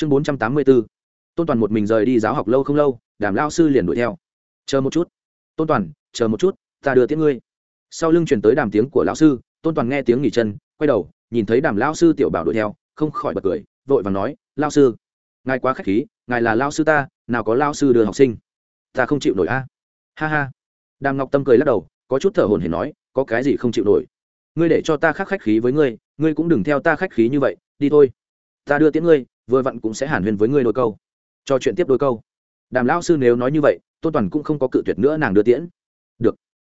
chương bốn trăm tám mươi bốn. Tôn toàn một mình rời đi giáo học lâu không lâu, đàm lao sư liền đuổi theo. Chờ một chút. Tôn toàn, chờ một chút, ta đưa tiếng ngươi. Sau lưng chuyển tới đàm tiếng của lão sư, tôn toàn nghe tiếng nghỉ chân, quay đầu, nhìn thấy đàm lao sư tiểu bảo đuổi theo, không khỏi bật cười, vội và nói, lao sư, ngài quá k h á c h khí, ngài là lao sư ta, nào có lao sư đưa học sinh. Ta không chịu nổi a. Ha ha. Đàm ngọc tâm cười lắc đầu, có chút thở hồn hển nói, có cái gì không chịu nổi? Ngươi để cho ta khắc khách khí với ngươi ngươi cũng đừng theo ta khách khí như vậy, đi thôi. Ta đưa tiễn ngươi vừa vặn cũng sẽ hàn huyên với ngươi đôi câu. Cho chuyện tiếp đôi câu. Đàm lão sư nếu nói như vậy, tôn toàn cũng không có cự tuyệt nữa nàng đưa tiễn. Được.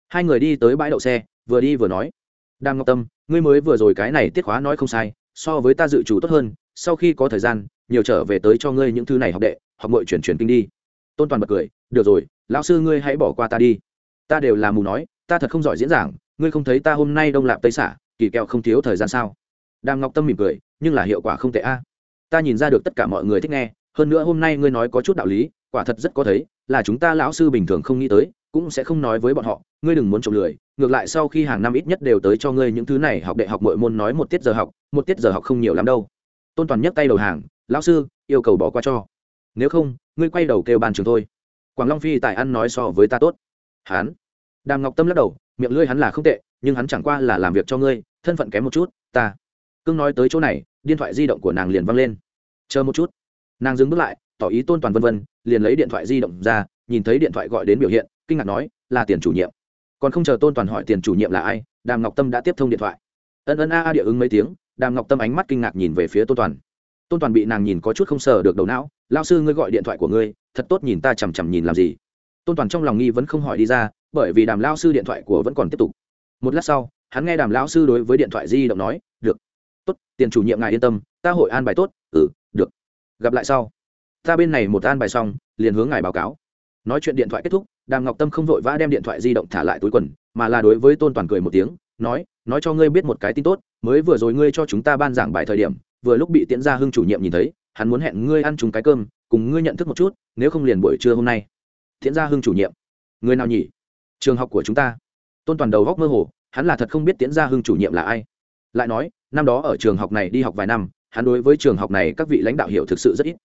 Hai người đi tới bãi đậu xe, vừa đi vừa nói. Đàm ngọc tâm, ngươi mới vừa rồi cái này tiết khóa nói không sai, so với ta dự trù tốt hơn, sau khi có thời gian, nhiều trở về tới cho ngươi những thứ này học đệ, học ngội chuyển chuyển kinh đi. Tôn toàn bật cười, được rồi, lão sư ngươi hãy bỏ qua ta đi. Ta đều là mù nói, ta thật không giỏi diễn giảng, ngươi không thấy ta hôm nay đông lạp tây xả, kỳ kẹo không thiếu thời gian sao? Đàm ngọc tâm mỉm cười, nhưng là hiệu quả không tệ a ta nhìn ra được tất cả mọi người thích nghe, hơn nữa hôm nay ngươi nói có chút đạo lý, quả thật rất có thấy, là chúng ta lão sư bình thường không nghĩ tới, cũng sẽ không nói với bọn họ, ngươi đừng muốn trộm lười, ngược lại sau khi hàng năm ít nhất đều tới cho ngươi những thứ này, học đại học mỗi môn nói một tiết giờ học, một tiết giờ học không nhiều lắm đâu. Tôn toàn nhấc tay đầu hàng, lão sư, yêu cầu bỏ qua cho. Nếu không, ngươi quay đầu kêu bàn trường thôi. Quảng long phi tại ăn nói so với ta tốt. Hán đàm ngọc tâm lắc đầu, miệng lưỡi hắn là không tệ, nhưng hắn chẳng qua là làm việc cho ngươi, thân phận kém một chút, ta. Cưng nói tới chỗ này điện thoại di động của nàng liền văng lên. Chờ một chút. Nàng dừng bước lại, tỏ ý tôn toàn vân vân, liền lấy điện thoại di động ra, nhìn thấy điện thoại gọi đến biểu hiện, kinh ngạc nói, là tiền chủ nhiệm. Còn không chờ tôn toàn hỏi tiền chủ nhiệm là ai, đàm ngọc tâm đã tiếp thông điện thoại. Ân ân a a địa ứng mấy tiếng, đàm ngọc tâm ánh mắt kinh ngạc nhìn về phía tôn toàn. Tôn toàn bị nàng nhìn có chút không sờ được đầu não lao sư ngươi gọi điện thoại của ngươi, thật tốt nhìn ta chằm chằm nhìn làm gì? Tôn toàn trong lòng nghi vẫn không hỏi đi ra, bởi vì đàm lao sư điện thoại của vẫn còn tiếp tục. Một lát sau, hắn nghe đàm lao sư đối với điện thoại di động nói tốt, tiền chủ nhiệm ngài yên tâm, ta hội an bài tốt. Ừ được. Gặp lại sau. Ta bên này một an bài xong, liền hướng ngài báo cáo. Nói chuyện điện thoại kết thúc, đàm ngọc tâm không vội vã đem điện thoại di động thả lại túi quần, mà là đối với tôn toàn cười một tiếng, nói nói cho ngươi biết một cái tin tốt, mới vừa rồi ngươi cho chúng ta ban giảng bài thời điểm, vừa lúc bị tiễn gia hưng chủ nhiệm nhìn thấy, hắn muốn hẹn ngươi ăn chúng cái cơm, cùng ngươi nhận thức một chút, nếu không liền buổi trưa hôm nay. Tiễn gia hưng chủ nhiệm. Người nào nhỉ? Trường học của chúng ta. Tôn toàn đầu góc mơ hồ, hắn là thật không biết tiễn gia hưng chủ nhiệm là ai lại nói, năm đó ở trường học này đi học vài năm, hắn đối với trường học này các vị lãnh đạo hiểu thực sự rất ít.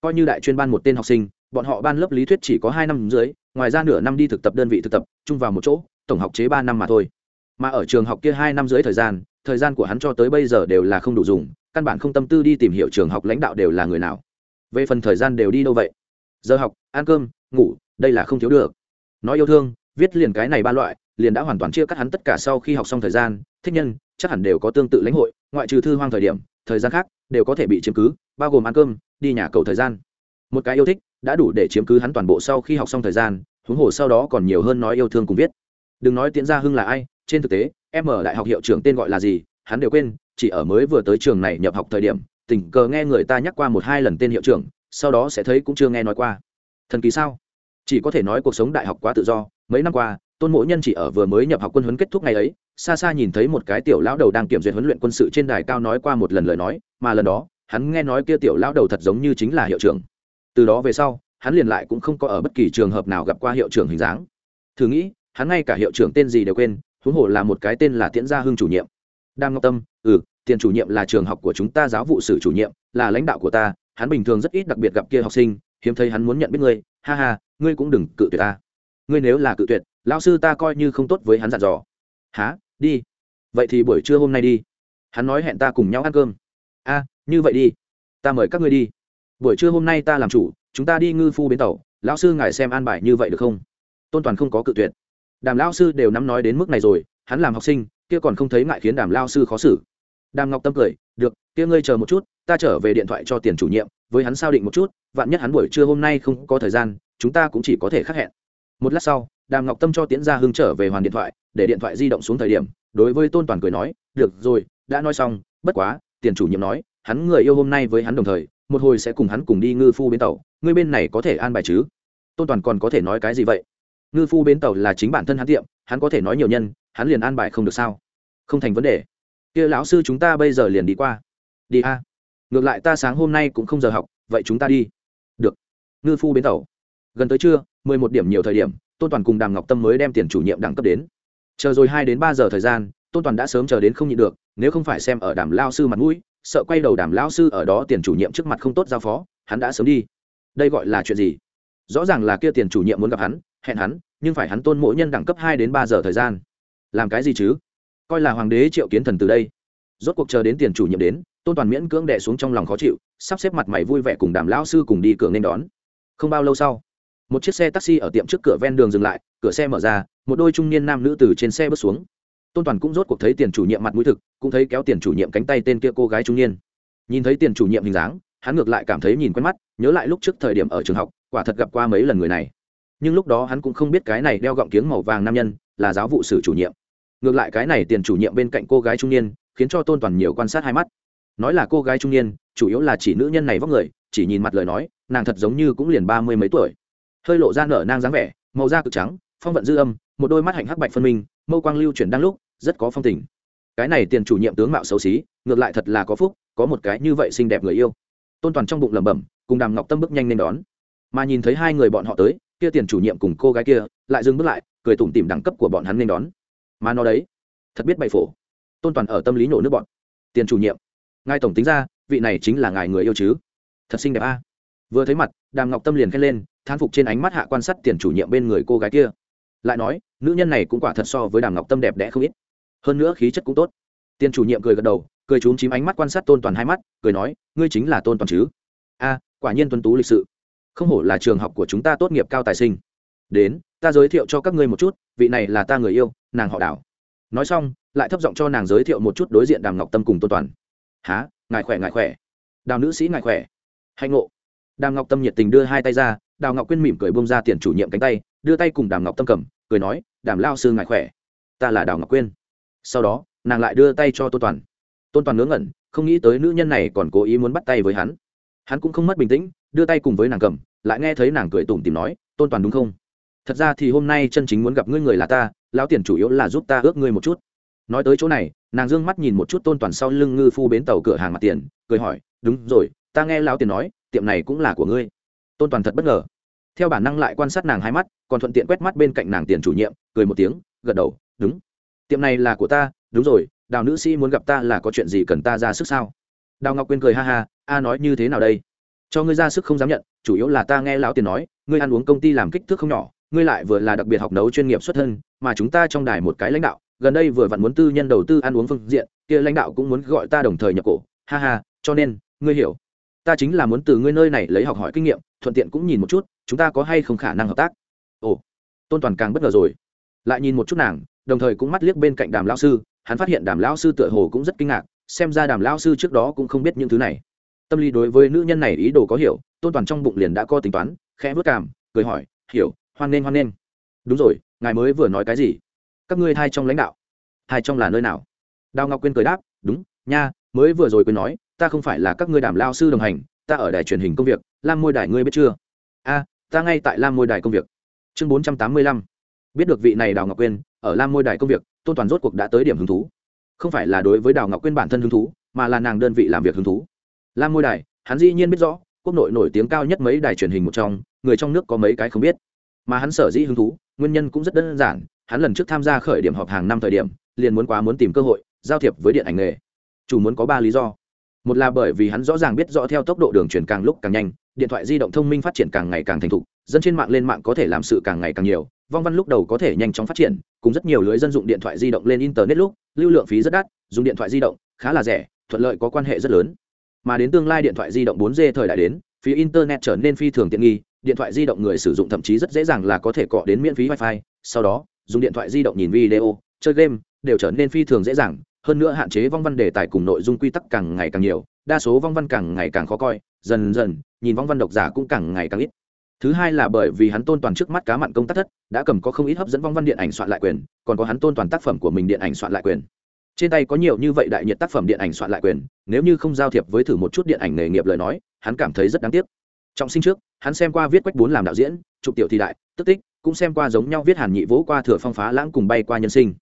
Coi như đại chuyên ban một tên học sinh, bọn họ ban lớp lý thuyết chỉ có hai năm dưới, ngoài ra nửa năm đi thực tập đơn vị thực tập, chung vào một chỗ, tổng học chế ba năm mà thôi. Mà ở trường học kia hai năm dưới thời gian thời gian của hắn cho tới bây giờ đều là không đủ dùng, căn bản không tâm tư đi tìm hiểu trường học lãnh đạo đều là người nào. Về phần thời gian đều đi đâu vậy? Giờ học, ăn cơm, ngủ, đây là không thiếu được. Nói yêu thương, viết liền cái này ba loại, liền đã hoàn toàn chia cắt hắn tất cả sau khi học xong thời gian, thích nhân chắc hẳn đều có tương tự lãnh hội, ngoại trừ thư hoang thời điểm, thời gian khác, đều có thể bị chiếm cứ, bao gồm ăn cơm, đi nhà cầu thời gian. Một cái yêu thích, đã đủ để chiếm cứ hắn toàn bộ sau khi học xong thời gian, huống hồ sau đó còn nhiều hơn nói yêu thương cùng viết. Đừng nói tiễn gia hưng là ai, trên thực tế, em ở đại học hiệu trưởng tên gọi là gì, hắn đều quên, chỉ ở mới vừa tới trường này nhập học thời điểm, tình cờ nghe người ta nhắc qua một hai lần tên hiệu trưởng, sau đó sẽ thấy cũng chưa nghe nói qua. Thần kỳ sao? Chỉ có thể nói cuộc sống đại học quá tự do, mấy năm qua tôn Mỗ nhân chỉ ở vừa mới nhập học quân huấn kết thúc ngày ấy, xa xa nhìn thấy một cái tiểu lão đầu đang kiểm duyệt huấn luyện quân sự trên đài cao nói qua một lần lời nói, mà lần đó, hắn nghe nói kia tiểu lão đầu thật giống như chính là hiệu trưởng. Từ đó về sau, hắn liền lại cũng không có ở bất kỳ trường hợp nào gặp qua hiệu trưởng hình dáng. Thử nghĩ, hắn ngay cả hiệu trưởng tên gì đều quên, huống hồ là một cái tên là tiễn gia hưng chủ nhiệm. Đang ngọc tâm ừ tiền chủ nhiệm là trường học của chúng ta giáo vụ sử chủ nhiệm, là lãnh đạo của ta, hắn bình thường rất ít đặc biệt gặp kia học sinh, hiếm thấy hắn muốn nhận biết ngươi, ha ha, ngươi cũng đừng cự tuyệt ta. Ngươi nếu là cự tuyệt lão sư ta coi như không tốt với hắn dặn dò. Há đi. Vậy thì buổi trưa hôm nay đi. Hắn nói hẹn ta cùng nhau ăn cơm. A, như vậy đi. Ta mời các ngươi đi. Buổi trưa hôm nay ta làm chủ, chúng ta đi ngư phu bến tàu. Lão sư ngài xem an bài như vậy được không? Tôn toàn không có cự tuyệt. Đàm lão sư đều nắm nói đến mức này rồi, hắn làm học sinh, kia còn không thấy ngại khiến đàm lao sư khó xử. Đàm ngọc tâm cười, được, kia ngươi chờ một chút, ta trở về điện thoại cho tiền chủ nhiệm, với hắn sao định một chút, vạn nhất hắn buổi trưa hôm nay không có thời gian, chúng ta cũng chỉ có thể khắc hẹn một lát sau, đàm ngọc tâm cho tiễn gia hưng trở về hoàn điện thoại, để điện thoại di động xuống thời điểm, đối với tôn toàn cười nói, được rồi, đã nói xong, bất quá, tiền chủ nhiệm nói, hắn người yêu hôm nay với hắn đồng thời, một hồi sẽ cùng hắn cùng đi ngư phu bến tàu, ngươi bên này có thể an bài chứ? Tôn toàn còn có thể nói cái gì vậy? Ngư phu bến tàu là chính bản thân hắn tiệm, hắn có thể nói nhiều nhân, hắn liền an bài không được sao? Không thành vấn đề. Kia lão sư chúng ta bây giờ liền đi qua. Đi a. Ngược lại ta sáng hôm nay cũng không giờ học, vậy chúng ta đi. Được. Ngư phu bến tàu. Gần tới trưa mười một điểm nhiều thời điểm, tôn toàn cùng đàm ngọc tâm mới đem tiền chủ nhiệm đẳng cấp đến. Chờ rồi hai đến ba giờ thời gian, tôn toàn đã sớm chờ đến không nhịn được, nếu không phải xem ở đàm lao sư mặt mũi, sợ quay đầu đàm lão sư ở đó tiền chủ nhiệm trước mặt không tốt giao phó, hắn đã sớm đi. Đây gọi là chuyện gì? Rõ ràng là kia tiền chủ nhiệm muốn gặp hắn, hẹn hắn, nhưng phải hắn tôn mỗi nhân đẳng cấp hai đến ba giờ thời gian. Làm cái gì chứ? Coi là hoàng đế triệu kiến thần từ đây. Rốt cuộc chờ đến tiền chủ nhiệm đến, tôn toàn miễn cưỡng đẻ xuống trong lòng khó chịu, sắp xếp mặt mày vui vẻ cùng đàm lão sư cùng đi cửa nên đón. Không bao lâu sau một chiếc xe taxi ở tiệm trước cửa ven đường dừng lại, cửa xe mở ra, một đôi trung niên nam nữ từ trên xe bước xuống. Tôn toàn cũng rốt cuộc thấy tiền chủ nhiệm mặt mũi thực, cũng thấy kéo tiền chủ nhiệm cánh tay tên kia cô gái trung niên. Nhìn thấy tiền chủ nhiệm hình dáng, hắn ngược lại cảm thấy nhìn quen mắt, nhớ lại lúc trước thời điểm ở trường học, quả thật gặp qua mấy lần người này. Nhưng lúc đó hắn cũng không biết cái này đeo gọng kiếng màu vàng nam nhân, là giáo vụ sử chủ nhiệm. Ngược lại cái này tiền chủ nhiệm bên cạnh cô gái trung niên, khiến cho tôn toàn nhiều quan sát hai mắt. Nói là cô gái trung niên, chủ yếu là chỉ nữ nhân này vóc người, chỉ nhìn mặt lời nói, nàng thật giống như cũng liền ba mươi mấy tuổi hơi lộ ra nở nang dáng vẻ, màu da cực trắng, phong vận dư âm, một đôi mắt hạnh hắc bạch phân minh, mâu quang lưu chuyển đang lúc, rất có phong tình. Cái này tiền chủ nhiệm tướng mạo xấu xí, ngược lại thật là có phúc, có một cái như vậy xinh đẹp người yêu. Tôn toàn trong bụng lẩm bẩm, cùng đàm ngọc tâm bước nhanh nên đón. Mà nhìn thấy hai người bọn họ tới, kia tiền chủ nhiệm cùng cô gái kia, lại dừng bước lại, cười tủm tỉm đẳng cấp của bọn hắn nên đón. Mà nó đấy, thật biết bày phổ. Tôn toàn ở tâm lý nổ nước bọn. Tiền chủ nhiệm, ngài tổng tính ra, vị này chính là ngài người yêu chứ. Thật xinh đẹp a. Vừa thấy mặt, đàm ngọc tâm liền khen lên thán phục trên ánh mắt hạ quan sát tiền chủ nhiệm bên người cô gái kia. Lại nói, nữ nhân này cũng quả thật so với đàm ngọc tâm đẹp đẽ không ít. Hơn nữa khí chất cũng tốt. Tiền chủ nhiệm cười gật đầu, cười trúng chím ánh mắt quan sát tôn toàn hai mắt, cười nói, ngươi chính là tôn toàn chứ? A, quả nhiên tuân tú lịch sự. Không hổ là trường học của chúng ta tốt nghiệp cao tài sinh. Đến, ta giới thiệu cho các ngươi một chút, vị này là ta người yêu, nàng họ đảo nói xong, lại thấp giọng cho nàng giới thiệu một chút đối diện đàm ngọc tâm cùng tôn toàn. Há ngài khỏe ngài khỏe. Đào nữ sĩ ngài khỏe. Hạnh ngộ. Đàm ngọc tâm nhiệt tình đưa hai tay ra đào ngọc quyên mỉm cười bông ra tiền chủ nhiệm cánh tay, đưa tay cùng đàm ngọc tâm cầm, cười nói, đàm lao sư ngài khỏe? Ta là đào ngọc quyên. Sau đó, nàng lại đưa tay cho tôn toàn. Tôn toàn ngớ ngẩn, không nghĩ tới nữ nhân này còn cố ý muốn bắt tay với hắn. Hắn cũng không mất bình tĩnh, đưa tay cùng với nàng cầm, lại nghe thấy nàng cười tủm tìm nói, tôn toàn đúng không? Thật ra thì hôm nay chân chính muốn gặp ngươi người là ta, lão tiền chủ yếu là giúp ta ước ngươi một chút. Nói tới chỗ này, nàng d ư ơ n g mắt nhìn một chút tôn toàn sau lưng ngư phu bến tàu cửa hàng mặt tiền, cười hỏi, đúng rồi, ta nghe lão tiền nói, tiệm này cũng là của ngươi tôn toàn thật bất ngờ. Theo bản năng lại quan sát nàng hai mắt, còn thuận tiện quét mắt bên cạnh nàng tiền chủ nhiệm, cười một tiếng, gật đầu, đúng. Tiệm này là của ta, đúng rồi, đào nữ sĩ muốn gặp ta là có chuyện gì cần ta ra sức sao? Đào ngọc quyên cười ha ha, a nói như thế nào đây? Cho ngươi ra sức không dám nhận, chủ yếu là ta nghe lão tiền nói, ngươi ăn uống công ty làm kích thước không nhỏ, ngươi lại vừa là đặc biệt học nấu chuyên nghiệp xuất thân, mà chúng ta trong đài một cái lãnh đạo, gần đây vừa vặn muốn tư nhân đầu tư ăn uống phương diện, kia lãnh đạo cũng muốn gọi ta đồng thời nhập cổ. Ha ha, cho nên, ngươi hiểu. Ta chính là muốn từ ngươi nơi này lấy học hỏi kinh nghiệm thuận tiện cũng nhìn một chút, chúng ta có hay không khả năng hợp tác? Ồ, tôn toàn càng bất ngờ rồi. Lại nhìn một chút nàng, đồng thời cũng mắt liếc bên cạnh đàm lão sư, hắn phát hiện đàm lão sư tựa hồ cũng rất kinh ngạc, xem ra đàm lão sư trước đó cũng không biết những thứ này. Tâm lý đối với nữ nhân này ý đồ có hiểu, tôn toàn trong bụng liền đã có tính toán, khẽ vớt cảm, cười hỏi, hiểu, hoan nghênh hoan nghênh. Đúng rồi, ngài mới vừa nói cái gì? Các ngươi hai trong lãnh đạo hai trong là nơi nào? Đào ngọc quyên cười đáp, đúng, nha, mới vừa rồi quyên nói, ta không phải là các ngươi Đàm lao sư đồng hành ta ở đài truyền hình công việc, lam môi đài ngươi biết chưa? A, ta ngay tại lam môi đài công việc. Chương bốn trăm tám mươi lăm. Biết được vị này đào ngọc quyên, ở lam môi đài công việc, tôn toàn rốt cuộc đã tới điểm hứng thú. Không phải là đối với đào ngọc quyên bản thân hứng thú, mà là nàng đơn vị làm việc hứng thú. Lam môi đài, hắn dĩ nhiên biết rõ, quốc nội nổi tiếng cao nhất mấy đài truyền hình một trong, người trong nước có mấy cái không biết. Mà hắn sở dĩ hứng thú, nguyên nhân cũng rất đơn giản, hắn lần trước tham gia khởi điểm họp hàng năm thời điểm, liền muốn quá muốn tìm cơ hội, giao thiệp với điện ảnh nghề. Chủ muốn có ba lý do một là bởi vì hắn rõ ràng biết rõ theo tốc độ đường truyền càng lúc càng nhanh, điện thoại di động thông minh phát triển càng ngày càng thành thục, dân trên mạng lên mạng có thể làm sự càng ngày càng nhiều, vong văn lúc đầu có thể nhanh chóng phát triển, cùng rất nhiều lưới dân dụng điện thoại di động lên internet lúc, lưu lượng phí rất đắt, dùng điện thoại di động khá là rẻ, thuận lợi có quan hệ rất lớn. Mà đến tương lai điện thoại di động 4G thời đại đến, phía internet trở nên phi thường tiện nghi, điện thoại di động người sử dụng thậm chí rất dễ dàng là có thể cọ đến miễn phí wifi, sau đó, dùng điện thoại di động nhìn video, chơi game, đều trở nên phi thường dễ dàng hơn nữa hạn chế vong văn đề tài cùng nội dung quy tắc càng ngày càng nhiều, đa số vong văn càng ngày càng khó coi, dần dần, nhìn vong văn độc giả cũng càng ngày càng ít. Thứ hai là bởi vì hắn tôn toàn trước mắt cá mặn công tác thất, đã cầm có không ít hấp dẫn vong văn điện ảnh soạn lại quyền, còn có hắn tôn toàn tác phẩm của mình điện ảnh soạn lại quyền. Trên tay có nhiều như vậy đại nhiệt tác phẩm điện ảnh soạn lại quyền, nếu như không giao thiệp với thử một chút điện ảnh nghề nghiệp lời nói, hắn cảm thấy rất đáng tiếc. Trọng sinh trước, hắn xem qua viết quách bốn làm đạo diễn trục tiểu thi đại, tức tích, cũng xem qua giống nhau viết hàn nhị vỗ qua thừa phong phá lãng cùng bay qua nhân sinh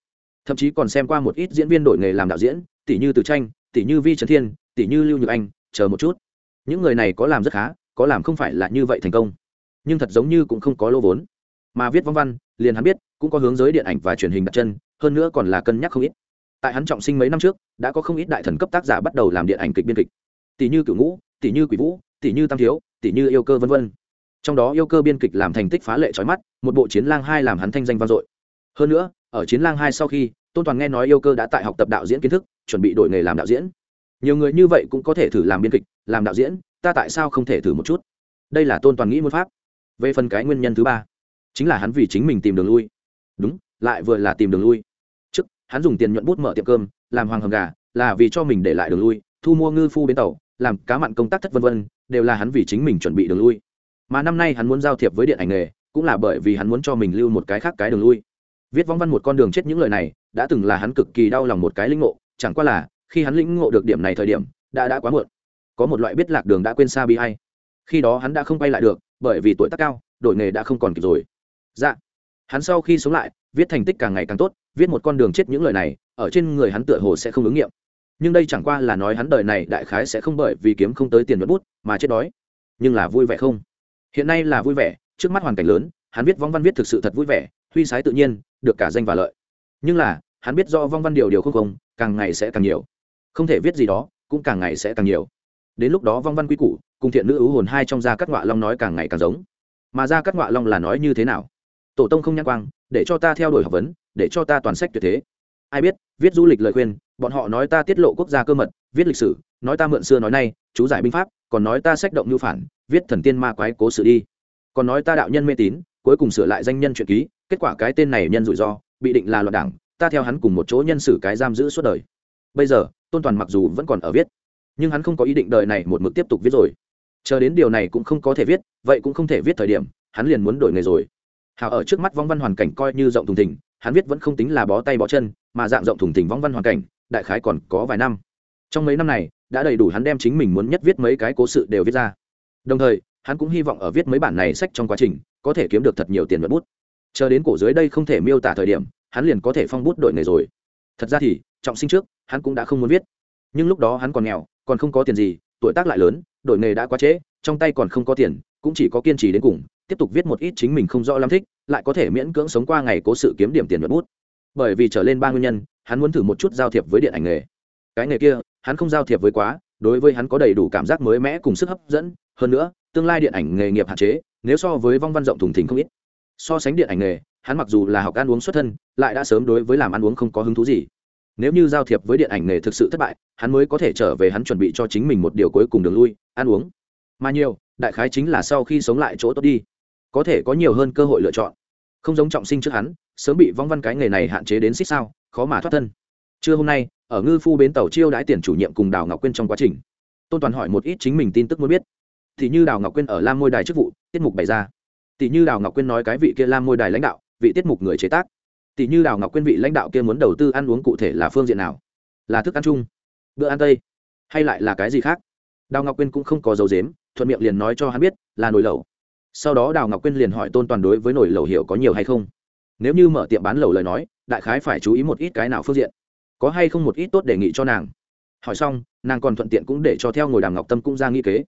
thậm chí còn xem qua một ít diễn viên đổi nghề làm đạo diễn, tỷ như từ tranh, tỷ như vi trấn thiên, tỷ như lưu nhược anh, chờ một chút. Những người này có làm rất khá, có làm không phải là như vậy thành công. Nhưng thật giống như cũng không có lô vốn. Mà viết vong văn, liền hắn biết, cũng có hướng giới điện ảnh và truyền hình đặt chân, hơn nữa còn là cân nhắc không ít. Tại hắn trọng sinh mấy năm trước, đã có không ít đại thần cấp tác giả bắt đầu làm điện ảnh kịch biên kịch. Tỷ như cửu ngũ, tỷ như quỷ vũ, tỷ như tam thiếu, tỷ như yêu cơ vân vân. Trong đó yêu cơ biên kịch làm thành tích phá lệ trói mắt, một bộ chiến lang hai làm hắn thanh danh vang dội. Hơn nữa ở chiến lang hai sau khi, tôn toàn nghe nói yêu cơ đã tại học tập đạo diễn kiến thức, chuẩn bị đổi nghề làm đạo diễn. Nhiều người như vậy cũng có thể thử làm biên kịch, làm đạo diễn, ta tại sao không thể thử một chút? Đây là tôn toàn nghĩ một pháp. Về phần cái nguyên nhân thứ ba, chính là hắn vì chính mình tìm đường lui. Đúng, lại vừa là tìm đường lui. Trước, hắn dùng tiền nhuận bút mở tiệm cơm, làm hoàng hầm gà, là vì cho mình để lại đường lui, thu mua ngư phu bến tàu, làm cá mặn công tác thất vân vân, đều là hắn vì chính mình chuẩn bị đường lui. Mà năm nay hắn muốn giao thiệp với điện ảnh nghề, cũng là bởi vì hắn muốn cho mình lưu một cái khác cái đường lui viết vong văn một con đường chết những lời này, đã từng là hắn cực kỳ đau lòng một cái lĩnh ngộ, chẳng qua là, khi hắn lĩnh ngộ được điểm này thời điểm, đã đã quá muộn. Có một loại biết lạc đường đã quên xa bi hay khi đó hắn đã không quay lại được, bởi vì tuổi tác cao, đổi nghề đã không còn kịp rồi. Dạ. Hắn sau khi sống lại, viết thành tích càng ngày càng tốt, viết một con đường chết những lời này, ở trên người hắn tựa hồ sẽ không ứng nghiệm. Nhưng đây chẳng qua là nói hắn đời này đại khái sẽ không bởi vì kiếm không tới tiền mất bút, mà chết đói. Nhưng là vui vẻ không? Hiện nay là vui vẻ, trước mắt hoàn cảnh lớn hắn viết vong văn viết thực sự thật vui vẻ, huy sái tự nhiên, được cả danh và lợi. Nhưng là, hắn biết do vong văn điều điều không không, càng ngày sẽ càng nhiều. Không thể viết gì đó, cũng càng ngày sẽ càng nhiều. Đến lúc đó vong văn quy củ, cùng thiện nữ ưu hồn hai trong gia cắt ngọa long nói càng ngày càng giống. Mà gia cắt ngọa long là nói như thế nào? Tổ tông không nhắc quang, để cho ta theo đuổi học vấn, để cho ta toàn sách tuyệt thế. Ai biết, viết du lịch lời khuyên, bọn họ nói ta tiết lộ quốc gia cơ mật, viết lịch sử, nói ta mượn xưa nói nay, chú giải binh pháp, còn nói ta sách động nhu phản, viết thần tiên ma quái cố sự đi. Còn nói ta đạo nhân mê tín cuối cùng sửa lại danh nhân chuyện ký, kết quả cái tên này nhân rủi ro, bị định là loạn đảng, ta theo hắn cùng một chỗ nhân xử cái giam giữ suốt đời. Bây giờ, tôn toàn mặc dù vẫn còn ở viết, nhưng hắn không có ý định đời này một mực tiếp tục viết rồi. Chờ đến điều này cũng không có thể viết, vậy cũng không thể viết thời điểm, hắn liền muốn đổi nghề rồi. Hào ở trước mắt vong văn hoàn cảnh coi như rộng thùng thình, hắn viết vẫn không tính là bó tay bó chân, mà dạng rộng thùng thình vong văn hoàn cảnh, đại khái còn có vài năm. Trong mấy năm này, đã đầy đủ hắn đem chính mình muốn nhất viết mấy cái cố sự đều viết ra. Đồng thời hắn cũng hy vọng ở viết mấy bản này sách trong quá trình, có thể kiếm được thật nhiều tiền vật bút. Chờ đến cổ dưới đây không thể miêu tả thời điểm, hắn liền có thể phong bút đội nghề rồi. Thật ra thì, trọng sinh trước, hắn cũng đã không muốn viết. Nhưng lúc đó hắn còn nghèo, còn không có tiền gì, tuổi tác lại lớn, đổi nghề đã quá trễ, trong tay còn không có tiền, cũng chỉ có kiên trì đến cùng, tiếp tục viết một ít chính mình không rõ lắm thích, lại có thể miễn cưỡng sống qua ngày cố sự kiếm điểm tiền vật bút. Bởi vì trở lên ba nguyên nhân, hắn muốn thử một chút giao thiệp với điện ảnh nghề. Cái nghề kia, hắn không giao thiệp với quá, đối với hắn có đầy đủ cảm giác mới mẻ cùng sức hấp dẫn. Hơn nữa tương lai điện ảnh nghề nghiệp hạn chế, nếu so với vong văn rộng thùng thình không ít. So sánh điện ảnh nghề, hắn mặc dù là học ăn uống xuất thân, lại đã sớm đối với làm ăn uống không có hứng thú gì. Nếu như giao thiệp với điện ảnh nghề thực sự thất bại, hắn mới có thể trở về hắn chuẩn bị cho chính mình một điều cuối cùng đường lui, ăn uống. Mà nhiều, đại khái chính là sau khi sống lại chỗ tốt đi. Có thể có nhiều hơn cơ hội lựa chọn. Không giống trọng sinh trước hắn, sớm bị vong văn cái nghề này hạn chế đến xích sao, khó mà thoát thân. Trưa hôm nay, ở ngư phu bến tàu chiêu đãi tiền chủ nhiệm cùng đào ngọc quyên trong quá trình, tôn toàn hỏi một ít chính mình tin tức muốn biết thì như đào ngọc quyên ở lam môi đài chức vụ, tiết mục bày ra. Tỷ như đào ngọc quyên nói cái vị kia lam môi đài lãnh đạo, vị tiết mục người chế tác. Tỷ như đào ngọc quyên vị lãnh đạo kia muốn đầu tư ăn uống cụ thể là phương diện nào? Là thức ăn chung, bữa ăn tây, hay lại là cái gì khác? Đào ngọc quyên cũng không có dấu dếm, thuận miệng liền nói cho hắn biết, là nồi lẩu. Sau đó đào ngọc quyên liền hỏi tôn toàn đối với nồi lẩu hiểu có nhiều hay không. Nếu như mở tiệm bán lẩu lời nói, đại khái phải chú ý một ít cái nào phương diện. Có hay không một ít tốt đề nghị cho nàng. Hỏi xong, nàng còn thuận tiện cũng để cho theo ngồi đàm ngọc tâm cũng ra nghi kế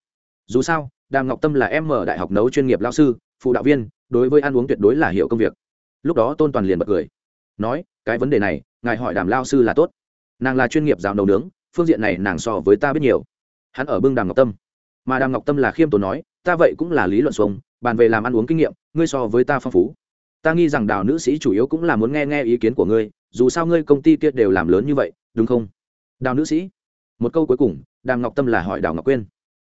dù sao, đàm ngọc tâm là em mở đại học nấu chuyên nghiệp lao sư, phụ đạo viên, đối với ăn uống tuyệt đối là hiểu công việc. Lúc đó tôn toàn liền bật cười. Nói, cái vấn đề này, ngài hỏi đàm lao sư là tốt. Nàng là chuyên nghiệp giáo nấu nướng, phương diện này nàng so với ta biết nhiều. Hắn ở bưng đàm ngọc tâm. Mà đàm ngọc tâm là khiêm tốn nói, ta vậy cũng là lý luận xuống bàn về làm ăn uống kinh nghiệm, ngươi so với ta phong phú. Ta nghi rằng đào nữ sĩ chủ yếu cũng là muốn nghe nghe ý kiến của ngươi, dù sao ngươi công ty kia đều làm lớn như vậy, đúng không? Đào nữ sĩ. Một câu cuối cùng, đàm ngọc tâm là hỏi đào ngọc quyên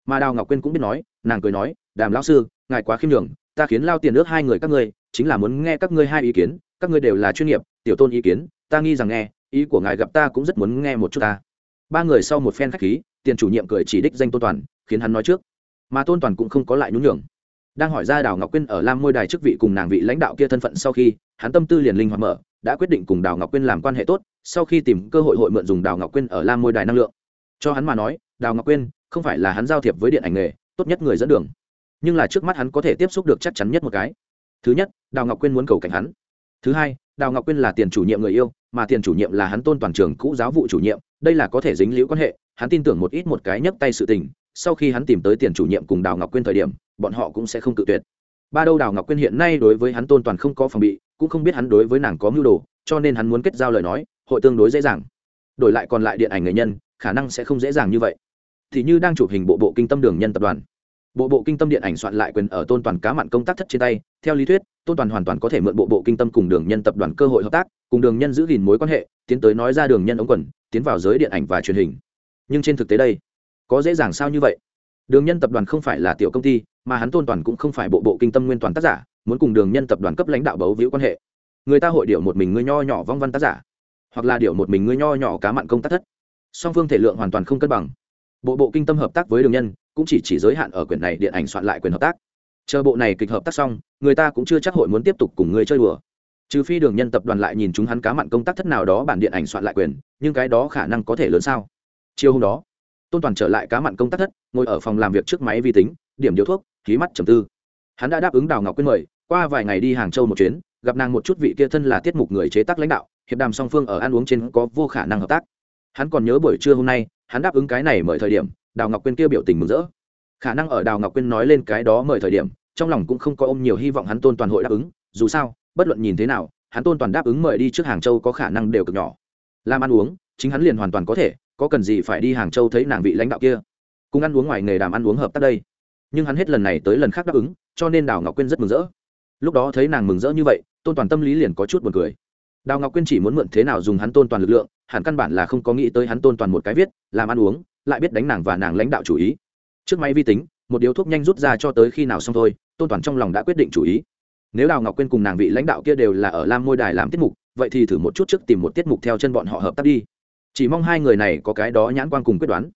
mà đào ngọc quyên cũng biết nói nàng cười nói đàm lão sư ngài quá khiêm nhường ta khiến lao tiền ước hai người các ngươi chính là muốn nghe các ngươi hai ý kiến các ngươi đều là chuyên nghiệp tiểu tôn ý kiến ta nghi rằng nghe ý của ngài gặp ta cũng rất muốn nghe một chút ta ba người sau một phen khách khí tiền chủ nhiệm cười chỉ đích danh tôn toàn khiến hắn nói trước mà tôn toàn cũng không có lại nhún nhường đang hỏi ra đào ngọc quyên ở lam môi đài chức vị cùng nàng vị lãnh đạo kia thân phận sau khi hắn tâm tư liền linh hoạt mở đã quyết định cùng đào ngọc quyên làm quan hệ tốt sau khi tìm cơ hội hội mượn dùng đào ngọc quyên ở lam môi đài năng lượng cho hắn mà nói đào ngọc quyên không phải là hắn giao thiệp với điện ảnh nghề, tốt nhất người dẫn đường. Nhưng là trước mắt hắn có thể tiếp xúc được chắc chắn nhất một cái. Thứ nhất, đào ngọc quyên muốn cầu cảnh hắn. Thứ hai, đào ngọc quyên là tiền chủ nhiệm người yêu, mà tiền chủ nhiệm là hắn tôn toàn trường cũ giáo vụ chủ nhiệm, đây là có thể dính liễu quan hệ, hắn tin tưởng một ít một cái nhấc tay sự tình, sau khi hắn tìm tới tiền chủ nhiệm cùng đào ngọc quyên thời điểm, bọn họ cũng sẽ không tự tuyệt. Ba đâu đào ngọc quyên hiện nay đối với hắn tôn toàn không có phòng bị, cũng không biết hắn đối với nàng có mưu đồ, cho nên hắn muốn kết giao lời nói, hội tương đối dễ dàng. Đổi lại còn lại điện ảnh người nhân, khả năng sẽ không dễ dàng như vậy thì như đang chụp hình bộ bộ kinh tâm đường nhân tập đoàn. Bộ bộ kinh tâm điện ảnh soạn lại quyền ở tôn toàn cá mặn công tác thất trên tay, theo lý thuyết, tôn toàn hoàn toàn có thể mượn bộ bộ kinh tâm cùng đường nhân tập đoàn cơ hội hợp tác, cùng đường nhân giữ gìn mối quan hệ, tiến tới nói ra đường nhân ống quần, tiến vào giới điện ảnh và truyền hình. Nhưng trên thực tế đây, có dễ dàng sao như vậy? Đường nhân tập đoàn không phải là tiểu công ty, mà hắn tôn toàn cũng không phải bộ bộ kinh tâm nguyên toàn tác giả, muốn cùng đường nhân tập đoàn cấp lãnh đạo bấu víu quan hệ. Người ta hội điệu một mình ngươi nho nhỏ vong văn tác giả, hoặc là điệu một mình ngươi nho nhỏ cá mặn công tác thất. Song phương thể lượng hoàn toàn không cân bằng bộ bộ kinh tâm hợp tác với đường nhân cũng chỉ chỉ giới hạn ở quyển này điện ảnh soạn lại quyền hợp tác. Chờ bộ này kịch hợp tác xong, người ta cũng chưa chắc hội muốn tiếp tục cùng người chơi đùa. Trừ phi đường nhân tập đoàn lại nhìn chúng hắn cá mặn công tác thất nào đó bản điện ảnh soạn lại quyền, nhưng cái đó khả năng có thể lớn sao? Chiều hôm đó, tôn toàn trở lại cá mặn công tác thất, ngồi ở phòng làm việc trước máy vi tính, điểm điếu thuốc, khí mắt trầm tư. Hắn đã đáp ứng đào ngọc quyên mời, qua vài ngày đi hàng châu một chuyến, gặp nàng một chút vị kia thân là tiết mục người chế tác lãnh đạo, hiệp đàm song phương ở ăn uống trên có vô khả năng hợp tác hắn còn nhớ buổi trưa hôm nay, hắn đáp ứng cái này mời thời điểm, đào ngọc quyên kia biểu tình mừng rỡ. Khả năng ở đào ngọc quyên nói lên cái đó mời thời điểm, trong lòng cũng không có ôm nhiều hy vọng hắn tôn toàn hội đáp ứng, dù sao, bất luận nhìn thế nào, hắn tôn toàn đáp ứng mời đi trước hàng châu có khả năng đều cực nhỏ. Làm ăn uống, chính hắn liền hoàn toàn có thể, có cần gì phải đi hàng châu thấy nàng vị lãnh đạo kia. Cùng ăn uống ngoài nghề đàm ăn uống hợp tác đây. Nhưng hắn hết lần này tới lần khác đáp ứng, cho nên đào ngọc quyên rất mừng rỡ. Lúc đó thấy nàng mừng rỡ như vậy, tôn toàn tâm lý liền có chút buồn cười đào ngọc quyên chỉ muốn mượn thế nào dùng hắn tôn toàn lực lượng, hẳn căn bản là không có nghĩ tới hắn tôn toàn một cái viết, làm ăn uống, lại biết đánh nàng và nàng lãnh đạo chủ ý. Trước máy vi tính, một điếu thuốc nhanh rút ra cho tới khi nào xong thôi, tôn toàn trong lòng đã quyết định chủ ý. Nếu đào ngọc quyên cùng nàng vị lãnh đạo kia đều là ở lam ngôi đài làm tiết mục, vậy thì thử một chút trước tìm một tiết mục theo chân bọn họ hợp tác đi. Chỉ mong hai người này có cái đó nhãn quan cùng quyết đoán.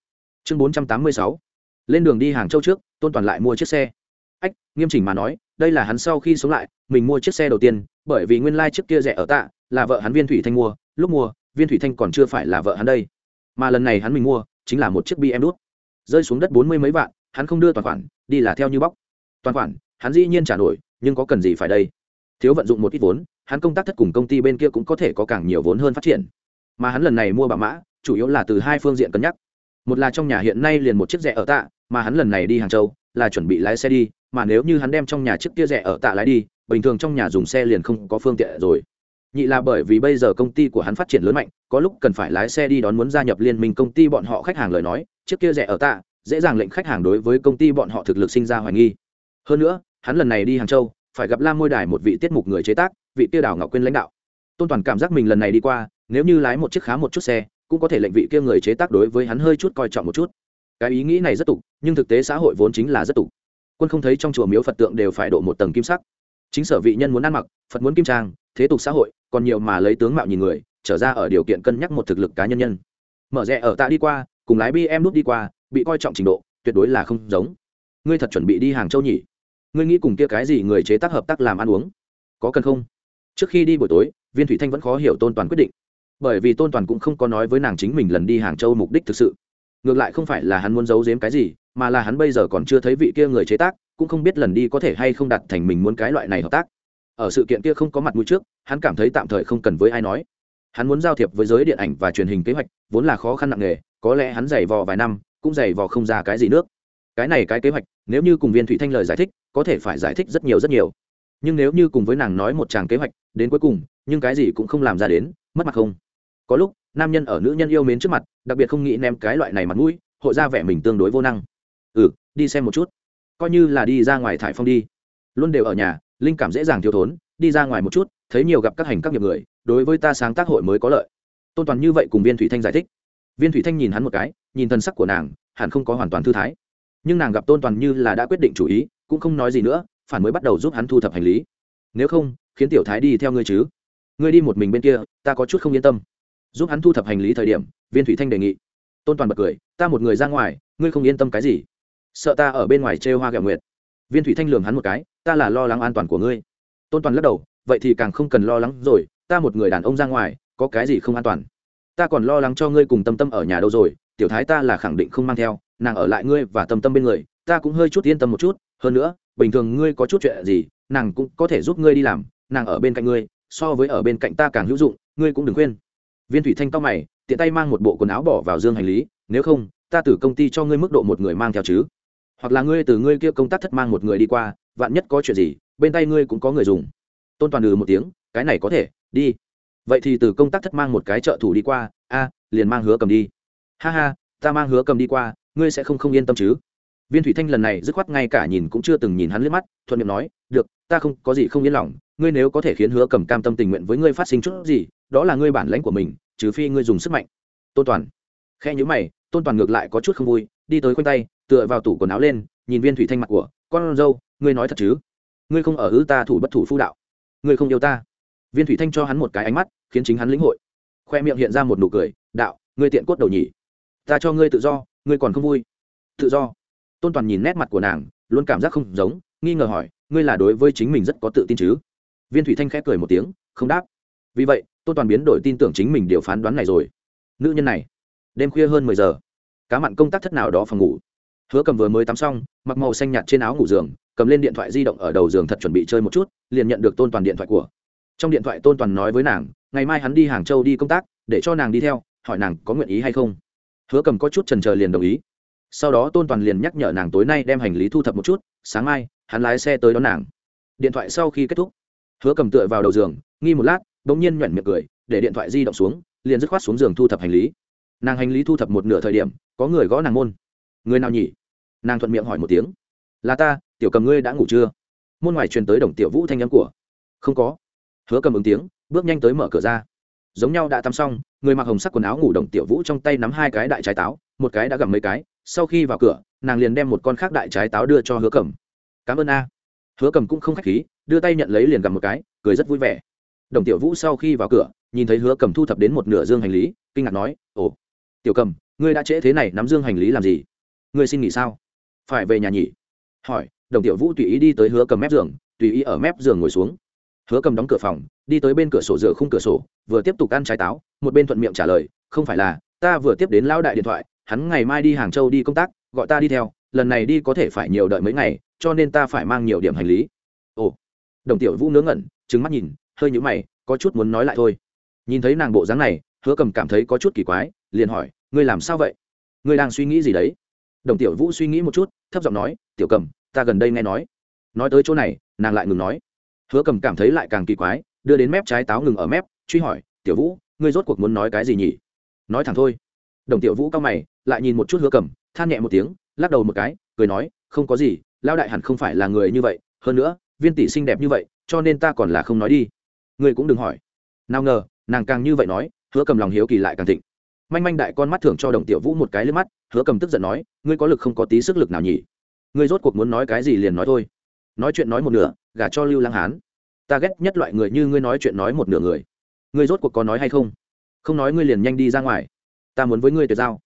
Chương bốn trăm tám mươi sáu. Lên đường đi hàng châu trước, tôn toàn lại mua chiếc xe. Ách, nghiêm chỉnh mà nói đây là hắn sau khi sống lại, mình mua chiếc xe đầu tiên, bởi vì nguyên lai、like、chiếc kia rẻ ở tạ, là vợ hắn viên thủy thanh mua, lúc mua, viên thủy thanh còn chưa phải là vợ hắn đây. Mà lần này hắn mình mua, chính là một chiếc bm đút rơi xuống đất bốn mươi mấy vạn, hắn không đưa toàn khoản, đi là theo như bóc. Toàn khoản, hắn dĩ nhiên trả nổi, nhưng có cần gì phải đây? Thiếu vận dụng một ít vốn, hắn công tác thất cùng công ty bên kia cũng có thể có càng nhiều vốn hơn phát triển. Mà hắn lần này mua bà mã, chủ yếu là từ hai phương diện cân nhắc. Một là trong nhà hiện nay liền một chiếc rẻ ở tạ, mà hắn lần này đi hàng châu, là chuẩn bị lái xe đi mà nếu như hắn đem trong nhà chiếc kia rẻ ở tạ lái đi, bình thường trong nhà dùng xe liền không có phương tiện rồi. Nhị là bởi vì bây giờ công ty của hắn phát triển lớn mạnh, có lúc cần phải lái xe đi đón muốn gia nhập liên minh công ty bọn họ khách hàng lời nói, chiếc kia rẻ ở tạ, dễ dàng lệnh khách hàng đối với công ty bọn họ thực lực sinh ra hoài nghi. Hơn nữa, hắn lần này đi hàng châu, phải gặp lam môi đài một vị tiết mục người chế tác, vị tiêu đào ngọc quyên lãnh đạo. Tôn toàn cảm giác mình lần này đi qua, nếu như lái một chiếc khá một chút xe, cũng có thể lệnh vị kia người chế tác đối với hắn hơi chút coi trọng một chút. Cái ý nghĩ này rất tục, nhưng thực tế xã hội vốn chính là rất tục quân không thấy trong chùa miếu phật tượng đều phải độ một tầng kim sắc. Chính sở vị nhân muốn ăn mặc, phật muốn kim trang, thế tục xã hội, còn nhiều mà lấy tướng mạo nhìn người, trở ra ở điều kiện cân nhắc một thực lực cá nhân nhân. Mở rẽ ở tạ đi qua, cùng lái bi em đút đi qua, bị coi trọng trình độ, tuyệt đối là không giống. Ngươi thật chuẩn bị đi hàng châu nhỉ? Ngươi nghĩ cùng kia cái gì người chế tác hợp tác làm ăn uống? Có cần không? Trước khi đi buổi tối, viên thủy thanh vẫn khó hiểu tôn toàn quyết định. Bởi vì tôn toàn cũng không có nói với nàng chính mình lần đi hàng châu mục đích thực sự ngược lại không phải là hắn muốn giấu giếm cái gì, mà là hắn bây giờ còn chưa thấy vị kia người chế tác, cũng không biết lần đi có thể hay không đặt thành mình muốn cái loại này hợp tác. Ở sự kiện kia không có mặt mũi trước, hắn cảm thấy tạm thời không cần với ai nói. Hắn muốn giao thiệp với giới điện ảnh và truyền hình kế hoạch, vốn là khó khăn nặng nề, có lẽ hắn giày vò vài năm, cũng giày vò không ra cái gì nước. Cái này cái kế hoạch, nếu như cùng viên thủy thanh lời giải thích, có thể phải giải thích rất nhiều rất nhiều. Nhưng nếu như cùng với nàng nói một chàng kế hoạch, đến cuối cùng, nhưng cái gì cũng không làm ra đến, mất mặt không? Có lúc, nam nhân ở nữ nhân yêu mến trước mặt, đặc biệt không nghĩ ném cái loại này mặt mũi hội ra vẻ mình tương đối vô năng. Ừ đi xem một chút. Coi như là đi ra ngoài thải phong đi. Luôn đều ở nhà, linh cảm dễ dàng thiếu thốn, đi ra ngoài một chút, thấy nhiều gặp các hành các nghiệp người, đối với ta sáng tác hội mới có lợi. Tôn toàn như vậy cùng viên thủy thanh giải thích. Viên thủy thanh nhìn hắn một cái, nhìn thân sắc của nàng, hẳn không có hoàn toàn thư thái. Nhưng nàng gặp tôn toàn như là đã quyết định chủ ý, cũng không nói gì nữa, phản mới bắt đầu giúp hắn thu thập hành lý. Nếu không, khiến tiểu thái đi theo ngươi chứ. Ngươi đi một mình bên kia, ta có chút không yên tâm giúp hắn thu thập hành lý thời điểm, viên thủy thanh đề nghị. Tôn toàn bật cười, ta một người ra ngoài, ngươi không yên tâm cái gì? Sợ ta ở bên ngoài chê hoa gạo nguyệt. Viên thủy thanh lường hắn một cái, ta là lo lắng an toàn của ngươi. Tôn toàn lắc đầu, vậy thì càng không cần lo lắng rồi, ta một người đàn ông ra ngoài, có cái gì không an toàn? Ta còn lo lắng cho ngươi cùng tâm tâm ở nhà đâu rồi, tiểu thái ta là khẳng định không mang theo, nàng ở lại ngươi và tâm tâm bên người, ta cũng hơi chút yên tâm một chút, hơn nữa, bình thường ngươi có chút chuyện gì, nàng cũng có thể giúp ngươi đi làm, nàng ở bên cạnh ngươi, so với ở bên cạnh ta càng hữu dụng, ngươi cũng đừng khuyên viên thủy thanh to mày, tiện tay mang một bộ quần áo bỏ vào dương hành lý, nếu không, ta từ công ty cho ngươi mức độ một người mang theo chứ? Hoặc là ngươi từ ngươi kia công tác thất mang một người đi qua, vạn nhất có chuyện gì, bên tay ngươi cũng có người dùng. Tôn toàn ừ một tiếng, cái này có thể, đi. Vậy thì từ công tác thất mang một cái trợ thủ đi qua, a, liền mang hứa cầm đi. Ha ha, ta mang hứa cầm đi qua, ngươi sẽ không không yên tâm chứ? Viên thủy thanh lần này dứt khoát ngay cả nhìn cũng chưa từng nhìn hắn liếc mắt, thuận miệng nói, được, ta không, có gì không yên lòng, ngươi nếu có thể khiến hứa cầm cam tâm tình nguyện với ngươi phát sinh chút gì, đó là ngươi bản lãnh của mình, trừ phi ngươi dùng sức mạnh. Tôn toàn khe nhữ mày, tôn toàn ngược lại có chút không vui, đi tới khoanh tay, tựa vào tủ quần áo lên, nhìn viên thủy thanh mặt của, con dâu, ngươi nói thật chứ? Ngươi không ở ư ta thủ bất thủ phu đạo. Ngươi không yêu ta. Viên thủy thanh cho hắn một cái ánh mắt, khiến chính hắn lĩnh hội. Khoe miệng hiện ra một nụ cười, đạo, ngươi tiện cốt đầu nhỉ. Ta cho ngươi tự do, ngươi còn không vui. Tự do? Tôn toàn nhìn nét mặt của nàng, luôn cảm giác không giống, nghi ngờ hỏi, ngươi là đối với chính mình rất có tự tin chứ? Viên thủy thanh khẽ cười một tiếng, không đáp. Vì vậy, tôn toàn biến đổi tin tưởng chính mình điều phán đoán này rồi. Nữ nhân này, đêm khuya hơn mười giờ, cá mặn công tác thất nào đó phòng ngủ. Hứa cầm vừa mới tắm xong, mặc màu xanh nhạt trên áo ngủ giường, cầm lên điện thoại di động ở đầu giường thật chuẩn bị chơi một chút, liền nhận được tôn toàn điện thoại của. Trong điện thoại tôn toàn nói với nàng, ngày mai hắn đi hàng châu đi công tác, để cho nàng đi theo, hỏi nàng có nguyện ý hay không. Hứa cầm có chút trần trờ liền đồng ý sau đó tôn toàn liền nhắc nhở nàng tối nay đem hành lý thu thập một chút, sáng mai, hắn lái xe tới đón nàng. Điện thoại sau khi kết thúc, hứa cầm tựa vào đầu giường, nghi một lát đ ỗ n g nhiên nhoẻn miệng cười, để điện thoại di động xuống, liền dứt khoát xuống giường thu thập hành lý. Nàng hành lý thu thập một nửa thời điểm, có người gõ nàng môn. Người nào nhỉ? Nàng thuận miệng hỏi một tiếng. Là ta, tiểu cầm ngươi đã ngủ chưa? Môn ngoài truyền tới đồng tiểu vũ thanh nhắn của. Không có. Hứa cầm ứng tiếng, bước nhanh tới mở cửa ra. Giống nhau đã tắm xong, người mặc hồng sắc quần áo ngủ đồng tiểu vũ trong tay nắm hai cái đại trái táo, một cái đã gặm mấy cái sau khi vào cửa, nàng liền đem một con khác đại trái táo đưa cho hứa cầm cảm ơn a. Hứa cầm cũng không k h á c h khí, đưa tay nhận lấy liền gặp một cái, cười rất vui vẻ. Đồng tiểu vũ sau khi vào cửa, nhìn thấy hứa cầm thu thập đến một nửa dương hành lý, kinh ngạc nói, ồ, tiểu cầm ngươi đã trễ thế này, nắm dương hành lý làm gì? Ngươi xin nghỉ sao? Phải về nhà nhỉ. Hỏi, đồng tiểu vũ tùy ý đi tới hứa cầm mép giường, tùy ý ở mép giường ngồi xuống. Hứa cầm đóng cửa phòng, đi tới bên cửa sổ dựa khung cửa sổ, vừa tiếp tục ăn trái táo, một bên thuận miệng trả lời, không phải là, ta vừa tiếp đến lão đại điện thoại hắn ngày mai đi hàng châu đi công tác, gọi ta đi theo, lần này đi có thể phải nhiều đợi mấy ngày, cho nên ta phải mang nhiều điểm hành lý. Ồ, đồng tiểu vũ ngớ ngẩn trứng mắt nhìn, hơi nhũ mày, có chút muốn nói lại thôi. Nhìn thấy nàng bộ dáng này, hứa cầm cảm thấy có chút kỳ quái, liền hỏi, ngươi làm sao vậy? Ngươi đang suy nghĩ gì đấy? Đồng tiểu vũ suy nghĩ một chút, thấp giọng nói, tiểu cầm, ta gần đây nghe nói. Nói tới chỗ này, nàng lại ngừng nói. Hứa cầm cảm thấy lại càng kỳ quái, đưa đến mép trái táo ngừng ở mép, truy hỏi, tiểu vũ, ngươi rốt cuộc muốn nói cái gì nhỉ? Nói thẳng thôi. Đồng tiểu vũ cao mày lại nhìn một chút hứa cầm, than nhẹ một tiếng, lắc đầu một cái, cười nói, không có gì lao đại hẳn không phải là người như vậy, hơn nữa, viên tỷ xinh đẹp như vậy, cho nên ta còn là không nói đi. Ngươi cũng đừng hỏi. Nào ngờ, nàng càng như vậy nói, hứa cầm lòng hiếu kỳ lại càng thịnh. Manh manh đại con mắt thưởng cho đồng tiểu vũ một cái lên mắt, hứa cầm tức giận nói, ngươi có lực không có tí sức lực nào nhỉ? Ngươi rốt cuộc muốn nói cái gì liền nói thôi. Nói chuyện nói một nửa, gả cho lưu lăng hán. Ta ghét nhất loại người như ngươi nói chuyện nói một nửa người. Ngươi rốt cuộc có nói hay không? Không nói ngươi liền nhanh đi ra ngoài. Ta muốn với ngươi tuyệt giao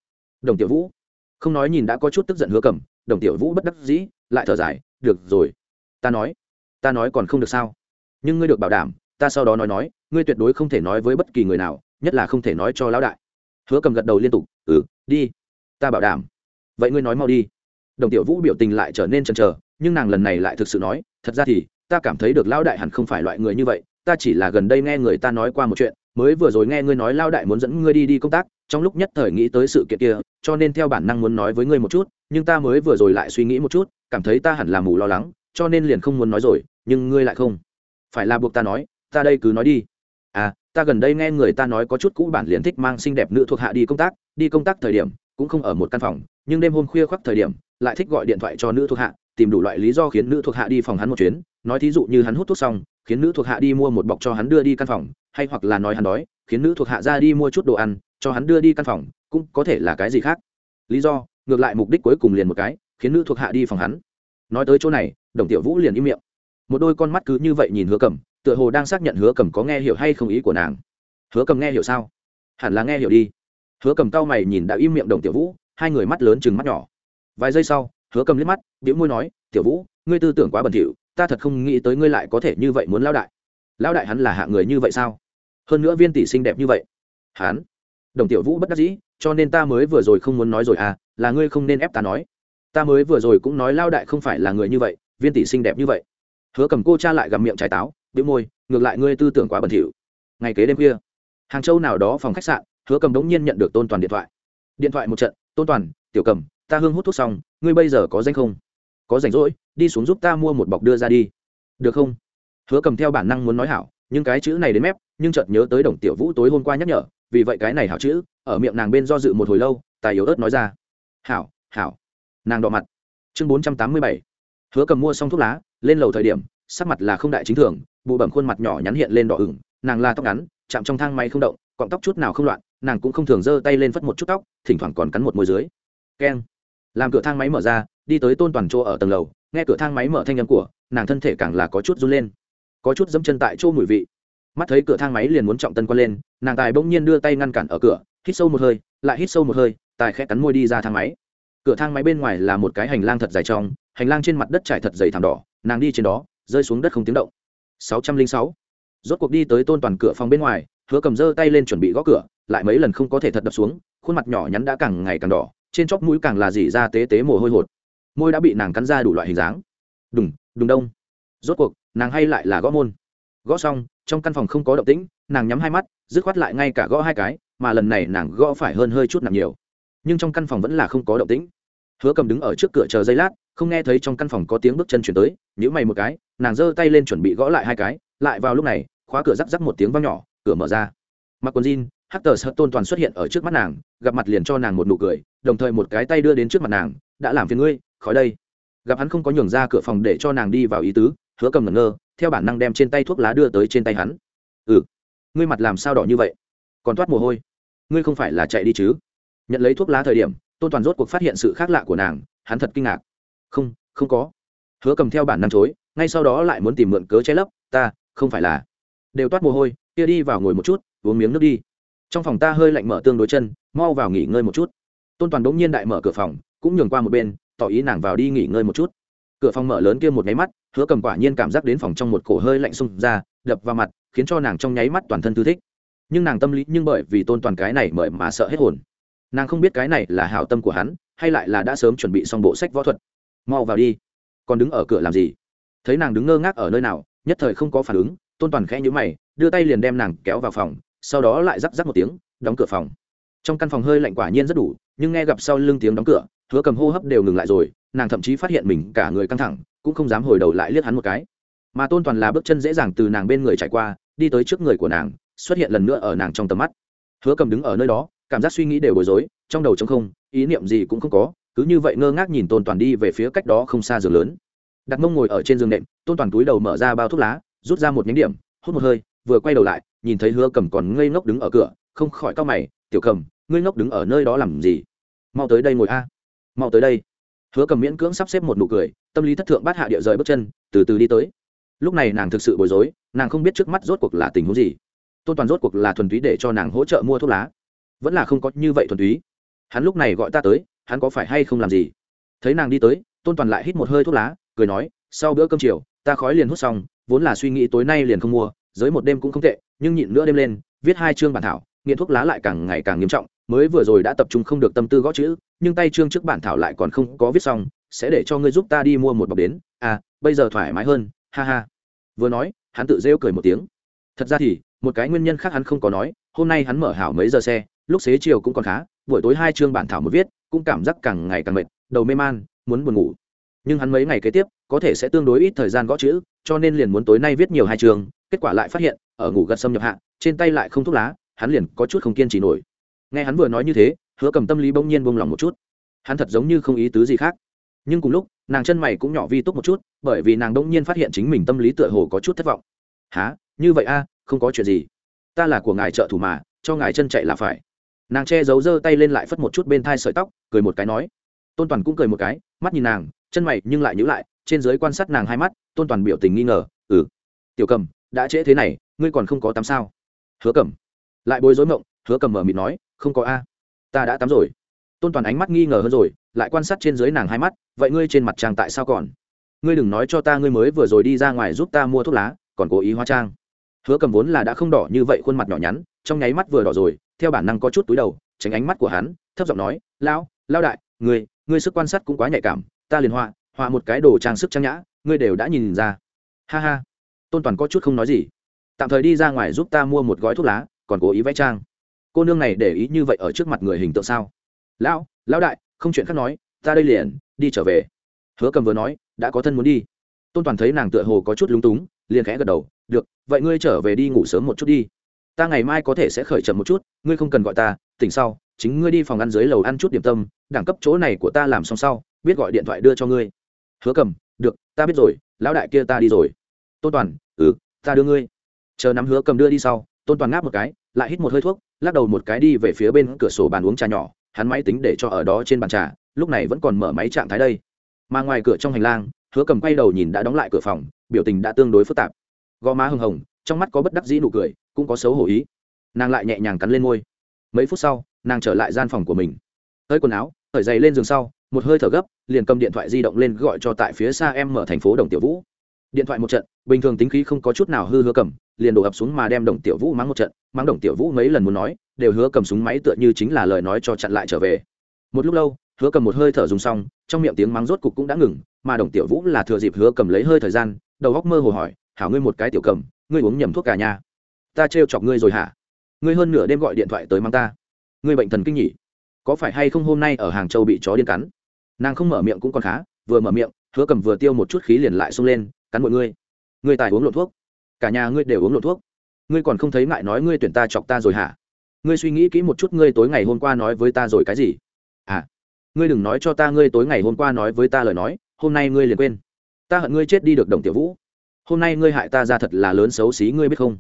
đồng tiểu vũ. Không nói nhìn đã có chút tức giận hứa cầm, đồng tiểu vũ bất đắc dĩ, lại thở dài, được rồi, ta nói ta nói còn không được sao? Nhưng ngươi được bảo đảm, ta sau đó nói nói, ngươi tuyệt đối không thể nói với bất kỳ người nào, nhất là không thể nói cho lão đại. Hứa cầm gật đầu liên tục ừ đi, ta bảo đảm. Vậy ngươi nói mau đi. Đồng tiểu vũ biểu tình lại trở nên chần chờ, nhưng nàng lần này lại thực sự nói, thật ra thì, ta cảm thấy được lão đại hẳn không phải loại người như vậy, ta chỉ là gần đây nghe người ta nói qua một chuyện mới vừa rồi nghe ngươi nói lao đại muốn dẫn ngươi đi đi công tác, trong lúc nhất thời nghĩ tới sự kiện kia, cho nên theo bản năng muốn nói với ngươi một chút, nhưng ta mới vừa rồi lại suy nghĩ một chút, cảm thấy ta hẳn là mù lo lắng, cho nên liền không muốn nói rồi, nhưng ngươi lại không. Phải là buộc ta nói, ta đây cứ nói đi. À ta gần đây nghe người ta nói có chút cũ bản liền thích mang xinh đẹp nữ thuộc hạ đi công tác, đi công tác thời điểm, cũng không ở một căn phòng, nhưng đêm hôm khuya khoác thời điểm, lại thích gọi điện thoại cho nữ thuộc hạ, tìm đủ loại lý do khiến nữ thuộc hạ đi phòng hắn một chuyến, nói thí dụ như hắn hút thuốc xong khiến nữ thuộc hạ đi mua một bọc cho hắn đưa đi căn phòng, hay hoặc là nói hắn đói, khiến nữ thuộc hạ ra đi mua chút đồ ăn, cho hắn đưa đi căn phòng, cũng có thể là cái gì khác. Lý do, ngược lại mục đích cuối cùng liền một cái, khiến nữ thuộc hạ đi phòng hắn. Nói tới chỗ này, đồng tiểu vũ liền im miệng. Một đôi con mắt cứ như vậy nhìn hứa cầm tựa hồ đang xác nhận hứa cầm có nghe hiểu hay không ý của nàng. Hứa cầm nghe hiểu sao? Hẳn là nghe hiểu đi. Hứa cầm cau mày nhìn đã im miệng đồng tiểu vũ, hai người mắt lớn chừng mắt nhỏ. Vài giây sau, hứa cầm liếc mắt biễu môi nói, tiểu vũ, ngươi tư tưởng quá bẩn thỉu ta thật không nghĩ tới ngươi lại có thể như vậy muốn lao đại. Lao đại hắn là hạ người như vậy sao? Hơn nữa viên tỷ xinh đẹp như vậy. Hắn? Đồng tiểu vũ bất đắc dĩ, cho nên ta mới vừa rồi không muốn nói rồi à là ngươi không nên ép ta nói. Ta mới vừa rồi cũng nói lao đại không phải là người như vậy, viên tỷ xinh đẹp như vậy. Hứa cầm cô cha lại gặm miệng trái táo biếu môi, ngược lại ngươi tư tưởng quá bẩn thỉu. Ngày kế đêm khuya hàng châu nào đó phòng khách sạn, hứa cầm đống nhiên nhận được tôn toàn điện thoại. Điện thoại một trận, tôn toàn, tiểu cầm, ta hương hút thuốc xong, ngươi bây giờ có danh không? Có rảnh rỗi đi xuống giúp ta mua một bọc đưa ra đi. Được không? Hứa cầm theo bản năng muốn nói hảo, nhưng cái chữ này đến mép, nhưng chợt nhớ tới đồng tiểu vũ tối hôm qua nhắc nhở, vì vậy cái này hảo chữ, ở miệng nàng bên do dự một hồi lâu, tài yếu ớt nói ra. Hảo hảo. Nàng đỏ mặt. Chương bốn trăm tám mươi bảy. Hứa cầm mua xong thuốc lá, lên lầu thời điểm, sắc mặt là không đại chính thường, bụ bẩm khuôn mặt nhỏ nhắn hiện lên đỏ ửng, nàng la tóc ngắn, chạm trong thang máy không động, cọng tóc chút nào không loạn, nàng cũng không thường giơ tay lên phất một chút tóc, thỉnh thoảng còn cắn một môi dưới. Keng. Làm cửa thang máy mở ra, đi tới tôn toàn chỗ ở tầng lầu nghe cửa thang máy mở thanh âm của, nàng thân thể càng là có chút run lên. Có chút dẫm chân tại chỗ mùi vị. Mắt thấy cửa thang máy liền muốn trọng tân quan lên, nàng tài bỗng nhiên đưa tay ngăn cản ở cửa, hít sâu một hơi, lại hít sâu một hơi, tài khẽ cắn môi đi ra thang máy. Cửa thang máy bên ngoài là một cái hành lang thật dài trong, hành lang trên mặt đất trải thật dày thảm đỏ, nàng đi trên đó, rơi xuống đất không tiếng động. Sáu trăm linh sáu. Rốt cuộc đi tới tôn toàn cửa phòng bên ngoài, hứa cầm giơ tay lên chuẩn bị gõ cửa, lại mấy lần không có thể thật đập xuống, khuôn mặt nhỏ nhắn đã càng ngày càng đỏ, trên chóp mũi càng là dỉ ra tế tế mồ hôi hột môi đã bị nàng cắn ra đủ loại hình dáng. Đùng đùng đông. Rốt cuộc, nàng hay lại là gõ môn. Gõ xong, trong căn phòng không có động tĩnh, nàng nhắm hai mắt, dứt khoát lại ngay cả gõ hai cái, mà lần này nàng gõ phải hơn hơi chút nặng nhiều. Nhưng trong căn phòng vẫn là không có động tĩnh. Hứa cầm đứng ở trước cửa chờ giây lát, không nghe thấy trong căn phòng có tiếng bước chân chuyển tới nhữ mày một cái, nàng giơ tay lên chuẩn bị gõ lại hai cái, lại vào lúc này, khóa cửa rắc rắc một tiếng vang nhỏ, cửa mở ra. Mặc quần jean hắc tờ sợ tôn toàn xuất hiện ở trước mắt nàng, gặp mặt liền cho nàng một nụ cười, đồng thời một cái tay đưa đến trước mặt nàng, đã làm phiền ngươi khỏi đây. Gặp hắn không có nhường ra cửa phòng để cho nàng đi vào ý tứ, hứa cầm ngẩn ngơ, theo bản năng đem trên tay thuốc lá đưa tới trên tay hắn. Ừ. Ngươi mặt làm sao đỏ như vậy? Còn toát mồ hôi. Ngươi không phải là chạy đi chứ? Nhận lấy thuốc lá thời điểm, tôn toàn rốt cuộc phát hiện sự khác lạ của nàng, hắn thật kinh ngạc. Không không có. Hứa cầm theo bản năng chối, ngay sau đó lại muốn tìm mượn cớ che lấp, ta, không phải là. Đều toát mồ hôi, kia đi vào ngồi một chút, uống miếng nước đi. Trong phòng ta hơi lạnh mở tương đối chân, mau vào nghỉ ngơi một chút. Tôn toàn đống nhiên đại mở cửa phòng, cũng nhường qua một bên tỏ ý nàng vào đi nghỉ ngơi một chút. Cửa phòng mở lớn kia một nháy mắt, hứa cầm quả nhiên cảm giác đến phòng trong một cổ hơi lạnh xung ra, đập vào mặt, khiến cho nàng trong nháy mắt toàn thân thư thích. Nhưng nàng tâm lý nhưng bởi vì tôn toàn cái này mời mà sợ hết hồn. Nàng không biết cái này là hảo tâm của hắn, hay lại là đã sớm chuẩn bị xong bộ sách võ thuật. Mau vào đi. Còn đứng ở cửa làm gì? Thấy nàng đứng ngơ ngác ở nơi nào, nhất thời không có phản ứng, tôn toàn khẽ nhữ mày, đưa tay liền đem nàng kéo vào phòng, sau đó lại rắc rắc một tiếng, đóng cửa phòng. Trong căn phòng hơi lạnh quả nhiên rất đủ, nhưng nghe gặp sau lưng tiếng đóng cửa hứa cầm hô hấp đều ngừng lại rồi, nàng thậm chí phát hiện mình cả người căng thẳng, cũng không dám hồi đầu lại liếc hắn một cái. Mà tôn toàn là bước chân dễ dàng từ nàng bên người trải qua, đi tới trước người của nàng, xuất hiện lần nữa ở nàng trong tầm mắt. Hứa cầm đứng ở nơi đó, cảm giác suy nghĩ đều bối rối, trong đầu t không, ý niệm gì cũng không có, cứ như vậy ngơ ngác nhìn tôn toàn đi về phía cách đó không xa giường lớn. Đặt mông ngồi ở trên giường nệm, tôn toàn túi đầu mở ra bao thuốc lá, rút ra một nhánh điểm, hút một hơi, vừa quay đầu lại, nhìn thấy hứa cầm còn ngây ngốc đứng ở cửa, không khỏi cau mày, tiểu cầm, ngươi ngốc đứng ở nơi đó làm gì? Mau tới đây ngồi a mau tới đây. Hứa cầm miễn cưỡng sắp xếp một nụ cười, tâm lý thất thượng bát hạ địa rời bước chân, từ từ đi tới. Lúc này nàng thực sự bối rối, nàng không biết trước mắt rốt cuộc là tình huống gì. Tôn toàn rốt cuộc là thuần túy để cho nàng hỗ trợ mua thuốc lá. Vẫn là không có như vậy thuần túy. Hắn lúc này gọi ta tới, hắn có phải hay không làm gì? Thấy nàng đi tới, tôn toàn lại hít một hơi thuốc lá, cười nói, sau bữa cơm chiều, ta khói liền hút xong, vốn là suy nghĩ tối nay liền không mua, giới một đêm cũng không tệ, nhưng nhịn nữa đêm lên, viết hai chương bản thảo, nghiện thuốc lá lại càng ngày càng nghiêm trọng mới vừa rồi đã tập trung không được tâm tư gõ chữ, nhưng tay chương trước bản thảo lại còn không có viết xong, sẽ để cho ngươi giúp ta đi mua một bọc đến. À bây giờ thoải mái hơn, ha ha. Vừa nói, hắn tự rêu cười một tiếng. Thật ra thì, một cái nguyên nhân khác hắn không có nói, hôm nay hắn mở hảo mấy giờ xe, lúc xế chiều cũng còn khá, buổi tối hai chương bản thảo một viết, cũng cảm giác càng ngày càng mệt, đầu mê man, muốn buồn ngủ. Nhưng hắn mấy ngày kế tiếp, có thể sẽ tương đối ít thời gian gõ chữ, cho nên liền muốn tối nay viết nhiều hai chương, kết quả lại phát hiện, ở ngủ gật xâm nhập hạ, trên tay lại không thuốc lá, hắn liền có chút không kiên trì nổi nghe hắn vừa nói như thế, hứa cầm tâm lý bỗng nhiên buông lòng một chút. Hắn thật giống như không ý tứ gì khác. Nhưng cùng lúc, nàng chân mày cũng nhỏ vi túc một chút, bởi vì nàng bỗng nhiên phát hiện chính mình tâm lý tựa hồ có chút thất vọng. Há như vậy a, không có chuyện gì. Ta là của ngài trợ thủ mà, cho ngài chân chạy là phải. Nàng che giấu giơ tay lên lại phất một chút bên thai sợi tóc, cười một cái nói. Tôn toàn cũng cười một cái, mắt nhìn nàng, chân mày nhưng lại nhữ lại, trên giới quan sát nàng hai mắt, tôn toàn biểu tình nghi ngờ ừ. Tiểu cầm, đã trễ thế này, ngươi còn không có tắm sao? Hứa cầm. Lại bối rối mộng, hứa cầm mở mịt nói không có a. Ta đã tắm rồi. Tôn toàn ánh mắt nghi ngờ hơn rồi, lại quan sát trên dưới nàng hai mắt, vậy ngươi trên mặt trang tại sao còn? Ngươi đừng nói cho ta ngươi mới vừa rồi đi ra ngoài giúp ta mua thuốc lá, còn cố ý hóa trang. Hứa cầm vốn là đã không đỏ như vậy, khuôn mặt nhỏ nhắn, trong nháy mắt vừa đỏ rồi, theo bản năng có chút túi đầu, tránh ánh mắt của hắn, thấp giọng nói, lão lao đại, ngươi ngươi sức quan sát cũng quá nhạy cảm, ta liền họa họa một cái đồ trang sức trang nhã, ngươi đều đã nhìn ra. Ha ha. Tôn toàn có chút không nói gì. Tạm thời đi ra ngoài giúp ta mua một gói thuốc lá, còn cố ý vẽ trang cô nương này để ý như vậy ở trước mặt người hình tượng sao? Lão lão đại, không chuyện khác nói, ta đây liền, đi trở về. Hứa cầm vừa nói, đã có thân muốn đi. Tôn toàn thấy nàng tựa hồ có chút lúng túng, liền khẽ gật đầu, được, vậy ngươi trở về đi ngủ sớm một chút đi. Ta ngày mai có thể sẽ khởi chậm một chút, ngươi không cần gọi ta, tỉnh sau, chính ngươi đi phòng ăn dưới lầu ăn chút điểm tâm, đẳng cấp chỗ này của ta làm xong sau, biết gọi điện thoại đưa cho ngươi. Hứa cầm, được, ta biết rồi, lão đại kia ta đi rồi. Tôn toàn ừ ta đưa ngươi. Chờ nắm hứa cầm đưa đi sau, tôn toàn ngáp một cái lại hít một hơi thuốc, lắc đầu một cái đi về phía bên cửa sổ bàn uống trà nhỏ, hắn máy tính để cho ở đó trên bàn trà, lúc này vẫn còn mở máy trạng thái đây. Mà ngoài cửa trong hành lang, hứa cầm quay đầu nhìn đã đóng lại cửa phòng, biểu tình đã tương đối phức tạp. Gò má hừng hồng, trong mắt có bất đắc dĩ nụ cười, cũng có xấu hổ ý. Nàng lại nhẹ nhàng cắn lên môi. Mấy phút sau, nàng trở lại gian phòng của mình. Hơi quần áo khởi giày lên giường sau, một hơi thở gấp, liền cầm điện thoại di động lên gọi cho tại phía xa em mở thành phố đồng tiểu vũ điện thoại một trận, bình thường tính khí không có chút nào hư hứa cầm, liền đổ ập xuống mà đem đồng tiểu vũ mắng một trận, mắng đồng tiểu vũ mấy lần muốn nói, đều hứa cầm súng máy tựa như chính là lời nói cho chặn lại trở về. Một lúc lâu, hứa cầm một hơi thở dùng xong, trong miệng tiếng mắng rốt cục cũng đã ngừng, mà đồng tiểu vũ là thừa dịp hứa cầm lấy hơi thời gian, đầu góc mơ hồ hỏi, hảo ngươi một cái tiểu cầm, ngươi uống nhầm thuốc cả nhà. Ta trêu chọc ngươi rồi hả? Ngươi hơn nửa đêm gọi điện thoại tới mang ta. Ngươi bệnh thần kinh nhỉ? Có phải hay không hôm nay ở hàng châu bị chó điên cắn? Nàng không mở miệng cũng còn khá, vừa mở miệng, hứa cầm vừa tiêu một chút khí liền lại xông lên cắn mọi ngươi. Ngươi tài uống lộn thuốc. Cả nhà ngươi đều uống lộn thuốc. Ngươi còn không thấy ngại nói ngươi tuyển ta chọc ta rồi hả? Ngươi suy nghĩ kỹ một chút ngươi tối ngày hôm qua nói với ta rồi cái gì? À ngươi đừng nói cho ta ngươi tối ngày hôm qua nói với ta lời nói hôm nay ngươi liền quên. Ta hận ngươi chết đi được đồng tiểu vũ. Hôm nay ngươi hại ta ra thật là lớn xấu xí ngươi biết không?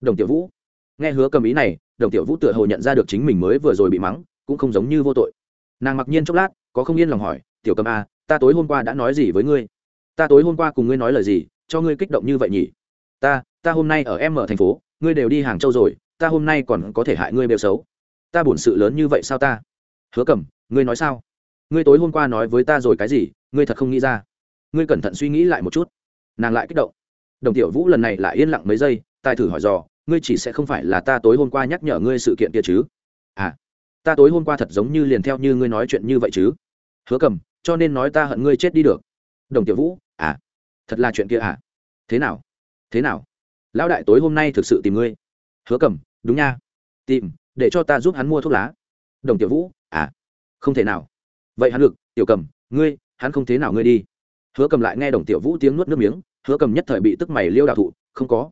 Đồng tiểu vũ. Nghe hứa cầm ý này đồng tiểu vũ tựa hồ nhận ra được chính mình mới vừa rồi bị mắng cũng không giống như vô tội. Nàng mặc nhiên chốc lát có không yên lòng hỏi tiểu cầm a à, ta tối hôm qua đã nói gì với ngươi? Ta tối hôm qua cùng ngươi nói lời gì, cho ngươi kích động như vậy nhỉ? Ta ta hôm nay ở em ở thành phố, ngươi đều đi hàng châu rồi, ta hôm nay còn có thể hại ngươi bêu xấu. Ta bổn sự lớn như vậy sao ta? Hứa cầm ngươi nói sao? Ngươi tối hôm qua nói với ta rồi cái gì, ngươi thật không nghĩ ra. Ngươi cẩn thận suy nghĩ lại một chút. Nàng lại kích động. Đồng tiểu vũ lần này lại yên lặng mấy giây, tài thử hỏi dò, ngươi chỉ sẽ không phải là ta tối hôm qua nhắc nhở ngươi sự kiện kia chứ? À ta tối hôm qua thật giống như liền theo như ngươi nói chuyện như vậy chứ? Hứa cầm cho nên nói ta hận ngươi chết đi được. Đồng tiểu vũ à thật là chuyện kia à? Thế nào? Thế nào? Lão đại tối hôm nay thực sự tìm ngươi? Hứa cầm đúng nha. Tìm, để cho ta giúp hắn mua thuốc lá. Đồng tiểu vũ à không thể nào. Vậy hắn được, tiểu cầm ngươi, hắn không thế nào ngươi đi. Hứa cầm lại nghe đồng tiểu vũ tiếng nuốt nước miếng, hứa cầm nhất thời bị tức mày liêu đạo thụ, không có.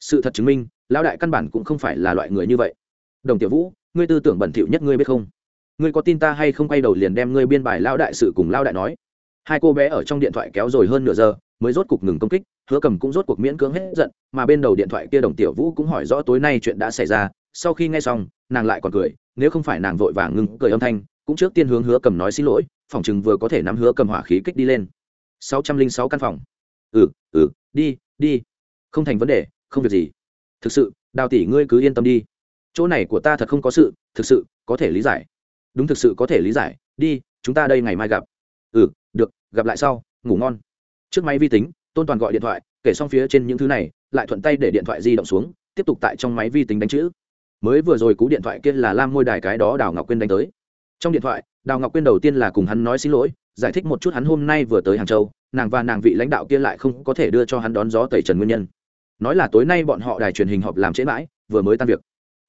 Sự thật chứng minh, lão đại căn bản cũng không phải là loại người như vậy. Đồng tiểu vũ, ngươi tư tưởng bẩn thỉu nhất ngươi biết không? Ngươi có tin ta hay không quay đầu liền đem ngươi biên bài lão đại sự cùng lão đại nói? Hai cô bé ở trong điện thoại kéo rồi hơn nửa giờ, mới rốt cuộc ngừng công kích, hứa cầm cũng rốt cuộc miễn cưỡng hết giận, mà bên đầu điện thoại kia đồng tiểu vũ cũng hỏi rõ tối nay chuyện đã xảy ra. Sau khi nghe xong, nàng lại còn cười, nếu không phải nàng vội vàng ngừng cười âm thanh, cũng trước tiên hướng hứa cầm nói xin lỗi, phòng chừng vừa có thể nắm hứa cầm hỏa khí kích đi lên. Sáu trăm linh sáu căn phòng. Ừ ừ đi đi. Không thành vấn đề, không việc gì. Thực sự, đào tỷ ngươi cứ yên tâm đi. Chỗ này của ta thật không có sự, thực sự, có thể lý giải. Đúng thực sự có thể lý giải. Đi, chúng ta đây ngày mai gặp. Ừ gặp lại sau, ngủ ngon. Trước máy vi tính, tôn toàn gọi điện thoại, kể xong phía trên những thứ này, lại thuận tay để điện thoại di động xuống, tiếp tục tại trong máy vi tính đánh chữ. Mới vừa rồi cú điện thoại kia là lam môi đài cái đó đào ngọc quyên đánh tới. Trong điện thoại, đào ngọc quyên đầu tiên là cùng hắn nói xin lỗi, giải thích một chút hắn hôm nay vừa tới hàng châu, nàng và nàng vị lãnh đạo kia lại không có thể đưa cho hắn đón gió tẩy trần nguyên nhân. Nói là tối nay bọn họ đài truyền hình họp làm trễ mãi, vừa mới tan việc.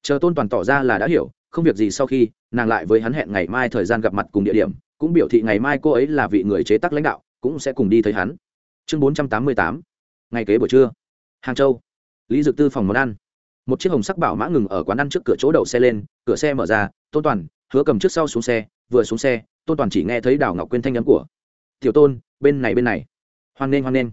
Chờ tôn toàn tỏ ra là đã hiểu, không việc gì sau khi, nàng lại với hắn hẹn ngày mai thời gian gặp mặt cùng địa điểm cũng biểu thị ngày mai cô ấy là vị người chế tác lãnh đạo, cũng sẽ cùng đi thấy hắn. Chương bốn trăm tám mươi tám, ngày kế buổi trưa. Hàng châu. Lý dực tư phòng món ăn. Một chiếc hồng sắc bảo mã ngừng ở quán ăn trước cửa chỗ đậu xe lên, cửa xe mở ra, tôn toàn, hứa cầm trước sau xuống xe, vừa xuống xe, tôn toàn chỉ nghe thấy đào ngọc quyên thanh nhắn của. Tiểu tôn, bên này bên này. Hoan nghênh hoan nghênh.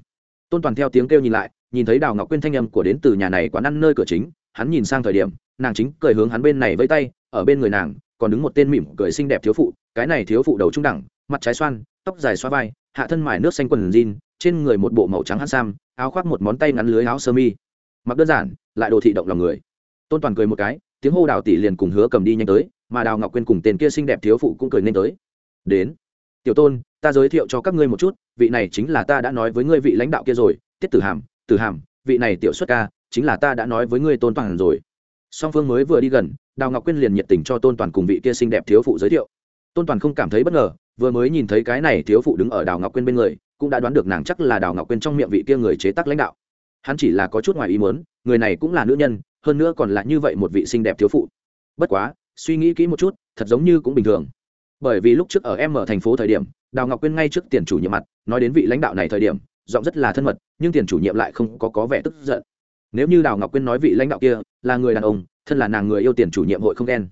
Tôn toàn theo tiếng kêu nhìn lại, nhìn thấy đào ngọc quyên thanh âm của đến từ nhà này quán ăn nơi cửa chính, hắn nhìn sang thời điểm, nàng chính cười hướng hắn bên này vẫy tay, ở bên người nàng còn đứng một tên mỉm cười xinh đẹp thiếu phụ, cái này thiếu phụ đầu trung đẳng, mặt trái xoan, tóc dài xoa vai, hạ thân mài nước xanh quần jean, trên người một bộ màu trắng hát sam, áo khoác một món tay ngắn lưới áo sơ mi. Mặc đơn giản, lại đồ thị động lòng người. Tôn toàn cười một cái, tiếng hô đào tỷ liền cùng hứa cầm đi nhanh tới, mà đào ngọc quyên cùng tên kia xinh đẹp thiếu phụ cũng cười nên tới. Đến. Tiểu tôn, ta giới thiệu cho các ngươi một chút, vị này chính là ta đã nói với ngươi vị lãnh đạo kia rồi, tiết tử hàm tử hàm, vị này tiểu xuất ca, chính là ta đã nói với ngươi tôn toàn rồi. Song phương mới vừa đi gần đào ngọc quyên liền nhiệt tình cho tôn toàn cùng vị kia xinh đẹp thiếu phụ giới thiệu tôn toàn không cảm thấy bất ngờ vừa mới nhìn thấy cái này thiếu phụ đứng ở đào ngọc quyên bên người cũng đã đoán được nàng chắc là đào ngọc quyên trong miệng vị kia người chế tác lãnh đạo hắn chỉ là có chút ngoài ý muốn, người này cũng là nữ nhân, hơn nữa còn là như vậy một vị xinh đẹp thiếu phụ. Bất quá, suy nghĩ kỹ một chút, thật giống như cũng bình thường. Bởi vì lúc trước ở em ở thành phố thời điểm, đào ngọc quyên ngay trước tiền chủ nhiệm mặt, nói đến vị lãnh đạo này thời điểm, giọng rất là thân mật, nhưng tiền chủ nhiệm lại không có có vẻ tức giận. Nếu như đào ngọc quyên nói vị lãnh đạo kia là người đàn ông thân là nàng người yêu tiền chủ nhiệm hội không ghen.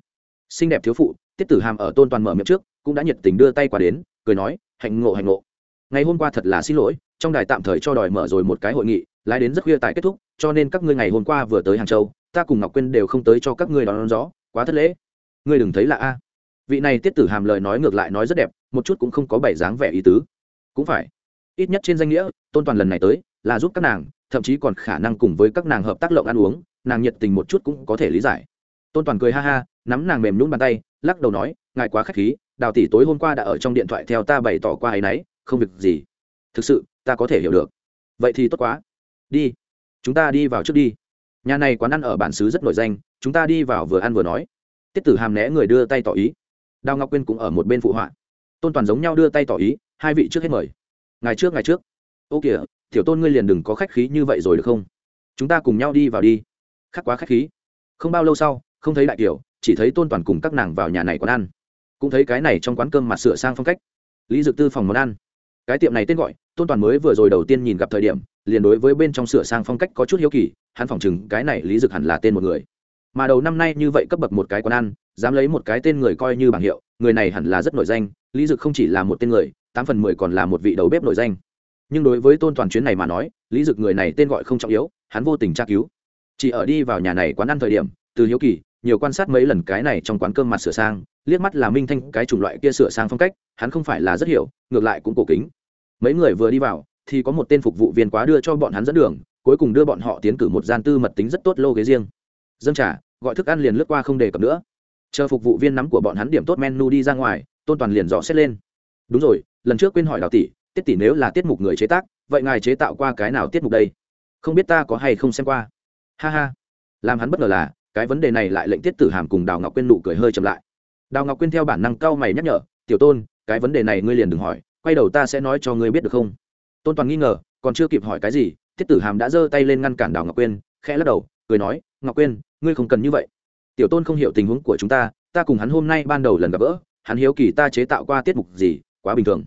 Xinh đẹp thiếu phụ tiết tử hàm ở tôn toàn mở miệng trước cũng đã nhiệt tình đưa tay qua đến cười nói hạnh ngộ hạnh ngộ. Ngày hôm qua thật là xin lỗi trong đài tạm thời cho đòi mở rồi một cái hội nghị lái đến rất khuya tại kết thúc cho nên các ngươi ngày hôm qua vừa tới hàng châu ta cùng ngọc quyên đều không tới cho các ngươi đón, đón gió quá thất lễ. Ngươi đừng thấy là a. Vị này tiết tử hàm lời nói ngược lại nói rất đẹp một chút cũng không có bảy dáng vẻ ý tứ. Cũng phải. Ít nhất trên danh nghĩa tôn toàn lần này tới là giúp các nàng thậm chí còn khả năng cùng với các nàng hợp tác lộng ăn uống nàng nhiệt tình một chút cũng có thể lý giải. Tôn toàn cười ha ha, nắm nàng mềm nhún bàn tay, lắc đầu nói, ngài quá k h á c h khí, đào tỷ tối hôm qua đã ở trong điện thoại theo ta bày tỏ qua ấ y n ấ y không việc gì. Thực sự, ta có thể hiểu được. Vậy thì tốt quá. Đi, chúng ta đi vào trước đi. Nhà này quán ăn ở bản xứ rất nổi danh, chúng ta đi vào vừa ăn vừa nói. Tiết tử hàm né người đưa tay tỏ ý. Đào ngọc quyên cũng ở một bên phụ họa. Tôn toàn giống nhau đưa tay tỏ ý, hai vị trước hết mời. Ngày trước ngày trước. Ô kìa, tiểu tôn ngươi liền đừng có khách khí như vậy rồi được không? Chúng ta cùng nhau đi vào đi khắc quá khách khí. Không bao lâu sau, không thấy đại kiều chỉ thấy tôn toàn cùng các nàng vào nhà này quán ăn. Cũng thấy cái này trong quán cơm mặt sửa sang phong cách. Lý dực tư phòng món ăn. Cái tiệm này tên gọi, tôn toàn mới vừa rồi đầu tiên nhìn gặp thời điểm, liền đối với bên trong sửa sang phong cách có chút hiếu kỳ, hắn phỏng chừng cái này lý dực hẳn là tên một người. Mà đầu năm nay như vậy cấp bậc một cái quán ăn, dám lấy một cái tên người coi như bảng hiệu, người này hẳn là rất nổi danh, lý dực không chỉ là một tên người, tám phần mười còn là một vị đầu bếp nổi danh. Nhưng đối với tôn toàn chuyến này mà nói, lý dực người này tên gọi không trọng yếu, hắn vô tình tra cứu chỉ ở đi vào nhà này quán ăn thời điểm, từ hiếu kỳ nhiều quan sát mấy lần cái này trong quán cơm mặt sửa sang, liếc mắt là minh thanh cái chủng loại kia sửa sang phong cách, hắn không phải là rất hiểu, ngược lại cũng cổ kính. Mấy người vừa đi vào, thì có một tên phục vụ viên quá đưa cho bọn hắn dẫn đường, cuối cùng đưa bọn họ tiến cử một gian tư mật tính rất tốt lô ghế riêng. Dân trả gọi thức ăn liền lướt qua không đề cập nữa. Chờ phục vụ viên nắm của bọn hắn điểm tốt menu đi ra ngoài, tôn toàn liền dò xét lên. Đúng rồi, lần trước quên hỏi đào tỷ, tiết tỷ nếu là tiết mục người chế tác, vậy ngài chế tạo qua cái nào tiết mục đây? Không biết ta có hay không xem qua? Ha ha. Làm hắn bất ngờ là, cái vấn đề này lại lệnh tiết tử hàm cùng đào ngọc quyên nụ cười hơi chậm lại. Đào ngọc quyên theo bản năng cau mày nhắc nhở, tiểu tôn, cái vấn đề này ngươi liền đừng hỏi, quay đầu ta sẽ nói cho ngươi biết được không? Tôn toàn nghi ngờ, còn chưa kịp hỏi cái gì, tiết tử hàm đã giơ tay lên ngăn cản đào ngọc quyên, khẽ lắc đầu, cười nói, ngọc quyên, ngươi không cần như vậy. Tiểu tôn không hiểu tình huống của chúng ta ta cùng hắn hôm nay ban đầu lần gặp gỡ, hắn hiếu kỳ ta chế tạo qua tiết mục gì, quá bình thường.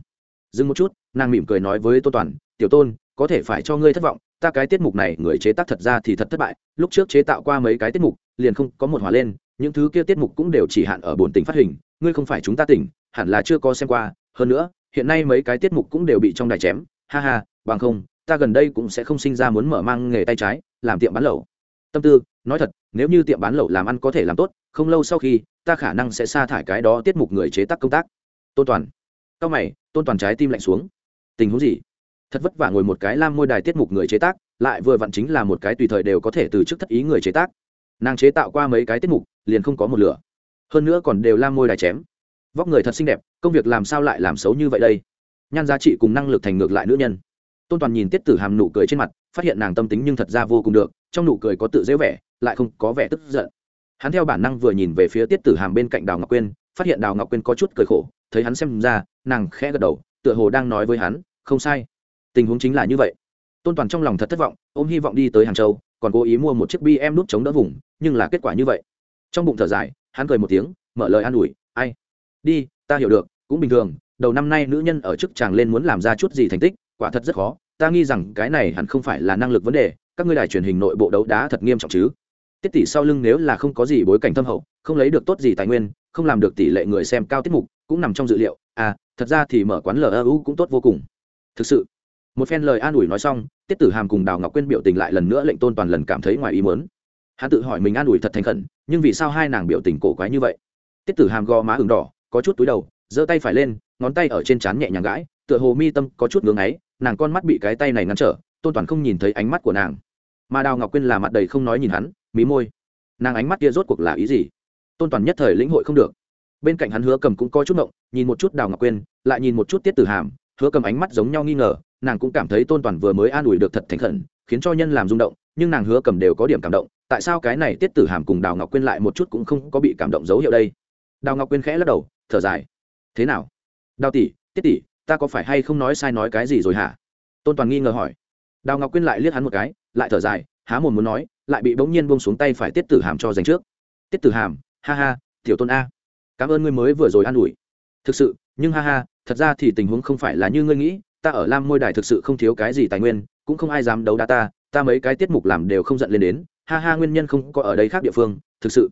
Dừng một chút, nàng mỉm cười nói với tôn toàn, tiểu tôn, có thể phải cho ngươi thất vọng ta cái tiết mục này, người chế tác thật ra thì thật thất bại, lúc trước chế tạo qua mấy cái tiết mục, liền không có một hòa lên, những thứ kia tiết mục cũng đều chỉ hạn ở bồn tỉnh phát hình, ngươi không phải chúng ta tỉnh, hẳn là chưa có xem qua, hơn nữa, hiện nay mấy cái tiết mục cũng đều bị trong đài chém, ha ha, bằng không, ta gần đây cũng sẽ không sinh ra muốn mở mang nghề tay trái, làm tiệm bán lẩu. Tâm tư, nói thật, nếu như tiệm bán lẩu làm ăn có thể làm tốt, không lâu sau khi, ta khả năng sẽ sa thải cái đó tiết mục người chế tác công tác. Tôn toàn. Cao mày, tôn toàn trái tim lạnh xuống. Tình huống gì? Thật vất vả ngồi một cái lam môi đài tiết mục người chế tác, lại vừa vặn chính là một cái tùy thời đều có thể từ chức thất ý người chế tác. Nàng chế tạo qua mấy cái tiết mục, liền không có một lửa. Hơn nữa còn đều lam môi đài chém. Vóc người thật xinh đẹp, công việc làm sao lại làm xấu như vậy đây? Nhan giá trị cùng năng lực thành ngược lại nữ nhân. Tôn toàn nhìn tiết tử hàm nụ cười trên mặt, phát hiện nàng tâm tính nhưng thật ra vô cùng được, trong nụ cười có tự dễ vẻ, lại không có vẻ tức giận. Hắn theo bản năng vừa nhìn về phía tiết tử hàm bên cạnh đào ngọc quyên, phát hiện đào ngọc quyên có chút cười khổ, thấy hắn xem ra, nàng khẽ gật đầu, tựa hồ đang nói với hắn, không sai tình huống chính là như vậy. Tôn toàn trong lòng thật thất vọng, ôm hy vọng đi tới hàng châu, còn cố ý mua một chiếc bm nút chống đỡ vùng, nhưng là kết quả như vậy. Trong bụng thở dài, hắn cười một tiếng, mở lời an ủi, ai? Đi, ta hiểu được, cũng bình thường, đầu năm nay nữ nhân ở chức chàng lên muốn làm ra chút gì thành tích, quả thật rất khó, ta nghi rằng cái này hẳn không phải là năng lực vấn đề, các ngươi đài truyền hình nội bộ đấu đá thật nghiêm trọng chứ. Tiết tỷ sau lưng nếu là không có gì bối cảnh thâm hậu, không lấy được tốt gì tài nguyên, không làm được tỷ lệ người xem cao tiết mục, cũng nằm trong dự liệu. À thật ra thì mở quán lu cũng tốt vô cùng. Thực sự một phen lời an ủi nói xong, tiết tử hàm cùng đào ngọc quyên biểu tình lại lần nữa lệnh tôn toàn lần cảm thấy ngoài ý mớn hắn tự hỏi mình an ủi thật thành khẩn, nhưng vì sao hai nàng biểu tình cổ quái như vậy? Tiết tử hàm gò má ửng đỏ, có chút túi đầu, giơ tay phải lên, ngón tay ở trên trán nhẹ nhàng gãi, tựa hồ mi tâm có chút ngưng ấy nàng con mắt bị cái tay này ngăn trở, tôn toàn không nhìn thấy ánh mắt của nàng. Mà đào ngọc quyên là mặt đầy không nói nhìn hắn, mí môi. Nàng ánh mắt kia rốt cuộc là ý gì? Tôn toàn nhất thời lĩnh hội không được. Bên cạnh hắn hứa cầm cũng có chút mộng nhìn một chút đào ngọc quyên, lại nhìn một chút tiết tử hàm, hứa cầm ánh mắt giống nhau nghi ngờ nàng cũng cảm thấy tôn toàn vừa mới an ủi được thật thành khẩn, khiến cho nhân làm rung động, nhưng nàng hứa cầm đều có điểm cảm động, tại sao cái này tiết tử hàm cùng đào ngọc quyên lại một chút cũng không có bị cảm động dấu hiệu đây? Đào ngọc quyên khẽ lắc đầu, thở dài. Thế nào? Đào tỷ, tiết tỷ, ta có phải hay không nói sai nói cái gì rồi hả? Tôn toàn nghi ngờ hỏi. Đào ngọc quyên lại liếc hắn một cái, lại thở dài, há mồm muốn nói, lại bị bỗng nhiên buông xuống tay phải tiết tử hàm cho dành trước. Tiết tử hàm, ha ha, tiểu tôn a. Cảm ơn ngươi mới vừa rồi an ủi. Thực sự, nhưng ha ha, thật ra thì tình huống không phải là như ngươi nghĩ ta ở lam môi đài thực sự không thiếu cái gì tài nguyên, cũng không ai dám đấu đá ta ta mấy cái tiết mục làm đều không giận lên đến, ha ha, nguyên nhân không có ở đây khác địa phương, thực sự.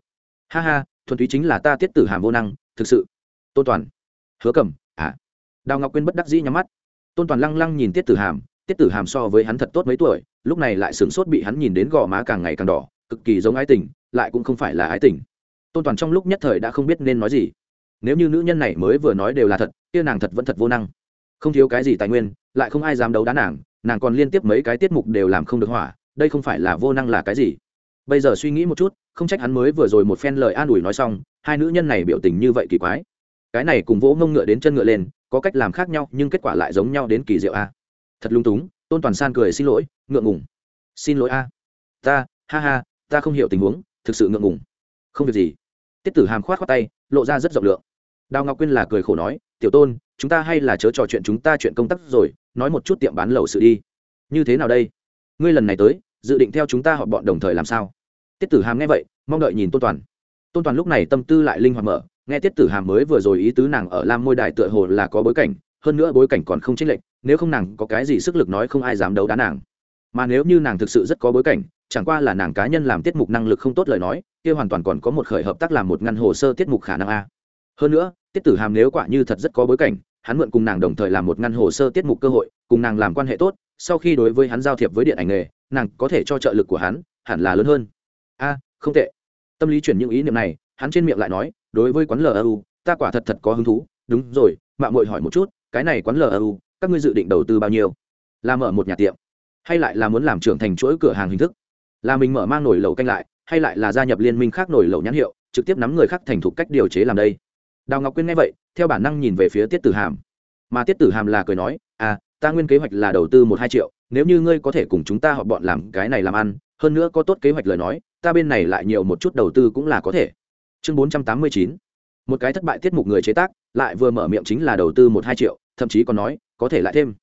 Ha ha, thuần túy chính là ta tiết tử hàm vô năng, thực sự. Tôn toàn. Hứa cầm à. Đào ngọc quyên bất đắc dĩ nhắm mắt. Tôn toàn lăng lăng nhìn tiết tử hàm, tiết tử hàm so với hắn thật tốt mấy tuổi, lúc này lại sửng sốt bị hắn nhìn đến gò má càng ngày càng đỏ, cực kỳ giống ái tình, lại cũng không phải là ái tình. Tôn toàn trong lúc nhất thời đã không biết nên nói gì. Nếu như nữ nhân này mới vừa nói đều là thật, kia nàng thật vẫn thật vô năng không thiếu cái gì tài nguyên, lại không ai dám đấu đá nàng nàng còn liên tiếp mấy cái tiết mục đều làm không được hỏa, đây không phải là vô năng là cái gì. Bây giờ suy nghĩ một chút, không trách hắn mới vừa rồi một phen lời an ủi nói xong, hai nữ nhân này biểu tình như vậy kỳ quái. Cái này cùng vỗ ngông ngựa đến chân ngựa lên, có cách làm khác nhau, nhưng kết quả lại giống nhau đến kỳ diệu a. Thật lung túng, tôn toàn san cười xin lỗi, ngượng ngùng. Xin lỗi a. Ta, ha ha, ta không hiểu tình huống, thực sự ngượng ngùng. Không việc gì. Tiết tử hàm khoát khoát tay, lộ ra rất rộng lượng. Đào ngọc quyên là cười khổ nói, tiểu tôn chúng ta hay là chớ trò chuyện chúng ta chuyện công tác rồi, nói một chút tiệm bán lẩu sự đi. Như thế nào đây? Ngươi lần này tới, dự định theo chúng ta họp bọn đồng thời làm sao? Tiết tử hàm nghe vậy, mong đợi nhìn tôn toàn. Tôn toàn lúc này tâm tư lại linh hoạt mở, nghe tiết tử hàm mới vừa rồi ý tứ nàng ở lam môi đài tựa hồ là có bối cảnh, hơn nữa bối cảnh còn không chênh lệch, nếu không nàng có cái gì sức lực nói không ai dám đấu đá nàng. Mà nếu như nàng thực sự rất có bối cảnh, chẳng qua là nàng cá nhân làm tiết mục năng lực không tốt lời nói, kia hoàn toàn còn có một khởi hợp tác làm một ngăn hồ sơ tiết mục khả năng a. Hơn nữa, tiết tử hàm nếu quả như thật rất có bối cảnh hắn mượn cùng nàng đồng thời làm một ngăn hồ sơ tiết mục cơ hội, cùng nàng làm quan hệ tốt, sau khi đối với hắn giao thiệp với điện ảnh nghề, nàng có thể cho trợ lực của hắn hẳn là lớn hơn. A, không tệ. Tâm lý chuyển những ý niệm này, hắn trên miệng lại nói, đối với quán lu ta quả thật thật có hứng thú. Đúng rồi mạng mội hỏi một chút, cái này quán lu các ngươi dự định đầu tư bao nhiêu? Là mở một nhà tiệm, hay lại là muốn làm trưởng thành chuỗi cửa hàng hình thức? Là mình mở mang nổi lẩu canh lại, hay lại là gia nhập liên minh khác nổi lẩu nhãn hiệu, trực tiếp nắm người khác thành thục cách điều chế làm đây? Đào ngọc quyên nghe vậy theo bản năng nhìn về phía tiết tử hàm. Mà tiết tử hàm là cười nói à ta nguyên kế hoạch là đầu tư một hai triệu, nếu như ngươi có thể cùng chúng ta họ bọn làm cái này làm ăn, hơn nữa có tốt kế hoạch lời nói, ta bên này lại nhiều một chút đầu tư cũng là có thể. Chương bốn trăm tám mươi chín. Một cái thất bại tiết mục người chế tác, lại vừa mở miệng chính là đầu tư một hai triệu, thậm chí còn nói, có thể lại thêm.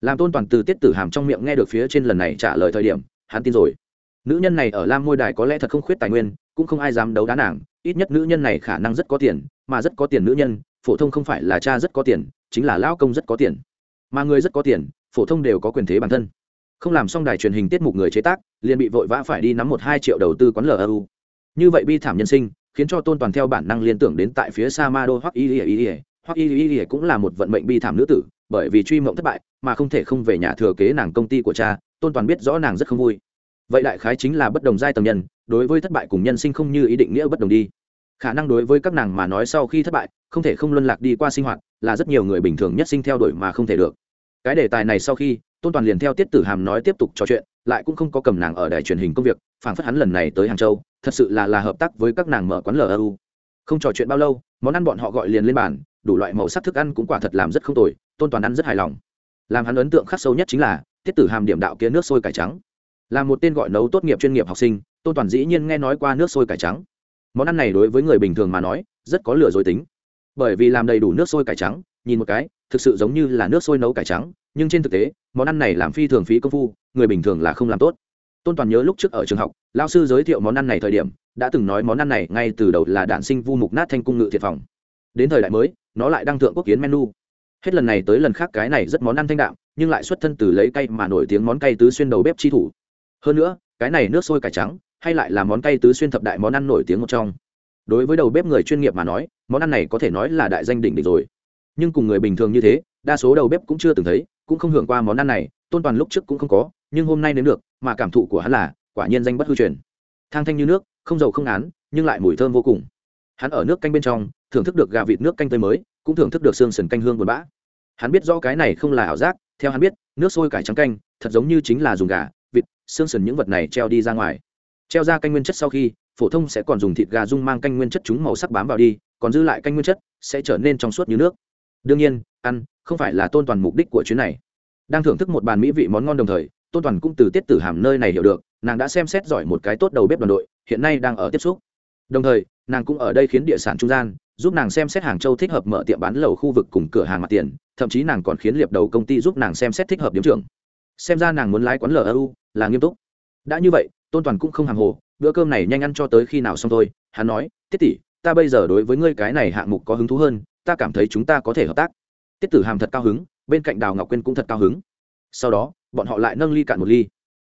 Làm tôn toàn từ tiết tử hàm trong miệng nghe được phía trên lần này trả lời thời điểm, hắn tin rồi. Nữ nhân này ở lam môi đài có lẽ thật không khuyết tài nguyên, cũng không ai dám đấu đá nàng, ít nhất nữ nhân này khả năng rất có tiền, mà rất có tiền nữ nhân phổ thông không phải là cha rất có tiền, chính là lão công rất có tiền. Mà người rất có tiền, phổ thông đều có quyền thế bản thân. Không làm xong đài truyền hình tiết mục người chế tác, liền bị vội vã phải đi nắm một hai triệu đầu tư quán lu như vậy bi thảm nhân sinh, khiến cho tôn toàn theo bản năng liên tưởng đến tại phía sa ma đô hoặc y ỉa y ỉa hoặc y y ỉa cũng là một vận mệnh bi thảm nữ tử, bởi vì truy mộng thất bại, mà không thể không về nhà thừa kế nàng công ty của cha, tôn toàn biết rõ nàng rất không vui. Vậy đại khái chính là bất đồng giai tầng nhân, đối với thất bại cùng nhân sinh không như ý định nghĩa bất đồng đi khả năng đối với các nàng mà nói sau khi thất bại, không thể không luân lạc đi qua sinh hoạt, là rất nhiều người bình thường nhất sinh theo đuổi mà không thể được. Cái đề tài này sau khi, tôn toàn liền theo tiết tử hàm nói tiếp tục trò chuyện, lại cũng không có cầm nàng ở đài truyền hình công việc phản phất hắn lần này tới hàng châu, thật sự là là hợp tác với các nàng mở quán lu không trò chuyện bao lâu, món ăn bọn họ gọi liền lên bàn, đủ loại màu sắc thức ăn cũng quả thật làm rất không tồi, tôn toàn ăn rất hài lòng. Làm hắn ấn tượng khắc sâu nhất chính là, tiết tử hàm điểm đạo kia nước sôi cải trắng. Là một tên gọi nấu tốt nghiệp chuyên nghiệp học sinh, tôn toàn dĩ nhiên nghe nói qua nước sôi cải trắng món ăn này đối với người bình thường mà nói, rất có lửa dối tính. Bởi vì làm đầy đủ nước sôi cải trắng, nhìn một cái, thực sự giống như là nước sôi nấu cải trắng, nhưng trên thực tế, món ăn này làm phi thường phí công phu, người bình thường là không làm tốt. Tôn toàn nhớ lúc trước ở trường học lao sư giới thiệu món ăn này thời điểm, đã từng nói món ăn này ngay từ đầu là đạn sinh vu mục nát thanh cung ngự thiệt phòng. Đến thời đại mới, nó lại đăng thượng quốc kiến menu. Hết lần này tới lần khác cái này rất món ăn thanh đạm, nhưng lại xuất thân từ lấy cay mà nổi tiếng món cay tứ xuyên đầu bếp chi thủ. Hơn nữa, cái này nước sôi cải trắng hay lại là món cay tứ xuyên thập đại món ăn nổi tiếng một trong. Đối với đầu bếp người chuyên nghiệp mà nói, món ăn này có thể nói là đại danh đỉnh đỉnh rồi. Nhưng cùng người bình thường như thế, đa số đầu bếp cũng chưa từng thấy, cũng không hưởng qua món ăn này, tôn toàn lúc trước cũng không có, nhưng hôm nay đến được, mà cảm thụ của hắn là, quả nhiên danh bất hư truyền. Thang thanh như nước, không dầu không án nhưng lại mùi thơm vô cùng. Hắn ở nước canh bên trong, thưởng thức được gà vịt nước canh tươi mới, cũng thưởng thức được xương sần canh hương buồn bã. Hắn biết rõ cái này không là ảo giác, theo hắn biết, nước sôi cải trắng canh, thật giống như chính là dùng gà, vịt, xương sần những vật này treo đi ra ngoài treo ra canh nguyên chất sau khi, phổ thông sẽ còn dùng thịt gà dung mang canh nguyên chất chúng màu sắc bám vào đi, còn dư lại canh nguyên chất, sẽ trở nên trong suốt như nước. Đương nhiên, ăn không phải là tôn toàn mục đích của chuyến này. Đang thưởng thức một bàn mỹ vị món ngon đồng thời, tôn toàn cũng từ tiết tử hàm nơi này hiểu được, nàng đã xem xét giỏi một cái tốt đầu bếp đoàn đội, hiện nay đang ở tiếp xúc. Đồng thời, nàng cũng ở đây khiến địa sản trung gian, giúp nàng xem xét hàng châu thích hợp mở tiệm bán lầu khu vực cùng cửa hàng mặt tiền, thậm chí nàng còn khiến liệp đầu công ty giúp nàng xem xét thích hợp điểm trưởng. Xem ra nàng muốn lái quán lu là nghiêm túc. Đã như vậy tôn toàn cũng không hàng hồ, bữa cơm này nhanh ăn cho tới khi nào xong thôi, hắn nói, tiết tỷ, ta bây giờ đối với ngươi cái này hạng mục có hứng thú hơn, ta cảm thấy chúng ta có thể hợp tác. Tiết tử hàm thật cao hứng, bên cạnh đào ngọc quyên cũng thật cao hứng. Sau đó, bọn họ lại nâng ly cạn một ly.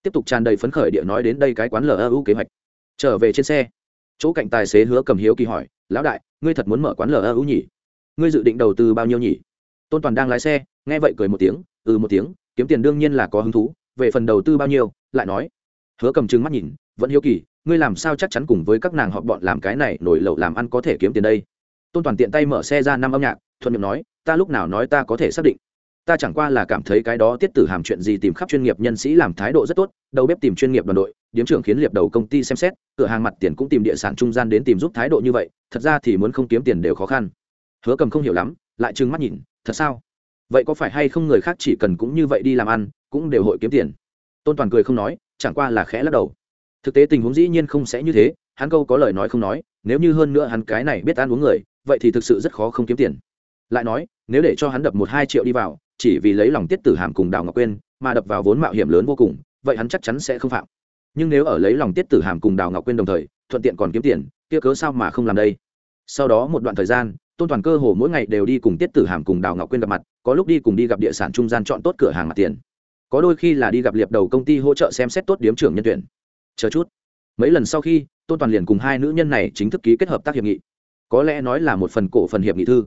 Tiếp tục tràn đầy phấn khởi địa nói đến đây cái quán lu kế hoạch. Trở về trên xe, chỗ cạnh tài xế hứa cầm hiếu kỳ hỏi, lão đại, ngươi thật muốn mở quán lờ ơ ưu nhỉ? Ngươi dự định đầu tư bao nhiêu nhỉ? Tôn toàn đang lái xe, nghe vậy cười một tiếng ừ một tiếng, kiếm tiền đương nhiên là có hứng thú, về phần đầu tư bao nhiêu, lại nói hứa cầm trừng mắt nhìn, vẫn hiếu kỳ, ngươi làm sao chắc chắn cùng với các nàng họ bọn làm cái này nổi lẩu làm ăn có thể kiếm tiền đây? Tôn toàn tiện tay mở xe ra năm âm nhạc, thuận miệng nói, ta lúc nào nói ta có thể xác định. Ta chẳng qua là cảm thấy cái đó tiết tử hàm chuyện gì tìm khắp chuyên nghiệp nhân sĩ làm thái độ rất tốt, đầu bếp tìm chuyên nghiệp đoàn đội, điếm trưởng khiến liệp đầu công ty xem xét, cửa hàng mặt tiền cũng tìm địa sản trung gian đến tìm giúp thái độ như vậy, thật ra thì muốn không kiếm tiền đều khó khăn. Hứa cầm không hiểu lắm, lại trừng mắt nhìn, thật sao? Vậy có phải hay không người khác chỉ cần cũng như vậy đi làm ăn, cũng đều hội kiếm tiền? Tôn toàn cười không nói chẳng qua là khẽ lắc đầu thực tế tình huống dĩ nhiên không sẽ như thế hắn câu có lời nói không nói nếu như hơn nữa hắn cái này biết ăn uống người vậy thì thực sự rất khó không kiếm tiền lại nói nếu để cho hắn đập một hai triệu đi vào chỉ vì lấy lòng tiết tử hàm cùng đào ngọc quyên mà đập vào vốn mạo hiểm lớn vô cùng vậy hắn chắc chắn sẽ không phạm nhưng nếu ở lấy lòng tiết tử hàm cùng đào ngọc quyên đồng thời thuận tiện còn kiếm tiền kia cớ sao mà không làm đây sau đó một đoạn thời gian tôn toàn cơ hồ mỗi ngày đều đi cùng tiết tử hàm cùng đào ngọc quyên gặp mặt có lúc đi cùng đi gặp địa sản trung gian chọn tốt cửa hàng mặt tiền có đôi khi là đi gặp liệp đầu công ty hỗ trợ xem xét tốt điếm trưởng nhân tuyển. Chờ chút. Mấy lần sau khi, tôn toàn liền cùng hai nữ nhân này chính thức ký kết hợp tác hiệp nghị. Có lẽ nói là một phần cổ phần hiệp nghị thư.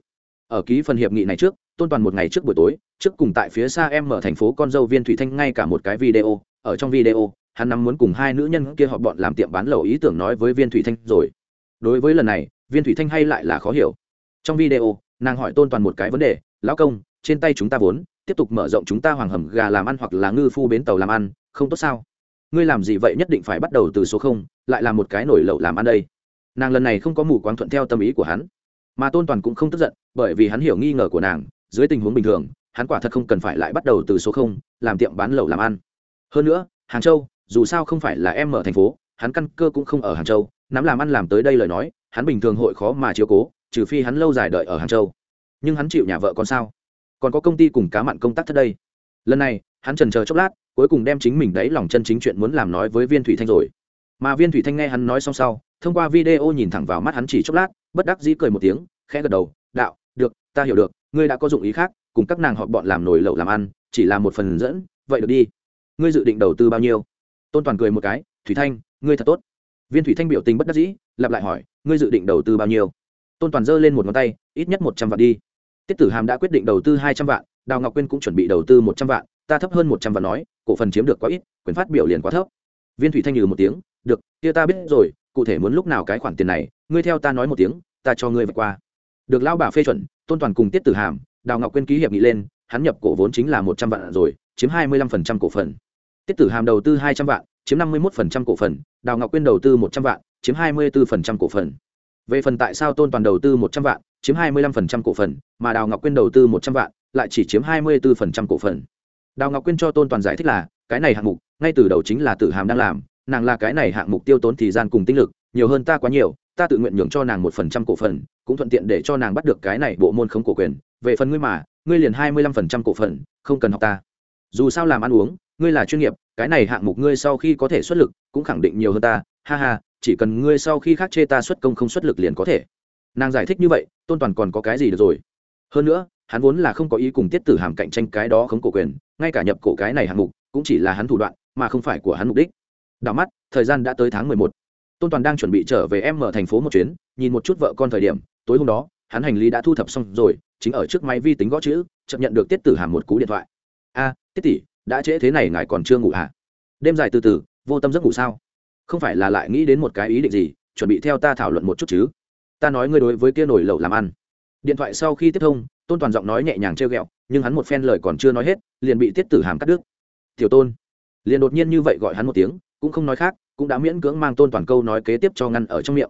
Ở ký phần hiệp nghị này trước, tôn toàn một ngày trước buổi tối, trước cùng tại phía xa em ở thành phố con dâu viên thủy thanh ngay cả một cái video, ở trong video, hắn nắm muốn cùng hai nữ nhân kia họ bọn làm tiệm bán lẩu ý tưởng nói với viên thủy thanh rồi. Đối với lần này, viên thủy thanh hay lại là khó hiểu. Trong video, nàng hỏi tôn toàn một cái vấn đề, lão công, trên tay chúng ta vốn tiếp tục mở rộng chúng ta hoàng hầm gà làm ăn hoặc là ngư phu bến tàu làm ăn, không tốt sao? Ngươi làm gì vậy nhất định phải bắt đầu từ số không, lại là một cái nổi lậu làm ăn đây. Nàng lần này không có mù quáng thuận theo tâm ý của hắn, mà tôn toàn cũng không tức giận, bởi vì hắn hiểu nghi ngờ của nàng, dưới tình huống bình thường, hắn quả thật không cần phải lại bắt đầu từ số không, làm tiệm bán lẩu làm ăn. Hơn nữa, hàng châu, dù sao không phải là em ở thành phố, hắn căn cơ cũng không ở hàng châu, nắm làm ăn làm tới đây lời nói, hắn bình thường hội khó mà chiếu cố, trừ phi hắn lâu dài đợi ở hàng châu. Nhưng hắn chịu nhà vợ con sao? Còn có công ty cùng cá mặn công tác thất đây. Lần này, hắn trần chờ chốc lát, cuối cùng đem chính mình đấy lòng chân chính chuyện muốn làm nói với viên thủy thanh rồi. Mà viên thủy thanh nghe hắn nói xong sau, thông qua video nhìn thẳng vào mắt hắn chỉ chốc lát, bất đắc dĩ cười một tiếng, khẽ gật đầu, đạo, được, ta hiểu được, ngươi đã có dụng ý khác, cùng các nàng họ bọn làm nổi lẩu làm ăn, chỉ là một phần dẫn, vậy được đi. Ngươi dự định đầu tư bao nhiêu? Tôn toàn cười một cái, thủy thanh, ngươi thật tốt. Viên thủy thanh biểu tình bất đắc dĩ, lặp lại hỏi, ngươi dự định đầu tư bao nhiêu? Tôn toàn giơ lên một ngón tay, ít nhất một trăm vạn đi tiết tử hàm đã quyết định đầu tư hai trăm vạn, đào ngọc quyên cũng chuẩn bị đầu tư một trăm vạn, ta thấp hơn một trăm vạn nói, cổ phần chiếm được quá ít, quyền phát biểu liền quá thấp. Viên thủy thanh nhừ một tiếng, được, kia ta biết rồi, cụ thể muốn lúc nào cái khoản tiền này, ngươi theo ta nói một tiếng, ta cho ngươi vượt qua. Được lao bà phê chuẩn, tôn toàn cùng tiết tử hàm, đào ngọc quyên ký hiệp nghị lên, hắn nhập cổ vốn chính là một trăm vạn rồi, chiếm hai mươi lăm phần trăm cổ phần. Tiết tử hàm đầu tư hai trăm vạn, chiếm năm mươi một phần trăm cổ phần, đào ngọc quyên đầu tư một trăm vạn, chiếm hai mươi bốn phần trăm cổ phần. Về phần tại sao tôn toàn đầu tư một trăm vạn chiếm hai mươi lăm phần trăm cổ phần, mà đào ngọc quyên đầu tư một trăm vạn, lại chỉ chiếm hai mươi bốn phần trăm cổ phần. Đào ngọc quyên cho tôn toàn giải thích là, cái này hạng mục, ngay từ đầu chính là tử hàm đang làm, nàng là cái này hạng mục tiêu tốn thời gian cùng tinh lực, nhiều hơn ta quá nhiều, ta tự nguyện nhường cho nàng một phần trăm cổ phần, cũng thuận tiện để cho nàng bắt được cái này bộ môn không cổ quyền. Về phần ngươi mà, ngươi liền hai mươi lăm phần trăm cổ phần, không cần học ta. Dù sao làm ăn uống, ngươi là chuyên nghiệp, cái này hạng mục ngươi sau khi có thể xuất lực, cũng khẳng định nhiều hơn ta. Ha ha, chỉ cần ngươi sau khi khác chê ta xuất công không xuất lực liền có thể nàng giải thích như vậy, tôn toàn còn có cái gì được rồi? Hơn nữa, hắn vốn là không có ý cùng tiết tử hàm cạnh tranh cái đó khống cổ quyền, ngay cả nhập cổ cái này hạng mục, cũng chỉ là hắn thủ đoạn, mà không phải của hắn mục đích. Đảo mắt, thời gian đã tới tháng mười một. Tôn toàn đang chuẩn bị trở về em ở thành phố một chuyến, nhìn một chút vợ con thời điểm, tối hôm đó, hắn hành lý đã thu thập xong rồi, chính ở trước máy vi tính gõ chữ chậm nhận được tiết tử hàm một cú điện thoại. A, tiết tỷ, đã trễ thế này ngài còn chưa ngủ à đêm dài từ từ, vô tâm giấc ngủ sao? Không phải là lại nghĩ đến một cái ý định gì, chuẩn bị theo ta thảo luận một chút chứ ta nói ngươi đối với kia nổi lẩu làm ăn. Điện thoại sau khi tiếp thông, tôn toàn giọng nói nhẹ nhàng trêu ghẹo, nhưng hắn một phen lời còn chưa nói hết, liền bị tiết tử hàm cắt đứt. Tiểu tôn, liền đột nhiên như vậy gọi hắn một tiếng, cũng không nói khác, cũng đã miễn cưỡng mang tôn toàn câu nói kế tiếp cho ngăn ở trong miệng.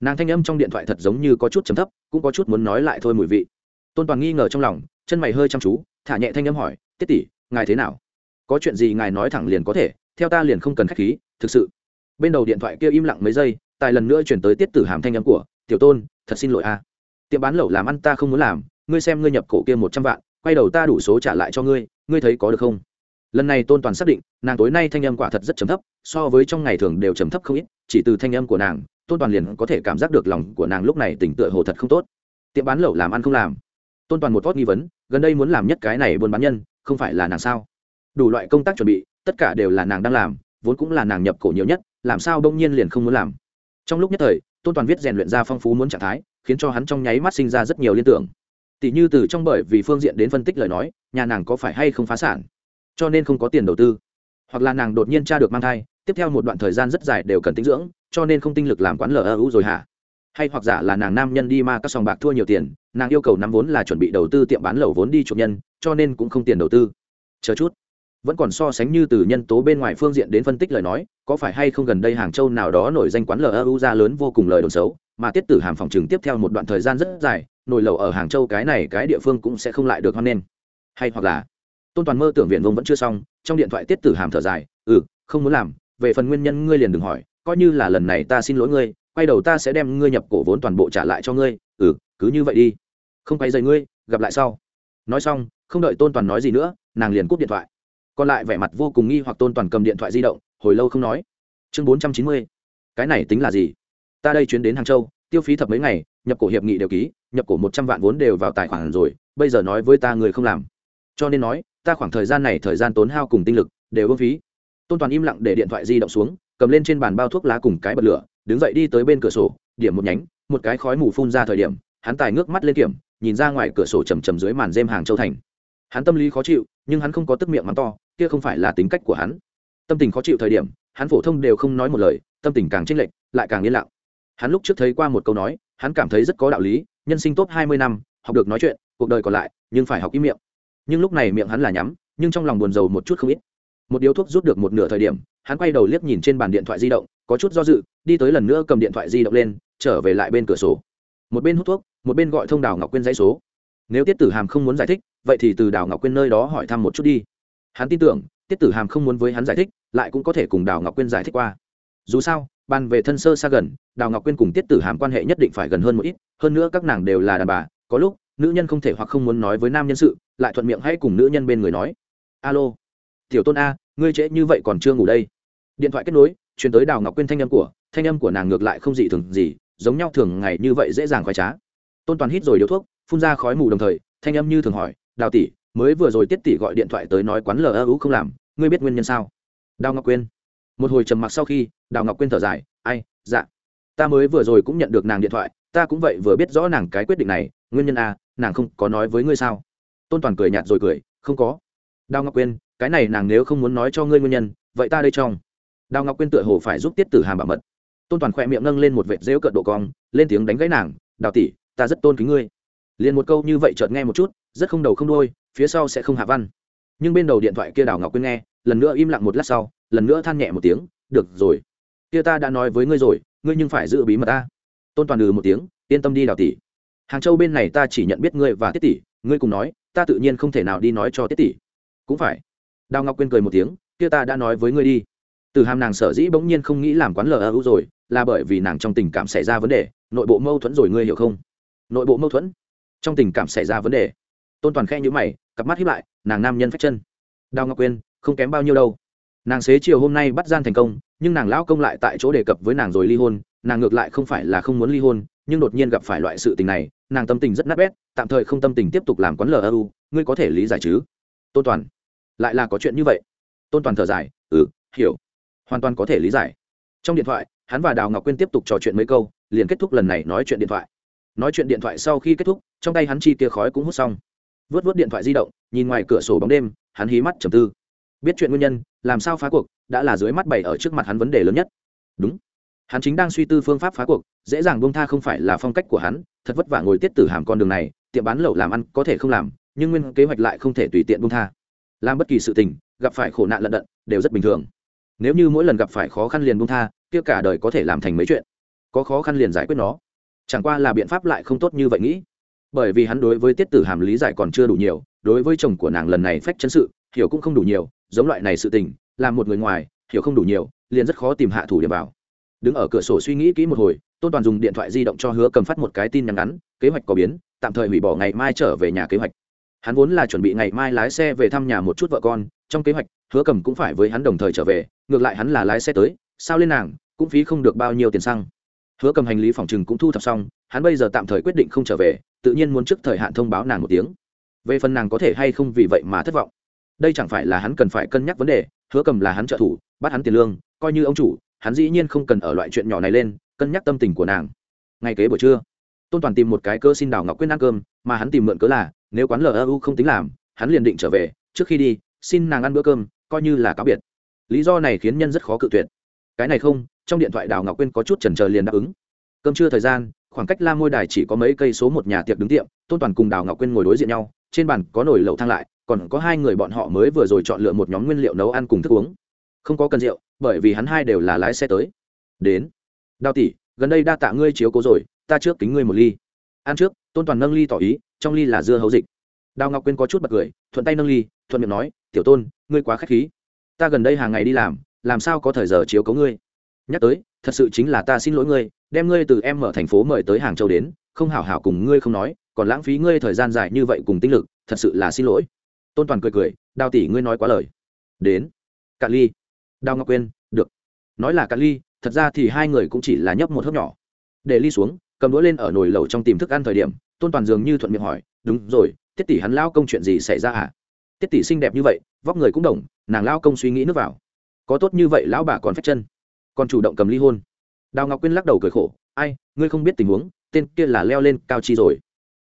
Nàng thanh âm trong điện thoại thật giống như có chút chấm thấp, cũng có chút muốn nói lại thôi mùi vị. Tôn toàn nghi ngờ trong lòng, chân mày hơi chăm chú, thả nhẹ thanh âm hỏi, tiết tỷ, ngài thế nào? Có chuyện gì ngài nói thẳng liền có thể, theo ta liền không cần k h á c h khí, thực sự. Bên đầu điện thoại kia im lặng mấy giây, tài lần nữa chuyển tới tiết tử hàm thanh âm của tiểu tôn, thật xin lỗi a. Tiệm bán lẩu làm ăn ta không muốn làm, ngươi xem ngươi nhập cổ kia một trăm vạn, quay đầu ta đủ số trả lại cho ngươi ngươi thấy có được không? Lần này tôn toàn xác định, nàng tối nay thanh âm quả thật rất trầm thấp, so với trong ngày thường đều trầm thấp không ít, chỉ từ thanh âm của nàng, tôn toàn liền có thể cảm giác được lòng của nàng lúc này tỉnh tựa hồ thật không tốt. Tiệm bán lẩu làm ăn không làm. Tôn toàn một vót nghi vấn, gần đây muốn làm nhất cái này buôn bán nhân, không phải là nàng sao? Đủ loại công tác chuẩn bị, tất cả đều là nàng đang làm, vốn cũng là nàng nhập cổ nhiều nhất, làm sao đông nhiên liền không muốn làm? Trong lúc nhất thời tôn toàn viết rèn luyện ra phong phú muốn trạng thái, khiến cho hắn trong nháy mắt sinh ra rất nhiều liên tưởng. Tỷ như từ trong bởi vì phương diện đến phân tích lời nói, nhà nàng có phải hay không phá sản, cho nên không có tiền đầu tư. Hoặc là nàng đột nhiên tra được mang thai, tiếp theo một đoạn thời gian rất dài đều cần tinh dưỡng, cho nên không tinh lực làm quán lờ ơ rồi hả? Hay hoặc giả là nàng nam nhân đi ma các sòng bạc thua nhiều tiền, nàng yêu cầu nắm vốn là chuẩn bị đầu tư tiệm bán lẩu vốn đi chuộc nhân, cho nên cũng không tiền đầu tư. Chờ chút vẫn còn so sánh như từ nhân tố bên ngoài phương diện đến phân tích lời nói, có phải hay không gần đây hàng châu nào đó nổi danh quán lu ra lớn vô cùng lời đồn xấu, mà tiết tử hàm phòng trường tiếp theo một đoạn thời gian rất dài nồi lẩu ở hàng châu cái này cái địa phương cũng sẽ không lại được hoan nghênh. Hay hoặc là, tôn toàn mơ tưởng viện vông vẫn chưa xong, trong điện thoại tiết tử hàm thở dài ừ không muốn làm, về phần nguyên nhân ngươi liền đừng hỏi, coi như là lần này ta xin lỗi ngươi, quay đầu ta sẽ đem ngươi nhập cổ vốn toàn bộ trả lại cho ngươi ừ cứ như vậy đi. Không quay dày ngươi, gặp lại sau. Nói xong, không đợi tôn toàn nói gì nữa, nàng liền cúp điện thoại còn lại vẻ mặt vô cùng nghi hoặc tôn toàn cầm điện thoại di động, hồi lâu không nói. Chương bốn trăm chín mươi, cái này tính là gì? Ta đây chuyến đến hàng châu, tiêu phí thập mấy ngày, nhập cổ hiệp nghị đều ký, nhập cổ một trăm vạn vốn đều vào tài khoản rồi, bây giờ nói với ta người không làm. Cho nên nói, ta khoảng thời gian này thời gian tốn hao cùng tinh lực, đều ưng phí. Tôn toàn im lặng để điện thoại di động xuống, cầm lên trên bàn bao thuốc lá cùng cái bật lửa, đứng dậy đi tới bên cửa sổ, điểm một nhánh, một cái khói mù phun ra thời điểm, hắn tài ngước mắt lên kiểm, nhìn ra ngoài cửa sổ chầm chầm dưới màn rêm hàng châu thành. Hắn tâm lý khó chịu, nhưng hắn không có tức miệng mắng to kia không phải là tính cách của hắn. Tâm tình khó chịu thời điểm, hắn phổ thông đều không nói một lời, tâm tình càng chênh lệch, lại càng yên lặng. Hắn lúc trước thấy qua một câu nói, hắn cảm thấy rất có đạo lý, nhân sinh tốt hai mươi năm, học được nói chuyện, cuộc đời còn lại, nhưng phải học ý miệng. Nhưng lúc này miệng hắn là nhắm, nhưng trong lòng buồn rầu một chút không ít. Một điếu thuốc rút được một nửa thời điểm, hắn quay đầu liếc nhìn trên bàn điện thoại di động, có chút do dự, đi tới lần nữa cầm điện thoại di động lên, trở về lại bên cửa sổ. Một bên hút thuốc, một bên gọi thông đào ngọc quyên dãy số. Nếu tiết tử hàm không muốn giải thích, vậy thì từ đào ngọc quyên nơi đó hỏi thăm một chút đi hắn tin tưởng, tiết tử hàm không muốn với hắn giải thích, lại cũng có thể cùng đào ngọc quyên giải thích qua. Dù sao, bàn về thân sơ xa gần, đào ngọc quyên cùng tiết tử hàm quan hệ nhất định phải gần hơn một ít, hơn nữa các nàng đều là đàn bà, có lúc, nữ nhân không thể hoặc không muốn nói với nam nhân sự, lại thuận miệng hãy cùng nữ nhân bên người nói. Alo, tiểu tôn a, ngươi trễ như vậy còn chưa ngủ đây? Điện thoại kết nối chuyển tới đào ngọc quyên thanh âm của, thanh âm của nàng ngược lại không dị thường gì, giống nhau thường ngày như vậy dễ dàng khoái trá. Tôn toàn hít rồi điếu thuốc, phun ra khói mù đồng thời, thanh âm như thường hỏi, đào tỷ mới vừa rồi tiết tỷ gọi điện thoại tới nói quán lờ lu không làm, ngươi biết nguyên nhân sao? Đào ngọc quyên. Một hồi trầm mặc sau khi, đào ngọc quyên thở dài, ai dạ. Ta mới vừa rồi cũng nhận được nàng điện thoại, ta cũng vậy vừa biết rõ nàng cái quyết định này, nguyên nhân a, nàng không có nói với ngươi sao? Tôn toàn cười nhạt rồi cười, không có. Đào ngọc quyên, cái này nàng nếu không muốn nói cho ngươi nguyên nhân, vậy ta đây trong. Đào ngọc quyên tựa hồ phải giúp tiết tử hàm bảo mật. Tôn toàn khỏe miệng nâng lên một vệt rêu cợt độ cong, lên tiếng đánh gãy nàng, đào tỷ, ta rất tôn kính ngươi. Liền một câu như vậy chợt nghe một chút, rất không đầu không đôi phía sau sẽ không hạ văn. Nhưng bên đầu điện thoại kia đào ngọc quyên nghe, lần nữa im lặng một lát sau, lần nữa than nhẹ một tiếng, được rồi, kia ta đã nói với ngươi rồi, ngươi nhưng phải giữ bí mật ta. Tôn toàn ừ một tiếng, yên tâm đi đào tỷ. Hàng châu bên này ta chỉ nhận biết ngươi và tiết tỷ, ngươi cùng nói, ta tự nhiên không thể nào đi nói cho tiết tỷ. Cũng phải. Đào ngọc quyên cười một tiếng, kia ta đã nói với ngươi đi. Từ hàm nàng sở dĩ bỗng nhiên không nghĩ làm quán lờ ơ rồi, là bởi vì nàng trong tình cảm xảy ra vấn đề, nội bộ mâu thuẫn rồi ngươi hiểu không? Nội bộ mâu thuẫn? Trong tình cảm xảy ra vấn đề. Tôn toàn khe nhữ mày cặp mắt hiếp lại, nàng nam nhân phách chân. Đào ngọc quyên, không kém bao nhiêu đâu. Nàng xế chiều hôm nay bắt gian thành công, nhưng nàng lão công lại tại chỗ đề cập với nàng rồi ly hôn, nàng ngược lại không phải là không muốn ly hôn, nhưng đột nhiên gặp phải loại sự tình này, nàng tâm tình rất nát bét, tạm thời không tâm tình tiếp tục làm quán lu ngươi có thể lý giải chứ? Tôn toàn, lại là có chuyện như vậy. Tôn toàn thở dài ừ hiểu. Hoàn toàn có thể lý giải. Trong điện thoại, hắn và đào ngọc quyên tiếp tục trò chuyện mấy câu, liền kết thúc lần này nói chuyện điện thoại. Nói chuyện điện thoại sau khi kết thúc, trong tay hắn chi kia khói cũng hút xong vớt vớt điện thoại di động, nhìn ngoài cửa sổ bóng đêm, hắn hí mắt trầm tư. Biết chuyện nguyên nhân, làm sao phá cuộc, đã là dưới mắt bày ở trước mặt hắn vấn đề lớn nhất. Đúng. Hắn chính đang suy tư phương pháp phá cuộc, dễ dàng bông tha không phải là phong cách của hắn, thật vất vả ngồi tiết tử hàm con đường này, tiệm bán lẩu làm ăn có thể không làm, nhưng nguyên kế hoạch lại không thể tùy tiện bông tha. Làm bất kỳ sự tình, gặp phải khổ nạn lận đận, đều rất bình thường. Nếu như mỗi lần gặp phải khó khăn liền bông tha, kia cả đời có thể làm thành mấy chuyện. Có khó khăn liền giải quyết nó. Chẳng qua là biện pháp lại không tốt như vậy nghĩ bởi vì hắn đối với tiết tử hàm lý giải còn chưa đủ nhiều, đối với chồng của nàng lần này phách chân sự, hiểu cũng không đủ nhiều, giống loại này sự tình, làm một người ngoài, hiểu không đủ nhiều, liền rất khó tìm hạ thủ điểm vào. Đứng ở cửa sổ suy nghĩ kỹ một hồi, tôn toàn dùng điện thoại di động cho hứa cầm phát một cái tin nhắn ngắn, kế hoạch có biến, tạm thời hủy bỏ ngày mai trở về nhà kế hoạch. Hắn vốn là chuẩn bị ngày mai lái xe về thăm nhà một chút vợ con, trong kế hoạch, hứa cầm cũng phải với hắn đồng thời trở về, ngược lại hắn là lái xe tới, sao lên nàng, cũng phí không được bao nhiêu tiền xăng. Hứa cầm hành lý phòng trừng cũng thu thập xong hắn bây giờ tạm thời quyết định không trở về, tự nhiên muốn trước thời hạn thông báo nàng một tiếng. Về phần nàng có thể hay không vì vậy mà thất vọng. Đây chẳng phải là hắn cần phải cân nhắc vấn đề, hứa cầm là hắn trợ thủ, bắt hắn tiền lương, coi như ông chủ, hắn dĩ nhiên không cần ở loại chuyện nhỏ này lên, cân nhắc tâm tình của nàng. Ngay kế buổi trưa, tôn toàn tìm một cái cơ xin đào ngọc quyên ăn cơm, mà hắn tìm mượn cớ là, nếu quán lu không tính làm, hắn liền định trở về, trước khi đi, xin nàng ăn bữa cơm, coi như là cáo biệt. Lý do này khiến nhân rất khó cự tuyệt. Cái này không, trong điện thoại đào ngọc quyên có chút chần chờ liền đáp ứng. Cơm trưa thời gian khoảng cách la môi đài chỉ có mấy cây số một nhà tiệc đứng tiệm, tôn toàn cùng đào ngọc quyên ngồi đối diện nhau, trên bàn có nồi lẩu thang lại, còn có hai người bọn họ mới vừa rồi chọn lựa một nhóm nguyên liệu nấu ăn cùng thức uống. Không có cần rượu, bởi vì hắn hai đều là lái xe tới. Đến. Đào tỷ, gần đây đa tạ ngươi chiếu cố rồi, ta trước kính ngươi một ly. Ăn trước, tôn toàn nâng ly tỏ ý, trong ly là dưa hấu dịch. Đào ngọc quyên có chút bật cười, thuận tay nâng ly, thuận miệng nói, tiểu tôn, ngươi quá k h á c h khí. Ta gần đây hàng ngày đi làm làm sao có thời giờ chiếu cố ngươi? Nhắc tới, thật sự chính là ta xin lỗi ngươi, đem ngươi từ em ở thành phố mời tới hàng châu đến, không hảo hảo cùng ngươi không nói, còn lãng phí ngươi thời gian dài như vậy cùng tinh lực, thật sự là xin lỗi. Tôn toàn cười cười, đào tỷ ngươi nói quá lời. Đến. Cạn ly. Đào ngọc quyên, được. Nói là cạn ly, thật ra thì hai người cũng chỉ là nhấp một hớp nhỏ. Để ly xuống, cầm đũa lên ở nồi lẩu trong tìm thức ăn thời điểm, tôn toàn dường như thuận miệng hỏi, đúng rồi, tiết tỷ hắn lao công chuyện gì xảy ra à tiết tỷ xinh đẹp như vậy, vóc người cũng đồng, nàng lao công suy nghĩ nước vào. Có tốt như vậy, lão bà còn phép chân còn chủ động cầm ly hôn. Đào ngọc quyên lắc đầu cười khổ, ai, ngươi không biết tình huống, tên kia là leo lên cao chi rồi.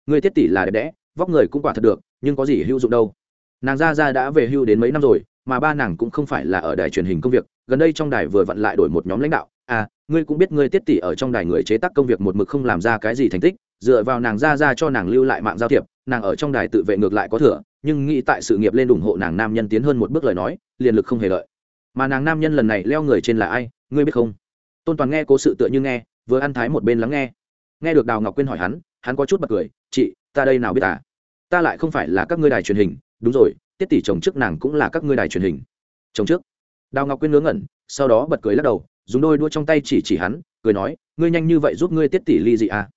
Ngươi tiết tỷ là đẹp đẽ, vóc người cũng quả thật được, nhưng có gì hữu dụng đâu. Nàng ra ra đã về hưu đến mấy năm rồi, mà ba nàng cũng không phải là ở đài truyền hình công việc, gần đây trong đài vừa vặn lại đổi một nhóm lãnh đạo. À ngươi cũng biết ngươi tiết tỷ ở trong đài người chế tác công việc một mực không làm ra cái gì thành tích, dựa vào nàng ra ra cho nàng lưu lại mạng giao thiệp, nàng ở trong đài tự vệ ngược lại có thừa, nhưng nghĩ tại sự nghiệp lên ủng hộ nàng nam nhân tiến hơn một bước lời nói, liền lực không hề lợi. Mà nàng nam nhân lần này leo người trên là ai? Ngươi biết không? Tôn toàn nghe cố sự tựa như nghe, vừa ăn thái một bên lắng nghe. Nghe được đào ngọc quyên hỏi hắn hắn có chút bật cười, chị, ta đây nào biết à? Ta lại không phải là các ngươi đài truyền hình. Đúng rồi, tiết tỷ chồng trước nàng cũng là các ngươi đài truyền hình. Chồng trước? Đào ngọc quyên ngớ ngẩn, sau đó bật cười lắc đầu, dùng đôi đua trong tay chỉ chỉ hắn, cười nói, ngươi nhanh như vậy giúp ngươi tiết tỷ ly dị à?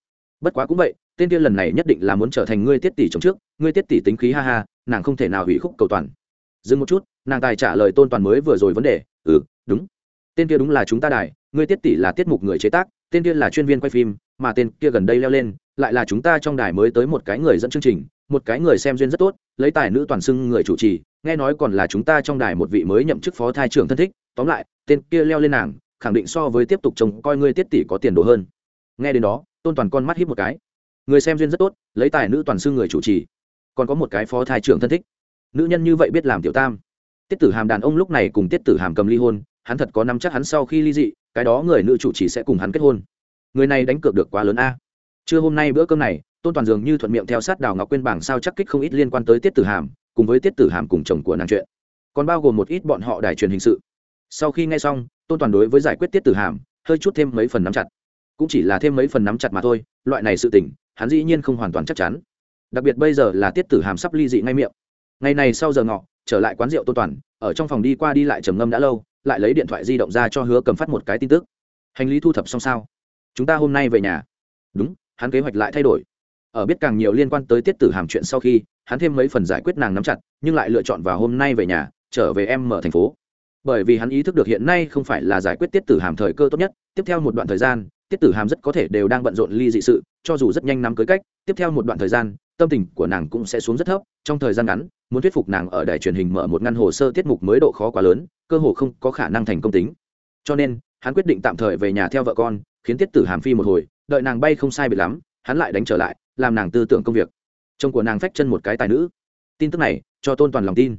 Bất quá cũng vậy, tên tiên lần này nhất định là muốn trở thành ngươi tiết tỷ chồng trước, ngươi tiết tỷ tính khí ha ha, nàng không thể nào hủy khúc cầu toàn. Dừng một chút, nàng tài trả lời tôn toàn mới vừa rồi vấn đề ừ đúng tên kia đúng là chúng ta đài, ngươi tiết tỷ là tiết mục người chế tác, tên kia là chuyên viên quay phim, mà tên kia gần đây leo lên, lại là chúng ta trong đài mới tới một cái người dẫn chương trình, một cái người xem duyên rất tốt, lấy tài nữ toàn xưng người chủ trì, nghe nói còn là chúng ta trong đài một vị mới nhậm chức phó thai trưởng thân thích, tóm lại, tên kia leo lên nàng, khẳng định so với tiếp tục trông coi ngươi tiết tỷ có tiền đồ hơn. Nghe đến đó, tôn toàn con mắt hít một cái. Người xem duyên rất tốt, lấy tài nữ toàn xưng người chủ trì, còn có một cái phó thai trưởng thân thích. Nữ nhân như vậy biết làm tiểu tam. Tiết tử hàm đàn ông lúc này cùng tiết tử hàm cầm ly hôn hắn thật có nắm chắc hắn sau khi ly dị, cái đó người nữ chủ chỉ sẽ cùng hắn kết hôn. Người này đánh cược được quá lớn a. Trưa hôm nay bữa cơm này, tôn toàn dường như thuận miệng theo sát đào ngọc quyên bảng sao chắc kích không ít liên quan tới tiết tử hàm, cùng với tiết tử hàm cùng chồng của nàng chuyện. Còn bao gồm một ít bọn họ đài truyền hình sự. Sau khi nghe xong, tôn toàn đối với giải quyết tiết tử hàm, hơi chút thêm mấy phần nắm chặt. Cũng chỉ là thêm mấy phần nắm chặt mà thôi, loại này sự tình, hắn dĩ nhiên không hoàn toàn chắc chắn. Đặc biệt bây giờ là tiết tử hàm sắp ly dị ngay miệng. Ngày này sau giờ ngọ, trở lại quán rượu tôn toàn, ở trong phòng đi qua đi lại trầm ngâm đã lâu lại lấy điện thoại di động ra cho hứa cầm phát một cái tin tức. Hành lý thu thập xong sao? Chúng ta hôm nay về nhà. Đúng, hắn kế hoạch lại thay đổi. Ở biết càng nhiều liên quan tới tiết tử hàm chuyện sau khi, hắn thêm mấy phần giải quyết nàng nắm chặt, nhưng lại lựa chọn vào hôm nay về nhà, trở về em mở thành phố. Bởi vì hắn ý thức được hiện nay không phải là giải quyết tiết tử hàm thời cơ tốt nhất, tiếp theo một đoạn thời gian, tiết tử hàm rất có thể đều đang bận rộn ly dị sự, cho dù rất nhanh nắm cưới cách, tiếp theo một đoạn thời gian tâm tình của nàng cũng sẽ xuống rất thấp, trong thời gian ngắn, muốn thuyết phục nàng ở đài truyền hình mở một ngăn hồ sơ tiết mục mới độ khó quá lớn, cơ hồ không có khả năng thành công tính. Cho nên, hắn quyết định tạm thời về nhà theo vợ con, khiến tiết tử hàm phi một hồi, đợi nàng bay không sai bị lắm, hắn lại đánh trở lại, làm nàng tư tưởng công việc. Chồng của nàng phách chân một cái tài nữ. Tin tức này, cho tôn toàn lòng tin.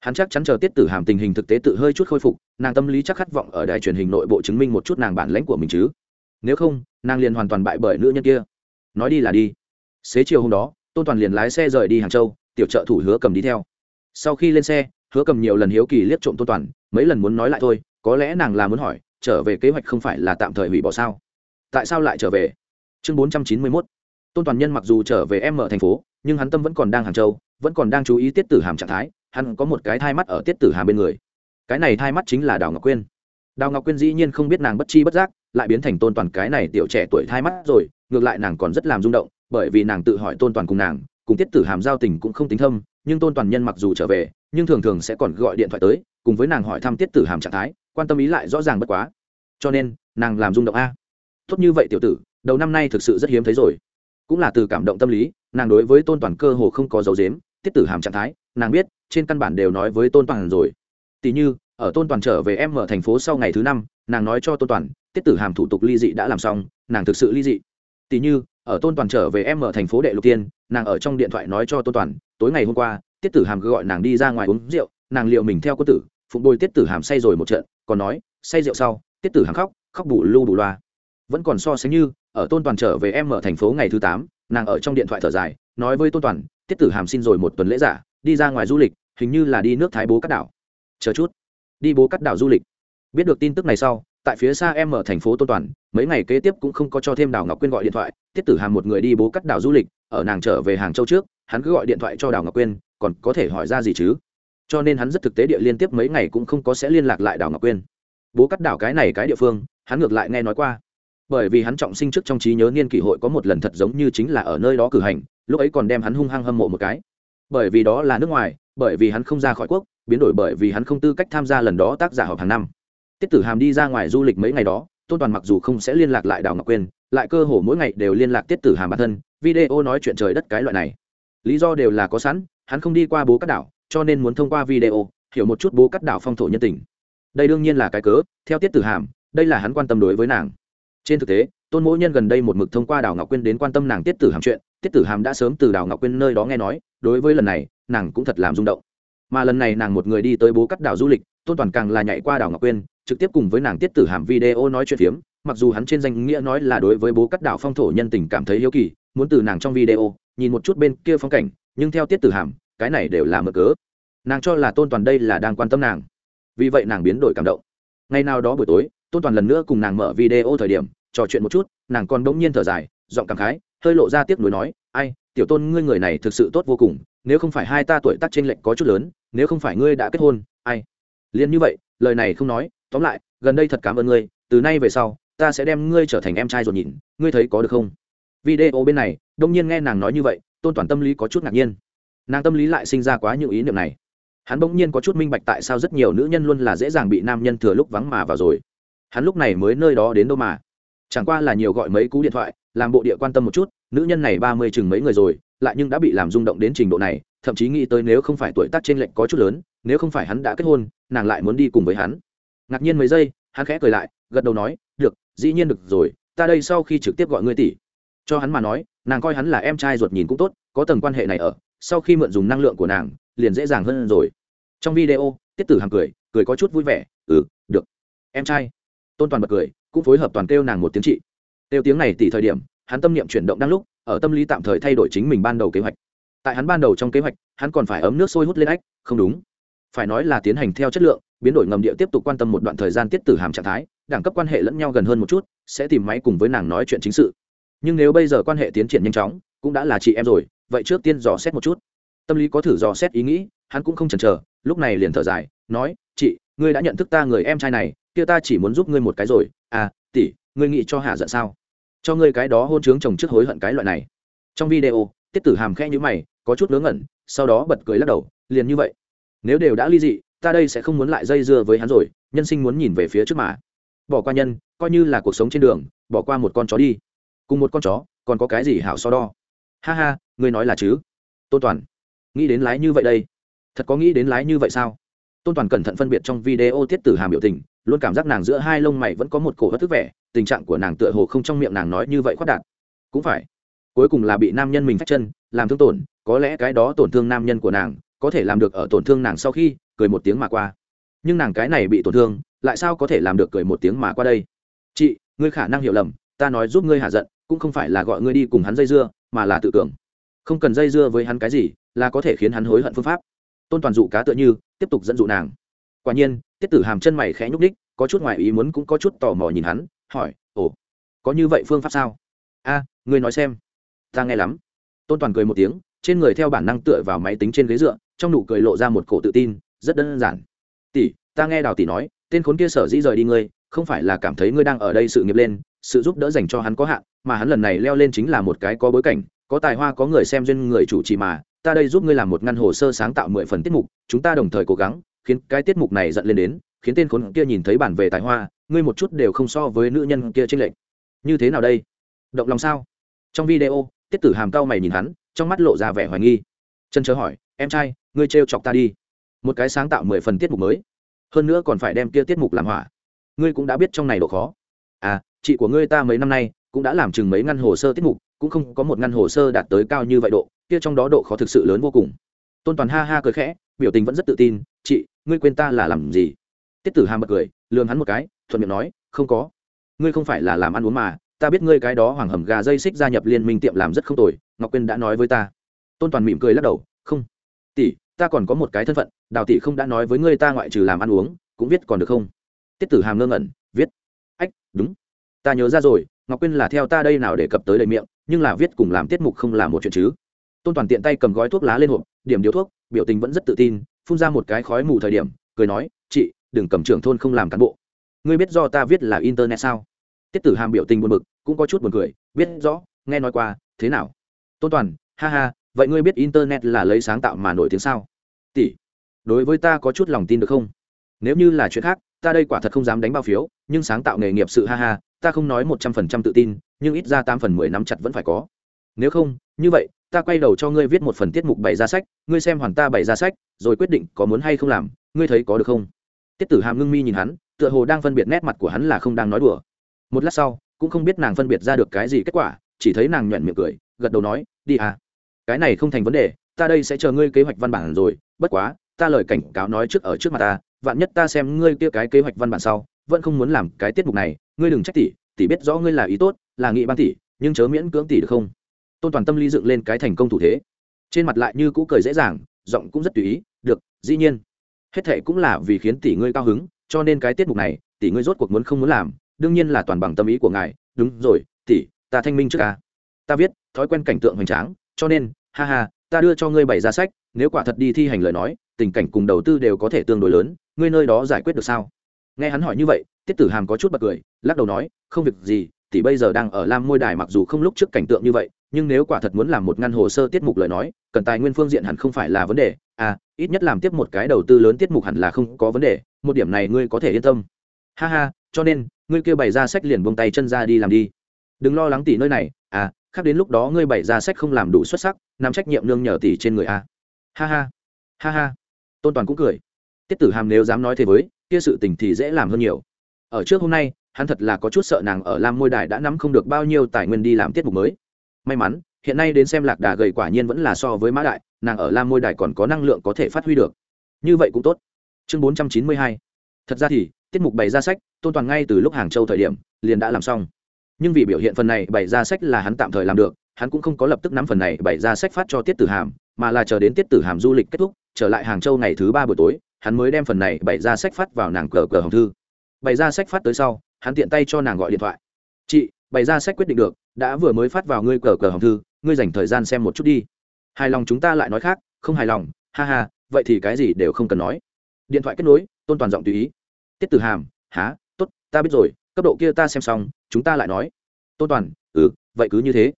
Hắn chắc chắn chờ tiết tử hàm tình hình thực tế tự hơi chút khôi phục, nàng tâm lý chắc khát vọng ở đài truyền hình nội bộ chứng minh một chút nàng bản lãnh của mình chứ. Nếu không, nàng liền hoàn toàn bại bởi nữ nhân kia. Nói đi là đi. Xế chiều hôm đó tôn toàn liền lái xe rời đi hàng châu, tiểu trợ thủ hứa cầm đi theo. Sau khi lên xe, hứa cầm nhiều lần hiếu kỳ liếc trộm tôn toàn, mấy lần muốn nói lại thôi, có lẽ nàng là muốn hỏi, trở về kế hoạch không phải là tạm thời hủy bỏ sao? Tại sao lại trở về? Chương bốn trăm chín mươi mốt. Tôn toàn nhân mặc dù trở về em ở thành phố, nhưng hắn tâm vẫn còn đang hàng châu, vẫn còn đang chú ý tiết tử hàm trạng thái, hắn có một cái thai mắt ở tiết tử hàm bên người. Cái này thai mắt chính là đào ngọc quyên. Đào ngọc quyên dĩ nhiên không biết nàng bất chi bất giác, lại biến thành tôn toàn cái này tiểu trẻ tuổi thai mắt rồi, ngược lại nàng còn rất làm rung động bởi vì nàng tự hỏi tôn toàn cùng nàng, cùng tiết tử hàm giao tình cũng không tính thâm, nhưng tôn toàn nhân mặc dù trở về, nhưng thường thường sẽ còn gọi điện thoại tới, cùng với nàng hỏi thăm tiết tử hàm trạng thái, quan tâm ý lại rõ ràng bất quá. Cho nên, nàng làm rung động a. Tốt như vậy tiểu tử, đầu năm nay thực sự rất hiếm thấy rồi. Cũng là từ cảm động tâm lý, nàng đối với tôn toàn cơ hồ không có dấu dếm, tiết tử hàm trạng thái, nàng biết, trên căn bản đều nói với tôn toàn rồi. Tỷ như, ở tôn toàn trở về em ở thành phố sau ngày thứ năm, nàng nói cho tôn toàn, tiết tử hàm thủ tục ly dị đã làm xong, nàng thực sự ly dị. Tỷ như ở tôn toàn trở về em ở thành phố đệ lục tiên, nàng ở trong điện thoại nói cho tôn toàn, tối ngày hôm qua, tiết tử hàm gọi nàng đi ra ngoài uống rượu, nàng liệu mình theo quân tử, phụng bồi tiết tử hàm say rồi một trận, còn nói, say rượu sau, tiết tử hàm khóc khóc bù lu bù loa. Vẫn còn so sánh như, ở tôn toàn trở về em ở thành phố ngày thứ tám, nàng ở trong điện thoại thở dài, nói với tôn toàn, tiết tử hàm xin rồi một tuần lễ giả, đi ra ngoài du lịch, hình như là đi nước thái bố cắt đảo. Chờ chút, đi bố cắt đảo du lịch. Biết được tin tức này sau, tại phía xa em ở thành phố tôn toàn, mấy ngày kế tiếp cũng không có cho thêm đào ngọc quyên gọi điện thoại tiết tử hàm một người đi bố cắt đảo du lịch, ở nàng trở về hàng châu trước, hắn cứ gọi điện thoại cho đào ngọc quyên, còn có thể hỏi ra gì chứ? Cho nên hắn rất thực tế địa liên tiếp mấy ngày cũng không có sẽ liên lạc lại đào ngọc quyên. Bố cắt đảo cái này cái địa phương, hắn ngược lại nghe nói qua. Bởi vì hắn trọng sinh trước trong trí nhớ niên kỷ hội có một lần thật giống như chính là ở nơi đó cử hành, lúc ấy còn đem hắn hung hăng hâm mộ một cái. Bởi vì đó là nước ngoài, bởi vì hắn không ra khỏi quốc, biến đổi bởi vì hắn không tư cách tham gia lần đó tác giả họp hàng năm. Tiết tử hàm đi ra ngoài du lịch mấy ngày đó tôn toàn mặc dù không sẽ liên lạc lại đào ngọc quyên, lại cơ hồ mỗi ngày đều liên lạc tiết tử hàm bản thân, video nói chuyện trời đất cái loại này. Lý do đều là có sẵn, hắn không đi qua bố cắt đảo, cho nên muốn thông qua video, hiểu một chút bố cắt đảo phong thổ nhân tình. Đây đương nhiên là cái cớ, theo tiết tử hàm, đây là hắn quan tâm đối với nàng. Trên thực tế, tôn mỗi nhân gần đây một mực thông qua đào ngọc quyên đến quan tâm nàng tiết tử hàm chuyện, tiết tử hàm đã sớm từ đào ngọc quyên nơi đó nghe nói, đối với lần này, nàng cũng thật làm rung động. Mà lần này nàng một người đi tới bố cắt đảo du lịch, tôn toàn càng là nhảy qua đảo ngọc quyên trực tiếp cùng với nàng tiết tử hàm video nói chuyện phiếm, mặc dù hắn trên danh nghĩa nói là đối với bố cắt đảo phong thổ nhân tình cảm thấy hiếu kỳ, muốn từ nàng trong video, nhìn một chút bên kia phong cảnh, nhưng theo tiết tử hàm, cái này đều là mở cớ. Nàng cho là tôn toàn đây là đang quan tâm nàng. Vì vậy nàng biến đổi cảm động. Ngày nào đó buổi tối, tôn toàn lần nữa cùng nàng mở video thời điểm, trò chuyện một chút, nàng còn bỗng nhiên thở dài, giọng cảm khái, hơi lộ ra tiếc nuối nói, ai, tiểu tôn, ngươi người này thực sự tốt vô cùng, nếu không phải hai ta tuổi tác trên lệnh có chút lớn, nếu không phải ngươi đã kết hôn, ai? Liền như vậy, lời này không nói tóm lại, gần đây thật cảm ơn ngươi, từ nay về sau, ta sẽ đem ngươi trở thành em trai rồi nhìn, ngươi thấy có được không? Video bên này, đông nhiên nghe nàng nói như vậy, tôn toàn tâm lý có chút ngạc nhiên. Nàng tâm lý lại sinh ra quá những ý niệm này. Hắn bỗng nhiên có chút minh bạch tại sao rất nhiều nữ nhân luôn là dễ dàng bị nam nhân thừa lúc vắng mà vào rồi. Hắn lúc này mới nơi đó đến đâu mà? Chẳng qua là nhiều gọi mấy cú điện thoại, làm bộ địa quan tâm một chút, nữ nhân này ba mươi chừng mấy người rồi, lại nhưng đã bị làm rung động đến trình độ này, thậm chí nghĩ tới nếu không phải tuổi tác trên lệnh có chút lớn, nếu không phải hắn đã kết hôn, nàng lại muốn đi cùng với hắn ngạc nhiên mấy giây, hắn khẽ cười lại, gật đầu nói, được, dĩ nhiên được rồi, ta đây sau khi trực tiếp gọi ngươi tỷ. Cho hắn mà nói, nàng coi hắn là em trai ruột nhìn cũng tốt, có tầng quan hệ này ở, sau khi mượn dùng năng lượng của nàng, liền dễ dàng hơn rồi. Trong video, tiết tử Hằng cười cười có chút vui vẻ ừ được. Em trai, tôn toàn bật cười, cũng phối hợp toàn kêu nàng một tiếng chị kêu tiếng này tỷ thời điểm, hắn tâm niệm chuyển động đang lúc, ở tâm lý tạm thời thay đổi chính mình ban đầu kế hoạch. Tại hắn ban đầu trong kế hoạch, hắn còn phải ấm nước sôi hút lên ách, không đúng. Phải nói là tiến hành theo chất lượng biến đổi ngầm địa tiếp tục quan tâm một đoạn thời gian tiết tử hàm trạng thái, đẳng cấp quan hệ lẫn nhau gần hơn một chút, sẽ tìm máy cùng với nàng nói chuyện chính sự. Nhưng nếu bây giờ quan hệ tiến triển nhanh chóng, cũng đã là chị em rồi, vậy trước tiên dò xét một chút. Tâm lý có thử dò xét ý nghĩ, hắn cũng không chần chờ, lúc này liền thở dài, nói, chị, ngươi đã nhận thức ta người em trai này, kia ta chỉ muốn giúp ngươi một cái rồi. À tỷ, ngươi nghĩ cho hạ giận sao? Cho ngươi cái đó hôn chướng chồng trước hối hận cái loại này. Trong video, tiết tử hàm khẽ nhữ mày, có chút ngớ ngẩn, sau đó bật cười lắc đầu, liền như vậy. Nếu đều đã ly dị ta đây sẽ không muốn lại dây dưa với hắn rồi, nhân sinh muốn nhìn về phía trước mà. Bỏ qua nhân, coi như là cuộc sống trên đường, bỏ qua một con chó đi. Cùng một con chó, còn có cái gì hảo so đo? Ha ha, ngươi nói là chứ? Tôn toàn, nghĩ đến lái như vậy đây. Thật có nghĩ đến lái như vậy sao? Tôn toàn cẩn thận phân biệt trong video tiết tử hàm biểu tình, luôn cảm giác nàng giữa hai lông mày vẫn có một cổ hất thức vẻ, tình trạng của nàng tựa hồ không trong miệng nàng nói như vậy khoát đạt cũng phải. Cuối cùng là bị nam nhân mình phách chân, làm thương tổn, có lẽ cái đó tổn thương nam nhân của nàng, có thể làm được ở tổn thương nàng sau khi cười một tiếng mà qua. Nhưng nàng cái này bị tổn thương, lại sao có thể làm được cười một tiếng mà qua đây? Chị, ngươi khả năng hiểu lầm, ta nói giúp ngươi hạ giận, cũng không phải là gọi ngươi đi cùng hắn dây dưa, mà là tự cường không cần dây dưa với hắn cái gì, là có thể khiến hắn hối hận phương pháp. Tôn toàn dụ cá tựa như, tiếp tục dẫn dụ nàng. Quả nhiên, tiết tử hàm chân mày khẽ nhúc ních có chút ngoài ý muốn cũng có chút tò mò nhìn hắn, hỏi, ồ, có như vậy phương pháp sao? A, ngươi nói xem. Ta nghe lắm. Tôn toàn cười một tiếng, trên người theo bản năng tựa vào máy tính trên ghế dựa, trong nụ cười lộ ra một cổ tự tin rất đơn giản. Tỷ, ta nghe đào tỷ nói, tên khốn kia sở dĩ rời đi ngươi, không phải là cảm thấy ngươi đang ở đây sự nghiệp lên, sự giúp đỡ dành cho hắn có hạn, mà hắn lần này leo lên chính là một cái có bối cảnh, có tài hoa, có người xem duyên người chủ trì mà, ta đây giúp ngươi làm một ngăn hồ sơ sáng tạo mười phần tiết mục, chúng ta đồng thời cố gắng, khiến cái tiết mục này dẫn lên đến, khiến tên khốn kia nhìn thấy bản về tài hoa, ngươi một chút đều không so với nữ nhân kia trên lệnh như thế nào đây? Động lòng sao? Trong video, tiết tử hàm cao mày nhìn hắn, trong mắt lộ ra vẻ hoài nghi. Chân chớ hỏi, em trai, ngươi trêu chọc ta đi một cái sáng tạo mười phần tiết mục mới. Hơn nữa còn phải đem kia tiết mục làm hỏa. Ngươi cũng đã biết trong này độ khó. À chị của ngươi ta mấy năm nay cũng đã làm chừng mấy ngăn hồ sơ tiết mục, cũng không có một ngăn hồ sơ đạt tới cao như vậy độ, kia trong đó độ khó thực sự lớn vô cùng. Tôn toàn ha ha cười khẽ, biểu tình vẫn rất tự tin, chị, ngươi quên ta là làm gì? Tiết tử hàm bật cười lường hắn một cái, thuận miệng nói, không có. Ngươi không phải là làm ăn uống mà, ta biết ngươi cái đó hoàng hầm gà dây xích gia nhập liên minh tiệm làm rất không tồi, ngọc quyên đã nói với ta. Tôn toàn mỉm cười lắc đầu, không. Tỷ ta còn có một cái thân phận, đào tỷ không đã nói với ngươi ta ngoại trừ làm ăn uống, cũng viết còn được không? Tiết tử hàm ngơ ngẩn, viết. Ách, đúng. Ta nhớ ra rồi, ngọc quyên là theo ta đây nào để cập tới đầy miệng, nhưng là viết cùng làm tiết mục không là một chuyện chứ. Tôn toàn tiện tay cầm gói thuốc lá lên hộp, điểm điếu thuốc, biểu tình vẫn rất tự tin, phun ra một cái khói mù thời điểm, cười nói, chị, đừng cầm trưởng thôn không làm cán bộ. Ngươi biết do ta viết là internet sao? Tiết tử hàm biểu tình buồn bực, cũng có chút buồn cười, biết rõ, nghe nói qua, thế nào? Tôn toàn, ha ha, vậy ngươi biết internet là lấy sáng tạo mà nổi tiếng sao? Tỷ, đối với ta có chút lòng tin được không? Nếu như là chuyện khác, ta đây quả thật không dám đánh bao phiếu, nhưng sáng tạo nghề nghiệp sự ha ha, ta không nói một trăm phần trăm tự tin, nhưng ít ra tám phần mười nắm chặt vẫn phải có. Nếu không, như vậy, ta quay đầu cho ngươi viết một phần tiết mục bày ra sách, ngươi xem hoàn ta bày ra sách, rồi quyết định có muốn hay không làm, ngươi thấy có được không? Tiết tử hàm ngưng mi nhìn hắn, tựa hồ đang phân biệt nét mặt của hắn là không đang nói đùa. Một lát sau, cũng không biết nàng phân biệt ra được cái gì kết quả, chỉ thấy nàng nhoẹn miệng cười, gật đầu nói, đi à cái này không thành vấn đề, ta đây sẽ chờ ngươi kế hoạch văn bản rồi bất quá, ta lời cảnh cáo nói trước ở trước mặt ta, vạn nhất ta xem ngươi kia cái kế hoạch văn bản sau, vẫn không muốn làm cái tiết mục này, ngươi đừng trách tỷ tỷ biết rõ ngươi là ý tốt, là nghị ban tỷ, nhưng chớ miễn cưỡng tỷ được không? Tôn toàn tâm lý dựng lên cái thành công thủ thế. Trên mặt lại như cũ cười dễ dàng, giọng cũng rất tùy ý, được, dĩ nhiên. Hết thệ cũng là vì khiến tỷ ngươi cao hứng, cho nên cái tiết mục này, tỷ ngươi rốt cuộc muốn không muốn làm, đương nhiên là toàn bằng tâm ý của ngài. Đúng rồi, tỷ, ta thanh minh trước ca. Ta viết, thói quen cảnh tượng hoành tráng, cho nên, ha ha ta đưa cho ngươi bày ra sách, nếu quả thật đi thi hành lời nói, tình cảnh cùng đầu tư đều có thể tương đối lớn, ngươi nơi đó giải quyết được sao? Nghe hắn hỏi như vậy, tiết tử hàm có chút bật cười, lắc đầu nói, không việc gì, tỷ bây giờ đang ở lam môi đài mặc dù không lúc trước cảnh tượng như vậy, nhưng nếu quả thật muốn làm một ngăn hồ sơ tiết mục lời nói, cần tài nguyên phương diện hẳn không phải là vấn đề. À ít nhất làm tiếp một cái đầu tư lớn tiết mục hẳn là không có vấn đề, một điểm này ngươi có thể yên tâm. Ha ha, cho nên, ngươi kêu bày ra sách liền buông tay chân ra đi làm đi. Đừng lo lắng tỷ nơi này à khác đến lúc đó ngươi bày ra sách không làm đủ xuất sắc, nắm trách nhiệm nương nhờ tỷ trên người a. À. ha ha ha ha. Tôn toàn cũng cười. Tiết tử hàm nếu dám nói thế với, kia sự tình thì dễ làm hơn nhiều. Ở trước hôm nay, hắn thật là có chút sợ nàng ở lam môi đài đã nắm không được bao nhiêu tài nguyên đi làm tiết mục mới. May mắn, hiện nay đến xem lạc đà gầy quả nhiên vẫn là so với mã đại, nàng ở lam môi đài còn có năng lượng có thể phát huy được. Như vậy cũng tốt. Chương bốn trăm chín mươi hai. Thật ra thì, tiết mục bày ra sách, tôn toàn ngay từ lúc hàng châu thời điểm, liền đã làm xong nhưng vì biểu hiện phần này bày ra sách là hắn tạm thời làm được, hắn cũng không có lập tức nắm phần này bày ra sách phát cho tiết tử hàm, mà là chờ đến tiết tử hàm du lịch kết thúc, trở lại hàng châu ngày thứ ba buổi tối, hắn mới đem phần này bày ra sách phát vào nàng cờ cờ hồng thư. Bày ra sách phát tới sau, hắn tiện tay cho nàng gọi điện thoại. Chị, bày ra sách quyết định được, đã vừa mới phát vào ngươi cờ cờ hồng thư, ngươi dành thời gian xem một chút đi. Hài lòng chúng ta lại nói khác, không hài lòng, ha ha, vậy thì cái gì đều không cần nói. Điện thoại kết nối, tôn toàn giọng tùy ý. Tiết tử hàm, há t ố t ta biết rồi cấp độ kia ta xem xong, chúng ta lại nói. Tôn toàn ừ vậy cứ như thế.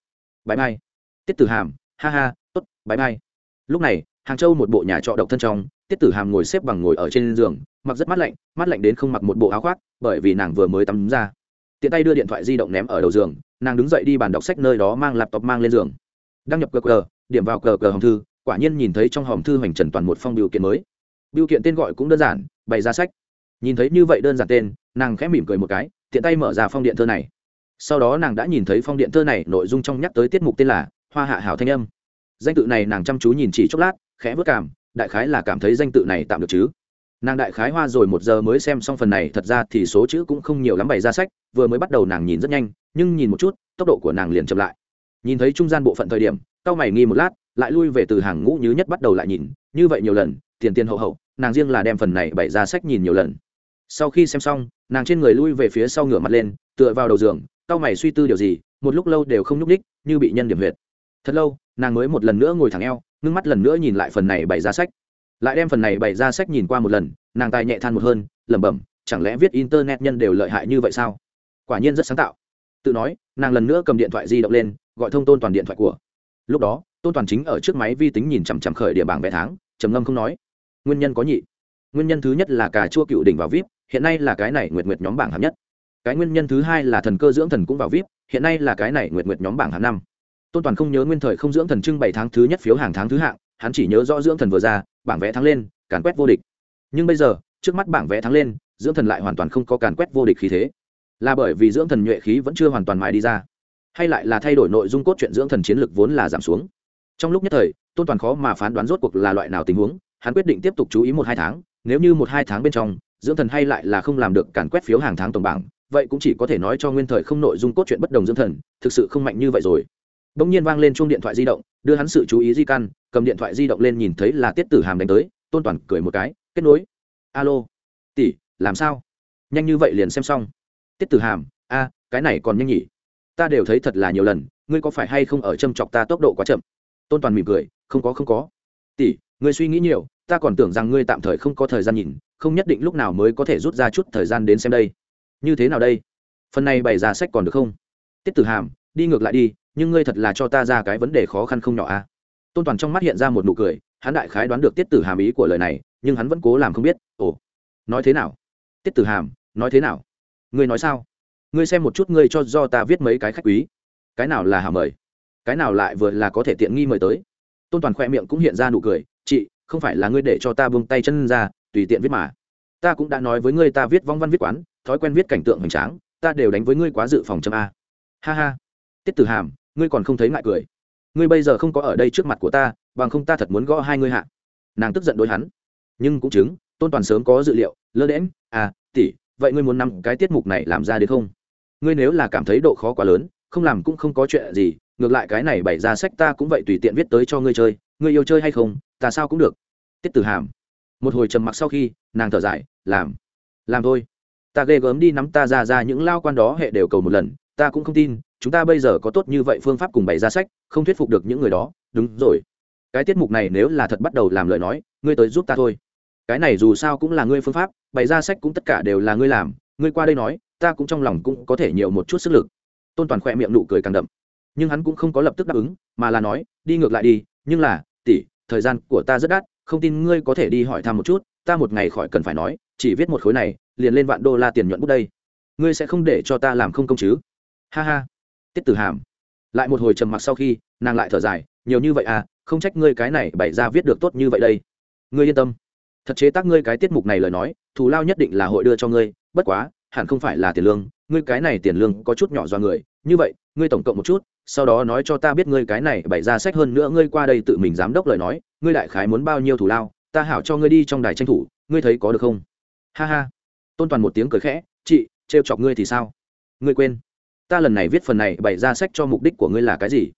Bãi mai. Tiết tử hàm, ha ha t ố t bãi mai. Lúc này, hàng châu một bộ nhà trọ độc thân trong, tiết tử hàm ngồi xếp bằng ngồi ở trên giường, mặc rất mát lạnh mát lạnh đến không mặc một bộ áo khoác, bởi vì nàng vừa mới tắm ra. Tiện tay đưa điện thoại di động ném ở đầu giường, nàng đứng dậy đi bàn đọc sách nơi đó mang laptop mang lên giường. Đăng nhập cờ cờ điểm vào cờ cờ hòm thư, quả nhiên nhìn thấy trong hòm thư hoành trần toàn một phong biểu kiện mới. Biểu kiện tên gọi cũng đơn giản, bày ra sách. Nhìn thấy như vậy đơn giản tên, nàng khẽ mỉm cười một cái tiện tay mở ra phong điện thơ này. Sau đó nàng đã nhìn thấy phong điện thơ này nội dung trong nhắc tới tiết mục tên là hoa hạ hảo thanh âm. Danh tự này nàng chăm chú nhìn chỉ chốc lát, khẽ vất cảm, đại khái là cảm thấy danh tự này tạm được chứ. Nàng đại khái hoa rồi một giờ mới xem xong phần này, thật ra thì số chữ cũng không nhiều lắm bày ra sách, vừa mới bắt đầu nàng nhìn rất nhanh, nhưng nhìn một chút, tốc độ của nàng liền chậm lại. Nhìn thấy trung gian bộ phận thời điểm cao mày nghi một lát, lại lui về từ hàng ngũ như nhất bắt đầu lại nhìn, như vậy nhiều lần, tiền tiền hậu hậu, nàng riêng là đem phần này bày ra sách nhìn nhiều lần sau khi xem xong, nàng trên người lui về phía sau ngửa mặt lên, tựa vào đầu giường tao mày suy tư điều gì, một lúc lâu đều không nhúc ních như bị nhân điểm huyệt. Thật lâu, nàng mới một lần nữa ngồi thẳng eo, ngưng mắt lần nữa nhìn lại phần này bày ra sách. Lại đem phần này bày ra sách nhìn qua một lần, nàng tài nhẹ than một hơn, lẩm bẩm, chẳng lẽ viết internet nhân đều lợi hại như vậy sao? Quả nhiên rất sáng tạo. Tự nói, nàng lần nữa cầm điện thoại di động lên, gọi thông tôn toàn điện thoại của. Lúc đó, tôn toàn chính ở trước máy vi tính nhìn chằm chằm khởi địa bảng vé tháng, trầm ngâm không nói. Nguyên nhân có nhị. Nguyên nhân thứ nhất là cà chua cựu đỉnh vào vip hiện nay là cái này nguyệt nguyệt nhóm bảng hạng nhất. Cái nguyên nhân thứ hai là thần cơ dưỡng thần cũng vào vip, hiện nay là cái này nguyệt nguyệt nhóm bảng hạng năm. Tôn toàn không nhớ nguyên thời không dưỡng thần trưng bày tháng thứ nhất phiếu hàng tháng thứ hạng, hắn chỉ nhớ rõ dưỡng thần vừa ra, bảng vẽ thắng lên, càn quét vô địch. Nhưng bây giờ, trước mắt bảng vẽ thắng lên, dưỡng thần lại hoàn toàn không có càn quét vô địch khí thế. Là bởi vì dưỡng thần nhuệ khí vẫn chưa hoàn toàn mài đi ra, hay lại là thay đổi nội dung cốt truyện dưỡng thần chiến lược vốn là giảm xuống. Trong lúc nhất thời, tôn toàn khó mà phán đoán rốt cuộc là loại nào tình huống, hắn quyết định tiếp tục chú ý một hai tháng, nếu như một hai tháng bên trong dưỡng thần hay lại là không làm được càn quét phiếu hàng tháng tổng bảng, vậy cũng chỉ có thể nói cho nguyên thời không nội dung cốt truyện bất đồng dưỡng thần, thực sự không mạnh như vậy rồi. Bỗng nhiên vang lên chuông điện thoại di động, đưa hắn sự chú ý di căn, cầm điện thoại di động lên nhìn thấy là tiết tử hàm đánh tới, tôn toàn cười một cái, kết nối. Alo. Tỷ, làm sao? Nhanh như vậy liền xem xong. Tiết tử hàm, a, cái này còn nhanh nhỉ? Ta đều thấy thật là nhiều lần, ngươi có phải hay không ở châm chọc ta tốc độ quá chậm? Tôn toàn mỉm cười, không có không có. Tỷ, ngươi suy nghĩ nhiều, ta còn tưởng rằng ngươi tạm thời không có thời gian nhìn không nhất định lúc nào mới có thể rút ra chút thời gian đến xem đây. Như thế nào đây? Phần này bày ra sách còn được không? Tiết tử hàm, đi ngược lại đi, nhưng ngươi thật là cho ta ra cái vấn đề khó khăn không nhỏ a à? tôn toàn trong mắt hiện ra một nụ cười, hắn đại khái đoán được tiết tử hàm ý của lời này, nhưng hắn vẫn cố làm không biết. Ồ, nói thế nào? Tiết tử hàm, nói thế nào? Ngươi nói sao? Ngươi xem một chút ngươi cho do ta viết mấy cái khách quý. Cái nào là hảo mời? Cái nào lại vừa là có thể tiện nghi mời tới? Tôn toàn khoe miệng cũng hiện ra nụ cười, chị, không phải là ngươi để cho ta buông tay chân ra tùy tiện viết mà. Ta cũng đã nói với ngươi ta viết vong văn viết quán, thói quen viết cảnh tượng hoành tráng, ta đều đánh với ngươi quá dự phòng châm a. Ha ha. Tiết tử hàm, ngươi còn không thấy ngại cười. Ngươi bây giờ không có ở đây trước mặt của ta, bằng không ta thật muốn gõ hai ngươi hạ. Nàng tức giận đối hắn. Nhưng cũng chứng, tôn toàn sớm có dự liệu, lơ đễm à tỷ, vậy ngươi muốn nằm cái tiết mục này làm ra được không? Ngươi nếu là cảm thấy độ khó quá lớn, không làm cũng không có chuyện gì, ngược lại cái này bày ra sách ta cũng vậy tùy tiện viết tới cho ngươi chơi, ngươi yêu chơi hay không, ta sao cũng được. Tiết tử hàm một hồi trầm mặc sau khi, nàng thở dài, làm làm thôi. Ta ghê gớm đi nắm ta ra ra những lao quan đó hệ đều cầu một lần, ta cũng không tin, chúng ta bây giờ có tốt như vậy phương pháp cùng bày ra sách, không thuyết phục được những người đó. Đúng rồi. Cái tiết mục này nếu là thật bắt đầu làm lời nói, ngươi tới giúp ta thôi. Cái này dù sao cũng là ngươi phương pháp, bày ra sách cũng tất cả đều là ngươi làm. Ngươi qua đây nói, ta cũng trong lòng cũng có thể nhiều một chút sức lực. Tôn toàn khỏe miệng nụ cười càng đậm. Nhưng hắn cũng không có lập tức đáp ứng, mà là nói, đi ngược lại đi, nhưng là, tỷ, thời gian của ta rất đắt không tin ngươi có thể đi hỏi thăm một chút, ta một ngày khỏi cần phải nói, chỉ viết một khối này, liền lên vạn đô la tiền nhuận bút đây. Ngươi sẽ không để cho ta làm không công chứ? Ha ha. Tiết tử hàm. Lại một hồi trầm mặc sau khi, nàng lại thở dài, nhiều như vậy à không trách ngươi cái này bày ra viết được tốt như vậy đây. Ngươi yên tâm. Thật chế tác ngươi cái tiết mục này lời nói, thù lao nhất định là hội đưa cho ngươi, bất quá, hẳn không phải là tiền lương, ngươi cái này tiền lương có chút nhỏ do người, như vậy, ngươi tổng cộng một chút sau đó nói cho ta biết ngươi cái này bày ra sách hơn nữa ngươi qua đây tự mình giám đốc lời nói, ngươi đại khái muốn bao nhiêu thù lao, ta hảo cho ngươi đi trong đài tranh thủ, ngươi thấy có được không? Ha ha. Tôn toàn một tiếng cười khẽ, chị, trêu chọc ngươi thì sao? Ngươi quên. Ta lần này viết phần này bày ra sách cho mục đích của ngươi là cái gì?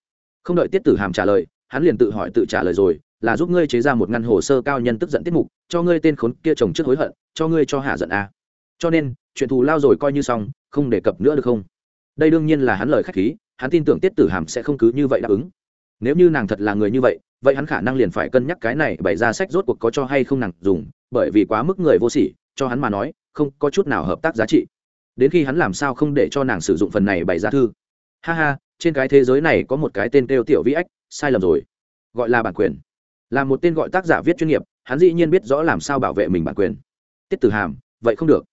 Không đợi tiết tử hàm trả lời, hắn liền tự hỏi tự trả lời rồi, là giúp ngươi chế ra một ngăn hồ sơ cao nhân tức giận tiết mục, cho ngươi tên khốn kia chồng trước hối hận, cho ngươi cho hạ giận a. À. cho nên, chuyện thù lao rồi coi như xong, không đề cập nữa được không? Đây đương nhiên là hắn lời khách khí hắn tin tưởng tiết tử hàm sẽ không cứ như vậy đáp ứng. Nếu như nàng thật là người như vậy vậy hắn khả năng liền phải cân nhắc cái này bày ra sách rốt cuộc có cho hay không nàng dùng, bởi vì quá mức người vô sỉ, cho hắn mà nói, không có chút nào hợp tác giá trị. Đến khi hắn làm sao không để cho nàng sử dụng phần này bày ra thư. Ha ha, trên cái thế giới này có một cái tên kêu tiểu vĩ ách, sai lầm rồi. Gọi là bản quyền. Là một tên gọi tác giả viết chuyên nghiệp, hắn dĩ nhiên biết rõ làm sao bảo vệ mình bản quyền. Tiết tử hàm, vậy không được.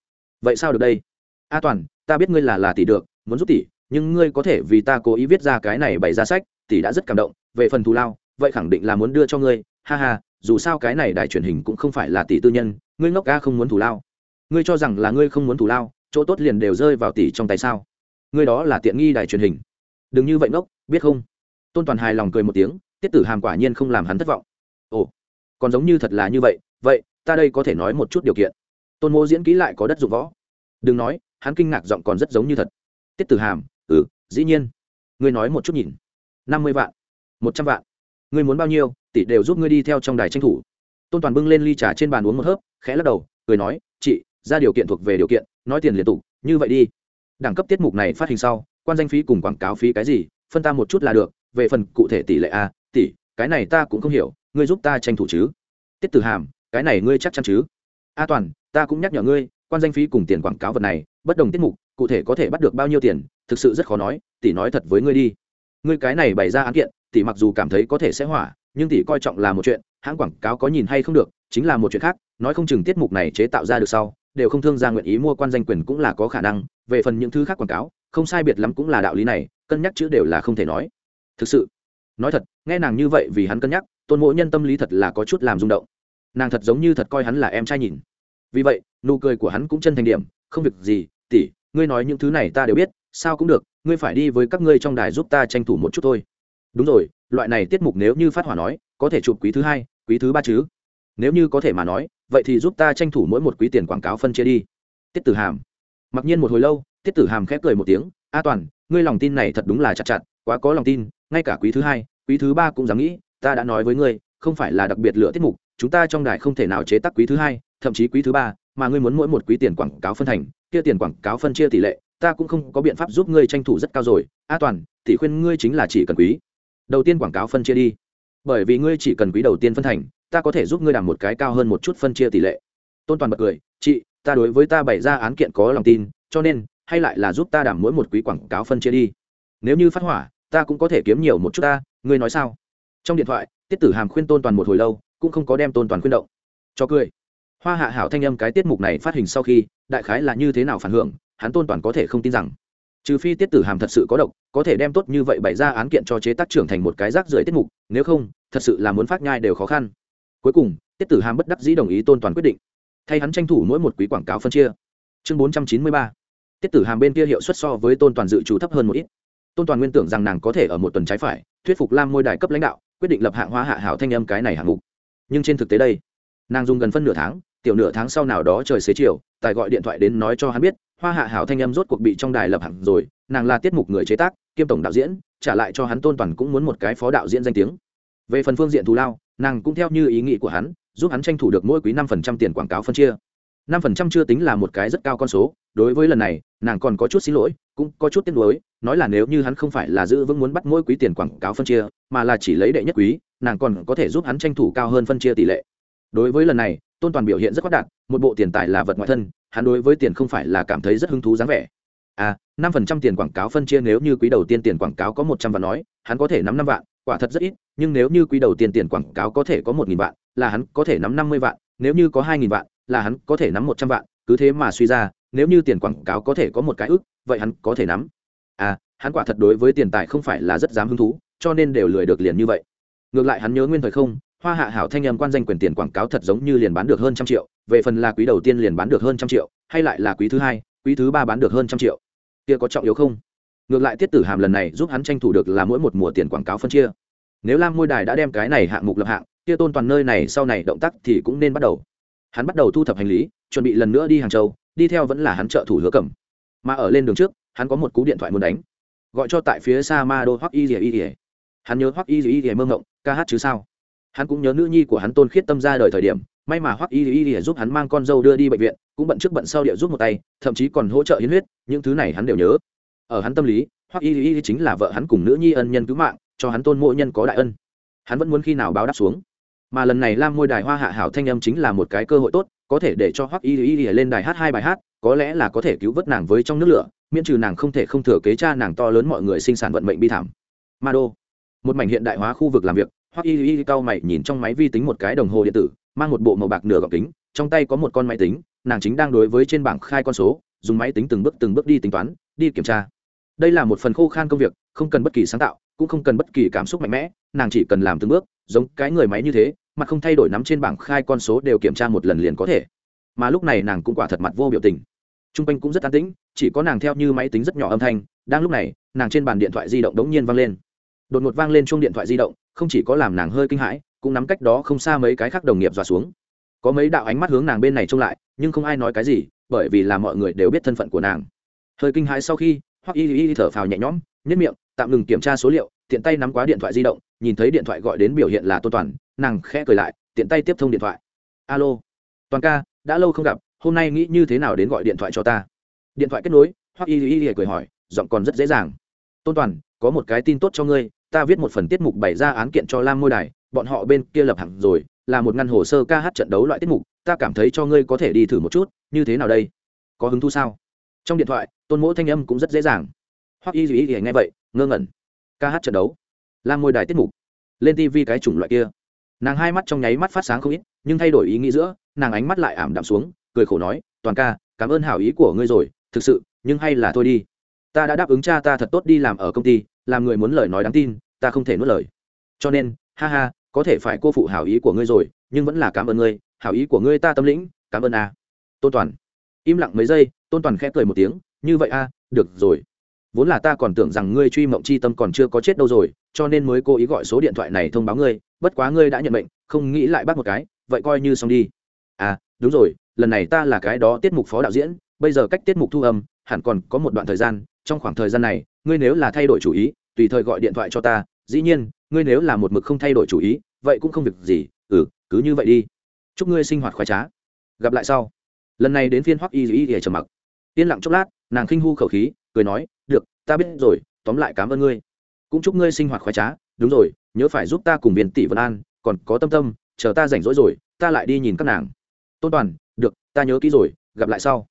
Vậy sao được đây? A toàn, ta biết ngươi là là tỷ được, muốn giúp tỷ nhưng ngươi có thể vì ta cố ý viết ra cái này bày ra sách, tỷ đã rất cảm động, về phần thù lao, vậy khẳng định là muốn đưa cho ngươi, ha ha, dù sao cái này đài truyền hình cũng không phải là tỷ tư nhân, ngươi ngốc ca không muốn thù lao. Ngươi cho rằng là ngươi không muốn thù lao, chỗ tốt liền đều rơi vào tỷ trong tay sao? Ngươi đó là tiện nghi đài truyền hình. Đừng như vậy ngốc, biết không? Tôn toàn hài lòng cười một tiếng, tiết tử hàm quả nhiên không làm hắn thất vọng. Ồ, còn giống như thật là như vậy vậy, ta đây có thể nói một chút điều kiện. Tôn mô diễn kỹ lại có đất dụng võ. Đừng nói, hắn kinh ngạc giọng còn rất giống như thật. Tiết tử hàm ừ dĩ nhiên. Ngươi nói một chút nhìn. Năm mươi vạn. Một trăm vạn. Ngươi muốn bao nhiêu, tỷ đều giúp ngươi đi theo trong đài tranh thủ. Tôn toàn bưng lên ly trà trên bàn uống một hớp, khẽ lắc đầu, cười nói, chị, ra điều kiện thuộc về điều kiện, nói tiền liên tục như vậy đi. Đẳng cấp tiết mục này phát hình sau, quan danh phí cùng quảng cáo phí cái gì, phân ta một chút là được, về phần cụ thể tỷ lệ a, tỷ, cái này ta cũng không hiểu, ngươi giúp ta tranh thủ chứ. Tiết tử hàm, cái này ngươi chắc chắn chứ? A toàn, ta cũng nhắc nhở ngươi, quan danh phí cùng tiền quảng cáo vật này, bất đồng tiết mục, cụ thể có thể bắt được bao nhiêu tiền thực sự rất khó nói, tỷ nói thật với ngươi đi. Ngươi cái này bày ra án kiện, tỷ mặc dù cảm thấy có thể sẽ hỏa, nhưng tỷ coi trọng là một chuyện, hãng quảng cáo có nhìn hay không được, chính là một chuyện khác, nói không chừng tiết mục này chế tạo ra được sau, đều không thương gia nguyện ý mua quan danh quyền cũng là có khả năng, về phần những thứ khác quảng cáo, không sai biệt lắm cũng là đạo lý này, cân nhắc chữ đều là không thể nói. Thực sự, nói thật, nghe nàng như vậy vì hắn cân nhắc, tôn mộ nhân tâm lý thật là có chút làm rung động. Nàng thật giống như thật coi hắn là em trai nhìn. Vì vậy, nụ cười của hắn cũng chân thành điểm, không việc gì tỉ ngươi nói những thứ này ta đều biết sao cũng được, ngươi phải đi với các ngươi trong đài giúp ta tranh thủ một chút thôi. Đúng rồi, loại này tiết mục nếu như phát hỏa nói, có thể chụp quý thứ hai, quý thứ ba chứ? Nếu như có thể mà nói, vậy thì giúp ta tranh thủ mỗi một quý tiền quảng cáo phân chia đi. Tiết tử hàm. Mặc nhiên một hồi lâu, tiết tử hàm khép cười một tiếng, a toàn, ngươi lòng tin này thật đúng là chặt chặt, quá có lòng tin, ngay cả quý thứ hai, quý thứ ba cũng dám nghĩ, ta đã nói với ngươi, không phải là đặc biệt lựa tiết mục, chúng ta trong đài không thể nào chế tác quý thứ hai, thậm chí quý thứ ba, mà ngươi muốn mỗi một quý tiền quảng cáo phân thành, kia tiền quảng cáo phân chia tỷ lệ ta cũng không có biện pháp giúp ngươi tranh thủ rất cao rồi. A toàn thì khuyên ngươi chính là chỉ cần quý. Đầu tiên quảng cáo phân chia đi. Bởi vì ngươi chỉ cần quý đầu tiên phân thành, ta có thể giúp ngươi đảm một cái cao hơn một chút phân chia tỷ lệ. Tôn toàn bật cười, chị, ta đối với ta bày ra án kiện có lòng tin, cho nên, hay lại là giúp ta đảm mỗi một quý quảng cáo phân chia đi. Nếu như phát hỏa, ta cũng có thể kiếm nhiều một chút ta, ngươi nói sao? Trong điện thoại, tiết tử hàm khuyên tôn toàn một hồi lâu, cũng không có đem tôn toàn khuyên động. Cho cười. Hoa hạ hảo thanh âm cái tiết mục này phát hình sau khi, đại khái là như thế nào phản hưởng hắn tôn toàn có thể không tin rằng, trừ phi tiết tử hàm thật sự có độc, có thể đem tốt như vậy bày ra án kiện cho chế tác trưởng thành một cái rác rưởi tiết mục, nếu không, thật sự là muốn phát nhai đều khó khăn. Cuối cùng, tiết tử hàm bất đắc dĩ đồng ý tôn toàn quyết định, thay hắn tranh thủ mỗi một quý quảng cáo phân chia. Chương bốn trăm chín mươi ba, tiết tử hàm bên kia hiệu suất so với tôn toàn dự trù thấp hơn một ít. Tôn toàn nguyên tưởng rằng nàng có thể ở một tuần trái phải, thuyết phục lam ngôi đài cấp lãnh đạo, quyết định lập hạng hoa hạ hảo thanh âm cái này hạng mục. Nhưng trên thực tế đây, nàng dùng gần phân nửa tháng, tiểu nửa tháng sau nào đó trời xế chiều, tài gọi điện thoại đến nói cho hắn biết hoa hạ hảo thanh âm rốt cuộc bị trong đài lập hẳn rồi, nàng là tiết mục người chế tác, kiêm tổng đạo diễn, trả lại cho hắn tôn toàn cũng muốn một cái phó đạo diễn danh tiếng. Về phần phương diện thù lao, nàng cũng theo như ý nghĩ của hắn, giúp hắn tranh thủ được mỗi quý năm phần trăm tiền quảng cáo phân chia. năm phần trăm chưa tính là một cái rất cao con số, đối với lần này, nàng còn có chút xin lỗi, cũng có chút tiếc nuối, nói là nếu như hắn không phải là giữ vững muốn bắt mỗi quý tiền quảng cáo phân chia, mà là chỉ lấy đệ nhất quý, nàng còn có thể giúp hắn tranh thủ cao hơn phân chia tỷ lệ. Đối với lần này tôn toàn biểu hiện rất khoát đạt một bộ tiền tài là vật ngoại thân, hắn đối với tiền không phải là cảm thấy rất hứng thú dáng vẻ. À năm phần trăm tiền quảng cáo phân chia nếu như quý đầu tiên tiền quảng cáo có một trăm vạn nói, hắn có thể nắm năm vạn, quả thật rất ít, nhưng nếu như quý đầu tiên tiền quảng cáo có thể có một nghìn vạn, là hắn có thể nắm năm mươi vạn, nếu như có hai nghìn vạn, là hắn có thể nắm một trăm vạn, cứ thế mà suy ra, nếu như tiền quảng cáo có thể có một cái ước, vậy hắn có thể nắm. À hắn quả thật đối với tiền tài không phải là rất dám hứng thú, cho nên đều lười được liền như vậy. Ngược lại hắn nhớ nguyên thời không hoa hạ hảo thanh âm quan danh quyền tiền quảng cáo thật giống như liền bán được hơn trăm triệu, về phần là quý đầu tiên liền bán được hơn trăm triệu, hay lại là quý thứ hai, quý thứ ba bán được hơn trăm triệu. Kia có trọng yếu không? Ngược lại tiết tử hàm lần này giúp hắn tranh thủ được là mỗi một mùa tiền quảng cáo phân chia. Nếu lam ngôi đài đã đem cái này hạng mục lập hạng, kia tôn toàn nơi này sau này động tác thì cũng nên bắt đầu. Hắn bắt đầu thu thập hành lý, chuẩn bị lần nữa đi hàng châu, đi theo vẫn là hắn trợ thủ hứa cầm mà ở lên đường trước, hắn có một cú điện thoại muốn đánh. Gọi cho tại phía xa ma đô hoắc y Dìa y Dìa. hắn nhớ hoắc y Dìa y dìa mơ ngộng, ca hát chứ sao? Hắn cũng nhớ nữ nhi của hắn tôn khiết tâm ra đời thời điểm, may mà hoắc y y y giúp hắn mang con dâu đưa đi bệnh viện, cũng bận trước bận sau địa giúp một tay, thậm chí còn hỗ trợ hiến huyết, những thứ này hắn đều nhớ. Ở hắn tâm lý, hoắc y y chính là vợ hắn cùng nữ nhi ân nhân cứu mạng, cho hắn tôn mộ nhân có đại ân. Hắn vẫn muốn khi nào báo đáp xuống. Mà lần này lam môi đài hoa hạ hảo thanh âm chính là một cái cơ hội tốt, có thể để cho hoắc y y lên đài hát hai bài hát, có lẽ là có thể cứu vớt nàng với trong nước lửa, miễn trừ nàng không thể không thừa kế cha nàng to lớn mọi người sinh sản vận mệnh bi thảm. Ma đô, một mảnh hiện đại hóa khu vực làm việc hoắc y y cao mày nhìn trong máy vi tính một cái đồng hồ điện tử, mang một bộ màu bạc nửa gọng kính, trong tay có một con máy tính, nàng chính đang đối với trên bảng khai con số, dùng máy tính từng bước từng bước đi tính toán, đi kiểm tra. Đây là một phần khô khan công việc, không cần bất kỳ sáng tạo, cũng không cần bất kỳ cảm xúc mạnh mẽ, nàng chỉ cần làm từng bước, giống cái người máy như thế, mà không thay đổi nắm trên bảng khai con số đều kiểm tra một lần liền có thể. Mà lúc này nàng cũng quả thật mặt vô biểu tình. T r u n g quanh cũng rất an tĩnh, chỉ có nàng theo như máy tính rất nhỏ âm thanh, đang lúc này, nàng trên bàn điện thoại di động đống nhiên vang lên. Đột ngột vang lên chuông điện thoại di động không chỉ có làm nàng hơi kinh hãi, cũng nắm cách đó không xa mấy cái khác đồng nghiệp dọa xuống. Có mấy đạo ánh mắt hướng nàng bên này trông lại, nhưng không ai nói cái gì, bởi vì là mọi người đều biết thân phận của nàng. Hơi kinh hãi sau khi hoặc y y thở phào nhẹ nhõm nhất miệng, tạm ngừng kiểm tra số liệu, tiện tay nắm quá điện thoại di động, nhìn thấy điện thoại gọi đến biểu hiện là tô toàn, nàng khẽ cười lại, tiện tay tiếp thông điện thoại. Alo, toàn ca, đã lâu không gặp, hôm nay nghĩ như thế nào đến gọi điện thoại cho ta? Điện thoại kết nối hoặc y y y cười hỏi, giọng còn rất dễ dàng. Tôn toàn, có một cái tin tốt cho ngươi ta viết một phần tiết mục bày ra án kiện cho lam môi đài, bọn họ bên kia lập hẳn rồi, là một ngăn hồ sơ ca hát trận đấu loại tiết mục, ta cảm thấy cho ngươi có thể đi thử một chút, như thế nào đây? Có hứng thú sao? Trong điện thoại, tôn mỗ thanh âm cũng rất dễ dàng. Hoặc y dù ý thì nghe vậy, ngơ ngẩn. Ca hát trận đấu, lam môi đài tiết mục, lên tv cái chủng loại kia. Nàng hai mắt trong nháy mắt phát sáng không ít, nhưng thay đổi ý nghĩ giữa, nàng ánh mắt lại ảm đạm xuống, cười khổ nói, toàn ca, cảm ơn hảo ý của ngươi rồi, thực sự, nhưng hay là thôi đi. Ta đã đáp ứng cha ta thật tốt đi làm ở công ty làm người muốn lời nói đáng tin, ta không thể nuốt lời. Cho nên, ha ha, có thể phải cô phụ hảo ý của ngươi rồi, nhưng vẫn là cảm ơn ngươi, hảo ý của ngươi ta tâm lĩnh, cảm ơn a. Tôn toàn. Im lặng mấy giây, tôn toàn khẽ cười một tiếng, như vậy a, được rồi. Vốn là ta còn tưởng rằng ngươi truy mộng chi tâm còn chưa có chết đâu rồi, cho nên mới cố ý gọi số điện thoại này thông báo ngươi, bất quá ngươi đã nhận bệnh không nghĩ lại bắt một cái, vậy coi như xong đi. À đúng rồi, lần này ta là cái đó tiết mục phó đạo diễn, bây giờ cách tiết mục thu âm, hẳn còn có một đoạn thời gian, trong khoảng thời gian này ngươi nếu là thay đổi chủ ý, tùy thời gọi điện thoại cho ta, dĩ nhiên, ngươi nếu là một mực không thay đổi chủ ý, vậy cũng không việc gì ừ cứ như vậy đi. Chúc ngươi sinh hoạt khoái trá. Gặp lại sau. Lần này đến phiên hoắc y y y trầm mặc. Yên lặng chốc lát, nàng khinh hu khẩu khí, cười nói, được, ta biết rồi, tóm lại cảm ơn ngươi. Cũng chúc ngươi sinh hoạt khoái trá, đúng rồi, nhớ phải giúp ta cùng viên tỷ vân an, còn có tâm tâm, chờ ta rảnh rỗi rồi, ta lại đi nhìn các nàng. Tôn toàn, được, ta nhớ kỹ rồi, gặp lại sau.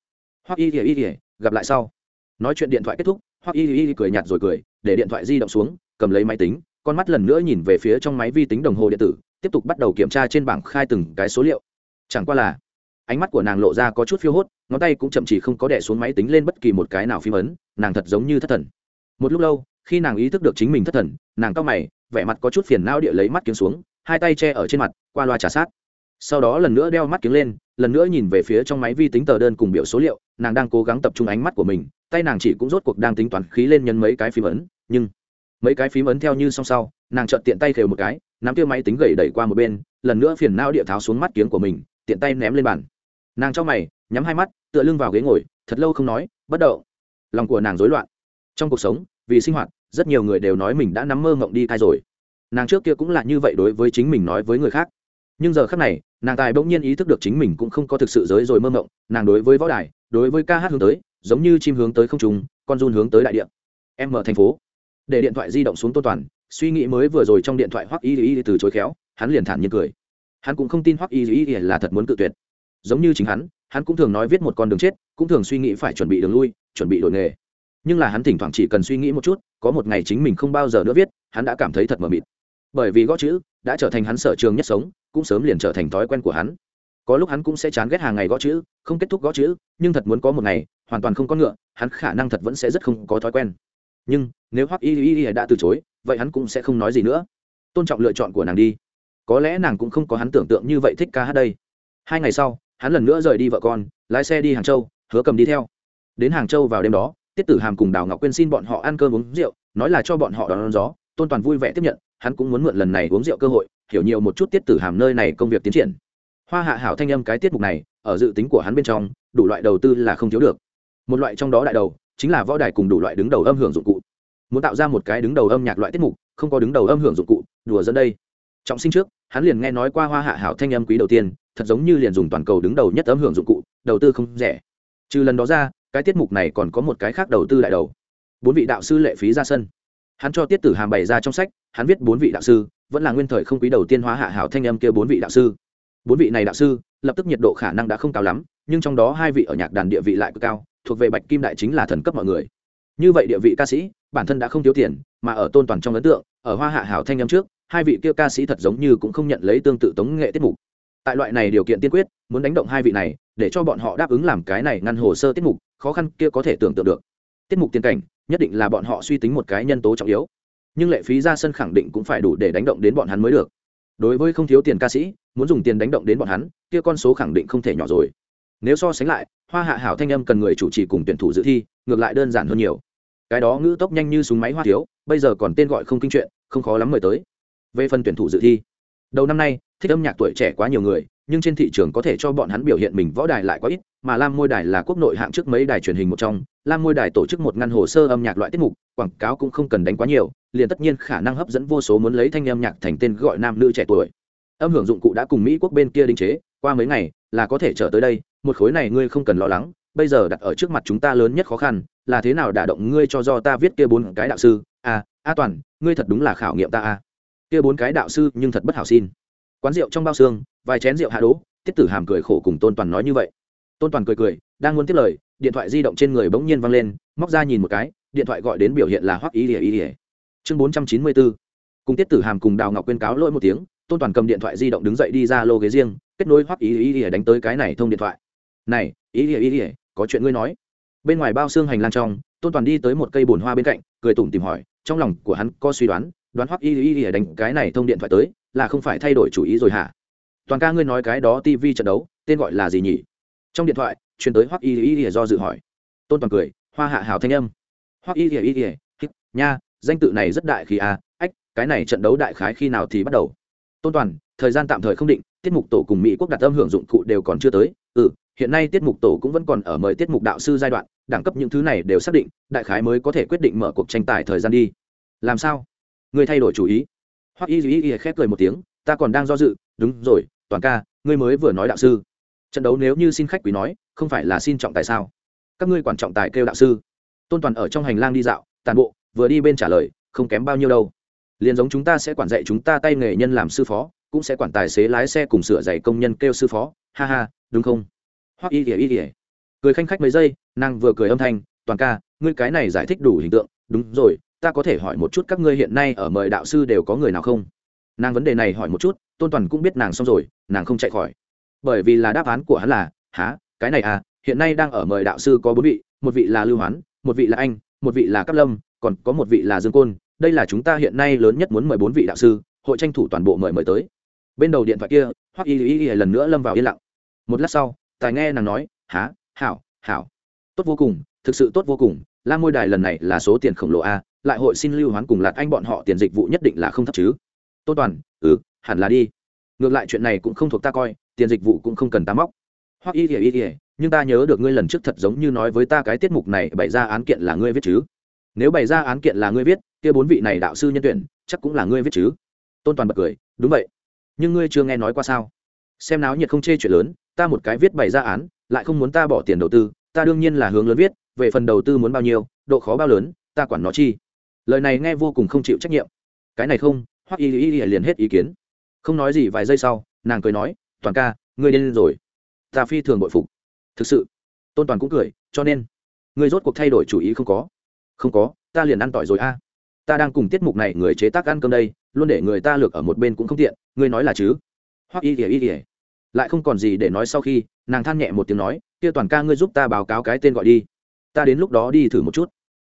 Hoắc y y y, gặp lại sau. Nói chuyện điện thoại kết thúc hoắc y y cười nhạt rồi cười, để điện thoại di động xuống, cầm lấy máy tính, con mắt lần nữa nhìn về phía trong máy vi tính đồng hồ điện tử, tiếp tục bắt đầu kiểm tra trên bảng khai từng cái số liệu. Chẳng qua là, ánh mắt của nàng lộ ra có chút phiêu hốt, ngón tay cũng chậm chỉ không có đẻ xuống máy tính lên bất kỳ một cái nào phim ấn, nàng thật giống như thất thần. Một lúc lâu, khi nàng ý thức được chính mình thất thần, nàng cao mày, vẻ mặt có chút phiền não địa lấy mắt kiếm xuống, hai tay che ở trên mặt, qua loa trả sát. Sau đó lần nữa đeo mắt kiếm lên, lần nữa nhìn về phía trong máy vi tính tờ đơn cùng biểu số liệu, nàng đang cố gắng tập trung ánh mắt của mình tay nàng chỉ cũng rốt cuộc đang tính toán khí lên nhân mấy cái phím ấn, nhưng mấy cái phím ấn theo như song sau, nàng chợt tiện tay khều một cái, nắm tiêu máy tính gậy đẩy qua một bên, lần nữa phiền não địa tháo xuống mắt kiếng của mình, tiện tay ném lên bàn. Nàng cho mày, nhắm hai mắt, tựa lưng vào ghế ngồi, thật lâu không nói, bất động. Lòng của nàng rối loạn. Trong cuộc sống, vì sinh hoạt, rất nhiều người đều nói mình đã nắm mơ mộng đi thay rồi. Nàng trước kia cũng là như vậy đối với chính mình nói với người khác. Nhưng giờ khác này, nàng tài bỗng nhiên ý thức được chính mình cũng không có thực sự giới rồi mơ mộng, nàng đối với võ đài, đối với ca hát hướng tới giống như chim hướng tới không trùng con run hướng tới đại địa. Em ở thành phố. Để điện thoại di động xuống tôn toàn, suy nghĩ mới vừa rồi trong điện thoại hoắc y y từ chối khéo, hắn liền thản nhiên cười. Hắn cũng không tin hoắc y y là thật muốn cự tuyệt. Giống như chính hắn hắn cũng thường nói viết một con đường chết, cũng thường suy nghĩ phải chuẩn bị đường lui, chuẩn bị đổi nghề. Nhưng là hắn thỉnh thoảng chỉ cần suy nghĩ một chút, có một ngày chính mình không bao giờ nữa viết, hắn đã cảm thấy thật mờ mịt. Bởi vì gõ chữ đã trở thành hắn sở trường nhất sống, cũng sớm liền trở thành thói quen của hắn có lúc hắn cũng sẽ chán ghét hàng ngày gõ chữ, không kết thúc gõ chữ, nhưng thật muốn có một ngày, hoàn toàn không có ngựa, hắn khả năng thật vẫn sẽ rất không có thói quen. Nhưng, nếu hoắc y y y đã từ chối, vậy hắn cũng sẽ không nói gì nữa. Tôn trọng lựa chọn của nàng đi. Có lẽ nàng cũng không có hắn tưởng tượng như vậy thích ca hát đây. Hai ngày sau, hắn lần nữa rời đi vợ con, lái xe đi hàng châu, hứa cầm đi theo. Đến hàng châu vào đêm đó, tiết tử hàm cùng đào ngọc quyên xin bọn họ ăn cơm uống rượu, nói là cho bọn họ đón gió, tôn toàn vui vẻ tiếp nhận, hắn cũng muốn mượn lần này uống rượu cơ hội, hiểu nhiều một chút tiết tử hàm nơi này công việc tiến triển hoa hạ hảo thanh âm cái tiết mục này, ở dự tính của hắn bên trong, đủ loại đầu tư là không thiếu được. Một loại trong đó đại đầu, chính là võ đài cùng đủ loại đứng đầu âm hưởng dụng cụ. Muốn tạo ra một cái đứng đầu âm nhạc loại tiết mục, không có đứng đầu âm hưởng dụng cụ, đùa dẫn đây. Trọng sinh trước, hắn liền nghe nói qua hoa hạ hảo thanh âm quý đầu tiên, thật giống như liền dùng toàn cầu đứng đầu nhất âm hưởng dụng cụ, đầu tư không rẻ. Trừ lần đó ra, cái tiết mục này còn có một cái khác đầu tư đại đầu. Bốn vị đạo sư lệ phí ra sân. Hắn cho tiết tử hàm bày ra trong sách, hắn viết bốn vị đạo sư, vẫn là nguyên thời không quý đầu tiên hóa hạ hảo thanh âm kia bốn vị đạo sư bốn vị này đạo sư, lập tức nhiệt độ khả năng đã không cao lắm, nhưng trong đó hai vị ở nhạc đàn địa vị lại cực cao, thuộc về bạch kim đại chính là thần cấp mọi người. Như vậy địa vị ca sĩ, bản thân đã không thiếu tiền, mà ở tôn toàn trong ấn tượng, ở hoa hạ hảo thanh âm trước, hai vị kia ca sĩ thật giống như cũng không nhận lấy tương tự tống nghệ tiết mục. Tại loại này điều kiện tiên quyết, muốn đánh động hai vị này, để cho bọn họ đáp ứng làm cái này ngăn hồ sơ tiết mục, khó khăn kia có thể tưởng tượng được. Tiết mục tiên cảnh, nhất định là bọn họ suy tính một cái nhân tố trọng yếu. Nhưng lệ phí ra sân khẳng định cũng phải đủ để đánh động đến bọn hắn mới được đối với không thiếu tiền ca sĩ, muốn dùng tiền đánh động đến bọn hắn, kia con số khẳng định không thể nhỏ rồi. Nếu so sánh lại, hoa hạ hảo thanh âm cần người chủ trì cùng tuyển thủ dự thi, ngược lại đơn giản hơn nhiều. Cái đó ngữ tốc nhanh như súng máy hoa thiếu, bây giờ còn tên gọi không kinh chuyện, không khó lắm mời tới. Về phần tuyển thủ dự thi, đầu năm nay, thích âm nhạc tuổi trẻ quá nhiều người, nhưng trên thị trường có thể cho bọn hắn biểu hiện mình võ đài lại quá ít, mà lam môi đài là quốc nội hạng trước mấy đài truyền hình một trong, lam môi đài tổ chức một ngăn hồ sơ âm nhạc loại tiết mục, quảng cáo cũng không cần đánh quá nhiều liền tất nhiên khả năng hấp dẫn vô số muốn lấy thanh âm nhạc thành tên gọi nam nữ trẻ tuổi. Âm hưởng dụng cụ đã cùng mỹ quốc bên kia đính chế qua mấy ngày là có thể trở tới đây một khối này ngươi không cần lo lắng bây giờ đặt ở trước mặt chúng ta lớn nhất khó khăn là thế nào đả động ngươi cho do ta viết kia bốn cái đạo sư? A à, a toàn ngươi thật đúng là khảo nghiệm ta a kia bốn cái đạo sư nhưng thật bất hảo xin. Quán rượu trong bao xương vài chén rượu hạ đỗ tiết tử hàm cười khổ cùng tôn toàn nói như vậy. Tôn toàn cười cười đang muốn tiếp lời điện thoại di động trên người bỗng nhiên văng lên móc ra nhìn một cái điện thoại gọi đến biểu hiện là hoắc ý ỉa ý ỉa chương bốn trăm chín mươi bốn cùng tiết tử hàm cùng đào ngọc quyên cáo lỗi một tiếng tôn toàn cầm điện thoại di động đứng dậy đi ra lô ghế riêng kết nối hoắc ý ý ý đánh tới cái này thông điện thoại này ý ý ý ý có chuyện ngươi nói bên ngoài bao xương hành lang trong tôn toàn đi tới một cây bồn hoa bên cạnh cười tủm tìm hỏi trong lòng của hắn có suy đoán đoán hoắc y ý ý đánh cái này thông điện thoại tới là không phải thay đổi chủ ý rồi hả toàn ca ngươi nói cái đó tv trận đấu tên gọi là gì nhỉ trong điện thoại truyền tới hoắc y ý ý do dự hỏi tôn toàn cười hoa hạ hảo thanh âm hoắc y ý ý nha danh tự này rất đại khi a, ách, cái này trận đấu đại khái khi nào thì bắt đầu? Tôn toàn, thời gian tạm thời không định, tiết mục tổ cùng mỹ quốc đặt âm hưởng dụng cụ đều còn chưa tới. Ừ hiện nay tiết mục tổ cũng vẫn còn ở mời tiết mục đạo sư giai đoạn, đẳng cấp những thứ này đều xác định, đại khái mới có thể quyết định mở cuộc tranh tài thời gian đi. Làm sao? Người thay đổi chủ ý. Hoặc y duy y khép cười một tiếng, ta còn đang do dự. Đúng rồi, toàn ca, ngươi mới vừa nói đạo sư. Trận đấu nếu như xin khách quý nói, không phải là xin trọng tài sao? Các ngươi quản trọng tài kêu đạo sư. Tôn toàn ở trong hành lang đi dạo, tàn bộ vừa đi bên trả lời, không kém bao nhiêu đâu. Liền giống chúng ta sẽ quản dạy chúng ta tay nghề nhân làm sư phó, cũng sẽ quản tài xế lái xe cùng sửa giày công nhân kêu sư phó. Ha ha, đúng không? Hoặc y ỉa y ỉa cười khanh khách mấy giây, nàng vừa cười âm thanh, toàn ca, ngươi cái này giải thích đủ hình tượng. Đúng rồi, ta có thể hỏi một chút các ngươi hiện nay ở mời đạo sư đều có người nào không? Nàng vấn đề này hỏi một chút, tôn toàn cũng biết nàng xong rồi, nàng không chạy khỏi. Bởi vì là đáp án của hắn là há cái này à hiện nay đang ở mời đạo sư có bốn vị, một vị là lưu hoán, một vị là anh, một vị là cắp lâm còn có một vị là dương côn, đây là chúng ta hiện nay lớn nhất muốn mời bốn vị đạo sư, hội tranh thủ toàn bộ mời mời tới. Bên đầu điện thoại kia hoặc y y y lần nữa lâm vào yên lặng. Một lát sau, tài nghe nàng nói há hảo hảo. Tốt vô cùng, thực sự tốt vô cùng. La môi đài lần này là số tiền khổng lồ a, lại hội xin lưu hoán cùng lạt anh bọn họ tiền dịch vụ nhất định là không thấp chứ. Tô toàn ừ hẳn là đi. Ngược lại chuyện này cũng không thuộc ta coi, tiền dịch vụ cũng không cần ta móc. Hoặc y ỉa y ỉa nhưng ta nhớ được ngươi lần trước thật giống như nói với ta cái tiết mục này bày ra án kiện là ngươi viết chứ nếu bày ra án kiện là ngươi viết, kia bốn vị này đạo sư nhân tuyển, chắc cũng là ngươi viết chứ. Tôn toàn bật cười, đúng vậy. Nhưng ngươi chưa nghe nói qua sao? Xem náo nhiệt không chê chuyện lớn, ta một cái viết bày ra án, lại không muốn ta bỏ tiền đầu tư, ta đương nhiên là hướng lớn viết, về phần đầu tư muốn bao nhiêu, độ khó bao lớn, ta quản nó chi. Lời này nghe vô cùng không chịu trách nhiệm. Cái này không hoặc y y y liền hết ý kiến. Không nói gì vài giây sau, nàng cười nói, toàn ca, ngươi điên rồi. Ta phi thường bội phục. Thực sự, tôn toàn cũng cười, cho nên, ngươi rốt cuộc thay đổi chủ ý không có không có, ta liền ăn tỏi rồi a. Ta đang cùng tiết mục này người chế tác ăn cơm đây, luôn để người ta lược ở một bên cũng không tiện, ngươi nói là chứ? Hoặc y ỉa y ỉa lại không còn gì để nói sau khi, nàng than nhẹ một tiếng nói, kia toàn ca ngươi giúp ta báo cáo cái tên gọi đi. Ta đến lúc đó đi thử một chút.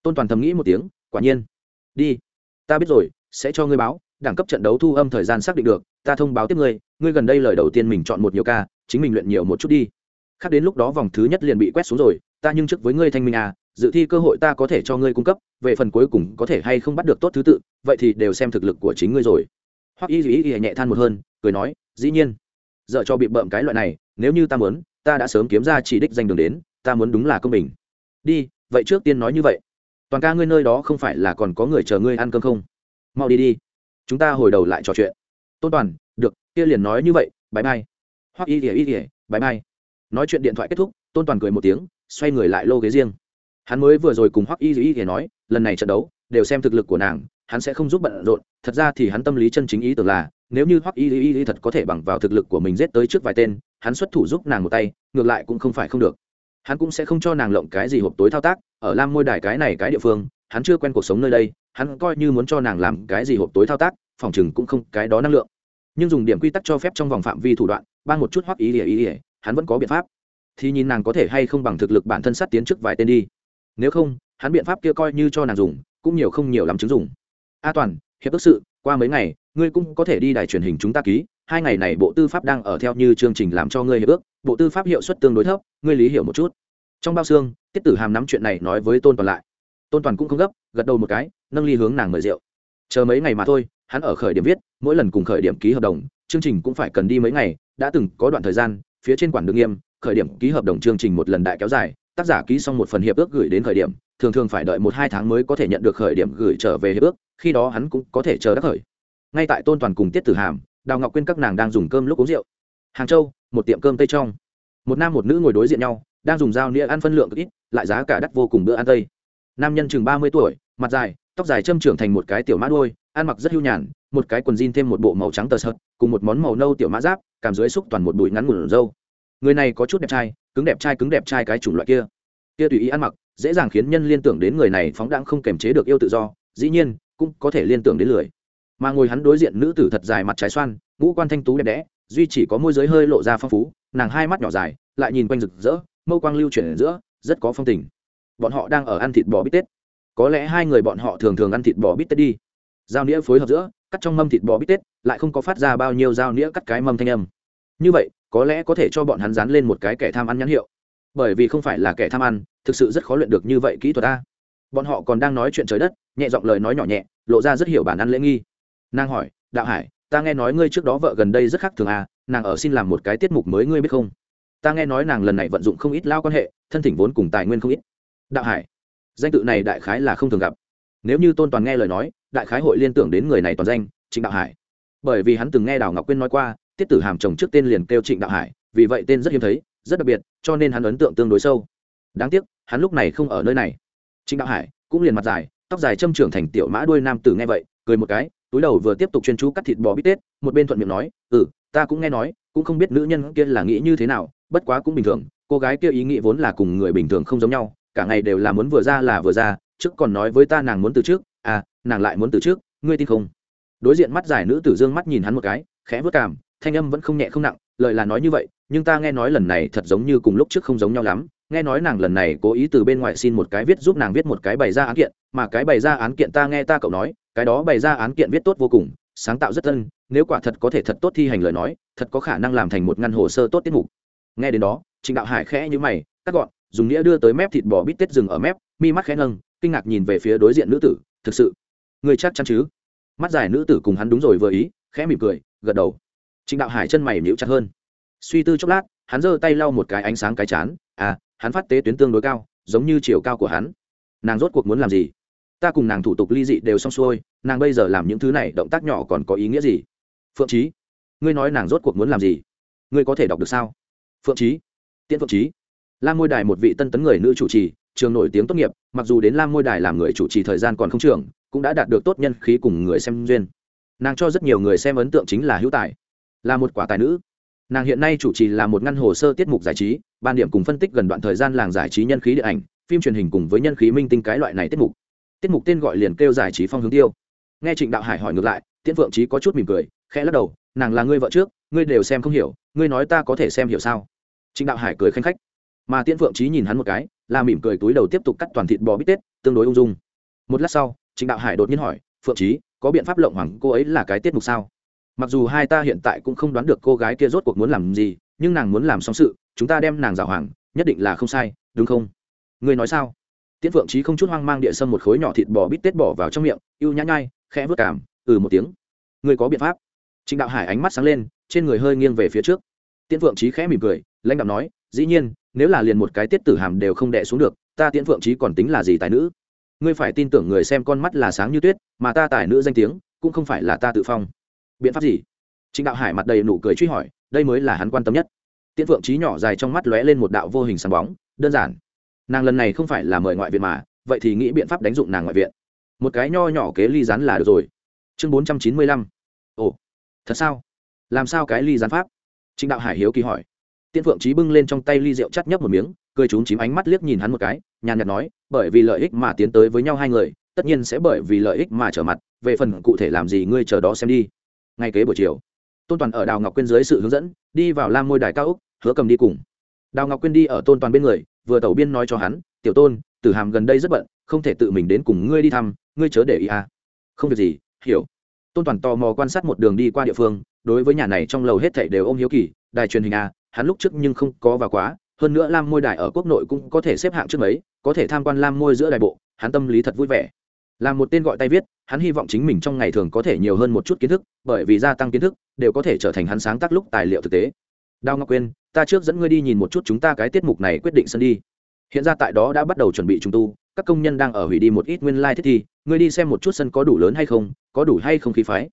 Tôn toàn thầm nghĩ một tiếng, quả nhiên. Đi. Ta biết rồi, sẽ cho ngươi báo. Đẳng cấp trận đấu thu âm thời gian xác định được, ta thông báo tiếp ngươi. Ngươi gần đây lời đầu tiên mình chọn một nhiều ca, chính mình luyện nhiều một chút đi. Khác đến lúc đó vòng thứ nhất liền bị quét xuống rồi. Ta nhưng trước với ngươi thanh minh à dự thi cơ hội ta có thể cho ngươi cung cấp, về phần cuối cùng có thể hay không bắt được tốt thứ tự, vậy thì đều xem thực lực của chính ngươi rồi. Hoặc y dù ý nhẹ than một hơn, cười nói, dĩ nhiên. Dợ cho bị bợm cái loại này, nếu như ta muốn, ta đã sớm kiếm ra chỉ đích danh đường đến, ta muốn đúng là công bình. Đi, vậy trước tiên nói như vậy. Toàn ca ngươi nơi đó không phải là còn có người chờ ngươi ăn cơm không? Mau đi đi. Chúng ta hồi đầu lại trò chuyện. Tôn toàn, được, kia liền nói như vậy bãi mai hoặc y ỉa y ỉa bãi mai nói chuyện điện thoại kết thúc, tôn toàn cười một tiếng, xoay người lại lô ghế riêng hắn mới vừa rồi cùng hoắc y y thì nói, lần này trận đấu, đều xem thực lực của nàng, hắn sẽ không giúp bận rộn. Thật ra thì hắn tâm lý chân chính ý tưởng là, nếu như hoắc y y thật có thể bằng vào thực lực của mình giết tới trước vài tên, hắn xuất thủ giúp nàng một tay, ngược lại cũng không phải không được. Hắn cũng sẽ không cho nàng lộng cái gì hộp tối thao tác, ở lam môi đài cái này cái địa phương, hắn chưa quen cuộc sống nơi đây, hắn coi như muốn cho nàng làm cái gì hộp tối thao tác, phòng chừng cũng không cái đó năng lượng. Nhưng dùng điểm quy tắc cho phép trong vòng phạm vi thủ đoạn, ban một chút hoắc ý ỉa ý ỉa hắn vẫn có biện pháp. Thì nhìn nàng có thể hay không bằng thực lực bản thân sát tiến trước vài tên đi nếu không, hắn biện pháp kia coi như cho nàng dùng, cũng nhiều không nhiều lắm chứng dùng. A toàn, hiệp ước sự, qua mấy ngày, ngươi cũng có thể đi đài truyền hình chúng ta ký. Hai ngày này bộ tư pháp đang ở theo như chương trình làm cho ngươi hiệp ước. Bộ tư pháp hiệu suất tương đối thấp, ngươi lý hiểu một chút. Trong bao xương, tiết tử hàm nắm chuyện này nói với tôn toàn lại. Tôn toàn cũng không gấp, gật đầu một cái, nâng ly hướng nàng mời rượu. Chờ mấy ngày mà thôi, hắn ở khởi điểm viết, mỗi lần cùng khởi điểm ký hợp đồng, chương trình cũng phải cần đi mấy ngày, đã từng có đoạn thời gian, phía trên quản đường nghiêm, khởi điểm ký hợp đồng chương trình một lần đại kéo dài tác giả ký xong một phần hiệp ước gửi đến khởi điểm, thường thường phải đợi một hai tháng mới có thể nhận được khởi điểm gửi trở về hiệp ước, khi đó hắn cũng có thể chờ đắc khởi. Ngay tại tôn toàn cùng tiết tử hàm, đào ngọc quyên các nàng đang dùng cơm lúc uống rượu. Hàng châu, một tiệm cơm tây trong. Một nam một nữ ngồi đối diện nhau, đang dùng dao nĩa ăn phân lượng ít, lại giá cả đắt vô cùng bữa ăn tây. Nam nhân chừng ba mươi tuổi, mặt dài, tóc dài châm trưởng thành một cái tiểu mã đôi ăn mặc rất hưu nhàn, một cái quần jean thêm một bộ màu trắng tờ sợt, cùng một món màu nâu tiểu mã giáp, cảm dưới xúc toàn một bụi ngắn ngủn râu người này có chút đẹp trai, cứng đẹp trai cứng đẹp trai cái chủng loại kia. Kia tùy ý ăn mặc, dễ dàng khiến nhân liên tưởng đến người này phóng đãng không kềm chế được yêu tự do, dĩ nhiên, cũng có thể liên tưởng đến lười. Mà ngồi hắn đối diện nữ tử thật dài mặt trái xoan, ngũ quan thanh tú đẹp đẽ, duy chỉ có môi giới hơi lộ ra phong phú, nàng hai mắt nhỏ dài, lại nhìn quanh rực rỡ, mâu quang lưu chuyển giữa, rất có phong tình. Bọn họ đang ở ăn thịt bò bít tết. Có lẽ hai người bọn họ thường thường ăn thịt bò bít tết đi. Dao nĩa phối hợp giữa, cắt trong mâm thịt bò bít tết, lại không có phát ra bao nhiêu dao nĩa cắt cái mâm thanh âm như vậy, có lẽ có thể cho bọn hắn dán lên một cái kẻ tham ăn nhãn hiệu. Bởi vì không phải là kẻ tham ăn, thực sự rất khó luyện được như vậy kỹ thuật ta bọn họ còn đang nói chuyện trời đất, nhẹ giọng lời nói nhỏ nhẹ, lộ ra rất hiểu bản ăn lễ nghi. Nàng hỏi, đạo hải, ta nghe nói ngươi trước đó vợ gần đây rất khác thường à nàng ở xin làm một cái tiết mục mới ngươi biết không? Ta nghe nói nàng lần này vận dụng không ít lao quan hệ, thân thỉnh vốn cùng tài nguyên không ít. Đạo hải, danh tự này đại khái là không thường gặp. Nếu như tôn toàn nghe lời nói, đại khái hội liên tưởng đến người này toàn danh, trịnh đạo hải. Bởi vì hắn từng nghe đào ngọc quyên nói qua tiết tử hàm chồng trước tên liền kêu trịnh đạo hải vì vậy tên rất hiếm thấy rất đặc biệt cho nên hắn ấn tượng tương đối sâu đáng tiếc hắn lúc này không ở nơi này trịnh đạo hải cũng liền mặt dài tóc dài châm trưởng thành tiểu mã đuôi nam tử nghe vậy cười một cái túi đầu vừa tiếp tục chuyên chú cắt thịt bò bít tết một bên thuận miệng nói ừ ta cũng nghe nói cũng không biết nữ nhân kia là nghĩ như thế nào bất quá cũng bình thường cô gái kia ý nghĩ vốn là cùng người bình thường không giống nhau cả ngày đều là muốn vừa ra là vừa ra trước còn nói với ta nàng muốn từ trước à nàng lại muốn từ trước ngươi tin không đối diện mắt dài nữ tử dương mắt nhìn hắn một cái khẽ vớt cảm thanh âm vẫn không nhẹ không nặng, lời là nói như vậy, nhưng ta nghe nói lần này thật giống như cùng lúc trước không giống nhau lắm. Nghe nói nàng lần này cố ý từ bên ngoài xin một cái viết giúp nàng viết một cái bày ra án kiện, mà cái bày ra án kiện ta nghe ta cậu nói, cái đó bày ra án kiện viết tốt vô cùng, sáng tạo rất tân nếu quả thật có thể thật tốt thi hành lời nói, thật có khả năng làm thành một ngăn hồ sơ tốt tiết mục. Nghe đến đó, trịnh đạo hải khẽ như mày, cắt gọn, dùng nghĩa đưa tới mép thịt bò bít tết rừng ở mép, mi mắt khẽ nâng, kinh ngạc nhìn về phía đối diện nữ tử, thực sự, người chắc chắn chứ? Mắt dài nữ tử cùng hắn đúng rồi vừa ý, khẽ mỉm cười, gật đầu trịnh đạo hải chân mày nhíu chặt hơn. Suy tư chốc lát, hắn giơ tay lau một cái ánh sáng cái chán. À hắn phát tế tuyến tương đối cao, giống như chiều cao của hắn. Nàng rốt cuộc muốn làm gì? Ta cùng nàng thủ tục ly dị đều xong xuôi, nàng bây giờ làm những thứ này động tác nhỏ còn có ý nghĩa gì? Phượng trí ngươi nói nàng rốt cuộc muốn làm gì? Ngươi có thể đọc được sao? Phượng trí tiễn phượng trí lam môi đài một vị tân tấn người nữ chủ trì, trường nổi tiếng tốt nghiệp, mặc dù đến lam môi đài làm người chủ trì thời gian còn không trường, cũng đã đạt được tốt nhân khí cùng người xem duyên. Nàng cho rất nhiều người xem ấn tượng chính là hữu tài là một quả tài nữ. Nàng hiện nay chủ trì là một ngăn hồ sơ tiết mục giải trí, ban điểm cùng phân tích gần đoạn thời gian làng giải trí nhân khí điện ảnh, phim truyền hình cùng với nhân khí minh tinh cái loại này tiết mục. Tiết mục tên gọi liền kêu giải trí phong hướng tiêu. Nghe trịnh đạo hải hỏi ngược lại, tiễn vượng trí có chút mỉm cười, khẽ lắc đầu, nàng là ngươi vợ trước, ngươi đều xem không hiểu, ngươi nói ta có thể xem hiểu sao? Trịnh đạo hải cười khanh khách. Mà tiễn vượng trí nhìn hắn một cái, là mỉm cười túi đầu tiếp tục cắt toàn thịt bò bít tết, tương đối ung dung. Một lát sau, trịnh đạo hải đột nhiên hỏi, phượng trí, có biện pháp lộng hoàng cô ấy là cái tiết mục sao? Mặc dù hai ta hiện tại cũng không đoán được cô gái kia rốt cuộc muốn làm gì, nhưng nàng muốn làm xong sự, chúng ta đem nàng giảo hoàng nhất định là không sai, đúng không? Ngươi nói sao? Tiễn phượng trí không chút hoang mang địa sâm một khối nhỏ thịt bò bít tết bỏ vào trong miệng, ưu nhã nhai, khẽ vớt cảm ừ một tiếng. Ngươi có biện pháp. Trịnh đạo hải ánh mắt sáng lên, trên người hơi nghiêng về phía trước. Tiễn phượng trí khẽ mỉm cười, lãnh đạo nói, dĩ nhiên, nếu là liền một cái tiết tử hàm đều không đẻ xuống được, ta tiễn phượng trí còn tính là gì tài nữ? Ngươi phải tin tưởng người xem con mắt là sáng như tuyết, mà ta tài nữ danh tiếng, cũng không phải là ta tự phong biện pháp gì? Trịnh đạo hải mặt đầy nụ cười truy hỏi, đây mới là hắn quan tâm nhất. Tiễn phượng trí nhỏ dài trong mắt lóe lên một đạo vô hình sáng bóng, đơn giản. Nàng lần này không phải là mời ngoại viện mà, vậy thì nghĩ biện pháp đánh dụng nàng ngoại viện. Một cái nho nhỏ kế ly rán là được rồi. Chương bốn trăm chín mươi lăm. Ồ, thật sao? Làm sao cái ly rán pháp? Trịnh đạo hải hiếu kỳ hỏi. Tiễn phượng trí bưng lên trong tay ly rượu chắt nhấp một miếng, cười trúng chím ánh mắt liếc nhìn hắn một cái, nhàn nhạt nói, bởi vì lợi ích mà tiến tới với nhau hai người, tất nhiên sẽ bởi vì lợi ích mà trở mặt, về phần cụ thể làm gì ngươi chờ đó xem đi ngay kế buổi chiều, tôn toàn ở đào ngọc quyên dưới sự hướng dẫn, đi vào lam môi đài cao úc hứa cầm đi cùng. Đào ngọc quyên đi ở tôn toàn bên người, vừa tẩu biên nói cho hắn, tiểu tôn, tử hàm gần đây rất bận, không thể tự mình đến cùng ngươi đi thăm, ngươi chớ để ý à. Không việc gì, hiểu. Tôn toàn tò mò quan sát một đường đi qua địa phương, đối với nhà này trong lầu hết thảy đều ôm hiếu kỳ, đài truyền hình à hắn lúc trước nhưng không có vào quá, hơn nữa lam môi đài ở quốc nội cũng có thể xếp hạng trước mấy, có thể tham quan lam môi giữa đài bộ, hắn tâm lý thật vui vẻ là một tên gọi tay viết, hắn hy vọng chính mình trong ngày thường có thể nhiều hơn một chút kiến thức, bởi vì gia tăng kiến thức đều có thể trở thành hắn sáng tác lúc tài liệu thực tế. Đào ngọc quyên, ta trước dẫn ngươi đi nhìn một chút chúng ta cái tiết mục này quyết định sân đi. Hiện ra tại đó đã bắt đầu chuẩn bị trùng tu, các công nhân đang ở hủy đi một ít nguyên lai thiết thi, ngươi đi xem một chút sân có đủ lớn hay không, có đủ hay không khí phái.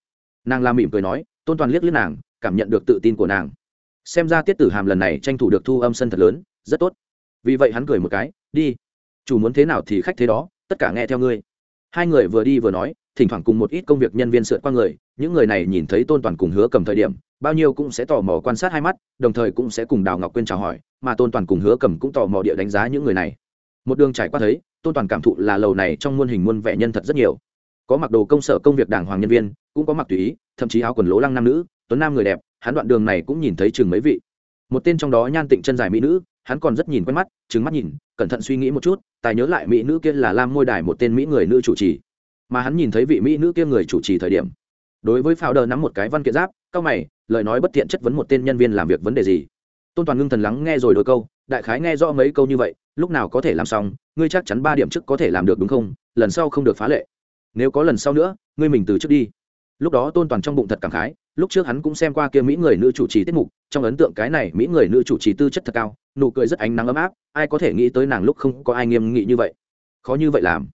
Nàng làm mỉm cười nói, tôn toàn liếc liếc nàng, cảm nhận được tự tin của nàng. Xem ra tiết tử hàm lần này tranh thủ được thu âm sân thật lớn, rất tốt. Vì vậy hắn cười một cái, đi. Chủ muốn thế nào thì khách thế đó, tất cả nghe theo ngươi hai người vừa đi vừa nói, thỉnh thoảng cùng một ít công việc nhân viên sượt qua người, những người này nhìn thấy tôn toàn cùng hứa cầm thời điểm, bao nhiêu cũng sẽ tò mò quan sát hai mắt, đồng thời cũng sẽ cùng đào ngọc quyên chào hỏi, mà tôn toàn cùng hứa cầm cũng tò mò địa đánh giá những người này. Một đường trải qua thấy, tôn toàn cảm thụ là lầu này trong muôn hình muôn vẻ nhân thật rất nhiều. Có mặc đồ công sở công việc đàng hoàng nhân viên, cũng có mặc tùy ý, thậm chí áo quần lỗ lăng nam nữ, tuấn nam người đẹp, hắn đoạn đường này cũng nhìn thấy chừng mấy vị. Một tên trong đó nhan tịnh chân dài mỹ nữ hắn còn rất nhìn quen mắt trứng mắt nhìn, cẩn thận suy nghĩ một chút, tài nhớ lại mỹ nữ kia là lam môi đài một tên mỹ người nữ chủ trì. Mà hắn nhìn thấy vị mỹ nữ kia người chủ trì thời điểm, đối với phao đờ nắm một cái văn kiện giáp, cao mày, lời nói bất tiện chất vấn một tên nhân viên làm việc vấn đề gì? Tôn toàn ngưng thần lắng nghe rồi đôi câu, đại khái nghe rõ mấy câu như vậy, lúc nào có thể làm xong, ngươi chắc chắn ba điểm trước có thể làm được đúng không? Lần sau không được phá lệ. Nếu có lần sau nữa, ngươi mình từ trước đi. Lúc đó tôn toàn trong bụng thật cảm khái lúc trước hắn cũng xem qua kia mỹ người nữ chủ trì tiết mục, trong ấn tượng cái này mỹ người nữ chủ trì tư chất thật cao, nụ cười rất ánh nắng ấm áp, ai có thể nghĩ tới nàng lúc không có ai nghiêm nghị như vậy. Khó như vậy làm.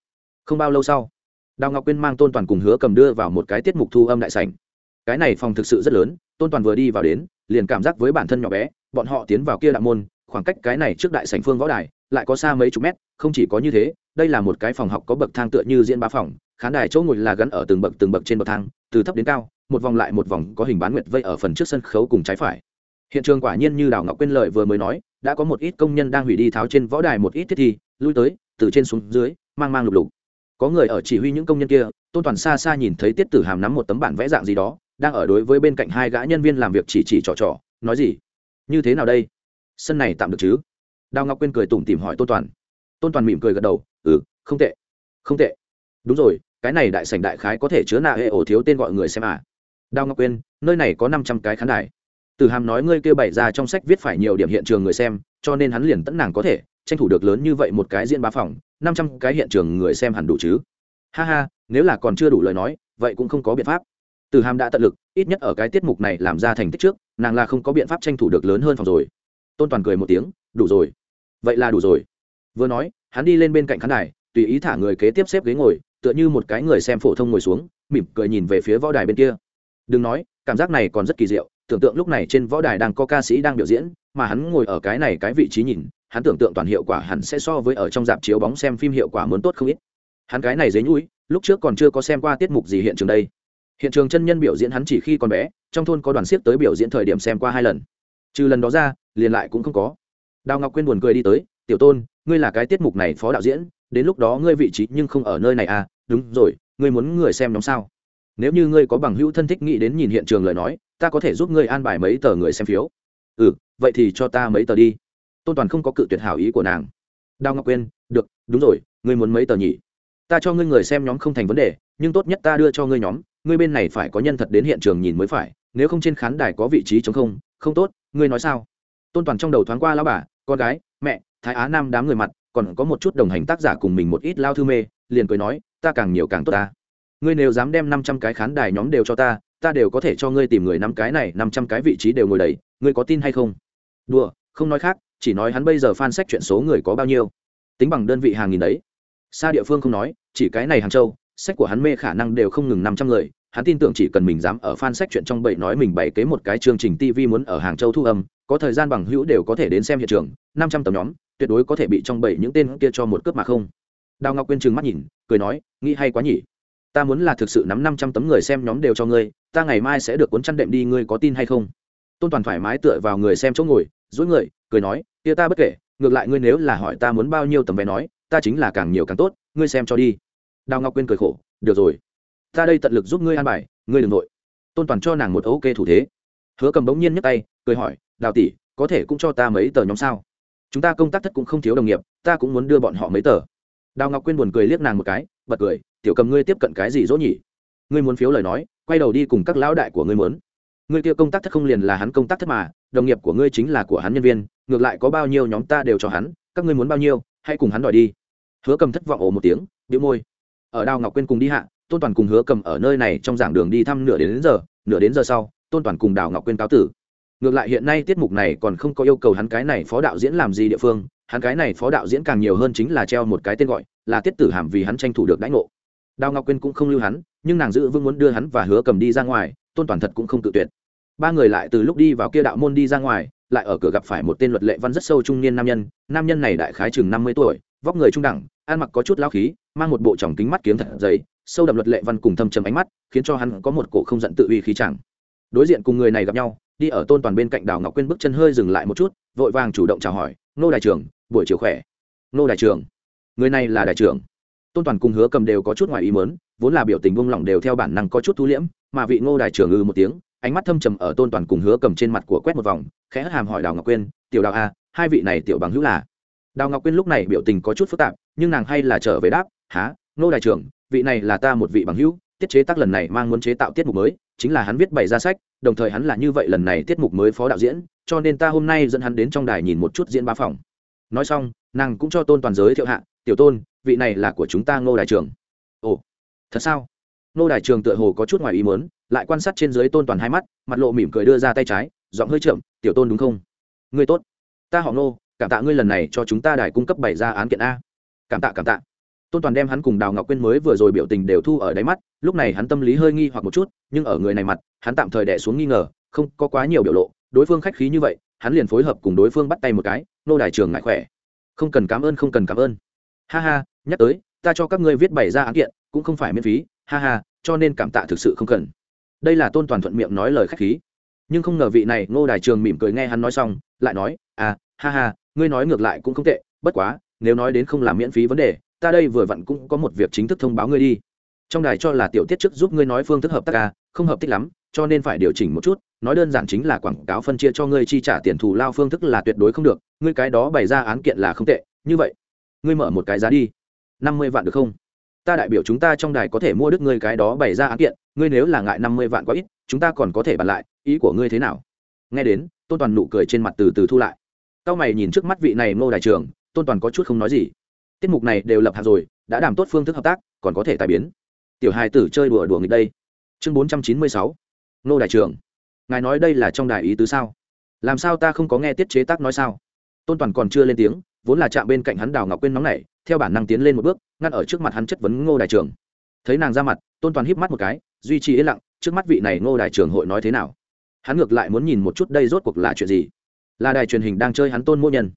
Không bao lâu sau, đào ngọc quyên mang tôn toàn cùng hứa cầm đưa vào một cái tiết mục thu âm đại sảnh. Cái này phòng thực sự rất lớn, tôn toàn vừa đi vào đến, liền cảm giác với bản thân nhỏ bé, bọn họ tiến vào kia đạo môn, khoảng cách cái này trước đại sảnh phương võ đài lại có xa mấy chục mét, không chỉ có như thế, đây là một cái phòng học có bậc thang tựa như diễn ba phòng khán đài chỗ ngồi là gắn ở từng bậc từng bậc trên bậc thang, từ thấp đến cao, một vòng lại một vòng có hình bán nguyệt vây ở phần trước sân khấu cùng trái phải. Hiện trường quả nhiên như đào ngọc quyên lợi vừa mới nói, đã có một ít công nhân đang hủy đi tháo trên võ đài một ít thiết thi, lui tới, từ trên xuống dưới, mang mang lục lục. Có người ở chỉ huy những công nhân kia, tôn toàn xa xa nhìn thấy tiết tử hàm nắm một tấm bản vẽ dạng gì đó, đang ở đối với bên cạnh hai gã nhân viên làm việc chỉ chỉ trò trò, nói gì? Như thế nào đây? Sân này tạm được chứ? Đào ngọc quyên cười tủm tỉm hỏi tôn toàn. Tôn toàn mỉm cười gật đầu ừ không tệ không tệ. Đúng rồi cái này đại sảnh đại khái có thể chứa nạ hệ ổ thiếu tên gọi người xem à. Đào ngọc quyên nơi này có năm trăm cái khán đài. Từ hàm nói ngươi kêu bày ra trong sách viết phải nhiều điểm hiện trường người xem, cho nên hắn liền tẫn nàng có thể tranh thủ được lớn như vậy một cái diễn bá phòng, năm trăm cái hiện trường người xem hẳn đủ chứ. Ha ha, nếu là còn chưa đủ lời nói, vậy cũng không có biện pháp. Từ hàm đã tận lực, ít nhất ở cái tiết mục này làm ra thành tích trước, nàng là không có biện pháp tranh thủ được lớn hơn phòng rồi. Tôn toàn cười một tiếng, đủ rồi. Vậy là đủ rồi. Vừa nói, hắn đi lên bên cạnh khán đài, tùy ý thả người kế tiếp xếp ghế ngồi tựa như một cái người xem phổ thông ngồi xuống, mỉm cười nhìn về phía võ đài bên kia. Đừng nói, cảm giác này còn rất kỳ diệu, tưởng tượng lúc này trên võ đài đang có ca sĩ đang biểu diễn, mà hắn ngồi ở cái này cái vị trí nhìn, hắn tưởng tượng toàn hiệu quả hẳn sẽ so với ở trong dạp chiếu bóng xem phim hiệu quả muốn tốt không ít. Hắn cái này dế nhũi, lúc trước còn chưa có xem qua tiết mục gì hiện trường đây. Hiện trường chân nhân biểu diễn hắn chỉ khi còn bé, trong thôn có đoàn siếc tới biểu diễn thời điểm xem qua hai lần. Trừ lần đó ra, liền lại cũng không có. Đào ngọc quyên buồn cười đi tới, tiểu tôn, ngươi là cái tiết mục này phó đạo diễn đến lúc đó ngươi vị trí nhưng không ở nơi này à đúng rồi, ngươi muốn người xem nhóm sao? Nếu như ngươi có bằng hữu thân thích nghĩ đến nhìn hiện trường lời nói, ta có thể giúp ngươi an bài mấy tờ người xem phiếu. Ừ vậy thì cho ta mấy tờ đi. Tôn toàn không có cự tuyệt hảo ý của nàng. Đào ngọc quyên, được, đúng rồi, ngươi muốn mấy tờ nhỉ? Ta cho ngươi người xem nhóm không thành vấn đề, nhưng tốt nhất ta đưa cho ngươi nhóm, ngươi bên này phải có nhân thật đến hiện trường nhìn mới phải, nếu không trên khán đài có vị trí chống không không tốt, ngươi nói sao? Tôn toàn trong đầu thoáng qua lao bà, con gái, mẹ, thái á nam đám người mặt còn có một chút đồng hành tác giả cùng mình một ít lao thư mê, liền cười nói, ta càng nhiều càng tốt ta. Ngươi nếu dám đem năm trăm cái khán đài nhóm đều cho ta ta đều có thể cho ngươi tìm người năm cái này, năm trăm cái vị trí đều ngồi đầy. Ngươi có tin hay không? Đùa, không nói khác, chỉ nói hắn bây giờ fan sách chuyện số người có bao nhiêu. Tính bằng đơn vị hàng nghìn đấy. Xa địa phương không nói, chỉ cái này hàng châu, sách của hắn mê khả năng đều không ngừng năm trăm người hắn tin tưởng chỉ cần mình dám ở fan sách chuyện trong bậy nói mình bày kế một cái chương trình TV muốn ở Hàng Châu thu âm, có thời gian bằng hữu đều có thể đến xem hiện trường, năm trăm tấm nhóm, tuyệt đối có thể bị trong bậy những tên kia cho một cướp mà không. Đào Ngọc Quyên trừng mắt nhìn, cười nói, nghĩ hay quá nhỉ. Ta muốn là thực sự nắm năm trăm tấm người xem nhóm đều cho ngươi, ta ngày mai sẽ được cuốn chăn đệm đi ngươi có tin hay không? Tôn Toàn thoải mái tựa vào người xem chỗ ngồi, duỗi người, cười nói, kia ta bất kể, ngược lại ngươi nếu là hỏi ta muốn bao nhiêu tấm vé nói, ta chính là càng nhiều càng tốt, ngươi xem cho đi. Đào Ngọc Quyên cười khổ, được rồi ta đây tận lực giúp ngươi an bài, ngươi đừng nội tôn toàn cho nàng một ok thủ thế. Hứa cầm bỗng nhiên nhấc tay, cười hỏi, đào tỷ, có thể cũng cho ta mấy tờ nhóm sao? Chúng ta công tác thất cũng không thiếu đồng nghiệp, ta cũng muốn đưa bọn họ mấy tờ. Đào ngọc quyên buồn cười liếc nàng một cái, bật cười, tiểu cầm ngươi tiếp cận cái gì dỗ nhỉ? Ngươi muốn phiếu lời nói, quay đầu đi cùng các lão đại của ngươi muốn. Ngươi kia công tác thất không liền là hắn công tác thất mà, đồng nghiệp của ngươi chính là của hắn nhân viên, ngược lại có bao nhiêu nhóm ta đều cho hắn, các ngươi muốn bao nhiêu, hãy cùng hắn đòi đi. Hứa cầm thất vọng ồ một tiếng đĩu môi. Ở đào ngọc quyên cùng đi hạ tôn toàn cùng hứa cầm ở nơi này trong giảng đường đi thăm nửa đến, đến giờ nửa đến giờ sau tôn toàn cùng đào ngọc quyên cáo tử. Ngược lại hiện nay tiết mục này còn không có yêu cầu hắn cái này phó đạo diễn làm gì địa phương hắn cái này phó đạo diễn càng nhiều hơn chính là treo một cái tên gọi là tiết tử hàm vì hắn tranh thủ được đãi ngộ. Đào ngọc quyên cũng không lưu hắn nhưng nàng giữ vương muốn đưa hắn và hứa cầm đi ra ngoài tôn toàn thật cũng không tự tuyệt. Ba người lại từ lúc đi vào kia đạo môn đi ra ngoài lại ở cửa gặp phải một tên luật lệ văn rất sâu trung niên nam nhân nam nhân này đại khái chừng năm mươi tuổi vóc người trung đẳng ăn mặc có chút lao khí, mang một bộ tròng kính mắt kiếm thật dày, sâu đậm luật lệ văn cùng thâm trầm ánh mắt, khiến cho hắn có một cổ không giận tự uy khí chẳng. Đối diện cùng người này gặp nhau, đi ở tôn toàn bên cạnh đào ngọc quyên bước chân hơi dừng lại một chút, vội vàng chủ động chào hỏi, nô đại trưởng, buổi chiều khỏe. Nô đại trưởng. Người này là đại trưởng. Tôn toàn cùng hứa cầm đều có chút ngoài ý mớn vốn là biểu tình buông lỏng đều theo bản năng có chút thu liễm, mà vị ngô đại trưởng ư một tiếng, ánh mắt thâm trầm ở tôn toàn cùng hứa cầm trên mặt của quét một vòng, khẽ hất hàm hỏi đào ngọc quyên, tiểu đào a hai vị này tiểu bằng hữu là? Đào ngọc quyên lúc này biểu tình có chút phức tạp, nhưng nàng hay là trở về đáp há nô đại trưởng, vị này là ta một vị bằng hữu, tiết chế tác lần này mang muốn chế tạo tiết mục mới, chính là hắn viết bày ra sách, đồng thời hắn là như vậy lần này tiết mục mới phó đạo diễn, cho nên ta hôm nay dẫn hắn đến trong đài nhìn một chút diễn ba phòng. Nói xong, nàng cũng cho tôn toàn giới thiệu hạ, tiểu tôn, vị này là của chúng ta ngô đài trường ồ, thật sao? Ngô đài trường tựa hồ có chút ngoài ý muốn, lại quan sát trên dưới tôn toàn hai mắt, mặt lộ mỉm cười đưa ra tay trái, giọng hơi chậm, tiểu tôn đúng không? Người tốt. Ta họ ngô cảm tạ ngươi lần này cho chúng ta đài cung cấp bày ra án kiện a. Cảm tạ cảm tạ. Tôn toàn đem hắn cùng đào ngọc quyên mới vừa rồi biểu tình đều thu ở đáy mắt, lúc này hắn tâm lý hơi nghi hoặc một chút, nhưng ở người này mặt, hắn tạm thời đẻ xuống nghi ngờ, không có quá nhiều biểu lộ, đối phương khách khí như vậy, hắn liền phối hợp cùng đối phương bắt tay một cái, nô đài trường ngại khỏe. Không cần cảm ơn, không cần cảm ơn. Ha ha, nhắc tới, ta cho các ngươi viết bày ra án kiện, cũng không phải miễn phí, ha ha, cho nên cảm tạ thực sự không cần. Đây là tôn toàn thuận miệng nói lời khách khí. Nhưng không ngờ vị này ngô đài trường mỉm cười nghe hắn nói xong, lại nói à ha ha ngươi nói ngược lại cũng không tệ, bất quá, nếu nói đến không làm miễn phí vấn đề, ta đây vừa vặn cũng có một việc chính thức thông báo ngươi đi. Trong đài cho là tiểu tiết trước giúp ngươi nói phương thức hợp tác ca không hợp thích lắm, cho nên phải điều chỉnh một chút, nói đơn giản chính là quảng cáo phân chia cho ngươi chi trả tiền thù lao phương thức là tuyệt đối không được, ngươi cái đó bày ra án kiện là không tệ, như vậy, ngươi mở một cái giá đi. Năm mươi vạn được không? Ta đại biểu chúng ta trong đài có thể mua đức ngươi cái đó bày ra án kiện, ngươi nếu là ngại năm mươi vạn quá ít, chúng ta còn có thể bàn lại, ý của ngươi thế nào? Nghe đến, tôn toàn nụ cười trên mặt từ từ thu lại cao mày nhìn trước mắt vị này ngô đại trưởng? tôn toàn có chút không nói gì. Tiết mục này đều lập hạt rồi đã đảm tốt phương thức hợp tác còn có thể tài biến. Tiểu hài tử chơi đùa đùa nghịch đây. Chương bốn trăm chín mươi sáu. Ngô đại trưởng, ngài nói đây là trong đại ý tứ sao? Làm sao ta không có nghe tiết chế tác nói sao? Tôn toàn còn chưa lên tiếng vốn là chạm bên cạnh hắn đào ngọc quên nóng này theo bản năng tiến lên một bước ngăn ở trước mặt hắn chất vấn ngô đại trưởng. thấy nàng ra mặt tôn toàn híp mắt một cái duy trì yên lặng trước mắt vị này ngô đại trưởng hội nói thế nào? Hắn ngược lại muốn nhìn một chút đây rốt cuộc là chuyện gì? Là đài truyền hình đang chơi hắn tôn mô nhân.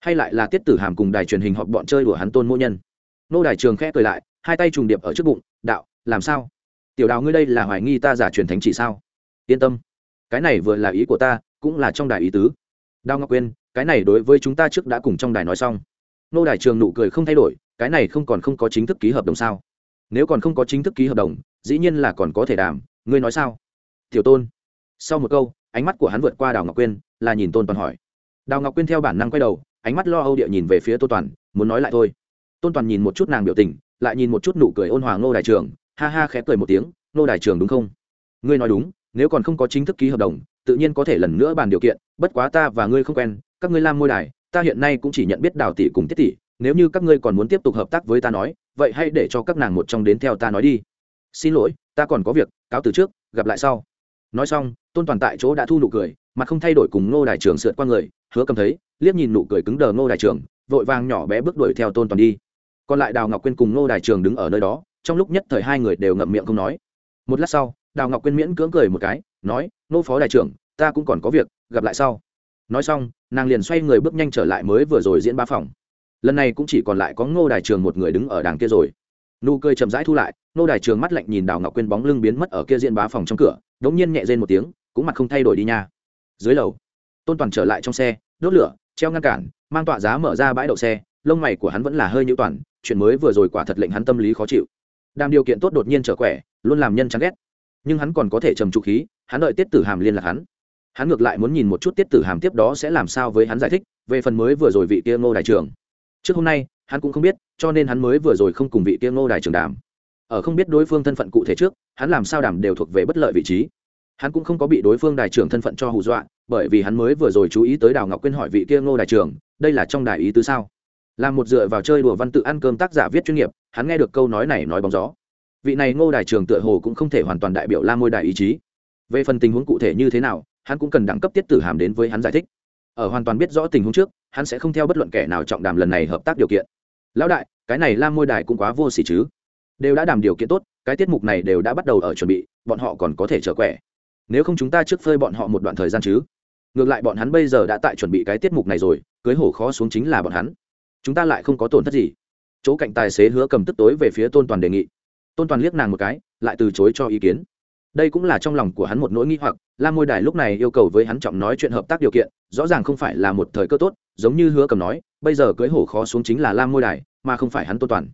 Hay lại là tiết tử hàm cùng đài truyền hình họp bọn chơi đùa hắn tôn mô nhân. Nô đài trường khẽ cười lại, hai tay trùng điệp ở trước bụng, đạo, làm sao? Tiểu đào ngươi đây là hoài nghi ta giả truyền thánh chỉ sao? Yên tâm, cái này vừa là ý của ta, cũng là trong đài ý tứ. Đào ngọc quyên, cái này đối với chúng ta trước đã cùng trong đài nói xong. Nô đài trường nụ cười không thay đổi, cái này không còn không có chính thức ký hợp đồng sao? Nếu còn không có chính thức ký hợp đồng, dĩ nhiên là còn có thể đàm, ngươi nói sao? Tiểu tôn, sau một câu, ánh mắt của hắn vượt qua đào ngọc quyên là nhìn tôn toàn hỏi. Đào ngọc quyên theo bản năng quay đầu, ánh mắt lo âu địa nhìn về phía tôn toàn, muốn nói lại thôi. Tôn toàn nhìn một chút nàng biểu tình, lại nhìn một chút nụ cười ôn hòa ngô đại trường, ha ha khẽ cười một tiếng, ngô đại trường đúng không? Ngươi nói đúng, nếu còn không có chính thức ký hợp đồng, tự nhiên có thể lần nữa bàn điều kiện, bất quá ta và ngươi không quen, các ngươi làm môi đài, ta hiện nay cũng chỉ nhận biết đào tỷ cùng tiết tỷ, nếu như các ngươi còn muốn tiếp tục hợp tác với ta nói, vậy hãy để cho các nàng một trong đến theo ta nói đi. Xin lỗi, ta còn có việc, cáo từ trước, gặp lại sau. Nói xong, tôn toàn tại chỗ đã thu nụ cười mà không thay đổi cùng ngô đại trưởng sượt qua người, hứa cầm thấy, liếc nhìn nụ cười cứng đờ ngô đại trưởng vội vàng nhỏ bé bước đuổi theo tôn toàn đi. Còn lại đào ngọc quyên cùng ngô đại trường đứng ở nơi đó, trong lúc nhất thời hai người đều ngậm miệng không nói. Một lát sau, đào ngọc quyên miễn cưỡng cười một cái, nói, ngô phó đại trưởng ta cũng còn có việc, gặp lại sau. Nói xong, nàng liền xoay người bước nhanh trở lại mới vừa rồi diễn ba phòng. Lần này cũng chỉ còn lại có ngô đại trường một người đứng ở đàng kia rồi. Nụ cười chậm rãi thu lại, ngô đại trường mắt lạnh nhìn đào ngọc quyên bóng lưng biến mất ở kia diễn bá phòng trong cửa, đống nhiên nhẹ rên một tiếng, cũng mặt không thay đổi đi nha dưới lầu, tôn toàn trở lại trong xe, đốt lửa, treo ngăn cản, mang tọa giá mở ra bãi đậu xe, lông mày của hắn vẫn là hơi nhữ toàn, chuyện mới vừa rồi quả thật lệnh hắn tâm lý khó chịu. Đàm điều kiện tốt đột nhiên trở khỏe luôn làm nhân chán ghét. Nhưng hắn còn có thể trầm trụ khí, hắn đợi tiết tử hàm liên lạc hắn. Hắn ngược lại muốn nhìn một chút tiết tử hàm tiếp đó sẽ làm sao với hắn giải thích, về phần mới vừa rồi vị kia ngô đại trường. Trước hôm nay, hắn cũng không biết, cho nên hắn mới vừa rồi không cùng vị kia ngô đại trường đàm. Ở không biết đối phương thân phận cụ thể trước, hắn làm sao đàm đều thuộc về bất lợi vị trí hắn cũng không có bị đối phương đại trưởng thân phận cho hù dọa bởi vì hắn mới vừa rồi chú ý tới đào ngọc quyên hỏi vị kia ngô đại trưởng, đây là trong đại ý tứ sao? Là một dựa vào chơi đùa văn tự ăn cơm tác giả viết chuyên nghiệp hắn nghe được câu nói này nói bóng gió. Vị này ngô đại trưởng tựa hồ cũng không thể hoàn toàn đại biểu la môi đại ý chí. Về phần tình huống cụ thể như thế nào hắn cũng cần đẳng cấp tiết tử hàm đến với hắn giải thích. Ở hoàn toàn biết rõ tình huống trước hắn sẽ không theo bất luận kẻ nào trọng đàm lần này hợp tác điều kiện. Lão đại cái này lam môi đài cũng quá vô xỉ chứ. Đều đã đàm điều kiện tốt cái tiết mục này đều đã bắt đầu ở chuẩn bị bọn họ còn có thể trở quẻ nếu không chúng ta trước phơi bọn họ một đoạn thời gian chứ? Ngược lại bọn hắn bây giờ đã tại chuẩn bị cái tiết mục này rồi, cưới hổ khó xuống chính là bọn hắn. Chúng ta lại không có tổn thất gì. Chỗ cạnh tài xế hứa cầm tức tối về phía tôn toàn đề nghị. Tôn toàn liếc nàng một cái, lại từ chối cho ý kiến. Đây cũng là trong lòng của hắn một nỗi nghi hoặc lam môi đài lúc này yêu cầu với hắn trọng nói chuyện hợp tác điều kiện, rõ ràng không phải là một thời cơ tốt, giống như hứa cầm nói, bây giờ cưới hổ khó xuống chính là lam môi đài, mà không phải hắn tôn toàn.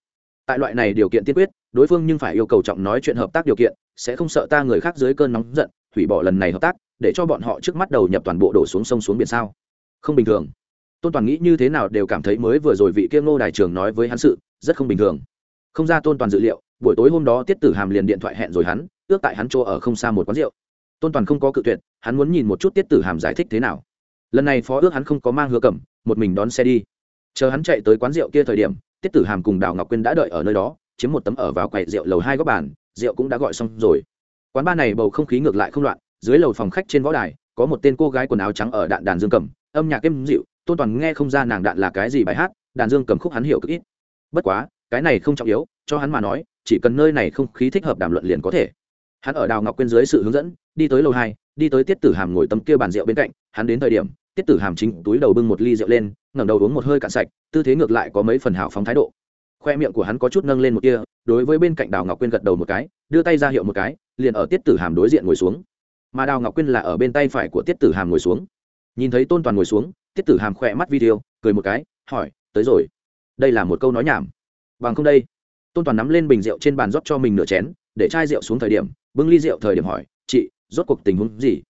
Tại loại này điều kiện tiên quyết, đối phương nhưng phải yêu cầu trọng nói chuyện hợp tác điều kiện, sẽ không sợ ta người khác dưới cơn nóng giận hủy bỏ lần này hợp tác, để cho bọn họ trước mắt đầu nhập toàn bộ đổ xuống sông xuống biển sao? Không bình thường. Tôn toàn nghĩ như thế nào đều cảm thấy mới vừa rồi vị kiêm ngô đài trường nói với hắn sự, rất không bình thường. Không ra tôn toàn dự liệu, buổi tối hôm đó tiết tử hàm liền điện thoại hẹn rồi hắn, ước tại hắn chỗ ở không xa một quán rượu. Tôn toàn không có cự tuyệt, hắn muốn nhìn một chút tiết tử hàm giải thích thế nào. Lần này phó ước hắn không có mang hứa cẩm, một mình đón xe đi. Chờ hắn chạy tới quán rượu kia thời điểm, tiết tử hàm cùng đào ngọc quyên đã đợi ở nơi đó, chiếm một tấm ở vào quầy rượu lầu hai góc bàn, rượu cũng đã gọi xong rồi quán ba này bầu không khí ngược lại không loạn, dưới lầu phòng khách trên võ đài, có một tên cô gái quần áo trắng ở đạn đàn dương cầm, âm nhạc êm dịu, tôn toàn nghe không ra nàng đạn là cái gì bài hát, đàn dương cầm khúc hắn hiểu cực ít. Bất quá, cái này không trọng yếu, cho hắn mà nói, chỉ cần nơi này không khí thích hợp đàm luận liền có thể. Hắn ở đào ngọc quyên dưới sự hướng dẫn, đi tới lầu hai, đi tới tiết tử hàm ngồi tấm kia bàn rượu bên cạnh, hắn đến thời điểm, tiết tử hàm chính túi đầu bưng một ly rượu lên, ngẩng đầu uống một hơi cạn sạch, tư thế ngược lại có mấy phần hào phóng thái độ. Khoe miệng của hắn có chút nâng lên một kia đối với bên cạnh đào ngọc quyên gật đầu một cái, đưa tay ra hiệu một cái liền ở tiết tử hàm đối diện ngồi xuống. Mà đào ngọc quyên là ở bên tay phải của tiết tử hàm ngồi xuống. Nhìn thấy tôn toàn ngồi xuống, tiết tử hàm khỏe mắt video cười một cái, hỏi, tới rồi. Đây là một câu nói nhảm. Bằng không đây. Tôn toàn nắm lên bình rượu trên bàn rót cho mình nửa chén, để chai rượu xuống thời điểm, bưng ly rượu thời điểm hỏi, chị, rốt cuộc tình huống gì?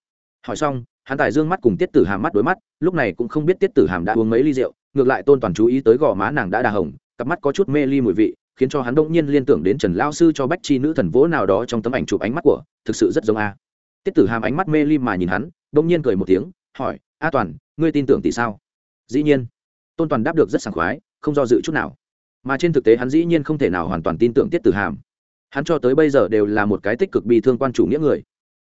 Hỏi xong, hắn tài dương mắt cùng tiết tử hàm mắt đối mắt, lúc này cũng không biết tiết tử hàm đã uống mấy ly rượu, ngược lại tôn toàn chú ý tới gò má nàng đã đà hồng, cặp mắt có chút mê ly mùi vị khiến cho hắn đông nhiên liên tưởng đến trần lao sư cho bách chi nữ thần vỗ nào đó trong tấm ảnh chụp ánh mắt của, thực sự rất giống a. Tiết tử hàm ánh mắt mê ly mà nhìn hắn đông nhiên cười một tiếng, hỏi, a toàn, ngươi tin tưởng tỷ sao? Dĩ nhiên. Tôn toàn đáp được rất sảng khoái, không do dự chút nào. Mà trên thực tế hắn dĩ nhiên không thể nào hoàn toàn tin tưởng tiết tử hàm. Hắn cho tới bây giờ đều là một cái tích cực bi thương quan chủ nghĩa người.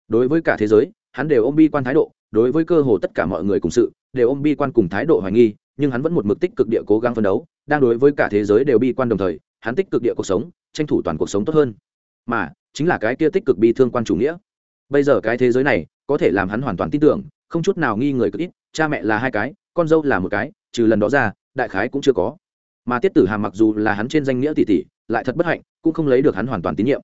Đối với cả thế giới, hắn đều ôm bi quan thái độ, đối với cơ hồ tất cả mọi người cùng sự, đều ôm bi quan cùng thái độ hoài nghi, nhưng hắn vẫn một mực tích cực địa cố gắng phấn đấu, đang đối với cả thế giới đều bi quan đồng thời hắn tích cực địa cuộc sống, tranh thủ toàn cuộc sống tốt hơn. Mà, chính là cái kia tích cực bi thương quan chủ nghĩa. Bây giờ cái thế giới này, có thể làm hắn hoàn toàn tin tưởng, không chút nào nghi người cực ít, cha mẹ là hai cái, con dâu là một cái, trừ lần đó ra, đại khái cũng chưa có. Mà tiết tử hàm mặc dù là hắn trên danh nghĩa tỷ tỷ, lại thật bất hạnh, cũng không lấy được hắn hoàn toàn tín nhiệm.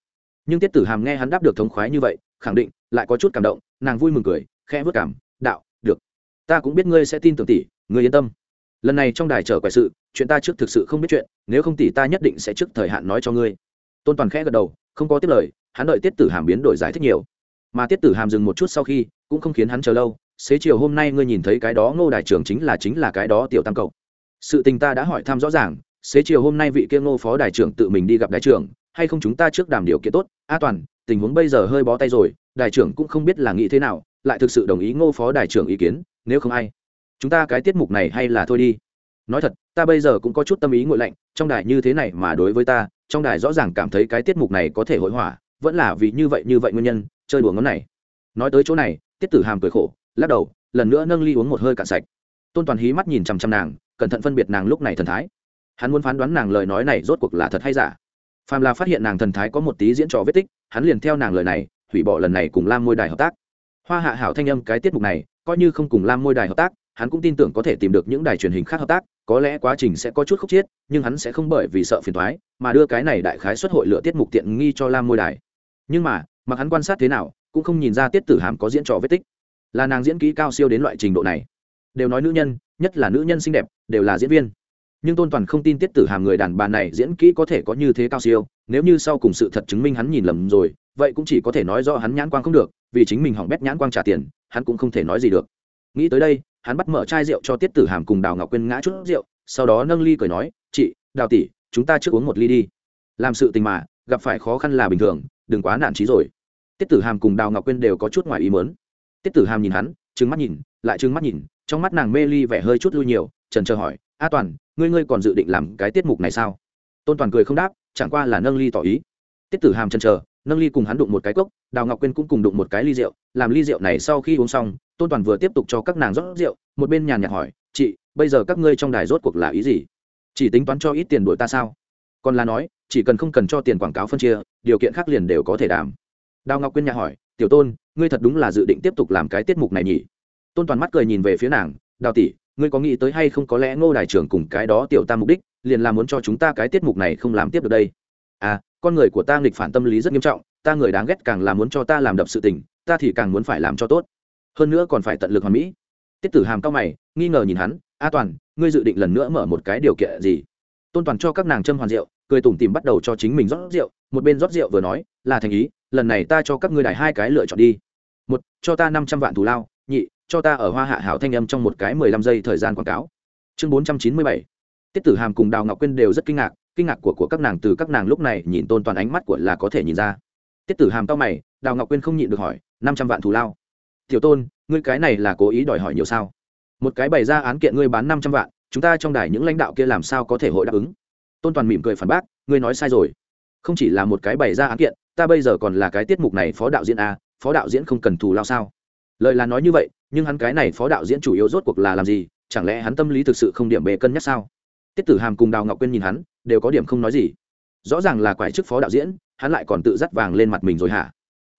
Nhưng tiết tử hàm nghe hắn đáp được thống khoái như vậy, khẳng định lại có chút cảm động, nàng vui mừng cười, khẽ vất cảm, đạo, được. Ta cũng biết ngươi sẽ tin tưởng tỷ, ngươi yên tâm lần này trong đài trở quẻ sự, chuyện ta trước thực sự không biết chuyện, nếu không tỷ ta nhất định sẽ trước thời hạn nói cho ngươi. Tôn toàn khẽ gật đầu, không có tiếp lời, hắn đợi tiết tử hàm biến đổi giải thích nhiều. Mà tiết tử hàm dừng một chút sau khi, cũng không khiến hắn chờ lâu, xế chiều hôm nay ngươi nhìn thấy cái đó ngô đại trưởng chính là chính là cái đó tiểu tam cậu. Sự tình ta đã hỏi thăm rõ ràng, xế chiều hôm nay vị kia ngô phó đại trưởng tự mình đi gặp đại trưởng, hay không chúng ta trước đàm điều kiện tốt? A toàn, tình huống bây giờ hơi bó tay rồi đại trưởng cũng không biết là nghĩ thế nào, lại thực sự đồng ý ngô phó đại trưởng ý kiến, nếu không ai chúng ta cái tiết mục này hay là thôi đi. Nói thật, ta bây giờ cũng có chút tâm ý ngội lạnh, trong đài như thế này mà đối với ta, trong đài rõ ràng cảm thấy cái tiết mục này có thể hội hỏa vẫn là vì như vậy như vậy nguyên nhân, chơi đùa ngón này. Nói tới chỗ này, tiết tử hàm cười khổ, lắc đầu, lần nữa nâng ly uống một hơi cạn sạch. Tôn toàn hí mắt nhìn chằm chằm nàng, cẩn thận phân biệt nàng lúc này thần thái. Hắn muốn phán đoán nàng lời nói này rốt cuộc là thật hay giả. Phàm là phát hiện nàng thần thái có một tí diễn trò vết tích, hắn liền theo nàng lời này, hủy bỏ lần này cùng lam môi đài hợp tác. Hoa hạ hảo thanh âm cái tiết mục này, coi như không cùng lam môi đài hợp tác hắn cũng tin tưởng có thể tìm được những đài truyền hình khác hợp tác, có lẽ quá trình sẽ có chút khúc chiết, nhưng hắn sẽ không bởi vì sợ phiền thoái mà đưa cái này đại khái xuất hội lựa tiết mục tiện nghi cho lam môi đài. Nhưng mà, mặc hắn quan sát thế nào, cũng không nhìn ra tiết tử hàm có diễn trò vết tích. Là nàng diễn kỹ cao siêu đến loại trình độ này. Đều nói nữ nhân, nhất là nữ nhân xinh đẹp, đều là diễn viên. Nhưng tôn toàn không tin tiết tử hàm người đàn bà này diễn kỹ có thể có như thế cao siêu, nếu như sau cùng sự thật chứng minh hắn nhìn lầm rồi, vậy cũng chỉ có thể nói do hắn nhãn quang không được, vì chính mình hỏng bét nhãn quang trả tiền, hắn cũng không thể nói gì được. Nghĩ tới đây hắn bắt mở chai rượu cho tiết tử hàm cùng đào ngọc quyên ngã chút rượu, sau đó nâng ly cười nói, chị, đào tỷ, chúng ta trước uống một ly đi. Làm sự tình mà, gặp phải khó khăn là bình thường, đừng quá nản trí rồi. Tiết tử hàm cùng đào ngọc quyên đều có chút ngoài ý mớn tiết tử hàm nhìn hắn, trừng mắt nhìn, lại trừng mắt nhìn, trong mắt nàng mê ly vẻ hơi chút lui nhiều, trần chờ hỏi, a toàn, ngươi ngươi còn dự định làm cái tiết mục này sao? Tôn toàn cười không đáp, chẳng qua là nâng ly tỏ ý. Tiết tử hàm trần chờ nâng ly cùng hắn đụng một cái cốc, đào ngọc quyên cũng cùng đụng một cái ly rượu, làm ly rượu này sau khi uống xong, tôn toàn vừa tiếp tục cho các nàng rót rượu, một bên nhàn nhạt hỏi, chị, bây giờ các ngươi trong đài rốt cuộc là ý gì? Chỉ tính toán cho ít tiền đuổi ta sao? Còn là nói, chỉ cần không cần cho tiền quảng cáo phân chia, điều kiện khác liền đều có thể đảm. Đào ngọc quyên nhà hỏi, tiểu tôn, ngươi thật đúng là dự định tiếp tục làm cái tiết mục này nhỉ? Tôn toàn mắt cười nhìn về phía nàng, đào tỷ, ngươi có nghĩ tới hay không có lẽ ngô đại trưởng cùng cái đó tiểu tam mục đích, liền là muốn cho chúng ta cái tiết mục này không làm tiếp được đây? À con người của ta nghịch phản tâm lý rất nghiêm trọng, ta người đáng ghét càng là muốn cho ta làm đập sự tình, ta thì càng muốn phải làm cho tốt. Hơn nữa còn phải tận lực hoàn mỹ. Tiết tử hàm cao mày, nghi ngờ nhìn hắn, a toàn, ngươi dự định lần nữa mở một cái điều kiện gì? Tôn toàn cho các nàng châm hoàn rượu, cười tủm tìm bắt đầu cho chính mình rót rượu, một bên rót rượu vừa nói, là thành ý, lần này ta cho các ngươi đài hai cái lựa chọn đi. Một, cho ta năm trăm vạn thù lao, nhị, cho ta ở hoa hạ hảo thanh âm trong một cái mười lăm giây thời gian quảng cáo. Chương bốn trăm chín mươi bảy. Tiết tử hàm cùng đào ngọc quyên đều rất kinh ngạc kinh ngạc của của các nàng từ các nàng lúc này nhìn tôn toàn ánh mắt của là có thể nhìn ra. Tiết tử hàm tao mày, đào ngọc quyên không nhịn được hỏi, năm trăm vạn thù lao. Tiểu tôn, ngươi cái này là cố ý đòi hỏi nhiều sao? Một cái bày ra án kiện ngươi bán năm trăm vạn, chúng ta trong đài những lãnh đạo kia làm sao có thể hội đáp ứng? Tôn toàn mỉm cười phản bác, ngươi nói sai rồi. Không chỉ là một cái bày ra án kiện, ta bây giờ còn là cái tiết mục này phó đạo diễn a phó đạo diễn không cần thù lao sao? Lời là nói như vậy, nhưng hắn cái này phó đạo diễn chủ yếu rốt cuộc là làm gì? Chẳng lẽ hắn tâm lý thực sự không điểm bề cân nhắc sao? Tiết tử hàm cùng đào ngọc quyên nhìn hắn đều có điểm không nói gì. Rõ ràng là quải chức phó đạo diễn, hắn lại còn tự dắt vàng lên mặt mình rồi hả?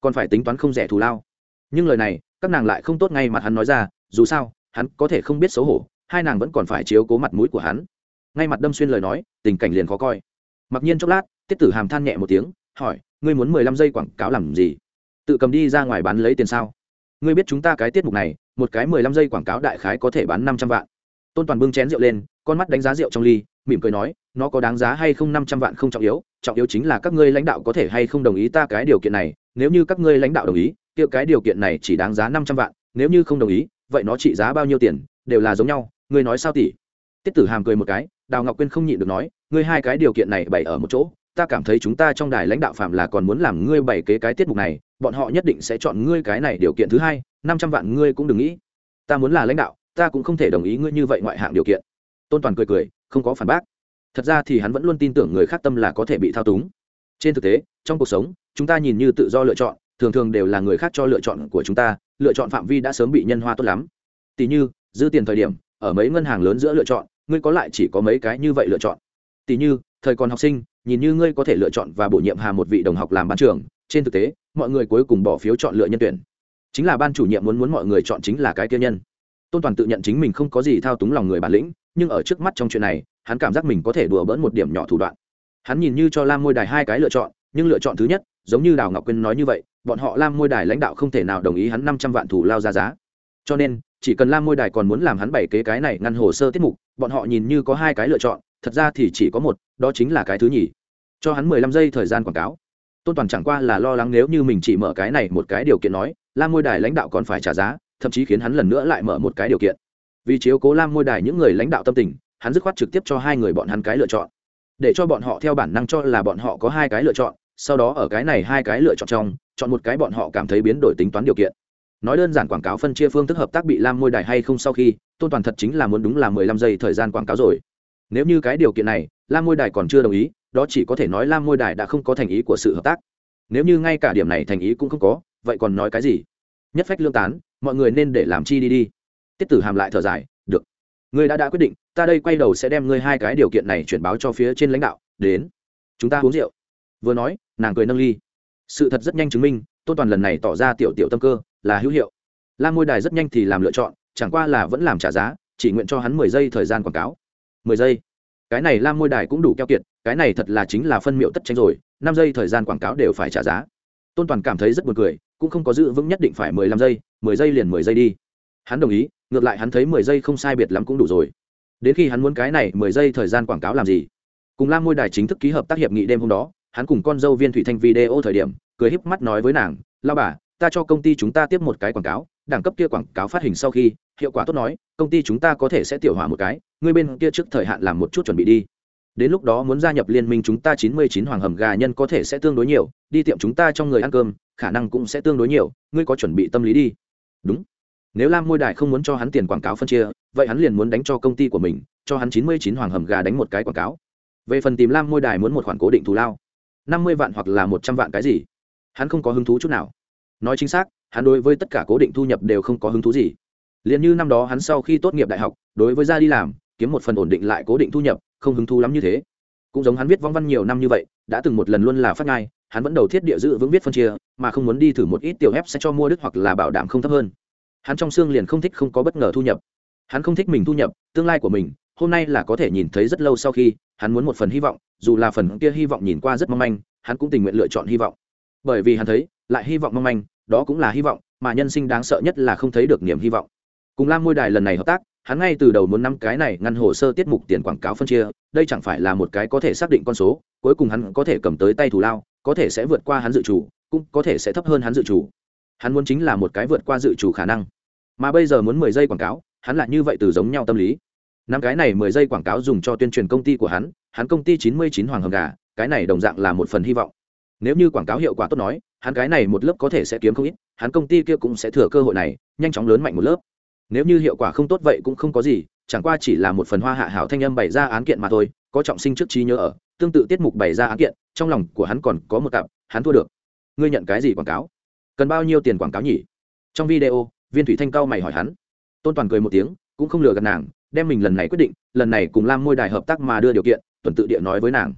Còn phải tính toán không rẻ thù lao. Nhưng lời này, các nàng lại không tốt ngay mặt hắn nói ra, dù sao, hắn có thể không biết xấu hổ, hai nàng vẫn còn phải chiếu cố mặt mũi của hắn. Ngay mặt đâm xuyên lời nói, tình cảnh liền khó coi. Mặc nhiên chốc lát, tiết tử hàm than nhẹ một tiếng, hỏi, ngươi muốn mười lăm giây quảng cáo làm gì? Tự cầm đi ra ngoài bán lấy tiền sao? Ngươi biết chúng ta cái tiết mục này, một cái mười lăm giây quảng cáo đại khái có thể bán năm trăm vạn. Tôn toàn bưng chén rượu lên, con mắt đánh giá rượu trong ly mỉm cười nói, nó có đáng giá hay không năm trăm vạn không trọng yếu trọng yếu chính là các ngươi lãnh đạo có thể hay không đồng ý ta cái điều kiện này. Nếu như các ngươi lãnh đạo đồng ý kiểu cái điều kiện này chỉ đáng giá năm trăm vạn, nếu như không đồng ý, vậy nó trị giá bao nhiêu tiền, đều là giống nhau. Ngươi nói sao tỷ tiết tử hàm cười một cái, đào ngọc quyên không nhịn được nói, ngươi hai cái điều kiện này bày ở một chỗ, ta cảm thấy chúng ta trong đài lãnh đạo phạm là còn muốn làm ngươi bày kế cái tiết mục này, bọn họ nhất định sẽ chọn ngươi cái này điều kiện thứ hai, năm trăm vạn ngươi cũng đừng nghĩ. Ta muốn là lãnh đạo, ta cũng không thể đồng ý ngươi như vậy ngoại hạng điều kiện. Tôn toàn cười cười không có phản bác. Thật ra thì hắn vẫn luôn tin tưởng người khác tâm là có thể bị thao túng. Trên thực tế, trong cuộc sống, chúng ta nhìn như tự do lựa chọn, thường thường đều là người khác cho lựa chọn của chúng ta, lựa chọn phạm vi đã sớm bị nhân hoa tốt lắm. Tỷ như dư tiền thời điểm, ở mấy ngân hàng lớn giữa lựa chọn, ngươi có lại chỉ có mấy cái như vậy lựa chọn. Tỷ như, thời còn học sinh, nhìn như ngươi có thể lựa chọn và bổ nhiệm hà một vị đồng học làm ban trưởng, trên thực tế, mọi người cuối cùng bỏ phiếu chọn lựa nhân tuyển. Chính là ban chủ nhiệm muốn muốn mọi người chọn chính là cái kia nhân tôn toàn tự nhận chính mình không có gì thao túng lòng người bản lĩnh nhưng ở trước mắt trong chuyện này hắn cảm giác mình có thể đùa bỡn một điểm nhỏ thủ đoạn hắn nhìn như cho lam môi đài hai cái lựa chọn nhưng lựa chọn thứ nhất giống như đào ngọc quyên nói như vậy bọn họ lam môi đài lãnh đạo không thể nào đồng ý hắn năm trăm vạn thủ lao ra giá cho nên chỉ cần lam môi đài còn muốn làm hắn bảy kế cái này ngăn hồ sơ tiết mục bọn họ nhìn như có hai cái lựa chọn thật ra thì chỉ có một đó chính là cái thứ nhì cho hắn mười lăm giây thời gian quảng cáo tôn toàn chẳng qua là lo lắng nếu như mình chỉ mở cái này một cái điều kiện nói lam môi đài lãnh đạo còn phải trả giá thậm chí khiến hắn lần nữa lại mở một cái điều kiện. Vì chiếu cố lam môi đài những người lãnh đạo tâm tình, hắn dứt khoát trực tiếp cho hai người bọn hắn cái lựa chọn. Để cho bọn họ theo bản năng cho là bọn họ có hai cái lựa chọn, sau đó ở cái này hai cái lựa chọn trong, chọn một cái bọn họ cảm thấy biến đổi tính toán điều kiện. Nói đơn giản quảng cáo phân chia phương thức hợp tác bị lam môi đài hay không sau khi, tôn toàn thật chính là muốn đúng là mười lăm giây thời gian quảng cáo rồi. Nếu như cái điều kiện này, lam môi đài còn chưa đồng ý, đó chỉ có thể nói lam môi đài đã không có thành ý của sự hợp tác. Nếu như ngay cả điểm này thành ý cũng không có, vậy còn nói cái gì? Nhất phách lương tán mọi người nên để làm chi đi đi. Tiết tử hàm lại thở dài, được, ngươi đã đã quyết định, ta đây quay đầu sẽ đem ngươi hai cái điều kiện này chuyển báo cho phía trên lãnh đạo, đến, chúng ta uống rượu. Vừa nói, nàng cười nâng ly. Sự thật rất nhanh chứng minh, tôn toàn lần này tỏ ra tiểu tiểu tâm cơ, là hữu hiệu. Lam môi đài rất nhanh thì làm lựa chọn, chẳng qua là vẫn làm trả giá, chỉ nguyện cho hắn mười giây thời gian quảng cáo. Mười giây? Cái này lam môi đài cũng đủ keo kiệt, cái này thật là chính là phân miệu tất tranh rồi, năm giây thời gian quảng cáo đều phải trả giá. Tôn toàn cảm thấy rất buồn cười, cũng không có giữ vững nhất định phải mười lăm giây mười giây liền mười giây đi. Hắn đồng ý, ngược lại hắn thấy mười giây không sai biệt lắm cũng đủ rồi. Đến khi hắn muốn cái này mười giây thời gian quảng cáo làm gì? Cùng lam môi đài chính thức ký hợp tác hiệp nghị đêm hôm đó, hắn cùng con dâu viên thủy thanh video thời điểm, cười híp mắt nói với nàng lao bà, ta cho công ty chúng ta tiếp một cái quảng cáo, đẳng cấp kia quảng cáo phát hình sau khi, hiệu quả tốt nói, công ty chúng ta có thể sẽ tiểu hòa một cái ngươi bên kia trước thời hạn làm một chút chuẩn bị đi. Đến lúc đó muốn gia nhập liên minh chúng ta chín mươi chín hoàng hầm gà nhân có thể sẽ tương đối nhiều, đi tiệm chúng ta trong người ăn cơm, khả năng cũng sẽ tương đối nhiều, ngươi có chuẩn bị tâm lý đi đúng. Nếu lam môi đài không muốn cho hắn tiền quảng cáo phân chia, vậy hắn liền muốn đánh cho công ty của mình, cho hắn chín mươi chín hoàng hầm gà đánh một cái quảng cáo. Về phần tìm lam môi đài muốn một khoản cố định thù lao, năm mươi vạn hoặc là một trăm vạn cái gì, hắn không có hứng thú chút nào. Nói chính xác, hắn đối với tất cả cố định thu nhập đều không có hứng thú gì. Liền như năm đó hắn sau khi tốt nghiệp đại học, đối với ra đi làm, kiếm một phần ổn định lại cố định thu nhập, không hứng thú lắm như thế. Cũng giống hắn viết vong văn nhiều năm như vậy, đã từng một lần luôn là phát ngai hắn vẫn đầu thiết địa dự vững viết phân chia, mà không muốn đi thử một ít tiểu ép sẽ cho mua đức hoặc là bảo đảm không thấp hơn. Hắn trong xương liền không thích không có bất ngờ thu nhập. Hắn không thích mình thu nhập, tương lai của mình, hôm nay là có thể nhìn thấy rất lâu sau khi, hắn muốn một phần hy vọng, dù là phần kia hy vọng nhìn qua rất mong manh, hắn cũng tình nguyện lựa chọn hy vọng. Bởi vì hắn thấy, lại hy vọng mong manh, đó cũng là hy vọng, mà nhân sinh đáng sợ nhất là không thấy được niềm hy vọng. Cùng lam môi đài lần này hợp tác, hắn ngay từ đầu muốn năm cái này ngăn hồ sơ tiết mục tiền quảng cáo phân chia, đây chẳng phải là một cái có thể xác định con số, cuối cùng hắn có thể cầm tới tay thủ lao có thể sẽ vượt qua hắn dự chủ cũng có thể sẽ thấp hơn hắn dự chủ hắn muốn chính là một cái vượt qua dự chủ khả năng. Mà bây giờ muốn mười giây quảng cáo, hắn lại như vậy từ giống nhau tâm lý. Năm cái này mười giây quảng cáo dùng cho tuyên truyền công ty của hắn hắn công ty chín mươi chín hoàng hồng gà, cái này đồng dạng là một phần hy vọng. Nếu như quảng cáo hiệu quả tốt nói, hắn cái này một lớp có thể sẽ kiếm không ít, hắn công ty kia cũng sẽ thừa cơ hội này, nhanh chóng lớn mạnh một lớp. Nếu như hiệu quả không tốt vậy cũng không có gì, chẳng qua chỉ là một phần hoa hạ hảo thanh âm bày ra án kiện mà thôi có trọng sinh trước trí nhớ ở, tương tự tiết mục bày ra án kiện, trong lòng của hắn còn có một cặp, hắn thua được. Ngươi nhận cái gì quảng cáo? Cần bao nhiêu tiền quảng cáo nhỉ? Trong video, viên thủy thanh cao mày hỏi hắn. Tôn toàn cười một tiếng, cũng không lừa gạt nàng, đem mình lần này quyết định, lần này cùng lam môi đài hợp tác mà đưa điều kiện, tuần tự địa nói với nàng.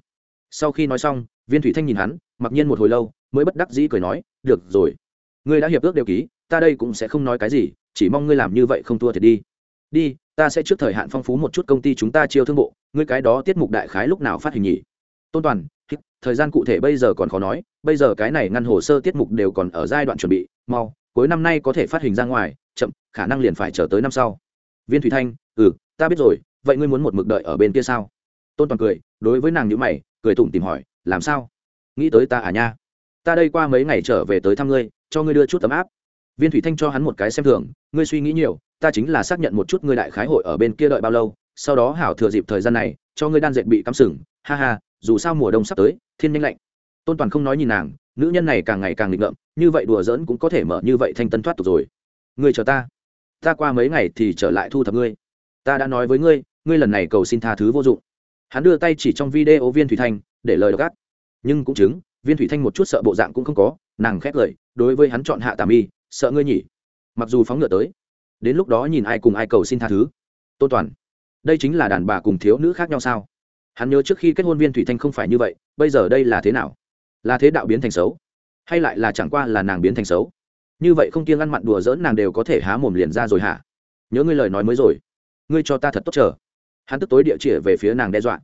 Sau khi nói xong, viên thủy thanh nhìn hắn, mặc nhiên một hồi lâu, mới bất đắc dĩ cười nói, được rồi. Ngươi đã hiệp ước đều ký, ta đây cũng sẽ không nói cái gì, chỉ mong ngươi làm như vậy không thua thiệt đi. Đi, ta sẽ trước thời hạn phong phú một chút công ty chúng ta chiêu thương bộ ngươi cái đó tiết mục đại khái lúc nào phát hình nhỉ? Tôn toàn thời gian cụ thể bây giờ còn khó nói, bây giờ cái này ngăn hồ sơ tiết mục đều còn ở giai đoạn chuẩn bị, mau, cuối năm nay có thể phát hình ra ngoài, chậm, khả năng liền phải chờ tới năm sau. Viên thủy thanh ừ ta biết rồi, vậy ngươi muốn một mực đợi ở bên kia sao? Tôn toàn cười, đối với nàng nhữ mày, cười tủm tìm hỏi, làm sao? Nghĩ tới ta à nha? Ta đây qua mấy ngày trở về tới thăm ngươi, cho ngươi đưa chút tấm áp. Viên thủy thanh cho hắn một cái xem thường, ngươi suy nghĩ nhiều, ta chính là xác nhận một chút ngươi đại khái hội ở bên kia đợi bao lâu sau đó hảo thừa dịp thời gian này, cho ngươi đan dệt bị cắm sừng. Ha ha, dù sao mùa đông sắp tới, thiên nhanh lạnh. Tôn toàn không nói nhìn nàng, nữ nhân này càng ngày càng nghịch ngợm, như vậy đùa giỡn cũng có thể mở như vậy thanh tân thoát tục rồi. Ngươi chờ ta. Ta qua mấy ngày thì trở lại thu thập ngươi. Ta đã nói với ngươi ngươi lần này cầu xin tha thứ vô dụng. Hắn đưa tay chỉ trong video viên thủy thanh, để lời gắt nhưng cũng chứng, viên thủy thanh một chút sợ bộ dạng cũng không có, nàng khét lời, đối với hắn chọn hạ tà mi, sợ ngươi nhỉ. Mặc dù phóng ngựa tới, đến lúc đó nhìn ai cùng ai cầu xin tha thứ. Tôn toàn đây chính là đàn bà cùng thiếu nữ khác nhau sao? Hắn nhớ trước khi kết hôn viên thủy thanh không phải như vậy, bây giờ đây là thế nào? Là thế đạo biến thành xấu, hay lại là chẳng qua là nàng biến thành xấu? Như vậy không kiêng ăn mặn đùa dỡn nàng đều có thể há mồm liền ra rồi hả? Nhớ ngươi lời nói mới rồi. Ngươi cho ta thật tốt chờ. Hắn tức tối địa chĩa về phía nàng đe dọa.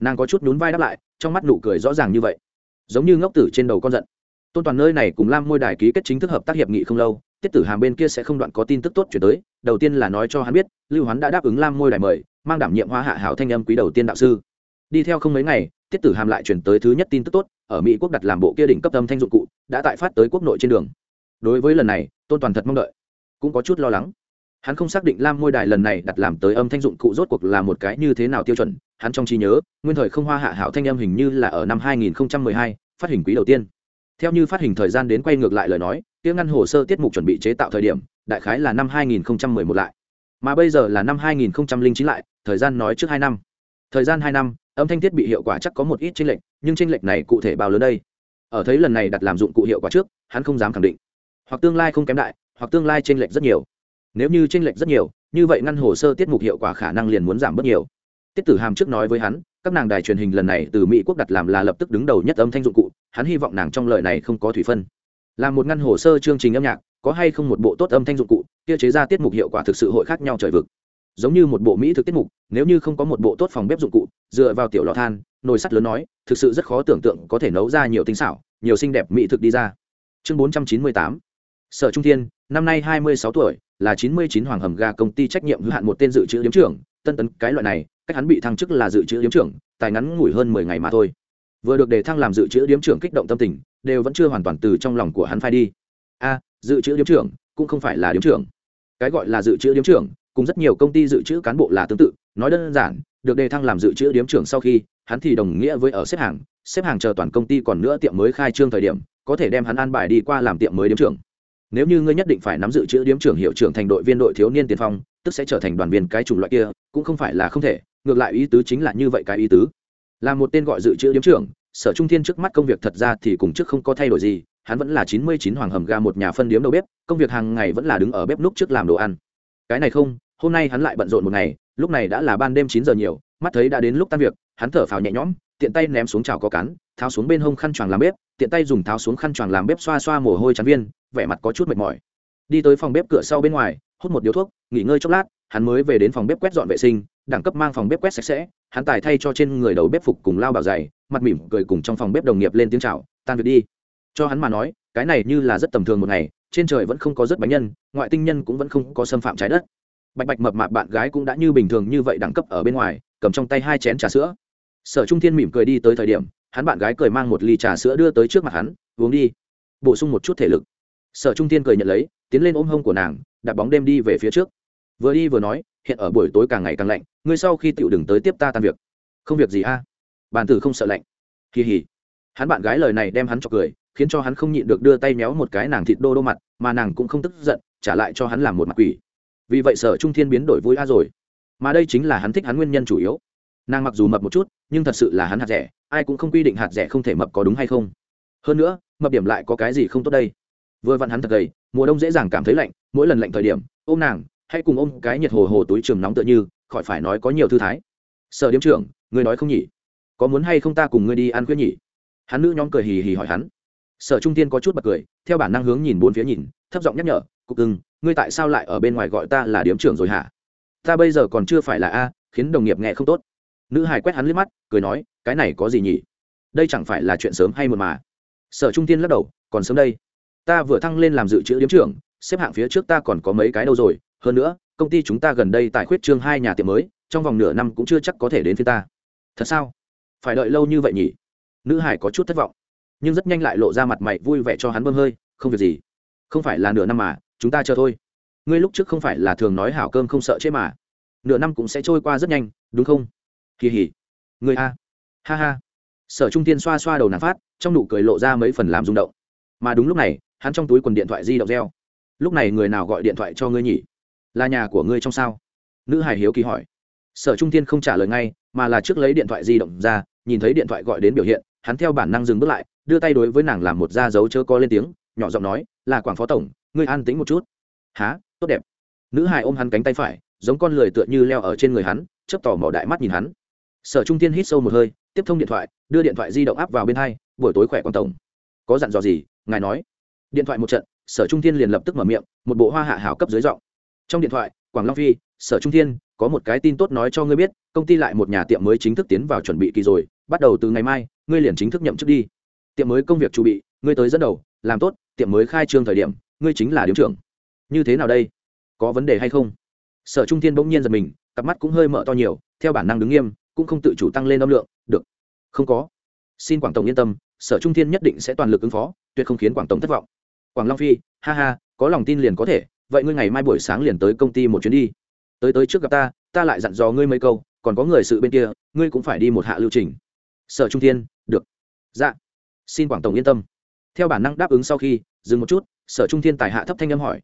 Nàng có chút nhún vai đáp lại, trong mắt nụ cười rõ ràng như vậy. Giống như ngốc tử trên đầu con giận. Tôn toàn nơi này cùng lam môi đài ký kết chính thức hợp tác hiệp nghị không lâu, tiết tử hàm bên kia sẽ không đoạn có tin tức tốt chuyển tới. Đầu tiên là nói cho hắn biết, lưu hắn đã đáp ứng lam môi đài mời mang đảm nhiệm hoa hạ hảo thanh âm quý đầu tiên đạo sư. Đi theo không mấy ngày tiết tử hàm lại chuyển tới thứ nhất tin tức tốt ở mỹ quốc đặt làm bộ kia đỉnh cấp âm thanh dụng cụ đã tại phát tới quốc nội trên đường. Đối với lần này tôn toàn thật mong đợi. Cũng có chút lo lắng. Hắn không xác định lam môi đài lần này đặt làm tới âm thanh dụng cụ rốt cuộc là một cái như thế nào tiêu chuẩn hắn trong trí nhớ nguyên thời không hoa hạ hảo thanh âm hình như là ở năm 2012, phát hình quý đầu tiên. Theo như phát hình thời gian đến quay ngược lại lời nói kia ngăn hồ sơ tiết mục chuẩn bị chế tạo thời điểm đại khái là năm 2011 lại. Mà bây giờ là năm 2009 lại thời gian nói trước hai năm. Thời gian hai năm, âm thanh thiết bị hiệu quả chắc có một ít chênh lệch, nhưng chênh lệch này cụ thể bao lớn đây? Ở thấy lần này đặt làm dụng cụ hiệu quả trước, hắn không dám khẳng định. Hoặc tương lai không kém đại, hoặc tương lai chênh lệch rất nhiều. Nếu như chênh lệch rất nhiều, như vậy ngăn hồ sơ tiết mục hiệu quả khả năng liền muốn giảm bớt nhiều. Tiết tử hàm trước nói với hắn, các nàng đài truyền hình lần này từ mỹ quốc đặt làm là lập tức đứng đầu nhất âm thanh dụng cụ, hắn hy vọng nàng trong lời này không có thủy phân. Làm một ngăn hồ sơ chương trình âm nhạc, có hay không một bộ tốt âm thanh dụng cụ, kia chế ra tiết mục hiệu quả thực sự hội khác nhau trời vực giống như một bộ mỹ thực tiết mục, nếu như không có một bộ tốt phòng bếp dụng cụ, dựa vào tiểu lò than, nồi sắt lớn nói, thực sự rất khó tưởng tượng có thể nấu ra nhiều tinh xảo, nhiều xinh đẹp mỹ thực đi ra. Chương bốn trăm chín mươi tám. Sở trung thiên, năm nay hai mươi sáu tuổi, là chín mươi chín hoàng hầm ga công ty trách nhiệm hữu hạn một tên dự trữ điếm trưởng, tân tấn cái loại này, cách hắn bị thăng chức là dự trữ điếm trưởng, tài ngắn ngủi hơn mười ngày mà thôi. Vừa được đề thăng làm dự trữ điếm trưởng kích động tâm tình, đều vẫn chưa hoàn toàn từ trong lòng của hắn phai đi. A, dự trữ điếm trưởng, cũng không phải là điếm trưởng. Cái gọi là dự trữ điếm trưởng cùng rất nhiều công ty dự trữ cán bộ là tương tự, nói đơn giản, được đề thăng làm dự trữ điếm trưởng sau khi, hắn thì đồng nghĩa với ở xếp hàng xếp hàng chờ toàn công ty còn nữa tiệm mới khai trương thời điểm, có thể đem hắn an bài đi qua làm tiệm mới điếm trưởng. Nếu như ngươi nhất định phải nắm dự trữ điếm trưởng hiệu trưởng thành đội viên đội thiếu niên tiền phong, tức sẽ trở thành đoàn viên cái chủng loại kia, cũng không phải là không thể, ngược lại ý tứ chính là như vậy cái ý tứ. Là một tên gọi dự trữ điếm trưởng, sở trung thiên trước mắt công việc thật ra thì cùng trước không có thay đổi gì, hắn vẫn là chín mươi chín hoàng hầm ga một nhà phân điếm đầu bếp, công việc hàng ngày vẫn là đứng ở bếp núc trước làm đồ ăn. Cái này không hôm nay hắn lại bận rộn một ngày, lúc này đã là ban đêm chín giờ nhiều, mắt thấy đã đến lúc tan việc, hắn thở phào nhẹ nhõm, tiện tay ném xuống chảo có cán tháo xuống bên hông khăn choàng làm bếp, tiện tay dùng tháo xuống khăn choàng làm bếp xoa xoa mồ hôi chán viên, vẻ mặt có chút mệt mỏi. Đi tới phòng bếp cửa sau bên ngoài, hút một điếu thuốc, nghỉ ngơi chốc lát, hắn mới về đến phòng bếp quét dọn vệ sinh, đẳng cấp mang phòng bếp quét sạch sẽ, hắn tài thay cho trên người đầu bếp phục cùng lao bảo dày, mặt mỉm cười cùng trong phòng bếp đồng nghiệp lên tiếng chào, tan việc đi. Cho hắn mà nói, cái này như là rất tầm thường một ngày, trên trời vẫn không có rất bánh nhân, ngoại tinh nhân cũng vẫn không có xâm phạm trái đất bạch bạch mập mạp bạn gái cũng đã như bình thường như vậy đẳng cấp ở bên ngoài, cầm trong tay hai chén trà sữa. Sở trung thiên mỉm cười đi tới thời điểm, hắn bạn gái cười mang một ly trà sữa đưa tới trước mặt hắn, uống đi. Bổ sung một chút thể lực. Sở trung thiên cười nhận lấy, tiến lên ôm hông của nàng, đặt bóng đêm đi về phía trước. Vừa đi vừa nói, hiện ở buổi tối càng ngày càng lạnh, ngươi sau khi tựu đừng tới tiếp ta tan việc. Không việc gì a? À? bàn tử không sợ lạnh. Kỳ hỉ hắn bạn gái lời này đem hắn cho cười, khiến cho hắn không nhịn được đưa tay méo một cái nàng thịt đô đô mặt, mà nàng cũng không tức giận, trả lại cho hắn làm một mặt quỷ vì vậy sở trung thiên biến đổi vui a rồi. Mà đây chính là hắn thích hắn nguyên nhân chủ yếu. Nàng mặc dù mập một chút, nhưng thật sự là hắn hạt rẻ, ai cũng không quy định hạt rẻ không thể mập có đúng hay không. Hơn nữa, mập điểm lại có cái gì không tốt đây? Vừa vặn hắn thật gầy, mùa đông dễ dàng cảm thấy lạnh, mỗi lần lạnh thời điểm, ôm nàng, hay cùng ôm cái nhiệt hồ hồ túi trường nóng tựa như, khỏi phải nói có nhiều thư thái. Sở điếm trưởng, ngươi nói không nhỉ? Có muốn hay không ta cùng ngươi đi ăn khuya nhỉ? Hắn nữ nhóm cười hì hì hỏi hắn. Sở trung tiên có chút bật cười, theo bản năng hướng nhìn bốn phía nhìn, thấp giọng nhắc nhở, cục ưng ngươi tại sao lại ở bên ngoài gọi ta là điếm trưởng rồi hả? Ta bây giờ còn chưa phải là a, khiến đồng nghiệp nghe không tốt. Nữ hải quét hắn liếc mắt, cười nói, cái này có gì nhỉ? Đây chẳng phải là chuyện sớm hay muộn mà. Sở trung tiên lắc đầu, còn sớm đây. Ta vừa thăng lên làm dự trữ điếm trưởng, xếp hạng phía trước ta còn có mấy cái đâu rồi. Hơn nữa, công ty chúng ta gần đây tại khuyết trương hai nhà tiệm mới, trong vòng nửa năm cũng chưa chắc có thể đến phía ta. Thật sao? Phải đợi lâu như vậy nhỉ? Nữ hải có chút thất vọng, nhưng rất nhanh lại lộ ra mặt mày vui vẻ cho hắn bơm hơi, không việc gì. Không phải là nửa năm mà chúng ta chờ thôi. Ngươi lúc trước không phải là thường nói hảo cơm không sợ chết mà. Nửa năm cũng sẽ trôi qua rất nhanh, đúng không? Kỳ hỉ. Người a. Ha ha. Sở trung tiên xoa xoa đầu nàng phát, trong nụ cười lộ ra mấy phần làm rung động. Mà đúng lúc này, hắn trong túi quần điện thoại di động reo. Lúc này người nào gọi điện thoại cho ngươi nhỉ? Là nhà của ngươi trong sao? Nữ hải hiếu kỳ hỏi. Sở trung tiên không trả lời ngay, mà là trước lấy điện thoại di động ra, nhìn thấy điện thoại gọi đến biểu hiện, hắn theo bản năng dừng bước lại, đưa tay đối với nàng làm một da dấu chớ có lên tiếng, nhỏ giọng nói, là quảng phó tổng ngươi an tĩnh một chút. Há tốt đẹp. Nữ hài ôm hắn cánh tay phải, giống con lười tựa như leo ở trên người hắn chấp tỏ mỏ đại mắt nhìn hắn. Sở trung tiên hít sâu một hơi, tiếp thông điện thoại, đưa điện thoại di động áp vào bên hai, buổi tối khỏe quan tổng? Có dặn dò gì? Ngài nói. Điện thoại một trận, sở trung thiên liền lập tức mở miệng, một bộ hoa hạ hảo cấp dưới giọng. Trong điện thoại, quảng long phi, sở trung thiên, có một cái tin tốt nói cho ngươi biết, công ty lại một nhà tiệm mới chính thức tiến vào chuẩn bị kỳ rồi, bắt đầu từ ngày mai, ngươi liền chính thức nhậm chức đi. Tiệm mới công việc chuẩn bị, ngươi tới dẫn đầu, làm tốt, tiệm mới khai trương thời điểm ngươi chính là điếm trưởng. Như thế nào đây? Có vấn đề hay không? Sở trung thiên bỗng nhiên giật mình, cặp mắt cũng hơi mở to nhiều, theo bản năng đứng nghiêm, cũng không tự chủ tăng lên âm lượng, được. Không có. Xin quảng tổng yên tâm, sở trung thiên nhất định sẽ toàn lực ứng phó, tuyệt không khiến quảng tổng thất vọng. Quảng long phi, ha ha, có lòng tin liền có thể, vậy ngươi ngày mai buổi sáng liền tới công ty một chuyến đi. Tới tới trước gặp ta ta lại dặn dò ngươi mấy câu, còn có người sự bên kia, ngươi cũng phải đi một hạ lưu trình. Sở trung thiên, được. Dạ xin quảng tổng yên tâm. Theo bản năng đáp ứng sau khi, dừng một chút sở trung thiên tài hạ thấp thanh âm hỏi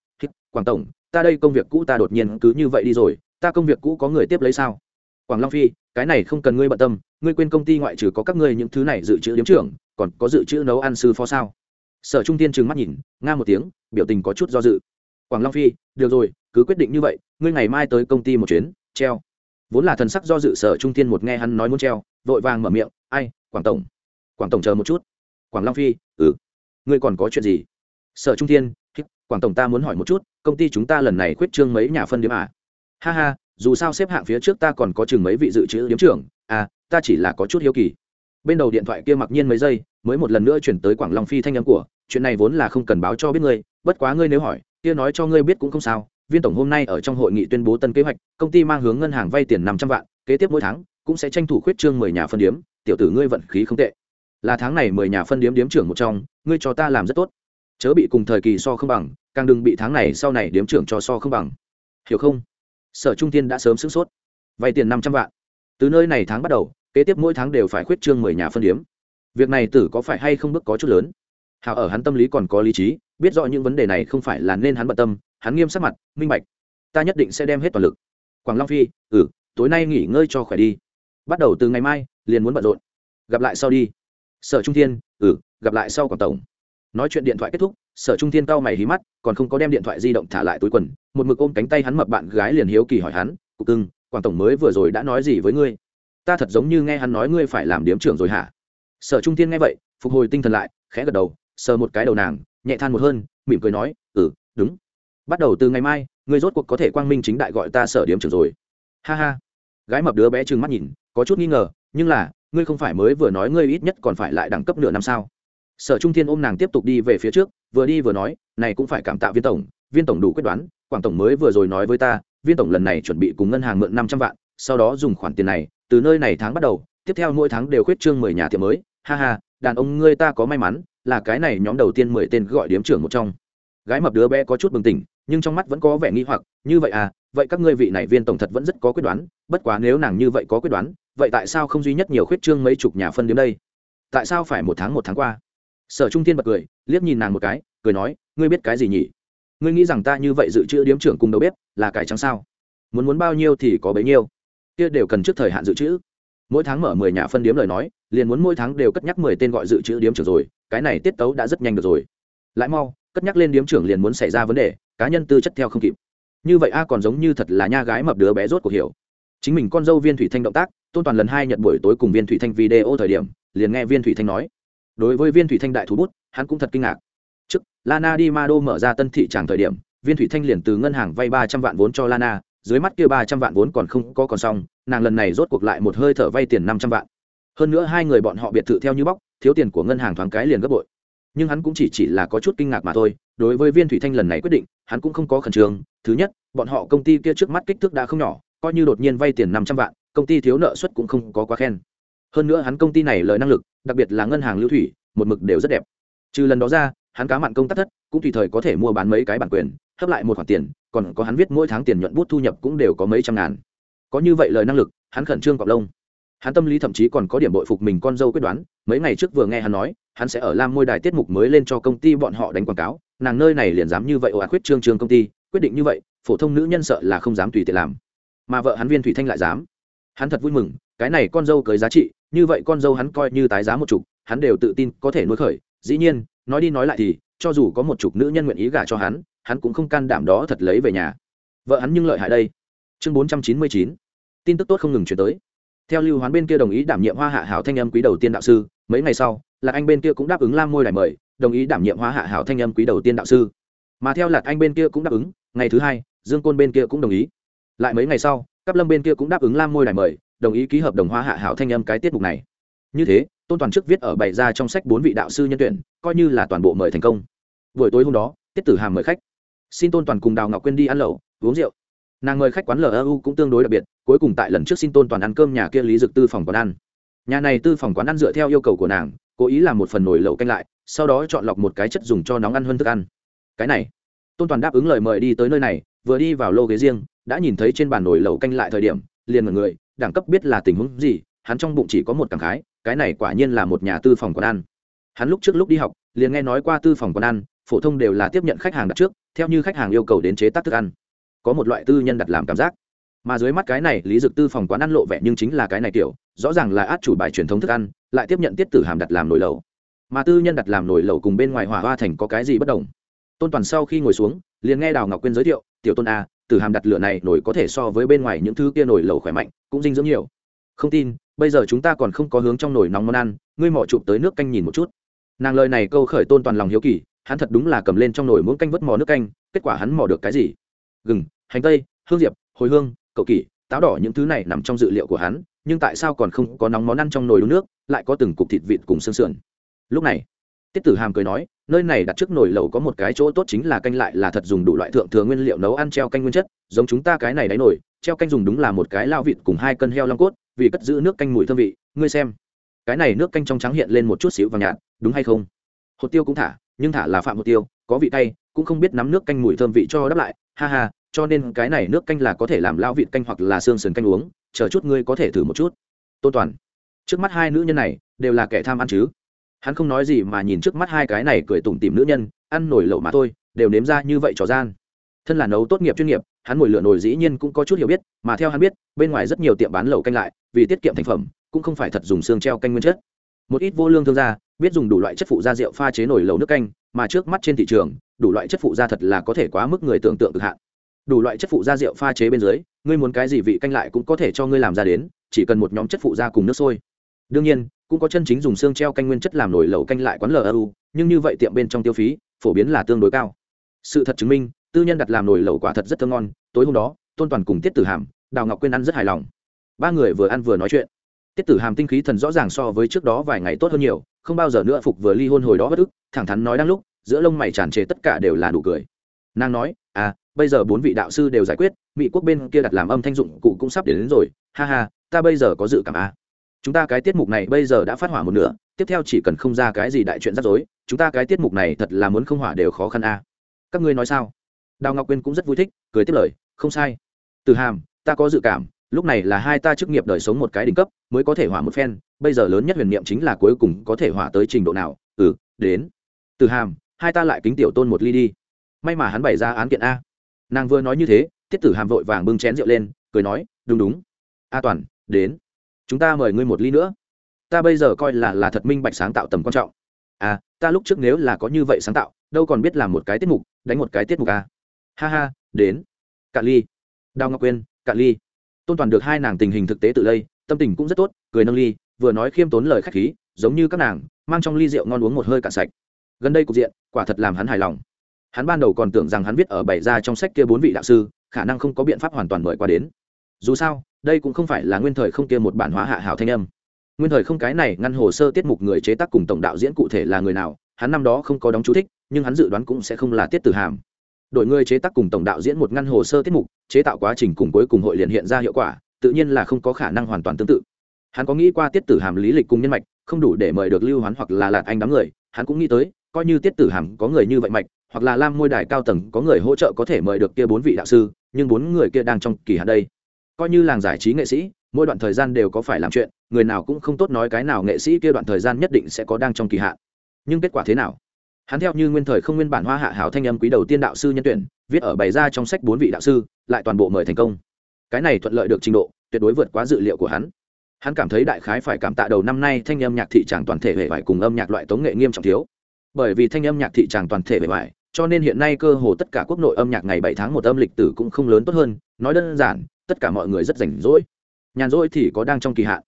quảng tổng, ta đây công việc cũ ta đột nhiên cứ như vậy đi rồi, ta công việc cũ có người tiếp lấy sao? Quảng long phi, cái này không cần ngươi bận tâm, ngươi quên công ty ngoại trừ có các ngươi những thứ này dự trữ điếm trưởng, còn có dự trữ nấu ăn sư phó sao? Sở trung tiên trừng mắt nhìn, nga một tiếng, biểu tình có chút do dự. Quảng long phi, được rồi, cứ quyết định như vậy, ngươi ngày mai tới công ty một chuyến, treo. Vốn là thần sắc do dự, sở trung tiên một nghe hắn nói muốn treo, vội vàng mở miệng, ai, quảng tổng quảng tổng chờ một chút. Quảng long phi ừ. Ngươi còn có chuyện gì? Sở trung Thiên, quảng tổng ta muốn hỏi một chút công ty chúng ta lần này khuyết trương mấy nhà phân điếm à? Ha ha dù sao xếp hạng phía trước ta còn có chừng mấy vị dự trữ điếm trưởng à ta chỉ là có chút hiếu kỳ. Bên đầu điện thoại kia mặc nhiên mấy giây mới một lần nữa chuyển tới quảng long phi thanh âm của chuyện này vốn là không cần báo cho biết ngươi bất quá ngươi nếu hỏi kia nói cho ngươi biết cũng không sao viên tổng hôm nay ở trong hội nghị tuyên bố tân kế hoạch công ty mang hướng ngân hàng vay tiền năm trăm vạn kế tiếp mỗi tháng cũng sẽ tranh thủ khuyết trương mười nhà phân điếm tiểu tử ngươi vận khí không tệ. Là tháng này mười nhà phân điếm điếm trưởng một trong ngươi cho ta làm rất tốt chớ bị cùng thời kỳ so không bằng, càng đừng bị tháng này sau này điếm trưởng cho so không bằng. Hiểu không? Sở trung tiên đã sớm sửng sốt. Vay tiền năm trăm vạn. Từ nơi này tháng bắt đầu, kế tiếp mỗi tháng đều phải khuyết trương mười nhà phân điếm. Việc này tử có phải hay không bước có chút lớn? Hào ở hắn tâm lý còn có lý trí, biết rõ những vấn đề này không phải là nên hắn bận tâm, hắn nghiêm sắc mặt, minh bạch. Ta nhất định sẽ đem hết toàn lực. Quảng long phi ừ tối nay nghỉ ngơi cho khỏe đi. Bắt đầu từ ngày mai, liền muốn bận rộn. Gặp lại sau đi. Sở trung thiên ừ gặp lại sau quảng tổng nói chuyện điện thoại kết thúc, sở trung thiên cau mày hí mắt, còn không có đem điện thoại di động thả lại túi quần, một mực ôm cánh tay hắn mập bạn gái liền hiếu kỳ hỏi hắn, cục cưng, quảng tổng mới vừa rồi đã nói gì với ngươi? Ta thật giống như nghe hắn nói ngươi phải làm điếm trưởng rồi hả? Sở trung thiên nghe vậy, phục hồi tinh thần lại, khẽ gật đầu, sờ một cái đầu nàng, nhẹ than một hơn, mỉm cười nói ừ đúng. Bắt đầu từ ngày mai, ngươi rốt cuộc có thể quang minh chính đại gọi ta sở điếm trưởng rồi. Ha ha. Gái mập đứa bé trừng mắt nhìn, có chút nghi ngờ, nhưng là, ngươi không phải mới vừa nói ngươi ít nhất còn phải lại đẳng cấp nửa năm sao? Sở trung thiên ôm nàng tiếp tục đi về phía trước, vừa đi vừa nói, này cũng phải cảm tạ viên tổng viên tổng đủ quyết đoán, quảng tổng mới vừa rồi nói với ta, viên tổng lần này chuẩn bị cùng ngân hàng mượn năm trăm vạn, sau đó dùng khoản tiền này, từ nơi này tháng bắt đầu, tiếp theo mỗi tháng đều khuyết trương mười nhà tiệm mới. Ha ha, đàn ông ngươi ta có may mắn, là cái này nhóm đầu tiên mười tên gọi điếm trưởng một trong. Gái mập đứa bé có chút bừng tỉnh, nhưng trong mắt vẫn có vẻ nghi hoặc, như vậy à vậy các ngươi vị này viên tổng thật vẫn rất có quyết đoán, bất quá nếu nàng như vậy có quyết đoán, vậy tại sao không duy nhất nhiều khuyết trương mấy chục nhà phân điếm đây? Tại sao phải một tháng một tháng qua? Sở trung thiên bật cười, liếc nhìn nàng một cái, cười nói, ngươi biết cái gì nhỉ? Ngươi nghĩ rằng ta như vậy dự trữ điếm trưởng cùng đầu bếp là cải trắng sao? Muốn muốn bao nhiêu thì có bấy nhiêu. Kia đều cần trước thời hạn dự trữ. Mỗi tháng mở mười nhà phân điếm lời nói, liền muốn mỗi tháng đều cất nhắc mười tên gọi dự trữ điếm trưởng rồi, cái này tiết tấu đã rất nhanh được rồi. Lại mau, cất nhắc lên điếm trưởng liền muốn xảy ra vấn đề, cá nhân tư chất theo không kịp. Như vậy a còn giống như thật là nha gái mập đứa bé rốt cuộc hiểu. Chính mình con dâu viên thủy thanh động tác, tôn toàn lần hai nhận buổi tối cùng viên thủy thanh video thời điểm, liền nghe viên thủy thanh nói đối với viên thủy thanh đại thú bút, hắn cũng thật kinh ngạc. Trước, lana di Mado mở ra tân thị tràng thời điểm, viên thủy thanh liền từ ngân hàng vay ba trăm vạn vốn cho lana, dưới mắt kia ba trăm vạn vốn còn không có còn xong, nàng lần này rốt cuộc lại một hơi thở vay tiền năm trăm vạn. Hơn nữa hai người bọn họ biệt thự theo như bóc, thiếu tiền của ngân hàng thoáng cái liền gấp bội. Nhưng hắn cũng chỉ chỉ là có chút kinh ngạc mà thôi, đối với viên thủy thanh lần này quyết định, hắn cũng không có khẩn trương. Thứ nhất, bọn họ công ty kia trước mắt kích thước đã không nhỏ, coi như đột nhiên vay tiền năm trăm vạn, công ty thiếu nợ suất cũng không có quá khen hơn nữa hắn công ty này lời năng lực, đặc biệt là ngân hàng lưu thủy, một mực đều rất đẹp. Trừ lần đó ra, hắn cá mặn công tác thất, cũng tùy thời có thể mua bán mấy cái bản quyền, hấp lại một khoản tiền, còn có hắn viết mỗi tháng tiền nhuận bút thu nhập cũng đều có mấy trăm ngàn. Có như vậy lời năng lực, hắn khẩn trương cọc lông. Hắn tâm lý thậm chí còn có điểm bội phục mình con dâu quyết đoán, mấy ngày trước vừa nghe hắn nói, hắn sẽ ở lam môi đài tiết mục mới lên cho công ty bọn họ đánh quảng cáo, nàng nơi này liền dám như vậy ồ ạt khuyết trương trương công ty, quyết định như vậy, phổ thông nữ nhân sợ là không dám tùy tiện làm. Mà vợ hắn viên thủy thanh lại dám. Hắn thật vui mừng, cái này con dâu cưới giá trị như vậy con dâu hắn coi như tái giá một chục, hắn đều tự tin có thể nuôi khởi. Dĩ nhiên, nói đi nói lại thì, cho dù có một chục nữ nhân nguyện ý gả cho hắn hắn cũng không can đảm đó thật lấy về nhà. Vợ hắn nhưng lợi hại đây. Chương bốn trăm chín mươi chín. Tin tức tốt không ngừng chuyển tới. Theo lưu hoán bên kia đồng ý đảm nhiệm hoa hạ hảo thanh âm quý đầu tiên đạo sư, mấy ngày sau, lạc anh bên kia cũng đáp ứng lam môi đài mời, đồng ý đảm nhiệm hoa hạ hảo thanh âm quý đầu tiên đạo sư. Mà theo lạc anh bên kia cũng đáp ứng, ngày thứ hai, dương côn bên kia cũng đồng ý. Lại mấy ngày sau cấp lâm bên kia cũng đáp ứng lam môi đài mời đồng ý ký hợp đồng hoa hạ hảo thanh âm cái tiết mục này. Như thế, tôn toàn trước viết ở bày ra trong sách bốn vị đạo sư nhân tuyển, coi như là toàn bộ mời thành công. Buổi tối hôm đó, tiết tử hàm mời khách. Xin tôn toàn cùng đào ngọc quyên đi ăn lẩu, uống rượu. Nàng mời khách quán lu cũng tương đối đặc biệt, cuối cùng tại lần trước xin tôn toàn ăn cơm nhà kia lý dực tư phòng quán ăn. Nhà này tư phòng quán ăn dựa theo yêu cầu của nàng, cố ý làm một phần nồi lẩu canh lại, sau đó chọn lọc một cái chất dùng cho nóng ăn hơn thức ăn. Cái này, tôn toàn đáp ứng lời mời đi tới nơi này, vừa đi vào lô ghế riêng, đã nhìn thấy trên bàn nồi lẩu canh lại thời điểm, liền mọi người đẳng cấp biết là tình huống gì, hắn trong bụng chỉ có một cảm khái, cái này quả nhiên là một nhà tư phòng quán ăn. Hắn lúc trước lúc đi học, liền nghe nói qua tư phòng quán ăn, phổ thông đều là tiếp nhận khách hàng đặt trước, theo như khách hàng yêu cầu đến chế tác thức ăn. Có một loại tư nhân đặt làm cảm giác. Mà dưới mắt cái này, lý dực tư phòng quán ăn lộ vẻ nhưng chính là cái này kiểu, rõ ràng là át chủ bài truyền thống thức ăn, lại tiếp nhận tiết tử hàm đặt làm nồi lẩu. Mà tư nhân đặt làm nồi lẩu cùng bên ngoài hỏa hoa thành có cái gì bất đồng? Tôn toàn sau khi ngồi xuống, liền nghe đào ngọc quyên giới thiệu, tiểu tôn a tử hàm đặt lửa này nổi có thể so với bên ngoài những thứ kia nổi lẩu khỏe mạnh, cũng dinh dưỡng nhiều. Không tin, bây giờ chúng ta còn không có hướng trong nồi nóng món ăn, ngươi mỏ chụp tới nước canh nhìn một chút. Nàng lời này câu khởi tôn toàn lòng hiếu kỳ, hắn thật đúng là cầm lên trong nồi muốn canh vớt mò nước canh, kết quả hắn mò được cái gì? Gừng, hành tây, hương diệp, hồi hương, cậu kỳ táo đỏ những thứ này nằm trong dự liệu của hắn, nhưng tại sao còn không có nóng món ăn trong nồi đun nước, lại có từng cục thịt vịt cùng xương sườn? Lúc này tiết tử hàm cười nói, nơi này đặt trước nồi lẩu có một cái chỗ tốt chính là canh lại là thật dùng đủ loại thượng thừa nguyên liệu nấu ăn treo canh nguyên chất, giống chúng ta cái này đáy nồi, treo canh dùng đúng là một cái lao vịt cùng hai cân heo long cốt, vì cất giữ nước canh mùi thơm vị, ngươi xem. Cái này nước canh trong trắng hiện lên một chút xíu vàng nhạt, đúng hay không? Hột tiêu cũng thả, nhưng thả là phạm hột tiêu, có vị cay, cũng không biết nắm nước canh mùi thơm vị cho đắp lại, ha ha, cho nên cái này nước canh là có thể làm lao vịt canh hoặc là xương sườn canh uống, chờ chút ngươi có thể thử một chút. Tôn toàn, trước mắt hai nữ nhân này, đều là kẻ tham ăn chứ? Hắn không nói gì mà nhìn trước mắt hai cái này cười tủm tìm nữ nhân, ăn nổi lẩu mà thôi, đều nếm ra như vậy trò gian. Thân là nấu tốt nghiệp chuyên nghiệp, hắn ngồi lửa nồi dĩ nhiên cũng có chút hiểu biết, mà theo hắn biết, bên ngoài rất nhiều tiệm bán lẩu canh lại, vì tiết kiệm thành phẩm, cũng không phải thật dùng xương treo canh nguyên chất. Một ít vô lương thương gia, biết dùng đủ loại chất phụ gia rượu pha chế nổi lẩu nước canh, mà trước mắt trên thị trường, đủ loại chất phụ gia thật là có thể quá mức người tưởng tượng cực hạn. Đủ loại chất phụ gia rượu pha chế bên dưới, ngươi muốn cái gì vị canh lại cũng có thể cho ngươi làm ra đến, chỉ cần một nhóm chất phụ gia cùng nước sôi. Đương nhiên cũng có chân chính dùng xương treo canh nguyên chất làm nổi lẩu canh lại quán lu nhưng như vậy tiệm bên trong tiêu phí phổ biến là tương đối cao. Sự thật chứng minh tư nhân đặt làm nổi lẩu quả thật rất thơm ngon tối hôm đó tôn toàn cùng tiết tử hàm đào ngọc quyên ăn rất hài lòng. Ba người vừa ăn vừa nói chuyện. Tiết tử hàm tinh khí thần rõ ràng so với trước đó vài ngày tốt hơn nhiều không bao giờ nữa phục vừa ly hôn hồi đó bất ức thẳng thắn nói đang lúc giữa lông mày tràn trề tất cả đều là đủ cười. Nàng nói à bây giờ bốn vị đạo sư đều giải quyết mỹ quốc bên kia đặt làm âm thanh dụng cụ cũng sắp đến, đến rồi ha ha ta bây giờ có dự cảm à chúng ta cái tiết mục này bây giờ đã phát hỏa một nửa, tiếp theo chỉ cần không ra cái gì đại chuyện rắc rối, chúng ta cái tiết mục này thật là muốn không hỏa đều khó khăn à. các ngươi nói sao? Đào ngọc quyên cũng rất vui thích, cười tiếp lời, không sai. Từ hàm, ta có dự cảm, lúc này là hai ta chức nghiệp đời sống một cái đỉnh cấp, mới có thể hỏa một phen, bây giờ lớn nhất huyền niệm chính là cuối cùng có thể hỏa tới trình độ nào. Ừ đến. Từ hàm, hai ta lại kính tiểu tôn một ly đi. May mà hắn bày ra án kiện a. Nàng vừa nói như thế, tiết tử hàm vội vàng bưng chén rượu lên, cười nói, đúng đúng. A toàn, đến chúng ta mời ngươi một ly nữa. Ta bây giờ coi là là thật minh bạch sáng tạo tầm quan trọng. À ta lúc trước nếu là có như vậy sáng tạo, đâu còn biết làm một cái tiết mục, đánh một cái tiết mục à. ha ha, đến. Cạn ly. Đào ngọc quyên, cạn ly. Tôn toàn được hai nàng tình hình thực tế tự lây, tâm tình cũng rất tốt, cười nâng ly, vừa nói khiêm tốn lời khách khí, giống như các nàng, mang trong ly rượu ngon uống một hơi cạn sạch. Gần đây cục diện, quả thật làm hắn hài lòng. Hắn ban đầu còn tưởng rằng hắn viết ở bảy ra trong sách kia bốn vị đạo sư, khả năng không có biện pháp hoàn toàn mời qua đến. Dù sao đây cũng không phải là nguyên thời không kia một bản hóa hạ hảo thanh âm. Nguyên thời không cái này ngăn hồ sơ tiết mục người chế tác cùng tổng đạo diễn cụ thể là người nào, hắn năm đó không có đóng chú thích, nhưng hắn dự đoán cũng sẽ không là tiết tử hàm. Đội người chế tác cùng tổng đạo diễn một ngăn hồ sơ tiết mục, chế tạo quá trình cùng cuối cùng hội liền hiện ra hiệu quả, tự nhiên là không có khả năng hoàn toàn tương tự. Hắn có nghĩ qua tiết tử hàm lý lịch cùng nhân mạch, không đủ để mời được lưu hoán hoặc là lạt anh đám người, hắn cũng nghĩ tới, coi như tiết tử hàm có người như vậy mạch, hoặc là lam môi đài cao tầng có người hỗ trợ có thể mời được kia bốn vị đạo sư, nhưng bốn người kia đang trong kỳ hạn đây coi như làng giải trí nghệ sĩ, mỗi đoạn thời gian đều có phải làm chuyện, người nào cũng không tốt nói cái nào nghệ sĩ kia đoạn thời gian nhất định sẽ có đang trong kỳ hạn. Nhưng kết quả thế nào? Hắn theo như nguyên thời không nguyên bản hoa hạ hảo thanh âm quý đầu tiên đạo sư nhân tuyển, viết ở bày ra trong sách bốn vị đạo sư, lại toàn bộ mời thành công. Cái này thuận lợi được trình độ, tuyệt đối vượt quá dự liệu của hắn. Hắn cảm thấy đại khái phải cảm tạ đầu năm nay thanh âm nhạc thị tràng toàn thể hệ vải cùng âm nhạc loại tống nghệ nghiêm trọng thiếu. Bởi vì thanh âm nhạc thị tràng toàn thể hệ vải cho nên hiện nay cơ hồ tất cả quốc nội âm nhạc ngày bảy tháng một âm lịch tử cũng không lớn tốt hơn, nói đơn giản tất cả mọi người rất rảnh rỗi. Nhàn rỗi thì có đang trong kỳ hạn.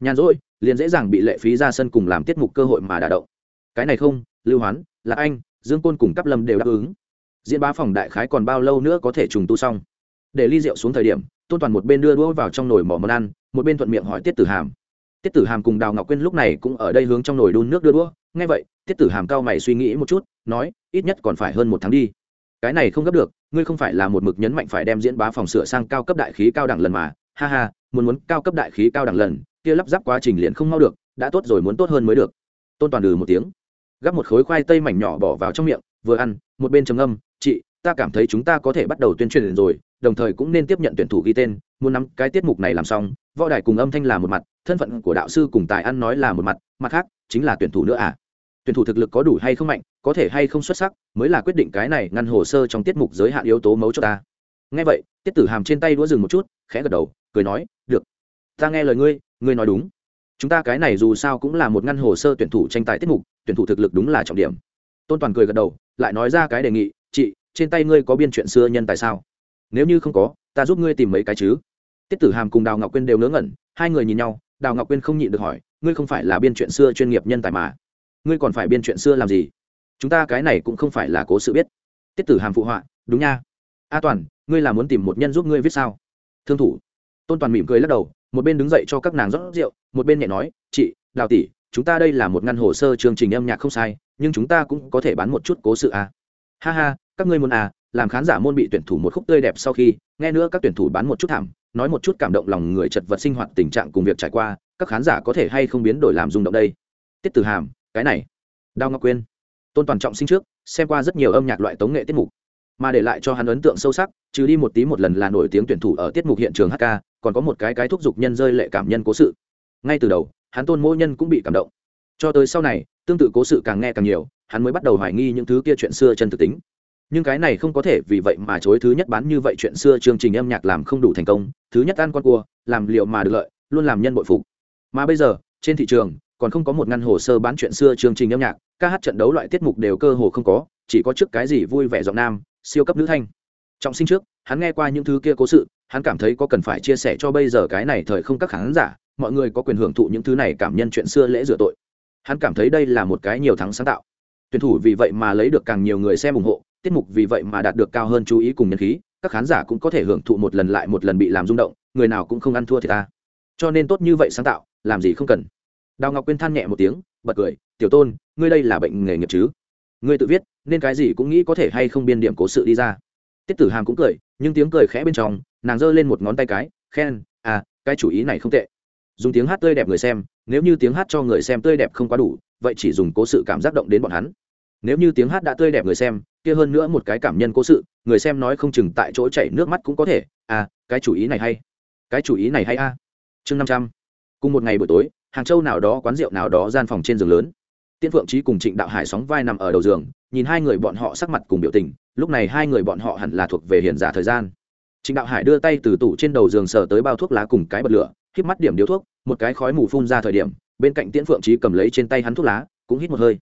Nhàn rỗi, liền dễ dàng bị lệ phí ra sân cùng làm tiết mục cơ hội mà đả động. Cái này không, lưu hoán là anh, dương côn cùng cắp lâm đều đáp ứng. Diễn bá phòng đại khái còn bao lâu nữa có thể trùng tu xong? Để ly rượu xuống thời điểm, tôn toàn một bên đưa đũa vào trong nồi mỏ món ăn, một bên thuận miệng hỏi tiết tử hàm. Tiết tử hàm cùng đào ngọc quyên lúc này cũng ở đây hướng trong nồi đun nước đưa đũa. Nghe vậy, tiết tử hàm cao mày suy nghĩ một chút, nói, ít nhất còn phải hơn một tháng đi cái này không gấp được, ngươi không phải là một mực nhấn mạnh phải đem diễn bá phòng sửa sang cao cấp đại khí cao đẳng lần mà. Ha ha, muốn muốn cao cấp đại khí cao đẳng lần, kia lắp ráp quá trình liền không mau được, đã tốt rồi muốn tốt hơn mới được. Tôn toàn ừ một tiếng, gắp một khối khoai tây mảnh nhỏ bỏ vào trong miệng, vừa ăn, một bên trầm âm chị, ta cảm thấy chúng ta có thể bắt đầu tuyên truyền rồi, đồng thời cũng nên tiếp nhận tuyển thủ ghi tên, muốn nắm cái tiết mục này làm xong, võ đài cùng âm thanh là một mặt, thân phận của đạo sư cùng tài ăn nói là một mặt mặt khác, chính là tuyển thủ nữa à? Tuyển thủ thực lực có đủ hay không mạnh có thể hay không xuất sắc, mới là quyết định cái này ngăn hồ sơ trong tiết mục giới hạn yếu tố mấu cho ta. Nghe vậy, tiết tử hàm trên tay đũa dừng một chút, khẽ gật đầu, cười nói, được, ta nghe lời ngươi ngươi nói đúng. Chúng ta cái này dù sao cũng là một ngăn hồ sơ tuyển thủ tranh tài tiết mục, tuyển thủ thực lực đúng là trọng điểm. Tôn toàn cười gật đầu, lại nói ra cái đề nghị, chị, trên tay ngươi có biên chuyện xưa nhân tài sao? Nếu như không có, ta giúp ngươi tìm mấy cái chứ. Tiết tử hàm cùng đào ngọc quyên đều ngớ ngẩn, hai người nhìn nhau, đào ngọc quyên không nhịn được hỏi, ngươi không phải là biên chuyện xưa chuyên nghiệp nhân tài mà? Ngươi còn phải biên chuyện xưa làm gì? Chúng ta cái này cũng không phải là cố sự biết. Tiết tử hàm phụ họa, đúng nha. A toàn, ngươi là muốn tìm một nhân giúp ngươi viết sao? Thương thủ. Tôn toàn mỉm cười lắc đầu, một bên đứng dậy cho các nàng rót rượu, một bên nhẹ nói, chị, đào tỷ, chúng ta đây là một ngăn hồ sơ chương trình âm nhạc không sai, nhưng chúng ta cũng có thể bán một chút cố sự à. ha ha, các ngươi muốn à làm khán giả môn bị tuyển thủ một khúc tươi đẹp sau khi, nghe nữa các tuyển thủ bán một chút thảm, nói một chút cảm động lòng người chật vật sinh hoạt tình trạng cùng việc trải qua, các khán giả có thể hay không biến đổi làm rung động đây? Tiết tử hàm, cái này. Đào ngọc quyên tôn toàn trọng sinh trước, xem qua rất nhiều âm nhạc loại tống nghệ tiết mục. Mà để lại cho hắn ấn tượng sâu sắc, trừ đi một tí một lần là nổi tiếng tuyển thủ ở tiết mục hiện trường hk còn có một cái cái thúc giục nhân rơi lệ cảm nhân cố sự. Ngay từ đầu, hắn tôn mỗi nhân cũng bị cảm động. Cho tới sau này, tương tự cố sự càng nghe càng nhiều, hắn mới bắt đầu hoài nghi những thứ kia chuyện xưa chân thực tính. Nhưng cái này không có thể vì vậy mà chối thứ nhất bán như vậy chuyện xưa chương trình âm nhạc làm không đủ thành công, thứ nhất ăn con cua, làm liệu mà được lợi, luôn làm nhân bội phục. Mà bây giờ, trên thị trường còn không có một ngăn hồ sơ bán chuyện xưa chương trình âm nhạc, ca hát trận đấu loại tiết mục đều cơ hồ không có, chỉ có trước cái gì vui vẻ giọng nam, siêu cấp nữ thanh. Trọng sinh trước, hắn nghe qua những thứ kia cố sự, hắn cảm thấy có cần phải chia sẻ cho bây giờ cái này thời không các khán giả, mọi người có quyền hưởng thụ những thứ này cảm nhân chuyện xưa lễ rửa tội. Hắn cảm thấy đây là một cái nhiều thắng sáng tạo. Tuyển thủ vì vậy mà lấy được càng nhiều người xem ủng hộ, tiết mục vì vậy mà đạt được cao hơn chú ý cùng nhân khí, các khán giả cũng có thể hưởng thụ một lần lại một lần bị làm rung động, người nào cũng không ăn thua thì ta. Cho nên tốt như vậy sáng tạo, làm gì không cần đào ngọc quyên than nhẹ một tiếng, bật cười, tiểu tôn, ngươi đây là bệnh nghề nghiệp chứ? Ngươi tự viết, nên cái gì cũng nghĩ có thể hay không biên điểm cố sự đi ra. Tiết tử hàm cũng cười, nhưng tiếng cười khẽ bên trong, nàng giơ lên một ngón tay cái, khen à cái chủ ý này không tệ. Dùng tiếng hát tươi đẹp người xem, nếu như tiếng hát cho người xem tươi đẹp không quá đủ, vậy chỉ dùng cố sự cảm giác động đến bọn hắn. Nếu như tiếng hát đã tươi đẹp người xem, kia hơn nữa một cái cảm nhân cố sự, người xem nói không chừng tại chỗ chảy nước mắt cũng có thể à cái chủ ý này hay, cái chủ ý này hay a. Chương năm trăm cùng một ngày buổi tối, hàng châu nào đó, quán rượu nào đó gian phòng trên giường lớn. Tiên phượng trí cùng trịnh đạo hải sóng vai nằm ở đầu giường, nhìn hai người bọn họ sắc mặt cùng biểu tình, lúc này hai người bọn họ hẳn là thuộc về hiền giả thời gian. Trịnh đạo hải đưa tay từ tủ trên đầu giường sờ tới bao thuốc lá cùng cái bật lửa híp mắt điểm điếu thuốc, một cái khói mù phun ra thời điểm, bên cạnh tiễn phượng trí cầm lấy trên tay hắn thuốc lá, cũng hít một hơi.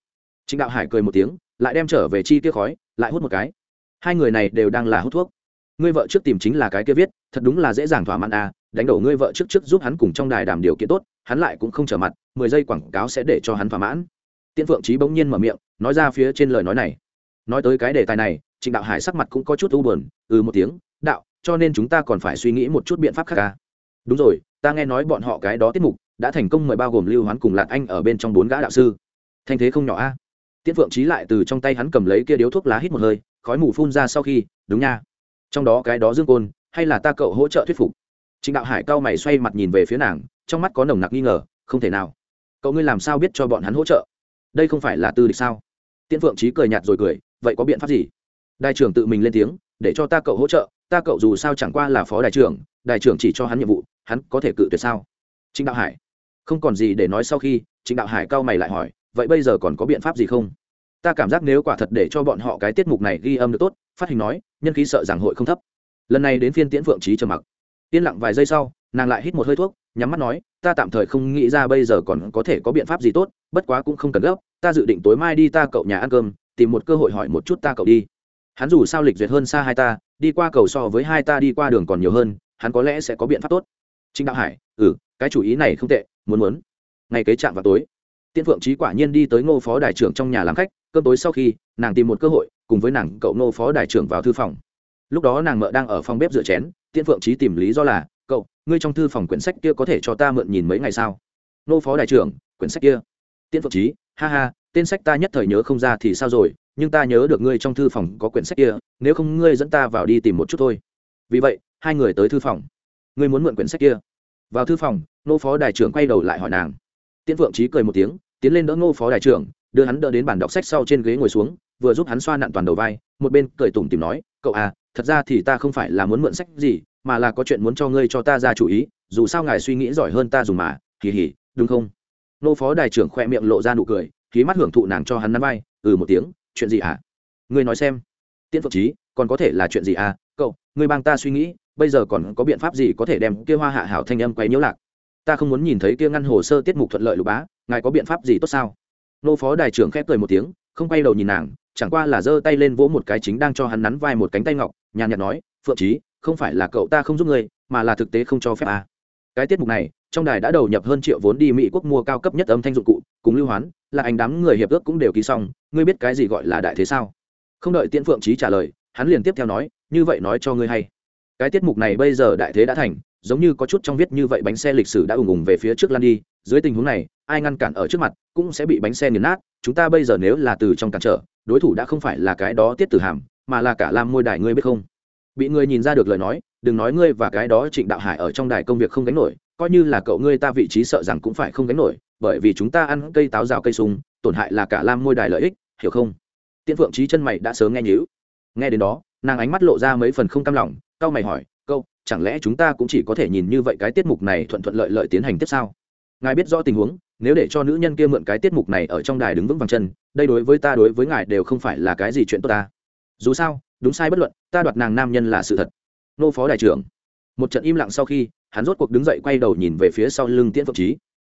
Trịnh đạo hải cười một tiếng, lại đem trở về chi kia khói, lại hút một cái. Hai người này đều đang là hút thuốc ngươi vợ trước tìm chính là cái kia viết, thật đúng là dễ dàng thỏa mãn à đánh đổ ngươi vợ trước trước giúp hắn cùng trong đài đàm điều kiện tốt, hắn lại cũng không trở mặt, mười giây quảng cáo sẽ để cho hắn thỏa mãn. Tiễn phượng trí bỗng nhiên mở miệng, nói ra phía trên lời nói này. Nói tới cái đề tài này, trịnh đạo hải sắc mặt cũng có chút u buồn ừ một tiếng, đạo, cho nên chúng ta còn phải suy nghĩ một chút biện pháp khác ca đúng rồi, ta nghe nói bọn họ cái đó tiết mục đã thành công mời bao gồm lưu hoán cùng lạt anh ở bên trong bốn gã đạo sư. Thanh thế không nhỏ a à? tiễn phượng trí lại từ trong tay hắn cầm lấy kia điếu thuốc lá hít một hơi, khói mù phun ra sau khi, đúng nha trong đó cái đó dương côn, hay là ta cậu hỗ trợ thuyết phục? Trịnh đạo hải cao mày xoay mặt nhìn về phía nàng, trong mắt có nồng nặc nghi ngờ, không thể nào. Cậu ngươi làm sao biết cho bọn hắn hỗ trợ? Đây không phải là tư địch sao? Tiễn phượng trí cười nhạt rồi cười, vậy có biện pháp gì? Đại trưởng tự mình lên tiếng, để cho ta cậu hỗ trợ, ta cậu dù sao chẳng qua là phó đại trưởng đại trưởng chỉ cho hắn nhiệm vụ, hắn có thể cự tuyệt sao? Trịnh đạo hải, không còn gì để nói sau khi, trịnh đạo hải cao mày lại hỏi, vậy bây giờ còn có biện pháp gì không? Ta cảm giác nếu quả thật để cho bọn họ cái tiết mục này ghi âm được tốt phát hình nói, nhân khí sợ rằng hội không thấp. Lần này đến phiên tiễn phượng trí trầm mặc. Yên lặng vài giây sau, nàng lại hít một hơi thuốc, nhắm mắt nói, ta tạm thời không nghĩ ra bây giờ còn có thể có biện pháp gì tốt, bất quá cũng không cần gấp, ta dự định tối mai đi ta cậu nhà ăn cơm, tìm một cơ hội hỏi một chút ta cậu đi. Hắn dù sao lịch duyệt hơn xa hai ta, đi qua cầu so với hai ta đi qua đường còn nhiều hơn, hắn có lẽ sẽ có biện pháp tốt. Trịnh đạo hải ừ cái chủ ý này không tệ, muốn muốn. Ngày kế chạm vào tối tiên phượng trí quả nhiên đi tới ngô phó đại trưởng trong nhà làm khách, cơm tối sau khi, nàng tìm một cơ hội cùng với nàng cậu nô phó đại trưởng vào thư phòng. Lúc đó nàng mợ đang ở phòng bếp rửa chén tiên phượng trí tìm lý do là, cậu, ngươi trong thư phòng quyển sách kia có thể cho ta mượn nhìn mấy ngày sao? Nô phó đại trưởng, quyển sách kia. Tiên phượng trí, ha ha, tên sách ta nhất thời nhớ không ra thì sao rồi, nhưng ta nhớ được ngươi trong thư phòng có quyển sách kia, nếu không ngươi dẫn ta vào đi tìm một chút thôi. Vì vậy, hai người tới thư phòng. Ngươi muốn mượn quyển sách kia? Vào thư phòng, nô phó đại trưởng quay đầu lại hỏi nàng. Tiễn vượng trí cười một tiếng, tiến lên đỡ ngô phó đại trưởng, đưa hắn đỡ đến bàn đọc sách sau trên ghế ngồi xuống vừa giúp hắn xoa nặn toàn đầu vai, một bên cười tủm tìm nói, cậu à thật ra thì ta không phải là muốn mượn sách gì, mà là có chuyện muốn cho ngươi cho ta ra chủ ý, dù sao ngài suy nghĩ giỏi hơn ta dùng mà kỳ hỉ đúng không? Nô phó đại trưởng khoe miệng lộ ra nụ cười, khí mắt hưởng thụ nàng cho hắn nắm vai ừ một tiếng, chuyện gì ạ? À? ngươi nói xem. Tiễn phượng trí, còn có thể là chuyện gì à cậu, ngươi bang ta suy nghĩ, bây giờ còn có biện pháp gì có thể đem kia hoa hạ hảo thanh âm quay nhiễu lạc? Ta không muốn nhìn thấy kia ngăn hồ sơ tiết mục thuận lợi lục bá, ngài có biện pháp gì tốt sao? Nô phó đại trưởng khép cười một tiếng, không quay đầu nhìn nàng chẳng qua là giơ tay lên vỗ một cái chính đang cho hắn nắn vai một cánh tay ngọc nhàn nhạt nói phượng trí không phải là cậu ta không giúp người, mà là thực tế không cho phép à. cái tiết mục này trong đài đã đầu nhập hơn triệu vốn đi mỹ quốc mua cao cấp nhất âm thanh dụng cụ cùng lưu hoán là anh đám người hiệp ước cũng đều ký xong ngươi biết cái gì gọi là đại thế sao không đợi tiễn phượng trí trả lời hắn liền tiếp theo nói như vậy nói cho ngươi hay cái tiết mục này bây giờ đại thế đã thành giống như có chút trong viết như vậy bánh xe lịch sử đã ùng ùng về phía trước lan đi dưới tình huống này ai ngăn cản ở trước mặt cũng sẽ bị bánh xe nghiền nát chúng ta bây giờ nếu là từ trong cản trở, đối thủ đã không phải là cái đó tiết tử hàm, mà là cả lam môi đài ngươi biết không? Bị ngươi nhìn ra được lời nói, đừng nói ngươi và cái đó trịnh đạo hải ở trong đài công việc không gánh nổi, coi như là cậu ngươi ta vị trí sợ rằng cũng phải không gánh nổi, bởi vì chúng ta ăn cây táo rào cây sung, tổn hại là cả lam môi đài lợi ích, hiểu không? Tiễn phượng trí chân mày đã sớm nghe nhữ nghe đến đó, nàng ánh mắt lộ ra mấy phần không cam lòng, cau mày hỏi câu chẳng lẽ chúng ta cũng chỉ có thể nhìn như vậy cái tiết mục này thuận thuận lợi lợi tiến hành tiếp sao? Ngài biết rõ tình huống, nếu để cho nữ nhân kia mượn cái tiết mục này ở trong đài đứng vững vàng chân, đây đối với ta, đối với ngài đều không phải là cái gì chuyện tốt ta. Dù sao, đúng sai bất luận, ta đoạt nàng nam nhân là sự thật. Nô phó đại trưởng. Một trận im lặng sau khi, hắn rốt cuộc đứng dậy quay đầu nhìn về phía sau lưng tiễn phượng trí.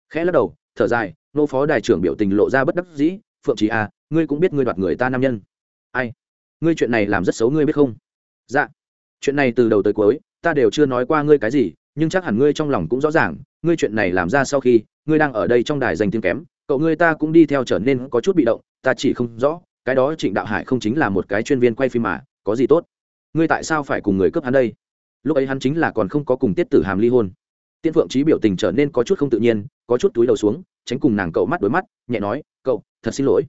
Khẽ lắc đầu, thở dài, nô phó đại trưởng biểu tình lộ ra bất đắc dĩ, phượng trí à ngươi cũng biết ngươi đoạt người ta nam nhân. Ai? Ngươi chuyện này làm rất xấu ngươi biết không? Dạ. Chuyện này từ đầu tới cuối, ta đều chưa nói qua ngươi cái gì, nhưng chắc hẳn ngươi trong lòng cũng rõ ràng ngươi chuyện này làm ra sau khi, ngươi đang ở đây trong đài danh tiếng kém, cậu ngươi ta cũng đi theo trở nên có chút bị động, ta chỉ không rõ, cái đó trịnh đạo hải không chính là một cái chuyên viên quay phim mà, có gì tốt? Ngươi tại sao phải cùng người cướp hắn đây? Lúc ấy hắn chính là còn không có cùng tiết tử hàm ly hôn. Tiên phượng trí biểu tình trở nên có chút không tự nhiên, có chút túi đầu xuống, tránh cùng nàng cậu mắt đối mắt, nhẹ nói, cậu, thật xin lỗi.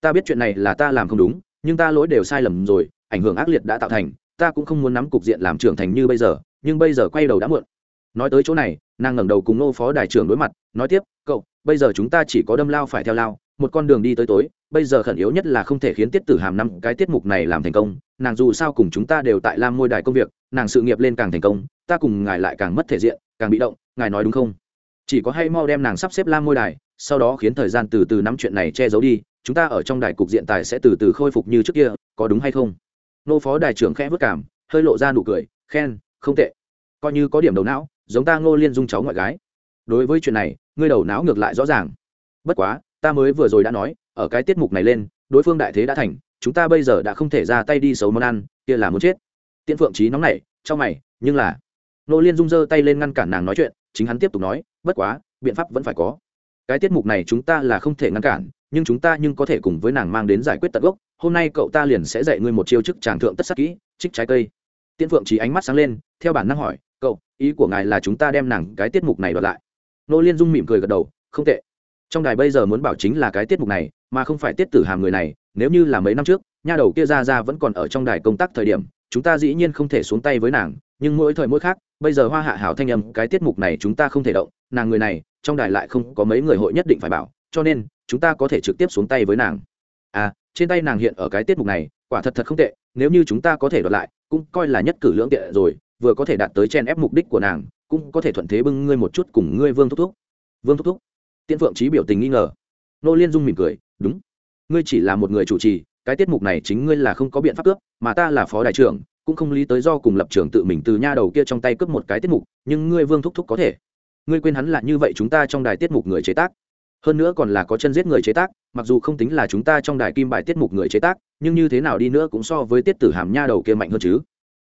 Ta biết chuyện này là ta làm không đúng, nhưng ta lỗi đều sai lầm rồi, ảnh hưởng ác liệt đã tạo thành, ta cũng không muốn nắm cục diện làm trưởng thành như bây giờ, nhưng bây giờ quay đầu đã muộn nói tới chỗ này, nàng ngẩng đầu cùng nô phó đại trưởng đối mặt, nói tiếp, cậu, bây giờ chúng ta chỉ có đâm lao phải theo lao, một con đường đi tới tối, bây giờ khẩn yếu nhất là không thể khiến tiết tử hàm năm cái tiết mục này làm thành công, nàng dù sao cùng chúng ta đều tại lam môi đài công việc, nàng sự nghiệp lên càng thành công, ta cùng ngài lại càng mất thể diện, càng bị động, ngài nói đúng không? Chỉ có hay mau đem nàng sắp xếp lam môi đài, sau đó khiến thời gian từ từ nắm chuyện này che giấu đi, chúng ta ở trong đài cục diện tài sẽ từ từ khôi phục như trước kia, có đúng hay không? Nô phó đài trưởng khẽ vất cảm, hơi lộ ra nụ cười, khen, không tệ. Coi như có điểm đầu não giống ta ngô liên dung cháu ngoại gái. Đối với chuyện này, ngươi đầu não ngược lại rõ ràng. Bất quá, ta mới vừa rồi đã nói, ở cái tiết mục này lên, đối phương đại thế đã thành, chúng ta bây giờ đã không thể ra tay đi xấu món ăn, kia là muốn chết. Tiễn phượng trí nóng nảy, trong mày, nhưng là nô liên dung giơ tay lên ngăn cản nàng nói chuyện, chính hắn tiếp tục nói, bất quá, biện pháp vẫn phải có. Cái tiết mục này chúng ta là không thể ngăn cản, nhưng chúng ta nhưng có thể cùng với nàng mang đến giải quyết tận gốc, hôm nay cậu ta liền sẽ dạy ngươi một chiêu chức tràng thượng tất sắc kỹ, trích trái cây. Tiễn phượng trí ánh mắt sáng lên, theo bản năng hỏi, cậu, ý của ngài là chúng ta đem nàng cái tiết mục này đoạt lại? Nô liên dung mỉm cười gật đầu, không tệ. Trong đài bây giờ muốn bảo chính là cái tiết mục này, mà không phải tiết tử hàm người này, nếu như là mấy năm trước, nha đầu kia ra ra vẫn còn ở trong đài công tác thời điểm, chúng ta dĩ nhiên không thể xuống tay với nàng, nhưng mỗi thời mỗi khác, bây giờ hoa hạ hảo thanh âm, cái tiết mục này chúng ta không thể động, nàng người này, trong đài lại không có mấy người hội nhất định phải bảo, cho nên, chúng ta có thể trực tiếp xuống tay với nàng. À trên tay nàng hiện ở cái tiết mục này, quả thật thật không tệ, nếu như chúng ta có thể đoạt lại cũng coi là nhất cử lưỡng tiện rồi, vừa có thể đạt tới chen ép mục đích của nàng, cũng có thể thuận thế bưng ngươi một chút cùng ngươi vương thúc thúc. Vương thúc thúc? Tiễn phượng trí biểu tình nghi ngờ. Nô liên dung mỉm cười, đúng. Ngươi chỉ là một người chủ trì, cái tiết mục này chính ngươi là không có biện pháp cướp, mà ta là phó đại trưởng, cũng không lý tới do cùng lập trường tự mình từ nha đầu kia trong tay cướp một cái tiết mục, nhưng ngươi vương thúc thúc có thể. Ngươi quên hắn là như vậy chúng ta trong đài tiết mục người chế tác hơn nữa còn là có chân giết người chế tác, mặc dù không tính là chúng ta trong đài kim bài tiết mục người chế tác, nhưng như thế nào đi nữa cũng so với tiết tử hàm nha đầu kia mạnh hơn chứ.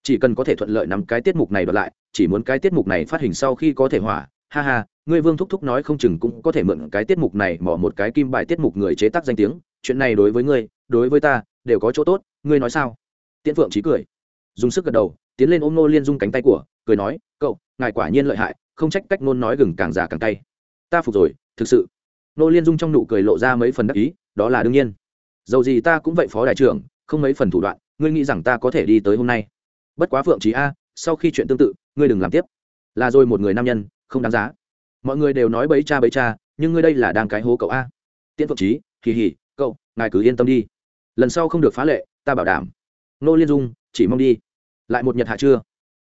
Chỉ cần có thể thuận lợi nắm cái tiết mục này đoạt lại, chỉ muốn cái tiết mục này phát hình sau khi có thể hỏa, ha ha, ngươi vương thúc thúc nói không chừng cũng có thể mượn cái tiết mục này mỏ một cái kim bài tiết mục người chế tác danh tiếng, chuyện này đối với ngươi, đối với ta, đều có chỗ tốt, ngươi nói sao? Tiễn phượng trí cười, dùng sức gật đầu, tiến lên ôm nô liên dung cánh tay của, cười nói, cậu, ngài quả nhiên lợi hại, không trách cách nôn nói gừng càng già càng tay ta phục rồi, thực sự nô liên dung trong nụ cười lộ ra mấy phần đắc ý, đó là đương nhiên. Dầu gì ta cũng vậy phó đại trưởng, không mấy phần thủ đoạn, ngươi nghĩ rằng ta có thể đi tới hôm nay. Bất quá phượng trí a, sau khi chuyện tương tự, ngươi đừng làm tiếp. Là rồi một người nam nhân, không đáng giá. Mọi người đều nói bấy cha bấy cha, nhưng ngươi đây là đang cái hố cậu a. Tiễn phượng trí kỳ hỉ cậu, ngài cứ yên tâm đi. Lần sau không được phá lệ, ta bảo đảm. Nô liên dung, chỉ mong đi. Lại một nhật hạ trưa.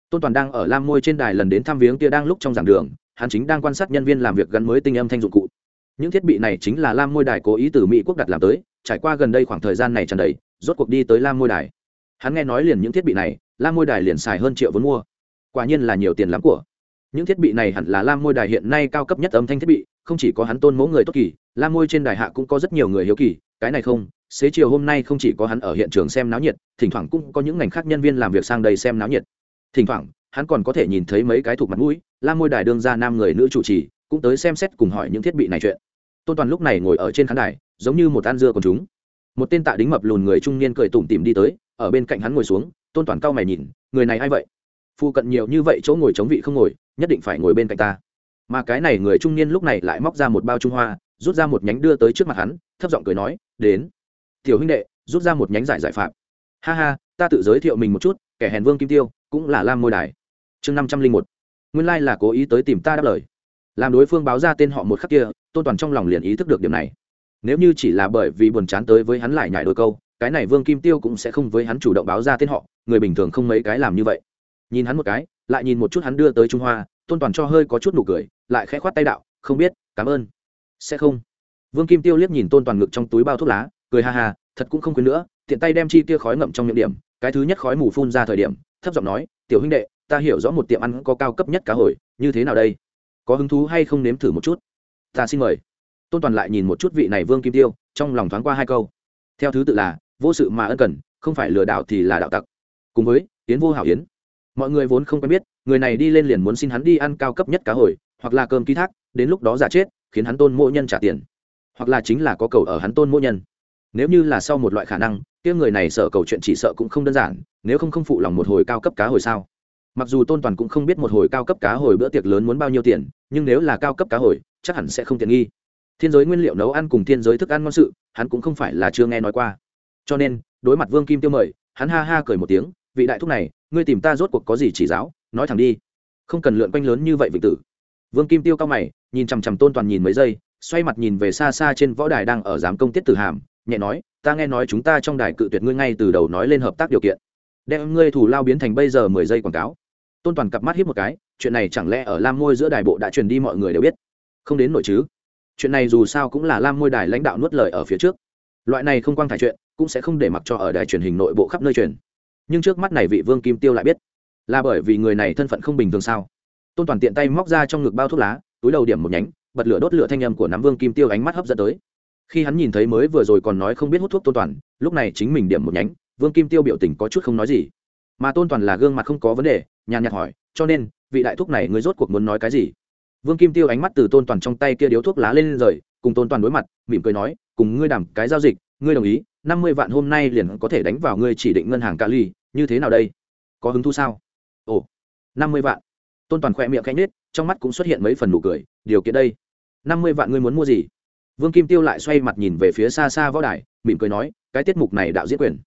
Tôn toàn đang ở lam môi trên đài lần đến thăm viếng kia đang lúc trong giảng đường, hắn chính đang quan sát nhân viên làm việc gắn mới tinh âm thanh dụng cụ những thiết bị này chính là lam môi đài cố ý từ mỹ quốc đặt làm tới, trải qua gần đây khoảng thời gian này tràn đầy, rốt cuộc đi tới lam môi đài. Hắn nghe nói liền những thiết bị này, lam môi đài liền xài hơn triệu vốn mua. Quả nhiên là nhiều tiền lắm của. Những thiết bị này hẳn là lam môi đài hiện nay cao cấp nhất âm thanh thiết bị, không chỉ có hắn tôn mẫu người tốt kỳ, lam môi trên đài hạ cũng có rất nhiều người hiếu kỳ, cái này không, xế chiều hôm nay không chỉ có hắn ở hiện trường xem náo nhiệt, thỉnh thoảng cũng có những ngành khác nhân viên làm việc sang đây xem náo nhiệt. Thỉnh thoảng, hắn còn có thể nhìn thấy mấy cái thuộc mặt mũi, lam môi đài đương ra nam người nữ chủ trì cũng tới xem xét cùng hỏi những thiết bị này chuyện. Tôn toàn lúc này ngồi ở trên khán đài, giống như một ăn dưa còn chúng. Một tên tạ đính mập lùn người trung niên cười tủm tỉm đi tới, ở bên cạnh hắn ngồi xuống, tôn toàn cao mày nhìn, người này a i vậy? Phụ cận nhiều như vậy chỗ ngồi chống vị không ngồi, nhất định phải ngồi bên cạnh ta. Mà cái này người trung niên lúc này lại móc ra một bao trung hoa, rút ra một nhánh đưa tới trước mặt hắn, thấp giọng cười nói, đến. Tiểu huynh đệ, rút ra một nhánh giải giải phạm. Ha ha, ta tự giới thiệu mình một chút, kẻ hèn vương kim tiêu, cũng là lam môi đài. Chương năm trăm linh một. Nguyên lai là cố ý tới tìm ta đáp lời làm đối phương báo ra tên họ một khắc kia, tôn toàn trong lòng liền ý thức được điểm này. Nếu như chỉ là bởi vì buồn chán tới với hắn lại nhảy đôi câu, cái này vương kim tiêu cũng sẽ không với hắn chủ động báo ra tên họ, người bình thường không mấy cái làm như vậy. Nhìn hắn một cái, lại nhìn một chút hắn đưa tới trung hoa, tôn toàn cho hơi có chút nụ cười, lại khẽ khoát tay đạo, không biết, cảm ơn. Sẽ không. Vương kim tiêu liếc nhìn tôn toàn ngực trong túi bao thuốc lá, cười ha ha, thật cũng không quên nữa, tiện tay đem chi kia khói ngậm trong miệng điểm, cái thứ nhất khói mù phun ra thời điểm, thấp giọng nói, tiểu huynh đệ, ta hiểu rõ một tiệm ăn có cao cấp nhất cá hồi, như thế nào đây? Có hứng thú hay không nếm thử một chút? Ta xin mời. Tôn toàn lại nhìn một chút vị này vương kim tiêu, trong lòng thoáng qua hai câu. Theo thứ tự là, vô sự mà ân cần, không phải lừa đảo thì là đạo tặc. Cùng với tiến vô hảo yến. Mọi người vốn không quen biết, người này đi lên liền muốn xin hắn đi ăn cao cấp nhất cá hồi, hoặc là cơm ký thác, đến lúc đó giả chết, khiến hắn tôn mộ nhân trả tiền. Hoặc là chính là có cầu ở hắn tôn mộ nhân. Nếu như là sau một loại khả năng, kia người này sợ cầu chuyện chỉ sợ cũng không đơn giản, nếu không không phụ lòng một hồi cao cấp cá hồi sao? Mặc dù tôn toàn cũng không biết một hồi cao cấp cá hồi bữa tiệc lớn muốn bao nhiêu tiền, nhưng nếu là cao cấp cá hồi, chắc hẳn sẽ không tiện nghi. Thiên giới nguyên liệu nấu ăn cùng thiên giới thức ăn ngon sự, hắn cũng không phải là chưa nghe nói qua. Cho nên, đối mặt vương kim tiêu mời, hắn ha ha cười một tiếng, vị đại thúc này, ngươi tìm ta rốt cuộc có gì chỉ giáo, nói thẳng đi. Không cần lượn quanh lớn như vậy vịnh tử. Vương kim tiêu cao mày, nhìn chằm chằm tôn toàn nhìn mấy giây, xoay mặt nhìn về xa xa trên võ đài đang ở giám công tiết tử hàm, nhẹ nói, ta nghe nói chúng ta trong đài cự tuyệt ngươi ngay từ đầu nói lên hợp tác điều kiện. Đem ngươi thủ lao biến thành bây giờ mười giây quảng cáo tôn toàn cặp mắt hiếp một cái, chuyện này chẳng lẽ ở lam môi giữa đài bộ đã truyền đi mọi người đều biết? Không đến nội chứ? Chuyện này dù sao cũng là lam môi đài lãnh đạo nuốt lời ở phía trước. Loại này không quang thải chuyện, cũng sẽ không để mặc cho ở đài truyền hình nội bộ khắp nơi truyền. Nhưng trước mắt này vị vương kim tiêu lại biết, là bởi vì người này thân phận không bình thường sao? Tôn toàn tiện tay móc ra trong ngực bao thuốc lá, túi đầu điểm một nhánh, bật lửa đốt lửa thanh âm của nắm vương kim tiêu ánh mắt hấp dẫn tới. Khi hắn nhìn thấy mới vừa rồi còn nói không biết hút thuốc tôn toàn, lúc này chính mình điểm một nhánh, vương kim tiêu biểu tình có chút không nói gì. Mà tôn toàn là gương mặt không có vấn đề nhàn nhạt hỏi, cho nên, vị đại thúc này ngươi rốt cuộc muốn nói cái gì? Vương kim tiêu ánh mắt từ tôn toàn trong tay kia điếu thuốc lá lên rời, cùng tôn toàn đối mặt, mỉm cười nói, cùng ngươi đảm cái giao dịch, ngươi đồng ý, năm mươi vạn hôm nay liền có thể đánh vào ngươi chỉ định ngân hàng cali, như thế nào đây? Có hứng thú sao? Ồ, năm mươi vạn. Tôn toàn khoe miệng cánh nết trong mắt cũng xuất hiện mấy phần nụ cười, điều kiện đây, năm mươi vạn ngươi muốn mua gì? Vương kim tiêu lại xoay mặt nhìn về phía xa xa võ đài, mỉm cười nói, cái tiết mục này đạo diễn quyền.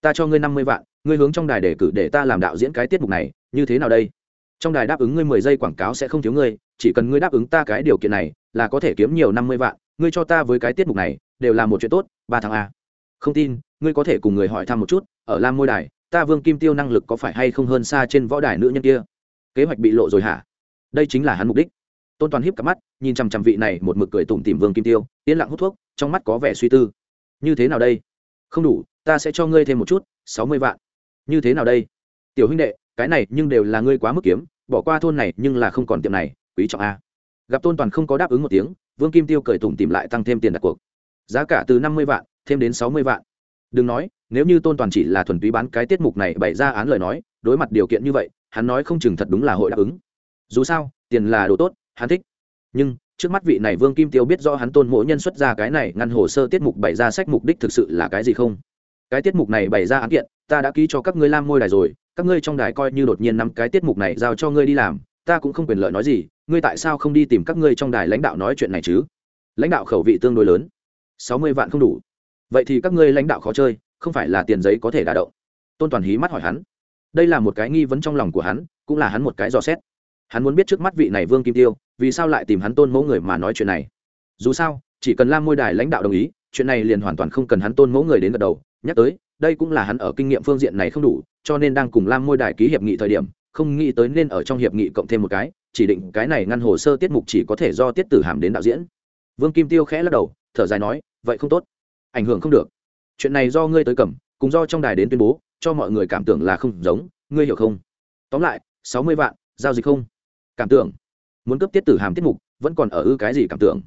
Ta cho ngươi năm mươi vạn, ngươi hướng trong đài đề cử để ta làm đạo diễn cái tiết mục này như thế nào đây? Trong đài đáp ứng ngươi mười giây quảng cáo sẽ không thiếu ngươi, chỉ cần ngươi đáp ứng ta cái điều kiện này, là có thể kiếm nhiều năm mươi vạn, ngươi cho ta với cái tiết mục này, đều là một chuyện tốt, ba tháng a. Không tin, ngươi có thể cùng người hỏi thăm một chút, ở lam môi đài, ta vương kim tiêu năng lực có phải hay không hơn xa trên võ đài nữ nhân kia? Kế hoạch bị lộ rồi hả? Đây chính là hắn mục đích. Tôn toàn hiếp cặp mắt, nhìn chằm chằm vị này, một mực cười tủm tìm vương kim tiêu, yên lặng hút thuốc, trong mắt có vẻ suy tư. Như thế nào đây? Không đủ, ta sẽ cho ngươi thêm một chút, sáu mươi vạn. Như thế nào đây? Tiểu huynh đệ cái này nhưng đều là ngươi quá mức kiếm, bỏ qua thôn này nhưng là không còn tiệm này, quý trọng a. Gặp tôn toàn không có đáp ứng một tiếng, vương kim tiêu cười tủm tìm lại tăng thêm tiền đặt cuộc. Giá cả từ năm mươi vạn, thêm đến sáu mươi vạn. Đừng nói, nếu như tôn toàn chỉ là thuần túy bán cái tiết mục này bày ra án lời nói, đối mặt điều kiện như vậy, hắn nói không chừng thật đúng là hội đáp ứng. Dù sao, tiền là đồ tốt, hắn thích. Nhưng, trước mắt vị này vương kim tiêu biết rõ hắn tôn mỗi nhân xuất ra cái này ngăn hồ sơ tiết mục bày ra sách mục đích thực sự là cái gì không? Cái tiết mục này bày ra án kiện, ta đã ký cho các ngươi lam ngôi đài rồi các ngươi trong đài coi như đột nhiên năm cái tiết mục này giao cho ngươi đi làm, ta cũng không quyền lợi nói gì, ngươi tại sao không đi tìm các ngươi trong đài lãnh đạo nói chuyện này chứ? Lãnh đạo khẩu vị tương đối lớn, sáu mươi vạn không đủ. Vậy thì các ngươi lãnh đạo khó chơi, không phải là tiền giấy có thể đả động. Tôn toàn hí mắt hỏi hắn. Đây là một cái nghi vấn trong lòng của hắn, cũng là hắn một cái dò xét. Hắn muốn biết trước mắt vị này vương kim tiêu, vì sao lại tìm hắn tôn mẫu người mà nói chuyện này. Dù sao, chỉ cần lam môi đài lãnh đạo đồng ý, chuyện này liền hoàn toàn không cần hắn tôn mẫu người đến gật đầu, nhắc tới đây cũng là hắn ở kinh nghiệm phương diện này không đủ, cho nên đang cùng lam môi đài ký hiệp nghị thời điểm, không nghĩ tới nên ở trong hiệp nghị cộng thêm một cái, chỉ định cái này ngăn hồ sơ tiết mục chỉ có thể do tiết tử hàm đến đạo diễn. Vương kim tiêu khẽ lắc đầu, thở dài nói, vậy không tốt. Ảnh hưởng không được. Chuyện này do ngươi tới cầm, cùng do trong đài đến tuyên bố, cho mọi người cảm tưởng là không giống, ngươi hiểu không? Tóm lại, sáu mươi vạn, giao dịch không? Cảm tưởng. Muốn cấp tiết tử hàm tiết mục, vẫn còn ở ư cái gì cảm tưởng?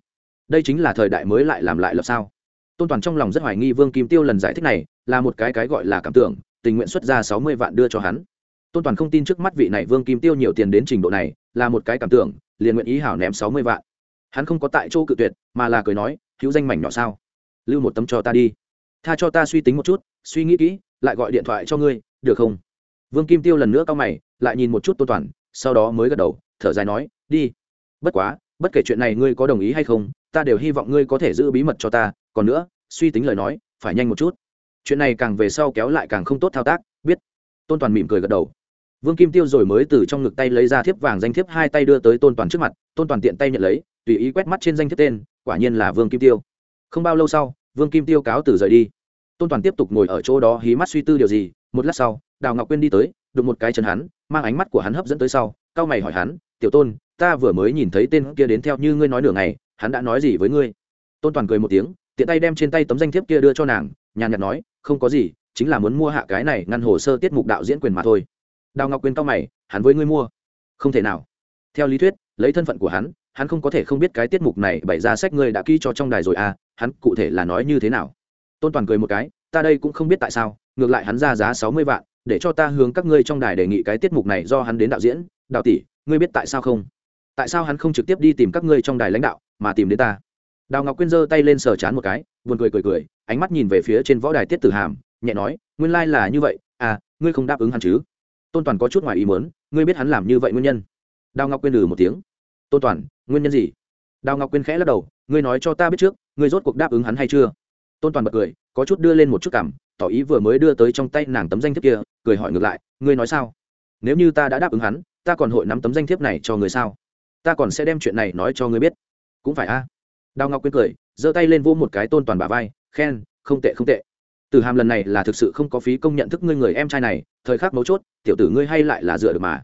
Đây chính là thời đại mới lại làm lại lập sao? Tôn toàn trong lòng rất hoài nghi vương kim tiêu lần giải thích này, là một cái cái gọi là cảm tưởng, tình nguyện xuất ra sáu mươi vạn đưa cho hắn. Tôn toàn không tin trước mắt vị này vương kim tiêu nhiều tiền đến trình độ này, là một cái cảm tưởng, liền nguyện ý hảo ném sáu mươi vạn. Hắn không có tại chỗ cự tuyệt, mà là cười nói, hữu danh mảnh nhỏ sao? Lưu một tấm cho ta đi. Tha cho ta suy tính một chút, suy nghĩ kỹ, lại gọi điện thoại cho ngươi, được không? Vương kim tiêu lần nữa cao mày, lại nhìn một chút tôn toàn, sau đó mới gật đầu, thở dài nói, đi. Bất quá, bất kể chuyện này ngươi có đồng ý hay không, ta đều hy vọng ngươi có thể giữ bí mật cho ta còn nữa, suy tính lời nói, phải nhanh một chút. Chuyện này càng về sau kéo lại càng không tốt thao tác, biết. Tôn toàn mỉm cười gật đầu. Vương kim tiêu rồi mới từ trong ngực tay lấy ra thiếp vàng danh thiếp, hai tay đưa tới tôn toàn trước mặt, tôn toàn tiện tay nhận lấy, tùy ý quét mắt trên danh thiếp tên, quả nhiên là vương kim tiêu. Không bao lâu sau, vương kim tiêu cáo từ rời đi. Tôn toàn tiếp tục ngồi ở chỗ đó hí mắt suy tư điều gì, một lát sau, đào ngọc quyên đi tới, đụng một cái chân hắn, mang ánh mắt của hắn hấp dẫn tới sau cao mày hỏi hắn, tiểu tôn, ta vừa mới nhìn thấy tên kia đến theo như ngươi nói nửa ngày, hắn đã nói gì với ngươi? Tôn toàn cười một tiếng tiện tay đem trên tay tấm danh thiếp kia đưa cho nàng, nhàn nhạt nói, không có gì, chính là muốn mua hạ cái này ngăn hồ sơ tiết mục đạo diễn quyền mà thôi. Đào ngọc quyền cao mày, hắn với ngươi mua? Không thể nào. Theo lý thuyết, lấy thân phận của hắn hắn không có thể không biết cái tiết mục này bày ra sách ngươi đã ký cho trong đài rồi à hắn cụ thể là nói như thế nào? Tôn toàn cười một cái, ta đây cũng không biết tại sao, ngược lại hắn ra giá sáu mươi vạn, để cho ta hướng các ngươi trong đài đề nghị cái tiết mục này do hắn đến đạo diễn. Đạo tỷ, ngươi biết tại sao không? Tại sao hắn không trực tiếp đi tìm các ngươi trong đài lãnh đạo, mà tìm đến ta? Đào ngọc quyên giơ tay lên sờ chán một cái, buồn cười cười cười, ánh mắt nhìn về phía trên võ đài tiết tử hàm, nhẹ nói, nguyên lai là như vậy à ngươi không đáp ứng hắn chứ? Tôn toàn có chút ngoài ý muốn, ngươi biết hắn làm như vậy nguyên nhân? Đào ngọc quyên lừ một tiếng. Tôn toàn, nguyên nhân gì? Đào ngọc quyên khẽ lắc đầu, ngươi nói cho ta biết trước, ngươi rốt cuộc đáp ứng hắn hay chưa? Tôn toàn bật cười, có chút đưa lên một chút cảm, tỏ ý vừa mới đưa tới trong tay nàng tấm danh thiếp kia, cười hỏi ngược lại, ngươi nói sao? Nếu như ta đã đáp ứng hắn, ta còn hội nắm tấm danh thiếp này cho người sao? Ta còn sẽ đem chuyện này nói cho ngươi biết. Cũng phải a đào ngọc quyên cười, giơ tay lên vỗ một cái tôn toàn bả vai, khen, không tệ không tệ. Từ hàm lần này là thực sự không có phí công nhận thức ngươi người em trai này, thời khắc mấu chốt, tiểu tử ngươi hay lại là dựa được mà.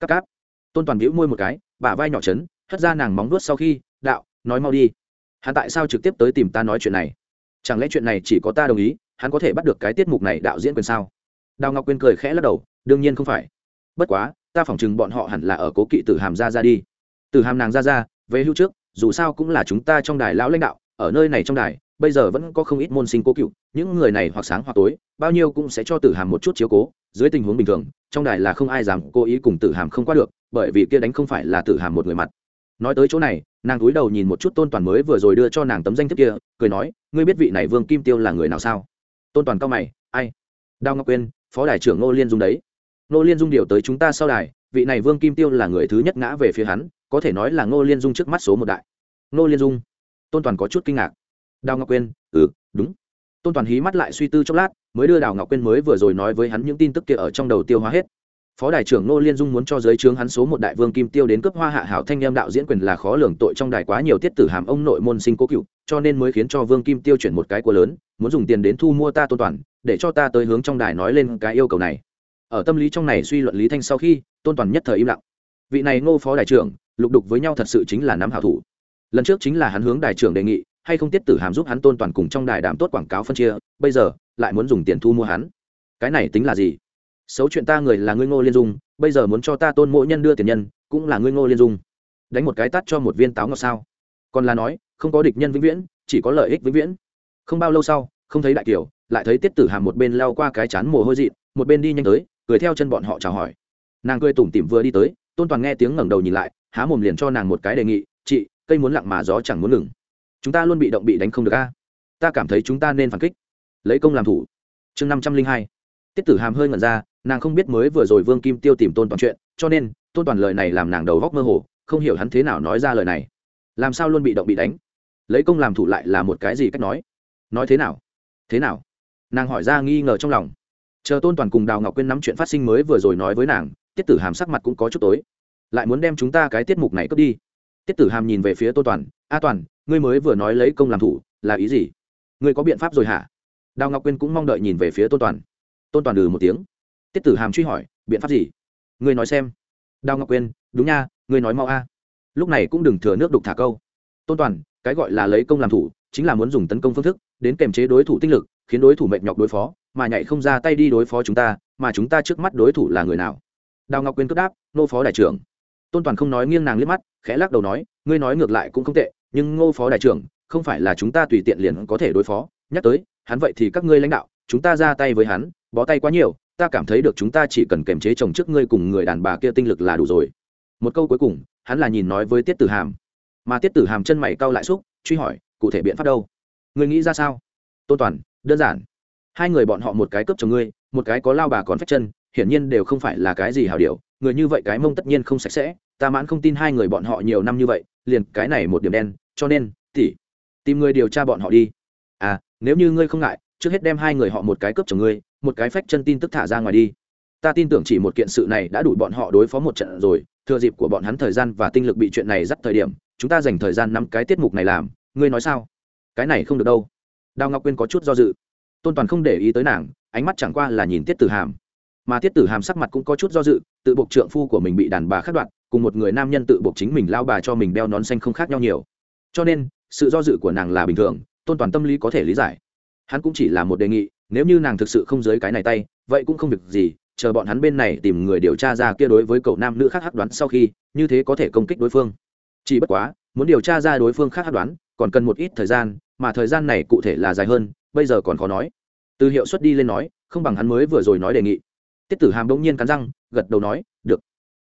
Cắp cáp. Tôn toàn bĩu môi một cái, bả vai nhỏ chấn hất ra nàng móng nuốt sau khi, đạo, nói mau đi. Hắn tại sao trực tiếp tới tìm ta nói chuyện này? Chẳng lẽ chuyện này chỉ có ta đồng ý, hắn có thể bắt được cái tiết mục này đạo diễn quyền sao? Đào ngọc quyên cười khẽ lắc đầu, đương nhiên không phải. Bất quá, ta phỏng chừng bọn họ hẳn là ở cố kỵ tử hàm ra ra đi. Tử hàm nàng ra ra, về hưu trước dù sao cũng là chúng ta trong đài lão lãnh đạo, ở nơi này trong đài, bây giờ vẫn có không ít môn sinh cố cựu, những người này hoặc sáng hoặc tối, bao nhiêu cũng sẽ cho tử hàm một chút chiếu cố, dưới tình huống bình thường, trong đài là không ai dám cố ý cùng tử hàm không qua được, bởi vì kia đánh không phải là tử hàm một người mặt. Nói tới chỗ này, nàng cúi đầu nhìn một chút tôn toàn mới vừa rồi đưa cho nàng tấm danh thiếp kia, cười nói, ngươi biết vị này vương kim tiêu là người nào sao? Tôn toàn cao mày, ai? Đao ngọc quyên phó đài trưởng ngô liên dung đấy. Ngô liên dung điều tới chúng ta sau đài, vị này vương kim tiêu là người thứ nhất ngã về phía hắn có thể nói là ngô liên dung trước mắt số một đại. Ngô liên dung, tôn toàn có chút kinh ngạc. Đào ngọc quyên ừ đúng. Tôn toàn hí mắt lại suy tư chốc lát, mới đưa đào ngọc quyên mới vừa rồi nói với hắn những tin tức kia ở trong đầu tiêu hóa hết. Phó đại trưởng Ngô liên dung muốn cho giới trướng hắn số một đại vương kim tiêu đến cấp hoa hạ hảo thanh em đạo diễn quyền là khó lường tội trong đài quá nhiều tiết tử hàm ông nội môn sinh cố cựu, cho nên mới khiến cho vương kim tiêu chuyển một cái của lớn, muốn dùng tiền đến thu mua ta tôn toàn, để cho ta tới hướng trong đài nói lên cái yêu cầu này. Ở tâm lý trong này suy luận lý thanh sau khi, tôn toàn nhất thời im lặng. Vị này ngô phó đại trưởng lục đục với nhau thật sự chính là nắm hảo thủ. Lần trước chính là hắn hướng đại trưởng đề nghị, hay không tiết tử hàm giúp hắn tôn toàn cùng trong đài đàm tốt quảng cáo phân chia, bây giờ, lại muốn dùng tiền thu mua hắn. Cái này tính là gì? Xấu chuyện ta người là ngươi ngô liên dung, bây giờ muốn cho ta tôn mỗi nhân đưa tiền nhân, cũng là ngươi ngô liên dung. Đánh một cái tắt cho một viên táo ngọt sao? Còn là nói, không có địch nhân vĩnh viễn, chỉ có lợi ích vĩnh viễn. Không bao lâu sau, không thấy đại kiều lại thấy tiết tử hàm một bên lao qua cái chán mồ hôi dị một bên đi nhanh tới, cười theo chân bọn họ chào hỏi. Nàng cười tủm tỉm vừa đi tới, tôn toàn nghe tiếng ngẩng đầu nhìn lại há mồm liền cho nàng một cái đề nghị, chị, cây muốn lặng mà gió chẳng muốn ngừng. Chúng ta luôn bị động bị đánh không được a. Ta cảm thấy chúng ta nên phản kích. Lấy công làm thủ. Chương năm trăm linh hai. Tiết tử hàm hơi ngẩn ra, nàng không biết mới vừa rồi vương kim tiêu tìm tôn toàn chuyện, cho nên, tôn toàn lời này làm nàng đầu góc mơ hồ, không hiểu hắn thế nào nói ra lời này. Làm sao luôn bị động bị đánh? Lấy công làm thủ lại là một cái gì cách nói? Nói thế nào? Thế nào? Nàng hỏi ra nghi ngờ trong lòng. Chờ tôn toàn cùng đào ngọc quyên nắm chuyện phát sinh mới vừa rồi nói với nàng, tiết tử hàm sắc mặt cũng có chút tối lại muốn đem chúng ta cái tiết mục này cướp đi. Tiết tử hàm nhìn về phía tôn toàn, a toàn, ngươi mới vừa nói lấy công làm thủ, là ý gì? Ngươi có biện pháp rồi hả? Đào ngọc quyên cũng mong đợi nhìn về phía tôn toàn. Tôn toàn ừ một tiếng. Tiết tử hàm truy hỏi, biện pháp gì? Ngươi nói xem. Đào ngọc quyên, đúng nha, ngươi nói mau a. Lúc này cũng đừng thừa nước đục thả câu. Tôn toàn, cái gọi là lấy công làm thủ, chính là muốn dùng tấn công phương thức, đến kềm chế đối thủ tinh lực, khiến đối thủ mệt nhọc đối phó, mà nhảy không ra tay đi đối phó chúng ta, mà chúng ta trước mắt đối thủ là người nào? Đào ngọc quyên cất đáp, nô phó đại trưởng tôn toàn không nói nghiêng nàng liếc mắt, khẽ lắc đầu nói, ngươi nói ngược lại cũng không tệ, nhưng ngô phó đại trưởng, không phải là chúng ta tùy tiện liền có thể đối phó. Nhắc tới, hắn vậy thì các ngươi lãnh đạo, chúng ta ra tay với hắn, bó tay quá nhiều, ta cảm thấy được chúng ta chỉ cần kềm chế chồng trước ngươi cùng người đàn bà kia tinh lực là đủ rồi. Một câu cuối cùng, hắn là nhìn nói với tiết tử hàm. Mà tiết tử hàm chân mày cau lại xúc, truy hỏi, cụ thể biện pháp đâu? Ngươi nghĩ ra sao? Tôn toàn, đơn giản. Hai người bọn họ một cái cướp chồng ngươi, một cái có lao bà còn phách chân hiển nhiên đều không phải là cái gì hào điều người như vậy cái mông tất nhiên không sạch sẽ, ta mãn không tin hai người bọn họ nhiều năm như vậy, liền cái này một điểm đen, cho nên tỉ tìm người điều tra bọn họ đi. À nếu như ngươi không ngại, trước hết đem hai người họ một cái cướp chồng ngươi, một cái phách chân tin tức thả ra ngoài đi. Ta tin tưởng chỉ một kiện sự này đã đủ bọn họ đối phó một trận rồi, thừa dịp của bọn hắn thời gian và tinh lực bị chuyện này dắt thời điểm, chúng ta dành thời gian năm cái tiết mục này làm, ngươi nói sao? Cái này không được đâu. Đào ngọc quyên có chút do dự. Tôn toàn không để ý tới nàng, ánh mắt chẳng qua là nhìn tiết tử hàm mà tiết tử hàm sắc mặt cũng có chút do dự, tự buộc trượng phu của mình bị đàn bà khắc đoạt, cùng một người nam nhân tự buộc chính mình lao bà cho mình đeo nón xanh không khác nhau nhiều. Cho nên, sự do dự của nàng là bình thường, tôn toàn tâm lý có thể lý giải. Hắn cũng chỉ là một đề nghị, nếu như nàng thực sự không dưới cái này tay, vậy cũng không việc gì, chờ bọn hắn bên này tìm người điều tra ra kia đối với cậu nam nữ khác hát đoán sau khi, như thế có thể công kích đối phương. Chỉ bất quá, muốn điều tra ra đối phương khác hát đoán, còn cần một ít thời gian, mà thời gian này cụ thể là dài hơn, bây giờ còn khó nói. Từ hiệu suất đi lên nói, không bằng hắn mới vừa rồi nói đề nghị tiết tử hàm đông nhiên cắn răng, gật đầu nói, được,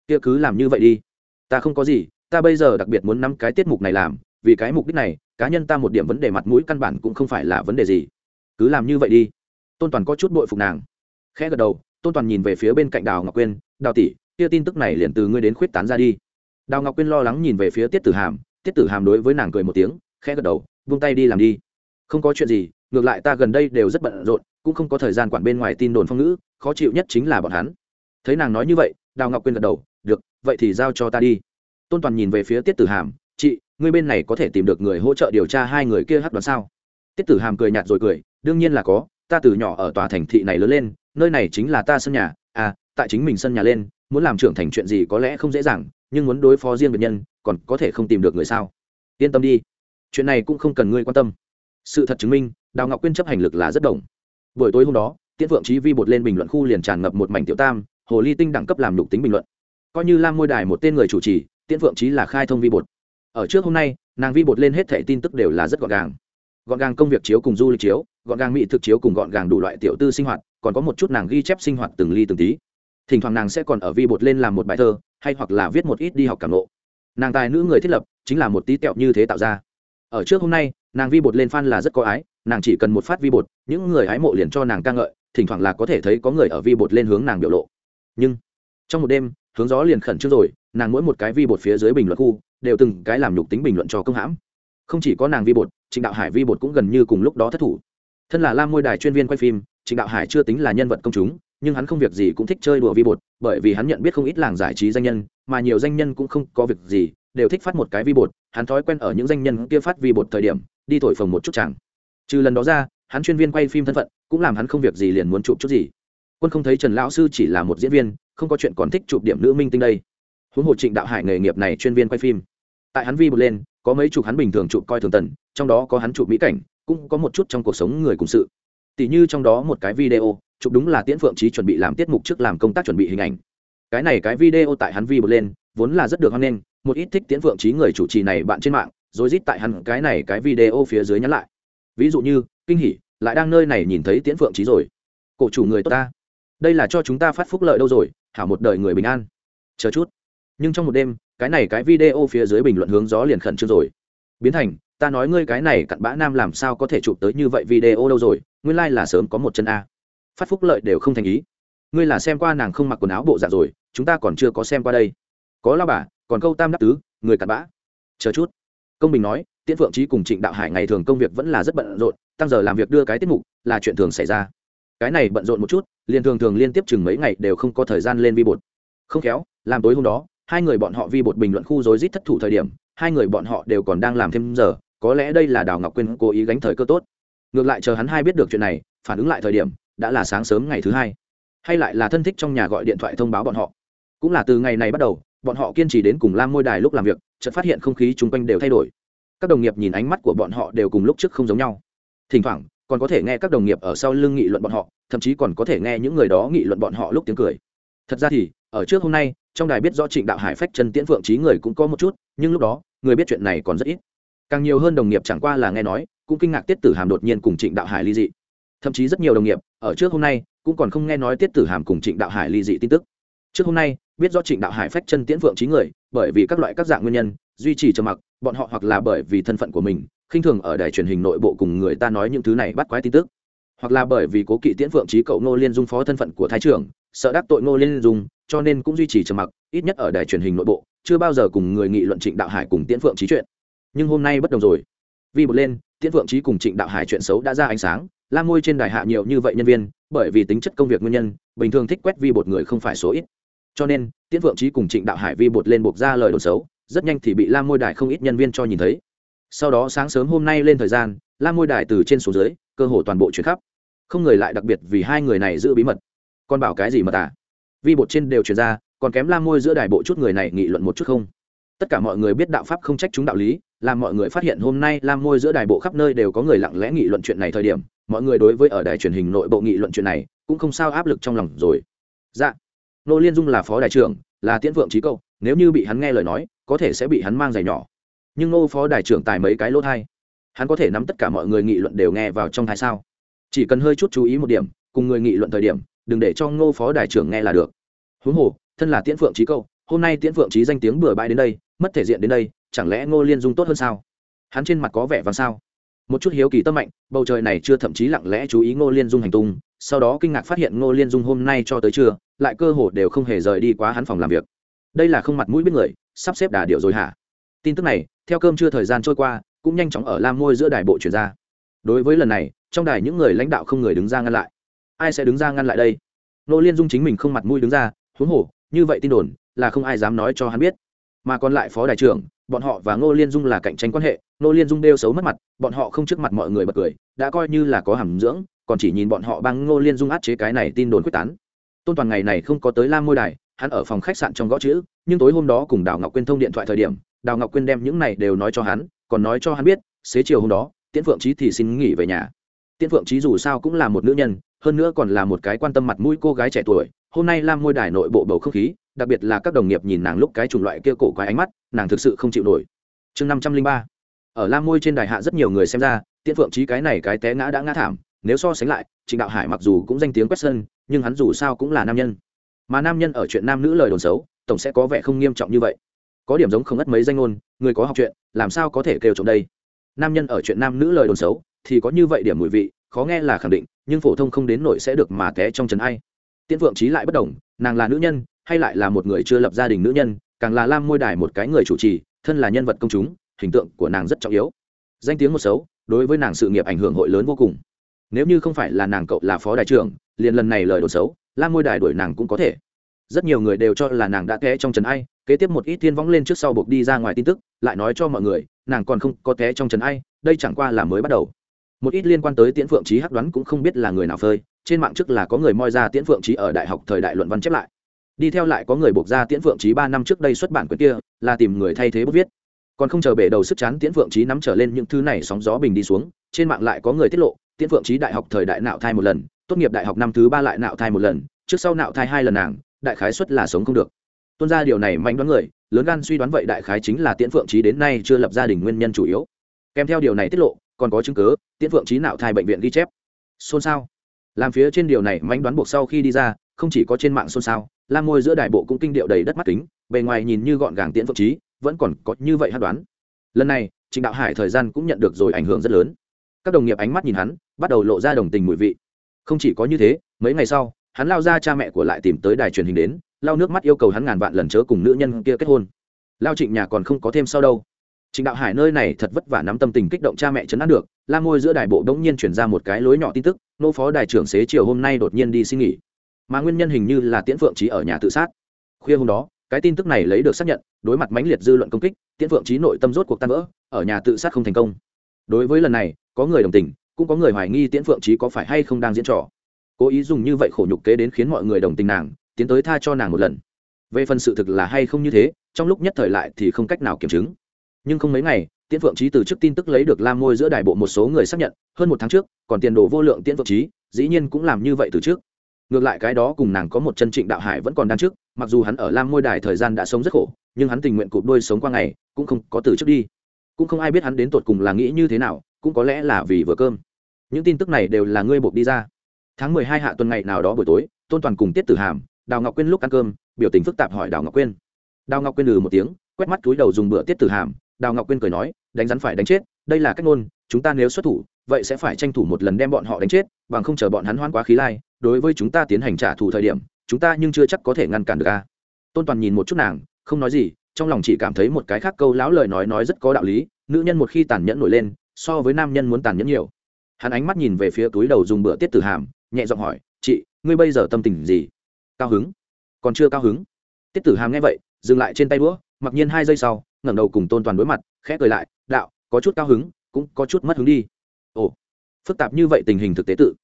kia cứ làm như vậy đi. Ta không có gì, ta bây giờ đặc biệt muốn nắm cái tiết mục này làm, vì cái mục đích này, cá nhân ta một điểm vấn đề mặt mũi căn bản cũng không phải là vấn đề gì. Cứ làm như vậy đi. Tôn toàn có chút bội phục nàng. Khẽ gật đầu, tôn toàn nhìn về phía bên cạnh đào ngọc quyên, đào tỷ, kia tin tức này liền từ ngươi đến khuyết tán ra đi. Đào ngọc quyên lo lắng nhìn về phía tiết tử hàm, tiết tử hàm đối với nàng cười một tiếng, khẽ gật đầu, vung tay đi làm đi. Không có chuyện gì, ngược lại ta gần đây đều rất bận rộn, cũng không có thời gian quản bên ngoài tin đồn phong ngữ khó chịu nhất chính là bọn hắn. Thấy nàng nói như vậy, đào ngọc quyên gật đầu, được, vậy thì giao cho ta đi. Tôn toàn nhìn về phía tiết tử hàm, chị, ngươi bên này có thể tìm được người hỗ trợ điều tra hai người kia hát đoán sao? Tiết tử hàm cười nhạt rồi cười, đương nhiên là có, ta từ nhỏ ở tòa thành thị này lớn lên, nơi này chính là ta sân nhà à tại chính mình sân nhà lên, muốn làm trưởng thành chuyện gì có lẽ không dễ dàng, nhưng muốn đối phó riêng biệt nhân, còn có thể không tìm được người sao? Yên tâm đi, chuyện này cũng không cần ngươi quan tâm. Sự thật chứng minh, đào ngọc quyên chấp hành lực là rất đồng. Buổi tối hôm đó tiễn phượng trí vi bột lên bình luận khu liền tràn ngập một mảnh tiểu tam, hồ ly tinh đẳng cấp làm lục tính bình luận. Coi như lam môi đài một tên người chủ trì, tiễn phượng trí là khai thông vi bột. Ở trước hôm nay, nàng vi bột lên hết thẻ tin tức đều là rất gọn gàng. Gọn gàng công việc chiếu cùng du lịch chiếu, gọn gàng mỹ thực chiếu cùng gọn gàng đủ loại tiểu tư sinh hoạt, còn có một chút nàng ghi chép sinh hoạt từng ly từng tí. Thỉnh thoảng nàng sẽ còn ở vi bột lên làm một bài thơ, hay hoặc là viết một ít đi học cảm lộ. Nàng tài nữ người thiết lập, chính là một tí tẹo như thế tạo ra. Ở trước hôm nay, nàng vi bột lên f a n là rất có ái, nàng chỉ cần một phát vi bột, những người hái mộ liền cho nàng ca ngợi thỉnh thoảng là có thể thấy có người ở vi bột lên hướng nàng biểu lộ. Nhưng, trong một đêm, hướng gió liền khẩn trương rồi, nàng mỗi một cái vi bột phía dưới bình luận khu, đều từng cái làm nhục tính bình luận cho công hãm. Không chỉ có nàng vi bột, trịnh đạo hải vi bột cũng gần như cùng lúc đó thất thủ. Thân là lam môi đài chuyên viên quay phim, trịnh đạo hải chưa tính là nhân vật công chúng, nhưng hắn không việc gì cũng thích chơi đùa vi bột, bởi vì hắn nhận biết không ít làng giải trí danh nhân, mà nhiều danh nhân cũng không có việc gì, đều thích phát một cái vi bột. Hắn thói quen ở những danh nhân kia phát vi bột thời điểm, đi thổi phồng một chút chẳng trừ lần đó ra hắn chuyên viên quay phim thân phận, cũng làm hắn không việc gì liền muốn chụp chút gì. Quân không thấy trần lão sư chỉ là một diễn viên, không có chuyện còn thích chụp điểm nữ minh tinh đây. Huống hồ trịnh đạo hải nghề nghiệp này chuyên viên quay phim. Tại hắn vi một lên, có mấy chụp hắn bình thường chụp coi thường tần, trong đó có hắn chụp mỹ cảnh, cũng có một chút trong cuộc sống người cùng sự. Tỷ như trong đó một cái video, chụp đúng là tiễn phượng trí chuẩn bị làm tiết mục trước làm công tác chuẩn bị hình ảnh. Cái này cái video tại hắn vi một lên, vốn là rất được hoan nghênh, một ít thích tiễn phượng trí người chủ trì này bạn trên mạng, rồi rít tại hắn cái này cái video phía dưới nhắn lại. Ví dụ như, kinh hỉ lại đang nơi này nhìn thấy tiễn phượng trí rồi. Cổ chủ người tốt ta. Đây là cho chúng ta phát phúc lợi đâu rồi, hảo một đời người bình an. Chờ chút. Nhưng trong một đêm, cái này cái video phía dưới bình luận hướng gió liền khẩn trương rồi. Biến thành, ta nói ngươi cái này cặn bã nam làm sao có thể chụp tới như vậy video đâu rồi, nguyên lai、like、là sớm có một chân a. Phát phúc lợi đều không thành ý. Ngươi là xem qua nàng không mặc quần áo bộ dạ rồi, chúng ta còn chưa có xem qua đây. Có lao bà, còn câu tam đắc tứ, người cặn bã. Chờ chút. Công bình nói tiễn phượng trí cùng trịnh đạo hải ngày thường công việc vẫn là rất bận rộn, tăng giờ làm việc đưa cái tiết mục là chuyện thường xảy ra. Cái này bận rộn một chút, liền thường thường liên tiếp chừng mấy ngày đều không có thời gian lên vi bột. Không khéo, làm tối hôm đó, hai người bọn họ vi bột bình luận khu rối rít thất thủ thời điểm, hai người bọn họ đều còn đang làm thêm giờ, có lẽ đây là đào ngọc quyên cố ý gánh thời cơ tốt. Ngược lại chờ hắn hai biết được chuyện này, phản ứng lại thời điểm, đã là sáng sớm ngày thứ hai. Hay lại là thân thích trong nhà gọi điện thoại thông báo bọn họ. Cũng là từ ngày này bắt đầu, bọn họ kiên trì đến cùng lam môi đài lúc làm việc, chợt phát hiện không khí chung quanh đều thay đổi các đồng nghiệp nhìn ánh mắt của bọn họ đều cùng lúc trước không giống nhau. Thỉnh thoảng, còn có thể nghe các đồng nghiệp ở sau lưng nghị luận bọn họ, thậm chí còn có thể nghe những người đó nghị luận bọn họ lúc tiếng cười. Thật ra thì, ở trước hôm nay, trong đài biết rõ trịnh đạo hải phách chân tiễn phượng trí người cũng có một chút, nhưng lúc đó, người biết chuyện này còn rất ít. Càng nhiều hơn đồng nghiệp chẳng qua là nghe nói, cũng kinh ngạc tiết tử hàm đột nhiên cùng trịnh đạo hải ly dị. Thậm chí rất nhiều đồng nghiệp, ở trước hôm nay, cũng còn không nghe nói tiết tử hàm cùng trịnh đạo hải ly dị tin tức. Trước hôm nay, biết rõ trịnh đạo hải phách chân tiễn phượng trí người, bởi vì các loại các dạng nguyên nhân duy trì trầm mặc, bọn họ hoặc là bởi vì thân phận của mình, khinh thường ở đài truyền hình nội bộ cùng người ta nói những thứ này bắt quái tin tức. Hoặc là bởi vì cố kỵ tiễn phượng trí cậu ngô liên dung phó thân phận của thái trưởng, sợ đắc tội ngô liên dung, cho nên cũng duy trì trầm mặc, ít nhất ở đài truyền hình nội bộ, chưa bao giờ cùng người nghị luận trịnh đạo hải cùng tiễn phượng trí chuyện. Nhưng hôm nay bất đồng rồi. Vì một lên, tiễn phượng trí cùng trịnh đạo hải chuyện xấu đã ra ánh sáng, la môi trên đài hạ nhiều như vậy nhân viên, bởi vì tính chất công việc nguyên nhân, bình thường thích quét vi bột người không phải số ít. Cho nên, tiễn phượng trí cùng trịnh đạo hải vi bột lên buộc ra lời đồn xấu rất nhanh thì bị Lam môi đài không ít nhân viên cho nhìn thấy. Sau đó sáng sớm hôm nay lên thời gian Lam môi đài từ trên xuống dưới, cơ hồ toàn bộ chuyển khắp. Không người lại đặc biệt vì hai người này giữ bí mật. Còn bảo cái gì mà tả? Vi bột trên đều chuyển ra, còn kém Lam môi giữa đài bộ chút người này nghị luận một chút không? Tất cả mọi người biết đạo pháp không trách chúng đạo lý, làm mọi người phát hiện hôm nay lam môi giữa đài bộ khắp nơi đều có người lặng lẽ nghị luận chuyện này thời điểm, mọi người đối với ở đài truyền hình nội bộ nghị luận chuyện này cũng không sao áp lực trong lòng rồi. Dạ. Nô liên dung là phó đại trưởng, là tiễn vượng trí câu nếu như bị hắn nghe lời nói có thể sẽ bị hắn mang giày nhỏ. Nhưng Ngô phó đại trưởng tài mấy cái lỗ thai, hắn có thể nắm tất cả mọi người nghị luận đều nghe vào trong thai sao? Chỉ cần hơi chút chú ý một điểm, cùng người nghị luận thời điểm, đừng để cho ngô phó đại trưởng nghe là được. Huống hồ, thân là tiễn phượng trí câu, hôm nay tiễn phượng trí danh tiếng bừa bãi đến đây, mất thể diện đến đây, chẳng lẽ ngô liên dung tốt hơn sao? Hắn trên mặt có vẻ vàng sao? Một chút hiếu kỳ tâm mạnh, bầu trời này chưa thậm chí lặng lẽ chú ý ngô liên dung hành tung, sau đó kinh ngạc phát hiện ngô liên dung hôm nay cho tới trưa, lại cơ hồ đều không hề rời đi quá hắn phòng làm việc đây là không mặt mũi biết người, sắp xếp đà điệu rồi hả? Tin tức này, theo cơm chưa thời gian trôi qua, cũng nhanh chóng ở lam môi giữa đài bộ chuyển ra. Đối với lần này, trong đài những người lãnh đạo không người đứng ra ngăn lại. Ai sẽ đứng ra ngăn lại đây? Nô liên dung chính mình không mặt mũi đứng ra, huống hồ, như vậy tin đồn, là không ai dám nói cho hắn biết. Mà còn lại phó đại trưởng, bọn họ và ngô liên dung là cạnh tranh quan hệ, ngô liên dung đeo xấu mất mặt, bọn họ không trước mặt mọi người bật cười, đã coi như là có hàm dưỡng, còn chỉ nhìn bọn họ băng ngô liên dung át chế cái này tin đồn quyết tán. Tôn toàn ngày này không có tới lam môi đài hắn ở phòng khách sạn trong gõ chữ, nhưng tối hôm đó cùng đào ngọc quyên thông điện thoại thời điểm, đào ngọc quyên đem những này đều nói cho hắn, còn nói cho hắn biết, xế chiều hôm đó, tiễn phượng trí thì xin nghỉ về nhà. Tiễn phượng trí dù sao cũng là một nữ nhân, hơn nữa còn là một cái quan tâm mặt mũi cô gái trẻ tuổi, hôm nay lam môi đài nội bộ bầu không khí, đặc biệt là các đồng nghiệp nhìn nàng lúc cái chủng loại kia cổ quái ánh mắt, nàng thực sự không chịu nổi. Chương năm trăm linh ba, ở lam môi trên đài hạ rất nhiều người xem ra, tiễn phượng trí cái này cái té ngã đã ngã thảm, nếu so sánh lại, trịnh đạo hải mặc dù cũng danh tiếng quét sân, nhưng hắn dù sao cũng là nam nhân mà nam nhân ở chuyện nam nữ lời đồn xấu, tổng sẽ có vẻ không nghiêm trọng như vậy. Có điểm giống không ất mấy danh ngôn, người có học chuyện, làm sao có thể kêu trộm đây? Nam nhân ở chuyện nam nữ lời đồn xấu, thì có như vậy điểm mùi vị, khó nghe là khẳng định, nhưng phổ thông không đến nổi sẽ được mà té trong trần ai. Tiễn phượng trí lại bất đồng, nàng là nữ nhân, hay lại là một người chưa lập gia đình nữ nhân, càng là lam môi đài một cái người chủ trì, thân là nhân vật công chúng, hình tượng của nàng rất trọng yếu. Danh tiếng một xấu, đối với nàng sự nghiệp ảnh hưởng hội lớn vô cùng. Nếu như không phải là nàng cậu là phó đại trưởng, liền lần này lời đồn xấu lam môi đài đuổi nàng cũng có thể. Rất nhiều người đều cho là nàng đã té trong trần ai, kế tiếp một ít thiên võng lên trước sau buộc đi ra ngoài tin tức, lại nói cho mọi người, nàng còn không có té trong trần ai, đây chẳng qua là mới bắt đầu. Một ít liên quan tới tiễn phượng trí hắc đoán cũng không biết là người nào phơi, trên mạng trước là có người moi ra tiễn phượng trí ở đại học thời đại luận văn chép lại. Đi theo lại có người buộc ra tiễn phượng trí ba năm trước đây xuất bản quyển kia, là tìm người thay thế bút viết. Còn không chờ bể đầu sức chán tiễn phượng trí nắm trở lên những thứ này sóng gió bình đi xuống, trên mạng lại có người tiết lộ, tiễn phượng trí đại học thời đại nạo thai một lần tốt nghiệp đại học năm thứ ba lại nạo thai một lần, trước sau nạo thai hai lần nàng, đại khái xuất là sống không được. Tuân ra điều này mạnh đoán người, lớn gan suy đoán vậy đại khái chính là tiễn phượng trí đến nay chưa lập gia đình nguyên nhân chủ yếu. Kèm theo điều này tiết lộ, còn có chứng cứ, tiễn phượng trí nạo thai bệnh viện ghi chép. Xôn xao. Làm phía trên điều này mạnh đoán buộc sau khi đi ra, không chỉ có trên mạng xôn xao, lam môi giữa đại bộ cũng kinh điệu đầy đất mắt kính, bề ngoài nhìn như gọn gàng tiễn phượng trí, vẫn còn có như vậy hát đoán. Lần này, trịnh đạo hải thời gian cũng nhận được rồi ảnh hưởng rất lớn. Các đồng nghiệp ánh mắt nhìn hắn, bắt đầu lộ ra đồng tình mùi vị không chỉ có như thế, mấy ngày sau, hắn lao ra cha mẹ của lại tìm tới đài truyền hình đến, lao nước mắt yêu cầu hắn ngàn vạn lần chớ cùng nữ nhân kia kết hôn. Lao trịnh nhà còn không có thêm sau đâu. Trịnh đạo hải nơi này thật vất vả nắm tâm tình kích động cha mẹ chấn áp được, la môi giữa đài bộ đ ỗ n g nhiên chuyển ra một cái lối nhỏ tin tức, nô phó đài trưởng xế chiều hôm nay đột nhiên đi xin nghỉ. Mà nguyên nhân hình như là tiễn phượng trí ở nhà tự sát. Khuya hôm đó, cái tin tức này lấy được xác nhận, đối mặt mãnh liệt dư luận công kích, tiễn phượng trí nội tâm rốt cuộc tan vỡ, ở nhà tự sát không thành công. Đối với lần này, có người đồng tình cũng có người hoài nghi tiễn phượng trí có phải hay không đang diễn trò. Cố ý dùng như vậy khổ nhục kế đến khiến mọi người đồng tình nàng, tiến tới tha cho nàng một lần. Về phần sự thực là hay không như thế, trong lúc nhất thời lại thì không cách nào kiểm chứng. Nhưng không mấy ngày, tiễn phượng trí từ chức tin tức lấy được lam môi giữa đài bộ một số người xác nhận, hơn một tháng trước, còn tiền đồ vô lượng tiễn phượng trí, dĩ nhiên cũng làm như vậy từ trước. Ngược lại cái đó cùng nàng có một chân trịnh đạo hải vẫn còn đang trước, mặc dù hắn ở lam môi đài thời gian đã sống rất khổ, nhưng hắn tình nguyện cụp đôi sống qua ngày, cũng không có từ trước đi. Cũng không ai biết hắn đến tột cùng là nghĩ như thế nào cũng có lẽ là vì vừa cơm. Những tin tức này đều là ngươi buộc đi ra. Tháng mười hai hạ tuần ngày nào đó buổi tối, tôn toàn cùng tiết tử hàm, đào ngọc quyên lúc ăn cơm, biểu tình phức tạp hỏi đào ngọc quyên. Đào ngọc quyên lừ một tiếng, quét mắt túi đầu dùng bữa tiết tử hàm, đào ngọc quyên cười nói, đánh rắn phải đánh chết, đây là cách ngôn, chúng ta nếu xuất thủ, vậy sẽ phải tranh thủ một lần đem bọn họ đánh chết, bằng không chờ bọn hắn hoan quá khí lai, đối với chúng ta tiến hành trả thù thời điểm, chúng ta nhưng chưa chắc có thể ngăn cản được a. Tôn toàn nhìn một chút nàng, không nói gì, trong lòng chỉ cảm thấy một cái khác câu lão lời nói nói rất có đạo lý, nữ nhân một khi tàn nhẫn nổi lên so với nam nhân muốn tàn nhẫn nhiều. Hắn ánh mắt nhìn về phía túi đầu dùng bữa tiết tử hàm, nhẹ giọng hỏi, chị, ngươi bây giờ tâm tình gì? Cao hứng. Còn chưa cao hứng. Tiết tử hàm nghe vậy, dừng lại trên tay đũa, mặc nhiên hai giây sau, ngẩng đầu cùng tôn toàn đối mặt, khẽ cười lại, đạo, có chút cao hứng, cũng có chút mất hứng đi. Ồ, phức tạp như vậy tình hình thực tế tự.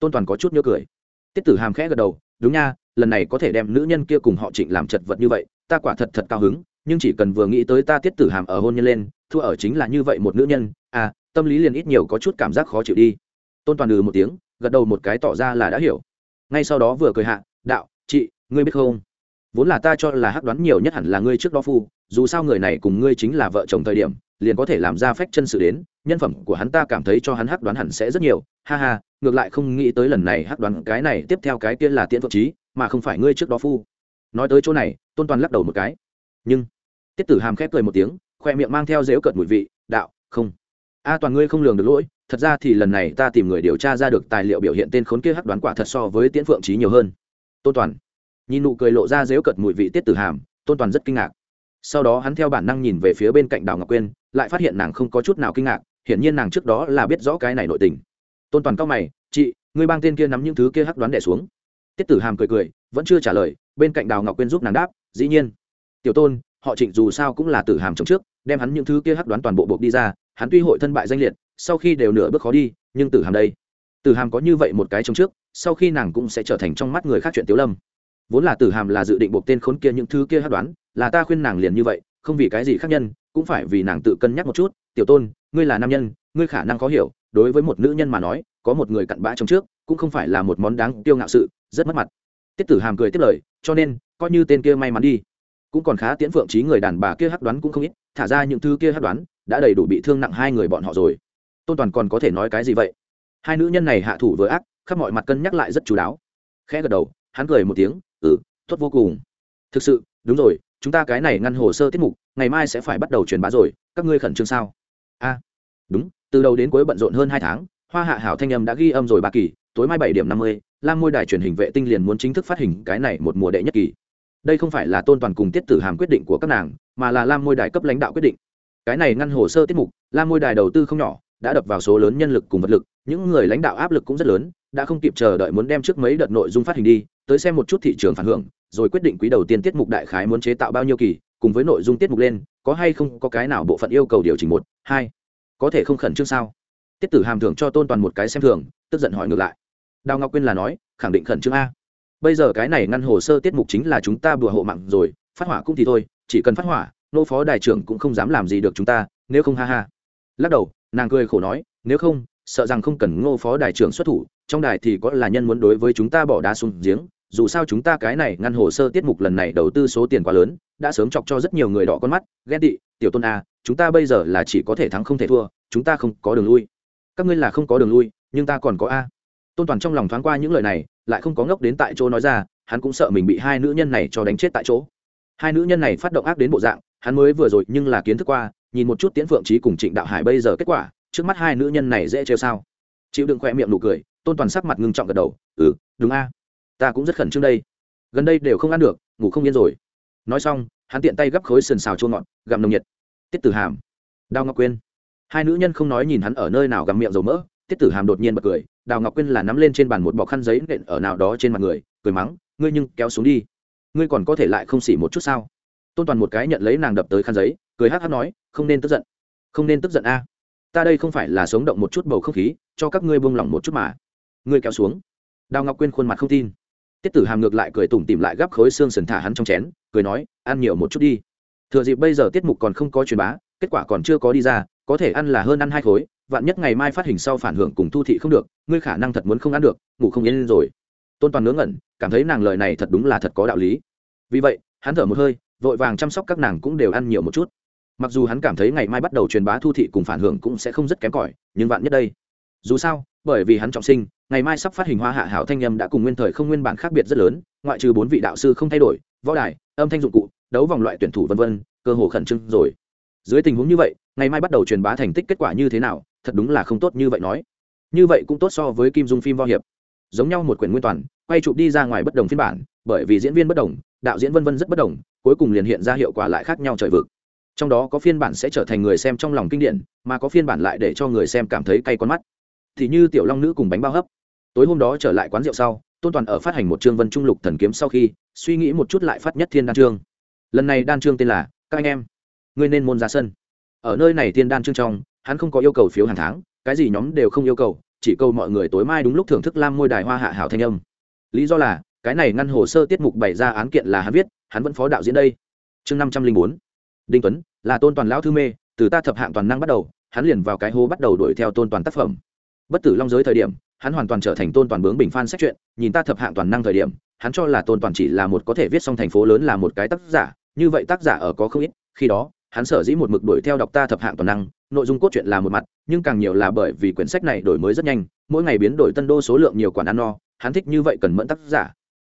Tôn toàn có chút nhớ cười. Tiết tử hàm khẽ gật đầu, đúng nha, lần này có thể đem nữ nhân kia cùng họ trịnh làm chật vật như vậy, ta quả thật thật cao hứng, nhưng chỉ cần vừa nghĩ tới ta tiết tử hàm ở hôn nhân lên, thua ở chính là như vậy một nữ nhân à tâm lý liền ít nhiều có chút cảm giác khó chịu đi. Tôn toàn ừ một tiếng, gật đầu một cái tỏ ra là đã hiểu. Ngay sau đó vừa cười hạ, đạo, chị, ngươi biết không? Vốn là ta cho là hắc đoán nhiều nhất hẳn là ngươi trước đó phu, dù sao người này cùng ngươi chính là vợ chồng thời điểm, liền có thể làm ra phách chân sự đến, nhân phẩm của hắn ta cảm thấy cho hắn hắc đoán hẳn sẽ rất nhiều. Ha ha, ngược lại không nghĩ tới lần này hắc đoán cái này tiếp theo cái kia là tiễn vượng trí mà không phải ngươi trước đó phu. Nói tới chỗ này, tôn toàn lắc đầu một cái. Nhưng, tiết tử hàm khép cười một tiếng, khoe miệng mang theo dếu cợt mùi vị, đạo, không a toàn ngươi không lường được lỗi, thật ra thì lần này ta tìm người điều tra ra được tài liệu biểu hiện tên khốn kia hắc đoán quả thật so với tiễn phượng trí nhiều hơn. Tôn toàn. Nhìn nụ cười lộ ra dếu cợt mùi vị tiết tử hàm, tôn toàn rất kinh ngạc. Sau đó hắn theo bản năng nhìn về phía bên cạnh đào ngọc quyên, lại phát hiện nàng không có chút nào kinh ngạc, hiển nhiên nàng trước đó là biết rõ cái này nội tình. Tôn toàn cao mày, chị, ngươi bang tên kia nắm những thứ kia hắc đoán đẻ xuống. Tiết tử hàm cười cười, vẫn chưa trả lời, bên cạnh đào ngọc quyên giúp nàng đáp, dĩ nhiên. Tiểu tôn, họ trịnh dù sao cũng là tử hàm chồng trước, đem hắn những thứ kia hắc đoán toàn bộ buộc đi ra hắn tuy hội thân bại danh liệt, sau khi đều nửa bước khó đi, nhưng tử hàm đây, tử hàm có như vậy một cái trong trước, sau khi nàng cũng sẽ trở thành trong mắt người khác chuyện tiếu lâm. Vốn là tử hàm là dự định buộc tên khốn kia những thứ kia hát đoán, là ta khuyên nàng liền như vậy, không vì cái gì khác nhân, cũng phải vì nàng tự cân nhắc một chút, tiểu tôn, ngươi là nam nhân, ngươi khả năng khó hiểu, đối với một nữ nhân mà nói, có một người cặn bã trong trước, cũng không phải là một món đáng tiêu ngạo sự, rất mất mặt. Tiết tử hàm cười tiếp lời, cho nên, coi như tên kia may mắn đi, cũng còn khá tiễn phượng trí người đàn bà kia hắc đoán cũng không ít, thả ra những thứ kia hắc đoán đã đầy đủ bị thương nặng hai người bọn họ rồi. Tôn toàn còn có thể nói cái gì vậy? Hai nữ nhân này hạ thủ vừa ác, khắp mọi mặt cân nhắc lại rất chú đáo. Khẽ gật đầu, hắn cười một tiếng ừ tốt vô cùng. Thực sự, đúng rồi, chúng ta cái này ngăn hồ sơ tiết mục, ngày mai sẽ phải bắt đầu truyền bá rồi, các ngươi khẩn trương sao? A, đúng, từ đầu đến cuối bận rộn hơn hai tháng, hoa hạ hảo thanh âm đã ghi âm rồi ba kỳ, tối mai bảy điểm năm mươi, lam môi đài truyền hình vệ tinh liền muốn chính thức phát hình cái này một mùa đệ nhất kỳ. Đây không phải là tôn toàn cùng tiết tử hàm quyết định của các nàng, mà là lam môi đài cấp lãnh đạo quyết định cái này ngăn hồ sơ tiết mục, la môi đài đầu tư không nhỏ, đã đập vào số lớn nhân lực cùng vật lực, những người lãnh đạo áp lực cũng rất lớn, đã không kịp chờ đợi muốn đem trước mấy đợt nội dung phát hình đi, tới xem một chút thị trường phản hưởng, rồi quyết định quý đầu tiên tiết mục đại khái muốn chế tạo bao nhiêu kỳ, cùng với nội dung tiết mục lên, có hay không, có cái nào bộ phận yêu cầu điều chỉnh một, hai, có thể không khẩn trương sao? Tiết tử hàm thưởng cho tôn toàn một cái xem thường tức giận hỏi ngược lại. Đào ngọc quyên là nói, khẳng định khẩn trương a. Bây giờ cái này ngăn hồ sơ tiết mục chính là chúng ta bùa hộ mạng rồi, phát hỏa cũng thì thôi, chỉ cần phát hỏa nô phó đại trưởng cũng không dám làm gì được chúng ta, nếu không ha ha. Lắc đầu, nàng cười khổ nói, nếu không, sợ rằng không cần ngô phó đại trưởng xuất thủ, trong đài thì có là nhân muốn đối với chúng ta bỏ đá xuống giếng, dù sao chúng ta cái này ngăn hồ sơ tiết mục lần này đầu tư số tiền quá lớn, đã sớm chọc cho rất nhiều người đỏ con mắt, ghen tị, tiểu tôn a chúng ta bây giờ là chỉ có thể thắng không thể thua, chúng ta không có đường lui. Các ngươi là không có đường lui, nhưng ta còn có a. Tôn toàn trong lòng thoáng qua những lời này, lại không có ngốc đến tại chỗ nói ra, hắn cũng sợ mình bị hai nữ nhân này cho đánh chết tại chỗ. Hai nữ nhân này phát động ác đến bộ dạng hắn mới vừa rồi nhưng là kiến thức qua, nhìn một chút tiễn phượng trí cùng trịnh đạo hải bây giờ kết quả, trước mắt hai nữ nhân này dễ trêu sao. Chịu đựng khoe miệng nụ cười, tôn toàn sắc mặt ngưng trọng gật đầu ừ đúng a. Ta cũng rất khẩn trương đây. Gần đây đều không ăn được, ngủ không yên rồi. Nói xong, hắn tiện tay gấp khối sườn xào chua ngọt, gặm nồng nhiệt. Tiết tử hàm, đào ngọc quyên. Hai nữ nhân không nói nhìn hắn ở nơi nào gặm miệng dầu mỡ, tiết tử hàm đột nhiên bật cười, đào ngọc quyên là nắm lên trên bàn một bọc khăn giấy nện ở nào đó trên mặt người, cười mắng, ngươi nhưng kéo xuống đi. Ngươi còn có thể lại không xỉ một chút sao? Tôn toàn một cái nhận lấy nàng đập tới khăn giấy cười hát hát nói không nên tức giận không nên tức giận a ta đây không phải là sống động một chút bầu không khí cho các ngươi buông lỏng một chút mà ngươi kéo xuống đào ngọc quyên khuôn mặt không tin tiết tử hàm ngược lại cười tủm tìm lại gắp khối xương sần thả hắn trong chén cười nói ăn nhiều một chút đi thừa dịp bây giờ tiết mục còn không có truyền bá kết quả còn chưa có đi ra có thể ăn là hơn ăn hai khối vạn nhất ngày mai phát hình sau phản hưởng cùng thu thị không được ngươi khả năng thật muốn không ăn được ngủ không yên lên rồi tôn toàn ngớ ngẩn cảm thấy nàng lời này thật đúng là thật có đạo lý vì vậy hắn thở một hơi vội vàng chăm sóc các nàng cũng đều ăn nhiều một chút. Mặc dù hắn cảm thấy ngày mai bắt đầu truyền bá thu thị cùng phản hưởng cũng sẽ không rất kém cỏi, nhưng vạn nhất đây, dù sao, bởi vì hắn trọng sinh, ngày mai sắp phát hình hoa hạ hảo thanh âm đã cùng nguyên thời không nguyên bản khác biệt rất lớn, ngoại trừ bốn vị đạo sư không thay đổi, võ đài, âm thanh dụng cụ, đấu vòng loại tuyển thủ vân vân, cơ hồ khẩn trương rồi. Dưới tình huống như vậy, ngày mai bắt đầu truyền bá thành tích kết quả như thế nào, thật đúng là không tốt như vậy nói. Như vậy cũng tốt so với kim dung phim võ hiệp. Giống nhau một quyển nguyên toàn quay chụp đi ra ngoài bất đồng phiên bản, bởi vì diễn viên bất đồng, đạo diễn vân vân rất bất đồng, cuối cùng liền hiện ra hiệu quả lại khác nhau trời vực. Trong đó có phiên bản sẽ trở thành người xem trong lòng kinh điển, mà có phiên bản lại để cho người xem cảm thấy cay con mắt. Thì như tiểu long nữ cùng bánh bao hấp. Tối hôm đó trở lại quán rượu sau, tôn toàn ở phát hành một chương vân trung lục thần kiếm sau khi, suy nghĩ một chút lại phát nhất thiên đan trương. Lần này đan trương tên là, các anh em ngươi nên môn ra sân. Ở nơi này thiên đan trương trong, hắn không có yêu cầu phiếu hàng tháng, cái gì nhóm đều không yêu cầu, chỉ cầu mọi người tối mai đúng lúc thưởng thức lam môi đài hoa hạ hảo thanh âm lý do là, cái này ngăn hồ sơ tiết mục bày ra án kiện là hắn viết, hắn vẫn phó đạo diễn đây. Chương năm trăm linh bốn. Đinh tuấn, là tôn toàn lão thư mê, từ ta thập hạng toàn năng bắt đầu, hắn liền vào cái hố bắt đầu đuổi theo tôn toàn tác phẩm. Bất tử long giới thời điểm, hắn hoàn toàn trở thành tôn toàn bướng bình phan sách chuyện nhìn ta thập hạng toàn năng thời điểm, hắn cho là tôn toàn chỉ là một có thể viết xong thành phố lớn là một cái tác giả, như vậy tác giả ở có không ít, khi đó, hắn sở dĩ một mực đuổi theo đọc ta thập hạng toàn năng, nội dung cốt truyện là một mặt, nhưng càng nhiều là bởi vì quyển sách này đổi mới rất nhanh, mỗi ngày biến đổi tân đô số lượng nhiều quản ăn no hắn thích như vậy cần mẫn tác giả.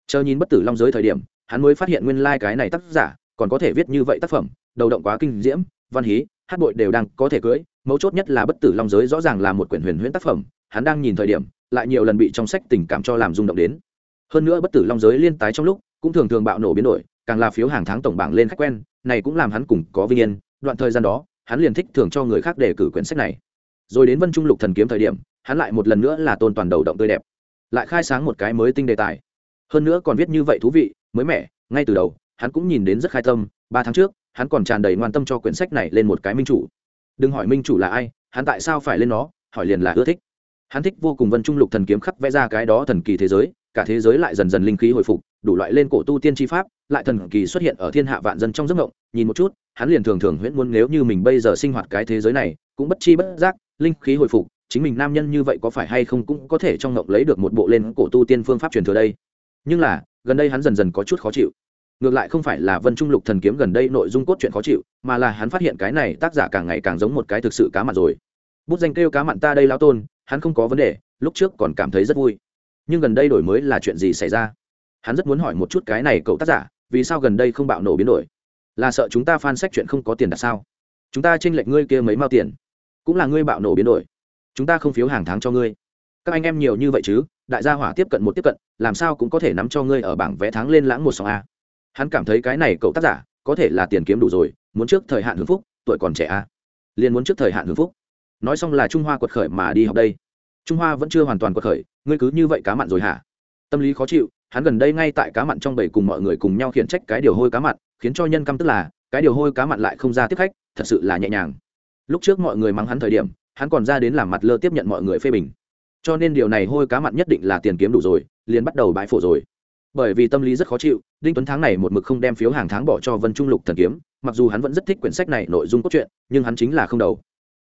Chờ nhìn bất tử long giới thời điểm, hắn mới phát hiện nguyên lai、like、cái này tác giả còn có thể viết như vậy tác phẩm, đầu động quá kinh diễm, văn hí, hát bội đều đang có thể cưỡi mấu chốt nhất là bất tử long giới rõ ràng là một quyển huyền huyễn tác phẩm, hắn đang nhìn thời điểm, lại nhiều lần bị trong sách tình cảm cho làm rung động đến. Hơn nữa bất tử long giới liên tái trong lúc, cũng thường thường bạo nổ biến đổi, càng là phiếu hàng tháng tổng bảng lên khách quen, này cũng làm hắn cùng có vinh yên, đoạn thời gian đó, hắn liền thích thường cho người khác đề cử quyển sách này. Rồi đến vân trung lục thần kiếm thời điểm, hắn lại một lần nữa là tôn toàn đầu động tươi đẹp lại khai sáng một cái mới tinh đề tài. Hơn nữa còn viết như vậy thú vị, mới mẻ, ngay từ đầu, hắn cũng nhìn đến rất khai tâm, ba tháng trước, hắn còn tràn đầy ngoan tâm cho quyển sách này lên một cái minh chủ. Đừng hỏi minh chủ là ai, hắn tại sao phải lên nó, hỏi liền là ưa thích. Hắn thích vô cùng vân trung lục thần kiếm khắc vẽ ra cái đó thần kỳ thế giới, cả thế giới lại dần dần linh khí hồi phục, đủ loại lên cổ tu tiên tri pháp, lại thần kỳ xuất hiện ở thiên hạ vạn dân trong giấc mộng, nhìn một chút, hắn liền thường thường huyễn muốn nếu như mình bây giờ sinh hoạt cái thế giới này, cũng bất chi bất giác, linh khí hồi phục chính mình nam nhân như vậy có phải hay không cũng có thể trong ngộng lấy được một bộ lên cổ tu tiên phương pháp truyền thừa đây. Nhưng là, gần đây hắn dần dần có chút khó chịu. Ngược lại không phải là vân trung lục thần kiếm gần đây nội dung cốt truyện khó chịu, mà là hắn phát hiện cái này tác giả càng ngày càng giống một cái thực sự cá mặn rồi. Bút danh kêu cá mặn ta đây lão tôn, hắn không có vấn đề, lúc trước còn cảm thấy rất vui. Nhưng gần đây đổi mới là chuyện gì xảy ra? Hắn rất muốn hỏi một chút cái này cậu tác giả, vì sao gần đây không bạo nổ biến đổi? Là sợ chúng ta fan sách chuyện không có tiền đặt sao? Chúng ta tranh lệch ngươi kia mấy mao tiền, cũng là ngươi bạo nổ biến đổi chúng ta không phiếu hàng tháng cho ngươi. Các anh em nhiều như vậy chứ, đại gia hỏa tiếp cận một tiếp cận, làm sao cũng có thể nắm cho ngươi ở bảng vé tháng lên lãng một sòng a. Hắn cảm thấy cái này cậu tác giả, có thể là tiền kiếm đủ rồi, muốn trước thời hạn hưởng phúc, tuổi còn trẻ a. Liền muốn trước thời hạn hưởng phúc. Nói xong là trung hoa quật khởi mà đi học đây. Trung hoa vẫn chưa hoàn toàn quật khởi, ngươi cứ như vậy cá mặn rồi hả? Tâm lý khó chịu, hắn gần đây ngay tại cá mặn trong bầy cùng mọi người cùng nhau khiển trách cái điều hôi cá mặn, khiến cho nhân căm tức là, cái điều hôi cá mặn lại không ra tiếp khách, thật sự là nhẹ nhàng. Lúc trước mọi người mắng hắn thời điểm hắn còn ra đến làm mặt lơ tiếp nhận mọi người phê bình. Cho nên điều này hôi cá mặn nhất định là tiền kiếm đủ rồi, liền bắt đầu bãi phổ rồi. Bởi vì tâm lý rất khó chịu, đinh tuấn tháng này một mực không đem phiếu hàng tháng bỏ cho vân trung lục thần kiếm, mặc dù hắn vẫn rất thích quyển sách này nội dung cốt truyện, nhưng hắn chính là không đầu.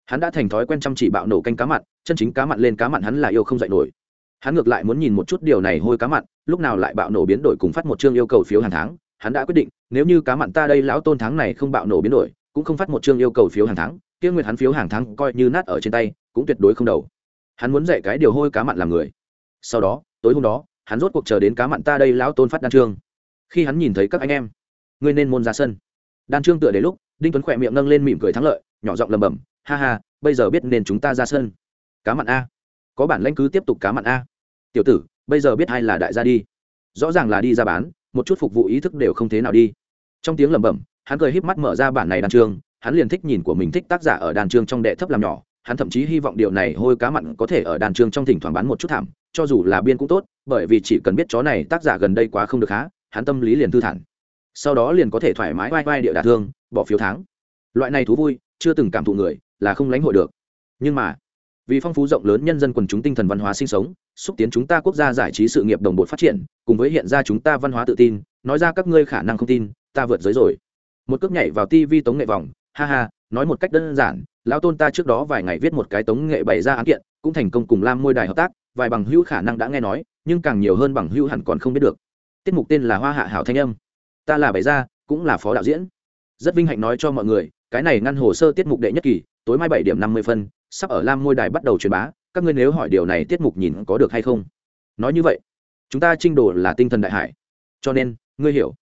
Hắn đã thành thói quen chăm chỉ bạo nổ canh cá mặn, chân chính cá mặn lên cá mặn hắn là yêu không dạy nổi. Hắn ngược lại muốn nhìn một chút điều này hôi cá mặn, lúc nào lại bạo nổ biến đổi cùng phát một chương yêu cầu phiếu hàng tháng, hắn đã quyết định, nếu như cá mặn ta đây lão tôn tháng này không bạo nổ biến đổi, cũng không phát một chương yêu cầu phiếu hàng tháng kia nguyệt hắn phiếu hàng tháng coi như nát ở trên tay, cũng tuyệt đối không đầu. Hắn muốn dạy cái điều hôi cá mặn làm người. Sau đó, tối hôm đó, hắn rốt cuộc chờ đến cá mặn ta đây lão tôn phát đan trương. Khi hắn nhìn thấy các anh em, ngươi nên môn ra sân. Đan trương tựa đến lúc, đinh tuấn khỏe miệng nâng lên mỉm cười thắng lợi, nhỏ giọng lầm bầm ha ha, bây giờ biết nên chúng ta ra sân. Cá mặn a. Có bản lãnh cứ tiếp tục cá mặn a. Tiểu tử, bây giờ biết hay là đại gia đi. Rõ ràng là đi ra bán, một chút phục vụ ý thức đều không thế nào đi. Trong tiếng lẩm bẩm, hắn cười híp mắt mở ra bản này đan trương hắn liền thích nhìn của mình thích tác giả ở đàn trường trong đệ thấp làm nhỏ, hắn thậm chí hy vọng điều này hôi cá mặn có thể ở đàn trường trong thỉnh thoảng bán một chút thảm, cho dù là biên cũng tốt, bởi vì chỉ cần biết chó này tác giả gần đây quá không được há hắn tâm lý liền thư thản. Sau đó liền có thể thoải mái vai vai địa đả thương, bỏ phiếu tháng. Loại này thú vui, chưa từng cảm thụ người, là không lãnh hội được. Nhưng mà, vì phong phú rộng lớn nhân dân quần chúng tinh thần văn hóa sinh sống, xúc tiến chúng ta quốc gia giải trí sự nghiệp đồng bộ phát triển, cùng với hiện ra chúng ta văn hóa tự tin, nói ra các ngươi khả năng không tin, ta vượt giới rồi. Một cước nhảy vào tv tống nghệ vòng ha ha, nói một cách đơn giản, lão tôn ta trước đó vài ngày viết một cái tống nghệ bày ra án kiện, cũng thành công cùng lam môi đài hợp tác, vài bằng hữu khả năng đã nghe nói, nhưng càng nhiều hơn bằng hữu hẳn còn không biết được. Tiết mục tên là hoa hạ hảo thanh âm. Ta là bày ra, cũng là phó đạo diễn. Rất vinh hạnh nói cho mọi người, cái này ngăn hồ sơ tiết mục đệ nhất kỳ, tối mai bảy điểm năm mươi phân, sắp ở lam môi đài bắt đầu truyền bá, các ngươi nếu hỏi điều này tiết mục nhìn có được hay không? Nói như vậy, chúng ta trinh đồ là tinh thần đại hải. Cho nên, ngươi hiểu.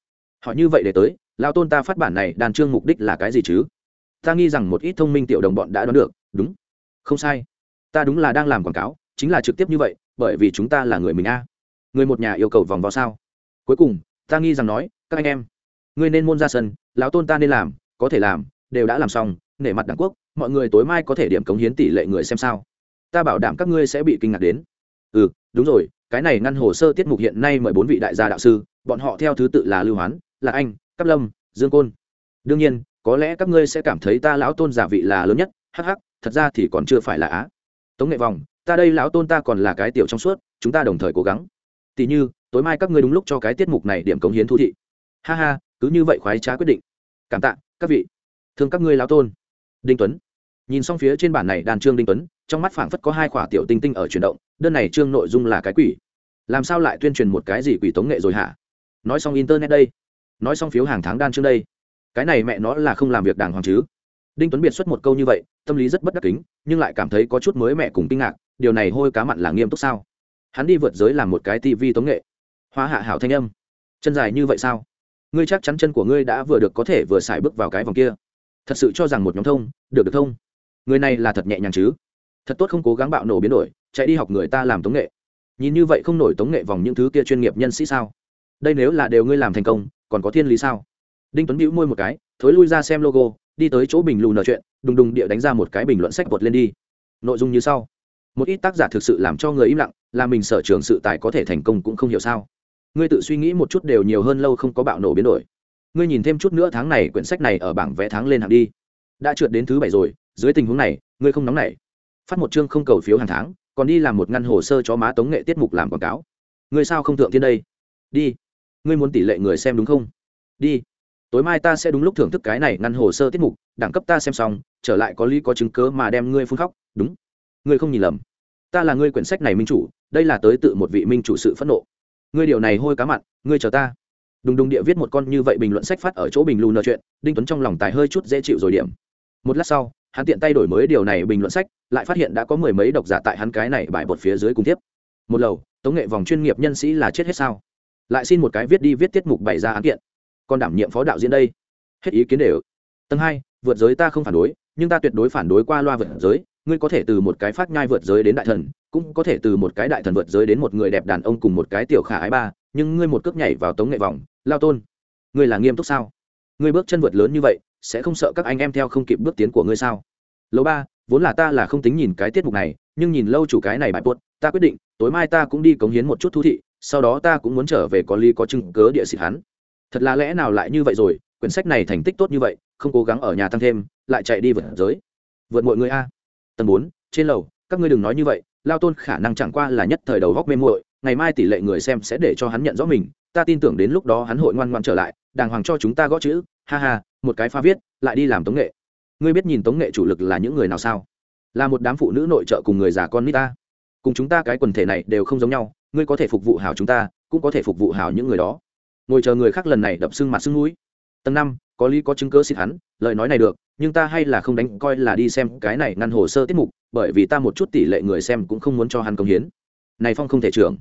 Họ như vậy để tới lao tôn ta phát bản này đàn trương mục đích là cái gì chứ? Ta nghi rằng một ít thông minh tiểu đồng bọn đã đoán được, đúng. Không sai. Ta đúng là đang làm quảng cáo, chính là trực tiếp như vậy, bởi vì chúng ta là người mình a. Người một nhà yêu cầu vòng vào sao? Cuối cùng, ta nghi rằng nói, các anh em, ngươi nên môn ra sân, lão tôn ta nên làm, có thể làm, đều đã làm xong, nể mặt đảng quốc, mọi người tối mai có thể điểm cống hiến tỷ lệ người xem sao. Ta bảo đảm các ngươi sẽ bị kinh ngạc đến. Ừ đúng rồi, cái này ngăn hồ sơ tiết mục hiện nay mời bốn vị đại gia đạo sư, bọn họ theo thứ tự là lưu hoán là anh cắp lâm, dương côn. Đương nhiên có lẽ các ngươi sẽ cảm thấy ta lão tôn giả vị là lớn nhất, hắc hắc, thật ra thì còn chưa phải là á. Tống nghệ vòng, ta đây lão tôn ta còn là cái tiểu trong suốt, chúng ta đồng thời cố gắng. Tỉ như, tối mai các ngươi đúng lúc cho cái tiết mục này điểm cống hiến thu thị. Ha ha, cứ như vậy khoái trá quyết định. Cảm tạ, các vị. Thương các ngươi lão tôn. Đinh tuấn. Nhìn xong phía trên bản này đàn trương đinh tuấn, trong mắt phảng phất có hai khỏa tiểu tinh tinh ở chuyển động, đơn này trương nội dung là cái quỷ. Làm sao lại tuyên truyền một cái gì quỷ tống nghệ rồi hả? Nói xong internet đây. Nói xong phiếu hàng tháng đan trương đây cái này mẹ nó là không làm việc đàng hoàng chứ. Đinh tuấn biệt xuất một câu như vậy, tâm lý rất bất đắc kính, nhưng lại cảm thấy có chút mới mẹ cùng kinh ngạc, điều này hôi cá mặn là nghiêm túc sao? Hắn đi vượt giới làm một cái tivi tống nghệ. Hoa hạ hảo thanh âm. Chân dài như vậy sao? Ngươi chắc chắn chân của ngươi đã vừa được có thể vừa xài bước vào cái vòng kia. Thật sự cho rằng một nhóm thông, được được thông. Người này là thật nhẹ nhàng chứ? Thật tốt không cố gắng bạo nổ biến đổi, chạy đi học người ta làm tống nghệ. Nhìn như vậy không nổi tống nghệ vòng những thứ kia chuyên nghiệp nhân sĩ sao? Đây nếu là đều ngươi làm thành công, còn có thiên lý sao? Đinh tuấn bĩu môi một cái, thối lui ra xem logo, đi tới chỗ bình lù nở chuyện, đùng đùng địa đánh ra một cái bình luận sách bột lên đi. Nội dung như sau. Một ít tác giả thực sự làm cho người im lặng, là mình sở trường sự tài có thể thành công cũng không hiểu sao. Ngươi tự suy nghĩ một chút đều nhiều hơn lâu không có bạo nổ biến đổi. Ngươi nhìn thêm chút nữa tháng này quyển sách này ở bảng vẽ tháng lên hạng đi. Đã trượt đến thứ bảy rồi, dưới tình huống này, ngươi không nóng nảy. Phát một chương không cầu phiếu hàng tháng, còn đi làm một ngăn hồ sơ cho má tống nghệ tiết mục làm quảng cáo. Ngươi sao không thượng thiên đây? Đi. Ngươi muốn tỷ lệ người xem đúng không? Đi tối mai ta sẽ đúng lúc thưởng thức cái này ngăn hồ sơ tiết mục, đẳng cấp ta xem xong, trở lại có lý có chứng cớ mà đem ngươi phun khóc. Đúng. Ngươi không nhìn lầm. Ta là ngươi quyển sách này minh chủ, đây là tới tự một vị minh chủ sự phẫn nộ. Ngươi điều này hôi cá mặn, ngươi chờ ta. Đùng đùng địa viết một con như vậy bình luận sách phát ở chỗ bình lù nợ chuyện, đinh tuấn trong lòng tài hơi chút dễ chịu rồi điểm. Một lát sau, hắn tiện tay đổi mới điều này bình luận sách, lại phát hiện đã có mười mấy độc giả tại hắn cái này bài bột phía dưới cùng tiếp. Một lầu, tống nghệ vòng chuyên nghiệp nhân sĩ là chết hết sao? Lại xin một cái viết đi viết tiết mục bày ra án kiện còn đảm nhiệm phó đạo diễn đây. Hết ý kiến đều. Tầng hai, vượt giới ta không phản đối, nhưng ta tuyệt đối phản đối qua loa vượt giới. Ngươi có thể từ một cái phát nhai vượt giới đến đại thần, cũng có thể từ một cái đại thần vượt giới đến một người đẹp đàn ông cùng một cái tiểu khả ái ba, nhưng ngươi một cước nhảy vào tống nghệ vòng, lao tôn, ngươi là nghiêm túc sao? Ngươi bước chân vượt lớn như vậy, sẽ không sợ các anh em theo không kịp bước tiến của ngươi sao? Lâu ba, vốn là ta là không tính nhìn cái tiết mục này, nhưng nhìn lâu chủ cái này bại buốt ta quyết định, tối mai ta cũng đi cống hiến một chút thú thị, sau đó ta cũng muốn trở về có ly có chứng cớ địa xịt hắn thật là lẽ nào lại như vậy rồi, quyển sách này thành tích tốt như vậy, không cố gắng ở nhà tăng thêm, lại chạy đi vượt giới. Vượt mọi người a. Tầng bốn, trên lầu, các ngươi đừng nói như vậy, lao tôn khả năng chẳng qua là nhất thời đầu góc mê muội, ngày mai tỷ lệ người xem sẽ để cho hắn nhận rõ mình, ta tin tưởng đến lúc đó hắn hội ngoan ngoan trở lại, đàng hoàng cho chúng ta gõ chữ, ha ha, một cái pha viết, lại đi làm tống nghệ. Ngươi biết nhìn tống nghệ chủ lực là những người nào sao? Là một đám phụ nữ nội trợ cùng người già con nít ta. Cùng chúng ta cái quần thể này đều không giống nhau, ngươi có thể phục vụ hảo chúng ta, cũng có thể phục vụ hảo những người đó ngồi chờ người khác lần này đập xương mặt xương mũi. Tầng năm, có lý có chứng cớ xịt hắn, lời nói này được, nhưng ta hay là không đánh, coi là đi xem cái này ngăn hồ sơ tiết mục, bởi vì ta một chút tỷ lệ người xem cũng không muốn cho hắn công hiến. Này phong không thể trưởng.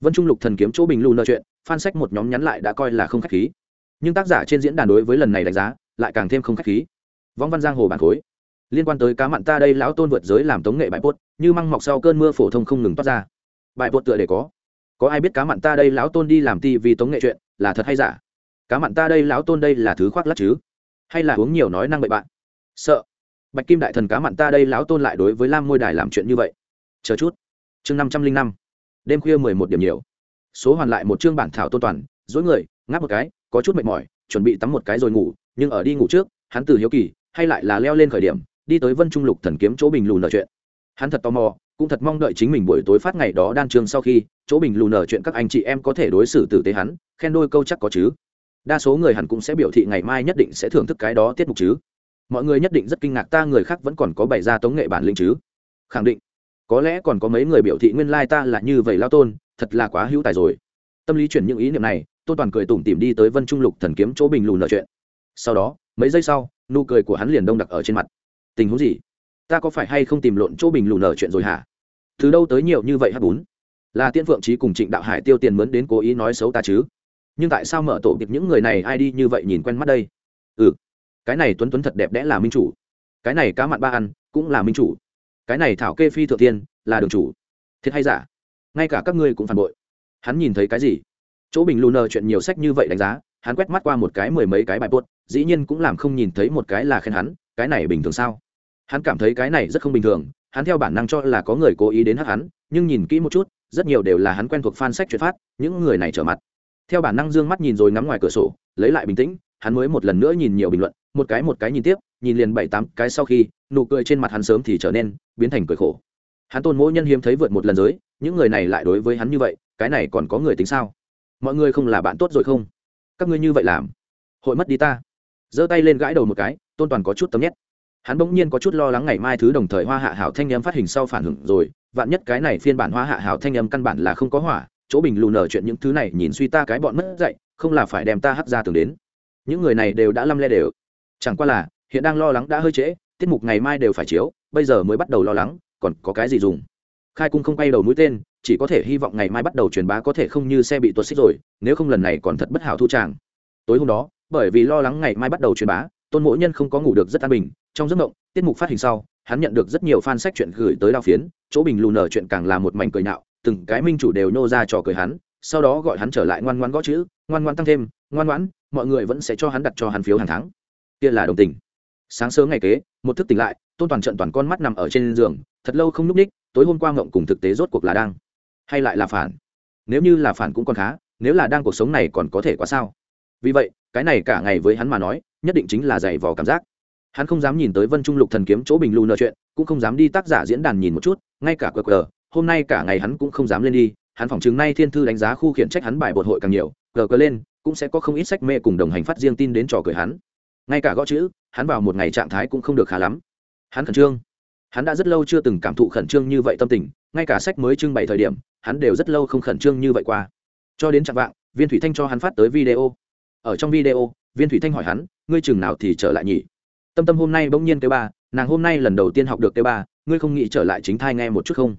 Vân trung lục thần kiếm chỗ bình lù nợ chuyện phan sách một nhóm nhắn lại đã coi là không khách khí. Nhưng tác giả trên diễn đàn đối với lần này đánh giá, lại càng thêm không khách khí. Vong văn giang hồ bản khối. Liên quan tới cá mặn ta đây lão tôn vượt giới làm tống nghệ bại bốt như măng mọc sau cơn mưa phổ thông không ngừng toát ra. Bại bột tựa để có có ai biết cá mặn ta đây lão tôn đi làm ti vì tống nghệ chuyện, là thật hay giả? Cá mặn ta đây lão tôn đây là thứ khoác lắc chứ? Hay là uống nhiều nói năng bậy bạn? Sợ. Bạch kim đại thần cá mặn ta đây lão tôn lại đối với lam ngôi đài làm chuyện như vậy. Chờ chút. Chương năm trăm linh năm. Đêm khuya mười một điểm nhiều. Số hoàn lại một chương bản thảo tôn toàn, dối người, ngáp một cái, có chút mệt mỏi, chuẩn bị tắm một cái rồi ngủ, nhưng ở đi ngủ trước, hắn từ hiếu kỳ, hay lại là leo lên khởi điểm, đi tới vân trung lục thần kiếm chỗ bình lùn ở chuyện. Hắn thật tò mò cũng thật mong đợi chính mình buổi tối phát ngày đó đan trường sau khi, chỗ bình lù nở chuyện các anh chị em có thể đối xử tử tế hắn, khen đôi câu chắc có chứ. Đa số người hẳn cũng sẽ biểu thị ngày mai nhất định sẽ thưởng thức cái đó tiết mục chứ. Mọi người nhất định rất kinh ngạc ta người khác vẫn còn có bày ra tống nghệ bản lĩnh chứ. Khẳng định. Có lẽ còn có mấy người biểu thị nguyên lai ta là như vậy lao tôn, thật là quá hữu tài rồi. Tâm lý chuyển những ý niệm này tôn toàn cười tủm tìm đi tới vân trung lục thần kiếm chỗ bình lù nợ chuyện. Sau đó, mấy giây sau, nụ cười của hắn liền đông đặc ở trên mặt. Tình huống gì? Ta có phải hay không tìm lộn chỗ bình lù nợ chuyện rồi hả? Từ đâu tới nhiều như vậy hát bún? Là tiên phượng trí cùng trịnh đạo hải tiêu tiền mướn đến cố ý nói xấu ta chứ? Nhưng tại sao mở tổ kịp những người này ai đi như vậy nhìn quen mắt đây? Ừ cái này tuấn tuấn thật đẹp đẽ là minh chủ. Cái này cá mặn ba ăn cũng là minh chủ. Cái này thảo kê phi thượng tiên là đường chủ. Thiệt hay giả? Ngay cả các ngươi cũng phản bội. Hắn nhìn thấy cái gì? Chỗ bình lù nờ chuyện nhiều sách như vậy đánh giá, hắn quét mắt qua một cái mười mấy cái bài buốt dĩ nhiên cũng làm không nhìn thấy một cái là khen hắn, cái này bình thường sao? Hắn cảm thấy cái này rất không bình thường, hắn theo bản năng cho là có người cố ý đến hắc hắn, nhưng nhìn kỹ một chút, rất nhiều đều là hắn quen thuộc fan sách chuyện phát, những người này trở mặt. Theo bản năng dương mắt nhìn rồi ngắm ngoài cửa sổ, lấy lại bình tĩnh, hắn mới một lần nữa nhìn nhiều bình luận, một cái một cái nhìn tiếp, nhìn liền bảy tám cái sau khi, nụ cười trên mặt hắn sớm thì trở nên biến thành cười khổ. Hắn tôn mỗi nhân hiếm thấy vượt một lần giới, những người này lại đối với hắn như vậy, cái này còn có người tính sao? Mọi người không là bạn tốt rồi không? Các ngươi như vậy làm, hội mất đi ta. Giơ tay lên gãi đầu một cái, tôn toàn có chút tấm nhét hắn bỗng nhiên có chút lo lắng ngày mai thứ đồng thời hoa hạ hảo thanh em phát hình sau phản hưởng rồi vạn nhất cái này phiên bản hoa hạ hảo thanh em căn bản là không có hỏa chỗ bình lù nở chuyện những thứ này nhìn suy ta cái bọn mất dạy, không là phải đem ta hắt ra tường đến. Những người này đều đã lăm le đều. Chẳng qua là hiện đang lo lắng đã hơi trễ tiết mục ngày mai đều phải chiếu bây giờ mới bắt đầu lo lắng còn có cái gì dùng? Khai cung không quay đầu mũi tên chỉ có thể hy vọng ngày mai bắt đầu truyền bá có thể không như xe bị tuột xích rồi nếu không lần này còn thật bất hảo thu tràng. Tối hôm đó bởi vì lo lắng ngày mai bắt đầu truyền bá tôn mỗi nhân không có ngủ được rất an bình, trong giấc mộng, tiết mục phát hình sau, hắn nhận được rất nhiều fan sách chuyện gửi tới đao phiến, chỗ bình lù nở chuyện càng là một mảnh cười nạo, từng cái minh chủ đều nô ra trò cười hắn, sau đó gọi hắn trở lại ngoan ngoan gõ chữ, ngoan ngoan tăng thêm, ngoan ngoãn, mọi người vẫn sẽ cho hắn đặt cho hắn phiếu hàng tháng. Kia là đồng tình. Sáng sớm ngày kế, một thức tỉnh lại, tôn toàn trận toàn con mắt nằm ở trên giường, thật lâu không n ú c ních, tối hôm qua ngộng cùng thực tế rốt cuộc là đang. Hay lại là phản? Nếu như là phản cũng còn khá, nếu là đang cuộc sống này còn có thể quá sao? Vì vậy cái này cả ngày với hắn mà nói, nhất định chính là dày vò cảm giác. Hắn không dám nhìn tới vân trung lục thần kiếm chỗ bình lù nợ chuyện, cũng không dám đi tác giả diễn đàn nhìn một chút, ngay cả qr hôm nay cả ngày hắn cũng không dám lên đi, hắn phỏng chứng nay thiên thư đánh giá khu khiển trách hắn bài bột hội càng nhiều gờ cờ lên, cũng sẽ có không ít sách mê cùng đồng hành phát riêng tin đến trò cười hắn. Ngay cả gõ chữ, hắn vào một ngày trạng thái cũng không được khá lắm. Hắn khẩn trương. Hắn đã rất lâu chưa từng cảm thụ khẩn trương như vậy tâm tình, ngay cả sách mới trưng bày thời điểm, hắn đều rất lâu không khẩn trương như vậy qua. Cho đến trạng vạng, viên thủy thanh cho hắn phát tới video ở trong video, viên thủy thanh hỏi hắn, ngươi chừng nào thì trở lại nhỉ? Tâm tâm hôm nay bỗng nhiên kêu ba, nàng hôm nay lần đầu tiên học được kêu ba, ngươi không nghĩ trở lại chính thai nghe một chút không?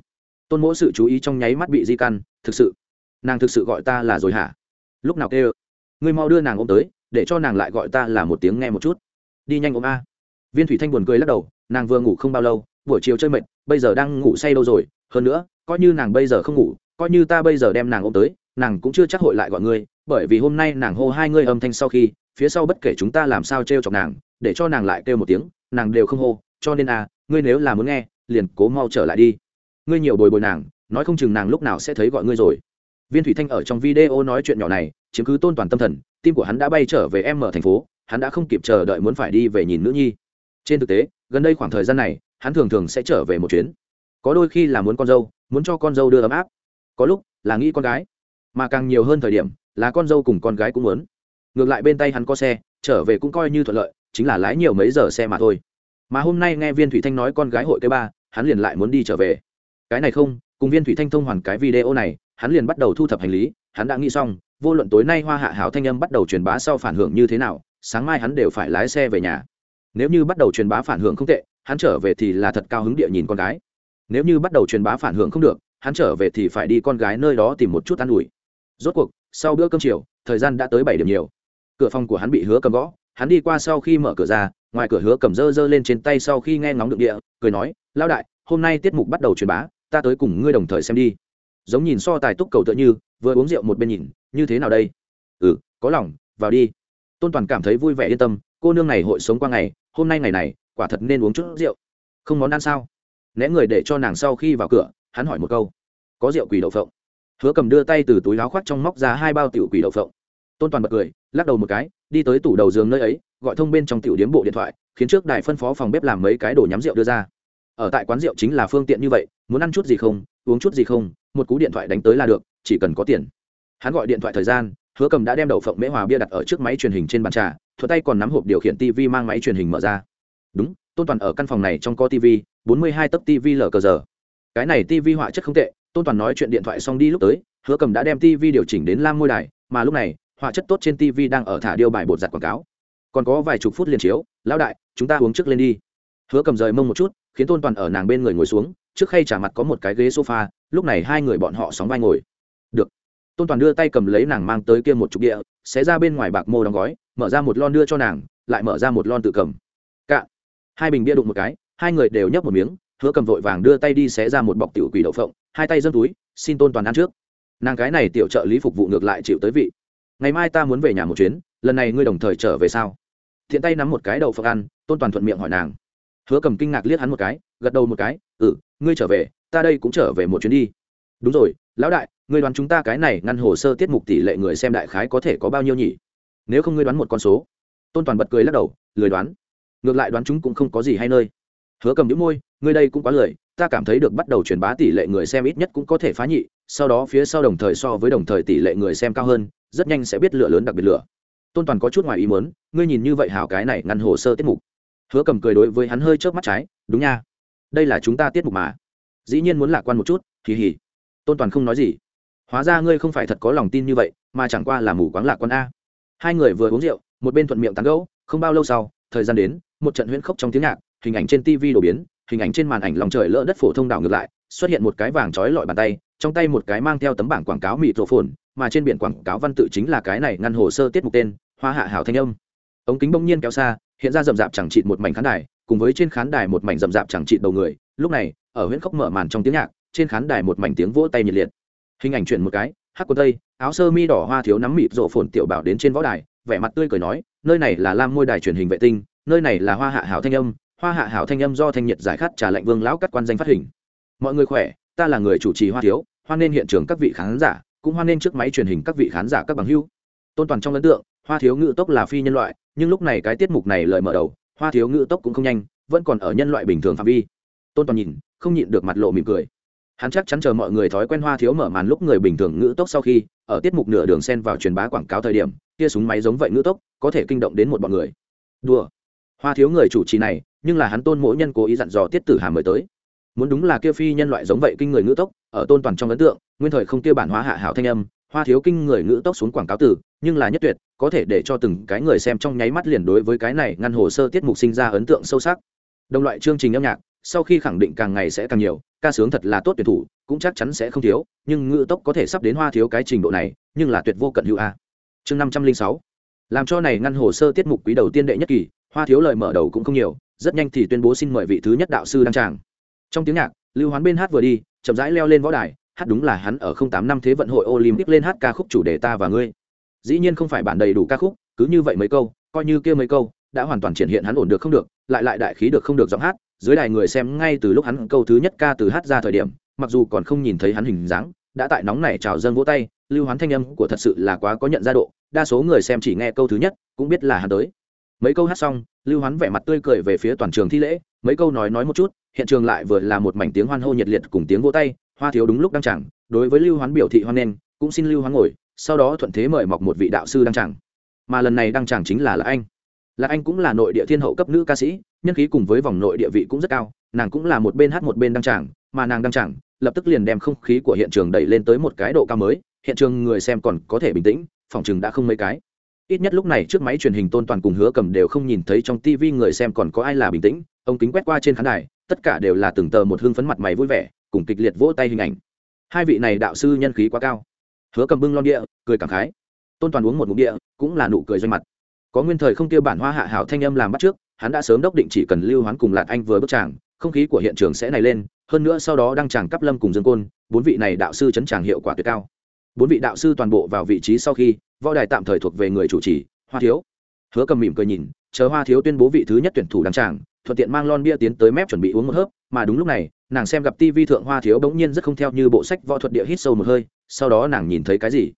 Tôn mỗ sự chú ý trong nháy mắt bị di căn, thực sự, nàng thực sự gọi ta là rồi hả? Lúc nào kêu? Ngươi mau đưa nàng ôm tới, để cho nàng lại gọi ta là một tiếng nghe một chút. Đi nhanh ôm a. Viên thủy thanh buồn cười lắc đầu, nàng vừa ngủ không bao lâu, buổi chiều chơi mệt, bây giờ đang ngủ say đâu rồi, hơn nữa, coi như nàng bây giờ không ngủ, coi như ta bây giờ đem nàng ôm tới, nàng cũng chưa chắc hội lại gọi ngươi bởi vì hôm nay nàng hô hai ngươi âm thanh sau khi, phía sau bất kể chúng ta làm sao t r e o chọc nàng, để cho nàng lại kêu một tiếng, nàng đều không hô, cho nên à ngươi nếu là muốn nghe, liền cố mau trở lại đi. Ngươi nhiều bồi bồi nàng, nói không chừng nàng lúc nào sẽ thấy gọi ngươi rồi. Viên thủy thanh ở trong video nói chuyện nhỏ này, chiếm cứ tôn toàn tâm thần, tim của hắn đã bay trở về em ở thành phố, hắn đã không kịp chờ đợi muốn phải đi về nhìn nữ nhi. Trên thực tế, gần đây khoảng thời gian này, hắn thường thường sẽ trở về một chuyến. Có đôi khi là muốn con dâu, muốn cho con dâu đưa ấm áp. Có lúc là nghĩ con gái. Mà càng nhiều hơn thời điểm là con dâu cùng con gái cũng muốn. Ngược lại bên tay hắn có xe, trở về cũng coi như thuận lợi, chính là lái nhiều mấy giờ xe mà thôi. Mà hôm nay nghe viên thủy thanh nói con gái hội cái ba, hắn liền lại muốn đi trở về. Cái này không, cùng viên thủy thanh thông hoàn cái video này, hắn liền bắt đầu thu thập hành lý, hắn đã nghĩ xong, vô luận tối nay hoa hạ hảo thanh âm bắt đầu truyền bá sau phản hưởng như thế nào, sáng mai hắn đều phải lái xe về nhà. Nếu như bắt đầu truyền bá phản hưởng không tệ, hắn trở về thì là thật cao hứng địa nhìn con gái. Nếu như bắt đầu truyền bá phản hưởng không được, hắn trở về thì phải đi con gái nơi đó tìm một chút an ủi. Rốt cuộc sau bữa cơm chiều, thời gian đã tới bảy điểm nhiều. Cửa phòng của hắn bị hứa cầm gõ, hắn đi qua sau khi mở cửa ra, ngoài cửa hứa cầm dơ dơ lên trên tay sau khi nghe ngóng được địa, cười nói lao đại, hôm nay tiết mục bắt đầu truyền bá, ta tới cùng ngươi đồng thời xem đi. Giống nhìn so tài túc cầu tựa như, vừa uống rượu một bên nhìn, như thế nào đây? Ừ có lòng, vào đi. Tôn toàn cảm thấy vui vẻ yên tâm, cô nương này hội sống qua ngày, hôm nay ngày này, quả thật nên uống chút rượu. Không món ăn sao? Né người để cho nàng sau khi vào cửa, hắn hỏi một câu. Có rượu quỷ đậu phộng hứa cầm đưa tay từ túi áo khoác trong móc ra hai bao tiểu quỷ đậu phộng. Tôn toàn bật cười, lắc đầu một cái, đi tới tủ đầu giường nơi ấy, gọi thông bên trong tiểu điếm bộ điện thoại, khiến trước đài phân phó phòng bếp làm mấy cái đồ nhắm rượu đưa ra. Ở tại quán rượu chính là phương tiện như vậy, muốn ăn chút gì không, uống chút gì không, một cú điện thoại đánh tới là được, chỉ cần có tiền. Hắn gọi điện thoại thời gian, hứa cầm đã đem đậu phộng mễ hòa bia đặt ở trước máy truyền hình trên bàn trà thuật tay còn nắm hộp điều khiển tv mang máy truyền hình mở ra. Đúng, tôn toàn ở căn phòng này trong có tv bốn mươi hai tấc tv lờ cờ giờ. Cái này tv họa chất không tệ tôn toàn nói chuyện điện thoại xong đi lúc tới, hứa cầm đã đem tv điều chỉnh đến lam ngôi đài, mà lúc này, họa chất tốt trên tv đang ở thả điêu bài bột giặt quảng cáo. Còn có vài chục phút liền chiếu, lão đại, chúng ta uống trước lên đi. Hứa cầm rời mông một chút, khiến tôn toàn ở nàng bên người ngồi xuống, trước khay trả mặt có một cái ghế sofa, lúc này hai người bọn họ sóng vai ngồi. Được. Tôn toàn đưa tay cầm lấy nàng mang tới kia một chục địa, xé ra bên ngoài bạc mô đóng gói, mở ra một lon đưa cho nàng, lại mở ra một lon tự cầm. Cạn hai bình bia đụng một cái, hai người đều nhấp một miếng, hứa cầm vội vàng đưa tay đi xé ra một bọc tiểu quỷ đậu phộng hai tay dâng túi, xin tôn toàn ăn trước. Nàng cái này tiểu trợ lý phục vụ ngược lại chịu tới vị. Ngày mai ta muốn về nhà một chuyến, lần này ngươi đồng thời trở về sao? Thiện tay nắm một cái đậu phật ăn, tôn toàn thuận miệng hỏi nàng. Hứa cầm kinh ngạc liếc hắn một cái, gật đầu một cái ừ ngươi trở về, ta đây cũng trở về một chuyến đi. Đúng rồi, lão đại, ngươi đoán chúng ta cái này ngăn hồ sơ tiết mục tỷ lệ người xem đại khái có thể có bao nhiêu nhỉ? Nếu không ngươi đoán một con số. Tôn toàn bật cười lắc đầu, lười đoán. Ngược lại đoán chúng cũng không có gì hay nơi. Hứa cầm những môi, ngươi đây cũng quá lười ta cảm thấy được bắt đầu truyền bá tỷ lệ người xem ít nhất cũng có thể phá nhị, sau đó phía sau đồng thời so với đồng thời tỷ lệ người xem cao hơn, rất nhanh sẽ biết lựa lớn đặc biệt lựa. Tôn toàn có chút ngoài ý muốn, ngươi nhìn như vậy hảo cái này ngăn hồ sơ tiết mục. Hứa cầm cười đối với hắn hơi chớp mắt trái, đúng nha. Đây là chúng ta tiết mục mà. Dĩ nhiên muốn lạc quan một chút kỳ hỉ tôn toàn không nói gì. Hóa ra ngươi không phải thật có lòng tin như vậy, mà chẳng qua là mù quáng lạc quan a. Hai người vừa uống rượu, một bên thuận miệng tán gẫu, không bao lâu sau, thời gian đến, một trận huyễn khốc trong tiếng nhạc, hình ảnh trên tv đổ biến hình ảnh trên màn ảnh lòng trời lỡ đất phổ thông đảo ngược lại, xuất hiện một cái vàng trói lọi bàn tay, trong tay một cái mang theo tấm bảng quảng cáo mịt rộ phồn mà trên biển quảng cáo văn tự chính là cái này ngăn hồ sơ tiết mục tên, hoa hạ hảo thanh âm. Ống kính bỗng nhiên kéo xa, hiện ra rậm rạp chẳng chịt một mảnh khán đài, cùng với trên khán đài một mảnh rậm rạp chẳng chịt đầu người, lúc này, ở huyễn khốc mở màn trong tiếng nhạc, trên khán đài một mảnh tiếng vỗ tay nhiệt liệt. Hình ảnh chuyển một cái, hắc quần tây, áo sơ mi đỏ hoa thiếu nắm mịt rộ phồn tiểu bảo đến trên võ đài, vẻ mặt tươi cười nói, nơi này là lam môi đài truyền hình vệ tinh, nơi này là hoa hạ hảo thanh âm hoa hạ hảo thanh âm do thanh nhiệt giải khát trà lệnh vương lão cắt quan danh phát hình. Mọi người khỏe, ta là người chủ trì hoa thiếu, hoan nên hiện trường các vị khán giả, cũng hoan nên trước máy truyền hình các vị khán giả các bằng hưu tôn toàn trong ấn tượng, hoa thiếu ngự tốc là phi nhân loại, nhưng lúc này cái tiết mục này lời mở đầu, hoa thiếu ngự tốc cũng không nhanh, vẫn còn ở nhân loại bình thường phạm vi. Tôn toàn nhìn, không nhịn được mặt lộ mỉm cười. Hắn chắc chắn chờ mọi người thói quen hoa thiếu mở màn lúc người bình thường ngữ tốc sau khi, ở tiết mục nửa đường sen vào truyền bá quảng cáo thời điểm, kia súng máy giống vậy ngữ tốc, có thể kinh động đến một bọn người. Đùa hoa thiếu người chủ trì này, nhưng là hắn tôn mỗi nhân cố ý dặn dò tiết tử hàm mời tới. Muốn đúng là kia phi nhân loại giống vậy kinh người ngữ tốc, ở tôn toàn trong ấn tượng, nguyên thời không kia bản hóa hạ hảo thanh âm, hoa thiếu kinh người ngữ tốc xuống quảng cáo tử, nhưng là nhất tuyệt, có thể để cho từng cái người xem trong nháy mắt liền đối với cái này ngăn hồ sơ tiết mục sinh ra ấn tượng sâu sắc. Đồng loại chương trình âm nhạc, sau khi khẳng định càng ngày sẽ càng nhiều, ca sướng thật là tốt tuyển thủ, cũng chắc chắn sẽ không thiếu, nhưng ngữ tốc có thể sắp đến hoa thiếu cái trình độ này, nhưng là tuyệt vô cận hữu a. Chương năm trăm linh sáu. Làm cho này ngăn hồ sơ tiết mục quý đầu tiên đệ nhất kỳ hoa thiếu lời mở đầu cũng không nhiều, rất nhanh thì tuyên bố xin mời vị thứ nhất đạo sư đăng tràng. Trong tiếng nhạc, lưu hoán bên hát vừa đi, chậm rãi leo lên võ đài, hát đúng là hắn ở không tám năm thế vận hội olympic lên hát ca khúc chủ đề ta và ngươi. Dĩ nhiên không phải bản đầy đủ ca khúc, cứ như vậy mấy câu, coi như kia mấy câu, đã hoàn toàn triển hiện hắn ổn được không được, lại lại đại khí được không được giọng hát. Dưới đài người xem ngay từ lúc hắn câu thứ nhất ca từ hát ra thời điểm, mặc dù còn không nhìn thấy hắn hình dáng, đã tại nóng này trào dâng vỗ tay, lưu hoán thanh âm của thật sự là quá có nhận ra độ, đa số người xem chỉ nghe câu thứ nhất, cũng biết là hắn tới mấy câu hát xong, lưu hoán vẻ mặt tươi cười về phía toàn trường thi lễ, mấy câu nói nói một chút, hiện trường lại vừa là một mảnh tiếng hoan hô nhiệt liệt cùng tiếng vỗ tay, hoa thiếu đúng lúc đăng chẳng đối với lưu hoán biểu thị hoan nghênh, cũng xin lưu hoán ngồi, sau đó thuận thế mời mọc một vị đạo sư đăng chẳng mà lần này đăng chẳng chính là là anh. Là anh cũng là nội địa thiên hậu cấp nữ ca sĩ, nhân khí cùng với vòng nội địa vị cũng rất cao, nàng cũng là một bên hát một bên đăng chẳng mà nàng đăng chẳng lập tức liền đem không khí của hiện trường đẩy lên tới một cái độ cao mới, hiện trường người xem còn có thể bình tĩnh, phòng chừng đã không mấy cái ít nhất lúc này trước máy truyền hình tôn toàn cùng hứa cầm đều không nhìn thấy trong tv người xem còn có ai là bình tĩnh. Ông kính quét qua trên khán đài, tất cả đều là từng tờ một hương phấn mặt mày vui vẻ, cùng kịch liệt vỗ tay hình ảnh. Hai vị này đạo sư nhân khí quá cao. Hứa cầm bưng lon địa cười cảm khái. Tôn toàn uống một ngụm địa cũng là nụ cười doanh mặt. Có nguyên thời không tiêu bản hoa hạ hảo thanh âm làm bắt trước, hắn đã sớm đốc định chỉ cần lưu hoán cùng lạt anh vừa bước tràng, không khí của hiện trường sẽ này lên, hơn nữa sau đó đăng tràng cắp lâm cùng dương côn, bốn vị này đạo sư chấn tràng hiệu quả tuyệt cao bốn vị đạo sư toàn bộ vào vị trí sau khi, võ đài tạm thời thuộc về người chủ trì, hoa thiếu. Hứa cầm mỉm cười nhìn, chờ hoa thiếu tuyên bố vị thứ nhất tuyển thủ đăng tràng, thuận tiện mang lon bia tiến tới mép chuẩn bị uống một hớp, mà đúng lúc này, nàng xem gặp tivi thượng hoa thiếu bỗng nhiên rất không theo như bộ sách võ thuật địa hít sâu một hơi, sau đó nàng nhìn thấy cái gì?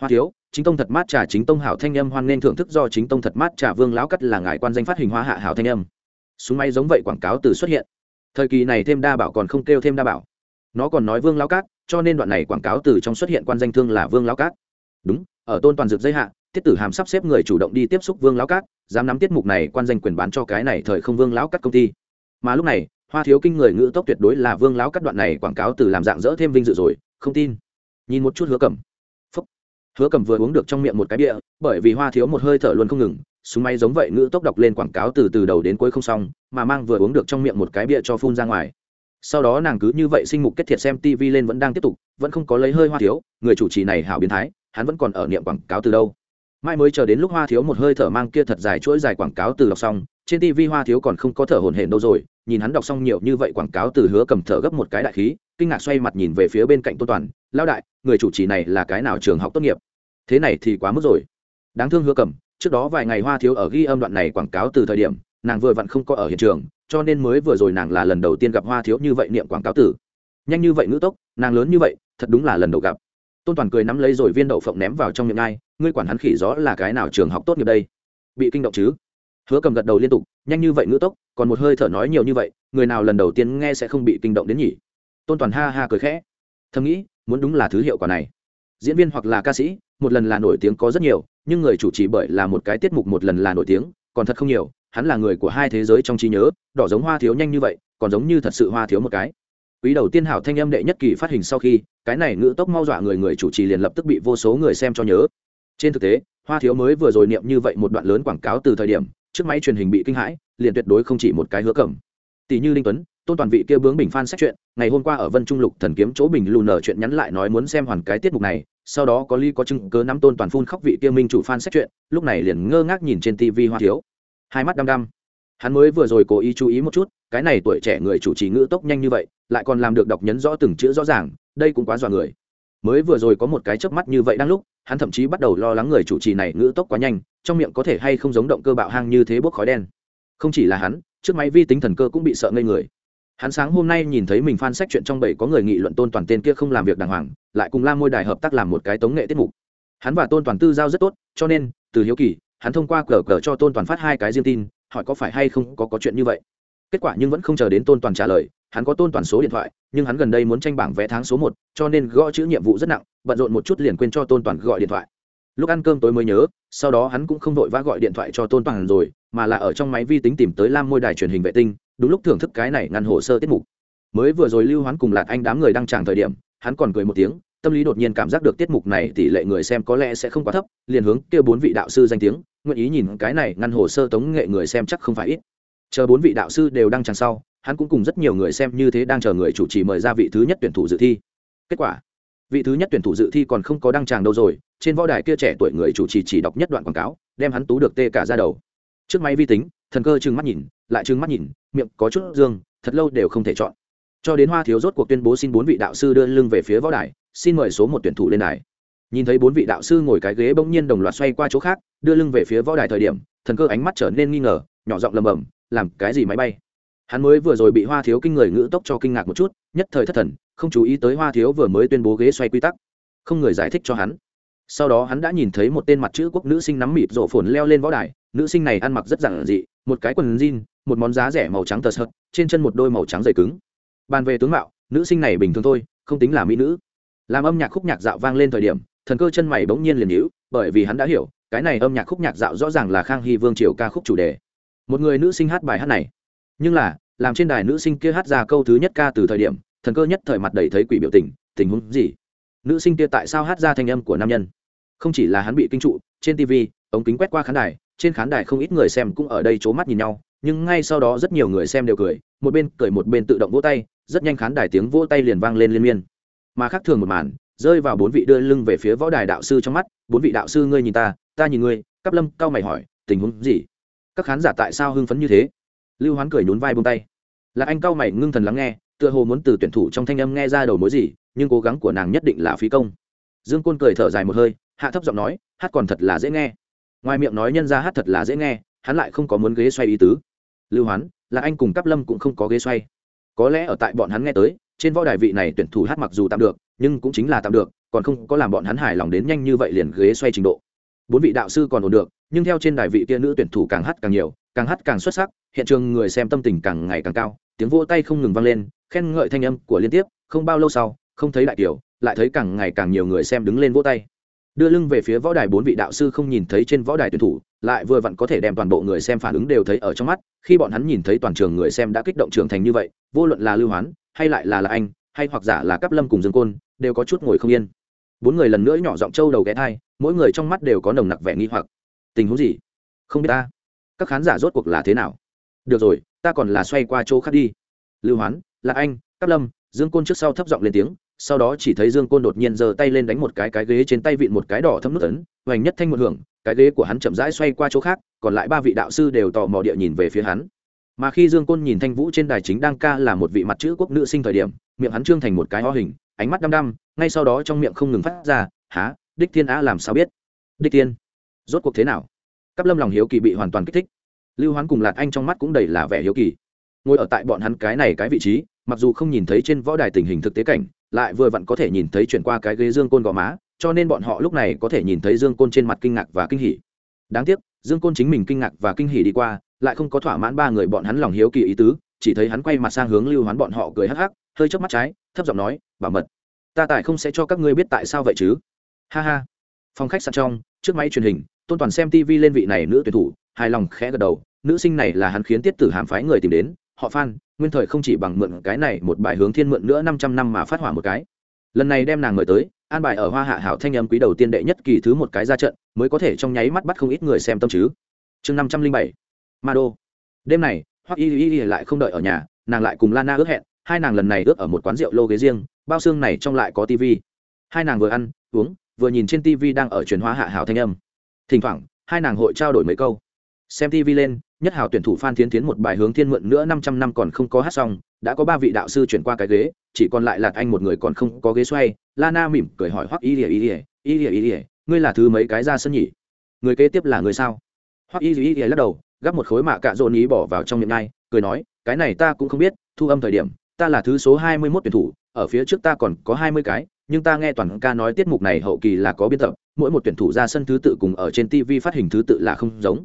Hoa thiếu, chính tông thật mát trà chính tông hảo thanh âm hoan nên thưởng thức do chính tông thật mát trà vương lão cắt là ngài quan danh phát hình hoa hạ hảo thanh âm. Súng máy giống vậy quảng cáo từ xuất hiện. Thời kỳ này thêm đa bảo còn không kêu thêm đa bảo. Nó còn nói vương lão cát cho nên đoạn này quảng cáo từ trong xuất hiện quan danh thương là vương lão cát. Đúng, ở tôn toàn dược dây hạ tiết tử hàm sắp xếp người chủ động đi tiếp xúc vương lão cát, dám nắm tiết mục này quan danh quyền bán cho cái này thời không vương lão cát công ty. Mà lúc này, hoa thiếu kinh người ngữ tốc tuyệt đối là vương lão cát đoạn này quảng cáo từ làm dạng dỡ thêm vinh dự rồi, không tin. Nhìn một chút hứa cầm Phúc. hứa cầm vừa uống được trong miệng một cái bia, bởi vì hoa thiếu một hơi thở luôn không ngừng, súng máy giống vậy ngữ tốc đọc lên quảng cáo từ từ đầu đến cuối không xong, mà mang vừa uống được trong miệng một cái bia cho phun ra ngoài sau đó nàng cứ như vậy sinh mục kết thiệt xem tv lên vẫn đang tiếp tục, vẫn không có lấy hơi hoa thiếu, người chủ trì này hảo biến thái, hắn vẫn còn ở niệm quảng cáo từ đâu. Mai mới chờ đến lúc hoa thiếu một hơi thở mang kia thật dài chuỗi dài quảng cáo từ đọc xong, trên tv hoa thiếu còn không có thở hổn hển đâu rồi, nhìn hắn đọc xong nhiều như vậy quảng cáo từ hứa cầm thở gấp một cái đại khí, kinh ngạc xoay mặt nhìn về phía bên cạnh tô toàn lao đại, người chủ trì này là cái nào trường học tốt nghiệp? Thế này thì quá mức rồi. Đáng thương hứa cầm, trước đó vài ngày hoa thiếu ở ghi âm đoạn này quảng cáo từ thời điểm nàng vừa vặn không có ở hiện trường, cho nên mới vừa rồi nàng là lần đầu tiên gặp hoa thiếu như vậy niệm quảng cáo tử. Nhanh như vậy ngữ tốc, nàng lớn như vậy, thật đúng là lần đầu gặp. Tôn toàn cười nắm lấy rồi viên đậu phộng ném vào trong miệng ngai ngươi quản hắn khỉ rõ là cái nào trường học tốt nghiệp đây? Bị kinh động chứ? Hứa cầm gật đầu liên tục, nhanh như vậy ngữ tốc, còn một hơi thở nói nhiều như vậy, người nào lần đầu tiên nghe sẽ không bị kinh động đến nhỉ? Tôn toàn ha ha cười khẽ. Thầm nghĩ, muốn đúng là thứ hiệu quả này. Diễn viên hoặc là ca sĩ, một lần là nổi tiếng có rất nhiều, nhưng người chủ trì bởi là một cái tiết mục một lần là nổi tiếng còn thật không nhiều, hắn là người của hai thế giới trong trí nhớ, đỏ giống hoa thiếu nhanh như vậy, còn giống như thật sự hoa thiếu một cái. Quý đầu tiên hảo thanh âm đệ nhất kỳ phát hình sau khi, cái này ngữ tốc mau dọa người người chủ trì liền lập tức bị vô số người xem cho nhớ. Trên thực tế, hoa thiếu mới vừa rồi niệm như vậy một đoạn lớn quảng cáo từ thời điểm, trước máy truyền hình bị kinh hãi, liền tuyệt đối không chỉ một cái hứa cầm tỷ như linh tuấn, tôn toàn vị kia bướng bình phan xét chuyện ngày hôm qua ở vân trung lục thần kiếm chỗ bình lù nở chuyện nhắn lại nói muốn xem hoàn cái tiết mục này, sau đó có ly có chứng cớ nắm tôn toàn phun khóc vị kia minh chủ phan xét chuyện lúc này liền ngơ ngác nhìn trên tv hoa thiếu. Hai mắt đăm đăm. Hắn mới vừa rồi cố ý chú ý một chút, cái này tuổi trẻ người chủ trì ngữ tốc nhanh như vậy, lại còn làm được đọc nhấn rõ từng chữ rõ ràng, đây cũng quá dọa người. Mới vừa rồi có một cái chớp mắt như vậy đang lúc, hắn thậm chí bắt đầu lo lắng người chủ trì này ngữ tốc quá nhanh, trong miệng có thể hay không giống động cơ bạo hang như thế bốc khói đen. Không chỉ là hắn trước máy vi tính thần cơ cũng bị sợ ngây người. Hắn sáng hôm nay nhìn thấy mình phan sách chuyện trong bảy có người nghị luận tôn toàn tên kia không làm việc đàng hoàng, lại cùng lam môi đài hợp tác làm một cái tống nghệ tiết mục. Hắn và tôn toàn tư giao rất tốt, cho nên, từ hiếu kỳ, hắn thông qua cờ cờ cho tôn toàn phát hai cái riêng tin, hỏi có phải hay không có có chuyện như vậy. Kết quả nhưng vẫn không chờ đến tôn toàn trả lời, hắn có tôn toàn số điện thoại, nhưng hắn gần đây muốn tranh bảng vé tháng số một, cho nên gõ chữ nhiệm vụ rất nặng, bận rộn một chút liền quên cho tôn toàn gọi điện thoại lúc ăn cơm tối mới nhớ, sau đó hắn cũng không vội vã gọi điện thoại cho tôn toàn rồi, mà là ở trong máy vi tính tìm tới lam môi đài truyền hình vệ tinh, đúng lúc thưởng thức cái này ngăn hồ sơ tiết mục. Mới vừa rồi lưu hoán cùng lạt anh đám người đăng tràng thời điểm, hắn còn cười một tiếng, tâm lý đột nhiên cảm giác được tiết mục này tỷ lệ người xem có lẽ sẽ không quá thấp, liền hướng kêu bốn vị đạo sư danh tiếng, nguyện ý nhìn cái này ngăn hồ sơ tống nghệ người xem chắc không phải ít. Chờ bốn vị đạo sư đều đăng tràng sau, hắn cũng cùng rất nhiều người xem như thế đang chờ người chủ trì mời ra vị thứ nhất tuyển thủ dự thi. Kết quả vị thứ nhất tuyển thủ dự thi còn không có đăng tràng đâu rồi, trên võ đài kia trẻ tuổi người chủ trì chỉ đọc nhất đoạn quảng cáo, đem hắn tú được tê cả ra đầu. Trước máy vi tính, thần cơ trừng mắt nhìn, lại trừng mắt nhìn, miệng có chút dương, thật lâu đều không thể chọn. Cho đến hoa thiếu rốt cuộc tuyên bố xin bốn vị đạo sư đưa lưng về phía võ đài, xin mời số một tuyển thủ lên đài. Nhìn thấy bốn vị đạo sư ngồi cái ghế bỗng nhiên đồng loạt xoay qua chỗ khác, đưa lưng về phía võ đài thời điểm, thần cơ ánh mắt trở nên nghi ngờ, nhỏ giọng lầm bầm, làm cái gì máy bay? Hắn mới vừa rồi bị hoa thiếu kinh người ngữ tốc cho kinh ngạc một chút, nhất thời thất thần, không chú ý tới hoa thiếu vừa mới tuyên bố ghế xoay quy tắc. Không người giải thích cho hắn. Sau đó hắn đã nhìn thấy một tên mặt chữ quốc nữ sinh nắm mịt rộ phồn leo lên võ đài, nữ sinh này ăn mặc rất giản dị, một cái quần jean, một món giá rẻ màu trắng tờ sợt, trên chân một đôi màu trắng dày cứng. Bàn về tướng mạo, nữ sinh này bình thường thôi, không tính là mỹ nữ. Làm âm nhạc khúc nhạc dạo vang lên thời điểm, thần cơ chân mày bỗng nhiên liền hữu bởi vì hắn đã hiểu, cái này âm nhạc khúc nhạc dạo rõ ràng là khang hy vương triều ca khúc chủ đề. Một người nữ sinh hát bài hát này. Nhưng là làm trên đài nữ sinh kia hát ra câu thứ nhất ca từ thời điểm, thần cơ nhất thời mặt đầy thấy quỷ biểu tình tình huống gì? Nữ sinh kia tại sao hát ra thanh âm của nam nhân? Không chỉ là hắn bị kinh trụ, trên tv ống kính quét qua khán đài, trên khán đài không ít người xem cũng ở đây c h ố mắt nhìn nhau, nhưng ngay sau đó rất nhiều người xem đều cười, một bên cười một bên tự động vỗ tay, rất nhanh khán đài tiếng vỗ tay liền vang lên liên miên. Mà khác thường một màn, rơi vào bốn vị đưa lưng về phía võ đài đạo sư trong mắt, bốn vị đạo sư ngươi nhìn ta ta nhìn ngươi. Cắp lâm cao mày hỏi, tình huống gì? Các khán giả tại sao hưng phấn như thế? Lưu hoán cười nhún vai bông tay là anh cao mày ngưng thần lắng nghe, tựa hồ muốn từ tuyển thủ trong thanh âm nghe ra đầu mối gì, nhưng cố gắng của nàng nhất định là phí công. Dương côn cười thở dài một hơi, hạ thấp giọng nói, hát còn thật là dễ nghe. Ngoài miệng nói nhân ra hát thật là dễ nghe, hắn lại không có muốn ghế xoay ý tứ. Lưu hoán là anh cùng cắp lâm cũng không có ghế xoay. Có lẽ ở tại bọn hắn nghe tới, trên võ đài vị này tuyển thủ hát mặc dù tạm được, nhưng cũng chính là tạm được, còn không có làm bọn hắn hài lòng đến nhanh như vậy liền ghế xoay trình độ. Bốn vị đạo sư còn ổn được, nhưng theo trên đài vị kia nữ tuyển thủ càng hát càng nhiều, càng hát càng xuất sắc hiện trường người xem tâm tình càng ngày càng cao, tiếng vỗ tay không ngừng vang lên, khen ngợi thanh âm của liên tiếp, không bao lâu sau, không thấy đại kiều lại thấy càng ngày càng nhiều người xem đứng lên vỗ tay. Đưa lưng về phía võ đài bốn vị đạo sư không nhìn thấy trên võ đài tuyển thủ, lại vừa vặn có thể đem toàn bộ người xem phản ứng đều thấy ở trong mắt, khi bọn hắn nhìn thấy toàn trường người xem đã kích động trưởng thành như vậy, vô luận là lưu hoán, hay lại là là anh, hay hoặc giả là cắp lâm cùng dương côn, đều có chút ngồi không yên. Bốn người lần nữa nhỏ giọng trâu đầu ghé thai mỗi người trong mắt đều có nồng nặc vẻ nghi hoặc. Tình huống gì? Không biết ta. Các khán giả rốt cuộc là thế nào? Được rồi, ta còn là xoay qua chỗ khác đi. Lưu hoán là anh, Cát lâm, dương côn trước sau thấp giọng lên tiếng, sau đó chỉ thấy dương côn đột nhiên giơ tay lên đánh một cái cái ghế trên tay vịn một cái đỏ thâm nút ấn, hoành nhất thanh một hưởng, cái ghế của hắn chậm rãi xoay qua chỗ khác, còn lại ba vị đạo sư đều tò mò địa nhìn về phía hắn. Mà khi dương côn nhìn thanh vũ trên đài chính đang ca là một vị mặt chữ quốc nữ sinh thời điểm, miệng hắn trương thành một cái ho hình, ánh mắt đăm đăm, ngay sau đó trong miệng không ngừng phát ra há đích thiên á làm sao biết? Đích thiên? Rốt cuộc thế nào? Cắp lâm lòng hiếu kỳ bị hoàn toàn kích thích lưu hoán cùng lạt anh trong mắt cũng đầy là vẻ hiếu kỳ. Ngồi ở tại bọn hắn cái này cái vị trí, mặc dù không nhìn thấy trên võ đài tình hình thực tế cảnh, lại vừa vặn có thể nhìn thấy chuyển qua cái ghế dương côn gò má, cho nên bọn họ lúc này có thể nhìn thấy dương côn trên mặt kinh ngạc và kinh hỉ. Đáng tiếc, dương côn chính mình kinh ngạc và kinh hỉ đi qua, lại không có thỏa mãn ba người bọn hắn lòng hiếu kỳ ý tứ, chỉ thấy hắn quay mặt sang hướng lưu hoán bọn họ cười hắc hắc, hơi chớp mắt trái, thấp giọng nói, bảo mật, ta tại không sẽ cho các ngươi biết tại sao vậy chứ? Ha ha. Phòng khách sạn trong, trước máy truyền hình, tôn toàn xem tv lên vị này nữ tuyển thủ hài lòng khẽ gật đầu, nữ sinh này là hắn khiến tiết tử hàm phái người tìm đến, họ phan, nguyên thời không chỉ bằng mượn cái này một bài hướng thiên mượn nữa năm trăm năm mà phát hỏa một cái. Lần này đem nàng mời tới, an bài ở hoa hạ hảo thanh âm quý đầu tiên đệ nhất kỳ thứ một cái ra trận, mới có thể trong nháy mắt bắt không ít người xem tâm chứ. Chương năm trăm linh bảy, ma đô. Đêm này hoặc y y y lại không đợi ở nhà, nàng lại cùng lana ước hẹn, hai nàng lần này ước ở một quán rượu lô ghế riêng, bao xương này trong lại có tivi hai nàng vừa ăn, uống, vừa nhìn trên tivi đang ở truyền hoa hạ hảo thanh âm. Thỉnh thoảng, hai nàng hội trao đổi mấy câu xem tv lên, nhất hào tuyển thủ phan tiến tiến một bài hướng thiên mượn nữa năm trăm năm còn không có hát xong, đã có ba vị đạo sư chuyển qua cái ghế, chỉ còn lại là anh một người còn không có ghế xoay. Lana mỉm cười hỏi hoắc y ỉa y ỉa y ỉa y ỉa ngươi là thứ mấy cái ra sân nhỉ? Người kế tiếp là người sao? Hoắc y y ỉa lắc đầu, gắp một khối mạ cạ rộn ý bỏ vào trong miệng ngay, cười nói, cái này ta cũng không biết, thu âm thời điểm, ta là thứ số hai mươi 21 tuyển thủ, ở phía trước ta còn có hai mươi cái, nhưng ta nghe toàn ca nói tiết mục này hậu kỳ là có biên tập, mỗi một tuyển thủ ra sân thứ tự cùng ở trên tv phát hình thứ tự là không giống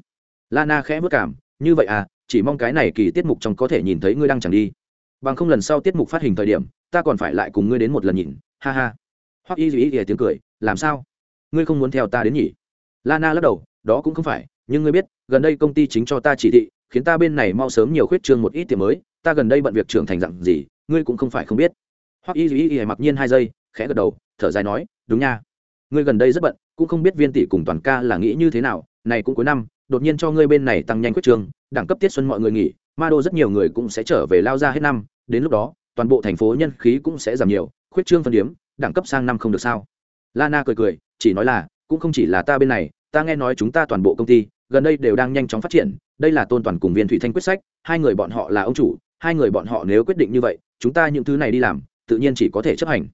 lana khẽ vất cảm, như vậy à chỉ mong cái này kỳ tiết mục trong có thể nhìn thấy ngươi đang chẳng đi. Bằng không lần sau tiết mục phát hình thời điểm, ta còn phải lại cùng ngươi đến một lần nhìn, ha ha. Hoặc y dù ý ỉa tiếng cười, làm sao? Ngươi không muốn theo ta đến nhỉ? Lana lắc đầu, đó cũng không phải, nhưng ngươi biết, gần đây công ty chính cho ta chỉ thị, khiến ta bên này mau sớm nhiều khuyết trương một ít tiệm mới, ta gần đây bận việc trưởng thành dặn gì, ngươi cũng không phải không biết. Hoặc y Dĩ y mặc nhiên hai giây, khẽ gật đầu, thở dài nói, đúng nha. Ngươi gần đây rất bận cũng không biết viên tỷ cùng toàn ca là nghĩ như thế nào, này cũng cuối năm, đột nhiên cho ngươi bên này tăng nhanh quyết trương đẳng cấp tiết xuân mọi người nghỉ, ma đô rất nhiều người cũng sẽ trở về lao ra hết năm, đến lúc đó, toàn bộ thành phố nhân khí cũng sẽ giảm nhiều, khuyết trương phân điếm, đẳng cấp sang năm không được sao. Lana cười cười, chỉ nói là, cũng không chỉ là ta bên này, ta nghe nói chúng ta toàn bộ công ty, gần đây đều đang nhanh chóng phát triển, đây là tôn toàn cùng viên thủy thanh quyết sách, hai người bọn họ là ông chủ, hai người bọn họ nếu quyết định như vậy, chúng ta những thứ này đi làm, tự nhiên chỉ có thể chấp hành.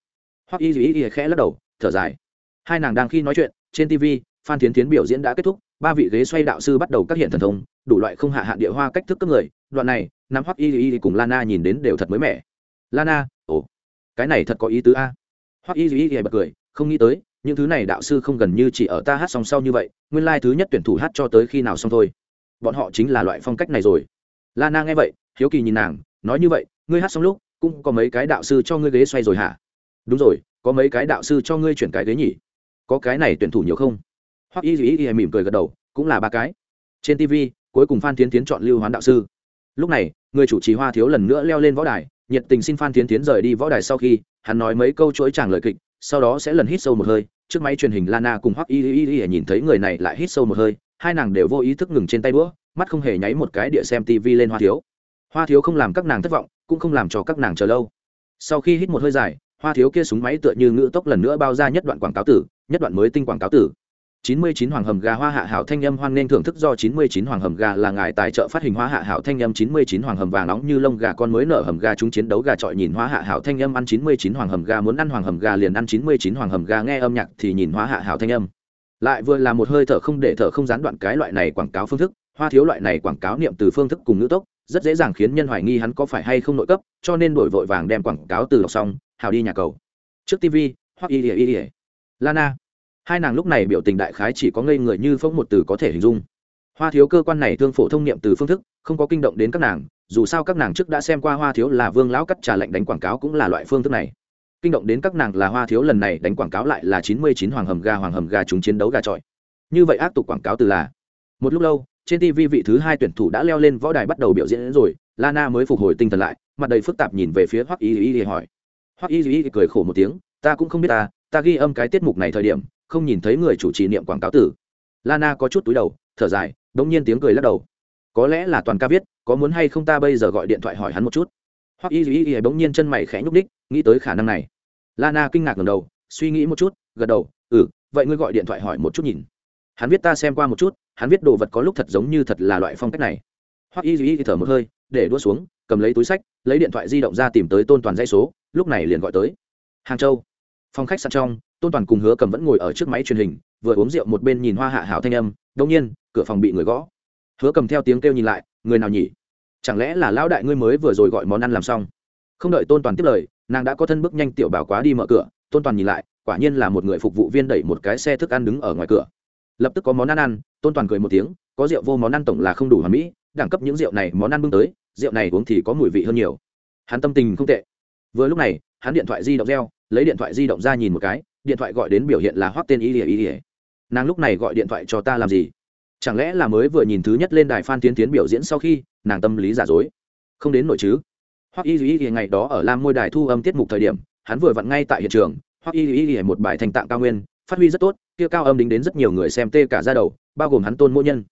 Hoặc y Dĩ y khẽ lắc đầu, thở dài hai nàng đang khi nói chuyện, trên tv phan tiến tiến biểu diễn đã kết thúc, ba vị ghế xoay đạo sư bắt đầu các hiện thần thông, đủ loại không hạ hạn địa hoa cách thức cấp người, đoạn này, nắm Hoắc y y cùng lana nhìn đến đều thật mới mẻ. Lana, ồ, cái này thật có ý tứ a. Hoắc y y y bật cười, không nghĩ tới, những thứ này đạo sư không gần như chỉ ở ta hát song sau như vậy, nguyên lai thứ nhất tuyển thủ hát cho tới khi nào xong thôi. Bọn họ chính là loại phong cách này rồi. Lana nghe vậy, hiếu kỳ nhìn nàng, nói như vậy, ngươi hát xong lúc, cũng có mấy cái đạo sư cho ngươi ghế xoay rồi hả? Đúng rồi, có mấy cái đạo sư cho ngươi chuyển cái ghế nhỉ? Có cái này tuyển thủ nhiều không? Hoặc y y y mỉm cười gật đầu, cũng là ba cái. Trên tv cuối cùng phan tiến tiến chọn lưu hoán đạo sư. Lúc này, người chủ trì hoa thiếu lần nữa leo lên võ đài, nhiệt tình xin phan tiến tiến rời đi võ đài sau khi, hắn nói mấy câu chuỗi chàng lời kịch, sau đó sẽ lần hít sâu một hơi. Trước máy truyền hình lana cùng hoặc y y y nhìn thấy người này lại hít sâu một hơi, hai nàng đều vô ý thức ngừng trên tay đũa, mắt không hề nháy một cái địa xem tv lên hoa thiếu. Hoa thiếu không làm các nàng thất vọng, cũng không làm cho các nàng chờ lâu. Sau khi hít một hơi dài, hoa thiếu kia súng máy tựa như ngữ tốc lần nữa bao ra nhất đoạn quảng cáo tử nhất đoạn mới tinh quảng cáo tử. 99 hoàng hầm gà hoa hạ hảo thanh âm hoan nên thưởng thức do 99 hoàng hầm gà là ngài tài trợ phát hình hoa hạ hảo thanh âm 99 hoàng hầm vàng nóng như lông gà con mới nở hầm gà chúng chiến đấu gà trọi nhìn hoa hạ hảo thanh âm ăn 99 hoàng hầm gà, muốn ăn hoàng hầm gà liền ăn 99 hoàng hầm gà, nghe âm nhạc thì nhìn hoa hạ hảo thanh âm. Lại vừa là một hơi thở không để thở không gián đoạn cái loại này quảng cáo phương thức, hoa thiếu loại này quảng cáo niệm từ phương thức cùng ngữ tốc, rất dễ dàng khiến nhân hoài nghi hắn có phải hay không nội cấp, cho nên đổi vội vàng đem quảng cáo từ đọc xong hào đi nhà cầu. Trước tv hoặc y ỉa y ỉa lana. Hai nàng lúc này biểu tình đại khái chỉ có ngây người như phông một từ có thể hình dung. Hoa thiếu cơ quan này thương phổ thông niệm từ phương thức, không có kinh động đến các nàng, dù sao các nàng trước đã xem qua hoa thiếu là vương lão cắt trà lệnh đánh quảng cáo cũng là loại phương thức này. Kinh động đến các nàng là hoa thiếu lần này đánh quảng cáo lại là chín mươi chín hoàng hầm ga hoàng hầm ga chúng chiến đấu gà trọi. Như vậy ác tục quảng cáo từ là. Một lúc lâu, trên tv vị thứ hai tuyển thủ đã leo lên võ đài bắt đầu biểu diễn rồi, lana mới phục hồi tinh thần lại, mặt đầy phức tạp nhìn về phía hoắc y y hỏi. Hoắc y y cười khổ một tiếng, ta cũng không biết ta ta ghi âm cái tiết mục này thời điểm, không nhìn thấy người chủ trì niệm quảng cáo tử. Lana có chút túi đầu, thở dài, đống nhiên tiếng cười lắc đầu. Có lẽ là toàn ca viết, có muốn hay không ta bây giờ gọi điện thoại hỏi hắn một chút. Hoặc y y y bỗng nhiên chân mày khẽ nhúc ních nghĩ tới khả năng này. Lana kinh ngạc ngầm đầu, suy nghĩ một chút, gật đầu ừ vậy ngươi gọi điện thoại hỏi một chút nhìn. Hắn viết ta xem qua một chút, hắn viết đồ vật có lúc thật giống như thật là loại phong cách này. Hoặc y y thở một hơi, để đua xuống, cầm lấy túi sách, lấy điện thoại di động ra tìm tới tôn toàn dây số, lúc này liền gọi tới. Hàng châu phòng khách sạn trong, tôn toàn cùng hứa cầm vẫn ngồi ở trước máy truyền hình, vừa uống rượu một bên nhìn hoa hạ hảo thanh âm, đông nhiên, cửa phòng bị người gõ. Hứa cầm theo tiếng kêu nhìn lại, người nào nhỉ? Chẳng lẽ là lão đại ngươi mới vừa rồi gọi món ăn làm xong? Không đợi tôn toàn tiếp lời, nàng đã có thân bước nhanh tiểu bảo quá đi mở cửa, tôn toàn nhìn lại, quả nhiên là một người phục vụ viên đẩy một cái xe thức ăn đứng ở ngoài cửa. Lập tức có món ăn ăn, tôn toàn cười một tiếng, có rượu vô món ăn tổng là không đủ hoàn mỹ, đẳng cấp những rượu này món ăn bưng tới, rượu này uống thì có mùi vị hơn nhiều. Hắn tâm tình không tệ. Vừa lúc này, hắn điện thoại di động reo lấy điện thoại di động ra nhìn một cái, điện thoại gọi đến biểu hiện là hoắc tên y ỉa y ỉa nàng lúc này gọi điện thoại cho ta làm gì? Chẳng lẽ là mới vừa nhìn thứ nhất lên đài phan tiến tiến biểu diễn sau khi, nàng tâm lý giả dối? Không đến nội chứ. Hoắc y y y ngày đó ở lam môi đài thu âm tiết mục thời điểm, hắn vừa vặn ngay tại hiện trường, hoắc y y y một bài thành tạng cao nguyên, phát huy rất tốt, kia cao âm đính đến rất nhiều người xem tê cả ra đầu, bao gồm hắn tôn mỗi nhân.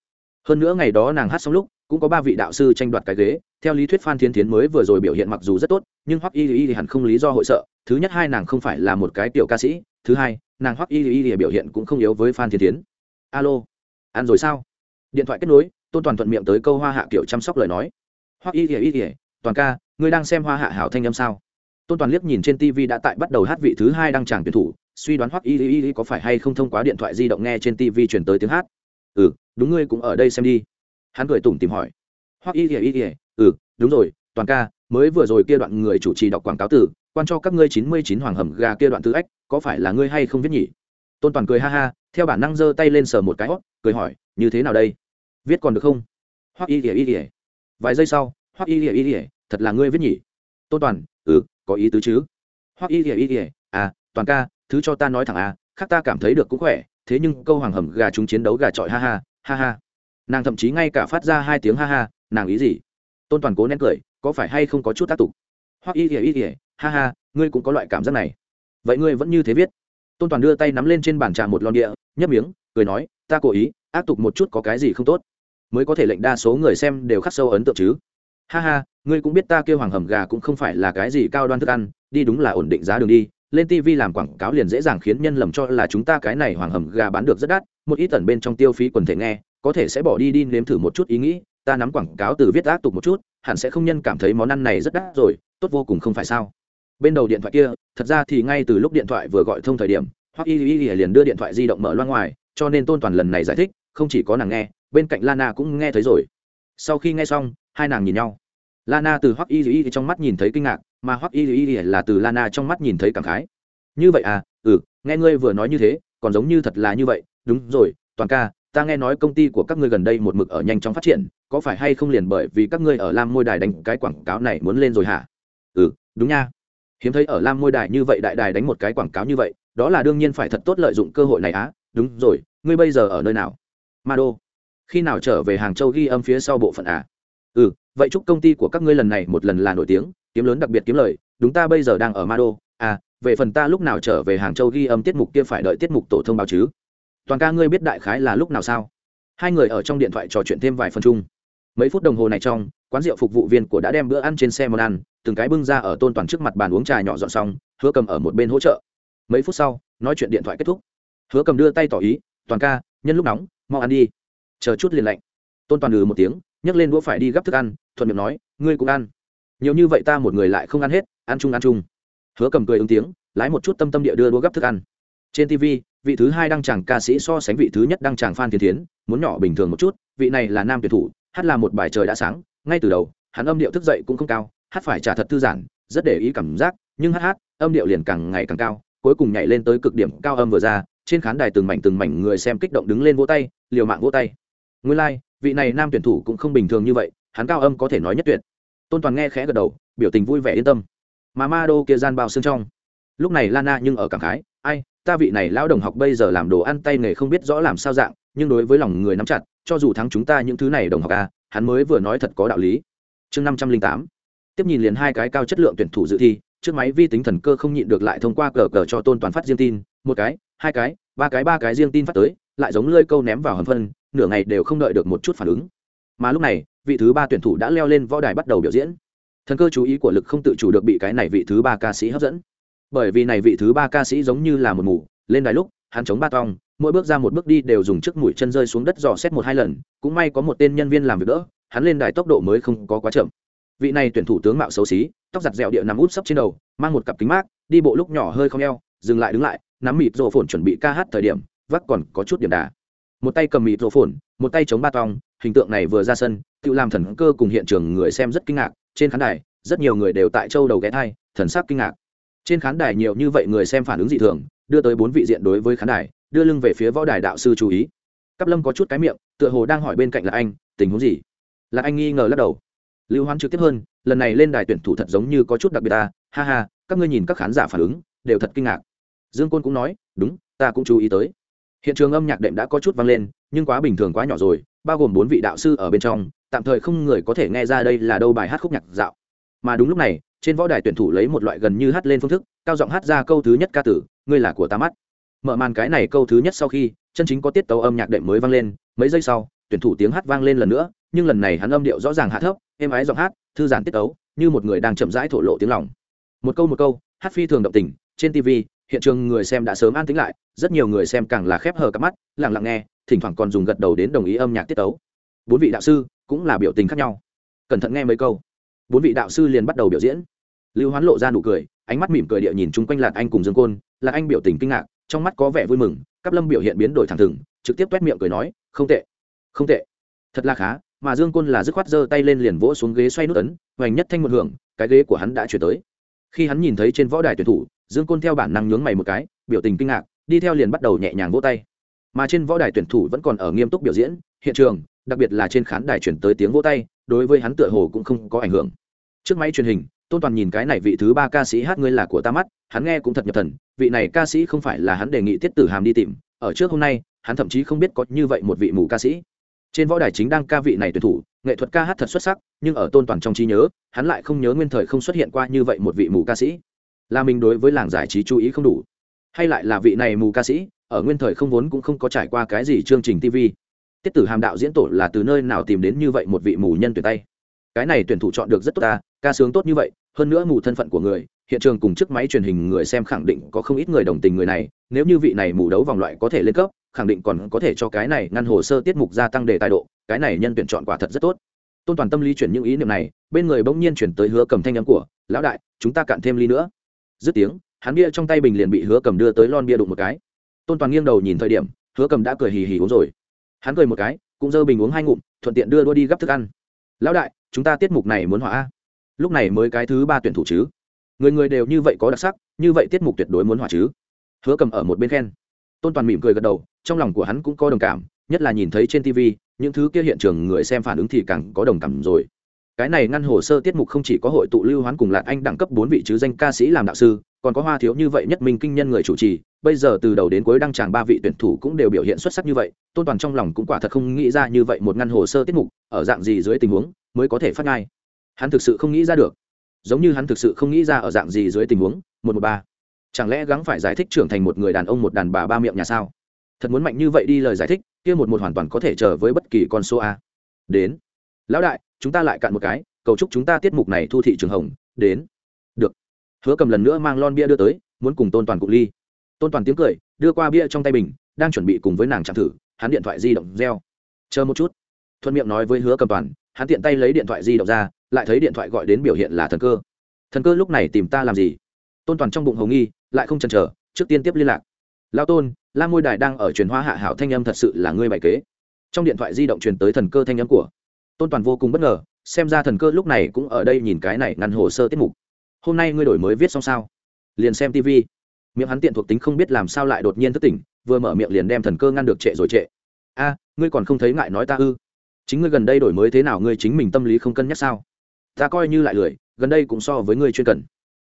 Hơn nữa ngày đó nàng hát xong lúc cũng có ba vị đạo sư tranh đoạt cái ghế, theo lý thuyết phan thiên tiến mới vừa rồi biểu hiện mặc dù rất tốt, nhưng hoắc y y thì hẳn không lý do hội sợ, thứ nhất hai nàng không phải là một cái tiểu ca sĩ, thứ hai, nàng hoắc y y thì biểu hiện cũng không yếu với phan thiên tiến alo, ăn rồi sao? Điện thoại kết nối, tôn toàn thuận miệng tới câu hoa hạ kiểu chăm sóc lời nói. Hoắc y y y toàn ca, ngươi đang xem hoa hạ hảo thanh âm sao? Tôn toàn liếc nhìn trên tv đã tại bắt đầu hát vị thứ hai đăng tràng tuyển thủ, suy đoán hoắc y y y có phải hay không thông qua điện thoại di động nghe trên tv chuyển tới tiếng hát. Ừ đúng ngươi cũng ở đây xem đi hắn cười tủm tìm hỏi. Hoặc y ỉa y ỉa ừ đúng rồi, toàn ca, mới vừa rồi kia đoạn người chủ trì đọc quảng cáo từ, quan cho các ngươi chín mươi chín hoàng hầm gà kia đoạn tư ếch có phải là ngươi hay không viết nhỉ? Tôn toàn cười ha ha, theo bản năng giơ tay lên sờ một cái hót cười hỏi, như thế nào đây? Viết còn được không? Hoặc y ỉa y ỉa vài giây sau hoặc y ỉa y ỉa thật là ngươi viết nhỉ? Tôn toàn ừ có ý tứ chứ? Hoặc y ỉa y ỉa à toàn ca, thứ cho ta nói thẳng à khác ta cảm thấy được cũng khỏe, thế nhưng câu hoàng hầm gà chúng chiến đấu gà trọi, ha ha ha ha nàng thậm chí ngay cả phát ra hai tiếng ha ha, nàng ý gì? Tôn toàn cố nén cười, có phải hay không có chút tác tục? Hoặc y ỉa y ỉa ha ha, ngươi cũng có loại cảm giác này. Vậy ngươi vẫn như thế viết. Tôn toàn đưa tay nắm lên trên bàn trà một lon địa, nhấp miếng, cười nói, ta cố ý, ác tục một chút có cái gì không tốt? Mới có thể lệnh đa số người xem đều khắc sâu ấn tượng chứ. Ha ha, ngươi cũng biết ta kêu hoàng hầm gà cũng không phải là cái gì cao đoan thức ăn, đi đúng là ổn định giá đường đi. Lên tv làm quảng cáo liền dễ dàng khiến nhân lầm cho là chúng ta cái này hoàng hầm gà bán được rất đắt, một ít tần bên trong tiêu phí quần thể nghe có thể sẽ bỏ đi đi nếm thử một chút ý nghĩ, ta nắm quảng cáo từ viết ác tục một chút, hẳn sẽ không nhân cảm thấy món ăn này rất đắt rồi, tốt vô cùng không phải sao? Bên đầu điện thoại kia, thật ra thì ngay từ lúc điện thoại vừa gọi thông thời điểm hoặc y y liền đưa điện thoại di động mở loa ngoài, cho nên tôn toàn lần này giải thích, không chỉ có nàng nghe, bên cạnh lana cũng nghe thấy rồi. Sau khi nghe xong, hai nàng nhìn nhau. Lana từ hoặc y y trong mắt nhìn thấy kinh ngạc, mà hoặc y y là từ lana trong mắt nhìn thấy cảm khái. Như vậy à? Ừ nghe ngươi vừa nói như thế, còn giống như thật là như vậy. Đúng rồi, toàn ca ta nghe nói công ty của các ngươi gần đây một mực ở nhanh chóng phát triển, có phải hay không liền bởi vì các ngươi ở lam môi đài đánh cái quảng cáo này muốn lên rồi hả? Ừ đúng nha. Hiếm thấy ở lam môi đài như vậy đại đài đánh một cái quảng cáo như vậy, đó là đương nhiên phải thật tốt lợi dụng cơ hội này á. Đúng rồi, ngươi bây giờ ở nơi nào? Ma đô khi nào trở về hàng châu ghi âm phía sau bộ phận à? Ừ vậy chúc công ty của các ngươi lần này một lần là nổi tiếng, kiếm lớn đặc biệt kiếm lời, đúng ta bây giờ đang ở ma đô à về phần ta lúc nào trở về hàng châu ghi âm tiết mục kia phải đợi tiết mục tổ thông báo chứ? Toàn ca ngươi biết đại khái là lúc nào sao? Hai người ở trong điện thoại trò chuyện thêm vài phần chung. Mấy phút đồng hồ này trong, quán rượu phục vụ viên của đã đem bữa ăn trên xe món ăn, từng cái bưng ra ở tôn toàn trước mặt bàn uống trà nhỏ dọn xong, hứa cầm ở một bên hỗ trợ. Mấy phút sau, nói chuyện điện thoại kết thúc. Hứa cầm đưa tay tỏ ý, toàn ca, nhân lúc nóng, mau ăn đi. Chờ chút liền lạnh. Tôn toàn ừ một tiếng, nhấc lên đũa phải đi gấp thức ăn, thuận miệng nói, ngươi cũng ăn. Nhiều như vậy ta một người lại không ăn hết, ăn chung ăn chung. Hứa cầm cười ứng tiếng, lái một chút tâm tâm địa đưa đũa gấp thức ăn trên tv vị thứ hai đăng tràng ca sĩ so sánh vị thứ nhất đăng tràng phan thiên thiến muốn nhỏ bình thường một chút vị này là nam tuyển thủ hát là một bài trời đã sáng ngay từ đầu hắn âm điệu thức dậy cũng không cao hát phải trả thật thư giãn rất để ý cảm giác nhưng hát hát âm điệu liền càng ngày càng cao cuối cùng nhảy lên tới cực điểm cao âm vừa ra trên khán đài từng mảnh từng mảnh người xem kích động đứng lên vỗ tay liều mạng vỗ tay. Nguyên lai、like, vị này nam tuyển thủ cũng không bình thường như vậy hắn cao âm có thể nói nhất tuyệt. Tôn toàn nghe khẽ gật đầu biểu tình vui vẻ yên tâm. Mà ma đô kia gian bao xương trong. Lúc này lana nhưng ở cảm khái ai ta vị này lão đồng học bây giờ làm đồ ăn tay nghề không biết rõ làm sao dạng, nhưng đối với lòng người nắm chặt, cho dù thắng chúng ta những thứ này đồng học a hắn mới vừa nói thật có đạo lý. Chương năm trăm linh tám. Tiếp nhìn liền hai cái cao chất lượng tuyển thủ dự thi, trước máy vi tính thần cơ không nhịn được lại thông qua cờ cờ cho tôn toàn phát riêng tin, một cái, hai cái, ba cái ba cái riêng tin phát tới, lại giống lơi câu ném vào hầm phân, nửa ngày đều không đợi được một chút phản ứng. Mà lúc này, vị thứ ba tuyển thủ đã leo lên võ đài bắt đầu biểu diễn. Thần cơ chú ý của lực không tự chủ được bị cái này vị thứ ba ca sĩ hấp dẫn bởi vì này vị thứ ba ca sĩ giống như là một mù, lên đài lúc, hắn chống ba tong, mỗi bước ra một bước đi đều dùng chiếc mũi chân rơi xuống đất dò xét một hai lần, cũng may có một tên nhân viên làm việc đỡ, hắn lên đài tốc độ mới không có quá chậm. Vị này tuyển thủ tướng mạo xấu xí, tóc giặt dẹo địa nằm út sấp trên đầu, mang một cặp kính mát, đi bộ lúc nhỏ hơi không eo, dừng lại đứng lại, nắm mịt rộ phồn chuẩn bị ca hát thời điểm vắc còn có chút điểm đà. Một tay cầm mịt rộ phồn, một tay chống ba tong, hình tượng này vừa ra sân, tự làm thần cơ cùng hiện trường người xem rất kinh ngạc, trên khán đài, rất nhiều người đều tại châu đầu ghé thai, thần sắc kinh ngạc trên khán đài nhiều như vậy người xem phản ứng dị thường, đưa tới bốn vị diện đối với khán đài, đưa lưng về phía võ đài đạo sư chú ý. Cắp lâm có chút cái miệng, tựa hồ đang hỏi bên cạnh là anh, tình huống gì? Là anh nghi ngờ lắc đầu. Lưu hoán trực tiếp hơn, lần này lên đài tuyển thủ thật giống như có chút đặc biệt ta. Ha ha, các ngươi nhìn các khán giả phản ứng, đều thật kinh ngạc. Dương côn cũng nói, đúng, ta cũng chú ý tới. Hiện trường âm nhạc đệm đã có chút vang lên, nhưng quá bình thường quá nhỏ rồi, bao gồm bốn vị đạo sư ở bên trong, tạm thời không người có thể nghe ra đây là đâu bài hát khúc nhạc dạo. Mà đúng lúc này trên võ đài tuyển thủ lấy một loại gần như hát lên phương thức, cao giọng hát ra câu thứ nhất ca tử, ngươi là của ta mắt. Mở màn cái này câu thứ nhất sau khi, chân chính có tiết tấu âm nhạc đệm mới vang lên, mấy giây sau, tuyển thủ tiếng hát vang lên lần nữa, nhưng lần này hắn âm điệu rõ ràng hạ thấp, êm ái giọng hát, thư giãn tiết tấu, như một người đang chậm rãi thổ lộ tiếng lòng. Một câu một câu, hát phi thường động tình, trên tv hiện trường người xem đã sớm an tính lại, rất nhiều người xem càng là khép hờ cặp mắt, lặng lặng nghe, thỉnh thoảng còn dùng gật đầu đến đồng ý âm nhạc tiết tấu. Bốn vị đạo sư cũng là biểu tình khác nhau. Cẩn thận nghe mấy câu bốn vị đạo sư liền bắt đầu biểu diễn. Lưu hoán lộ ra nụ cười, ánh mắt mỉm cười địa nhìn chung quanh lạc anh cùng dương côn. Lạc anh biểu tình kinh ngạc, trong mắt có vẻ vui mừng cắp lâm biểu hiện biến đổi thẳng thừng, trực tiếp quét miệng cười nói, không tệ không tệ. Thật là khá, mà dương côn là dứt khoát giơ tay lên liền vỗ xuống ghế xoay nút ấn, hoành nhất thanh một hưởng, cái ghế của hắn đã chuyển tới. Khi hắn nhìn thấy trên võ đài tuyển thủ, dương côn theo bản năng nhướng mày một cái, biểu tình kinh ngạc, đi theo liền bắt đầu nhẹ nhàng vỗ tay. Mà trên võ đài tuyển thủ vẫn còn ở nghiêm túc biểu diễn, hiện trường, đặc biệt là trên khán đài chuyển tới tiếng vỗ tay, đối với hắn tựa hồ cũng không có ảnh hưởng trước máy truyền hình, tôn toàn nhìn cái này vị thứ ba ca sĩ hát ngươi là của ta mắt, hắn nghe cũng thật nhập thần, vị này ca sĩ không phải là hắn đề nghị tiết tử hàm đi tìm, ở trước hôm nay, hắn thậm chí không biết có như vậy một vị mù ca sĩ. Trên võ đài chính đang ca vị này tuyển thủ, nghệ thuật ca hát thật xuất sắc, nhưng ở tôn toàn trong trí nhớ, hắn lại không nhớ nguyên thời không xuất hiện qua như vậy một vị mù ca sĩ. Là mình đối với làng giải trí chú ý không đủ. Hay lại là vị này mù ca sĩ, ở nguyên thời không vốn cũng không có trải qua cái gì chương trình tv tiết tử hàm đạo diễn tổ là từ nơi nào tìm đến như vậy một vị mù nhân tuyển tay? Cái này tuyển thủ chọn được rất tốt ta ca sướng tốt như vậy, hơn nữa mù thân phận của người, hiện trường cùng chiếc máy truyền hình người xem khẳng định có không ít người đồng tình người này, nếu như vị này mù đấu vòng loại có thể lên cấp, khẳng định còn có thể cho cái này ngăn hồ sơ tiết mục gia tăng đề tài độ, cái này nhân tuyển chọn quả thật rất tốt. Tôn toàn tâm lý chuyển những ý niệm này, bên người bỗng nhiên chuyển tới hứa cầm thanh âm của, lão đại, chúng ta cạn thêm ly nữa. Dứt tiếng, hắn bia trong tay bình liền bị hứa cầm đưa tới lon bia đụng một cái. Tôn toàn nghiêng đầu nhìn thời điểm, hứa cầm đã cười hì hì uống rồi. Hắn cười một cái, cũng dơ bình uống hai ngụm, thuận tiện đưa đua đi gấp thức ăn. Lão đại, chúng ta tiết mục này muốn hỏa lúc này mới cái thứ ba tuyển thủ chứ? Người người đều như vậy có đặc sắc, như vậy tiết mục tuyệt đối muốn hỏa chứ? Hứa cầm ở một bên khen. Tôn toàn mỉm cười gật đầu, trong lòng của hắn cũng có đồng cảm, nhất là nhìn thấy trên tv những thứ kia hiện trường người xem phản ứng thì càng có đồng cảm rồi. Cái này ngăn hồ sơ tiết mục không chỉ có hội tụ lưu hoán cùng lạc anh đẳng cấp bốn vị chứ danh ca sĩ làm đạo sư, còn có hoa thiếu như vậy nhất minh kinh nhân người chủ trì. Bây giờ từ đầu đến cuối đăng tràng ba vị tuyển thủ cũng đều biểu hiện xuất sắc như vậy, tôn toàn trong lòng cũng quả thật không nghĩ ra như vậy một ngăn hồ sơ tiết mục, ở dạng gì dưới tình huống mới có thể phát ngay hắn thực sự không nghĩ ra được. Giống như hắn thực sự không nghĩ ra ở dạng gì dưới tình huống, một một ba. Chẳng lẽ gắng phải giải thích trưởng thành một người đàn ông một đàn bà ba miệng nhà sao? Thật muốn mạnh như vậy đi lời giải thích, kia một một hoàn toàn có thể chờ với bất kỳ con số a. Đến. Lão đại, chúng ta lại cạn một cái, cầu chúc chúng ta tiết mục này thu thị trường hồng. Đến. Được. Hứa cầm lần nữa mang lon bia đưa tới, muốn cùng tôn toàn cụ ly. Tôn toàn tiếng cười, đưa qua bia trong tay bình đang chuẩn bị cùng với nàng chạm thử, hắn điện thoại di động reo. Chờ một chút. Thuận miệng nói với hứa cầm toàn, hắn tiện tay lấy điện thoại di động ra lại thấy điện thoại gọi đến biểu hiện là thần cơ. Thần cơ lúc này tìm ta làm gì? Tôn toàn trong bụng hồng nghi, lại không chần chờ, trước tiên tiếp liên lạc. Lao tôn, la ngôi đài đang ở truyền hoa hạ hảo thanh âm thật sự là ngươi bày kế. Trong điện thoại di động truyền tới thần cơ thanh âm của. Tôn toàn vô cùng bất ngờ, xem ra thần cơ lúc này cũng ở đây nhìn cái này ngăn hồ sơ tiết mục. Hôm nay ngươi đổi mới viết xong sao? Liền xem tv miệng hắn tiện thuộc tính không biết làm sao lại đột nhiên thất tỉnh, vừa mở miệng liền đem thần cơ ngăn được trệ rồi trệ. A, ngươi còn không thấy ngại nói ta ư? Chính ngươi gần đây đổi mới thế nào, ngươi chính mình tâm lý không cân nhắc sao? Ta coi như lại lười, gần đây cũng so với ngươi chuyên cần.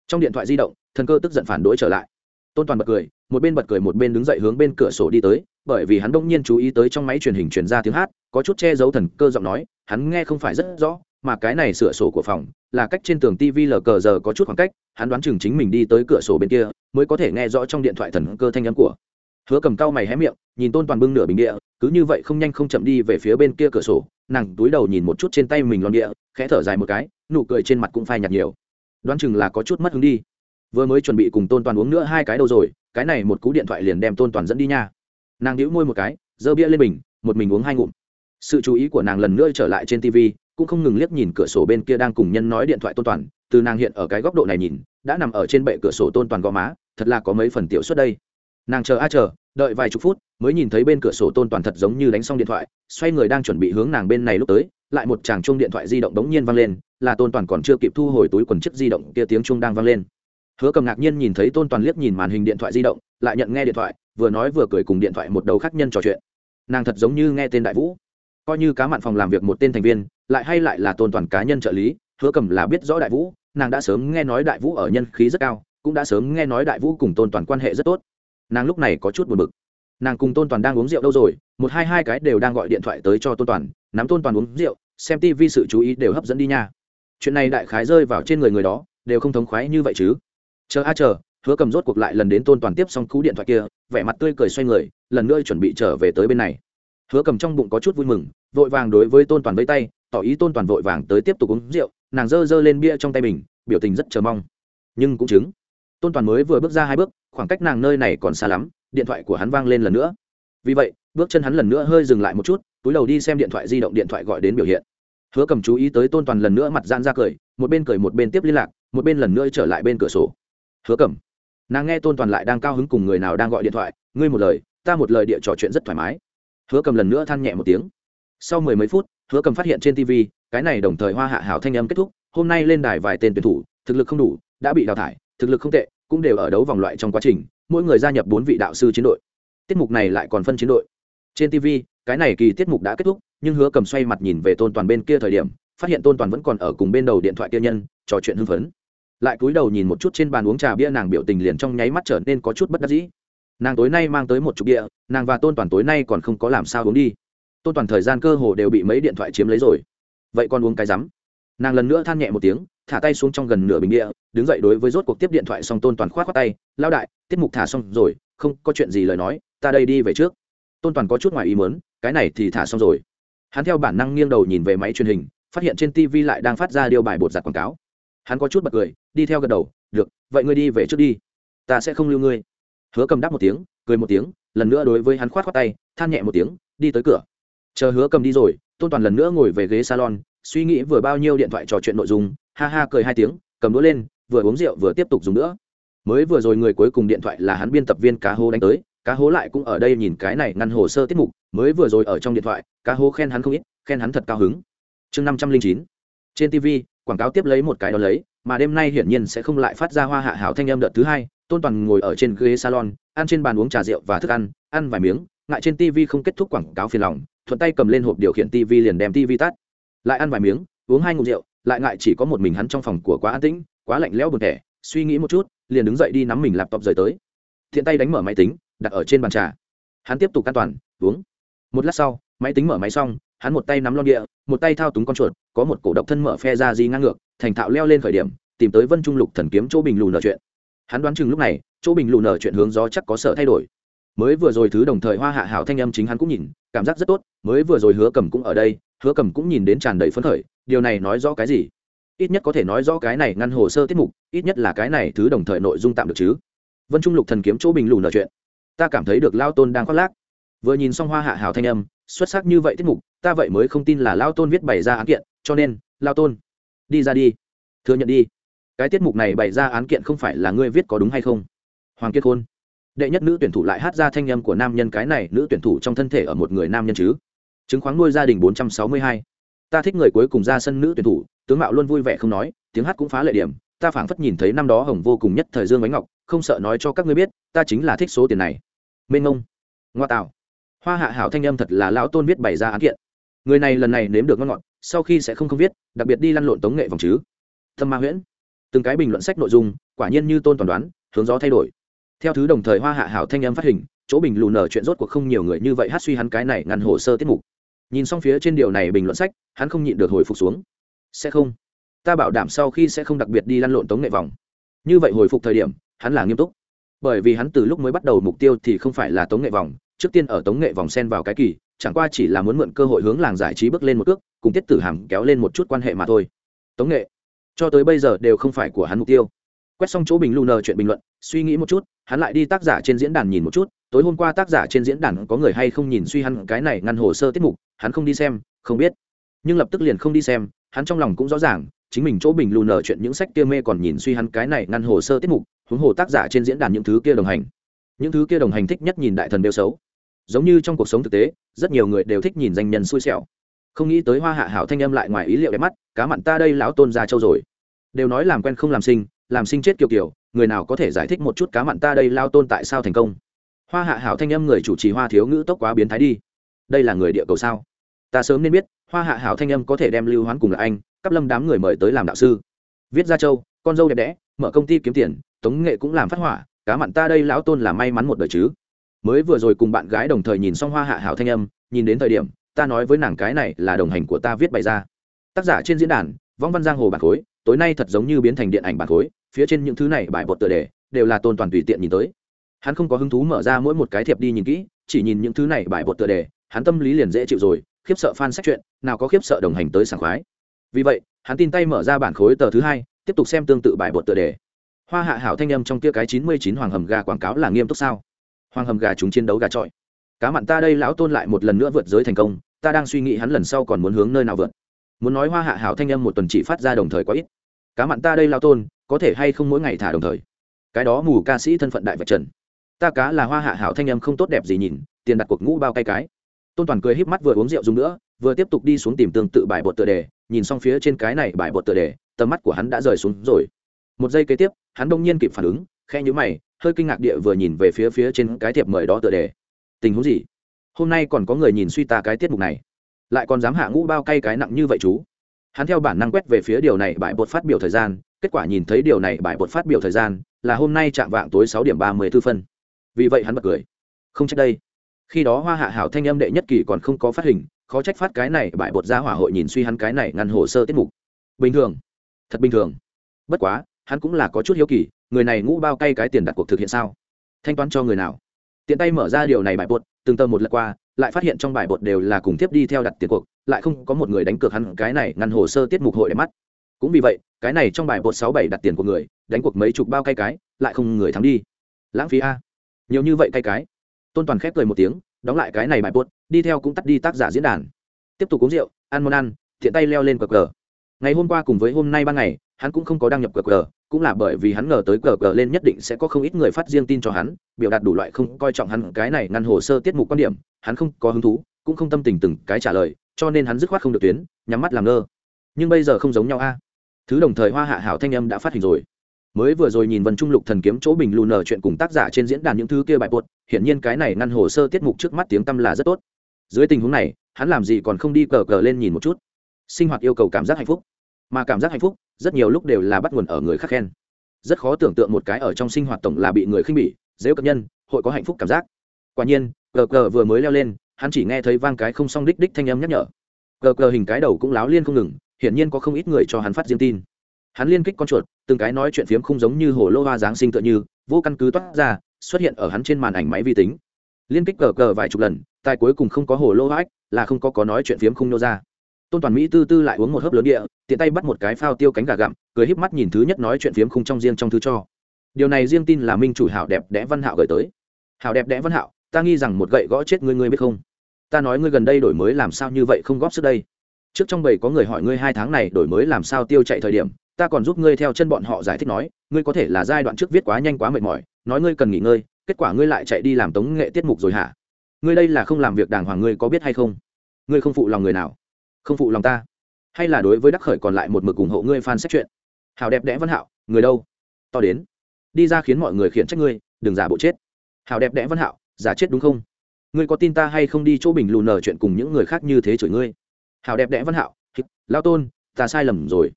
Trong điện thoại di động, thần cơ tức giận phản đối trở lại. Tôn toàn bật cười, một bên bật cười một bên đứng dậy hướng bên cửa sổ đi tới, bởi vì hắn đông nhiên chú ý tới trong máy truyền hình truyền ra tiếng hát, có chút che giấu thần cơ giọng nói, hắn nghe không phải rất rõ, mà cái này sửa sổ của phòng, là cách trên tường tv lờ cờ giờ có chút khoảng cách, hắn đoán chừng chính mình đi tới cửa sổ bên kia, mới có thể nghe rõ trong điện thoại thần cơ thanh âm của hứa cầm cao mày hé miệng, nhìn tôn toàn bưng nửa bình địa, cứ như vậy không nhanh không chậm đi về phía bên kia cửa sổ, nàng túi đầu nhìn một chút trên tay mình lon địa, khẽ thở dài một cái, nụ cười trên mặt cũng phai nhạt nhiều. Đoán chừng là có chút mất hứng đi. Vừa mới chuẩn bị cùng tôn toàn uống nữa hai cái đâu rồi, cái này một cú điện thoại liền đem tôn toàn dẫn đi nha. Nàng đĩu môi một cái, giơ bia lên mình, một mình uống hai ngụm. Sự chú ý của nàng lần nữa trở lại trên tv cũng không ngừng liếc nhìn cửa sổ bên kia đang cùng nhân nói điện thoại tôn toàn, từ nàng hiện ở cái góc độ này nhìn, đã nằm ở trên bệ cửa sổ tôn toàn gò má, thật là có mấy phần tiểu suất đây nàng chờ a chờ, đợi vài chục phút, mới nhìn thấy bên cửa sổ tôn toàn thật giống như đánh xong điện thoại, xoay người đang chuẩn bị hướng nàng bên này lúc tới, lại một chàng chung điện thoại di động đống nhiên vang lên, là tôn toàn còn chưa kịp thu hồi túi quần chiếc di động kia tiếng chung đang vang lên. Hứa cầm ngạc nhiên nhìn thấy tôn toàn liếc nhìn màn hình điện thoại di động, lại nhận nghe điện thoại, vừa nói vừa cười cùng điện thoại một đầu khác nhân trò chuyện. Nàng thật giống như nghe tên đại vũ. Coi như cá mặn phòng làm việc một tên thành viên, lại hay lại là tôn toàn cá nhân trợ lý, hứa cầm là biết rõ đại vũ, nàng đã sớm nghe nói đại vũ ở nhân khí rất cao, cũng đã sớm nghe nói đại vũ cùng tôn toàn quan hệ rất tốt nàng lúc này có chút buồn bực. Nàng cùng tôn toàn đang uống rượu đâu rồi, một hai hai cái đều đang gọi điện thoại tới cho tôn toàn, nắm tôn toàn uống rượu, xem tv sự chú ý đều hấp dẫn đi nha. Chuyện này đại khái rơi vào trên người người đó, đều không thống khoái như vậy chứ. Chờ a à chờ, hứa cầm rốt cuộc lại lần đến tôn toàn tiếp xong cú điện thoại kia, vẻ mặt tươi cười xoay người, lần nữa chuẩn bị trở về tới bên này. Hứa cầm trong bụng có chút vui mừng, vội vàng đối với tôn toàn với tay, tỏ ý tôn toàn vội vàng tới tiếp tục uống rượu, nàng giơ giơ lên bia trong tay mình, biểu tình rất chờ mong. Nhưng cũng chứng tôn toàn mới vừa bước ra hai bước khoảng cách nàng nơi này còn xa lắm điện thoại của hắn vang lên lần nữa vì vậy bước chân hắn lần nữa hơi dừng lại một chút túi đầu đi xem điện thoại di động điện thoại gọi đến biểu hiện hứa cầm chú ý tới tôn toàn lần nữa mặt gian ra cười một bên cười một bên tiếp liên lạc một bên lần nữa trở lại bên cửa sổ hứa cầm nàng nghe tôn toàn lại đang cao hứng cùng người nào đang gọi điện thoại ngươi một lời ta một lời địa trò chuyện rất thoải mái hứa cầm lần nữa than nhẹ một tiếng sau mười mấy phút hứa cầm phát hiện trên tv cái này đồng thời hoa hạ hảo thanh âm kết thúc hôm nay lên đài vài tên tuyển thủ thực lực không đủ đã bị đào thải thực lực không tệ cũng đều ở đấu vòng loại trong quá trình, mỗi người gia nhập bốn vị đạo sư chiến đội. Tiết mục này lại còn phân chiến đội. Trên tv cái này kỳ tiết mục đã kết thúc, nhưng hứa cầm xoay mặt nhìn về tôn toàn bên kia thời điểm, phát hiện tôn toàn vẫn còn ở cùng bên đầu điện thoại kia nhân, trò chuyện hưng phấn. Lại cúi đầu nhìn một chút trên bàn uống trà bia nàng biểu tình liền trong nháy mắt trở nên có chút bất đắc dĩ. Nàng tối nay mang tới một chục địa nàng và tôn toàn tối nay còn không có làm sao uống đi. Tôn toàn thời gian cơ hồ đều bị mấy điện thoại chiếm lấy rồi. Vậy con uống cái rắm. Nàng lần nữa than nhẹ một tiếng, thả tay xuống trong gần nửa bình địa đứng dậy đối với rốt cuộc tiếp điện thoại xong tôn toàn khoát khoát tay lao đại, tiết mục thả xong rồi, không có chuyện gì lời nói, ta đây đi về trước. Tôn toàn có chút ngoài ý mớn cái này thì thả xong rồi. Hắn theo bản năng nghiêng đầu nhìn về máy truyền hình, phát hiện trên tv lại đang phát ra điều bài bột giặt quảng cáo. Hắn có chút bật cười, đi theo gật đầu, được, vậy ngươi đi về trước đi, ta sẽ không lưu ngươi. Hứa cầm đáp một tiếng, cười một tiếng, lần nữa đối với hắn khoát khoát tay, than nhẹ một tiếng, đi tới cửa. Chờ hứa cầm đi rồi, tôn toàn lần nữa ngồi về ghế salon, suy nghĩ vừa bao nhiêu điện thoại trò chuyện nội dung, ha ha cười hai tiếng, cầm đũa lên vừa uống rượu vừa tiếp tục dùng nữa. Mới vừa rồi người cuối cùng điện thoại là hắn biên tập viên cá hố đánh tới, cá hố lại cũng ở đây nhìn cái này ngăn hồ sơ tiết mục, mới vừa rồi ở trong điện thoại, cá hố khen hắn không ít, khen hắn thật cao hứng. Chương năm trăm linh chín, trên tv quảng cáo tiếp lấy một cái đó lấy, mà đêm nay hiển nhiên sẽ không lại phát ra hoa hạ hảo thanh âm đợt thứ hai, tôn toàn ngồi ở trên ghế salon, ăn trên bàn uống trà rượu và thức ăn ăn vài miếng, ngại trên tv không kết thúc quảng cáo phiền lòng, thuận tay cầm lên hộp điều khiển tv liền đem tv tắt. Lại ăn vài miếng, uống hai ngụm rượu, lại ngại chỉ có một mình hắn trong phòng của quá an tĩnh quá lạnh lẽo buồn tẻ suy nghĩ một chút, liền đứng dậy đi nắm mình laptop rời tới. Thiện tay đánh mở máy tính, đặt ở trên bàn trà. Hắn tiếp tục an toàn, uống. Một lát sau, máy tính mở máy xong, hắn một tay nắm lon địa, một tay thao túng con chuột, có một cổ độc thân mở phe ra di ngang ngược, thành thạo leo lên khởi điểm, tìm tới vân trung lục thần kiếm chỗ bình lù nở chuyện. Hắn đoán chừng lúc này, chỗ bình lù nở chuyện hướng gió chắc có sợ thay đổi. Mới vừa rồi thứ đồng thời hoa hạ hảo thanh âm chính hắn cũng nhìn, cảm giác rất tốt, mới vừa rồi hứa cầm cũng ở đây, hứa cầm cũng nhìn đến tràn đầy phấn khởi, điều này nói rõ cái gì? Ít nhất có thể nói rõ cái này ngăn hồ sơ tiết mục, ít nhất là cái này thứ đồng thời nội dung tạm được chứ. Vân trung lục thần kiếm chỗ bình lù nở chuyện. Ta cảm thấy được lao tôn đang khoác lác. Vừa nhìn xong hoa hạ hào thanh âm, xuất sắc như vậy tiết mục, ta vậy mới không tin là lao tôn viết bày ra án kiện, cho nên, lao tôn, đi ra đi. Thừa nhận đi. Cái tiết mục này bày ra án kiện không phải là ngươi viết có đúng hay không? Hoàng Kiệt khôn. Đệ nhất nữ tuyển thủ lại hát ra thanh âm của nam nhân, cái này nữ tuyển thủ trong thân thể ở một người nam nhân chứ. Chứng khoán nuôi gia đình bốn trăm sáu mươi hai. Ta thích người cuối cùng ra sân nữ tuyển thủ tướng mạo luôn vui vẻ không nói, tiếng hát cũng phá lệ điểm, ta phảng phất nhìn thấy năm đó hồng vô cùng nhất thời dương bánh ngọc, không sợ nói cho các ngươi biết, ta chính là thích số tiền này. Mênh ngông ngoa tạo. Hoa hạ hảo thanh âm thật là lão tôn viết bày ra án kiện. Người này lần này nếm được ngon ngọt, sau khi sẽ không không viết, đặc biệt đi lăn lộn tống nghệ vòng chứ. Thâm ma huyễn. Từng cái bình luận sách nội dung, quả nhiên như tôn toàn đoán, hướng gió thay đổi. Theo thứ đồng thời hoa hạ hảo thanh âm phát hình, chỗ bình lù nở chuyện rốt cuộc không nhiều người như vậy hát suy hắn cái này ngăn hồ sơ tiết mục. Nhìn xong phía trên điều này bình luận sách, hắn không nhịn được hồi phục xuống sẽ không. Ta bảo đảm sau khi sẽ không đặc biệt đi lăn lộn tống nghệ vòng. Như vậy hồi phục thời điểm, hắn là nghiêm túc. Bởi vì hắn từ lúc mới bắt đầu mục tiêu thì không phải là tống nghệ vòng, trước tiên ở tống nghệ vòng sen vào cái kỳ, chẳng qua chỉ là muốn mượn cơ hội hướng làng giải trí bước lên một cước, cùng tiết tử hàm kéo lên một chút quan hệ mà thôi. Tống nghệ, cho tới bây giờ đều không phải của hắn mục tiêu. Quét xong chỗ bình lu nờ chuyện bình luận, suy nghĩ một chút, hắn lại đi tác giả trên diễn đàn nhìn một chút, tối hôm qua tác giả trên diễn đàn có người hay không nhìn suy hắn cái này ngăn hồ sơ tiết mục, hắn không đi xem, không biết. Nhưng lập tức liền không đi xem hắn trong lòng cũng rõ ràng, chính mình chỗ bình lù nở chuyện những sách kia mê còn nhìn suy hắn cái này ngăn hồ sơ tiết mục, huống hồ tác giả trên diễn đàn những thứ kia đồng hành. Những thứ kia đồng hành thích nhất nhìn đại thần đều xấu. Giống như trong cuộc sống thực tế, rất nhiều người đều thích nhìn danh nhân xui xẻo. Không nghĩ tới hoa hạ hảo thanh âm lại ngoài ý liệu đẹp mắt, cá mặn ta đây lão tôn ra châu rồi. Đều nói làm quen không làm sinh làm sinh chết kiều kiều người nào có thể giải thích một chút cá mặn ta đây lao tôn tại sao thành công? Hoa hạ hảo thanh âm người chủ trì hoa thiếu ngữ tốc quá biến thái đi. Đây là người địa cầu sao? Ta sớm nên biết hoa hạ hảo thanh âm có thể đem lưu hoán cùng là anh cắp lâm đám người mời tới làm đạo sư viết ra châu con dâu đẹp đẽ mở công ty kiếm tiền tống nghệ cũng làm phát hỏa cá mặn ta đây lão tôn là may mắn một đời chứ mới vừa rồi cùng bạn gái đồng thời nhìn xong hoa hạ hảo thanh âm nhìn đến thời điểm ta nói với nàng cái này là đồng hành của ta viết bày ra tác giả trên diễn đàn võng văn giang hồ bản khối tối nay thật giống như biến thành điện ảnh bản khối phía trên những thứ này bài bột tựa đề đều là tôn toàn tùy tiện nhìn tới hắn không có hứng thú mở ra mỗi một cái thiệp đi nhìn kỹ chỉ nhìn những thứ này bài bột tựa đề hắn tâm lý liền dễ chịu rồi khiếp sợ fan sách chuyện, nào có khiếp sợ đồng hành tới sảng khoái. Vì vậy, hắn tin tay mở ra bản khối tờ thứ hai, tiếp tục xem tương tự bài bột tựa đề. Hoa hạ hảo thanh âm trong kia cái chín mươi chín hoàng hầm gà quảng cáo là nghiêm túc sao? Hoàng hầm gà chúng chiến đấu gà trọi. Cá mặn ta đây lão tôn lại một lần nữa vượt giới thành công, ta đang suy nghĩ hắn lần sau còn muốn hướng nơi nào vượt. Muốn nói hoa hạ hảo thanh âm một tuần chỉ phát ra đồng thời quá ít. Cá mặn ta đây lão tôn, có thể hay không mỗi ngày thả đồng thời? Cái đó mù ca sĩ thân phận đại vật trần. Ta cá là hoa hạ hảo thanh âm không tốt đẹp gì nhìn, tiền đặt cuộc ngũ bao cay cái tôn toàn cười híp mắt vừa uống rượu dùng nữa, vừa tiếp tục đi xuống tìm tương tự bài bột tựa đề, nhìn xong phía trên cái này bài bột tựa đề, tầm mắt của hắn đã rời xuống rồi. Một giây kế tiếp, hắn đông nhiên kịp phản ứng khe nhữ mày, hơi kinh ngạc địa vừa nhìn về phía phía trên cái thiệp mời đó tựa đề. Tình huống gì? Hôm nay còn có người nhìn suy ta cái tiết mục này. Lại còn dám hạ ngũ bao cay cái nặng như vậy chú? Hắn theo bản năng quét về phía điều này bài bột phát biểu thời gian, kết quả nhìn thấy điều này bài bột phát biểu thời gian là hôm nay chạm vạng tối sáu điểm ba mươi 34 phân. Vì vậy hắn bật cười. Không trách đây khi đó hoa hạ hảo thanh âm đệ nhất kỳ còn không có phát hình, khó trách phát cái này bại bột ra hỏa hội nhìn suy hắn cái này ngăn hồ sơ tiết mục. Bình thường. Thật bình thường. Bất quá, hắn cũng là có chút hiếu kỳ, người này ngũ bao cay cái tiền đặt cuộc thực hiện sao? Thanh toán cho người nào? Tiện tay mở ra điều này bài bột, từng tờ một lượt qua, lại phát hiện trong bài bột đều là cùng tiếp đi theo đặt tiền cuộc, lại không có một người đánh cược hắn cái này ngăn hồ sơ tiết mục hội để mắt. Cũng vì vậy, cái này trong bài bột sáu bảy đặt tiền của người, đánh cuộc mấy chục bao cay cái, lại không người thắng đi. Lãng phí a. Nhiều như vậy cay cái tôn toàn khép cười một tiếng, đóng lại cái này bài buốt, đi theo cũng tắt đi tác giả diễn đàn. Tiếp tục uống rượu, ăn món ăn thiện tay leo lên cờ cờ. Ngày hôm qua cùng với hôm nay ban ngày, hắn cũng không có đăng nhập cờ cờ, cũng là bởi vì hắn ngờ tới cờ cờ lên nhất định sẽ có không ít người phát riêng tin cho hắn, biểu đạt đủ loại không coi trọng hắn, cái này ngăn hồ sơ tiết mục quan điểm, hắn không có hứng thú, cũng không tâm tình từng cái trả lời, cho nên hắn dứt khoát không được tuyến, nhắm mắt làm ngơ. Nhưng bây giờ không giống nhau a. Thứ đồng thời hoa hạ hảo thanh âm đã phát hình rồi mới vừa rồi nhìn vân trung lục thần kiếm chỗ bình lù nở chuyện cùng tác giả trên diễn đàn những thứ kia bài bột hiển nhiên cái này ngăn hồ sơ tiết mục trước mắt tiếng tâm là rất tốt. Dưới tình huống này, hắn làm gì còn không đi cờ cờ lên nhìn một chút. Sinh hoạt yêu cầu cảm giác hạnh phúc. Mà cảm giác hạnh phúc, rất nhiều lúc đều là bắt nguồn ở người khác khen. Rất khó tưởng tượng một cái ở trong sinh hoạt tổng là bị người khinh bỉ, dễ cập nhân, hội có hạnh phúc cảm giác. Quả nhiên, cờ cờ vừa mới leo lên, hắn chỉ nghe thấy vang cái không song đích đích thanh âm nhắc nhở. Cờ cờ hình cái đầu cũng láo liên không ngừng, hiển nhiên có không ít người cho hắn phát riêng tin hắn liên kích con chuột, từng cái nói chuyện phiếm không giống như hồ lô hoa giáng sinh tựa như, vô căn cứ toát ra, xuất hiện ở hắn trên màn ảnh máy vi tính. Liên kích cờ cờ vài chục lần tại cuối cùng không có hồ lô ách, là không có có nói chuyện phiếm không nô ra. Tôn toàn mỹ tư tư lại uống một hớp lớn địa, tiện tay bắt một cái phao tiêu cánh gà gặm, cười híp mắt nhìn thứ nhất nói chuyện phiếm không trong riêng trong thứ cho. Điều này riêng tin là minh chủ hảo đẹp đẽ văn hạo gửi tới. Hảo đẹp đẽ văn hạo, ta nghi rằng một gậy gõ chết ngươi ngươi biết không? Ta nói ngươi gần đây đổi mới làm sao như vậy không góp sức đây? Trước trong bầy có người hỏi ngươi hai tháng này đổi mới làm sao tiêu chạy thời điểm ta còn giúp ngươi theo chân bọn họ giải thích nói, ngươi có thể là giai đoạn trước viết quá nhanh quá mệt mỏi, nói ngươi cần nghỉ ngơi, kết quả ngươi lại chạy đi làm tống nghệ tiết mục rồi hả? Ngươi đây là không làm việc đàng hoàng ngươi có biết hay không? Ngươi không phụ lòng người nào? Không phụ lòng ta? Hay là đối với đắc khởi còn lại một mực ủng hộ ngươi fan xét chuyện? Hào đẹp đẽ văn hạo, người đâu? To đến. Đi ra khiến mọi người khiển trách ngươi, đừng giả bộ chết. Hào đẹp đẽ văn hạo, giả chết đúng không? Ngươi có tin ta hay không đi chỗ bình lù nở chuyện cùng những người khác như thế chửi ngươi? Hào đẹp đẽ văn hạo lao tôn, ta sai lầm rồi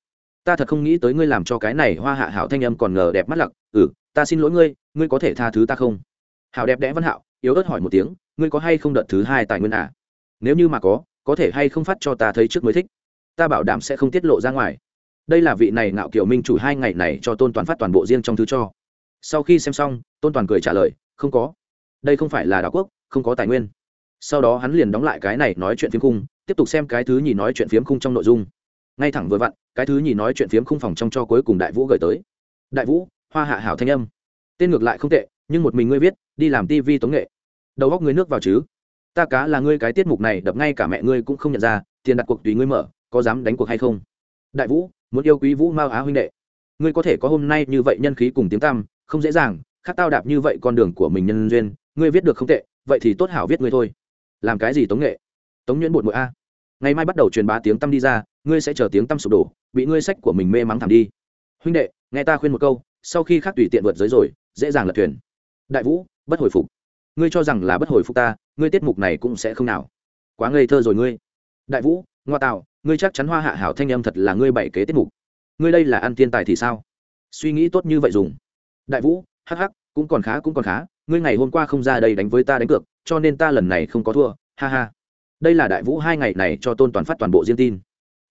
ta thật không nghĩ tới ngươi làm cho cái này hoa hạ hảo thanh âm còn ngờ đẹp mắt lặc. Ừ ta xin lỗi ngươi ngươi có thể tha thứ ta không? Hảo đẹp đẽ văn hạo, yếu ớt hỏi một tiếng, ngươi có hay không đợt thứ hai tài nguyên à? Nếu như mà có có thể hay không phát cho ta thấy trước mới thích? Ta bảo đảm sẽ không tiết lộ ra ngoài. Đây là vị này ngạo kiểu minh chủ hai ngày này cho tôn toàn phát toàn bộ riêng trong thứ cho. Sau khi xem xong, tôn toàn cười trả lời, không có. Đây không phải là đảo quốc, không có tài nguyên. Sau đó hắn liền đóng lại cái này nói chuyện phiếm khung, tiếp tục xem cái thứ nhì nói chuyện phiếm khung trong nội dung ngay thẳng vừa vặn cái thứ nhì nói chuyện phiếm khung phòng trong cho cuối cùng đại vũ gửi tới. Đại vũ hoa hạ hảo thanh âm. Tên ngược lại không tệ nhưng một mình ngươi viết đi làm tivi tống nghệ. Đầu góc ngươi nước vào chứ? Ta cá là ngươi cái tiết mục này đập ngay cả mẹ ngươi cũng không nhận ra tiền đặt cuộc tùy ngươi mở có dám đánh cuộc hay không? Đại vũ muốn yêu quý vũ mao á huynh đệ. Ngươi có thể có hôm nay như vậy nhân khí cùng tiếng tăm, không dễ dàng khác tao đạp như vậy con đường của mình nhân duyên ngươi viết được không tệ vậy thì tốt hảo viết ngươi thôi. Làm cái gì tống nghệ? Tống nhuyễn bột mũi a. Ngày mai bắt đầu truyền bá tiếng tăm đi ra ngươi sẽ chờ tiếng tâm sụp đổ, bị ngươi sách của mình mê mắng thẳng đi. Huynh đệ, nghe ta khuyên một câu, sau khi khác tùy tiện vượt giới rồi, dễ dàng lật thuyền. Đại vũ, bất hồi phục. Ngươi cho rằng là bất hồi phục ta, ngươi tiết mục này cũng sẽ không nào. Quá ngây thơ rồi ngươi. Đại vũ, ngoa tạo, ngươi chắc chắn hoa hạ hảo thanh âm thật là ngươi bảy kế tiết mục. Ngươi đây là ăn thiên tài thì sao? Suy nghĩ tốt như vậy dùng. Đại vũ, hắc hắc, cũng còn khá, cũng còn khá, ngươi ngày hôm qua không ra đây đánh với ta đánh cược, cho nên ta lần này không có thua, ha ha. Đây là đại vũ hai ngày này cho tôn toàn phát toàn bộ riêng tin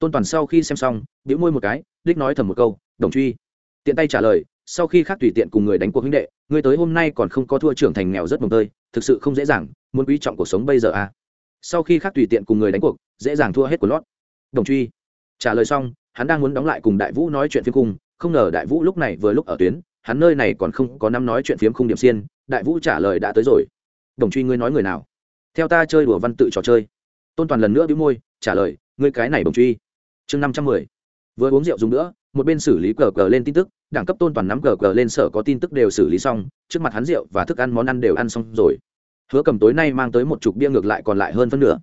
tôn toàn sau khi xem xong, bĩu môi một cái, đích nói thầm một câu, đồng truy. Tiện tay trả lời, sau khi khác tùy tiện cùng người đánh cuộc huynh đệ, ngươi tới hôm nay còn không có thua trưởng thành nghèo rất mồm tơi, thực sự không dễ dàng, muốn quý trọng cuộc sống bây giờ à? Sau khi khác tùy tiện cùng người đánh cuộc, dễ dàng thua hết của lót. Đồng truy trả lời xong, hắn đang muốn đóng lại cùng đại vũ nói chuyện phiếm khung không ngờ đại vũ lúc này vừa lúc ở tuyến, hắn nơi này còn không có năm nói chuyện phiếm khung điểm xiên, đại vũ trả lời đã tới rồi. Đồng truy ngươi nói người nào? Theo ta chơi đùa văn tự trò chơi. Tôn toàn lần nữa bĩu môi, trả lời, ngươi cái này đồng truy chương năm trăm mười. Vừa uống rượu dùng nữa, một bên xử lý cờ cờ lên tin tức, đẳng cấp tôn toàn nắm cờ cờ lên sở có tin tức đều xử lý xong, trước mặt hắn rượu và thức ăn món ăn đều ăn xong rồi. Hứa cầm tối nay mang tới một chục bia ngược lại còn lại hơn phân nửa.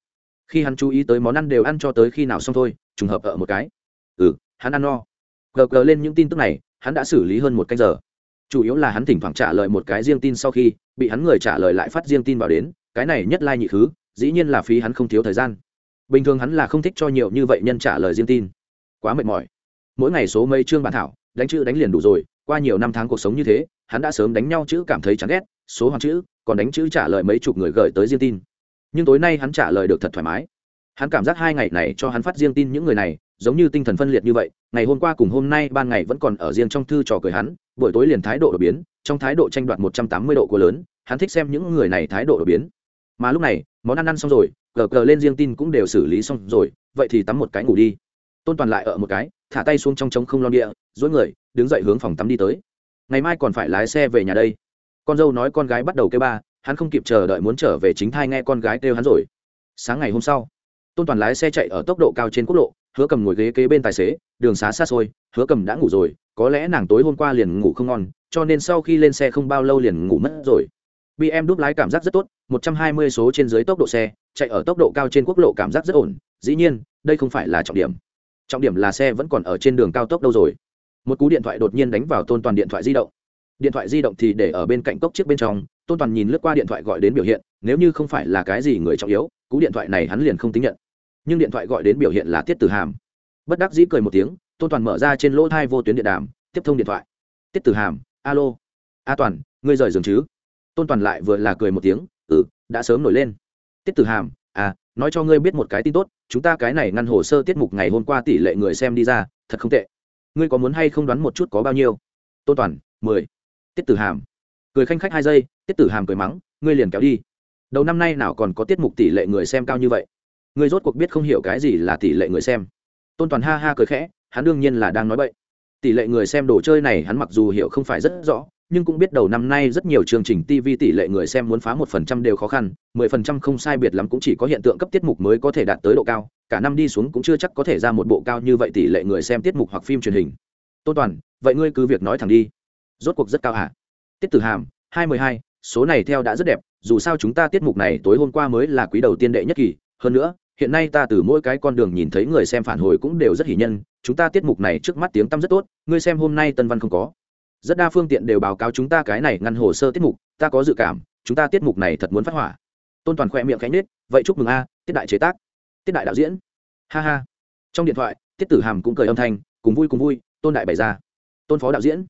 Khi hắn chú ý tới món ăn đều ăn cho tới khi nào xong thôi, trùng hợp ở một cái. Ừ hắn ăn no. Gờ gờ lên những tin tức này, hắn đã xử lý hơn một canh giờ. Chủ yếu là hắn thỉnh thoảng trả lời một cái riêng tin sau khi, bị hắn người trả lời lại phát riêng tin vào đến, cái này nhất lai nhị thứ, dĩ nhiên là phí hắn không thiếu thời gian bình thường hắn là không thích cho nhiều như vậy nhân trả lời riêng tin. Quá mệt mỏi. Mỗi ngày số mấy chương bản thảo, đánh chữ đánh liền đủ rồi, qua nhiều năm tháng cuộc sống như thế, hắn đã sớm đánh nhau chữ cảm thấy chán ghét, số hoàng chữ, còn đánh chữ trả lời mấy chục người gửi tới riêng tin. Nhưng tối nay hắn trả lời được thật thoải mái. Hắn cảm giác hai ngày này cho hắn phát riêng tin những người này, giống như tinh thần phân liệt như vậy, ngày hôm qua cùng hôm nay ban ngày vẫn còn ở riêng trong thư trò cười hắn, buổi tối liền thái độ đột biến, trong thái độ tranh đoạt một trăm tám mươi độ của lớn, hắn thích xem những người này thái độ đột biến. Mà lúc này, món ăn ăn xong rồi gờ gờ lên riêng tin cũng đều xử lý xong rồi, vậy thì tắm một cái ngủ đi. Tôn toàn lại ở một cái, thả tay xuống trong trống không lo địa dối người, đứng dậy hướng phòng tắm đi tới. Ngày mai còn phải lái xe về nhà đây. Con dâu nói con gái bắt đầu kêu ba, hắn không kịp chờ đợi muốn trở về chính thai nghe con gái kêu hắn rồi. Sáng ngày hôm sau, tôn toàn lái xe chạy ở tốc độ cao trên quốc lộ, hứa cầm ngồi ghế kế bên tài xế, đường xá xa xôi, hứa cầm đã ngủ rồi, có lẽ nàng tối hôm qua liền ngủ không ngon, cho nên sau khi lên xe không bao lâu liền ngủ mất rồi. Bm đúp lái cảm giác rất tốt 120 số trên dưới tốc độ xe chạy ở tốc độ cao trên quốc lộ cảm giác rất ổn, dĩ nhiên, đây không phải là trọng điểm. Trọng điểm là xe vẫn còn ở trên đường cao tốc đâu rồi. Một cú điện thoại đột nhiên đánh vào tôn toàn điện thoại di động. Điện thoại di động thì để ở bên cạnh cốc trước bên trong, tôn toàn nhìn lướt qua điện thoại gọi đến biểu hiện, nếu như không phải là cái gì người trọng yếu, cú điện thoại này hắn liền không tính nhận. Nhưng điện thoại gọi đến biểu hiện là tiết tử hàm. Bất đắc dĩ cười một tiếng, tôn toàn mở ra trên lỗ thai vô tuyến điện đàm, tiếp thông điện thoại. Tiết tử hàm, alo. A toàn, ngươi rời giường chứ? Tôn toàn lại vừa là cười một tiếng ừ đã sớm nổi lên tiết tử hàm à nói cho ngươi biết một cái tin tốt, chúng ta cái này ngăn hồ sơ tiết mục ngày hôm qua tỷ lệ người xem đi ra, thật không tệ. Ngươi có muốn hay không đoán một chút có bao nhiêu? Tôn toàn, mười. Tiết tử hàm, cười khanh khách hai giây, tiết tử hàm cười mắng, ngươi liền kéo đi. Đầu năm nay nào còn có tiết mục tỷ lệ người xem cao như vậy? Ngươi rốt cuộc biết không hiểu cái gì là tỷ lệ người xem. Tôn toàn ha ha cười khẽ, hắn đương nhiên là đang nói bậy. Tỷ lệ người xem đồ chơi này hắn mặc dù hiểu không phải rất rõ nhưng cũng biết đầu năm nay rất nhiều chương trình TV tỷ lệ người xem muốn phá một phần trăm đều khó khăn, mười phần trăm không sai biệt lắm cũng chỉ có hiện tượng cấp tiết mục mới có thể đạt tới độ cao, cả năm đi xuống cũng chưa chắc có thể ra một bộ cao như vậy tỷ lệ người xem tiết mục hoặc phim truyền hình. Tôn Toàn, vậy ngươi cứ việc nói thẳng đi. Rốt cuộc rất cao hả? Tiết Tử Hàm, hai mười hai, số này theo đã rất đẹp, dù sao chúng ta tiết mục này tối hôm qua mới là quý đầu tiên đệ nhất kỳ, hơn nữa, hiện nay ta từ mỗi cái con đường nhìn thấy người xem phản hồi cũng đều rất hỉ nhân, chúng ta tiết mục này trước mắt tiếng tăm rất tốt, ngươi xem hôm nay Tân Văn không có rất đa phương tiện đều báo cáo chúng ta cái này ngăn hồ sơ tiết mục, ta có dự cảm, chúng ta tiết mục này thật muốn phát hỏa. Tôn toàn khoe miệng khánh nết vậy chúc mừng a, tiết đại chế tác, tiết đại đạo diễn. Ha ha. Trong điện thoại, tiết tử hàm cũng cười âm thanh, cùng vui cùng vui, tôn đại bày ra. Tôn phó đạo diễn.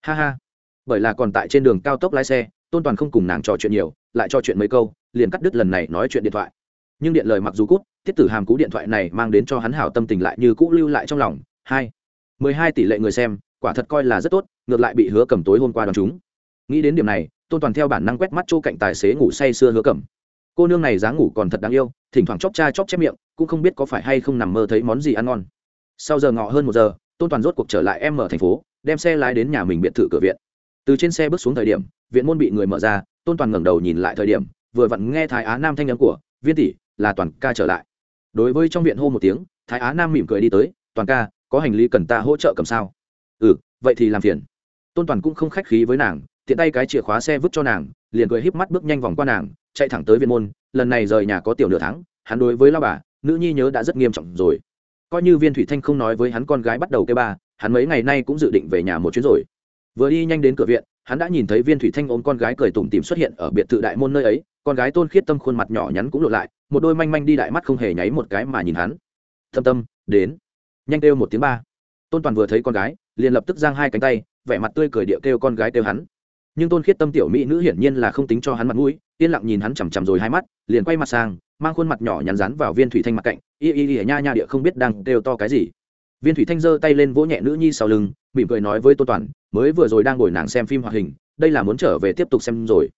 Ha ha. Bởi là còn tại trên đường cao tốc lái xe, tôn toàn không cùng nàng trò chuyện nhiều, lại trò chuyện mấy câu, liền cắt đứt lần này nói chuyện điện thoại. Nhưng điện lời mặc dù cút, tiết tử hàm cú điện thoại này mang đến cho hắn hảo tâm tình lại như cũ lưu lại trong lòng. Hai. Mười hai tỷ lệ người xem quả thật coi là rất tốt, ngược lại bị hứa cầm tối hôm qua đón chúng. Nghĩ đến điểm này, tôn toàn theo bản năng quét mắt chỗ cạnh tài xế ngủ say sưa hứa cầm. Cô nương này dáng ngủ còn thật đáng yêu, thỉnh thoảng chóp cha chóp chép miệng, cũng không biết có phải hay không nằm mơ thấy món gì ăn ngon. Sau giờ ngọ hơn một giờ, tôn toàn rốt cuộc trở lại em ở thành phố, đem xe lái đến nhà mình biệt thự cửa viện. Từ trên xe bước xuống thời điểm, viện môn bị người mở ra, tôn toàn ngẩng đầu nhìn lại thời điểm, vừa vặn nghe thái á nam thanh nhắn của, viên tỷ, là toàn ca trở lại. Đối với trong viện hô một tiếng, thái á nam mỉm cười đi tới, toàn ca, có hành lý cần ta hỗ trợ cầm sao? Ừ vậy thì làm phiền. Tôn toàn cũng không khách khí với nàng, tiện tay cái chìa khóa xe vứt cho nàng, liền cười híp mắt bước nhanh vòng qua nàng, chạy thẳng tới viên môn, lần này rời nhà có tiểu nửa tháng, hắn đối với lao bà, nữ nhi nhớ đã rất nghiêm trọng rồi. Coi như viên thủy thanh không nói với hắn con gái bắt đầu cây ba, hắn mấy ngày nay cũng dự định về nhà một chuyến rồi. Vừa đi nhanh đến cửa viện, hắn đã nhìn thấy viên thủy thanh ôm con gái cười tủm tìm xuất hiện ở biệt thự đại môn nơi ấy, con gái tôn khiết tâm khuôn mặt nhỏ nhắn cũng lộ lại, một đôi manh manh đi đại mắt không hề nháy một cái mà nhìn hắn. Thâm tâm, đến. Nhanh kêu một tiếng ba. Tôn toàn vừa thấy con gái liền lập tức giang hai cánh tay, vẻ mặt tươi cười địa kêu con gái kêu hắn. Nhưng tôn khiết tâm tiểu mỹ nữ hiển nhiên là không tính cho hắn mặt mũi, yên lặng nhìn hắn chằm chằm rồi hai mắt, liền quay mặt sang, mang khuôn mặt nhỏ nhắn rán vào viên thủy thanh mặt cạnh. Y y y nha nha địa không biết đang kêu to cái gì. Viên thủy thanh giơ tay lên vỗ nhẹ nữ nhi sau lưng, mỉm cười nói với tôn toàn, mới vừa rồi đang ngồi nàng xem phim hoạt hình, đây là muốn trở về tiếp tục xem rồi.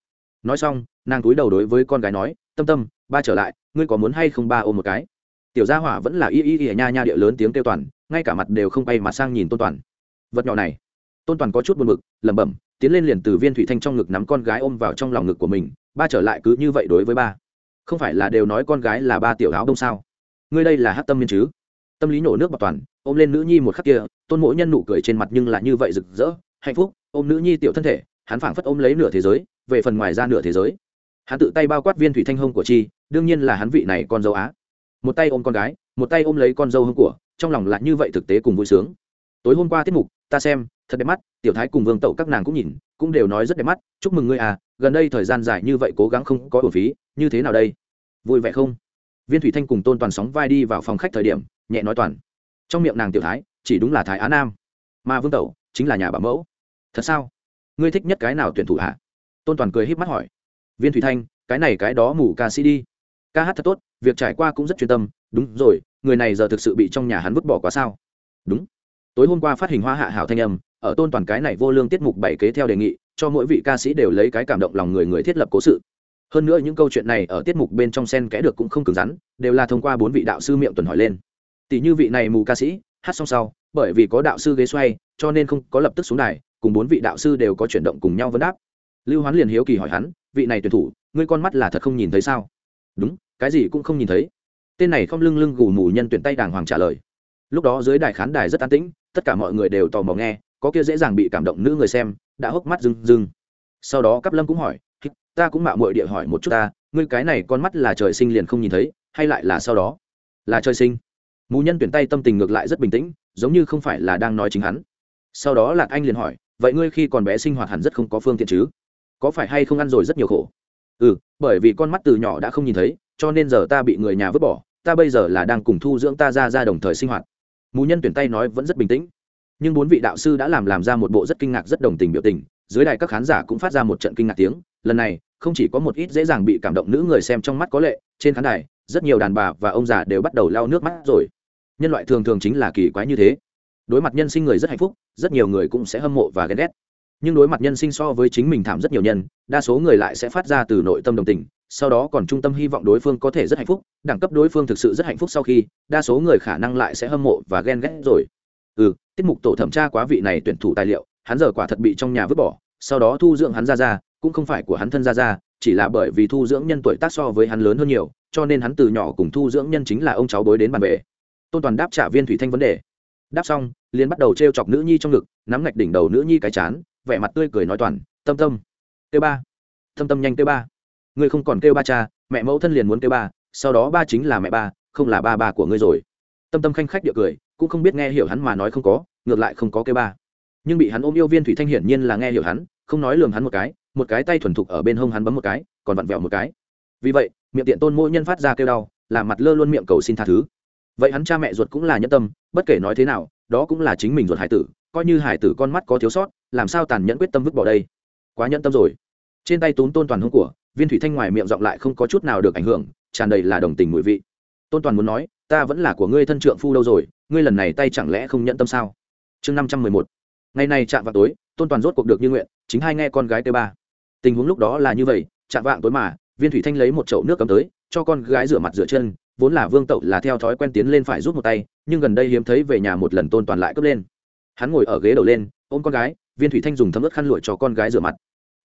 Nói xong, nàng cúi đầu đối với con gái nói, tâm tâm, ba trở lại, ngươi có muốn hay không ba ôm một cái? Tiểu gia hỏa vẫn là y y y nha nha địa lớn tiếng kêu toàn, ngay cả mặt đều không bay mà sang nhìn tôn toàn vật nhỏ này. Tôn toàn có chút buồn b ự c lẩm bẩm, tiến lên liền từ viên thủy thanh trong ngực nắm con gái ôm vào trong lòng ngực của mình, ba trở lại cứ như vậy đối với ba. Không phải là đều nói con gái là ba tiểu áo đông sao? Ngươi đây là hát tâm miên chứ? Tâm lý nổ nước bọc toàn, ôm lên nữ nhi một khắc kia, tôn mỗi nhân nụ cười trên mặt nhưng lại như vậy rực rỡ, hạnh phúc, ôm nữ nhi tiểu thân thể, hắn phảng phất ôm lấy nửa thế giới, về phần ngoài ra nửa thế giới. Hắn tự tay bao quát viên thủy thanh hông của chi, đương nhiên là hắn vị này con dâu á. Một tay ôm con gái, một tay ôm lấy con dâu hông của, trong lòng lại như vậy thực tế cùng vui sướng. Tối hôm qua tiết mục ta xem, thật đẹp mắt, tiểu thái cùng vương tẩu các nàng cũng nhìn, cũng đều nói rất đẹp mắt, chúc mừng ngươi à gần đây thời gian dài như vậy cố gắng không có ổn phí, như thế nào đây? Vui vẻ không? Viên thủy thanh cùng tôn toàn sóng vai đi vào phòng khách thời điểm, nhẹ nói toàn. Trong miệng nàng tiểu thái, chỉ đúng là thái á nam. Mà vương tẩu, chính là nhà bảo mẫu. Thật sao? Ngươi thích nhất cái nào tuyển thủ hả? Tôn toàn cười h í p mắt hỏi. Viên thủy thanh, cái này cái đó mù ca sĩ đi. Ca hát thật tốt, việc trải qua cũng rất chuyên tâm. Đúng rồi, người này giờ thực sự bị trong nhà hắn vứt bỏ quá sao? Đúng tối hôm qua phát hình hoa hạ hảo thanh âm, ở tôn toàn cái này vô lương tiết mục bảy kế theo đề nghị, cho mỗi vị ca sĩ đều lấy cái cảm động lòng người người thiết lập cố sự. Hơn nữa những câu chuyện này ở tiết mục bên trong sen kẽ được cũng không cứng rắn, đều là thông qua bốn vị đạo sư miệng tuần hỏi lên. Tỷ như vị này mù ca sĩ, hát xong sau, bởi vì có đạo sư ghế xoay, cho nên không có lập tức xuống đài, cùng bốn vị đạo sư đều có chuyển động cùng nhau vấn đáp. Lưu hoán liền hiếu kỳ hỏi hắn, vị này tuyển thủ, ngươi con mắt là thật không nhìn thấy sao? Đúng, cái gì cũng không nhìn thấy. Tên này không lưng lưng gù mù nhân tuyển tay đàng hoàng trả lời. Lúc đó dưới đài khán đài rất an tĩnh tất cả mọi người đều tò mò nghe, có kia dễ dàng bị cảm động nữ người xem, đã hốc mắt rưng rưng. Sau đó cắp lâm cũng hỏi ta cũng mạo muội địa hỏi một chút ta, ngươi cái này con mắt là trời sinh liền không nhìn thấy, hay lại là sau đó? Là trời sinh. Mù nhân tuyển tay tâm tình ngược lại rất bình tĩnh, giống như không phải là đang nói chính hắn. Sau đó lạc anh liền hỏi, vậy ngươi khi còn bé sinh hoạt hẳn rất không có phương tiện chứ? Có phải hay không ăn rồi rất nhiều khổ? Ừ bởi vì con mắt từ nhỏ đã không nhìn thấy, cho nên giờ ta bị người nhà vứt bỏ, ta bây giờ là đang cùng thu dưỡng ta ra ra đồng thời sinh hoạt mù nhân tuyển tay nói vẫn rất bình tĩnh. Nhưng bốn vị đạo sư đã làm làm ra một bộ rất kinh ngạc, rất đồng tình biểu tình. Dưới đài các khán giả cũng phát ra một trận kinh ngạc tiếng. Lần này, không chỉ có một ít dễ dàng bị cảm động nữ người xem trong mắt có lệ, trên khán đài, rất nhiều đàn bà và ông già đều bắt đầu lau nước mắt rồi. Nhân loại thường thường chính là kỳ quái như thế. Đối mặt nhân sinh người rất hạnh phúc, rất nhiều người cũng sẽ hâm mộ và ghen ghét nhưng đối mặt nhân sinh so với chính mình thảm rất nhiều nhân, đa số người lại sẽ phát ra từ nội tâm đồng tình, sau đó còn trung tâm hy vọng đối phương có thể rất hạnh phúc, đẳng cấp đối phương thực sự rất hạnh phúc sau khi, đa số người khả năng lại sẽ hâm mộ và ghen ghét rồi. Ừ tiết mục tổ thẩm tra quá vị này tuyển thủ tài liệu, hắn giờ quả thật bị trong nhà vứt bỏ, sau đó thu dưỡng hắn ra ra, cũng không phải của hắn thân ra ra, chỉ là bởi vì thu dưỡng nhân tuổi tác so với hắn lớn hơn nhiều, cho nên hắn từ nhỏ cùng thu dưỡng nhân chính là ông cháu bối đến bàn bề tôn toàn đáp trả viên thủy thanh vấn đề. Đáp xong, liền bắt đầu t r e o chọc nữ nhi trong ngực, nắm ngạch đỉnh đầu nữ nhi cái chán vẻ mặt tươi cười nói toàn, tâm tâm. Kêu ba. Tâm tâm nhanh kêu ba. Ngươi không còn kêu ba cha, mẹ mẫu thân liền muốn kêu ba, sau đó ba chính là mẹ ba, không là ba ba của ngươi rồi. Tâm tâm khanh khách địa cười, cũng không biết nghe hiểu hắn mà nói không có, ngược lại không có kêu ba. Nhưng bị hắn ôm yêu viên thủy thanh hiển nhiên là nghe hiểu hắn, không nói lường hắn một cái một cái tay thuần thục ở bên hông hắn bấm một cái, còn vặn vẹo một cái. Vì vậy, miệng tiện tôn mỗi nhân phát ra kêu đau làm mặt lơ luôn miệng cầu xin tha thứ. Vậy hắn cha mẹ ruột cũng là nhân tâm, bất kể nói thế nào, đó cũng là chính mình ruột hải tử coi như hải tử con mắt có thiếu sót, làm sao tàn nhẫn quyết tâm vứt bỏ đây? Quá nhẫn tâm rồi. Trên tay tún tôn toàn hông của, viên thủy thanh ngoài miệng giọng lại không có chút nào được ảnh hưởng, tràn đầy là đồng tình mùi vị. Tôn toàn muốn nói, ta vẫn là của ngươi thân trượng phu đâu rồi, ngươi lần này tay chẳng lẽ không nhẫn tâm sao? Chương năm trăm mười một. Ngày này chạm vào tối, tôn toàn rốt cuộc được như nguyện, chính hai nghe con gái tê ba. Tình huống lúc đó là như vậy, chạm vạng tối mà, viên thủy thanh lấy một chậu nước cấm tới, cho con gái rửa mặt rửa chân, vốn là vương tậu là theo thói quen tiến lên phải rút một tay, nhưng gần đây hiếm thấy về nhà một lần tôn toàn lại cướp lên hắn ngồi ở ghế đầu lên, ôm con gái, viên thủy thanh dùng thấm ướt khăn lụi cho con gái rửa mặt.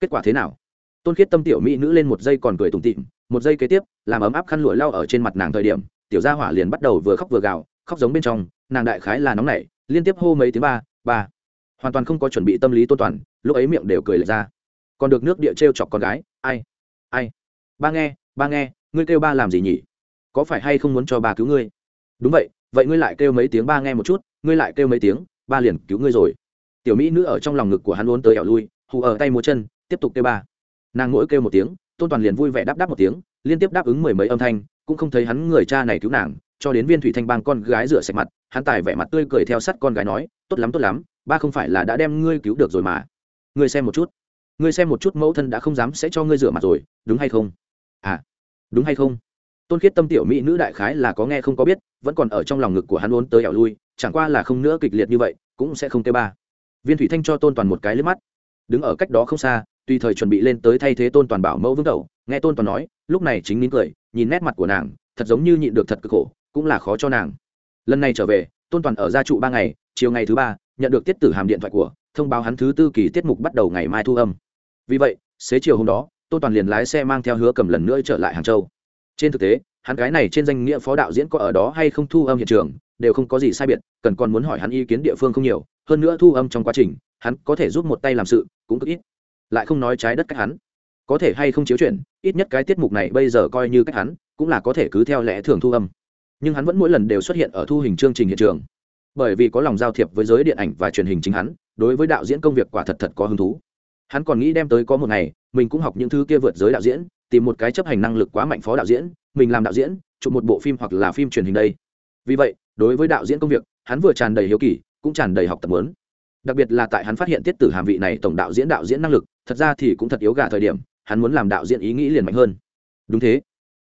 Kết quả thế nào? Tôn khiết tâm tiểu mỹ nữ lên một giây còn cười tủm tịm một giây kế tiếp, làm ấm áp khăn lụi lao ở trên mặt nàng thời điểm, tiểu gia hỏa liền bắt đầu vừa khóc vừa gào, khóc giống bên trong, nàng đại khái là nóng nảy, liên tiếp hô mấy tiếng ba ba. Hoàn toàn không có chuẩn bị tâm lý tôn toàn, lúc ấy miệng đều cười lệch ra. Còn được nước địa t r e o chọc con gái, ai ai? Ba nghe ba nghe, ngươi kêu ba làm gì nhỉ? Có phải hay không muốn cho ba cứu ngươi? Đúng vậy vậy ngươi lại kêu mấy tiếng ba nghe một chút, ngươi lại kêu mấy tiếng ba liền cứu ngươi rồi. Tiểu mỹ nữ ở trong lòng ngực của hắn luôn tới ẻo lui, hù ở tay múa chân, tiếp tục kêu ba. Nàng mỗi kêu một tiếng, tôn toàn liền vui vẻ đáp đáp một tiếng, liên tiếp đáp ứng mười mấy âm thanh, cũng không thấy hắn người cha này cứu nàng, cho đến viên thủy thanh bang con gái rửa sạch mặt, hắn tài vẻ mặt tươi cười theo sắt con gái nói, tốt lắm tốt lắm, ba không phải là đã đem ngươi cứu được rồi mà. Ngươi xem một chút, ngươi xem một chút mẫu thân đã không dám sẽ cho ngươi rửa mặt rồi, đúng hay không? À đúng hay không? Tôn khiết tâm tiểu mỹ nữ đại khái là có nghe không có biết, vẫn còn ở trong lòng ngực của hắn ốn tới ẻo lui chẳng qua là không nữa kịch liệt như vậy, cũng sẽ không tê ba. Viên thủy thanh cho tôn toàn một cái lướt mắt. Đứng ở cách đó không xa, tùy thời chuẩn bị lên tới thay thế tôn toàn bảo mẫu vững đầu nghe tôn toàn nói, lúc này chính nín cười, nhìn nét mặt của nàng, thật giống như nhịn được thật cực khổ, cũng là khó cho nàng. Lần này trở về, tôn toàn ở gia trụ ba ngày, chiều ngày thứ ba, nhận được tiết tử hàm điện thoại của, thông báo hắn thứ tư kỳ tiết mục bắt đầu ngày mai thu âm. Vì vậy, xế chiều hôm đó, tôn toàn liền lái xe mang theo hứa cầm lần nữa trở lại hàng châu. Trên thực tế, hắn cái này trên danh nghĩa phó đạo diễn có ở đó hay không thu âm hiện trường đều không có gì sai biệt, cần còn muốn hỏi hắn ý kiến địa phương không nhiều, hơn nữa thu âm trong quá trình, hắn có thể giúp một tay làm sự, cũng cực ít. Lại không nói trái đất cách hắn. Có thể hay không chiếu chuyển, ít nhất cái tiết mục này bây giờ coi như cách hắn, cũng là có thể cứ theo lẽ thường thu âm. Nhưng hắn vẫn mỗi lần đều xuất hiện ở thu hình chương trình hiện trường. Bởi vì có lòng giao thiệp với giới điện ảnh và truyền hình chính hắn, đối với đạo diễn công việc quả thật thật có hứng thú. Hắn còn nghĩ đem tới có một ngày, mình cũng học những thứ kia vượt giới đạo diễn, tìm một cái chấp hành năng lực quá mạnh phó đạo diễn, mình làm đạo diễn, chụp một bộ phim hoặc là phim truyền hình đây. Vì vậy đối với đạo diễn công việc, hắn vừa tràn đầy hiếu kỳ, cũng tràn đầy học tập lớn đặc biệt là tại hắn phát hiện tiết tử hàm vị này tổng đạo diễn đạo diễn năng lực, thật ra thì cũng thật yếu gà thời điểm, hắn muốn làm đạo diễn ý nghĩ liền mạnh hơn. Đúng thế.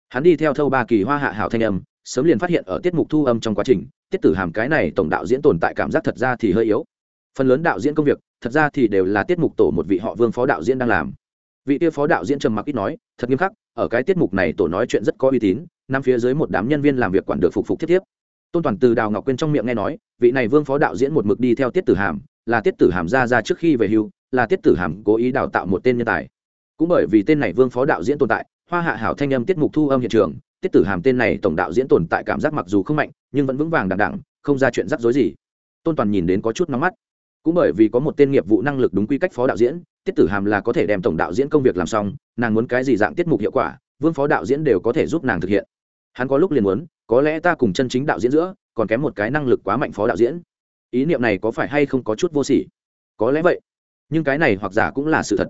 Hắn đi theo thâu ba kỳ hoa hạ hảo thanh âm, sớm liền phát hiện ở tiết mục thu âm trong quá trình, tiết tử hàm cái này tổng đạo diễn tồn tại cảm giác thật ra thì hơi yếu. Phần lớn đạo diễn công việc, thật ra thì đều là tiết mục tổ một vị họ vương phó đạo diễn đang làm. Vị tiêu phó đạo diễn trầm mặc ít nói, thật nghiêm khắc, ở cái tiết mục này tổ nói chuyện rất có uy tín, năm phía dưới một đám nhân viên làm việc quản được phục phục thiết tiếp tôn toàn từ đào ngọc quyên trong miệng nghe nói, vị này vương phó đạo diễn một mực đi theo tiết tử hàm, là tiết tử hàm ra ra trước khi về hưu, là tiết tử hàm cố ý đào tạo một tên nhân tài. Cũng bởi vì tên này vương phó đạo diễn tồn tại, hoa hạ hảo thanh âm tiết mục thu âm hiện trường, tiết tử hàm tên này tổng đạo diễn tồn tại cảm giác mặc dù không mạnh, nhưng vẫn vững vàng đằng đẳng không ra chuyện rắc rối gì. Tôn toàn nhìn đến có chút nóng mắt. Cũng bởi vì có một tên nghiệp vụ năng lực đúng quy cách phó đạo diễn, tiết tử hàm là có thể đem tổng đạo diễn công việc làm xong, nàng muốn cái gì dạng tiết mục hiệu quả, vương phó đạo diễn đều có thể giúp nàng thực hiện hắn có lúc liền muốn, có lẽ ta cùng chân chính đạo diễn giữa, còn kém một cái năng lực quá mạnh phó đạo diễn. Ý niệm này có phải hay không có chút vô sỉ? Có lẽ vậy. Nhưng cái này hoặc giả cũng là sự thật.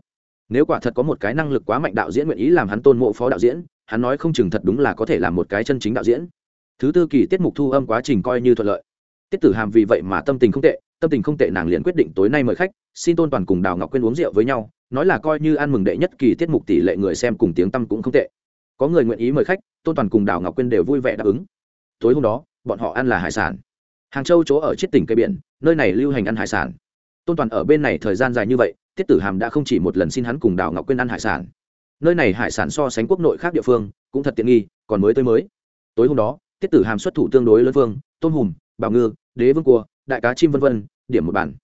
Nếu quả thật có một cái năng lực quá mạnh đạo diễn nguyện ý làm hắn tôn mộ phó đạo diễn, hắn nói không chừng thật đúng là có thể làm một cái chân chính đạo diễn. Thứ tư kỳ tiết mục thu âm quá trình coi như thuận lợi. Tiết tử hàm vì vậy mà tâm tình không tệ, tâm tình không tệ nàng liền quyết định tối nay mời khách, xin tôn toàn cùng đào ngọc quyên uống rượu với nhau, nói là coi như ăn mừng đệ nhất kỳ tiết mục tỷ lệ người xem cùng tiếng tâm cũng không tệ có người nguyện ý mời khách, tôn toàn cùng đào ngọc quyên đều vui vẻ đáp ứng. Tối hôm đó, bọn họ ăn là hải sản. Hàng châu chỗ ở chiết tỉnh cây biển, nơi này lưu hành ăn hải sản. Tôn toàn ở bên này thời gian dài như vậy, tiết tử hàm đã không chỉ một lần xin hắn cùng đào ngọc quyên ăn hải sản. Nơi này hải sản so sánh quốc nội khác địa phương, cũng thật tiện nghi, còn mới tới mới. Tối hôm đó, tiết tử hàm xuất thủ tương đối lớn phương tôm hùm bào ngư, đế vương cua, đại cá chim vân vân, điểm một bản.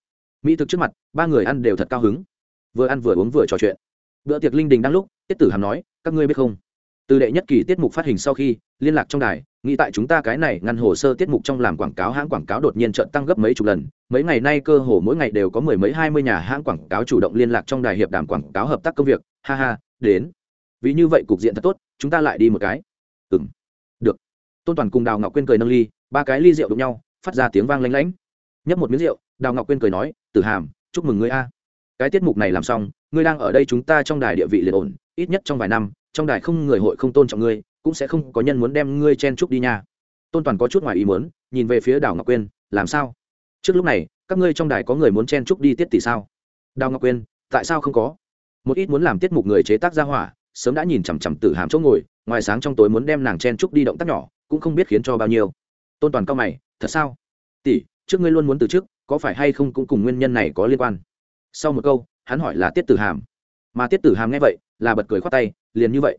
Mỹ thực trước mặt, ba người ăn đều thật cao hứng. Vừa ăn vừa uống vừa trò chuyện. Bữa tiệc linh đình đang lúc, tiết tử hàm nói, các ngươi biết không? Từ đệ nhất kỳ tiết mục phát hình sau khi, liên lạc trong đài, nghĩ tại chúng ta cái này ngăn hồ sơ tiết mục trong làm quảng cáo hãng quảng cáo đột nhiên trận tăng gấp mấy chục lần, mấy ngày nay cơ hồ mỗi ngày đều có mười mấy hai mươi nhà hãng quảng cáo chủ động liên lạc trong đài hiệp đàm quảng cáo hợp tác công việc. Ha ha, đến. Vì như vậy cục diện thật tốt, chúng ta lại đi một cái. Ừng được. Tôn toàn cùng đào ngọc quyên cười nâng ly, ba cái ly rượu đụng nhau, phát ra tiếng vang lanh lánh nhấp một miếng rượu, đào ngọc quyên cười nói, tử hàm, chúc mừng ngươi a. Cái tiết mục này làm xong, ngươi đang ở đây chúng ta trong đài địa vị liền ổn, ít nhất trong vài năm trong đài không người hội không tôn trọng ngươi, cũng sẽ không có nhân muốn đem ngươi chen trúc đi nha. Tôn toàn có chút ngoài ý muốn, nhìn về phía đào ngọc quyên, làm sao? Trước lúc này, các ngươi trong đài có người muốn chen trúc đi tiết tỷ sao? Đào ngọc quyên, tại sao không có? Một ít muốn làm tiết mục người chế tác ra hỏa, sớm đã nhìn chằm chằm tử hàm chỗ ngồi, ngoài sáng trong tối muốn đem nàng chen trúc đi động tác nhỏ, cũng không biết khiến cho bao nhiêu. Tôn toàn cao mày, thật sao? Tỷ, trước ngươi luôn muốn từ trước có phải hay không cũng cùng nguyên nhân này có liên quan? Sau một câu, hắn hỏi là tiết tử hàm. Mà tiết tử hàm nghe vậy, là bật cười khoát tay liền như vậy.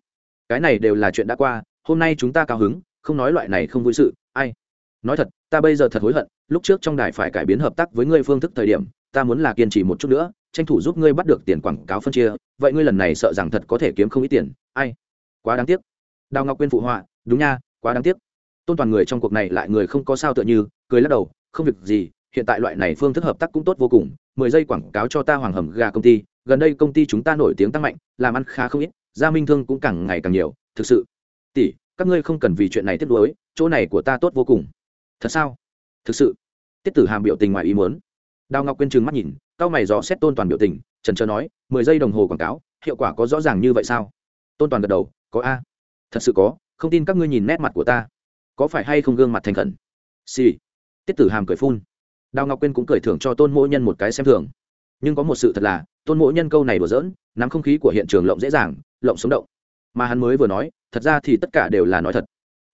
Cái này đều là chuyện đã qua, hôm nay chúng ta cao hứng, không nói loại này không vui sự, ai? Nói thật, ta bây giờ thật hối hận, lúc trước trong đài phải cải biến hợp tác với ngươi phương thức thời điểm, ta muốn là kiên trì một chút nữa, tranh thủ giúp ngươi bắt được tiền quảng cáo phân chia, vậy ngươi lần này sợ rằng thật có thể kiếm không ít tiền, ai? Quá đáng tiếc. Đào ngọc quyên phụ họa, đúng nha, quá đáng tiếc. Tôn toàn người trong cuộc này lại người không có sao tựa như, cười lắc đầu, không việc gì, hiện tại loại này phương thức hợp tác cũng tốt vô cùng, mười giây quảng cáo cho ta hoàng hầm gà công ty, gần đây công ty chúng ta nổi tiếng tăng mạnh, làm ăn khá không ít gia minh thương cũng càng ngày càng nhiều. Thực sự, tỷ, các ngươi không cần vì chuyện này tiếp nối chỗ này của ta tốt vô cùng. Thật sao? Thực sự. Tiết tử hàm biểu tình ngoài ý muốn. Đào ngọc quyên trừng mắt nhìn, cao mày dò xét tôn toàn biểu tình trần trờ nói, mười giây đồng hồ quảng cáo, hiệu quả có rõ ràng như vậy sao? Tôn toàn gật đầu, có a. Thật sự có, không tin các ngươi nhìn nét mặt của ta. Có phải hay không gương mặt thành khẩn? Xì、sì. tiết tử hàm cười phun. Đào ngọc quyên cũng cười thưởng cho tôn mỗi nhân một cái xem thường. Nhưng có một sự thật là tôn mỗi nhân câu này đùa giỡn, nắm không khí của hiện trường lộng dễ dàng, lộng sống động. Mà hắn mới vừa nói, thật ra thì tất cả đều là nói thật.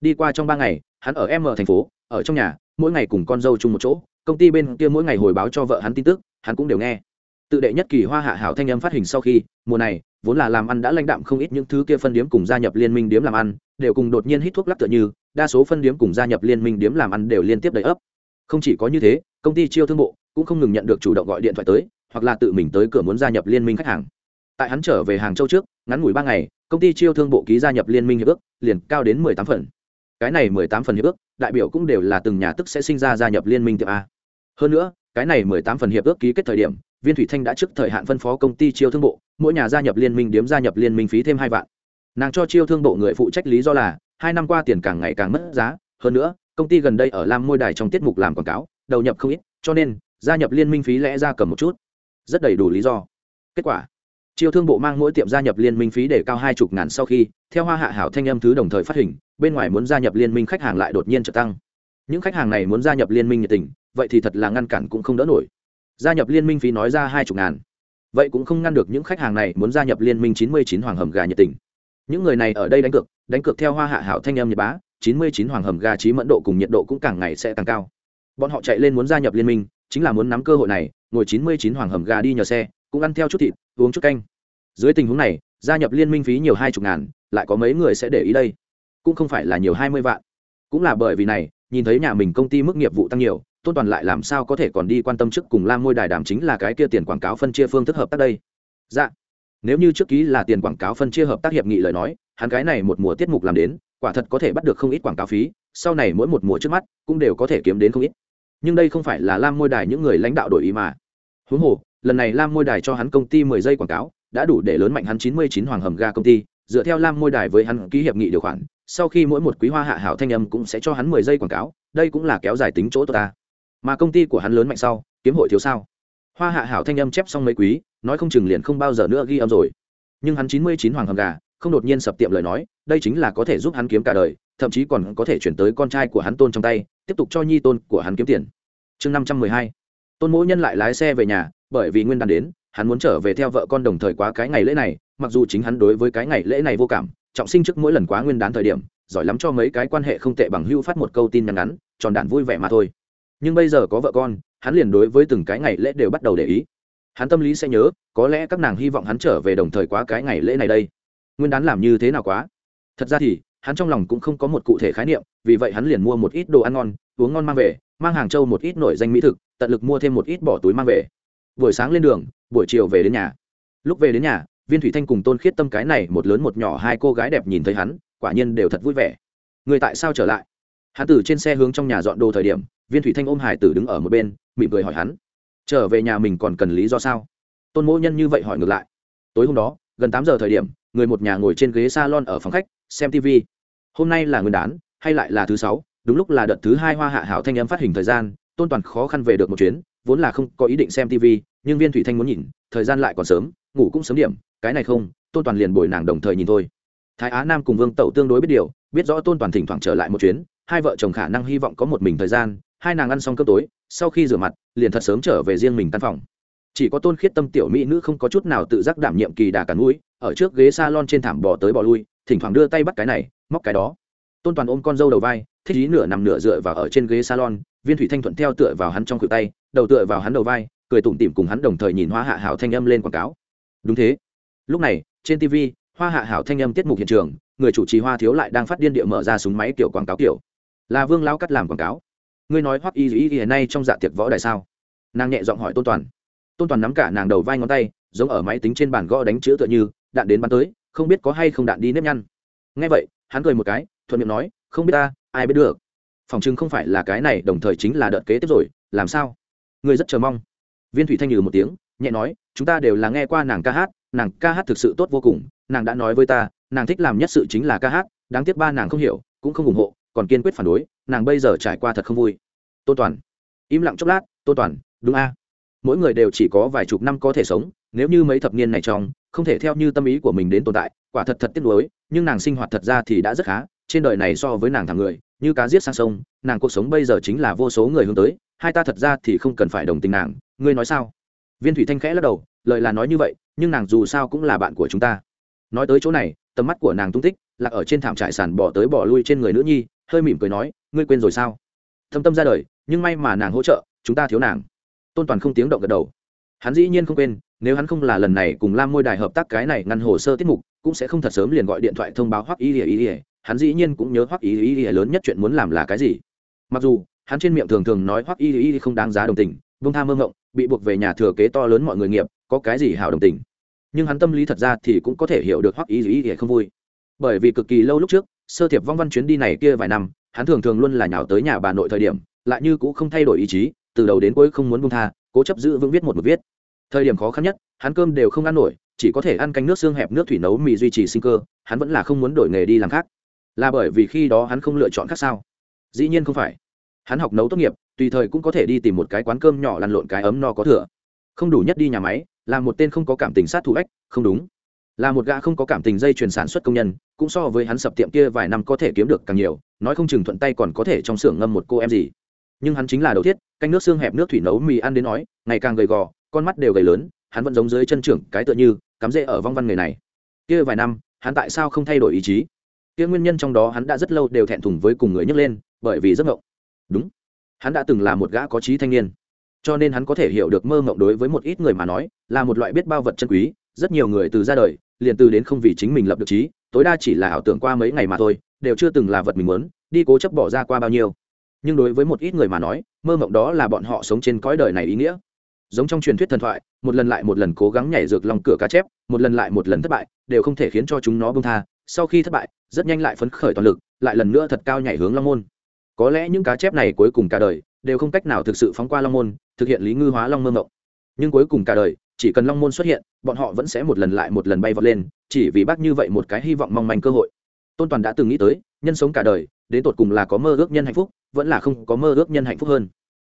Đi qua trong ba ngày, hắn ở m thành phố, ở trong nhà, mỗi ngày cùng con dâu chung một chỗ, công ty bên kia mỗi ngày hồi báo cho vợ hắn tin tức, hắn cũng đều nghe. Tự đệ nhất kỳ hoa hạ hảo thanh âm phát hình sau khi, mùa này, vốn là làm ăn đã lãnh đạm không ít những thứ kia phân điếm cùng gia nhập liên minh điếm làm ăn, đều cùng đột nhiên hít thuốc lắc tựa như, đa số phân điếm cùng gia nhập liên minh điếm làm ăn đều liên tiếp đầy ấp. Không chỉ có như thế, công ty chiêu thương bộ cũng không ngừng nhận được chủ động gọi điện thoại tới hoặc là tự mình tới cửa muốn gia nhập liên minh khách hàng. Tại hắn trở về hàng châu trước, ngắn ngủi ba ngày, công ty chiêu thương bộ ký gia nhập liên minh hiệp ước, liền cao đến mười tám phần. Cái này mười tám phần hiệp ước, đại biểu cũng đều là từng nhà tức sẽ sinh ra gia nhập liên minh tiệp a. Hơn nữa, cái này mười tám phần hiệp ước ký kết thời điểm, viên thủy thanh đã trước thời hạn phân phó công ty chiêu thương bộ, mỗi nhà gia nhập liên minh điếm gia nhập liên minh phí thêm hai vạn. Nàng cho chiêu thương bộ người phụ trách lý do là, hai năm qua tiền càng ngày càng mất giá, hơn nữa, công ty gần đây ở lam môi đài trong tiết mục làm quảng cáo, đầu nhập không ít, cho nên, gia nhập liên minh phí lẽ ra cầm một chút rất đầy đủ lý do. Kết quả, chiêu thương bộ mang mỗi tiệm gia nhập liên minh phí để cao hai chục ngàn sau khi, theo hoa hạ hảo thanh âm thứ đồng thời phát hình, bên ngoài muốn gia nhập liên minh khách hàng lại đột nhiên trở tăng. Những khách hàng này muốn gia nhập liên minh nhiệt tình, vậy thì thật là ngăn cản cũng không đỡ nổi. Gia nhập liên minh phí nói ra hai chục ngàn. Vậy cũng không ngăn được những khách hàng này muốn gia nhập liên minh 99 hoàng hầm gà nhiệt tình. Những người này ở đây đánh cược đánh cược theo hoa hạ hảo thanh âm nhật bá 99 hoàng hầm gà trí mẫn độ cùng nhiệt độ cũng càng ngày sẽ càng cao. Bọn họ chạy lên muốn gia nhập liên minh chính là muốn nắm cơ hội này, ngồi 99 hoàng hầm gà đi nhờ xe, cũng ăn theo chút thịt, uống chút canh. Dưới tình huống này, gia nhập liên minh phí nhiều hai chục ngàn, lại có mấy người sẽ để ý đây? Cũng không phải là nhiều hai mươi vạn. Cũng là bởi vì này, nhìn thấy nhà mình công ty mức nghiệp vụ tăng nhiều, tôn toàn lại làm sao có thể còn đi quan tâm trước cùng lam môi đài đàm chính là cái kia tiền quảng cáo phân chia phương thức hợp tác đây? Dạ. Nếu như trước ký là tiền quảng cáo phân chia hợp tác hiệp nghị lời nói, hắn cái này một mùa tiết mục làm đến, quả thật có thể bắt được không ít quảng cáo phí, sau này mỗi một mùa trước mắt cũng đều có thể kiếm đến không ít nhưng đây không phải là lam môi đài những người lãnh đạo đổi ý mà. Huống hồ, lần này lam môi đài cho hắn công ty mười giây quảng cáo, đã đủ để lớn mạnh hắn chín mươi chín hoàng hầm ga công ty, dựa theo lam môi đài với hắn ký hiệp nghị điều khoản, sau khi mỗi một quý hoa hạ hảo thanh âm cũng sẽ cho hắn mười giây quảng cáo, đây cũng là kéo dài tính chỗ tốt ta. Mà công ty của hắn lớn mạnh sau, kiếm hội thiếu sao? Hoa hạ hảo thanh âm chép xong mấy quý, nói không chừng liền không bao giờ nữa ghi âm rồi. Nhưng hắn chín mươi chín hoàng hầm gà không đột nhiên sập tiệm lời nói, đây chính là có thể giúp hắn kiếm cả đời, thậm chí còn có thể chuyển tới con trai của hắn tôn trong tay tiếp tục cho nhi tôn của hắn kiếm tiền. Chương năm trăm mười hai. Tôn mỗ nhân lại lái xe về nhà, bởi vì nguyên đàn đến, hắn muốn trở về theo vợ con đồng thời quá cái ngày lễ này, mặc dù chính hắn đối với cái ngày lễ này vô cảm, trọng sinh trước mỗi lần quá nguyên đán thời điểm, giỏi lắm cho mấy cái quan hệ không tệ bằng hưu phát một câu tin nhắn ngắn, tròn đạn vui vẻ mà thôi. Nhưng bây giờ có vợ con, hắn liền đối với từng cái ngày lễ đều bắt đầu để ý. Hắn tâm lý sẽ nhớ, có lẽ các nàng hy vọng hắn trở về đồng thời quá cái ngày lễ này đây. Nguyên đán làm như thế nào quá? Thật ra thì, hắn trong lòng cũng không có một cụ thể khái niệm vì vậy hắn liền mua một ít đồ ăn ngon, uống ngon mang về, mang hàng châu một ít nổi danh mỹ thực, tận lực mua thêm một ít bỏ túi mang về. Buổi sáng lên đường, buổi chiều về đến nhà. Lúc về đến nhà, viên thủy thanh cùng tôn khiết tâm cái này một lớn một nhỏ hai cô gái đẹp nhìn thấy hắn, quả nhiên đều thật vui vẻ. Người tại sao trở lại? Hắn từ trên xe hướng trong nhà dọn đồ thời điểm, viên thủy thanh ôm hải tử đứng ở một bên, mỉm cười hỏi hắn, trở về nhà mình còn cần lý do sao? Tôn mỗ nhân như vậy hỏi ngược lại, tối hôm đó, gần tám giờ thời điểm, người một nhà ngồi trên ghế s a lon ở phòng khách, xem tv hôm nay là nguyên đán hay lại là thứ sáu, đúng lúc là đợt thứ hai hoa hạ hảo thanh âm phát hình thời gian, tôn toàn khó khăn về được một chuyến, vốn là không có ý định xem tv nhưng viên thủy thanh muốn nhìn, thời gian lại còn sớm, ngủ cũng sớm điểm, cái này không, tôn toàn liền bồi nàng đồng thời nhìn thôi. Thái á nam cùng vương tẩu tương đối biết điều, biết rõ tôn toàn thỉnh thoảng trở lại một chuyến, hai vợ chồng khả năng hy vọng có một mình thời gian, hai nàng ăn xong cơm tối, sau khi rửa mặt, liền thật sớm trở về riêng mình căn phòng. Chỉ có tôn khiết tâm tiểu mỹ nữ không có chút nào tự giác đảm nhiệm kỳ đà cản mũi, ở trước ghế s a lon trên thảm bò tới bò lui, thỉnh thoảng đưa tay bắt cái này, móc cái đó tôn toàn ôm con dâu đầu vai, thích ý nửa nằm nửa dựa vào ở trên ghế salon, viên thủy thanh thuận theo tựa vào hắn trong cửa tay, đầu tựa vào hắn đầu vai, cười tủm tỉm cùng hắn đồng thời nhìn hoa hạ hảo thanh âm lên quảng cáo. Đúng thế. Lúc này, trên tv hoa hạ hảo thanh âm tiết mục hiện trường, người chủ trì hoa thiếu lại đang phát điên địa mở ra súng máy kiểu quảng cáo kiểu. Là vương lao cắt làm quảng cáo. Ngươi nói hoắc y y hiện nay trong dạ tiệc võ đài sao? Nàng nhẹ giọng hỏi tôn toàn. Tôn toàn nắm cả nàng đầu vai ngón tay, giống ở máy tính trên bàn gõ đánh chữ tựa như, đạn đến bắn tới, không biết có hay không đạn đi nếp nhăn. Ngay vậy, hắn cười một cái thuận miệng nói, không biết ta, ai biết được. Phòng chừng không phải là cái này, đồng thời chính là đợt kế tiếp rồi, làm sao? Ngươi rất chờ mong. Viên thủy thanh nhừ một tiếng, nhẹ nói, chúng ta đều là nghe qua nàng ca hát, nàng ca hát thực sự tốt vô cùng, nàng đã nói với ta, nàng thích làm nhất sự chính là ca hát, đáng tiếc ba nàng không hiểu, cũng không ủng hộ, còn kiên quyết phản đối, nàng bây giờ trải qua thật không vui. Tô toàn. Im lặng chốc lát, Tô toàn, đúng a. Mỗi người đều chỉ có vài chục năm có thể sống, nếu như mấy thập niên này trong, không thể theo như tâm ý của mình đến tồn tại, quả thật thật tiếc nuối, nhưng nàng sinh hoạt thật ra thì đã rất khá trên đời này so với nàng thằng người, như cá giết sang sông, nàng cuộc sống bây giờ chính là vô số người hướng tới, hai ta thật ra thì không cần phải đồng tình nàng, ngươi nói sao? Viên thủy thanh khẽ lắc đầu, lời là nói như vậy, nhưng nàng dù sao cũng là bạn của chúng ta. Nói tới chỗ này, tầm mắt của nàng tung tích, lạc ở trên thảm trại sàn bỏ tới bỏ lui trên người nữ nhi, hơi mỉm cười nói, ngươi quên rồi sao? Thâm tâm ra đời, nhưng may mà nàng hỗ trợ, chúng ta thiếu nàng. Tôn toàn không tiếng động gật đầu. Hắn dĩ nhiên không quên, nếu hắn không là lần này cùng lam môi đài hợp tác cái này ngăn hồ sơ tiết mục, cũng sẽ không thật sớm liền gọi điện thoại thông báo hoắc y ỉa ý ỉa hắn dĩ nhiên cũng nhớ hoắc y y ỉa lớn nhất chuyện muốn làm là cái gì. Mặc dù, hắn trên miệng thường thường nói hoắc y y không đáng giá đồng tình vương tha mơ ngộng, bị buộc về nhà thừa kế to lớn mọi người nghiệp, có cái gì hảo đồng tình. Nhưng hắn tâm lý thật ra thì cũng có thể hiểu được hoắc y y ỉa không vui. Bởi vì cực kỳ lâu lúc trước, sơ thiệp vong văn chuyến đi này kia vài năm, hắn thường thường luôn là nhào tới nhà bà nội thời điểm, lại như cũng không thay đổi ý chí, từ đầu đến cuối không muốn buông tha, cố chấp giữ vững viết một một viết. Thời điểm khó khăn nhất, hắn cơm đều không ăn nổi, chỉ có thể ăn canh nước xương hẹp nước thủy nấu mì duy trì sinh cơ, hắn vẫn là không muốn đổi nghề đi làm khác là bởi vì khi đó hắn không lựa chọn khác sao? Dĩ nhiên không phải. Hắn học nấu tốt nghiệp, tùy thời cũng có thể đi tìm một cái quán cơm nhỏ lăn lộn cái ấm no có thừa. Không đủ nhất đi nhà máy, là một tên không có cảm tình sát thủ ếch không đúng. Là một gã không có cảm tình dây chuyển sản xuất công nhân, cũng so với hắn sập tiệm kia vài năm có thể kiếm được càng nhiều, nói không chừng thuận tay còn có thể trong xưởng ngâm một cô em gì. Nhưng hắn chính là đầu thiết, canh nước xương hẹp nước thủy nấu mì ăn đến nói, ngày càng gầy gò, con mắt đều gầy lớn, hắn vẫn giống dưới chân trưởng cái tựa như, cắm rễ ở vong văn người này. Kia vài năm, hắn tại sao không thay đổi ý chí? Kia nguyên nhân trong đó hắn đã rất lâu đều thẹn thùng với cùng người nhấc lên, bởi vì giấc mộng. Đúng. Hắn đã từng là một gã có trí thanh niên. Cho nên hắn có thể hiểu được mơ mộng đối với một ít người mà nói, là một loại biết bao vật chân quý, rất nhiều người từ ra đời, liền từ đến không vì chính mình lập được trí, tối đa chỉ là ảo tưởng qua mấy ngày mà thôi, đều chưa từng là vật mình muốn, đi cố chấp bỏ ra qua bao nhiêu. Nhưng đối với một ít người mà nói, mơ mộng đó là bọn họ sống trên cõi đời này ý nghĩa. Giống trong truyền thuyết thần thoại, một lần lại một lần cố gắng nhảy dược lòng cửa cá chép, một lần lại một lần thất bại, đều không thể khiến cho chúng nó bông tha sau khi thất bại, rất nhanh lại phấn khởi toàn lực, lại lần nữa thật cao nhảy hướng long môn. Có lẽ những cá chép này cuối cùng cả đời đều không cách nào thực sự phóng qua long môn, thực hiện lý ngư hóa long mơ mộng nhưng cuối cùng cả đời, chỉ cần long môn xuất hiện, bọn họ vẫn sẽ một lần lại một lần bay vọt lên, chỉ vì bác như vậy một cái hy vọng mong manh cơ hội. Tôn toàn đã từng nghĩ tới, nhân sống cả đời, đến tột cùng là có mơ ước nhân hạnh phúc, vẫn là không có mơ ước nhân hạnh phúc hơn.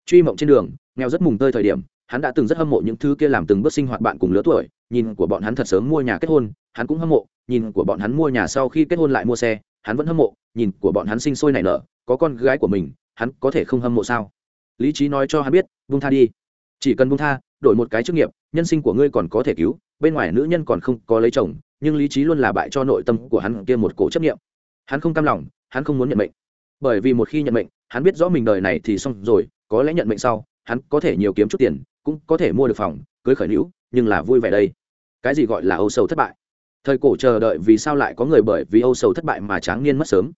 Truy mộng trên đường, nghèo rất mùng tơi thời điểm hắn đã từng rất hâm mộ những thứ kia làm từng bước sinh hoạt bạn cùng lứa tuổi, nhìn của bọn hắn thật sớm mua nhà kết hôn, hắn cũng hâm mộ, nhìn của bọn hắn mua nhà sau khi kết hôn lại mua xe, hắn vẫn hâm mộ, nhìn của bọn hắn sinh sôi nảy nở, có con gái của mình, hắn có thể không hâm mộ sao? Lý trí nói cho hắn biết vung tha đi. Chỉ cần vung tha, đổi một cái chức nghiệp, nhân sinh của ngươi còn có thể cứu, bên ngoài nữ nhân còn không có lấy chồng, nhưng lý trí luôn là bại cho nội tâm của hắn kia một cổ chấp nghiệm hắn không cam lòng, hắn không muốn nhận mệnh. Bởi vì một khi nhận mệnh, hắn biết rõ mình đời này thì xong rồi, có lẽ nhận mệnh sau, hắn có thể nhiều kiếm chút tiền cũng có thể mua được phòng, cưới khởi nữ, nhưng là vui vẻ đây. Cái gì gọi là âu sầu thất bại? Thời cổ chờ đợi vì sao lại có người bởi vì âu sầu thất bại mà tráng niên mất sớm?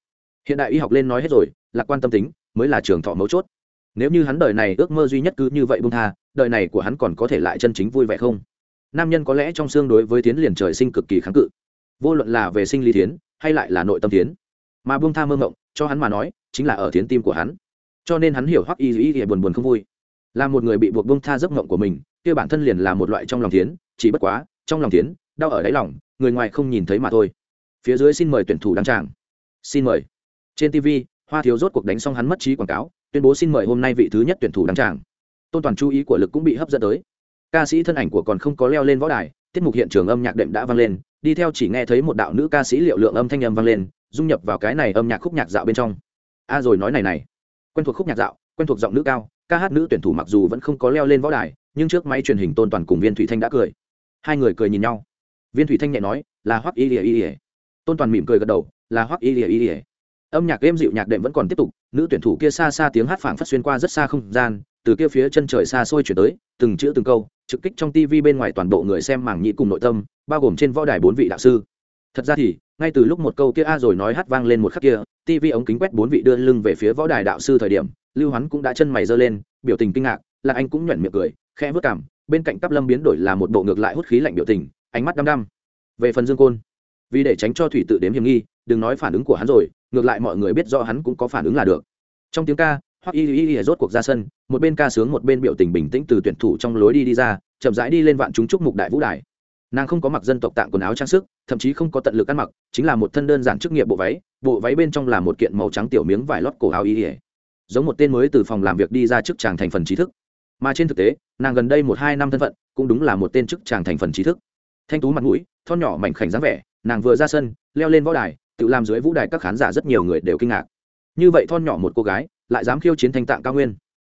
Hiện đại y học lên nói hết rồi, lạc quan tâm tính, mới là trường thọ mấu chốt. Nếu như hắn đời này ước mơ duy nhất cứ như vậy bung tha, đời này của hắn còn có thể lại chân chính vui vẻ không? Nam nhân có lẽ trong xương đối với tiến liền trời sinh cực kỳ kháng cự. Vô luận là về sinh lý tiến, hay lại là nội tâm tiến, mà bung tha mơ mộng, cho hắn mà nói, chính là ở tiến tim của hắn. Cho nên hắn hiểu hoắc y y thì buồn buồn không vui là một người bị buộc bung tha giấc mộng của mình, kia bản thân liền là một loại trong lòng tiến chỉ bất quá, trong lòng tiến đau ở đáy lòng, người ngoài không nhìn thấy mà thôi. Phía dưới xin mời tuyển thủ đăng tràng. Xin mời. Trên tv hoa thiếu rốt cuộc đánh xong hắn mất trí quảng cáo, tuyên bố xin mời hôm nay vị thứ nhất tuyển thủ đăng tràng. Tôn toàn chú ý của lực cũng bị hấp dẫn tới. Ca sĩ thân ảnh của còn không có leo lên võ đài, tiết mục hiện trường âm nhạc đệm đã vang lên, đi theo chỉ nghe thấy một đạo nữ ca sĩ liệu lượng âm thanh âm vang lên, dung nhập vào cái này âm nhạc khúc nhạc dạo bên trong. A rồi nói này này. Quen thuộc khúc nhạc dạo, quen thuộc giọng nữ cao ca hát nữ tuyển thủ mặc dù vẫn không có leo lên võ đài, nhưng trước máy truyền hình tôn toàn cùng viên thủy thanh đã cười. Hai người cười nhìn nhau. Viên thủy thanh nhẹ nói, là hoắc y ỉa y ỉa tôn toàn mỉm cười gật đầu, là hoắc y ỉa y ỉa âm nhạc êm dịu nhạc đệm vẫn còn tiếp tục, nữ tuyển thủ kia xa xa tiếng hát phảng phất xuyên qua rất xa không gian, từ kia phía chân trời xa xôi chuyển tới, từng chữ từng câu, trực kích trong tivi bên ngoài toàn bộ người xem mảng nhị cùng nội tâm, bao gồm trên võ đài bốn vị đạo sư. Thật ra thì, ngay từ lúc một câu kia a rồi nói hát vang lên một khắc kia tivi ống kính quét bốn vị đưa lưng về phía võ đài đạo sư thời điểm lưu hắn cũng đã chân mày giơ lên, biểu tình kinh ngạc là anh cũng nhuận miệng cười, khẽ vớt cảm, bên cạnh cắp lâm biến đổi là một bộ ngược lại hút khí lạnh biểu tình, ánh mắt đăm đăm. Về phần dương côn, vì để tránh cho thủy tự đếm hiểm nghi, đừng nói phản ứng của hắn rồi, ngược lại mọi người biết do hắn cũng có phản ứng là được. Trong tiếng ca hoặc y y y rốt cuộc ra sân, một bên ca sướng một bên biểu tình bình tĩnh từ tuyển thủ trong lối đi đi ra, chậm rãi đi lên vạn chúng trúc mục đại vũ đài. Nàng không có mặc dân tộc tạng quần áo trang sức, thậm chí không có tận lực ăn mặc, chính là một thân đơn giản chức nghiệp bộ váy bộ váy bên trong là một kiện màu trắng tiểu miếng vải lót cổ áo y y giống một tên mới từ phòng làm việc đi ra chức tràng thành phần trí thức. Mà trên thực tế, nàng gần đây một hai năm thân phận, cũng đúng là một tên chức tràng thành phần trí thức. Thanh tú mặt mũi, thon nhỏ mảnh khảnh dáng vẻ, nàng vừa ra sân, leo lên võ đài, tự làm dưới vũ đài các khán giả rất nhiều người đều kinh ngạc. Như vậy thon nhỏ một cô gái, lại dám khiêu chiến thanh tạng cao nguyên.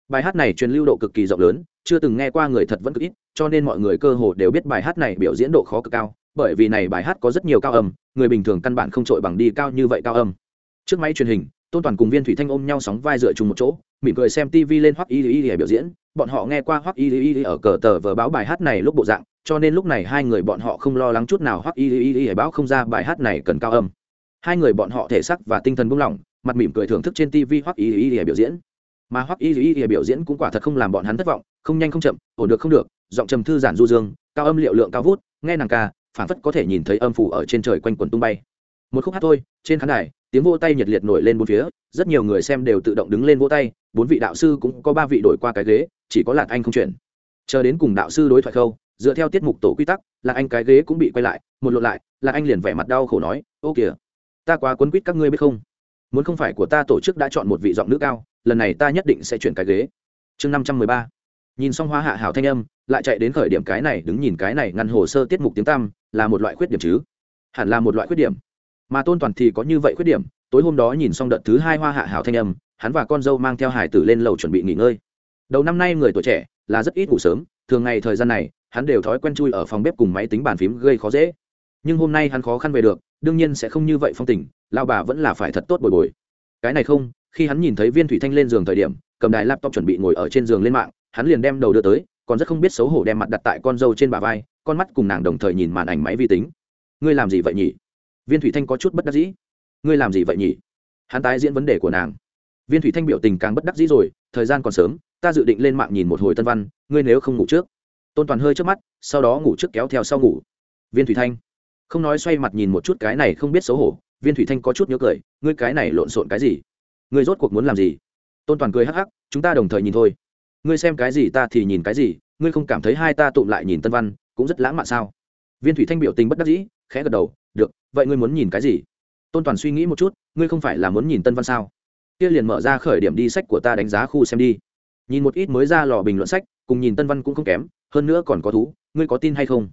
Bài hát này truyền lưu độ cực kỳ rộng lớn, chưa từng nghe qua người thật vẫn cực ít, cho nên mọi người cơ hồ đều biết bài hát này biểu diễn độ khó cực cao, bởi vì này bài hát có rất nhiều cao âm, người bình thường căn bản không trội bằng đi cao như vậy cao âm. Trước máy truyền hình tôn toàn cùng viên thủy thanh ôm nhau sóng vai dựa chung một chỗ mỉm cười xem tv lên hoắc y y y biểu diễn bọn họ nghe qua hoắc y y y ở cờ tờ vờ báo bài hát này lúc bộ dạng cho nên lúc này hai người bọn họ không lo lắng chút nào hoắc y y y báo không ra bài hát này cần cao âm hai người bọn họ thể sắc và tinh thần buông lỏng mặt mỉm cười thưởng thức trên tv hoắc y y y biểu diễn mà hoắc y y y biểu diễn cũng quả thật không làm bọn hắn thất vọng không nhanh không chậm ổn được không được giọng trầm thư giản du dương cao âm liệu lượng cao vút nghe nàng ca phản phất có thể nhìn thấy âm phủ ở trên trời quanh quần tung bay một khúc hát thôi trên khán đài tiếng vô tay nhiệt liệt nổi lên bốn phía, rất nhiều người xem đều tự động đứng lên vỗ tay, bốn vị đạo sư cũng có ba vị đổi qua cái ghế, chỉ có lạc anh không chuyển. Chờ đến cùng đạo sư đối thoại khâu, dựa theo tiết mục tổ quy tắc, lạc anh cái ghế cũng bị quay lại, một lộ lại, lạc anh liền vẻ mặt đau khổ nói, ô kìa, ta quá quấn quýt các ngươi biết không? Muốn không phải của ta tổ chức đã chọn một vị giọng nữ cao, lần này ta nhất định sẽ chuyển cái ghế. Chương năm trăm mười ba. Nhìn xong hoa hạ hảo thanh âm, lại chạy đến khởi điểm cái này, đứng nhìn cái này, ngăn hồ sơ tiết mục tiếng tăm, là một loại khuyết điểm chứ? Hẳn là một loại khuyết điểm mà tôn toàn thì có như vậy khuyết điểm, tối hôm đó nhìn xong đợt thứ hai hoa hạ hảo thanh âm, hắn và con dâu mang theo hải tử lên lầu chuẩn bị nghỉ ngơi. Đầu năm nay người tuổi trẻ là rất ít ngủ sớm, thường ngày thời gian này, hắn đều thói quen chui ở phòng bếp cùng máy tính bàn phím gây khó dễ. Nhưng hôm nay hắn khó khăn về được, đương nhiên sẽ không như vậy phong tình lao bà vẫn là phải thật tốt bồi bồi. Cái này không, khi hắn nhìn thấy viên thủy thanh lên giường thời điểm, cầm đài laptop chuẩn bị ngồi ở trên giường lên mạng, hắn liền đem đầu đưa tới, còn rất không biết xấu hổ đem mặt đặt tại con dâu trên bà vai, con mắt cùng nàng đồng thời nhìn màn ảnh máy vi tính. Ngươi làm gì vậy nhỉ? Viên thủy thanh có chút bất đắc dĩ. Ngươi làm gì vậy nhỉ? Hắn tái diễn vấn đề của nàng. Viên thủy thanh biểu tình càng bất đắc dĩ rồi, thời gian còn sớm, ta dự định lên mạng nhìn một hồi tân văn, ngươi nếu không ngủ trước. Tôn toàn hơi trước mắt, sau đó ngủ trước kéo theo sau ngủ. Viên thủy thanh, không nói xoay mặt nhìn một chút cái này không biết xấu hổ, viên thủy thanh có chút nhớ cười, ngươi cái này lộn xộn cái gì? Ngươi rốt cuộc muốn làm gì? Tôn toàn cười hắc hắc, chúng ta đồng thời nhìn thôi. Ngươi xem cái gì ta thì nhìn cái gì, ngươi không cảm thấy hai ta tụm lại nhìn tân văn, cũng rất lãng mạn sao? Viên thủy thanh biểu tình bất đắc dĩ khẽ gật đầu, được, vậy ngươi muốn nhìn cái gì? Tôn toàn suy nghĩ một chút, ngươi không phải là muốn nhìn tân văn sao? Kia liền mở ra khởi điểm đi sách của ta đánh giá khu xem đi. Nhìn một ít mới ra lò bình luận sách, cùng nhìn tân văn cũng không kém, hơn nữa còn có thú, ngươi có tin hay không?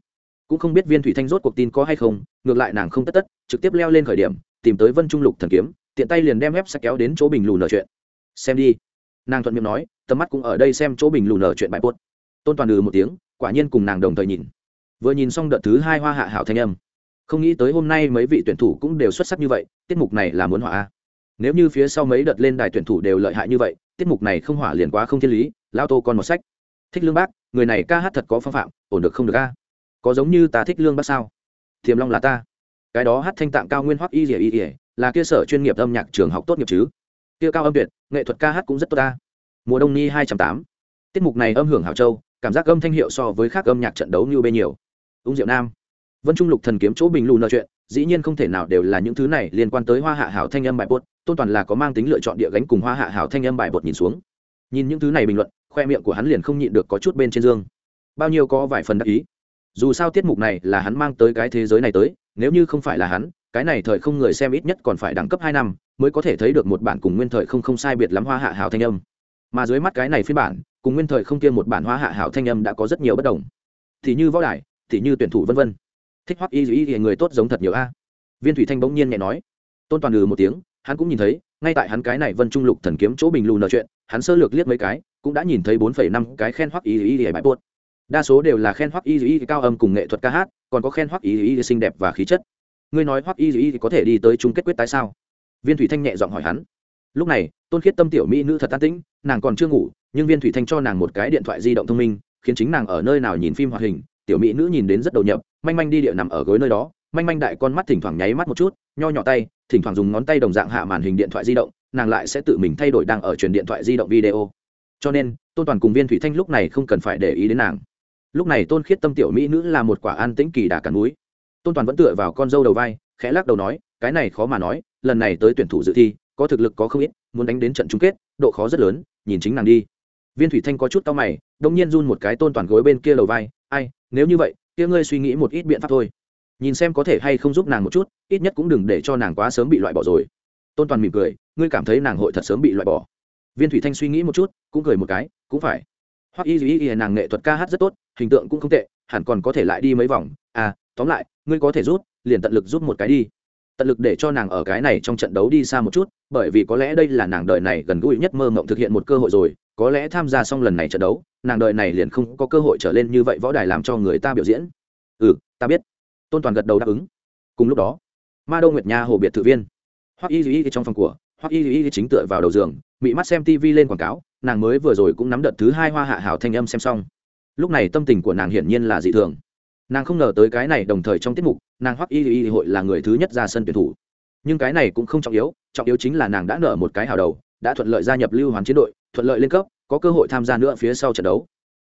Cũng không biết viên thủy thanh rốt cuộc tin có hay không, ngược lại nàng không tất tất, trực tiếp leo lên khởi điểm, tìm tới vân trung lục thần kiếm, tiện tay liền đem ép sách kéo đến chỗ bình lù nở chuyện. Xem đi. Nàng thuận miệng nói, tầm mắt cũng ở đây xem chỗ bình lù nở chuyện bài buốt tôn toàn ừ một tiếng, quả nhiên cùng nàng đồng thời nhìn. Vừa nhìn xong đợt thứ hai hoa hạ hảo thanh âm không nghĩ tới hôm nay mấy vị tuyển thủ cũng đều xuất sắc như vậy, tiết mục này là muốn hỏa nếu như phía sau mấy đợt lên đài tuyển thủ đều lợi hại như vậy, tiết mục này không hỏa liền quá không thiên lý, lao tô còn một sách. Thích lương bác, người này ca hát thật có phong phạm, ổn được không được a? Có giống như ta thích lương bác sao? Thiềm long là ta. Cái đó hát thanh tạng cao nguyên hoắc y ỉa y ỉa là kia sở chuyên nghiệp âm nhạc trường học tốt nghiệp chứ. Kia cao âm việt nghệ thuật ca hát cũng rất tốt ta. Mùa đông ni hai trăm tám. Tiết mục này âm hưởng hảo châu, cảm giác âm thanh hiệu so với khác âm nhạc trận đấu như bên nhiều. Ung diệu nam vân trung lục thần kiếm chỗ bình lù nợ chuyện, dĩ nhiên không thể nào đều là những thứ này liên quan tới hoa hạ hảo thanh âm bài bột, tôn toàn là có mang tính lựa chọn địa gánh cùng hoa hạ hảo thanh âm bài bột nhìn xuống. Nhìn những thứ này bình luận, khoe miệng của hắn liền không nhịn được có chút bên trên dương. Bao nhiêu có vài phần đắc ý. Dù sao tiết mục này là hắn mang tới cái thế giới này tới, nếu như không phải là hắn, cái này thời không người xem ít nhất còn phải đẳng cấp hai năm mới có thể thấy được một bản cùng nguyên thời không không sai biệt lắm hoa hạ hảo thanh âm. Mà dưới mắt cái này phiên bản, cùng nguyên thời không kia một bản hoa hạ hảo thanh âm đã có rất nhiều bất đồng. Thì như võ đài, thì như tuyển thủ vân vân thích hoắc y y người tốt giống thật nhiều a. Viên thủy thanh bỗng nhiên nhẹ nói. Tôn toàn lừ một tiếng, hắn cũng nhìn thấy, ngay tại hắn cái này vân trung lục thần kiếm chỗ bình lù nợ chuyện, hắn sơ lược liếc mấy cái, cũng đã nhìn thấy bốn phẩy năm cái khen hoắc y y y bãi buốt. Đa số đều là khen hoắc y y cao âm cùng nghệ thuật ca hát, còn có khen hoắc y y xinh đẹp và khí chất. Ngươi nói hoắc y y có thể đi tới chung kết quyết tái sao? Viên thủy thanh nhẹ giọng hỏi hắn. Lúc này, tôn khiết tâm tiểu mỹ nữ thật tan tĩnh, nàng còn chưa ngủ, nhưng viên thủy thanh cho nàng một cái điện thoại di động thông minh, khiến chính nàng ở nơi nào nhìn phim hoạt hình tiểu mỹ nữ nhìn đến rất đầu nhập, manh manh đi địa nằm ở gối nơi đó, manh manh đại con mắt thỉnh thoảng nháy mắt một chút, nho nhỏ tay, thỉnh thoảng dùng ngón tay đồng dạng hạ màn hình điện thoại di động, nàng lại sẽ tự mình thay đổi đang ở truyền điện thoại di động video. Cho nên, tôn toàn cùng viên thủy thanh lúc này không cần phải để ý đến nàng. Lúc này tôn khiết tâm tiểu mỹ nữ là một quả an tĩnh kỳ đà cắn núi. Tôn toàn vẫn tựa vào con dâu đầu vai, khẽ lắc đầu nói, cái này khó mà nói, lần này tới tuyển thủ dự thi, có thực lực có không ít, muốn đánh đến trận chung kết, độ khó rất lớn, nhìn chính nàng đi. Viên thủy thanh có chút tao mày, đông nhiên run một cái tôn toàn gối bên kia đầu vai ai, nếu như vậy, kia ngươi suy nghĩ một ít biện pháp thôi. Nhìn xem có thể hay không giúp nàng một chút, ít nhất cũng đừng để cho nàng quá sớm bị loại bỏ rồi. Tôn toàn mỉm cười, ngươi cảm thấy nàng hội thật sớm bị loại bỏ. Viên thủy thanh suy nghĩ một chút, cũng cười một cái, cũng phải. Hoặc y y y nàng nghệ thuật ca hát rất tốt, hình tượng cũng không tệ, hẳn còn có thể lại đi mấy vòng. À tóm lại, ngươi có thể rút, liền tận lực giúp một cái đi. Tận lực để cho nàng ở cái này trong trận đấu đi xa một chút, bởi vì có lẽ đây là nàng đời này gần gũi nhất mơ mộng thực hiện một cơ hội rồi có lẽ tham gia xong lần này trận đấu, nàng đợi này liền không có cơ hội trở lên như vậy võ đài làm cho người ta biểu diễn. Ừ ta biết. Tôn toàn gật đầu đáp ứng. Cùng lúc đó, ma đô nguyệt nha, hồ biệt thự viên. Hoặc y y trong phòng của hoặc y y chính tựa vào đầu giường bị mắt xem tv lên quảng cáo, nàng mới vừa rồi cũng nắm đợt thứ hai hoa hạ hảo thanh âm xem xong. Lúc này tâm tình của nàng hiển nhiên là dị thường. Nàng không ngờ tới cái này đồng thời trong tiết mục, nàng hoặc y y hội là người thứ nhất ra sân tuyển thủ. Nhưng cái này cũng không trọng yếu trọng yếu chính là nàng đã nở một cái hào đầu, đã thuận lợi gia nhập lưu hoàn chiến đội thuận lợi lên cấp, có cơ hội tham gia nữa phía sau trận đấu.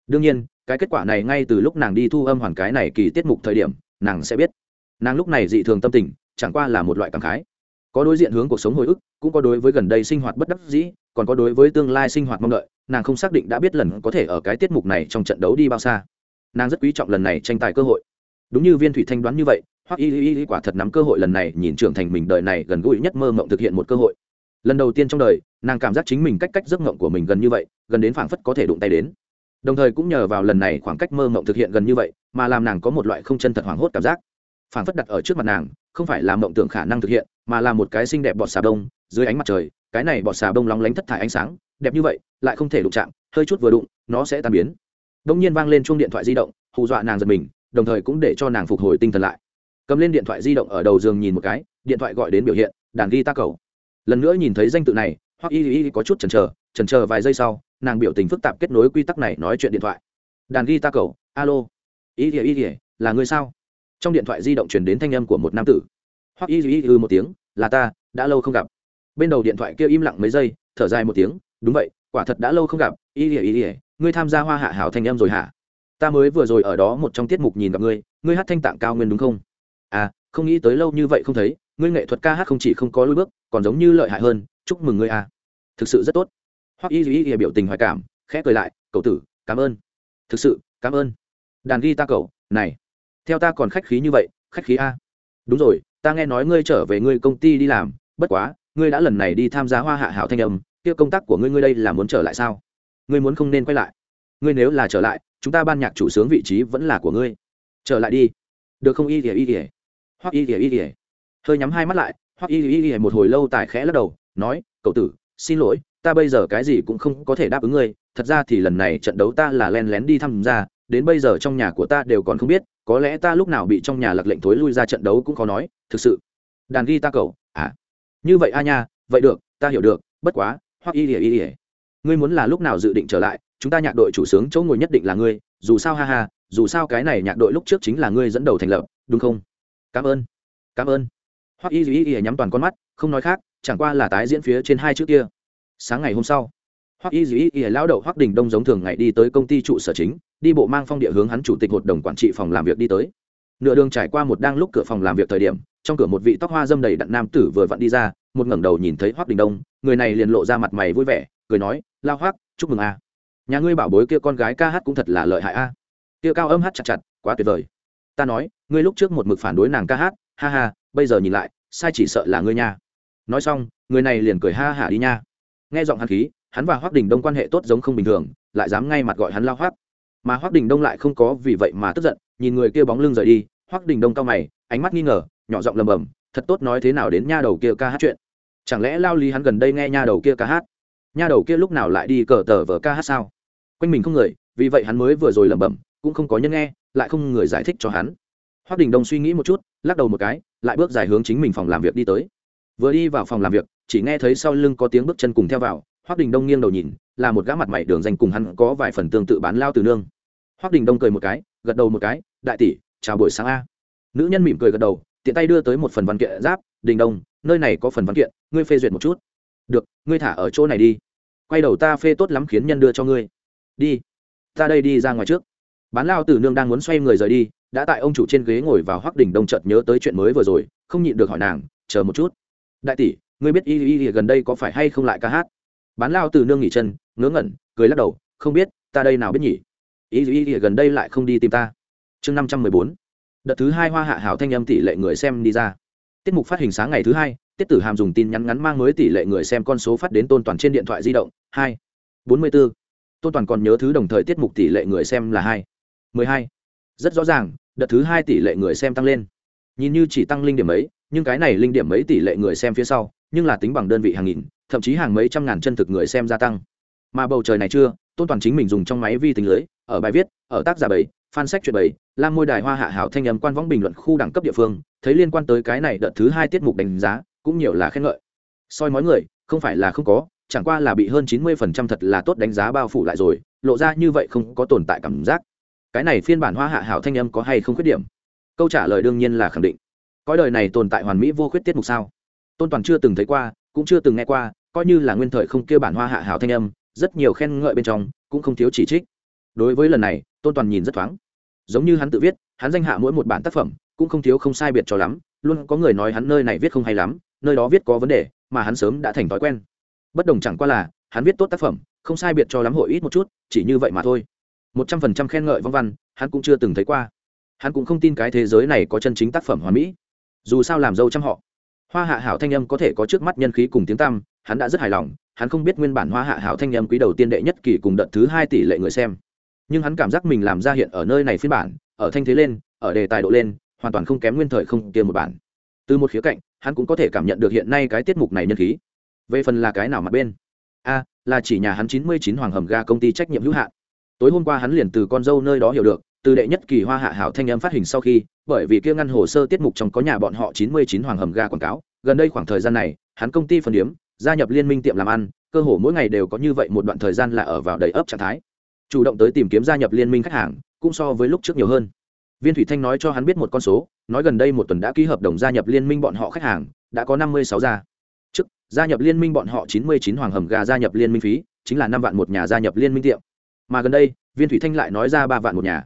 Đương nhiên, cái kết quả này ngay từ lúc nàng đi thu âm hoàn cái này kỳ tiết mục thời điểm, nàng sẽ biết. Nàng lúc này dị thường tâm tình, chẳng qua là một loại cảm khái. Có đối diện hướng cuộc sống hồi ức, cũng có đối với gần đây sinh hoạt bất đắc dĩ, còn có đối với tương lai sinh hoạt mong đợi, nàng không xác định đã biết lần có thể ở cái tiết mục này trong trận đấu đi bao xa. Nàng rất quý trọng lần này tranh tài cơ hội. Đúng như viên thủy thanh đoán như vậy hoặc y y y quả thật nắm cơ hội lần này, nhìn trưởng thành mình đời này gần gũi nhất mơ mộng thực hiện một cơ hội lần đầu tiên trong đời, nàng cảm giác chính mình cách cách giấc ngộng của mình gần như vậy, gần đến phảng phất có thể đụng tay đến. Đồng thời cũng nhờ vào lần này khoảng cách mơ ngộng thực hiện gần như vậy, mà làm nàng có một loại không chân thật hoảng hốt cảm giác. Phảng phất đặt ở trước mặt nàng, không phải là mộng tưởng khả năng thực hiện, mà là một cái xinh đẹp bọt xà đông dưới ánh mặt trời, cái này bọt xà đông lóng lánh thất thải ánh sáng, đẹp như vậy, lại không thể đụng chạm, hơi chút vừa đụng, nó sẽ tan biến. Đông nhiên vang lên chuông điện thoại di động, hù dọa nàng giật mình, đồng thời cũng để cho nàng phục hồi tinh thần lại. Cầm lên điện thoại di động ở đầu giường nhìn một cái, điện thoại gọi đến biểu hiện, đàn ghi ta cầu lần nữa nhìn thấy danh tự này hoặc y y có chút chần chờ chần chờ vài giây sau, nàng biểu tình phức tạp kết nối quy tắc này nói chuyện điện thoại. Đàn ghi ta cầu alo. Y y y, là người sao? Trong điện thoại di động truyền đến thanh âm của một nam tử. Hoặc y y ư một tiếng, là ta, đã lâu không gặp. Bên đầu điện thoại kia im lặng mấy giây, thở dài một tiếng, đúng vậy, quả thật đã lâu không gặp, y y y, ngươi tham gia hoa hạ hảo thanh em rồi hả? Ta mới vừa rồi ở đó một trong tiết mục nhìn gặp ngươi ngươi hát thanh tạng cao nguyên đúng không? À không nghĩ tới lâu như vậy không thấy ngươi nghệ thuật ca hát không chỉ không có lối bước, còn giống như lợi hại hơn, chúc mừng ngươi à. Thực sự rất tốt. Hoặc y y y biểu tình hoài cảm, khẽ cười lại, cậu tử, cảm ơn. Thực sự, cảm ơn. Đàn ghi ta cậu, này, theo ta còn khách khí như vậy, khách khí a. Đúng rồi, ta nghe nói ngươi trở về ngươi công ty đi làm, bất quá, ngươi đã lần này đi tham gia hoa hạ hảo thanh âm, kia công tác của ngươi ngươi đây là muốn trở lại sao? Ngươi muốn không nên quay lại. Ngươi nếu là trở lại, chúng ta ban nhạc chủ sướng vị trí vẫn là của ngươi. Trở lại đi. Được không y ỉa y ỉa hoặc y ỉa y ỉa hơi nhắm hai mắt lại, hoặc y y y một hồi lâu tài khẽ lắc đầu, nói, cậu tử, xin lỗi, ta bây giờ cái gì cũng không có thể đáp ứng ngươi, thật ra thì lần này trận đấu ta là len lén đi tham gia, đến bây giờ trong nhà của ta đều còn không biết, có lẽ ta lúc nào bị trong nhà lặc lệnh thối lui ra trận đấu cũng khó nói, thực sự. Đàn ghi ta cậu à? Như vậy a nha, vậy được, ta hiểu được, bất quá, hoặc y y y. Ngươi muốn là lúc nào dự định trở lại, chúng ta nhạc đội chủ sướng chỗ ngồi nhất định là ngươi, dù sao ha ha, dù sao cái này nhạc đội lúc trước chính là ngươi dẫn đầu thành lập, đúng không? Cảm ơn cảm ơn hoặc y y y nhắm toàn con mắt, không nói khác, chẳng qua là tái diễn phía trên hai chữ kia. Sáng ngày hôm sau hoặc y y y lao đậu hoắc đình đông giống thường ngày đi tới công ty trụ sở chính, đi bộ mang phong địa hướng hắn chủ tịch hội đồng quản trị phòng làm việc đi tới. Nửa đường trải qua một đang lúc cửa phòng làm việc thời điểm, trong cửa một vị tóc hoa dâm đầy đặn nam tử vừa vặn đi ra, một ngẩng đầu nhìn thấy hoắc đình đông, người này liền lộ ra mặt mày vui vẻ, cười nói, lao hoắc, chúc mừng a. Nhà ngươi bảo bối kia con gái ca hát cũng thật là lợi hại a. Kia cao âm hát chặt chặt, quá tuyệt vời. Ta nói, ngươi lúc trước một mực phản đối nàng ca hát, ha ha bây giờ nhìn lại, sai chỉ sợ là ngươi nha. Nói xong, người này liền cười ha hả đi nha. Nghe giọng hắn khí, hắn và hoác đình đông quan hệ tốt giống không bình thường, lại dám ngay mặt gọi hắn lao hoác mà hoác đình đông lại không có vì vậy mà tức giận, nhìn người kia bóng lưng rời đi hoác đình đông cao mày, ánh mắt nghi ngờ, nhỏ giọng lầm bầm, thật tốt nói thế nào đến nha đầu kia ca hát chuyện? Chẳng lẽ lao lý hắn gần đây nghe nha đầu kia ca hát? Nha đầu kia lúc nào lại đi cờ tờ vờ ca hát sao? Quanh mình không người, vì vậy hắn mới vừa rồi lẩm bẩm, cũng không có nhân nghe, lại không người giải thích cho hắn hoác đình đông suy nghĩ một chút, lắc đầu một cái, lại bước dài hướng chính mình phòng làm việc đi tới. Vừa đi vào phòng làm việc, chỉ nghe thấy sau lưng có tiếng bước chân cùng theo vào hoác đình đông nghiêng đầu nhìn, là một gã mặt mày đường danh cùng hắn có vài phần tương tự bán lao từ nương. Hoác đình đông cười một cái, gật đầu một cái, đại tỷ, chào buổi sáng a. Nữ nhân mỉm cười gật đầu, tiện tay đưa tới một phần văn kiện giáp, đình đông, nơi này có phần văn kiện, ngươi phê duyệt một chút. Được, ngươi thả ở chỗ này đi. Quay đầu ta phê tốt lắm khiến nhân đưa cho ngươi. Đi, ta đây đi ra ngoài trước. Bán lao tử nương đang muốn xoay người rời đi đã tại ông chủ trên ghế ngồi vào hoắc đỉnh đông chợt nhớ tới chuyện mới vừa rồi, không nhịn được hỏi nàng, chờ một chút. Đại tỷ, ngươi biết y y y gần đây có phải hay không lại ca hát? Bán lao từ nương nghỉ chân, ngớ ngẩn, cười lắc đầu, không biết, ta đây nào biết nhỉ? Y y y gần đây lại không đi tìm ta. Chương năm trăm mười bốn. Đợt thứ hai hoa hạ hảo thanh âm tỷ lệ người xem đi ra. Tiết mục phát hình sáng ngày thứ hai, tiết tử hàm dùng tin nhắn ngắn mang mới tỷ lệ người xem con số phát đến tôn toàn trên điện thoại di động, hai, bốn mươi bốn tôn toàn còn nhớ thứ đồng thời tiết mục tỷ lệ người xem là hai, mười hai. Rất rõ ràng đợt thứ hai tỷ lệ người xem tăng lên. Nhìn như chỉ tăng linh điểm mấy, nhưng cái này linh điểm mấy tỷ lệ người xem phía sau, nhưng là tính bằng đơn vị hàng nghìn, thậm chí hàng mấy trăm ngàn chân thực người xem gia tăng. Mà bầu trời này chưa, tôn toàn chính mình dùng trong máy vi tính lưới, ở bài viết, ở tác giả bảy, fan sách chuyện bảy, lam môi đài hoa hạ hảo thanh âm quan võng bình luận khu đẳng cấp địa phương, thấy liên quan tới cái này đợt thứ hai tiết mục đánh giá, cũng nhiều là khen ngợi. Soi mói người, không phải là không có, chẳng qua là bị hơn chín mươi phần trăm thật là tốt đánh giá bao phủ lại rồi, lộ ra như vậy không có tồn tại cảm giác cái này phiên bản hoa hạ hảo thanh âm có hay không khuyết điểm? Câu trả lời đương nhiên là khẳng định. Cõi đời này tồn tại hoàn mỹ vô khuyết tiết mục sao? Tôn toàn chưa từng thấy qua, cũng chưa từng nghe qua, coi như là nguyên thời không kêu bản hoa hạ hảo thanh âm, rất nhiều khen ngợi bên trong, cũng không thiếu chỉ trích. Đối với lần này, tôn toàn nhìn rất thoáng. Giống như hắn tự viết, hắn danh hạ mỗi một bản tác phẩm, cũng không thiếu không sai biệt cho lắm, luôn có người nói hắn nơi này viết không hay lắm, nơi đó viết có vấn đề, mà hắn sớm đã thành thói quen. Bất đồng chẳng qua là, hắn viết tốt tác phẩm, không sai biệt cho lắm hội ít một chút, chỉ như vậy mà thôi một trăm phần trăm khen ngợi vong văn, hắn cũng chưa từng thấy qua. Hắn cũng không tin cái thế giới này có chân chính tác phẩm hoàn mỹ. Dù sao làm dâu trăm họ. Hoa hạ hảo thanh âm có thể có trước mắt nhân khí cùng tiếng tăm, hắn đã rất hài lòng, hắn không biết nguyên bản hoa hạ hảo thanh âm quý đầu tiên đệ nhất kỳ cùng đợt thứ hai tỷ lệ người xem. Nhưng hắn cảm giác mình làm ra hiện ở nơi này phiên bản, ở thanh thế lên, ở đề tài độ lên, hoàn toàn không kém nguyên thời không kia một bản. Từ một khía cạnh, hắn cũng có thể cảm nhận được hiện nay cái tiết mục này nhân khí. Về phần là cái nào mặt bên? A, là chỉ nhà hắn chín mươi chín hoàng hầm ga công ty trách nhiệm hữu hạn tối hôm qua hắn liền từ con dâu nơi đó hiểu được, từ đệ nhất kỳ hoa hạ hảo thanh âm phát hình sau khi, bởi vì kia ngăn hồ sơ tiết mục trong có nhà bọn họ chín mươi chín hoàng hầm ga quảng cáo, gần đây khoảng thời gian này, hắn công ty phần điếm, gia nhập liên minh tiệm làm ăn, cơ hồ mỗi ngày đều có như vậy một đoạn thời gian là ở vào đầy ấp trạng thái. Chủ động tới tìm kiếm gia nhập liên minh khách hàng, cũng so với lúc trước nhiều hơn. Viên thủy thanh nói cho hắn biết một con số, nói gần đây một tuần đã ký hợp đồng gia nhập liên minh bọn họ khách hàng, đã có năm mươi sáu gia. Trước, gia nhập liên minh bọn họ chín mươi chín hoàng hầm gà gia nhập liên minh phí, chính là năm vạn một nhà gia nhập liên minh tiệm mà gần đây, viên thủy thanh lại nói ra ba vạn một nhà.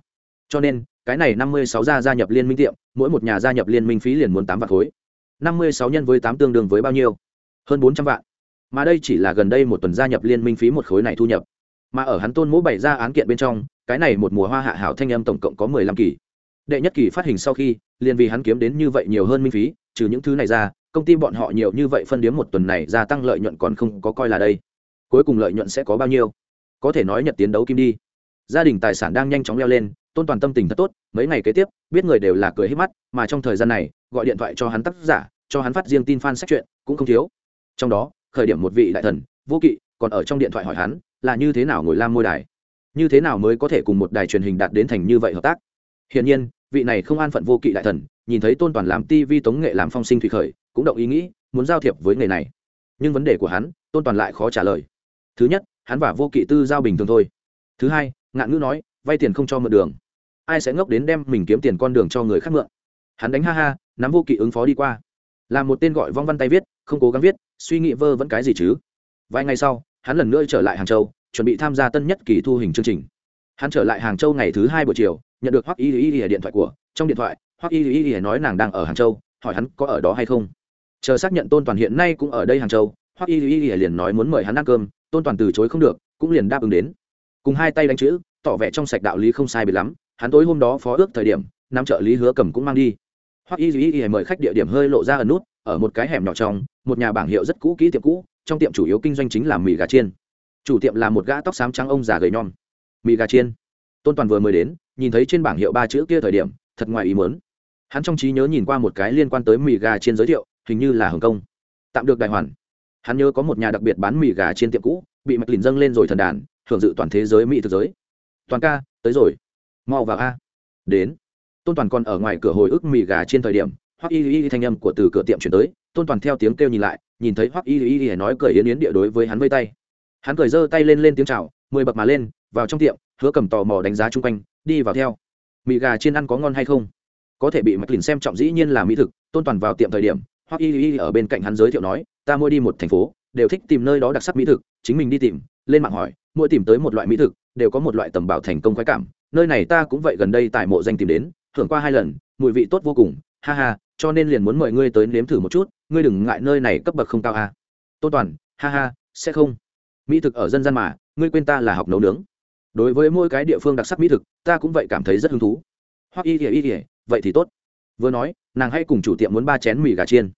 Cho nên, cái này năm mươi sáu gia gia nhập liên minh tiệm, mỗi một nhà gia nhập liên minh phí liền muốn tám vạn khối. năm mươi sáu nhân với tám tương đương với bao nhiêu? Hơn bốn trăm vạn. Mà đây chỉ là gần đây một tuần gia nhập liên minh phí một khối này thu nhập. Mà ở hắn tôn mỗ bày ra án kiện bên trong, cái này một mùa hoa hạ hảo thanh âm tổng cộng có mười lăm kỳ. Đệ nhất kỳ phát hình sau khi, liền vì hắn kiếm đến như vậy nhiều hơn minh phí, trừ những thứ này ra, công ty bọn họ nhiều như vậy phân điếm một tuần này gia tăng lợi nhuận còn không có coi là đây. Cuối cùng lợi nhuận sẽ có bao nhiêu? Có thể nói nhật tiến đấu kim đi. Gia đình tài sản đang nhanh chóng leo lên, tôn toàn tâm tình thật tốt, mấy ngày kế tiếp, biết người đều là cười hết mắt, mà trong thời gian này, gọi điện thoại cho hắn tác giả, cho hắn phát riêng tin fan sách chuyện, cũng không thiếu. Trong đó, khởi điểm một vị đại thần, vô kỵ, còn ở trong điện thoại hỏi hắn, là như thế nào ngồi lam môi đài? Như thế nào mới có thể cùng một đài truyền hình đạt đến thành như vậy hợp tác? Hiển nhiên, vị này không an phận vô kỵ đại thần, nhìn thấy tôn toàn làm tv tống nghệ làm phong sinh thủy khởi, cũng động ý nghĩ, muốn giao thiệp với nghề này. Nhưng vấn đề của hắn, tôn toàn lại khó trả lời. Thứ nhất hắn và vô kỵ tư giao bình thường thôi. Thứ hai, ngạn ngữ nói, vay tiền không cho mượn đường. Ai sẽ ngốc đến đem mình kiếm tiền con đường cho người khác mượn? Hắn đánh ha ha, nắm vô kỵ ứng phó đi qua. Làm một tên gọi vong văn tay viết, không cố gắng viết, suy nghĩ vơ vẫn cái gì chứ? Vài ngày sau, hắn lần nữa trở lại hàng châu, chuẩn bị tham gia tân nhất kỳ thu hình chương trình. Hắn trở lại hàng châu ngày thứ hai buổi chiều, nhận được hoắc y y y điện thoại của, trong điện thoại, hoắc y y y nói nàng đang ở hàng châu, hỏi hắn có ở đó hay không. Chờ xác nhận tôn toàn hiện nay cũng ở đây hàng châu, hoắc y y y liền nói muốn mời hắn ăn cơm tôn toàn từ chối không được, cũng liền đáp ứng đến. Cùng hai tay đánh chữ, tỏ vẻ trong sạch đạo lý không sai biệt lắm, hắn tối hôm đó phó ước thời điểm, nam trợ lý hứa cầm cũng mang đi. Hoặc y y y mời khách địa điểm hơi lộ ra ở nút, ở một cái hẻm nhỏ trong, một nhà bảng hiệu rất cũ kỹ tiệm cũ, trong tiệm chủ yếu kinh doanh chính là mì gà chiên. Chủ tiệm là một gã tóc xám trắng ông già gầy nhom. Mì gà chiên. Tôn toàn vừa mới đến, nhìn thấy trên bảng hiệu ba chữ kia thời điểm, thật ngoài ý mớn hắn trong trí nhớ nhìn qua một cái liên quan tới mì gà chiên giới thiệu, hình như là hồng kông. Tạm được đại hoàn hắn nhớ có một nhà đặc biệt bán mì gà trên tiệm cũ, bị mạch lìn dâng lên rồi thần đàn, thưởng dự toàn thế giới mỹ thực giới. Toàn ca, tới rồi. Mau vào a. Đến. Tôn toàn còn ở ngoài cửa hồi ức mì gà trên thời điểm, hoắc y y thanh âm của từ cửa tiệm chuyển tới, tôn toàn theo tiếng kêu nhìn lại, nhìn thấy hoắc y y y nói cười yến yến địa đối với hắn vây tay. Hắn cười giơ tay lên lên tiếng chào, mười bậc mà lên, vào trong tiệm, hứa cầm tò mò đánh giá chung quanh, đi vào theo. Mì gà chiên ăn có ngon hay không? Có thể bị mạch lìn xem trọng dĩ nhiên là mỹ thực, tôn toàn vào tiệm thời điểm hoặc y y ở bên cạnh hắn giới thiệu nói ta mua đi một thành phố, đều thích tìm nơi đó đặc sắc mỹ thực, chính mình đi tìm, lên mạng hỏi, mỗi tìm tới một loại mỹ thực, đều có một loại tầm bảo thành công khoái cảm, nơi này ta cũng vậy gần đây tại mộ danh tìm đến, thưởng qua hai lần, mùi vị tốt vô cùng, ha ha, cho nên liền muốn mời ngươi tới nếm thử một chút, ngươi đừng ngại nơi này cấp bậc không cao à tôn toàn, ha ha, sẽ không. Mỹ thực ở dân gian mà, ngươi quên ta là học nấu nướng. Đối với mỗi cái địa phương đặc sắc mỹ thực, ta cũng vậy cảm thấy rất hứng thú. Hoặc y thìa y thìa vậy thì tốt. Vừa nói, nàng hay cùng chủ tiệm muốn ba chén mì gà chiên.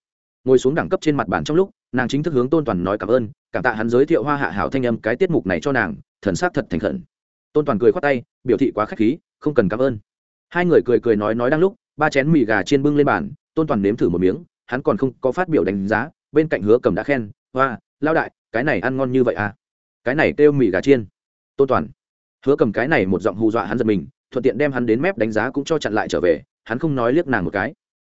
Ngồi xuống đẳng cấp trên mặt bàn trong lúc nàng chính thức hướng tôn toàn nói cảm ơn, cảm tạ hắn giới thiệu hoa hạ hảo thanh âm cái tiết mục này cho nàng, thần s á c thật thành khẩn. Tôn toàn cười khoát tay, biểu thị quá k h á c h khí, không cần cảm ơn. Hai người cười cười nói nói đang lúc, ba chén mì gà chiên bưng lên bàn, tôn toàn nếm thử một miếng, hắn còn không có phát biểu đánh giá, bên cạnh hứa cầm đã khen, hoa lao đại, cái này ăn ngon như vậy à? Cái này kêu mì gà chiên. Tôn toàn. Hứa cầm cái này một giọng hù dọa hắn giật mình, thuận tiện đem hắn đến mép đánh giá cũng cho chặn lại trở về, hắn không nói liếc nàng một cái.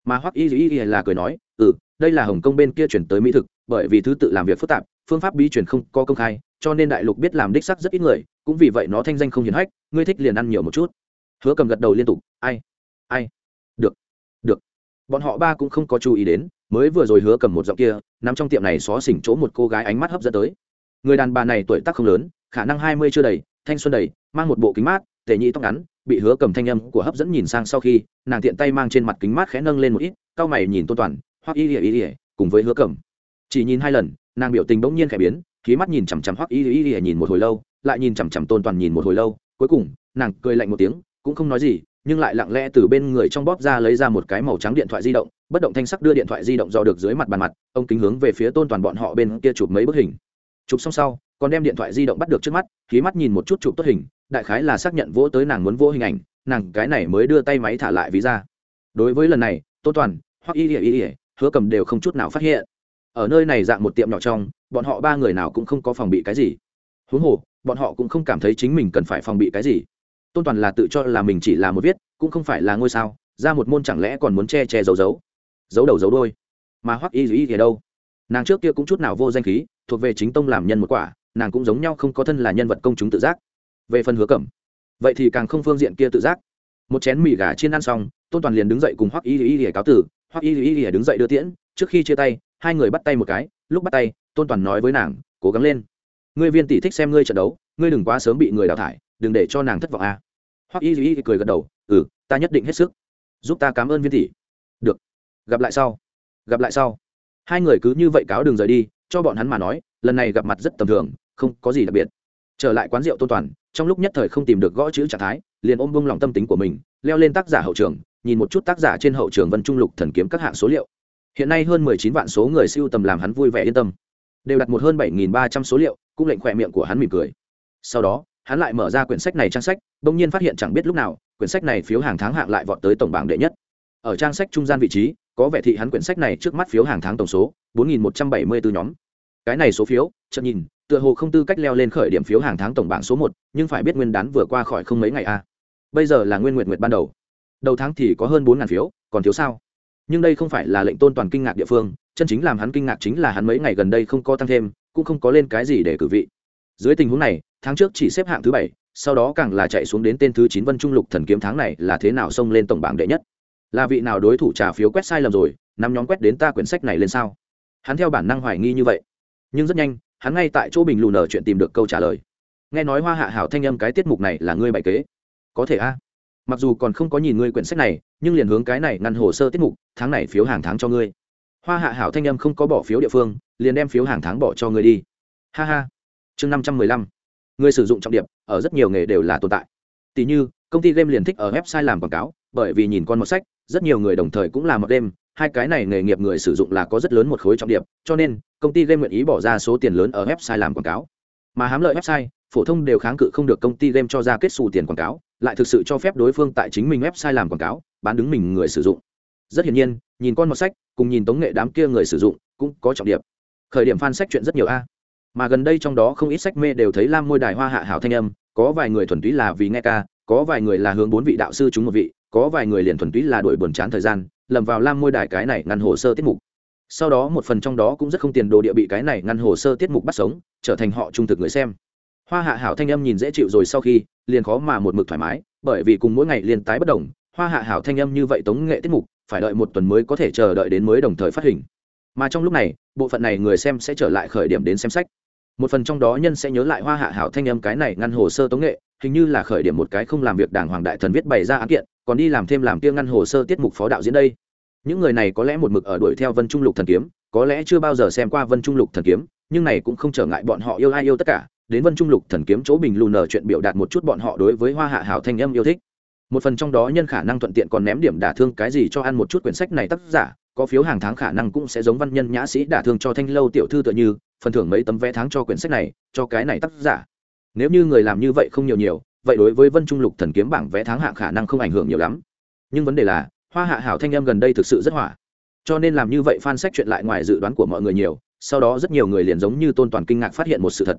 Mà hoắc y y là cười nói ừ đây là hồng kông bên kia chuyển tới mỹ thực, bởi vì thứ tự làm việc phức tạp, phương pháp bí truyền không có công khai, cho nên đại lục biết làm đích sắc rất ít người, cũng vì vậy nó thanh danh không hiển hách, ngươi thích liền ăn nhiều một chút. Hứa cầm gật đầu liên tục, ai ai, được được. Bọn họ ba cũng không có chú ý đến, mới vừa rồi hứa cầm một giọng kia, nằm trong tiệm này xó xỉnh chỗ một cô gái ánh mắt hấp dẫn tới. Người đàn bà này tuổi tác không lớn, khả năng hai mươi chưa đầy, thanh xuân đầy, mang một bộ kính mát, tề nhị tóc ngắn, bị hứa cầm thanh âm của hấp dẫn nhìn sang sau khi, nàng tiện tay mang trên mặt kính mát khẽ nâng lên một ít cao mày nhìn tôn toàn Hoắc y ỉa y ỉa cùng với hứa Cẩm. Chỉ nhìn hai lần, nàng biểu tình bỗng nhiên khẽ biến, khí mắt nhìn chằm chằm Hoắc y y ỉa nhìn một hồi lâu, lại nhìn chằm chằm tôn toàn nhìn một hồi lâu, cuối cùng, nàng cười lạnh một tiếng, cũng không nói gì, nhưng lại lặng lẽ từ bên người trong bóp ra lấy ra một cái màu trắng điện thoại di động, bất động thanh sắc đưa điện thoại di động do được dưới mặt bàn mặt, ông kính hướng về phía tôn toàn bọn họ bên kia chụp mấy bức hình. Chụp xong sau, còn đem điện thoại di động bắt được trước mắt, khí mắt nhìn một chút chụp tốt hình, đại khái là xác nhận vỗ tới nàng muốn vỗ hình ảnh, nàng cái này mới đưa tay máy thả lại ví ra. Đối với lần này, tôn toàn hoặc y ỉa y ỉa hứa cầm đều không chút nào phát hiện. Ở nơi này dạng một tiệm nhỏ trong, bọn họ ba người nào cũng không có phòng bị cái gì. Huống hồ, bọn họ cũng không cảm thấy chính mình cần phải phòng bị cái gì. Tôn toàn là tự cho là mình chỉ là một viết, cũng không phải là ngôi sao, ra một môn chẳng lẽ còn muốn che che giấu giấu? Giấu đầu giấu đôi mà hoắc y dĩ thì đâu? Nàng trước kia cũng chút nào vô danh khí, thuộc về chính tông làm nhân một quả, nàng cũng giống nhau không có thân là nhân vật công chúng tự giác. Về phần hứa cẩm, vậy thì càng không phương diện kia tự giác. Một chén mì gà chiên ăn xong, tôn toàn liền đứng dậy cùng hoắc y dĩ thì cáo tử hoắc y y y đứng dậy đưa tiễn, trước khi chia tay, hai người bắt tay một cái, lúc bắt tay, tôn toàn nói với nàng, cố gắng lên. Ngươi viên tỷ thích xem ngươi trận đấu, ngươi đừng quá sớm bị người đào thải, đừng để cho nàng thất vọng a à. hoắc y y cười gật đầu ừ ta nhất định hết sức. Giúp ta cảm ơn viên tỷ. Được. Gặp lại sau. Gặp lại sau. Hai người cứ như vậy cáo đường rời đi, cho bọn hắn mà nói, lần này gặp mặt rất tầm thường, không có gì đặc biệt. Trở lại quán rượu tôn toàn, trong lúc nhất thời không tìm được gõ chữ trạng thái, liền ôm bông lòng tâm tính của mình, leo lên tác giả hậu trường nhìn một chút tác giả trên hậu trường vân trung lục thần kiếm các hạng số liệu. Hiện nay hơn mười chín vạn số người siêu tầm làm hắn vui vẻ yên tâm. Đều đặt một hơn bảy nghìn ba trăm số liệu, cũng lệnh khỏe miệng của hắn mỉm cười. Sau đó, hắn lại mở ra quyển sách này trang sách, bỗng nhiên phát hiện chẳng biết lúc nào, quyển sách này phiếu hàng tháng hạng lại vọt tới tổng bảng đệ nhất. Ở trang sách trung gian vị trí, có vẻ thị hắn quyển sách này trước mắt phiếu hàng tháng tổng số, bốn nghìn một trăm bảy mươi bốn nhóm. Cái này số phiếu, chợt nhìn, tựa hồ không tư cách leo lên khởi điểm phiếu hàng tháng tổng bảng số một, nhưng phải biết nguyên đán vừa qua khỏi không mấy ngày a bây giờ là nguyên nguyệt nguyệt ban đầu đầu tháng thì có hơn bốn ngàn phiếu, còn thiếu sao? Nhưng đây không phải là lệnh tôn toàn kinh ngạc địa phương, chân chính làm hắn kinh ngạc chính là hắn mấy ngày gần đây không có tăng thêm, cũng không có lên cái gì để cử vị. Dưới tình huống này, tháng trước chỉ xếp hạng thứ bảy, sau đó càng là chạy xuống đến tên thứ chín vân trung lục thần kiếm tháng này là thế nào xông lên tổng bảng đệ nhất? Là vị nào đối thủ trả phiếu quét sai lầm rồi nắm nhóm quét đến ta quyển sách này lên sao? Hắn theo bản năng hoài nghi như vậy. Nhưng rất nhanh, hắn ngay tại chỗ bình lù nở chuyện tìm được câu trả lời. Nghe nói hoa hạ hảo thanh âm cái tiết mục này là ngươi bày kế. Có thể a mặc dù còn không có nhìn ngươi quyển sách này, nhưng liền hướng cái này ngăn hồ sơ tiết mục, tháng này phiếu hàng tháng cho ngươi. Hoa hạ hảo thanh âm không có bỏ phiếu địa phương, liền đem phiếu hàng tháng bỏ cho ngươi đi. Ha ha. Chương năm trăm mười lăm. Người sử dụng trọng điểm ở rất nhiều nghề đều là tồn tại. Tỷ như, công ty game liền thích ở website làm quảng cáo, bởi vì nhìn con một sách, rất nhiều người đồng thời cũng làm một đêm hai cái này nghề nghiệp người sử dụng là có rất lớn một khối trọng điểm cho nên, công ty game nguyện ý bỏ ra số tiền lớn ở website làm quảng cáo. Mà hám lợi website, phổ thông đều kháng cự không được công ty game cho ra kết xù tiền quảng cáo lại thực sự cho phép đối phương tại chính mình website làm quảng cáo, bán đứng mình người sử dụng. Rất hiển nhiên, nhìn con một sách, cùng nhìn tống nghệ đám kia người sử dụng, cũng có trọng điểm. Khởi điểm fan sách chuyện rất nhiều a. Mà gần đây trong đó không ít sách mê đều thấy lam môi đài hoa hạ hảo thanh âm, có vài người thuần túy là vì nghe ca, có vài người là hướng bốn vị đạo sư chúng một vị, có vài người liền thuần túy là đổi buồn chán thời gian, lầm vào lam môi đài cái này ngăn hồ sơ tiết mục. Sau đó một phần trong đó cũng rất không tiền đồ địa bị cái này ngăn hồ sơ tiết mục bắt sống, trở thành họ trung thực người xem. Hoa hạ hảo thanh âm nhìn dễ chịu rồi sau khi liền khó mà một mực thoải mái, bởi vì cùng mỗi ngày liên tái bất đồng, hoa hạ hảo thanh âm như vậy tống nghệ tiết mục, phải đợi một tuần mới có thể chờ đợi đến mới đồng thời phát hình. Mà trong lúc này, bộ phận này người xem sẽ trở lại khởi điểm đến xem sách. Một phần trong đó nhân sẽ nhớ lại hoa hạ hảo thanh âm cái này ngăn hồ sơ tống nghệ, hình như là khởi điểm một cái không làm việc đảng hoàng đại thần viết bày ra án kiện, còn đi làm thêm làm kia ngăn hồ sơ tiết mục phó đạo diễn đây. Những người này có lẽ một mực ở đuổi theo vân trung lục thần kiếm, có lẽ chưa bao giờ xem qua vân trung lục thần kiếm, nhưng này cũng không trở ngại bọn họ yêu ai yêu tất cả đến vân trung lục thần kiếm chỗ bình lù nở chuyện biểu đạt một chút bọn họ đối với hoa hạ hảo thanh âm yêu thích. Một phần trong đó nhân khả năng thuận tiện còn ném điểm đả thương cái gì cho ăn một chút quyển sách này tác giả, có phiếu hàng tháng khả năng cũng sẽ giống văn nhân nhã sĩ đả thương cho thanh lâu tiểu thư tựa như, phần thưởng mấy tấm vé tháng cho quyển sách này, cho cái này tác giả. Nếu như người làm như vậy không nhiều nhiều, vậy đối với vân trung lục thần kiếm bảng vé tháng hạng khả năng không ảnh hưởng nhiều lắm. Nhưng vấn đề là, hoa hạ hảo thanh em gần đây thực sự rất hỏa. Cho nên làm như vậy fan sách chuyện lại ngoài dự đoán của mọi người nhiều, sau đó rất nhiều người liền giống như tôn toàn kinh ngạc phát hiện một sự thật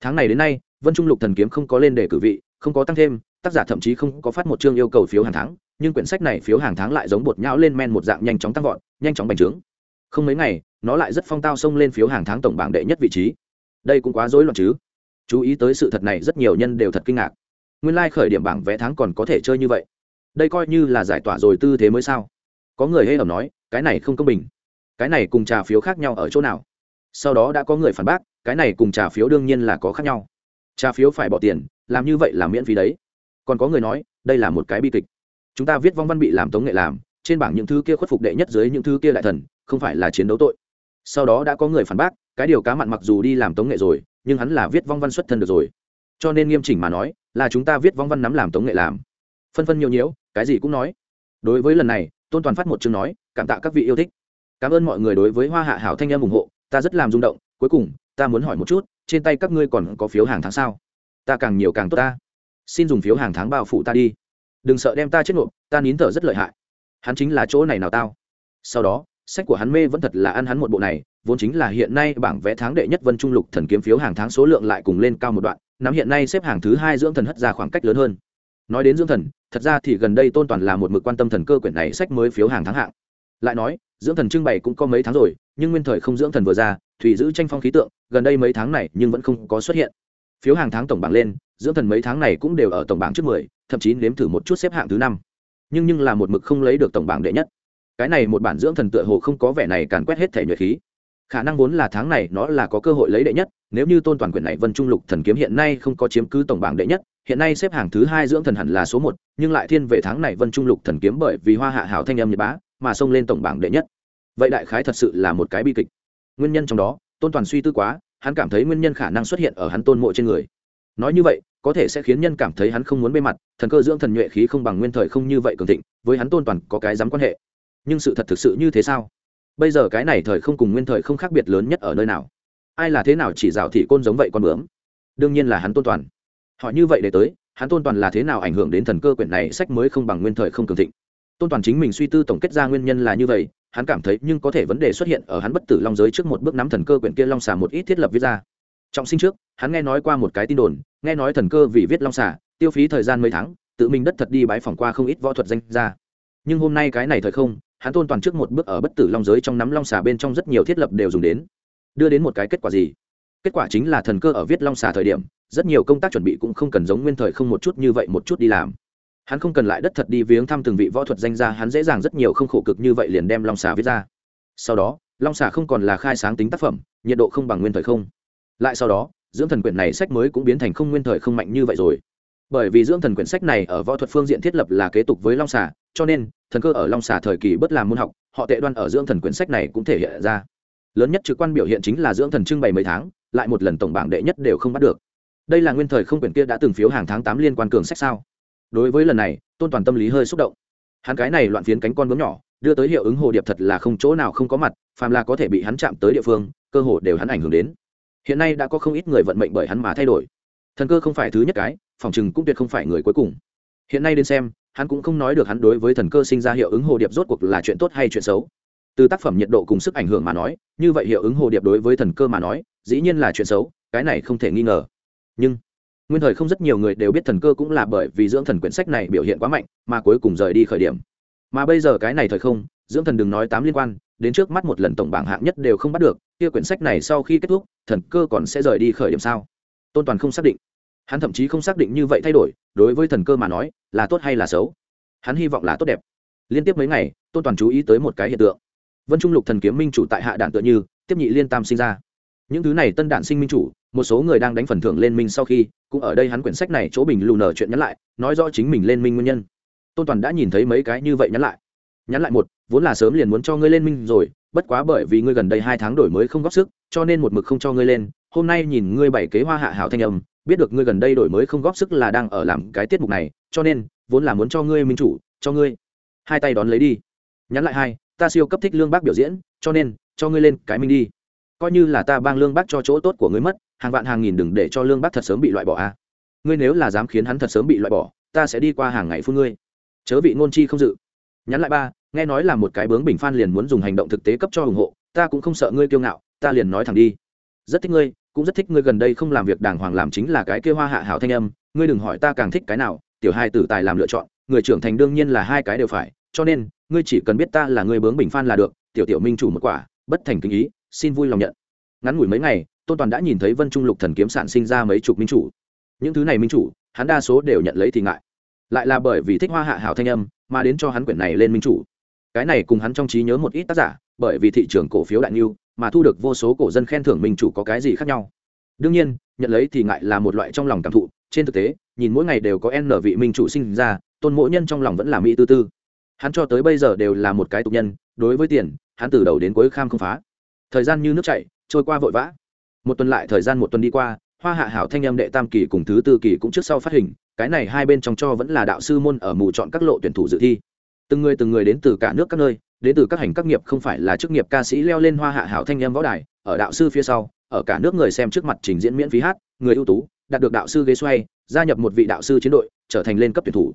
tháng này đến nay, vân trung lục thần kiếm không có lên để cử vị, không có tăng thêm, tác giả thậm chí không có phát một chương yêu cầu phiếu hàng tháng, nhưng quyển sách này phiếu hàng tháng lại giống bột nhão lên men một dạng nhanh chóng tăng vọt, nhanh chóng bành trướng. Không mấy ngày, nó lại rất phong tao xông lên phiếu hàng tháng tổng bảng đệ nhất vị trí. Đây cũng quá rối loạn chứ. Chú ý tới sự thật này, rất nhiều nhân đều thật kinh ngạc. Nguyên lai、like、khởi điểm bảng vé tháng còn có thể chơi như vậy. Đây coi như là giải tỏa rồi tư thế mới sao? Có người hê ẩm nói, cái này không công bình. Cái này cùng trà phiếu khác nhau ở chỗ nào? Sau đó đã có người phản bác cái này cùng trả phiếu đương nhiên là có khác nhau. Trả phiếu phải bỏ tiền, làm như vậy là miễn phí đấy. Còn có người nói, đây là một cái bi kịch. Chúng ta viết vong văn bị làm tống nghệ làm, trên bảng những thứ kia khuất phục đệ nhất dưới những thứ kia đại thần, không phải là chiến đấu tội. Sau đó đã có người phản bác, cái điều cá mặn mặc dù đi làm tống nghệ rồi, nhưng hắn là viết vong văn xuất thân được rồi. Cho nên nghiêm chỉnh mà nói, là chúng ta viết vong văn nắm làm tống nghệ làm. Phân phân nhiều nhiễu, cái gì cũng nói. Đối với lần này, tôn toàn phát một chương nói, cảm tạ các vị yêu thích. Cảm ơn mọi người đối với hoa hạ hảo thanh em ủng hộ, ta rất làm rung động cuối cùng, ta muốn hỏi một chút, trên tay các ngươi còn có phiếu hàng tháng sao? Ta càng nhiều càng tốt ta. Xin dùng phiếu hàng tháng bao phủ ta đi. Đừng sợ đem ta chết nộp, ta nín thở rất lợi hại. Hắn chính là chỗ này nào tao? Sau đó, sách của hắn mê vẫn thật là ăn hắn một bộ này, vốn chính là hiện nay bảng vẽ tháng đệ nhất vân trung lục thần kiếm phiếu hàng tháng số lượng lại cùng lên cao một đoạn, nắm hiện nay xếp hàng thứ hai dưỡng thần hất ra khoảng cách lớn hơn. Nói đến dưỡng thần, thật ra thì gần đây tôn toàn là một mực quan tâm thần cơ quyển này sách mới phiếu hàng tháng hạng. Lại nói, dưỡng thần trưng bày cũng có mấy tháng rồi nhưng nguyên thời không dưỡng thần vừa ra, thủy giữ tranh phong khí tượng, gần đây mấy tháng này nhưng vẫn không có xuất hiện. Phiếu hàng tháng tổng bảng lên, dưỡng thần mấy tháng này cũng đều ở tổng bảng trước mười, thậm chí nếm thử một chút xếp hạng thứ năm. Nhưng nhưng là một mực không lấy được tổng bảng đệ nhất. Cái này một bản dưỡng thần tựa hồ không có vẻ này càn quét hết thể nhuệ khí. Khả năng vốn là tháng này nó là có cơ hội lấy đệ nhất, nếu như tôn toàn quyền này vân trung lục thần kiếm hiện nay không có chiếm cứ tổng bảng đệ nhất, hiện nay xếp hàng thứ hai dưỡng thần hẳn là số một, nhưng lại thiên về tháng này vân trung lục thần kiếm bởi vì hoa hạ hảo thanh âm nhật bá, mà xông lên tổng bảng đệ nhất vậy đại khái thật sự là một cái bi kịch. Nguyên nhân trong đó, tôn toàn suy tư quá, hắn cảm thấy nguyên nhân khả năng xuất hiện ở hắn tôn mộ trên người. Nói như vậy, có thể sẽ khiến nhân cảm thấy hắn không muốn bê mặt, thần cơ dưỡng thần nhuệ khí không bằng nguyên thời không như vậy cường thịnh, với hắn tôn toàn có cái dám quan hệ. Nhưng sự thật thực sự như thế sao? Bây giờ cái này thời không cùng nguyên thời không khác biệt lớn nhất ở nơi nào? Ai là thế nào chỉ rào thị côn giống vậy con bướm? Đương nhiên là hắn tôn toàn. Họ như vậy để tới, hắn tôn toàn là thế nào ảnh hưởng đến thần cơ quyển này sách mới không bằng nguyên thời không cường thịnh? Tôn toàn chính mình suy tư tổng kết ra nguyên nhân là như vậy, hắn cảm thấy nhưng có thể vấn đề xuất hiện ở hắn bất tử long giới trước một bước nắm thần cơ quyển kia long xà một ít thiết lập viết ra. Trọng sinh trước, hắn nghe nói qua một cái tin đồn, nghe nói thần cơ vì viết long xà, tiêu phí thời gian mấy tháng, tự mình đất thật đi bái phỏng qua không ít võ thuật danh ra nhưng hôm nay cái này thời không, hắn tôn toàn trước một bước ở bất tử long giới trong nắm long xà bên trong rất nhiều thiết lập đều dùng đến. Đưa đến một cái kết quả gì? Kết quả chính là thần cơ ở viết long xà thời điểm, rất nhiều công tác chuẩn bị cũng không cần giống nguyên thời không một chút như vậy một chút đi làm hắn không cần lại đất thật đi viếng thăm từng vị võ thuật danh gia, hắn dễ dàng rất nhiều không khổ cực như vậy liền đem long xà viết ra. Sau đó, long xà không còn là khai sáng tính tác phẩm, nhiệt độ không bằng nguyên thời không. Lại sau đó, dưỡng thần quyển này sách mới cũng biến thành không nguyên thời không mạnh như vậy rồi. Bởi vì dưỡng thần quyển sách này ở võ thuật phương diện thiết lập là kế tục với long xà, cho nên, thần cơ ở long xà thời kỳ bất làm môn học, họ tệ đoan ở dưỡng thần quyển sách này cũng thể hiện ra. Lớn nhất trực quan biểu hiện chính là dưỡng thần trưng bày mấy tháng, lại một lần tổng bảng đệ nhất đều không bắt được. Đây là nguyên thời không quyển kia đã từng phiếu hàng tháng tám liên quan cường sách sao? Đối với lần này, tôn toàn tâm lý hơi xúc động. Hắn cái này loạn phiến cánh con bướm nhỏ, đưa tới hiệu ứng hồ điệp thật là không chỗ nào không có mặt, phàm là có thể bị hắn chạm tới địa phương, cơ hồ đều hắn ảnh hưởng đến. Hiện nay đã có không ít người vận mệnh bởi hắn mà thay đổi. Thần cơ không phải thứ nhất cái, phòng chừng cũng tuyệt không phải người cuối cùng. Hiện nay đến xem, hắn cũng không nói được hắn đối với thần cơ sinh ra hiệu ứng hồ điệp rốt cuộc là chuyện tốt hay chuyện xấu. Từ tác phẩm nhiệt độ cùng sức ảnh hưởng mà nói, như vậy hiệu ứng hồ điệp đối với thần cơ mà nói, dĩ nhiên là chuyện xấu, cái này không thể nghi ngờ. Nhưng nguyên thời không rất nhiều người đều biết thần cơ cũng là bởi vì dưỡng thần quyển sách này biểu hiện quá mạnh, mà cuối cùng rời đi khởi điểm. Mà bây giờ cái này thời không, dưỡng thần đừng nói tám liên quan, đến trước mắt một lần tổng bảng hạng nhất đều không bắt được, kia quyển sách này sau khi kết thúc, thần cơ còn sẽ rời đi khởi điểm sao? Tôn toàn không xác định. Hắn thậm chí không xác định như vậy thay đổi, đối với thần cơ mà nói, là tốt hay là xấu? Hắn hy vọng là tốt đẹp. Liên tiếp mấy ngày, tôn toàn chú ý tới một cái hiện tượng. Vân trung lục thần kiếm minh chủ tại hạ đản tựa như, tiếp nhị liên tam sinh ra. Những thứ này tân đản sinh minh chủ một số người đang đánh phần thưởng lên minh sau khi, cũng ở đây hắn quyển sách này chỗ bình lù nở chuyện nhắn lại, nói rõ chính mình lên minh nguyên nhân. Tôn toàn đã nhìn thấy mấy cái như vậy nhắn lại. Nhắn lại một, vốn là sớm liền muốn cho ngươi lên minh rồi, bất quá bởi vì ngươi gần đây hai tháng đổi mới không góp sức, cho nên một mực không cho ngươi lên, hôm nay nhìn ngươi bảy kế hoa hạ hảo thanh âm, biết được ngươi gần đây đổi mới không góp sức là đang ở làm cái tiết mục này, cho nên, vốn là muốn cho ngươi minh chủ, cho ngươi. Hai tay đón lấy đi. Nhắn lại hai, ta siêu cấp thích lương bác biểu diễn, cho nên, cho ngươi lên cái minh đi. Coi như là ta bang lương bác cho chỗ tốt của ngươi mất hàng vạn hàng nghìn đừng để cho lương bác thật sớm bị loại bỏ a à. ngươi nếu là dám khiến hắn thật sớm bị loại bỏ, ta sẽ đi qua hàng ngày phun ngươi. Chớ vị ngôn chi không dự. Nhắn lại ba, nghe nói là một cái bướng bình phan liền muốn dùng hành động thực tế cấp cho ủng hộ, ta cũng không sợ ngươi kiêu ngạo, ta liền nói thẳng đi. Rất thích ngươi, cũng rất thích ngươi gần đây không làm việc đàng hoàng làm chính là cái kêu hoa hạ hảo thanh âm, ngươi đừng hỏi ta càng thích cái nào, tiểu hai tử tài làm lựa chọn, người trưởng thành đương nhiên là hai cái đều phải, cho nên, ngươi chỉ cần biết ta là người bướng bình phan là được, tiểu tiểu minh chủ một quả, bất thành kinh ý, xin vui lòng nhận. Ngắn ngủi mấy ngày tôn toàn đã nhìn thấy vân trung lục thần kiếm sản sinh ra mấy chục minh chủ. Những thứ này minh chủ, hắn đa số đều nhận lấy thì ngại. Lại là bởi vì thích hoa hạ hảo thanh âm, mà đến cho hắn quyển này lên minh chủ. Cái này cùng hắn trong trí nhớ một ít tác giả, bởi vì thị trường cổ phiếu đại niu, mà thu được vô số cổ dân khen thưởng minh chủ có cái gì khác nhau. Đương nhiên, nhận lấy thì ngại là một loại trong lòng cảm thụ, trên thực tế, nhìn mỗi ngày đều có n vị minh chủ sinh ra, tôn mỗi nhân trong lòng vẫn là mỹ tư tư. Hắn cho tới bây giờ đều là một cái tục nhân, đối với tiền, hắn từ đầu đến cuối kham không phá. Thời gian như nước chảy, trôi qua vội vã một tuần lại thời gian một tuần đi qua, hoa hạ hảo thanh âm đệ tam kỳ cùng thứ tư kỳ cũng trước sau phát hình, cái này hai bên trong cho vẫn là đạo sư môn ở mù chọn các lộ tuyển thủ dự thi. Từng người từng người đến từ cả nước các nơi, đến từ các hành các nghiệp không phải là chức nghiệp ca sĩ leo lên hoa hạ hảo thanh âm võ đài, ở đạo sư phía sau, ở cả nước người xem trước mặt trình diễn miễn phí hát, người ưu tú, đạt được đạo sư ghế xoay, gia nhập một vị đạo sư chiến đội, trở thành lên cấp tuyển thủ.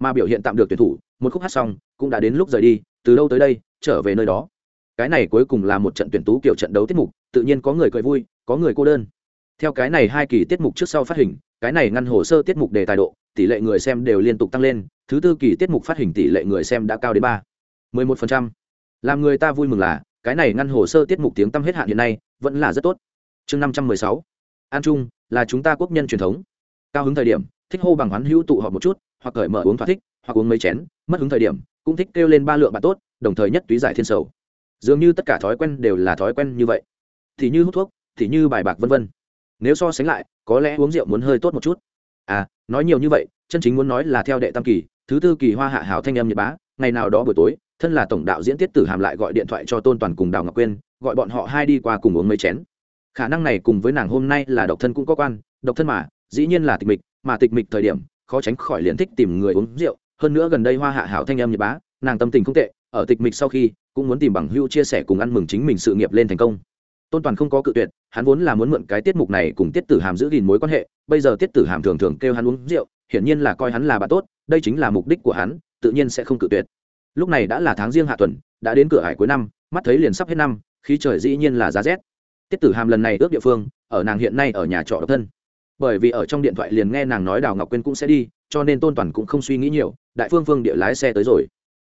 Mà biểu hiện tạm được tuyển thủ, một khúc hát xong, cũng đã đến lúc rời đi, từ đâu tới đây, trở về nơi đó. Cái này cuối cùng là một trận tuyển tú kiểu trận đấu tiết mục, tự nhiên có người cười vui có người cô đơn. Theo cái này hai kỳ tiết mục trước sau phát hình, cái này ngăn hồ sơ tiết mục đề tài độ, tỷ lệ người xem đều liên tục tăng lên, thứ tư kỳ tiết mục phát hình tỷ lệ người xem đã cao đến ba, mười một phần trăm. Làm người ta vui mừng là, cái này ngăn hồ sơ tiết mục tiếng tăm hết hạn hiện nay, vẫn là rất tốt. Chương năm trăm mười sáu. An trung, là chúng ta quốc nhân truyền thống. Cao hứng thời điểm, thích hô bằng hoán hữu tụ họp một chút, hoặc cởi mở uống thỏa thích, hoặc uống mấy chén, mất hứng thời điểm, cũng thích kêu lên ba lượng bạn tốt, đồng thời nhất túy giải thiên sầu. Dường như tất cả thói quen đều là thói quen như vậy. Thì như hút thuốc thì như bài bạc vân vân. Nếu so sánh lại, có lẽ uống rượu muốn hơi tốt một chút. À nói nhiều như vậy, chân chính muốn nói là theo đệ tam kỳ, thứ tư kỳ hoa hạ hảo thanh âm nhật bá, ngày nào đó buổi tối, thân là tổng đạo diễn tiết tử hàm lại gọi điện thoại cho tôn toàn cùng đào ngọc quyên, gọi bọn họ hai đi qua cùng uống mấy chén. Khả năng này cùng với nàng hôm nay là độc thân cũng có quan, độc thân mà, dĩ nhiên là tịch mịch, mà tịch mịch thời điểm, khó tránh khỏi liền thích tìm người uống rượu. Hơn nữa gần đây hoa hạ hảo thanh âm nhật bá, nàng tâm tình không tệ, ở tịch mịch sau khi, cũng muốn tìm bằng hưu chia sẻ cùng ăn mừng chính mình sự nghiệp lên thành công tôn toàn không có cự tuyệt, hắn vốn là muốn mượn cái tiết mục này cùng tiết tử hàm giữ gìn mối quan hệ, bây giờ tiết tử hàm thường thường kêu hắn uống rượu, hiển nhiên là coi hắn là bạn tốt, đây chính là mục đích của hắn, tự nhiên sẽ không cự tuyệt. Lúc này đã là tháng riêng hạ tuần, đã đến cửa hải cuối năm, mắt thấy liền sắp hết năm, khí trời dĩ nhiên là giá rét. Tiết tử hàm lần này ước địa phương, ở nàng hiện nay ở nhà trọ độc thân. Bởi vì ở trong điện thoại liền nghe nàng nói đào ngọc quyên cũng sẽ đi, cho nên tôn toàn cũng không suy nghĩ nhiều, đại phương phương địa lái xe tới rồi.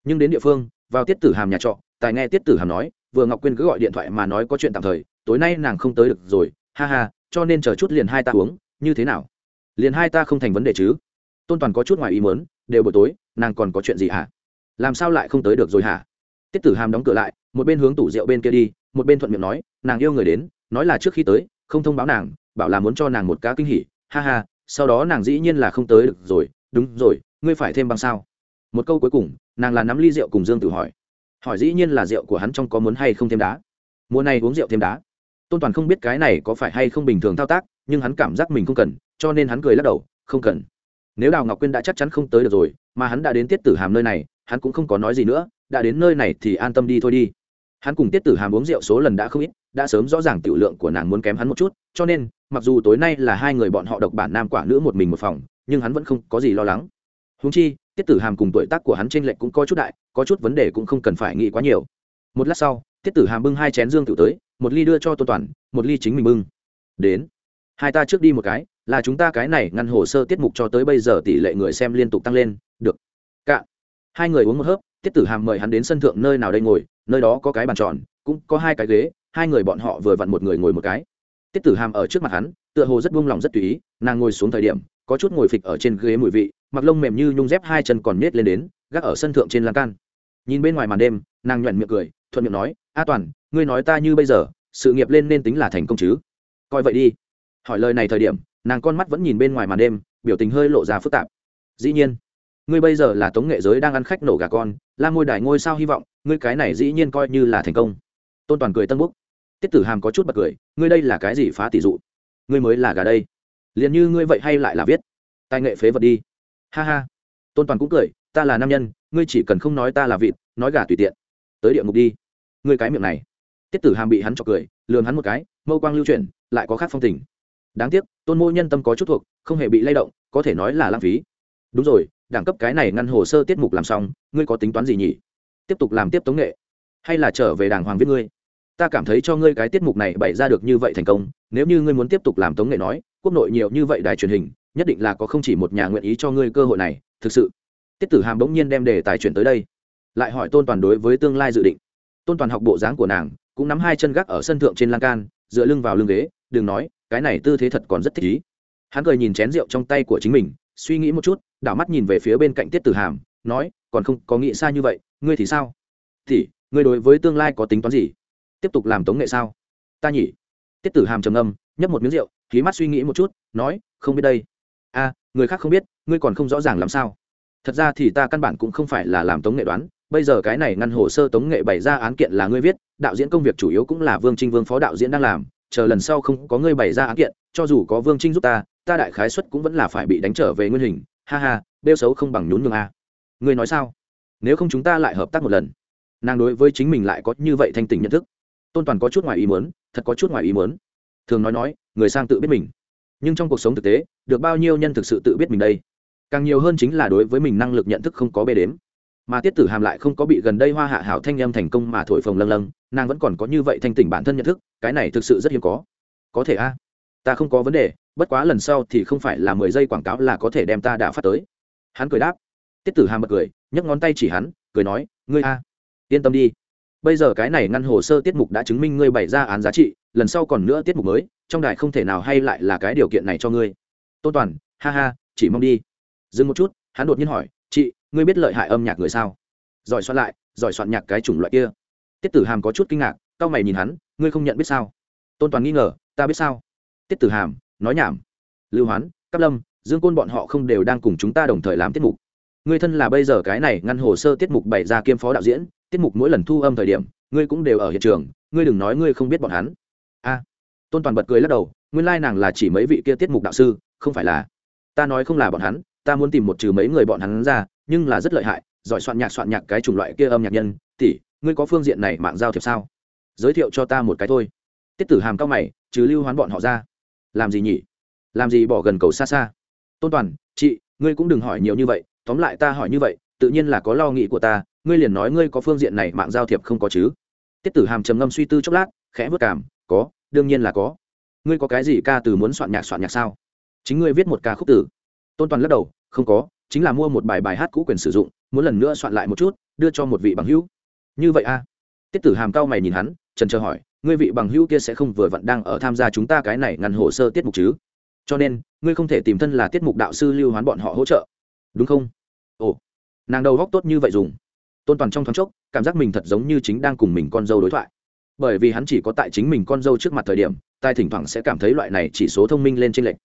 Nhưng đến địa phương, vào tiết tử hàm nhà trọ, tài nghe tiết tử hàm nói vừa ngọc quyên cứ gọi điện thoại mà nói có chuyện tạm thời, tối nay nàng không tới được rồi, ha ha, cho nên chờ chút liền hai ta uống, như thế nào? Liền hai ta không thành vấn đề chứ? Tôn toàn có chút ngoài ý muốn, đều buổi tối, nàng còn có chuyện gì hả? Làm sao lại không tới được rồi hả? Tiết tử hàm đóng cửa lại, một bên hướng tủ rượu bên kia đi, một bên thuận miệng nói, nàng yêu người đến, nói là trước khi tới, không thông báo nàng, bảo là muốn cho nàng một cá kinh hỉ, ha ha, sau đó nàng dĩ nhiên là không tới được rồi, đúng rồi, ngươi phải thêm bằng sao. Một câu cuối cùng, nàng là nắm ly rượu cùng dương Tử hỏi hỏi dĩ nhiên là rượu của hắn trong có muốn hay không thêm đá. Mùa này uống rượu thêm đá. Tôn toàn không biết cái này có phải hay không bình thường thao tác, nhưng hắn cảm giác mình không cần, cho nên hắn cười lắc đầu, không cần. Nếu đào ngọc quyên đã chắc chắn không tới được rồi, mà hắn đã đến tiết tử hàm nơi này, hắn cũng không có nói gì nữa, đã đến nơi này thì an tâm đi thôi đi. Hắn cùng tiết tử hàm uống rượu số lần đã không ít, đã sớm rõ ràng tiểu lượng của nàng muốn kém hắn một chút, cho nên, mặc dù tối nay là hai người bọn họ độc bản nam quả nữ một mình một phòng, nhưng hắn vẫn không có gì lo lắng húng chi, tiết tử hàm cùng tuổi tác của hắn t r ê n lệch cũng có chút đại, có chút vấn đề cũng không cần phải nghĩ quá nhiều. Một lát sau, tiết tử hàm bưng hai chén dương tự tới, một ly đưa cho tôn toàn, một ly chính mình bưng. Đến, hai ta trước đi một cái, là chúng ta cái này ngăn hồ sơ tiết mục cho tới bây giờ tỷ lệ người xem liên tục tăng lên, được. Cạn hai người uống một hớp, tiết tử hàm mời hắn đến sân thượng nơi nào đây ngồi, nơi đó có cái bàn tròn, cũng có hai cái ghế, hai người bọn họ vừa vặn một người ngồi một cái. Tiết tử hàm ở trước mặt hắn, tựa hồ rất buông lòng rất tùy ý, nàng ngồi xuống thời điểm, có chút ngồi phịch ở trên ghế mùi vị mặc lông mềm như nhung dép hai chân còn nết lên đến, gác ở sân thượng trên lan can. Nhìn bên ngoài màn đêm, nàng nhoẹn miệng cười, thuận miệng nói, a toàn, ngươi nói ta như bây giờ, sự nghiệp lên nên tính là thành công chứ? Coi vậy đi. Hỏi lời này thời điểm, nàng con mắt vẫn nhìn bên ngoài màn đêm, biểu tình hơi lộ ra phức tạp. Dĩ nhiên, ngươi bây giờ là tống nghệ giới đang ăn khách nổ gà con là ngôi đài ngôi sao hy vọng, ngươi cái này dĩ nhiên coi như là thành công. Tôn toàn cười tân búc. Tiết tử hàm có chút bật cười, ngươi đây là cái gì phá tỷ dụ? Ngươi mới là gà đây. Liền như ngươi vậy hay lại là viết. Tài nghệ phế vật đi ha ha. Tôn toàn cũng cười, ta là nam nhân, ngươi chỉ cần không nói ta là vịt, nói gà tùy tiện. Tới địa ngục đi. Ngươi cái miệng này. Tiết tử hàm bị hắn chọc cười lường hắn một cái, mâu quang lưu chuyển, lại có khác phong tình. Đáng tiếc, tôn mô nhân tâm có chút thuộc, không hề bị lay động, có thể nói là lãng phí. Đúng rồi, đẳng cấp cái này ngăn hồ sơ tiết mục làm xong, ngươi có tính toán gì nhỉ? Tiếp tục làm tiếp tống nghệ, hay là trở về đàng hoàng viết ngươi? Ta cảm thấy cho ngươi cái tiết mục này bày ra được như vậy thành công, nếu như ngươi muốn tiếp tục làm tống nghệ nói, quốc nội nhiều như vậy đài truyền hình nhất định là có không chỉ một nhà nguyện ý cho ngươi cơ hội này, thực sự. Tiết tử hàm bỗng nhiên đem đề tài chuyển tới đây, lại hỏi tôn toàn đối với tương lai dự định. Tôn toàn học bộ dáng của nàng, cũng nắm hai chân gác ở sân thượng trên lan can, dựa lưng vào lưng ghế, đừng nói, cái này tư thế thật còn rất thích ý. Hắn cười nhìn chén rượu trong tay của chính mình, suy nghĩ một chút, đảo mắt nhìn về phía bên cạnh tiết tử hàm, nói, còn không, có nghĩ xa như vậy, ngươi thì sao? Thì, ngươi đối với tương lai có tính toán gì? Tiếp tục làm tống nghệ sao? Ta nhỉ. Tiết tử hàm trầm âm nhấp một miếng rượu khí mắt suy nghĩ một chút, nói, không biết đây người khác không biết, ngươi còn không rõ ràng làm sao. Thật ra thì ta căn bản cũng không phải là làm tống nghệ đoán, bây giờ cái này ngăn hồ sơ tống nghệ bày ra án kiện là ngươi viết, đạo diễn công việc chủ yếu cũng là vương trinh vương phó đạo diễn đang làm, chờ lần sau không có ngươi bày ra án kiện, cho dù có vương trinh giúp ta ta đại khái xuất cũng vẫn là phải bị đánh trở về nguyên hình, ha ha, đeo xấu không bằng nhún nhường a. Ngươi nói sao? Nếu không chúng ta lại hợp tác một lần. Nàng đối với chính mình lại có như vậy thanh tình nhận thức. Tôn toàn có chút ngoài ý muốn, thật có chút ngoài ý muốn. Thường nói nói, người sang tự biết mình nhưng trong cuộc sống thực tế, được bao nhiêu nhân thực sự tự biết mình đây? Càng nhiều hơn chính là đối với mình năng lực nhận thức không có bê đếm. Mà tiết tử hàm lại không có bị gần đây hoa hạ hảo thanh em thành công mà thổi phồng lâng lâng, nàng vẫn còn có như vậy thanh tỉnh bản thân nhận thức, cái này thực sự rất hiếm có. Có thể a? Ta không có vấn đề, bất quá lần sau thì không phải là mười giây quảng cáo là có thể đem ta đã phát tới. Hắn cười đáp. Tiết tử hàm bật cười, nhấc ngón tay chỉ hắn, cười nói, ngươi a, yên tâm đi. Bây giờ cái này ngăn hồ sơ tiết mục đã chứng minh ngươi bày ra án giá trị, lần sau còn nữa tiết mục mới trong đài không thể nào hay lại là cái điều kiện này cho ngươi. Tôn toàn, ha ha, chỉ mong đi. Dừng một chút, hắn đột nhiên hỏi, chị, ngươi biết lợi hại âm nhạc người sao? Giỏi soạn lại, giỏi soạn nhạc cái chủng loại kia. Tiết tử hàm có chút kinh ngạc c mày nhìn hắn, ngươi không nhận biết sao? Tôn toàn nghi ngờ, ta biết sao? Tiết tử hàm, nói nhảm. Lưu hoán cắp lâm, dương côn bọn họ không đều đang cùng chúng ta đồng thời làm tiết mục. Ngươi thân là bây giờ cái này ngăn hồ sơ tiết mục bày ra kiêm phó đạo diễn, tiết mục mỗi lần thu âm thời điểm, ngươi cũng đều ở hiện trường, ngươi đừng nói ngươi không biết bọn hắn. A tôn toàn bật cười lắc đầu nguyên lai nàng là chỉ mấy vị kia tiết mục đạo sư không phải là ta nói không là bọn hắn ta muốn tìm một trừ mấy người bọn hắn ra nhưng là rất lợi hại giỏi soạn nhạc soạn nhạc cái chủng loại kia âm nhạc nhân tỷ, ngươi có phương diện này mạng giao thiệp sao? Giới thiệu cho ta một cái thôi. Tiết tử hàm cao mày, trừ lưu hoán bọn họ ra. Làm gì nhỉ? Làm gì bỏ gần cầu xa xa? Tôn toàn, chị, ngươi cũng đừng hỏi nhiều như vậy, tóm lại ta hỏi như vậy, tự nhiên là có lo nghĩ của ta, ngươi liền nói ngươi có phương diện này mạng giao thiệp không có chứ? Tiết tử hàm trầm ngâm suy tư chốc lát, khẽ vất cảm có đương nhiên là có. Ngươi có cái gì ca từ muốn soạn nhạc soạn nhạc sao? Chính ngươi viết một ca khúc từ. Tôn toàn lắc đầu, không có, chính là mua một bài bài hát cũ quyền sử dụng, muốn lần nữa soạn lại một chút, đưa cho một vị bằng hữu. Như vậy a à? tiết tử hàm cao mày nhìn hắn, trần chờ hỏi, ngươi vị bằng hữu kia sẽ không vừa vặn đang ở tham gia chúng ta cái này ngăn hồ sơ tiết mục chứ? Cho nên, ngươi không thể tìm thân là tiết mục đạo sư lưu hoán bọn họ hỗ trợ. Đúng không? Ồ, nàng đầu góc tốt như vậy dùng. Tôn toàn trong thoáng chốc, cảm giác mình thật giống như chính đang cùng mình con dâu đối thoại bởi vì hắn chỉ có tại chính mình con dâu trước mặt thời điểm tai thỉnh thoảng sẽ cảm thấy loại này chỉ số thông minh lên trên lệch.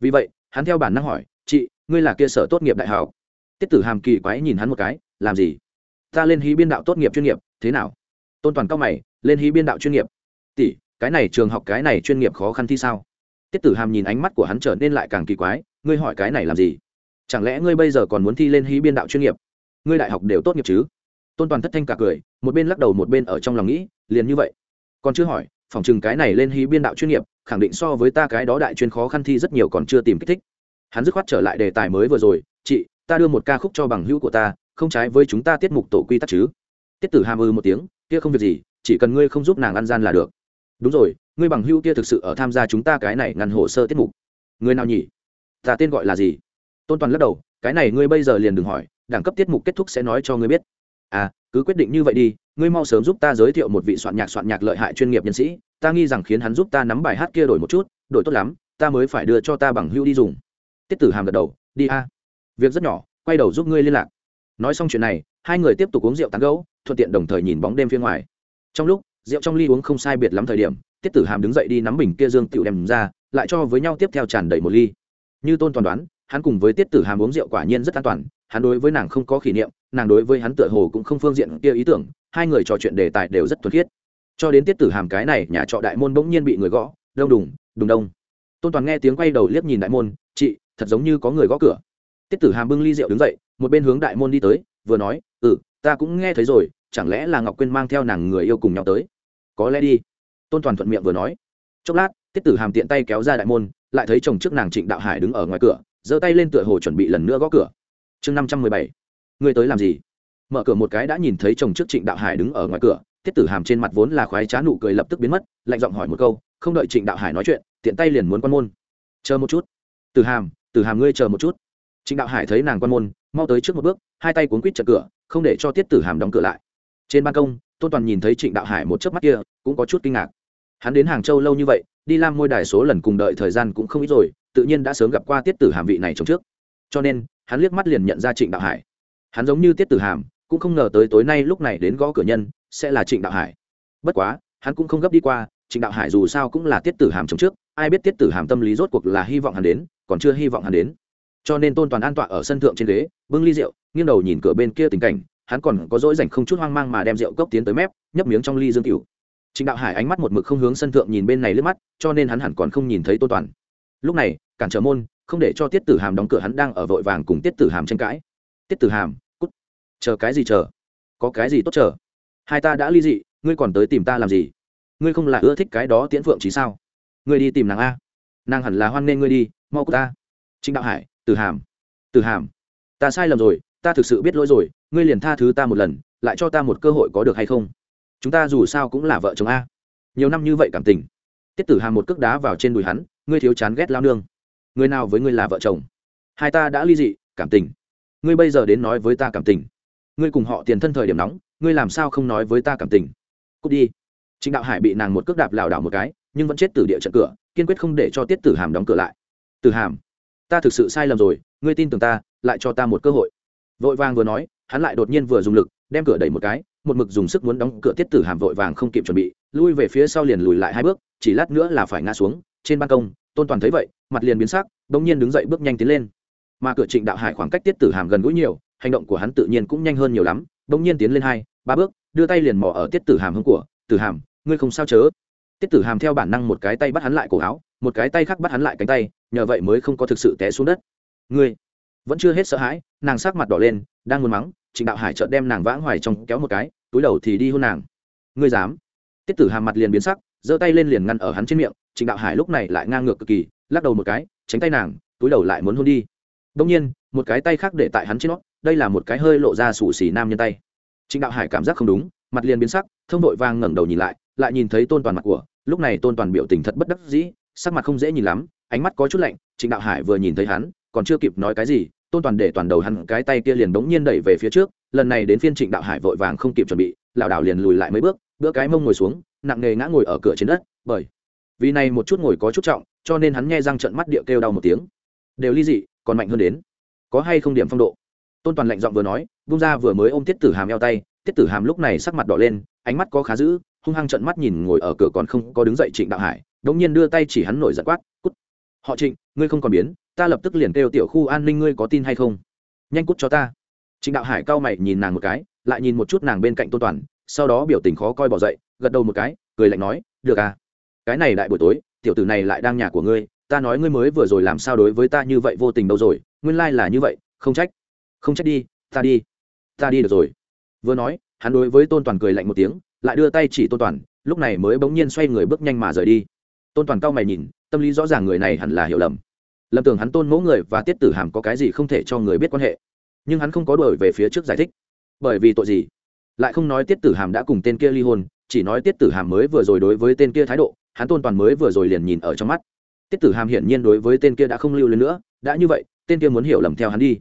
Vì vậy, hắn theo bản năng hỏi, chị, ngươi là kia sở tốt nghiệp đại học? Tiết tử hàm kỳ quái nhìn hắn một cái, làm gì? Ta lên hí biên đạo tốt nghiệp chuyên nghiệp, thế nào? Tôn toàn cao mày, lên hí biên đạo chuyên nghiệp? Tỷ, cái này trường học cái này chuyên nghiệp khó khăn thi sao? Tiết tử hàm nhìn ánh mắt của hắn trở nên lại càng kỳ quái, ngươi hỏi cái này làm gì? Chẳng lẽ ngươi bây giờ còn muốn thi lên hí biên đạo chuyên nghiệp? Ngươi đại học đều tốt nghiệp chứ? Tôn toàn thất thanh cả cười, một bên lắc đầu một bên ở trong lòng nghĩ, liền như vậy còn chưa hỏi, phòng chừng cái này lên hí biên đạo chuyên nghiệp, khẳng định so với ta cái đó đại chuyên khó khăn thi rất nhiều còn chưa tìm kích thích. Hắn dứt khoát trở lại đề tài mới vừa rồi, chị, ta đưa một ca khúc cho bằng hữu của ta, không trái với chúng ta tiết mục tổ quy tắc chứ. Tiết tử hàm ư một tiếng, kia không việc gì, chỉ cần ngươi không giúp nàng ăn gian là được. Đúng rồi, ngươi bằng hữu kia thực sự ở tham gia chúng ta cái này ngăn hồ sơ tiết mục. Người nào nhỉ? Ta tên gọi là gì? Tôn toàn lắc đầu, cái này ngươi bây giờ liền đừng hỏi, đẳng cấp tiết mục kết thúc sẽ nói cho ngươi biết. À cứ quyết định như vậy đi, ngươi mau sớm giúp ta giới thiệu một vị soạn nhạc soạn nhạc lợi hại chuyên nghiệp nhân sĩ, ta nghi rằng khiến hắn giúp ta nắm bài hát kia đổi một chút, đổi tốt lắm, ta mới phải đưa cho ta bằng hưu đi dùng. Tiết tử hàm gật đầu, đi a. Việc rất nhỏ, quay đầu giúp ngươi liên lạc. Nói xong chuyện này, hai người tiếp tục uống rượu tán gấu thuận tiện đồng thời nhìn bóng đêm phía ngoài. Trong lúc, rượu trong ly uống không sai biệt lắm thời điểm, tiết tử hàm đứng dậy đi nắm bình kia dương tựu đem ra, lại cho với nhau tiếp theo tràn đầy một ly. Như tôn toàn đoán, hắn cùng với tiết tử hàm uống rượu quả nhiên rất an toàn, hắn đối với nàng không có kỷ niệm nàng đối với hắn tựa hồ cũng không phương diện kia ý tưởng, hai người trò chuyện đề tài đều rất thuần khiết. Cho đến tiết tử hàm cái này nhà trọ đại môn bỗng nhiên bị người gõ, đông đùng đùng đông. Tôn toàn nghe tiếng quay đầu liếc nhìn đại môn, chị, thật giống như có người gõ cửa. Tiết tử hàm bưng ly rượu đứng dậy, một bên hướng đại môn đi tới, vừa nói ừ ta cũng nghe thấy rồi, chẳng lẽ là ngọc quyên mang theo nàng người yêu cùng nhau tới? Có lẽ đi. Tôn toàn thuận miệng vừa nói. Chốc lát, tiết tử hàm tiện tay kéo ra đại môn, lại thấy chồng trước nàng trịnh đạo hải đứng ở ngoài cửa, giơ tay lên tựa hồ chuẩn bị lần nữa gõ cửa. Chương năm trăm mười bảy ngươi tới làm gì? Mở cửa một cái đã nhìn thấy chồng trước trịnh đạo hải đứng ở ngoài cửa tiết tử hàm trên mặt vốn là khoái trá nụ cười lập tức biến mất, lạnh giọng hỏi một câu, không đợi trịnh đạo hải nói chuyện, tiện tay liền muốn quan môn. Chờ một chút. Tử hàm tử hàm ngươi chờ một chút. Trịnh đạo hải thấy nàng quan môn, mau tới trước một bước, hai tay cuốn quýt chặt cửa, không để cho tiết tử hàm đóng cửa lại. Trên ban công, tôn toàn nhìn thấy trịnh đạo hải một chớp mắt kia, cũng có chút kinh ngạc. Hắn đến hàng châu lâu như vậy, đi lam môi đài số lần cùng đợi thời gian cũng không ít rồi, tự nhiên đã sớm gặp qua tiết tử hàm vị này trong trước. Cho nên, hắn liếc mắt liền nhận ra trịnh đạo hải hắn giống như tiết tử hàm, cũng không ngờ tới tối nay lúc này đến gõ cửa nhân, sẽ là trịnh đạo hải. Bất quá, hắn cũng không gấp đi qua, trịnh đạo hải dù sao cũng là tiết tử hàm chống trước, ai biết tiết tử hàm tâm lý rốt cuộc là hy vọng hắn đến, còn chưa hy vọng hắn đến. Cho nên tôn toàn an tọa ở sân thượng trên ghế, bưng ly rượu, nghiêng đầu nhìn cửa bên kia tình cảnh, hắn còn có dỗi dành không chút hoang mang mà đem rượu cốc tiến tới mép, nhấp miếng trong ly dương cửu trịnh đạo hải ánh mắt một mực không hướng sân thượng nhìn bên này lướt mắt, cho nên hắn hẳn còn không nhìn thấy tôn toàn. Lúc này, cản trở môn, không để cho tiết tử hàm đóng cửa hắn đang ở vội vàng cùng tiết tử hàm tranh cãi. Tiết tử hàm chờ cái gì chờ? Có cái gì tốt chờ? Hai ta đã ly dị, ngươi còn tới tìm ta làm gì? Ngươi không là ưa thích cái đó tiễn phượng trí sao? Ngươi đi tìm nàng a. Nàng hẳn là hoan nên ngươi đi, mau của ta. Trịnh đạo hải, từ hàm. Từ hàm. Ta sai lầm rồi, ta thực sự biết lỗi rồi, ngươi liền tha thứ ta một lần, lại cho ta một cơ hội có được hay không? Chúng ta dù sao cũng là vợ chồng a. Nhiều năm như vậy cảm tình. Tiết tử hàm một cước đá vào trên đùi hắn, ngươi thiếu chán ghét lao nương. Người nào với ngươi là vợ chồng? Hai ta đã ly dị, cảm tình. Ngươi bây giờ đến nói với ta cảm tình ngươi cùng họ tiền thân thời điểm nóng, ngươi làm sao không nói với ta cảm tình? Cút đi. Trịnh đạo hải bị nàng một cước đạp lảo đảo một cái, nhưng vẫn chết từ địa trận cửa, kiên quyết không để cho tiết tử hàm đóng cửa lại. Tử hàm, ta thực sự sai lầm rồi, ngươi tin tưởng ta, lại cho ta một cơ hội. Vội vàng vừa nói, hắn lại đột nhiên vừa dùng lực, đem cửa đẩy một cái, một mực dùng sức muốn đóng cửa tiết tử hàm vội vàng không kịp chuẩn bị, lui về phía sau liền lùi lại hai bước, chỉ lát nữa là phải ngã xuống, trên ban công, tôn toàn thấy vậy, mặt liền biến sắc đ ỗ n g nhiên đứng dậy bước nhanh tiến lên. Mà cửa trịnh đạo hải khoảng cách tiết tử hàm gần gũi nhiều hành động của hắn tự nhiên cũng nhanh hơn nhiều lắm, bỗng nhiên tiến lên hai, ba bước, đưa tay liền mò ở tiết tử hàm hưng của, tử hàm, ngươi không sao chớ? Tiết tử hàm theo bản năng một cái tay bắt hắn lại cổ áo, một cái tay khác bắt hắn lại cánh tay, nhờ vậy mới không có thực sự té xuống đất. Ngươi vẫn chưa hết sợ hãi, nàng sắc mặt đỏ lên, đang muốn mắng, trịnh đạo hải chợt đem nàng vãng hoài trong kéo một cái, túi đầu thì đi hôn nàng. Ngươi dám? Tiết tử hàm mặt liền biến sắc, giơ tay lên liền ngăn ở hắn trên miệng, trịnh đạo hải lúc này lại ngang ngược cực kỳ, lắc đầu một cái, tránh tay nàng, túi đầu lại muốn hôn đi. Đông nhiên, một cái tay khác để tại hắn trên nó đây là một cái hơi lộ ra sủ xì nam nhân tay. Trịnh đạo hải cảm giác không đúng, mặt liền biến sắc, thông đội vang ngẩng đầu nhìn lại lại nhìn thấy tôn toàn mặt của, lúc này tôn toàn biểu tình thật bất đắc dĩ, sắc mặt không dễ nhìn lắm, ánh mắt có chút lạnh, trịnh đạo hải vừa nhìn thấy hắn, còn chưa kịp nói cái gì, tôn toàn để toàn đầu hắn cái tay kia liền bỗng nhiên đẩy về phía trước, lần này đến phiên trịnh đạo hải vội vàng không kịp chuẩn bị, lảo đảo liền lùi lại mấy bước bữa cái mông ngồi xuống, nặng nề ngã ngồi ở cửa trên đất, bởi vì này một chút ngồi có chút trọng, cho nên hắn nghe răng trận mắt địa kêu đau một tiếng. Đều ly dị, còn mạnh hơn đến. Có hay không điểm phong độ? Tôn toàn lạnh giọng vừa nói bung ra vừa mới ôm tiết tử hàm eo tay, tiết tử hàm lúc này sắc mặt đỏ lên, ánh mắt có khá dữ, hung hăng trận mắt nhìn ngồi ở cửa còn không có đứng dậy trịnh đạo hải, đống nhiên đưa tay chỉ hắn nổi giận quát, cút! Họ trịnh, ngươi không còn biến, ta lập tức liền kêu tiểu khu an ninh ngươi có tin hay không? Nhanh cút cho ta. Trịnh đạo hải cao mày nhìn nàng một cái, lại nhìn một chút nàng bên cạnh tôn toàn, sau đó biểu tình khó coi bỏ dậy, gật đầu một cái, cười lạnh nói, được à cái này đại buổi tối, tiểu tử này lại đang nhà của ngươi, ta nói ngươi mới vừa rồi làm sao đối với ta như vậy vô tình đâu rồi, nguyên lai là như vậy, không trách không trách đi, ta đi. Ta đi được rồi. Vừa nói, hắn đối với tôn toàn cười lạnh một tiếng, lại đưa tay chỉ tôn toàn, lúc này mới bỗng nhiên xoay người bước nhanh mà rời đi. Tôn toàn cao mày nhìn, tâm lý rõ ràng người này hẳn là hiểu lầm. Lầm tưởng hắn tôn mẫu người và tiết tử hàm có cái gì không thể cho người biết quan hệ. Nhưng hắn không có đổi về phía trước giải thích. Bởi vì tội gì? Lại không nói tiết tử hàm đã cùng tên kia ly hôn, chỉ nói tiết tử hàm mới vừa rồi đối với tên kia thái độ, hắn tôn toàn mới vừa rồi liền nhìn ở trong mắt. Tiết tử hàm hiển nhiên đối với tên kia đã không lưu lên nữa, đã như vậy, tên kia muốn hiểu lầm theo hắn đi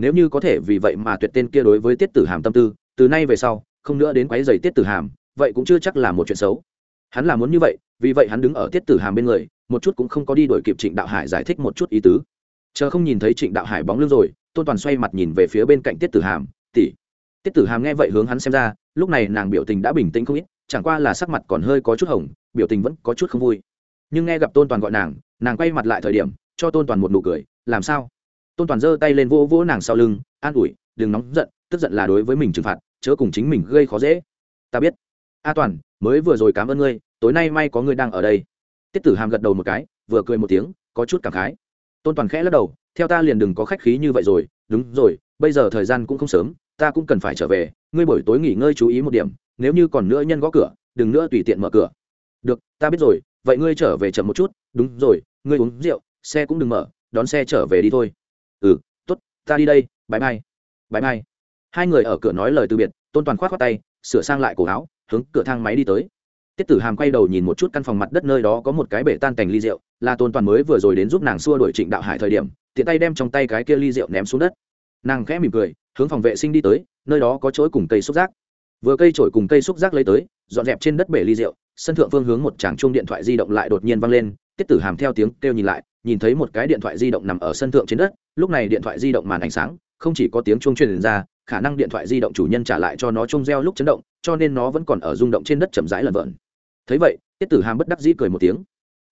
nếu như có thể vì vậy mà tuyệt tên kia đối với tiết tử hàm tâm tư, từ nay về sau, không nữa đến quấy giày tiết tử hàm, vậy cũng chưa chắc là một chuyện xấu. Hắn là muốn như vậy, vì vậy hắn đứng ở tiết tử hàm bên người, một chút cũng không có đi đổi kịp trịnh đạo hải giải thích một chút ý tứ. Chờ không nhìn thấy trịnh đạo hải bóng lưng rồi, tôn toàn xoay mặt nhìn về phía bên cạnh tiết tử hàm tỉ tiết tử hàm nghe vậy hướng hắn xem ra, lúc này nàng biểu tình đã bình tĩnh không ít, chẳng qua là sắc mặt còn hơi có chút hồng, biểu tình vẫn có chút không vui. Nhưng nghe gặp tôn toàn gọi nàng nàng quay mặt lại thời điểm, cho tôn toàn một nụ cười, làm sao? Tôn toàn giơ tay lên vỗ vỗ nàng sau lưng an ủi đừng nóng giận tức giận là đối với mình trừng phạt chớ cùng chính mình gây khó dễ ta biết a toàn mới vừa rồi cảm ơn ngươi tối nay may có ngươi đang ở đây tiết tử hàm gật đầu một cái vừa cười một tiếng có chút cảm khái tôn toàn khẽ lắc đầu theo ta liền đừng có khách khí như vậy rồi đúng rồi bây giờ thời gian cũng không sớm ta cũng cần phải trở về ngươi buổi tối nghỉ ngơi chú ý một điểm nếu như còn nữa nhân gõ cửa đừng nữa tùy tiện mở cửa được ta biết rồi vậy ngươi trở về chậm một chút đúng rồi ngươi uống rượu xe cũng đừng mở đón xe trở về đi thôi ừ t ố t ta đi đây bãi mai. Bãi mai. Hai người ở cửa nói lời từ biệt tôn toàn k h o á t khoác tay sửa sang lại cổ áo hướng cửa thang máy đi tới. Tiết tử hàm quay đầu nhìn một chút căn phòng mặt đất nơi đó có một cái bể tan cành ly rượu là tôn toàn mới vừa rồi đến giúp nàng xua đuổi trịnh đạo hải thời điểm tiện tay đem trong tay cái kia ly rượu ném xuống đất. Nàng khẽ mỉm cười hướng phòng vệ sinh đi tới nơi đó có chối cùng cây xúc rác, vừa cây trổi cùng cây xúc rác lấy tới dọn dẹp trên đất bể ly rượu sân thượng phương hướng một tràng chuông điện thoại di động lại đột nhiên vang lên tiết tử hàm theo tiếng kêu nhìn lại nhìn thấy một cái điện thoại di động nằm ở sân thượng trên đất, lúc này điện thoại di động màn ánh sáng, không chỉ có tiếng chuông truyền ra, khả năng điện thoại di động chủ nhân trả lại cho nó chuông reo lúc chấn động, cho nên nó vẫn còn ở rung động trên đất chậm rãi lần vợn thấy vậy, tiết tử hàm bất đắc dĩ cười một tiếng.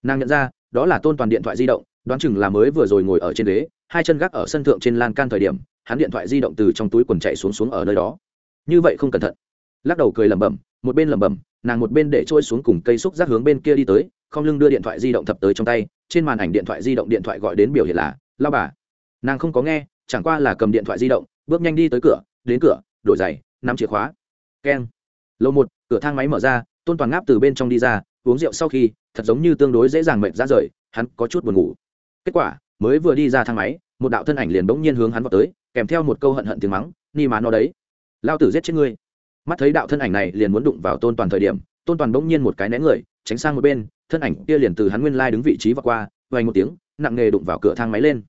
Nàng nhận ra, đó là tôn toàn điện thoại di động, đoán chừng là mới vừa rồi ngồi ở trên ghế, hai chân gác ở sân thượng trên lan can thời điểm, hắn điện thoại di động từ trong túi quần chạy xuống xuống ở nơi đó. Như vậy không cẩn thận. Lắc đầu cười lẩm bẩm, một bên lẩm bẩm, nàng một bên để trôi xuống cùng cây xúc giác hướng bên kia đi tới, không lưng đưa điện thoại di động thập tới trong tay trên màn ảnh điện thoại di động điện thoại gọi đến biểu hiện là, lao bà. Nàng không có nghe, chẳng qua là cầm điện thoại di động, bước nhanh đi tới cửa, đến cửa, đổi giày, nắm chìa khóa. Keng. Lầu một, cửa thang máy mở ra, tôn toàn ngáp từ bên trong đi ra, uống rượu sau khi, thật giống như tương đối dễ dàng mệt ra rời, hắn có chút buồn ngủ. Kết quả, mới vừa đi ra thang máy, một đạo thân ảnh liền bỗng nhiên hướng hắn vào tới, kèm theo một câu hận hận tiếng mắng, ni má nó đấy. Lao tử giết chết ngươi. Mắt thấy đạo thân ảnh này liền muốn đụng vào tôn toàn thời điểm, tôn toàn bỗng nhiên một cái né người, tránh sang một bên thân ảnh kia liền từ hắn nguyên lai đứng vị trí và qua vay một tiếng, nặng nghề đụng vào cửa thang máy lên.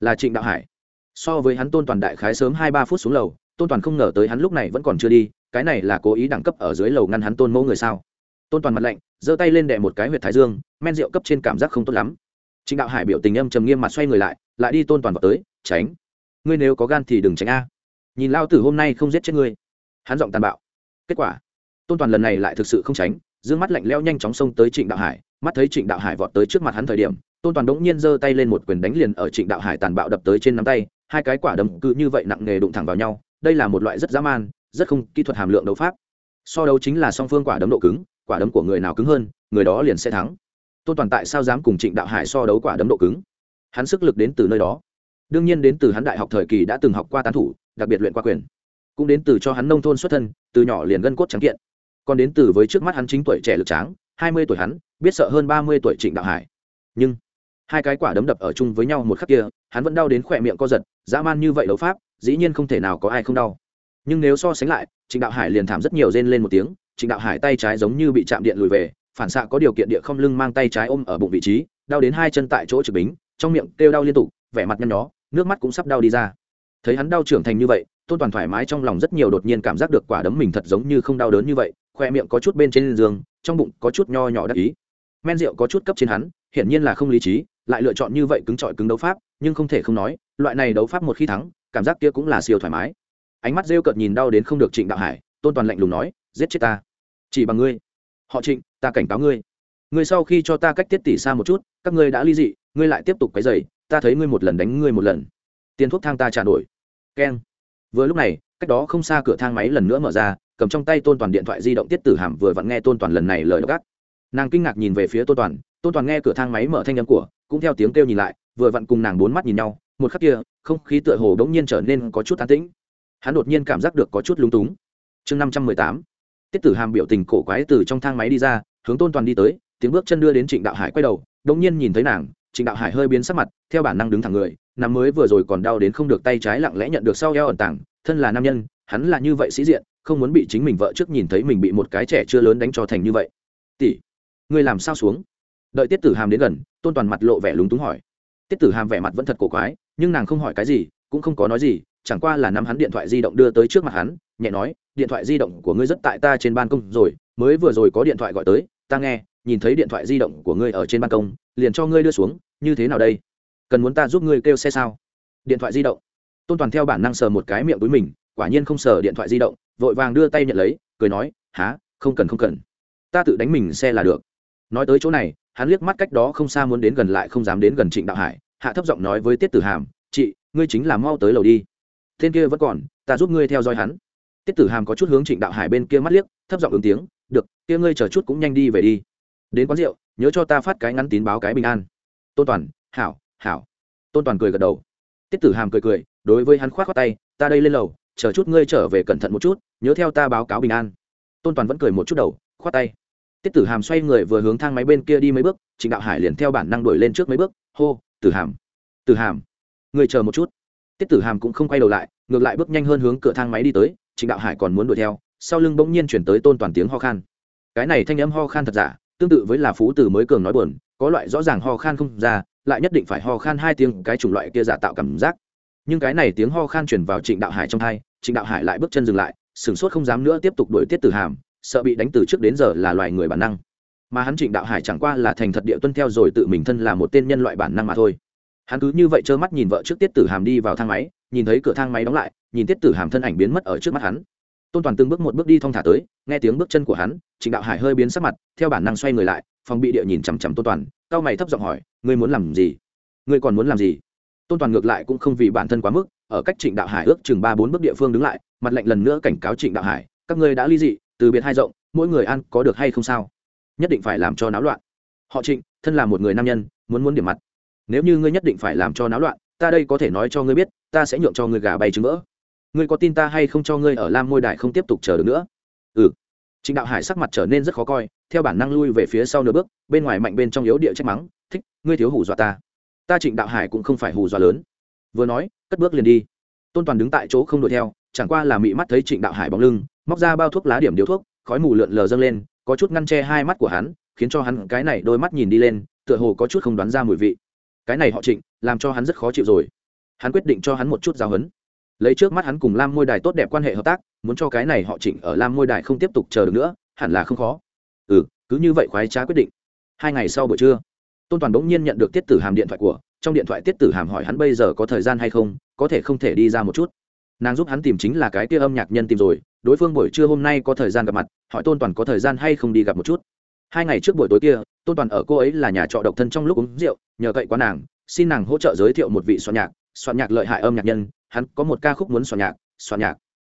Là trịnh đạo hải. So với hắn tôn toàn đại khái sớm hai ba phút xuống lầu, tôn toàn không ngờ tới hắn lúc này vẫn còn chưa đi, cái này là cố ý đẳng cấp ở dưới lầu ngăn hắn tôn mẫu người sao? Tôn toàn mặt lạnh, giơ tay lên đè một cái huyệt thái dương, men rượu cấp trên cảm giác không tốt lắm. Trịnh đạo hải biểu tình âm trầm nghiêm mặt xoay người lại lại đi tôn toàn vào tới, tránh. Ngươi nếu có gan thì đừng tránh a. Nhìn lao tử hôm nay không giết chết ngươi. Hắn giọng tàn bạo. Kết quả, tôn toàn lần này lại thực sự không tránh Dương mắt lạnh lẽo nhanh chóng xông tới trịnh đạo hải, mắt thấy trịnh đạo hải vọt tới trước mặt hắn thời điểm, tôn toàn đ ỗ n g nhiên giơ tay lên một quyền đánh liền ở trịnh đạo hải tàn bạo đập tới trên nắm tay, hai cái quả đấm cứ như vậy nặng nghề đụng thẳng vào nhau, đây là một loại rất dã man, rất không kỹ thuật hàm lượng đấu pháp. So đấu chính là song phương quả đấm độ cứng, quả đấm của người nào cứng hơn, người đó liền sẽ thắng. Tôn toàn tại sao dám cùng trịnh đạo hải so đấu quả đấm độ cứng? Hắn sức lực đến từ nơi đó. Đương nhiên đến từ hắn đại học thời kỳ đã từng học qua tán thủ, đặc biệt luyện qua quyền. Cũng đến từ cho hắn nông thôn xuất thân, từ nhỏ liền gân cốt trắng kiện còn đến từ với trước mắt hắn chính tuổi trẻ lực tráng, hai mươi tuổi hắn, biết sợ hơn ba mươi tuổi trịnh đạo hải. Nhưng, hai cái quả đấm đập ở chung với nhau một khắc kia, hắn vẫn đau đến khỏe miệng co giật, dã man như vậy đấu pháp, dĩ nhiên không thể nào có ai không đau. Nhưng nếu so sánh lại, trịnh đạo hải liền thảm rất nhiều rên lên một tiếng, trịnh đạo hải tay trái giống như bị chạm điện lùi về, phản xạ có điều kiện địa không lưng mang tay trái ôm ở bụng vị trí, đau đến hai chân tại chỗ trực bính, trong miệng kêu đau liên tục, vẻ mặt nhăn nhó, nước mắt cũng sắp đau đi ra. Thấy hắn đau trưởng thành như vậy, tôn toàn thoải mái trong lòng rất nhiều đột nhiên cảm giác được quả đấm mình thật giống như không đau đớn như vậy khoe miệng có chút bên trên giường, trong bụng có chút nho nhỏ đắc ý. Men rượu có chút cấp trên hắn, hiển nhiên là không lý trí, lại lựa chọn như vậy cứng trọi cứng đấu pháp, nhưng không thể không nói, loại này đấu pháp một khi thắng, cảm giác kia cũng là siêu thoải mái. Ánh mắt rêu cợt nhìn đau đến không được trịnh đạo hải, tôn toàn lạnh lùng nói, giết chết ta. Chỉ bằng ngươi. Họ trịnh, ta cảnh cáo ngươi. Ngươi sau khi cho ta cách tiết tỷ xa một chút, các ngươi đã ly dị, ngươi lại tiếp tục cái giày ta thấy ngươi một lần đánh ngươi một lần. Tiền thuốc thang ta trả nổi keng vừa lúc này, cách đó không xa cửa thang máy lần nữa mở ra, cầm trong tay tôn toàn điện thoại di động tiết tử hàm vừa vặn nghe tôn toàn lần này lời gắt nàng kinh ngạc nhìn về phía tôn toàn tôn toàn nghe cửa thang máy mở thanh âm của, cũng theo tiếng kêu nhìn lại, vừa vặn cùng nàng bốn mắt nhìn nhau, một khắc kia, không khí tựa hồ đ ố n g nhiên trở nên có chút tán tĩnh. Hắn đột nhiên cảm giác được có chút lúng túng. Chương năm trăm mười tám, tiết tử hàm biểu tình cổ quái từ trong thang máy đi ra, hướng tôn toàn đi tới, tiếng bước chân đưa đến trịnh đạo hải quay đầu đ ỗ n g nhiên nhìn thấy nàng, trịnh đạo hải hơi biến sắc mặt, theo bản năng đứng thẳng người nằm mới vừa rồi còn đau đến không được tay trái lặng lẽ nhận được sau eo ẩn tảng thân là nam nhân, hắn là như vậy sĩ diện, không muốn bị chính mình vợ trước nhìn thấy mình bị một cái trẻ chưa lớn đánh cho thành như vậy. Tỷ, ngươi làm sao xuống? Đợi tiết tử hàm đến gần, tôn toàn mặt lộ vẻ lúng túng hỏi. Tiết tử hàm vẻ mặt vẫn thật cổ quái, nhưng nàng không hỏi cái gì, cũng không có nói gì, chẳng qua là nắm hắn điện thoại di động đưa tới trước mặt hắn, nhẹ nói, điện thoại di động của ngươi rất tại ta trên ban công rồi, mới vừa rồi có điện thoại gọi tới, ta nghe, nhìn thấy điện thoại di động của ngươi ở trên ban công, liền cho ngươi đưa xuống, như thế nào đây? Cần muốn ta giúp ngươi kêu xe sao? Điện thoại di động. Tôn toàn theo bản năng sờ một cái miệng túi mình, quả nhiên không sờ điện thoại di động, vội vàng đưa tay nhận lấy, cười nói há không cần không cần. Ta tự đánh mình xe là được. Nói tới chỗ này, hắn liếc mắt cách đó không xa muốn đến gần lại không dám đến gần trịnh đạo hải, hạ thấp giọng nói với tiết tử hàm, chị, ngươi chính là mau tới lầu đi. Tên kia vẫn còn, ta giúp ngươi theo dõi hắn. Tiết tử hàm có chút hướng trịnh đạo hải bên kia mắt liếc, thấp giọng ứng tiếng, được, kia ngươi chờ chút cũng nhanh đi về đi. Đến quán rượu, nhớ cho ta phát cái ngắn tín báo cái bình an. Tôn toàn, hảo hảo. Tôn toàn cười gật đầu. Tiết tử hàm cười cười, đối với hắn khoát khoác tay, ta đây lên lầu, chờ chút ngươi trở về cẩn thận một chút, nhớ theo ta báo cáo bình an. Tôn toàn vẫn cười một chút đầu, khoát tay. Tiết tử hàm xoay người vừa hướng thang máy bên kia đi mấy bước, trịnh đạo hải liền theo bản năng đuổi lên trước mấy bước, hô, tử hàm tử hàm người chờ một chút. Tiết tử hàm cũng không quay đầu lại, ngược lại bước nhanh hơn hướng cửa thang máy đi tới, trịnh đạo hải còn muốn đuổi theo, sau lưng bỗng nhiên chuyển tới tôn toàn tiếng ho khan. Cái này thanh âm ho khan thật giả, tương tự với là phú tử mới cường nói buồn, có loại rõ ràng ho khan không ra lại nhất định phải ho khan hai tiếng cái chủng loại kia giả tạo cảm giác. Nhưng cái này tiếng ho khan chuyển vào trịnh đạo hải trong thai trịnh đạo hải lại bước chân dừng lại, sửng sốt không dám nữa tiếp tục đuổi tiết tử hàm, sợ bị đánh từ trước đến giờ là loài người bản năng. Mà hắn trịnh đạo hải chẳng qua là thành thật địa tuân theo rồi tự mình thân là một tên nhân loại bản năng mà thôi. Hắn cứ như vậy trơ mắt nhìn vợ trước tiết tử hàm đi vào thang máy, nhìn thấy cửa thang máy đóng lại, nhìn tiết tử hàm thân ảnh biến mất ở trước mắt hắn. Tôn toàn từng bước một bước đi thong thả tới, nghe tiếng bước chân của hắn, trịnh đạo hải hơi biến sắc mặt, theo bản năng xoay người lại, phòng bị địa nhìn chằm chằm tôn toàn cao mày thấp giọng hỏi, ngươi muốn làm gì? Ngươi còn muốn làm gì? Tôn toàn ngược lại cũng không vì bản thân quá mức, ở cách trịnh đạo hải ước chừng ba bốn bước địa phương đứng lại, mặt lệnh lần nữa cảnh cáo trịnh đạo hải, các ngươi đã ly dị, từ biệt hai rộng, mỗi người ăn có được hay không sao? Nhất định phải làm cho náo loạn. Họ trịnh, thân là một người nam nhân, muốn muốn điểm mặt. Nếu như ngươi nhất định phải làm cho náo loạn, ta đây có thể nói cho ngươi biết, ta sẽ nhượng cho ngươi gà bay trứng vỡ. Ngươi có tin ta hay không cho ngươi ở lam môi đài không tiếp tục chờ được nữa? Ừ trịnh đạo hải sắc mặt trở nên rất khó coi, theo bản năng lui về phía sau nửa bước, bên ngoài mạnh bên trong yếu địa trách mắng, thích, ngươi thiếu hủ dọa ta. Ta trịnh đạo hải cũng không phải hù dọa lớn. Vừa nói, cất bước liền đi. Tôn toàn đứng tại chỗ không đuổi theo, chẳng qua là mị mắt thấy trịnh đạo hải bóng lưng, móc ra bao thuốc lá điểm điếu thuốc, khói mù lượn lờ dâng lên, có chút ngăn che hai mắt của hắn, khiến cho hắn cái này đôi mắt nhìn đi lên, tựa hồ có chút không đoán ra mùi vị. Cái này họ trịnh, làm cho hắn rất khó chịu rồi. Hắn quyết định cho hắn một chút giáo huấn lấy trước mắt hắn cùng lam môi đài tốt đẹp quan hệ hợp tác, muốn cho cái này họ chỉnh ở lam môi đài không tiếp tục chờ được nữa, hẳn là không khó. Ừ cứ như vậy khoái trá quyết định. Hai ngày sau buổi trưa, tôn toàn bỗng nhiên nhận được tiết tử hàm điện thoại của, trong điện thoại tiết tử hàm hỏi hắn bây giờ có thời gian hay không, có thể không thể đi ra một chút. Nàng giúp hắn tìm chính là cái kia âm nhạc nhân tìm rồi, đối phương buổi trưa hôm nay có thời gian gặp mặt, hỏi tôn toàn có thời gian hay không đi gặp một chút. Hai ngày trước buổi tối kia, tôn toàn ở cô ấy là nhà trọ độc thân trong lúc uống rượu, nhờ cậy quá nàng, xin nàng hỗ trợ giới thiệu một vị soạn nhạc soạn nhạc lợi hại âm nhạc nhân hắn có một ca khúc muốn soạn nhạc soạn nhạc.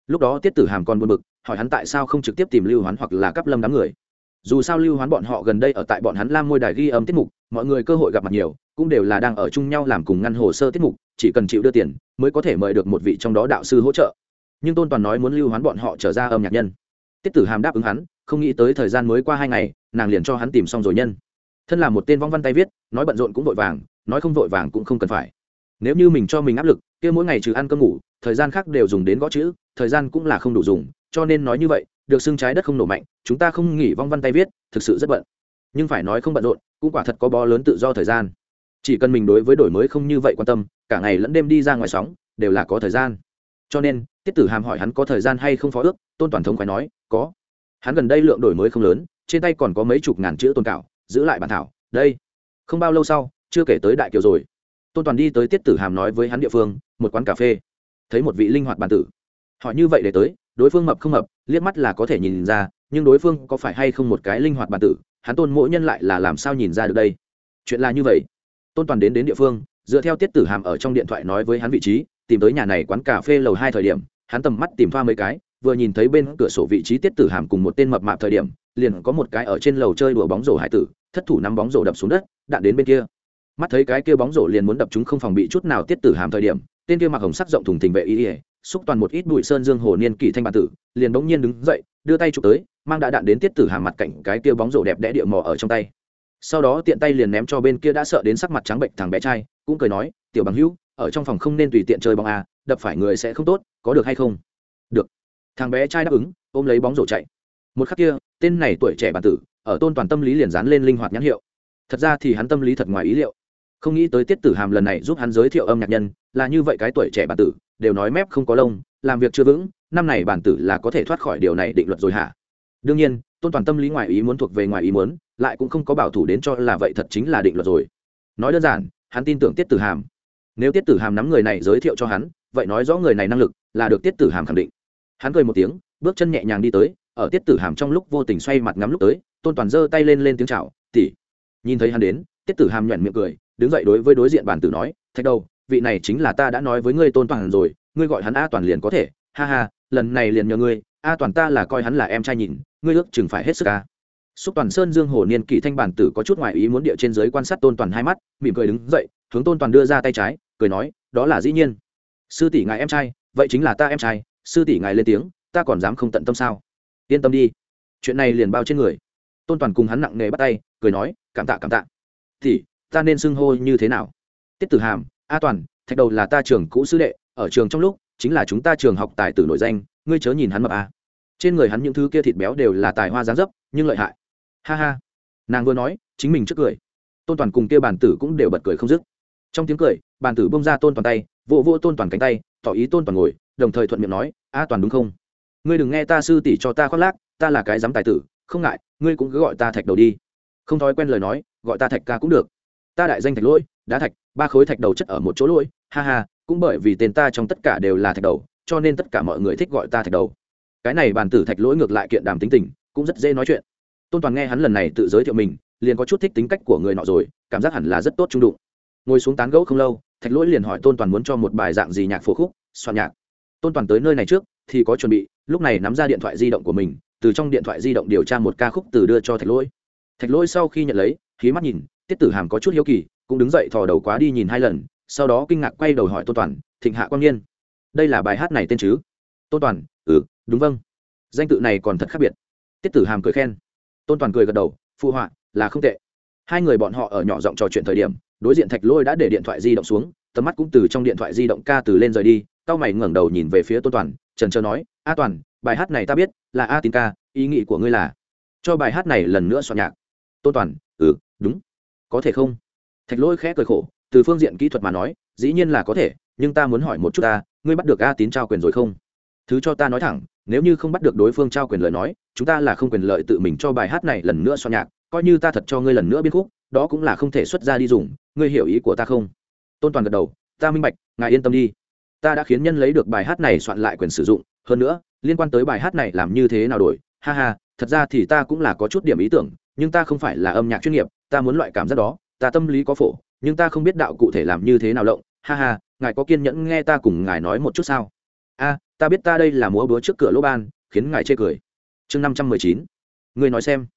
Lúc đó tiết tử hàm còn buồn bực, hỏi hắn tại sao không trực tiếp tìm lưu hoán hoặc là cắp lâm đám người. Dù sao lưu hoán bọn họ gần đây ở tại bọn hắn lam môi đài ghi âm tiết mục, mọi người cơ hội gặp mặt nhiều, cũng đều là đang ở chung nhau làm cùng ngăn hồ sơ tiết mục, chỉ cần chịu đưa tiền, mới có thể mời được một vị trong đó đạo sư hỗ trợ. Nhưng tôn toàn nói muốn lưu hoán bọn họ trở ra âm nhạc nhân. Tiết tử hàm đáp ứng hắn, không nghĩ tới thời gian mới qua hai ngày, nàng liền cho hắn tìm xong rồi nhân. Thân là một tên vong văn tay viết, nói bận rộn cũng vội vàng, nói không vội vàng cũng không cần phải nếu như mình cho mình áp lực, kia mỗi ngày trừ ăn cơm ngủ, thời gian khác đều dùng đến gõ chữ, thời gian cũng là không đủ dùng, cho nên nói như vậy, được xưng trái đất không nổ mạnh, chúng ta không nghỉ vong văn tay viết, thực sự rất bận. Nhưng phải nói không bận rộn, cũng quả thật có bó lớn tự do thời gian. Chỉ cần mình đối với đổi mới không như vậy quan tâm, cả ngày lẫn đêm đi ra ngoài sóng, đều là có thời gian. Cho nên, tiết tử hàm hỏi hắn có thời gian hay không phó ước, tôn toàn thống phải nói, có. Hắn gần đây lượng đổi mới không lớn, trên tay còn có mấy chục ngàn chữ tôn cạo giữ lại bản thảo, đây. Không bao lâu sau, chưa kể tới đại kiều rồi tôn toàn đi tới tiết tử hàm nói với hắn địa phương, một quán cà phê. Thấy một vị linh hoạt bản tử. Họ như vậy để tới, đối phương mập không mập, liếc mắt là có thể nhìn ra, nhưng đối phương có phải hay không một cái linh hoạt bản tử, hắn tôn mỗi nhân lại là làm sao nhìn ra được đây? Chuyện là như vậy. Tôn toàn đến đến địa phương, dựa theo tiết tử hàm ở trong điện thoại nói với hắn vị trí, tìm tới nhà này quán cà phê lầu hai thời điểm, hắn tầm mắt tìm thoa mấy cái, vừa nhìn thấy bên cửa sổ vị trí tiết tử hàm cùng một tên mập mạp thời điểm, liền có một cái ở trên lầu chơi đùa bóng rổ hải tử, thất thủ nắm bóng rổ đập xuống đất, đạn đến bên kia mắt thấy cái kia bóng rổ liền muốn đập chúng không phòng bị chút nào tiết tử hàm thời điểm, tên kia mặc hồng sắc rộng thùng thình vệ y ỉa xúc toàn một ít bụi sơn dương hồ niên kỷ thanh bản tử, liền bỗng nhiên đứng dậy, đưa tay chụp tới, mang đã đạn đến tiết tử hàm mặt cạnh cái kia bóng rổ đẹp đẽ địa mò ở trong tay. Sau đó tiện tay liền ném cho bên kia đã sợ đến sắc mặt trắng bệnh thằng bé trai, cũng cười nói, tiểu bằng hữu, ở trong phòng không nên tùy tiện chơi bóng à đập phải người sẽ không tốt, có được hay không? Được. Thằng bé trai đáp ứng, ôm lấy bóng rổ chạy. Một khắc kia, tên này tuổi trẻ bản tử, ở tôn toàn tâm lý liền dán lên linh hoạt nhãn hiệu. Thật ra thì hắn tâm lý thật ngoài ý liệu không nghĩ tới tiết tử hàm lần này giúp hắn giới thiệu âm nhạc nhân, là như vậy cái tuổi trẻ bản tử, đều nói mép không có lông, làm việc chưa vững, năm này bản tử là có thể thoát khỏi điều này định luật rồi hả? Đương nhiên, tôn toàn tâm lý ngoài ý muốn thuộc về ngoài ý muốn, lại cũng không có bảo thủ đến cho là vậy thật chính là định luật rồi. Nói đơn giản, hắn tin tưởng tiết tử hàm. Nếu tiết tử hàm nắm người này giới thiệu cho hắn, vậy nói rõ người này năng lực, là được tiết tử hàm khẳng định. Hắn cười một tiếng, bước chân nhẹ nhàng đi tới, ở tiết tử hàm trong lúc vô tình xoay mặt ngắm lúc tới, tôn toàn giơ tay lên lên tiếng chào tỉ nhìn thấy hắn đến, tiết tử hàm nhuận miệng cười đứng dậy đối với đối diện bản tử nói, thạch đâu vị này chính là ta đã nói với ngươi tôn toàn rồi, ngươi gọi hắn a toàn liền có thể. Ha ha, lần này liền nhờ ngươi, a toàn ta là coi hắn là em trai nhìn, ngươi ước chừng phải hết sức ca xúc toàn sơn dương hồ niên kỷ thanh bản tử có chút ngoại ý muốn địa trên giới quan sát tôn toàn hai mắt, mỉm cười đứng dậy, hướng tôn toàn đưa ra tay trái, cười nói, đó là dĩ nhiên. Sư tỷ ngài em trai, vậy chính là ta em trai, sư tỷ ngài lên tiếng, ta còn dám không tận tâm sao? Yên tâm đi. Chuyện này liền bao trên người. Tôn toàn cùng hắn nặng nề bắt tay, cười nói, cảm tạ cảm tạ. Thì ta nên xưng hô như thế nào? Tiết tử hàm, a toàn, thạch đầu là ta trường cũ sư đệ, ở trường trong lúc, chính là chúng ta trường học tài tử nổi danh, ngươi chớ nhìn hắn mập a. Trên người hắn những thứ kia thịt béo đều là tài hoa gián dấp, nhưng lợi hại. Ha ha. Nàng vừa nói, chính mình trước cười. Tôn toàn cùng kia bàn tử cũng đều bật cười không dứt. Trong tiếng cười bàn tử bông ra tôn toàn tay, vỗ vỗ tôn toàn cánh tay, tỏ ý tôn toàn ngồi, đồng thời thuận miệng nói, a toàn đúng không? Ngươi đừng nghe ta sư tỷ cho ta khoác lác, ta là cái dám tài tử, không ngại, ngươi cũng cứ gọi ta thạch đầu đi. Không thói quen lời nói, gọi ta thạch ca cũng được ta đại danh thạch lỗi, đá thạch, ba khối thạch đầu chất ở một chỗ lỗi, ha ha, cũng bởi vì tên ta trong tất cả đều là thạch đầu, cho nên tất cả mọi người thích gọi ta thạch đầu. Cái này bàn tử thạch lỗi ngược lại kiện đàm tính tình, cũng rất dễ nói chuyện. Tôn toàn nghe hắn lần này tự giới thiệu mình, liền có chút thích tính cách của người nọ rồi, cảm giác hẳn là rất tốt trung đụng. Ngồi xuống tán gẫu không lâu, thạch lỗi liền hỏi tôn toàn muốn cho một bài dạng gì nhạc phổ khúc, soạn nhạc. Tôn toàn tới nơi này trước, thì có chuẩn bị, lúc này nắm ra điện thoại di động của mình, từ trong điện thoại di động điều tra một ca khúc từ đưa cho thạch lỗi. Thạch lỗi sau khi nhận lấy khí mắt nhìn tiết tử hàm có chút hiếu kỳ, cũng đứng dậy thò đầu quá đi nhìn hai lần, sau đó kinh ngạc quay đầu hỏi tôn toàn, thịnh hạ quang nhiên đây là bài hát này tên chứ? Tôn toàn ừ đúng vâng. Danh tự này còn thật khác biệt. Tiết tử hàm cười khen. Tôn toàn cười gật đầu, phụ họa là không tệ. Hai người bọn họ ở nhỏ giọng trò chuyện thời điểm, đối diện thạch lôi đã để điện thoại di động xuống, tầm mắt cũng từ trong điện thoại di động ca từ lên rời đi tao mày ngẩng đầu nhìn về phía tôn toàn, trần trơ nói, a toàn, bài hát này ta biết, là a tín ca, ý nghĩ của ngươi là, cho bài hát này lần nữa soạn nhạc. Tôn toàn ừ đúng có thể không? Thạch Lỗi khẽ cười khổ, từ phương diện kỹ thuật mà nói, dĩ nhiên là có thể, nhưng ta muốn hỏi một chút ta, ngươi bắt được a tín trao quyền rồi không? Thứ cho ta nói thẳng, nếu như không bắt được đối phương trao quyền lợi nói, chúng ta là không quyền lợi tự mình cho bài hát này lần nữa soạn nhạc, coi như ta thật cho ngươi lần nữa biên khúc, đó cũng là không thể xuất ra đi dùng, ngươi hiểu ý của ta không? Tôn toàn gật đầu, ta minh bạch, ngài yên tâm đi. Ta đã khiến nhân lấy được bài hát này soạn lại quyền sử dụng, hơn nữa, liên quan tới bài hát này làm như thế nào đổi, ha ha, thật ra thì ta cũng là có chút điểm ý tưởng nhưng ta không phải là âm nhạc chuyên nghiệp, ta muốn loại cảm giác đó, ta tâm lý có phổ, nhưng ta không biết đạo cụ thể làm như thế nào lộng. Ha ha, ngài có kiên nhẫn nghe ta cùng ngài nói một chút sao? A, ta biết ta đây là múa búa trước cửa lỗ ban, khiến ngài chê cười. Chương năm trăm mười chín. Người nói xem.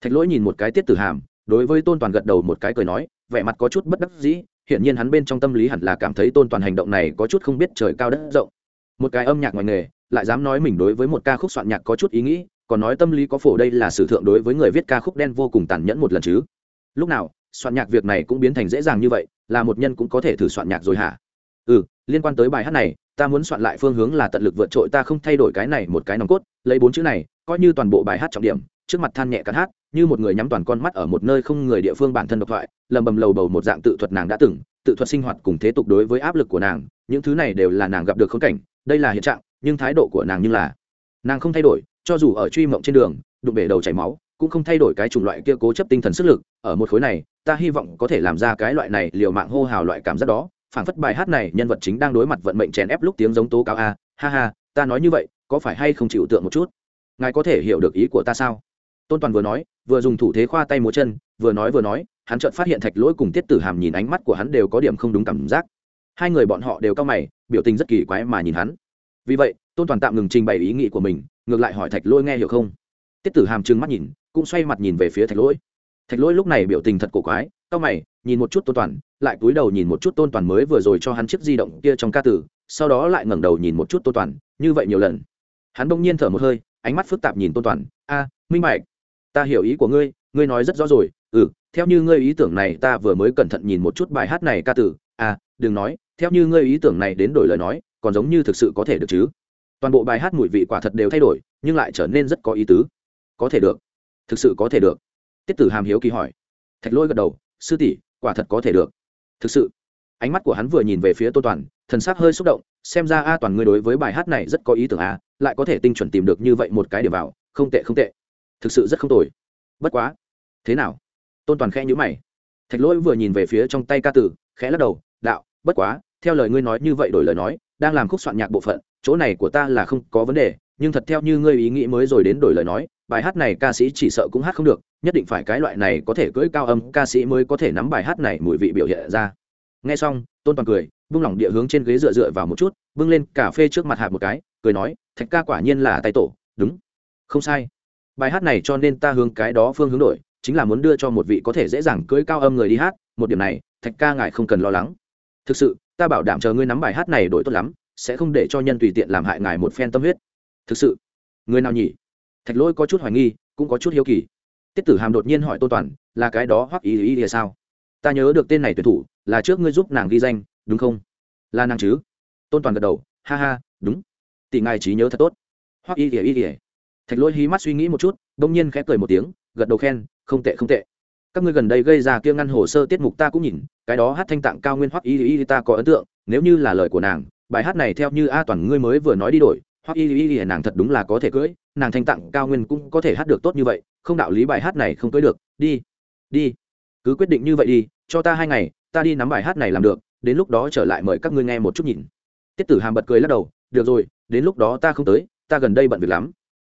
Thạch lỗi nhìn một cái tiết tử hàm, đối với tôn toàn gật đầu một cái cười nói, vẻ mặt có chút bất đắc dĩ, hiển nhiên hắn bên trong tâm lý hẳn là cảm thấy tôn toàn hành động này có chút không biết trời cao đất rộng. Một cái âm nhạc ngoài nghề, lại dám nói mình đối với một ca khúc soạn nhạc có chút ý nghĩ còn nói tâm lý có phổ đây là sử thượng đối với người viết ca khúc đen vô cùng tàn nhẫn một lần chứ. Lúc nào, soạn nhạc việc này cũng biến thành dễ dàng như vậy, là một nhân cũng có thể thử soạn nhạc rồi hả? Ừ liên quan tới bài hát này, ta muốn soạn lại phương hướng là tận lực vượt trội ta không thay đổi cái này một cái nòng cốt, lấy bốn chữ này, coi như toàn bộ bài hát trọng điểm, trước mặt than nhẹ cắn hát, như một người nhắm toàn con mắt ở một nơi không người địa phương bản thân độc thoại, lầm bầm lầu bầu một dạng tự thuật nàng đã từng, tự thuật sinh hoạt cùng thế tục đối với áp lực của nàng, những thứ này đều là nàng gặp được khốn cảnh, đây là hiện trạng, nhưng thái độ của nàng như là, nàng không thay đổi cho dù ở truy mộng trên đường, đụng bể đầu chảy máu, cũng không thay đổi cái chủng loại kia cố chấp tinh thần sức lực, ở một khối này, ta hy vọng có thể làm ra cái loại này liều mạng hô hào loại cảm giác đó. Phảng phất bài hát này, nhân vật chính đang đối mặt vận mệnh chèn ép lúc tiếng giống tố cáo a, ha ha, ta nói như vậy, có phải hay không chịu tượng một chút? Ngài có thể hiểu được ý của ta sao? Tôn toàn vừa nói, vừa dùng thủ thế khoa tay múa chân, vừa nói vừa nói, hắn chợt phát hiện thạch lỗi cùng tiết tử hàm nhìn ánh mắt của hắn đều có điểm không đúng cảm giác. Hai người bọn họ đều cao mày, biểu tình rất kỳ quái mà nhìn hắn. Vì vậy, tôn toàn tạm ngừng trình bày ý nghĩ của mình ngược lại hỏi thạch lỗi nghe hiểu không? Tiết tử hàm trừng mắt nhìn, cũng xoay mặt nhìn về phía thạch lỗi. Thạch lỗi lúc này biểu tình thật cổ quái cao mày, nhìn một chút tôn toàn, lại cúi đầu nhìn một chút tôn toàn mới vừa rồi cho hắn chiếc di động kia trong ca tử, sau đó lại ngẩng đầu nhìn một chút tôn toàn, như vậy nhiều lần. Hắn bỗng nhiên thở một hơi, ánh mắt phức tạp nhìn tôn toàn, a, minh bạch. Ta hiểu ý của ngươi ngươi nói rất rõ rồi. Ừ theo như ngươi ý tưởng này ta vừa mới cẩn thận nhìn một chút bài hát này ca tử. À đừng nói, theo như ngươi ý tưởng này đến đổi lời nói, còn giống như thực sự có thể được chứ? Toàn bộ bài hát mùi vị quả thật đều thay đổi, nhưng lại trở nên rất có ý tứ. Có thể được. Thực sự có thể được. Tiết tử hàm hiếu kỳ hỏi. Thạch lôi gật đầu, sư tỷ, quả thật có thể được. Thực sự. Ánh mắt của hắn vừa nhìn về phía tô toàn, thần sắc hơi xúc động, xem ra a toàn ngươi đối với bài hát này rất có ý tưởng a lại có thể tinh chuẩn tìm được như vậy một cái điểm vào, không tệ không tệ. Thực sự rất không tồi. Bất quá. Thế nào? Tôn toàn khẽ nhữ mày. Thạch lỗi vừa nhìn về phía trong tay ca tử, khẽ lắc đầu, đạo, bất quá, theo lời ngươi nói như vậy đổi lời nói, đang làm khúc soạn nhạc bộ phận chỗ này của ta là không có vấn đề, nhưng thật theo như ngươi ý nghĩ mới rồi đến đổi lời nói, bài hát này ca sĩ chỉ sợ cũng hát không được, nhất định phải cái loại này có thể cưỡi cao âm ca sĩ mới có thể nắm bài hát này mùi vị biểu hiện ra. Nghe xong, tôn toàn cười, vung lỏng địa hướng trên ghế dựa dựa vào một chút, bưng lên cà phê trước mặt hạt một cái, cười nói, thạch ca quả nhiên là tay tổ, đúng. Không sai. Bài hát này cho nên ta hướng cái đó phương hướng đổi, chính là muốn đưa cho một vị có thể dễ dàng cưỡi cao âm người đi hát, một điểm này, thạch ca ngài không cần lo lắng. Thực sự, ta bảo đảm chờ ngươi nắm bài hát này đổi tốt lắm sẽ không để cho nhân tùy tiện làm hại ngài một phen tâm huyết. Thực sự, người nào nhỉ? Thạch lỗi có chút hoài nghi, cũng có chút hiếu kỳ. Tiết tử hàm đột nhiên hỏi tôn toàn, là cái đó hoặc ý ý ý sao? Ta nhớ được tên này tuyển thủ, là trước ngươi giúp nàng ghi danh, đúng không? Là nàng chứ? Tôn toàn gật đầu, ha ha, đúng. Tỷ ngài trí nhớ thật tốt. Hoặc ý ý ý thạch lỗi hí mắt suy nghĩ một chút đông nhiên khẽ cười một tiếng, gật đầu khen, không tệ không tệ. Các ngươi gần đây gây ra kia ngăn hồ sơ tiết mục ta cũng nhìn, cái đó hát thanh tạng cao nguyên hoặc y ý ta có ấn tượng, nếu như là lời của nàng bài hát này theo như a toàn ngươi mới vừa nói đi đổi, hoặc y y y nàng thật đúng là có thể cưỡi, nàng thanh tạng cao nguyên cũng có thể hát được tốt như vậy, không đạo lý bài hát này không cưỡi được, đi đi, cứ quyết định như vậy đi, cho ta hai ngày, ta đi nắm bài hát này làm được, đến lúc đó trở lại mời các ngươi nghe một chút nhìn. Tiết tử hàm bật cười lắc đầu, được rồi, đến lúc đó ta không tới, ta gần đây bận việc lắm.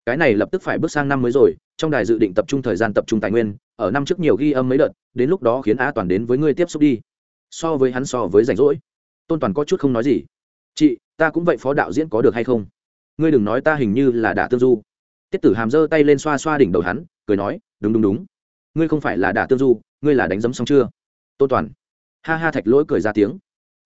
Cái này lập tức phải bước sang năm mới rồi, trong đài dự định tập trung thời gian tập trung tài nguyên, ở năm trước nhiều ghi âm mấy đợt, đến lúc đó khiến a toàn đến với ngươi tiếp xúc đi. So với hắn so với rảnh rỗi. Tôn toàn có chút không nói gì chị, ta cũng vậy, phó đạo diễn có được hay không? Ngươi đừng nói ta hình như là đả tương du. Tiết tử hàm giơ tay lên xoa xoa đỉnh đầu hắn, cười nói, đúng đúng đúng. Ngươi không phải là đả tương du, ngươi là đánh giấm xong chưa? Tôn toàn. Ha ha, thạch lỗi cười ra tiếng.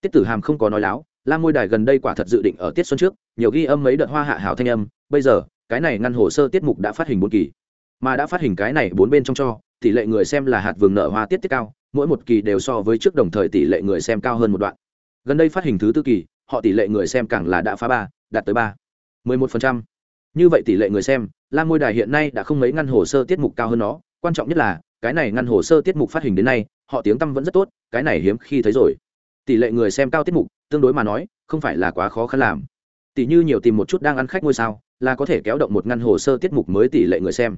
Tiết tử hàm không có nói láo la môi đài gần đây quả thật dự định ở tiết xuân trước, nhiều ghi âm mấy đợt hoa hạ hảo thanh âm, bây giờ, cái này ngăn hồ sơ tiết mục đã phát hình bốn kỳ. Mà đã phát hình cái này bốn bên trong cho, tỷ lệ người xem là hạt vườn nợ hoa tiết tiết cao, mỗi một kỳ đều so với trước đồng thời tỷ lệ người xem cao hơn một đoạn. Gần đây phát hình thứ tư kỳ họ tỷ lệ người xem càng là đã phá ba, đạt tới ba, mười một phần trăm. Như vậy tỷ lệ người xem, la môi đài hiện nay đã không mấy ngăn hồ sơ tiết mục cao hơn nó. Quan trọng nhất là, cái này ngăn hồ sơ tiết mục phát hình đến nay, họ tiếng tăm vẫn rất tốt, cái này hiếm khi thấy rồi. Tỷ lệ người xem cao tiết mục, tương đối mà nói, không phải là quá khó khăn làm. Tỷ như nhiều tìm một chút đang ăn khách ngôi sao, là có thể kéo động một ngăn hồ sơ tiết mục mới tỷ lệ người xem.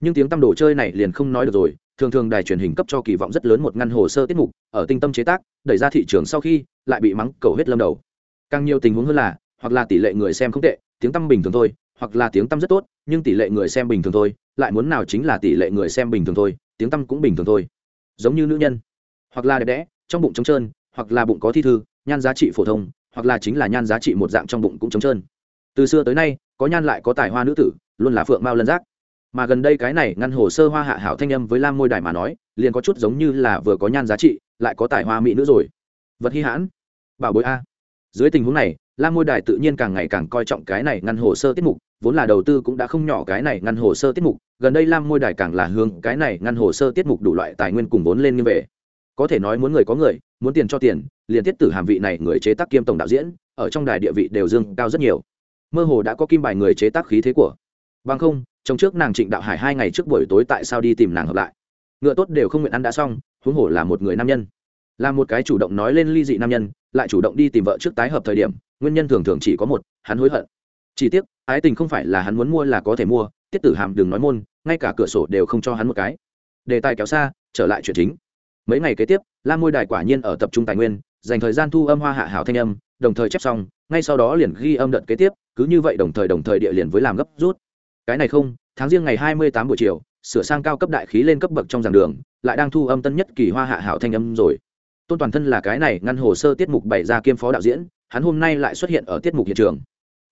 Nhưng tiếng tăm đồ chơi này liền không nói được rồi, thường thường đài truyền hình cấp cho kỳ vọng rất lớn một ngăn hồ sơ tiết mục, ở tinh tâm chế tác, đẩy ra thị trường sau khi, lại bị mắng cầu hết lâm đầu càng nhiều tình huống hơn là, hoặc là tỷ lệ người xem không tệ, tiếng tăm bình thường thôi, hoặc là tiếng tăm rất tốt, nhưng tỷ lệ người xem bình thường thôi, lại muốn nào chính là tỷ lệ người xem bình thường thôi, tiếng tăm cũng bình thường thôi. Giống như nữ nhân. Hoặc là đẹp đẽ, trong bụng trống trơn, hoặc là bụng có thi thư, nhan giá trị phổ thông, hoặc là chính là nhan giá trị một dạng trong bụng cũng trống trơn. Từ xưa tới nay, có nhan lại có tài hoa nữ tử, luôn là phượng mao lân giác. Mà gần đây cái này ngăn hồ sơ hoa hạ hảo thanh âm với lam môi đài mà nói, liền có chút giống như là vừa có nhan giá trị, lại có tài hoa mỹ nữ rồi. Vật hy hãn. Bảo bối a dưới tình huống này, lam môi đài tự nhiên càng ngày càng coi trọng cái này ngăn hồ sơ tiết mục, vốn là đầu tư cũng đã không nhỏ cái này ngăn hồ sơ tiết mục, gần đây lam môi đài càng là hướng cái này ngăn hồ sơ tiết mục đủ loại tài nguyên cùng vốn lên như vậy. Có thể nói muốn người có người, muốn tiền cho tiền, liền tiết tử hàm vị này người chế tác kiêm tổng đạo diễn, ở trong đài địa vị đều dương cao rất nhiều. Mơ hồ đã có kim bài người chế tác khí thế của. Bằng không trong trước nàng trịnh đạo hải hai ngày trước buổi tối tại sao đi tìm nàng hợp lại? Ngựa tốt đều không nguyện ăn đã xong, huống hồ là một người nam nhân. Là một cái chủ động nói lên ly dị nam nhân lại chủ động đi tìm vợ trước tái hợp thời điểm, nguyên nhân thường thường chỉ có một, hắn hối hận. Chỉ tiếc, ái tình không phải là hắn muốn mua là có thể mua, tiết tử hàm đừng nói môn, ngay cả cửa sổ đều không cho hắn một cái. Đề tài kéo xa, trở lại chuyện chính. Mấy ngày kế tiếp, la môi đài quả nhiên ở tập trung tài nguyên, dành thời gian thu âm hoa hạ hảo thanh âm, đồng thời chép xong, ngay sau đó liền ghi âm đợt kế tiếp, cứ như vậy đồng thời đồng thời địa liền với làm gấp rút. Cái này không, tháng riêng ngày hai mươi tám buổi chiều, sửa sang cao cấp đại khí lên cấp bậc trong giảng đường, lại đang thu âm tân nhất kỳ hoa hạ hảo thanh âm rồi tôn toàn thân là cái này ngăn hồ sơ tiết mục bày ra kiêm phó đạo diễn, hắn hôm nay lại xuất hiện ở tiết mục hiện trường.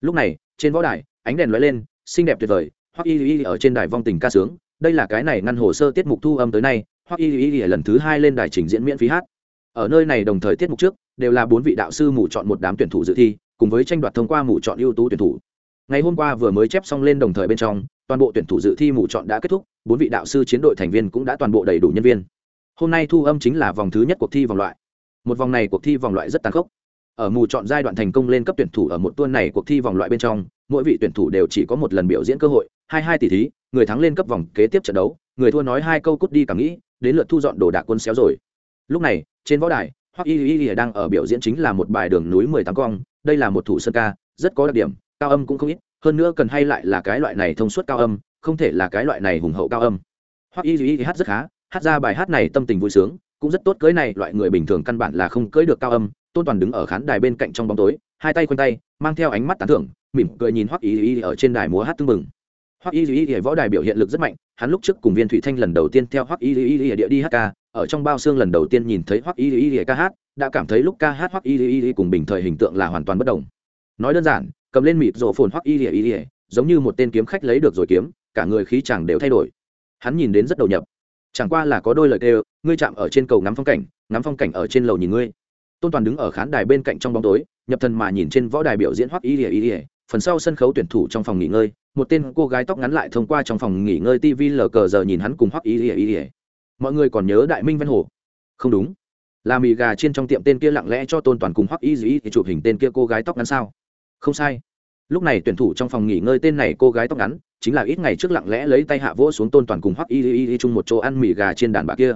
Lúc này, trên võ đài, ánh đèn lóe lên, xinh đẹp tuyệt vời hoặc y y ở trên đài vong tình ca sướng, đây là cái này ngăn hồ sơ tiết mục thu âm tới nay hoặc y y lần thứ hai lên đài trình diễn miễn phí hát. Ở nơi này đồng thời tiết mục trước, đều là bốn vị đạo sư mù chọn một đám tuyển thủ dự thi, cùng với tranh đoạt thông qua mù chọn ưu tú tuyển thủ. Ngày hôm qua vừa mới chép xong lên đồng thời bên trong, toàn bộ tuyển thủ dự thi mù chọn đã kết thúc, bốn vị đạo sư chiến đội thành viên cũng đã toàn bộ đầy đủ nhân viên hôm nay thu âm chính là vòng thứ nhất cuộc thi vòng loại. Một vòng này cuộc thi vòng loại rất tàn khốc. Ở mù chọn giai đoạn thành công lên cấp tuyển thủ ở một tuần này cuộc thi vòng loại bên trong, mỗi vị tuyển thủ đều chỉ có một lần biểu diễn cơ hội, hai hai tỷ thí, người thắng lên cấp vòng kế tiếp trận đấu, người thua nói hai câu cút đi cảm nghĩ, đến lượt thu dọn đồ đạc quân xéo rồi. Lúc này, trên võ đài hoặc y y y đang ở biểu diễn chính là một bài đường núi mười tám cong, đây là một thủ sơn ca, rất có đặc điểm, cao âm cũng không ít, hơn nữa cần hay lại là cái loại này thông suốt cao âm, không thể là cái loại này hùng hậu cao âm. Hoặc y y hát rất khá hát ra bài hát này tâm tình vui sướng, cũng rất tốt cưới này, loại người bình thường căn bản là không cưới được cao âm. Tôn toàn đứng ở khán đài bên cạnh trong bóng tối, hai tay quanh tay, mang theo ánh mắt tán thưởng, mỉm cười nhìn hoắc y y ở trên đài múa hát tưng mừng hoắc y y y võ đài biểu hiện lực rất mạnh, hắn lúc trước cùng viên thủy thanh lần đầu tiên theo hoắc y y y địa đi hát ca, ở trong bao xương lần đầu tiên nhìn thấy hoắc y y y ca hát, đã cảm thấy lúc ca hát hoắc y y y cùng bình thời hình tượng là hoàn toàn bất đồng. Nói đơn giản, cầm lên mịt rổ phồn hoắc y y y, giống như một tên kiếm khách lấy được rồi kiếm, cả người khí chàng đều thay đổi. Hắn nhìn đến rất đầu nhập chẳng qua là có đôi lời đều ngươi chạm ở trên cầu ngắm phong cảnh, ngắm phong cảnh ở trên lầu nhìn ngươi. Tôn toàn đứng ở khán đài bên cạnh trong bóng tối, nhập thần mà nhìn trên võ đài biểu diễn hoắc y ỉa ỉa phần sau sân khấu tuyển thủ trong phòng nghỉ ngơi, một tên cô gái tóc ngắn lại thông qua trong phòng nghỉ ngơi tv lờ cờ giờ nhìn hắn cùng hoắc y ỉa ỉa mọi người còn nhớ đại minh văn hồ? Không đúng. Là mì gà trên trong tiệm tên kia lặng lẽ cho tôn toàn cùng hoắc y dĩ thì chụp hình tên kia cô gái tóc ngắn sao? Không sai. Lúc này tuyển thủ trong phòng nghỉ ngơi tên này cô gái tóc ngắn chính là ít ngày trước lặng lẽ lấy tay hạ vỗ xuống tôn toàn cùng hoắc y y y chung một chỗ ăn mì gà trên đàn bà kia.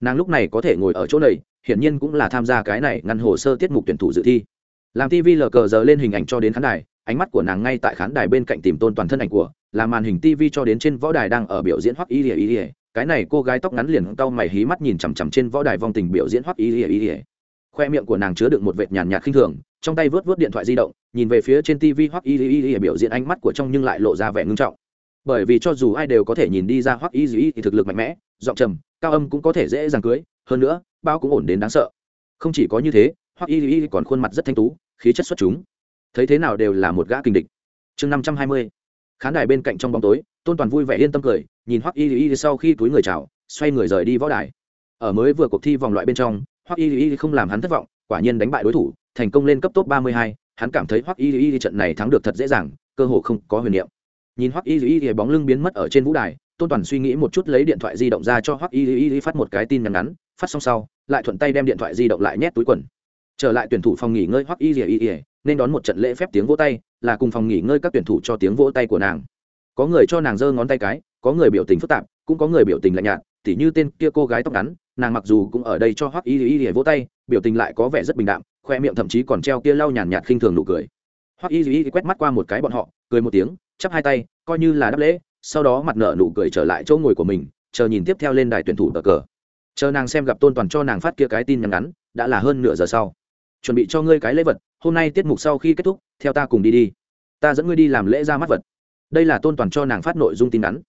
Nàng lúc này có thể ngồi ở chỗ này, hiển nhiên cũng là tham gia cái này ngăn hồ sơ tiết mục tuyển thủ dự thi. Làm tv lờ cờ giờ lên hình ảnh cho đến khán đài, ánh mắt của nàng ngay tại khán đài bên cạnh tìm tôn toàn thân ảnh của, là màn hình tv cho đến trên võ đài đang ở biểu diễn hoắc y y y cái này cô gái tóc ngắn liền cau mày hí mắt nhìn chằm chằm trên võ đài vong tình biểu diễn hoắc y y y khoe miệng của nàng chứa đựng một vệt nhàn nhạt khinh thường, trong tay vớt vớt điện thoại di động, nhìn về phía trên tv hoắc y y y biểu diễn ánh mắt của trong nhưng lại lộ ra vẻ ngưng trọng. Bởi vì cho dù ai đều có thể nhìn đi ra hoắc y y thì thực lực mạnh mẽ, giọng trầm, cao âm cũng có thể dễ dàng cưới, hơn nữa, bao cũng ổn đến đáng sợ. Không chỉ có như thế, hoắc y y còn khuôn mặt rất thanh tú, khí chất xuất chúng. Thấy thế nào đều là một gã kinh địch. Chương năm trăm hai mươi, khán đài bên cạnh trong bóng tối, tôn toàn vui vẻ yên tâm cười, nhìn hoắc y y sau khi túi người chào, xoay người rời đi võ đài. Ở mới vừa cuộc thi vòng loại bên trong hoắc y y không làm hắn thất vọng quả nhiên đánh bại đối thủ thành công lên cấp top ba mươi hai hắn cảm thấy hoắc y y trận này thắng được thật dễ dàng cơ hội không có huyền niệm nhìn hoắc y y bóng lưng biến mất ở trên vũ đài tôn toàn suy nghĩ một chút lấy điện thoại di động ra cho hoắc y y phát một cái tin nhắn ngắn phát xong sau lại thuận tay đem điện thoại di động lại nhét túi quần trở lại tuyển thủ phòng nghỉ ngơi hoắc y y y nên đón một trận lễ phép tiếng vỗ tay là cùng phòng nghỉ ngơi các tuyển thủ cho tiếng vỗ tay của nàng có người cho nàng giơ ngón tay cái có người biểu tình phức tạp cũng có người biểu tình lạnh nhạt tỉ như tên kia cô gái tóc ngắn, nàng mặc dù cũng ở đây cho hoắc y y y vỗ tay, biểu tình lại có vẻ rất bình đạm, khoe miệng thậm chí còn treo kia lau nhàn nhạt khinh thường nụ cười. Hoắc y y quét mắt qua một cái bọn họ, cười một tiếng, chắp hai tay, coi như là đáp lễ, sau đó mặt nở nụ cười trở lại chỗ ngồi của mình, chờ nhìn tiếp theo lên đài tuyển thủ cờ cờ. Chờ nàng xem gặp tôn toàn cho nàng phát kia cái tin nhắn ngắn, đã là hơn nửa giờ sau. Chuẩn bị cho ngươi cái lễ vật, hôm nay tiết mục sau khi kết thúc, theo ta cùng đi đi. Ta dẫn ngươi đi làm lễ ra mắt vật. Đây là tôn toàn cho nàng phát nội dung tin nhắn.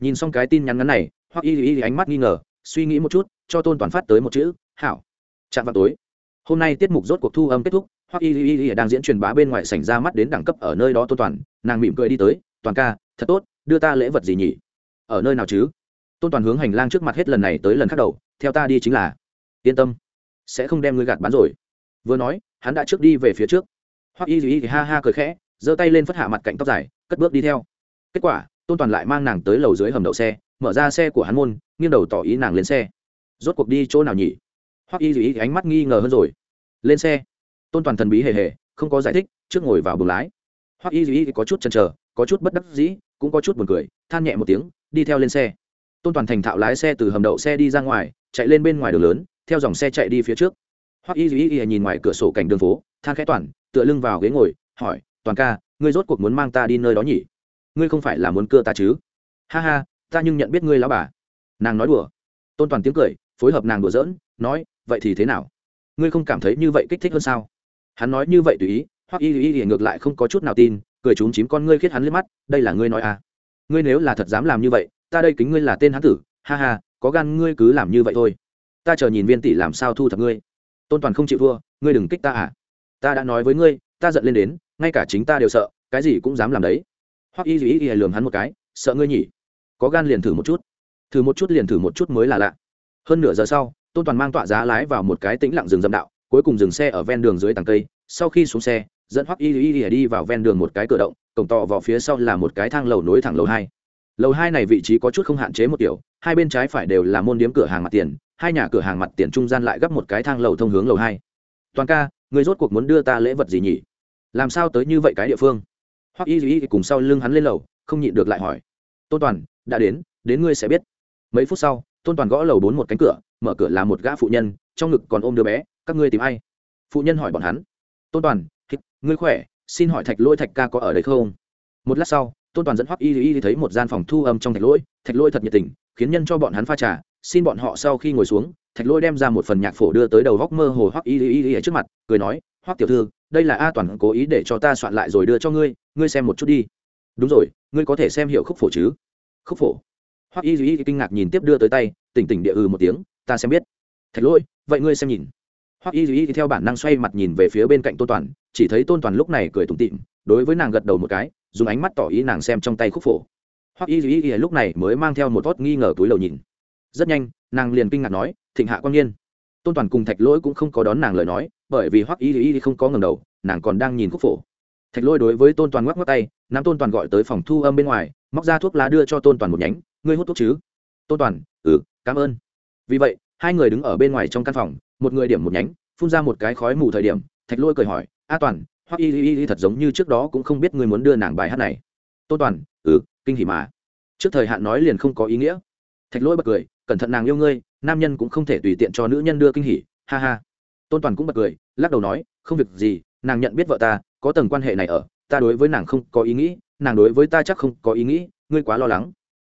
Nhìn xong cái tin nhắn ngắn này hoặc y y ánh mắt nghi ngờ, suy nghĩ một chút, cho tôn toàn phát tới một chữ, hảo. Chạm vào tối, hôm nay tiết mục rốt cuộc thu âm kết thúc, hoặc y y y đang diễn truyền bá bên ngoài sảnh ra mắt đến đẳng cấp ở nơi đó tôn toàn, nàng mỉm cười đi tới, toàn ca, thật tốt, đưa ta lễ vật gì nhỉ? Ở nơi nào chứ? Tôn toàn hướng hành lang trước mặt hết lần này tới lần khác đầu, theo ta đi chính là. Yên tâm, sẽ không đem ngươi gạt bán rồi. Vừa nói, hắn đã trước đi về phía trước. Hoặc y y ha ha cười khẽ, giơ tay lên phất hạ mặt cạnh tóc dài, cất bước đi theo. Kết quả, tôn toàn lại mang nàng tới lầu dưới hầm đậu xe mở ra xe của hắn môn, nghiêng đầu tỏ ý nàng lên xe. Rốt cuộc đi chỗ nào nhỉ? Hoặc y y ánh mắt nghi ngờ hơn rồi. Lên xe. Tôn toàn thần bí hề hề, không có giải thích, trước ngồi vào buồng lái. Hoặc y y có chút chần chờ, có chút bất đắc dĩ, cũng có chút buồn cười, than nhẹ một tiếng, đi theo lên xe. Tôn toàn thành thạo lái xe từ hầm đậu xe đi ra ngoài, chạy lên bên ngoài đường lớn, theo dòng xe chạy đi phía trước. Hoặc y dù y nhìn ngoài cửa sổ cảnh đường phố, than khẽ toàn, tựa lưng vào ghế ngồi, hỏi, toàn ca, ngươi rốt cuộc muốn mang ta đi nơi đó nhỉ? Ngươi không phải là muốn cưa ta chứ? Ha ha ta nhưng nhận biết ngươi lão bà. Nàng nói đùa. Tôn toàn tiếng cười, phối hợp nàng đùa giỡn, nói, vậy thì thế nào? Ngươi không cảm thấy như vậy kích thích hơn sao? Hắn nói như vậy tùy ý, hoặc y y y ngược lại không có chút nào tin, cười trúng chím con ngươi khiết hắn lên mắt, đây là ngươi nói à? Ngươi nếu là thật dám làm như vậy, ta đây kính ngươi là tên hán tử, ha ha, có gan ngươi cứ làm như vậy thôi. Ta chờ nhìn viên tỷ làm sao thu thập ngươi. Tôn toàn không chịu thua, ngươi đừng kích ta à? Ta đã nói với ngươi, ta giận lên đến, ngay cả chính ta đều sợ, cái gì cũng dám làm đấy. Hoặc y y y lườm hắn một cái, sợ ngươi nhỉ? Có gan liền thử một chút. Thử một chút liền thử một chút mới là lạ. Hơn nửa giờ sau, tôn toàn mang tọa giá lái vào một cái tĩnh lặng rừng dâm đạo, cuối cùng dừng xe ở ven đường dưới tầng cây. Sau khi xuống xe, dẫn hoắc y y y đi vào ven đường một cái cửa động, cổng tọ vào phía sau là một cái thang lầu nối thẳng lầu hai. Lầu hai này vị trí có chút không hạn chế một kiểu hai bên trái phải đều là môn điếm cửa hàng mặt tiền, hai nhà cửa hàng mặt tiền trung gian lại gấp một cái thang lầu thông hướng lầu hai. Toàn ca, người rốt cuộc muốn đưa ta lễ vật gì nhỉ? Làm sao tới như vậy cái địa phương? Hoắc y y cùng sau lưng hắn lên lầu, không nhịn được lại hỏi. Tôn toàn đã đến đến ngươi sẽ biết. Mấy phút sau, tôn toàn gõ lầu bốn một cánh cửa, mở cửa là một gã phụ nhân, trong ngực còn ôm đứa bé, các ngươi tìm ai? Phụ nhân hỏi bọn hắn. Tôn toàn ngươi khỏe, xin hỏi thạch lôi thạch ca có ở đây không? Một lát sau, tôn toàn dẫn hoắc y y thấy một gian phòng thu âm trong thạch lỗi thạch lôi thật nhiệt tình, khiến nhân cho bọn hắn pha trà, xin bọn họ sau khi ngồi xuống, thạch lôi đem ra một phần nhạc phổ đưa tới đầu góc mơ hồ hoắc y y y trước mặt, cười nói, hoắc tiểu thư, đây là a toàn cố ý để cho ta soạn lại rồi đưa cho ngươi ngươi xem một chút đi. Đúng rồi, ngươi có thể xem hiệu khúc phổ chứ? Khúc phổ. Hoắc y duy kinh ngạc nhìn tiếp đưa tới tay, tỉnh tỉnh địa ừ một tiếng, ta xem biết. Thạch lỗi vậy ngươi xem nhìn. Hoặc y duy theo bản năng xoay mặt nhìn về phía bên cạnh tôn toàn, chỉ thấy tôn toàn lúc này cười tủm tịm đối với nàng gật đầu một cái, dùng ánh mắt tỏ ý nàng xem trong tay khúc phổ. Hoặc y duy lúc này mới mang theo một tốt nghi ngờ túi lầu nhìn. Rất nhanh, nàng liền kinh ngạc nói, thịnh hạ quan nhiên. Tôn toàn cùng thạch lỗi cũng không có đón nàng lời nói, bởi vì hoặc y duy không có ngầm đầu, nàng còn đang nhìn khúc phổ thạch lôi đối với tôn toàn ngoắc ngoắc tay nam tôn toàn gọi tới phòng thu âm bên ngoài, móc ra thuốc lá đưa cho tôn toàn một nhánh. Ngươi hút thuốc chứ? Tôn toàn ừ cảm ơn. Vì vậy, hai người đứng ở bên ngoài trong căn phòng, một người điểm một nhánh, phun ra một cái khói mù thời điểm, thạch lôi cười hỏi, a toàn hoặc y y y thật giống như trước đó cũng không biết người muốn đưa nàng bài hát này. Tôn toàn ừ kinh hỉ mà. Trước thời hạn nói liền không có ý nghĩa. Thạch lôi bật cười, cẩn thận nàng yêu ngươi, nam nhân cũng không thể tùy tiện cho nữ nhân đưa kinh hỉ. Ha ha. Tôn toàn cũng bật cười, lắc đầu nói, không việc gì, nàng nhận biết vợ ta có tầng quan hệ này ở, ta đối với nàng không có ý nghĩ, nàng đối với ta chắc không có ý nghĩ, ngươi quá lo lắng.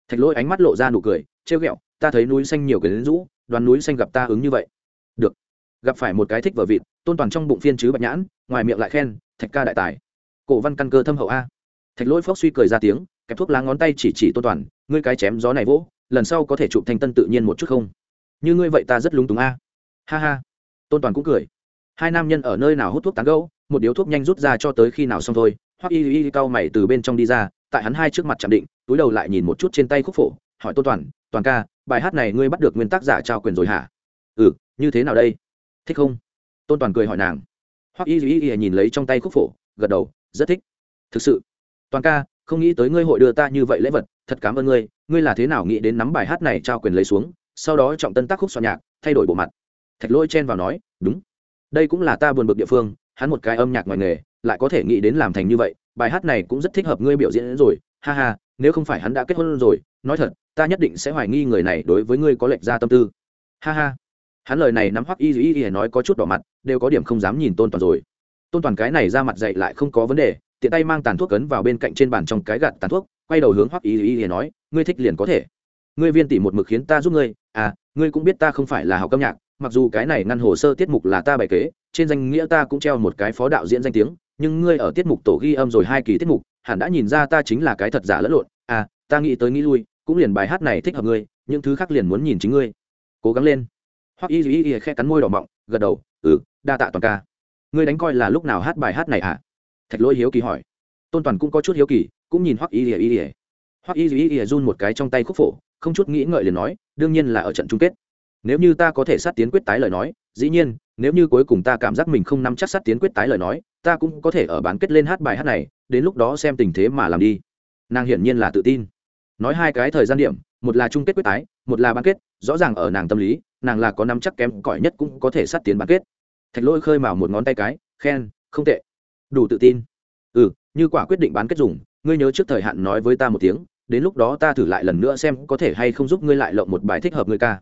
Thạch lỗi ánh mắt lộ ra nụ cười, trêu ghẹo, ta thấy núi xanh nhiều cái đến rũ, đoàn núi xanh gặp ta ứng như vậy. Được. Gặp phải một cái thích vợ vịt, tôn toàn trong bụng phiên chứ bạch nhãn, ngoài miệng lại khen, thạch ca đại tài. Cổ văn căn cơ thâm hậu a. Thạch lỗi phốc suy cười ra tiếng, kẹp thuốc lá ngón tay chỉ chỉ tôn toàn, ngươi cái chém gió này vỗ, lần sau có thể chụp thanh tân tự nhiên một chút không? Như ngươi vậy ta rất lúng túng a. Ha ha. Tôn toàn cũng cười hai nam nhân ở nơi nào hút thuốc tán gẫu, một điếu thuốc nhanh rút ra cho tới khi nào xong thôi. Hoặc y y cau mày từ bên trong đi ra, tại hắn hai trước mặt chạm định, túi đầu lại nhìn một chút trên tay khúc phổ, hỏi tôn toàn toàn ca, bài hát này ngươi bắt được nguyên tác giả trao quyền rồi hả? Ừ như thế nào đây? Thích không? Tôn toàn cười hỏi nàng. Hoặc y y y nhìn lấy trong tay khúc phổ, gật đầu, rất thích. Thực sự? Toàn ca, không nghĩ tới ngươi hội đưa ta như vậy lễ vật, thật cảm ơn ngươi ngươi là thế nào nghĩ đến nắm bài hát này trao quyền lấy xuống, sau đó trọng tân tác khúc soạn nhạc, thay đổi bộ mặt. Thạch lôi chen vào nói, đúng đây cũng là ta buồn bực địa phương, hắn một cái âm nhạc ngoài nghề, lại có thể nghĩ đến làm thành như vậy, bài hát này cũng rất thích hợp ngươi biểu diễn rồi, ha ha, nếu không phải hắn đã kết hôn rồi, nói thật, ta nhất định sẽ hoài nghi người này đối với ngươi có lệch ra tâm tư. Ha ha. Hắn lời này nắm hoắc y y y nói có chút đỏ mặt, đều có điểm không dám nhìn tôn toàn rồi. Tôn toàn cái này ra mặt dậy lại không có vấn đề, tiện tay mang tàn thuốc cấn vào bên cạnh trên bàn trong cái gạt tàn thuốc, quay đầu hướng hoắc y y y nói, ngươi thích liền có thể. Ngươi viên tỷ một mực khiến ta giúp ngươi à ngươi cũng biết ta không phải là học âm nhạc mặc dù cái này ngăn hồ sơ tiết mục là ta bày kế, trên danh nghĩa ta cũng treo một cái phó đạo diễn danh tiếng, nhưng ngươi ở tiết mục tổ ghi âm rồi hai kỳ tiết mục, hẳn đã nhìn ra ta chính là cái thật giả lẫn lộn. À ta nghĩ tới nghĩ lui, cũng liền bài hát này thích hợp ngươi, những thứ khác liền muốn nhìn chính ngươi. Cố gắng lên. Hoặc y y y khe cắn môi đỏ mọng, gật đầu ừ đa tạ toàn ca. Ngươi đánh coi là lúc nào hát bài hát này à thạch lỗi hiếu kỳ hỏi. Tôn toàn cũng có chút hiếu kỳ, cũng nhìn hoặc y y y. Hoặc y y y run một cái trong tay khúc phổ, không chút nghĩ ngợi liền nói, đương nhiên là ở trận chung kết nếu như ta có thể sát tiến quyết tái lời nói, dĩ nhiên, nếu như cuối cùng ta cảm giác mình không nắm chắc sát tiến quyết tái lời nói, ta cũng có thể ở bán kết lên hát bài hát này, đến lúc đó xem tình thế mà làm đi. Nàng hiển nhiên là tự tin. Nói hai cái thời gian điểm, một là chung kết quyết tái, một là bán kết, rõ ràng ở nàng tâm lý, nàng là có nắm chắc kém cỏi nhất cũng có thể sát tiến bán kết. Thạch lôi khơi mào một ngón tay cái, khen, không tệ. Đủ tự tin. Ừ như quả quyết định bán kết dùng, ngươi nhớ trước thời hạn nói với ta một tiếng, đến lúc đó ta thử lại lần nữa xem có thể hay không giúp ngươi lại lộng một bài thích hợp ngươi ca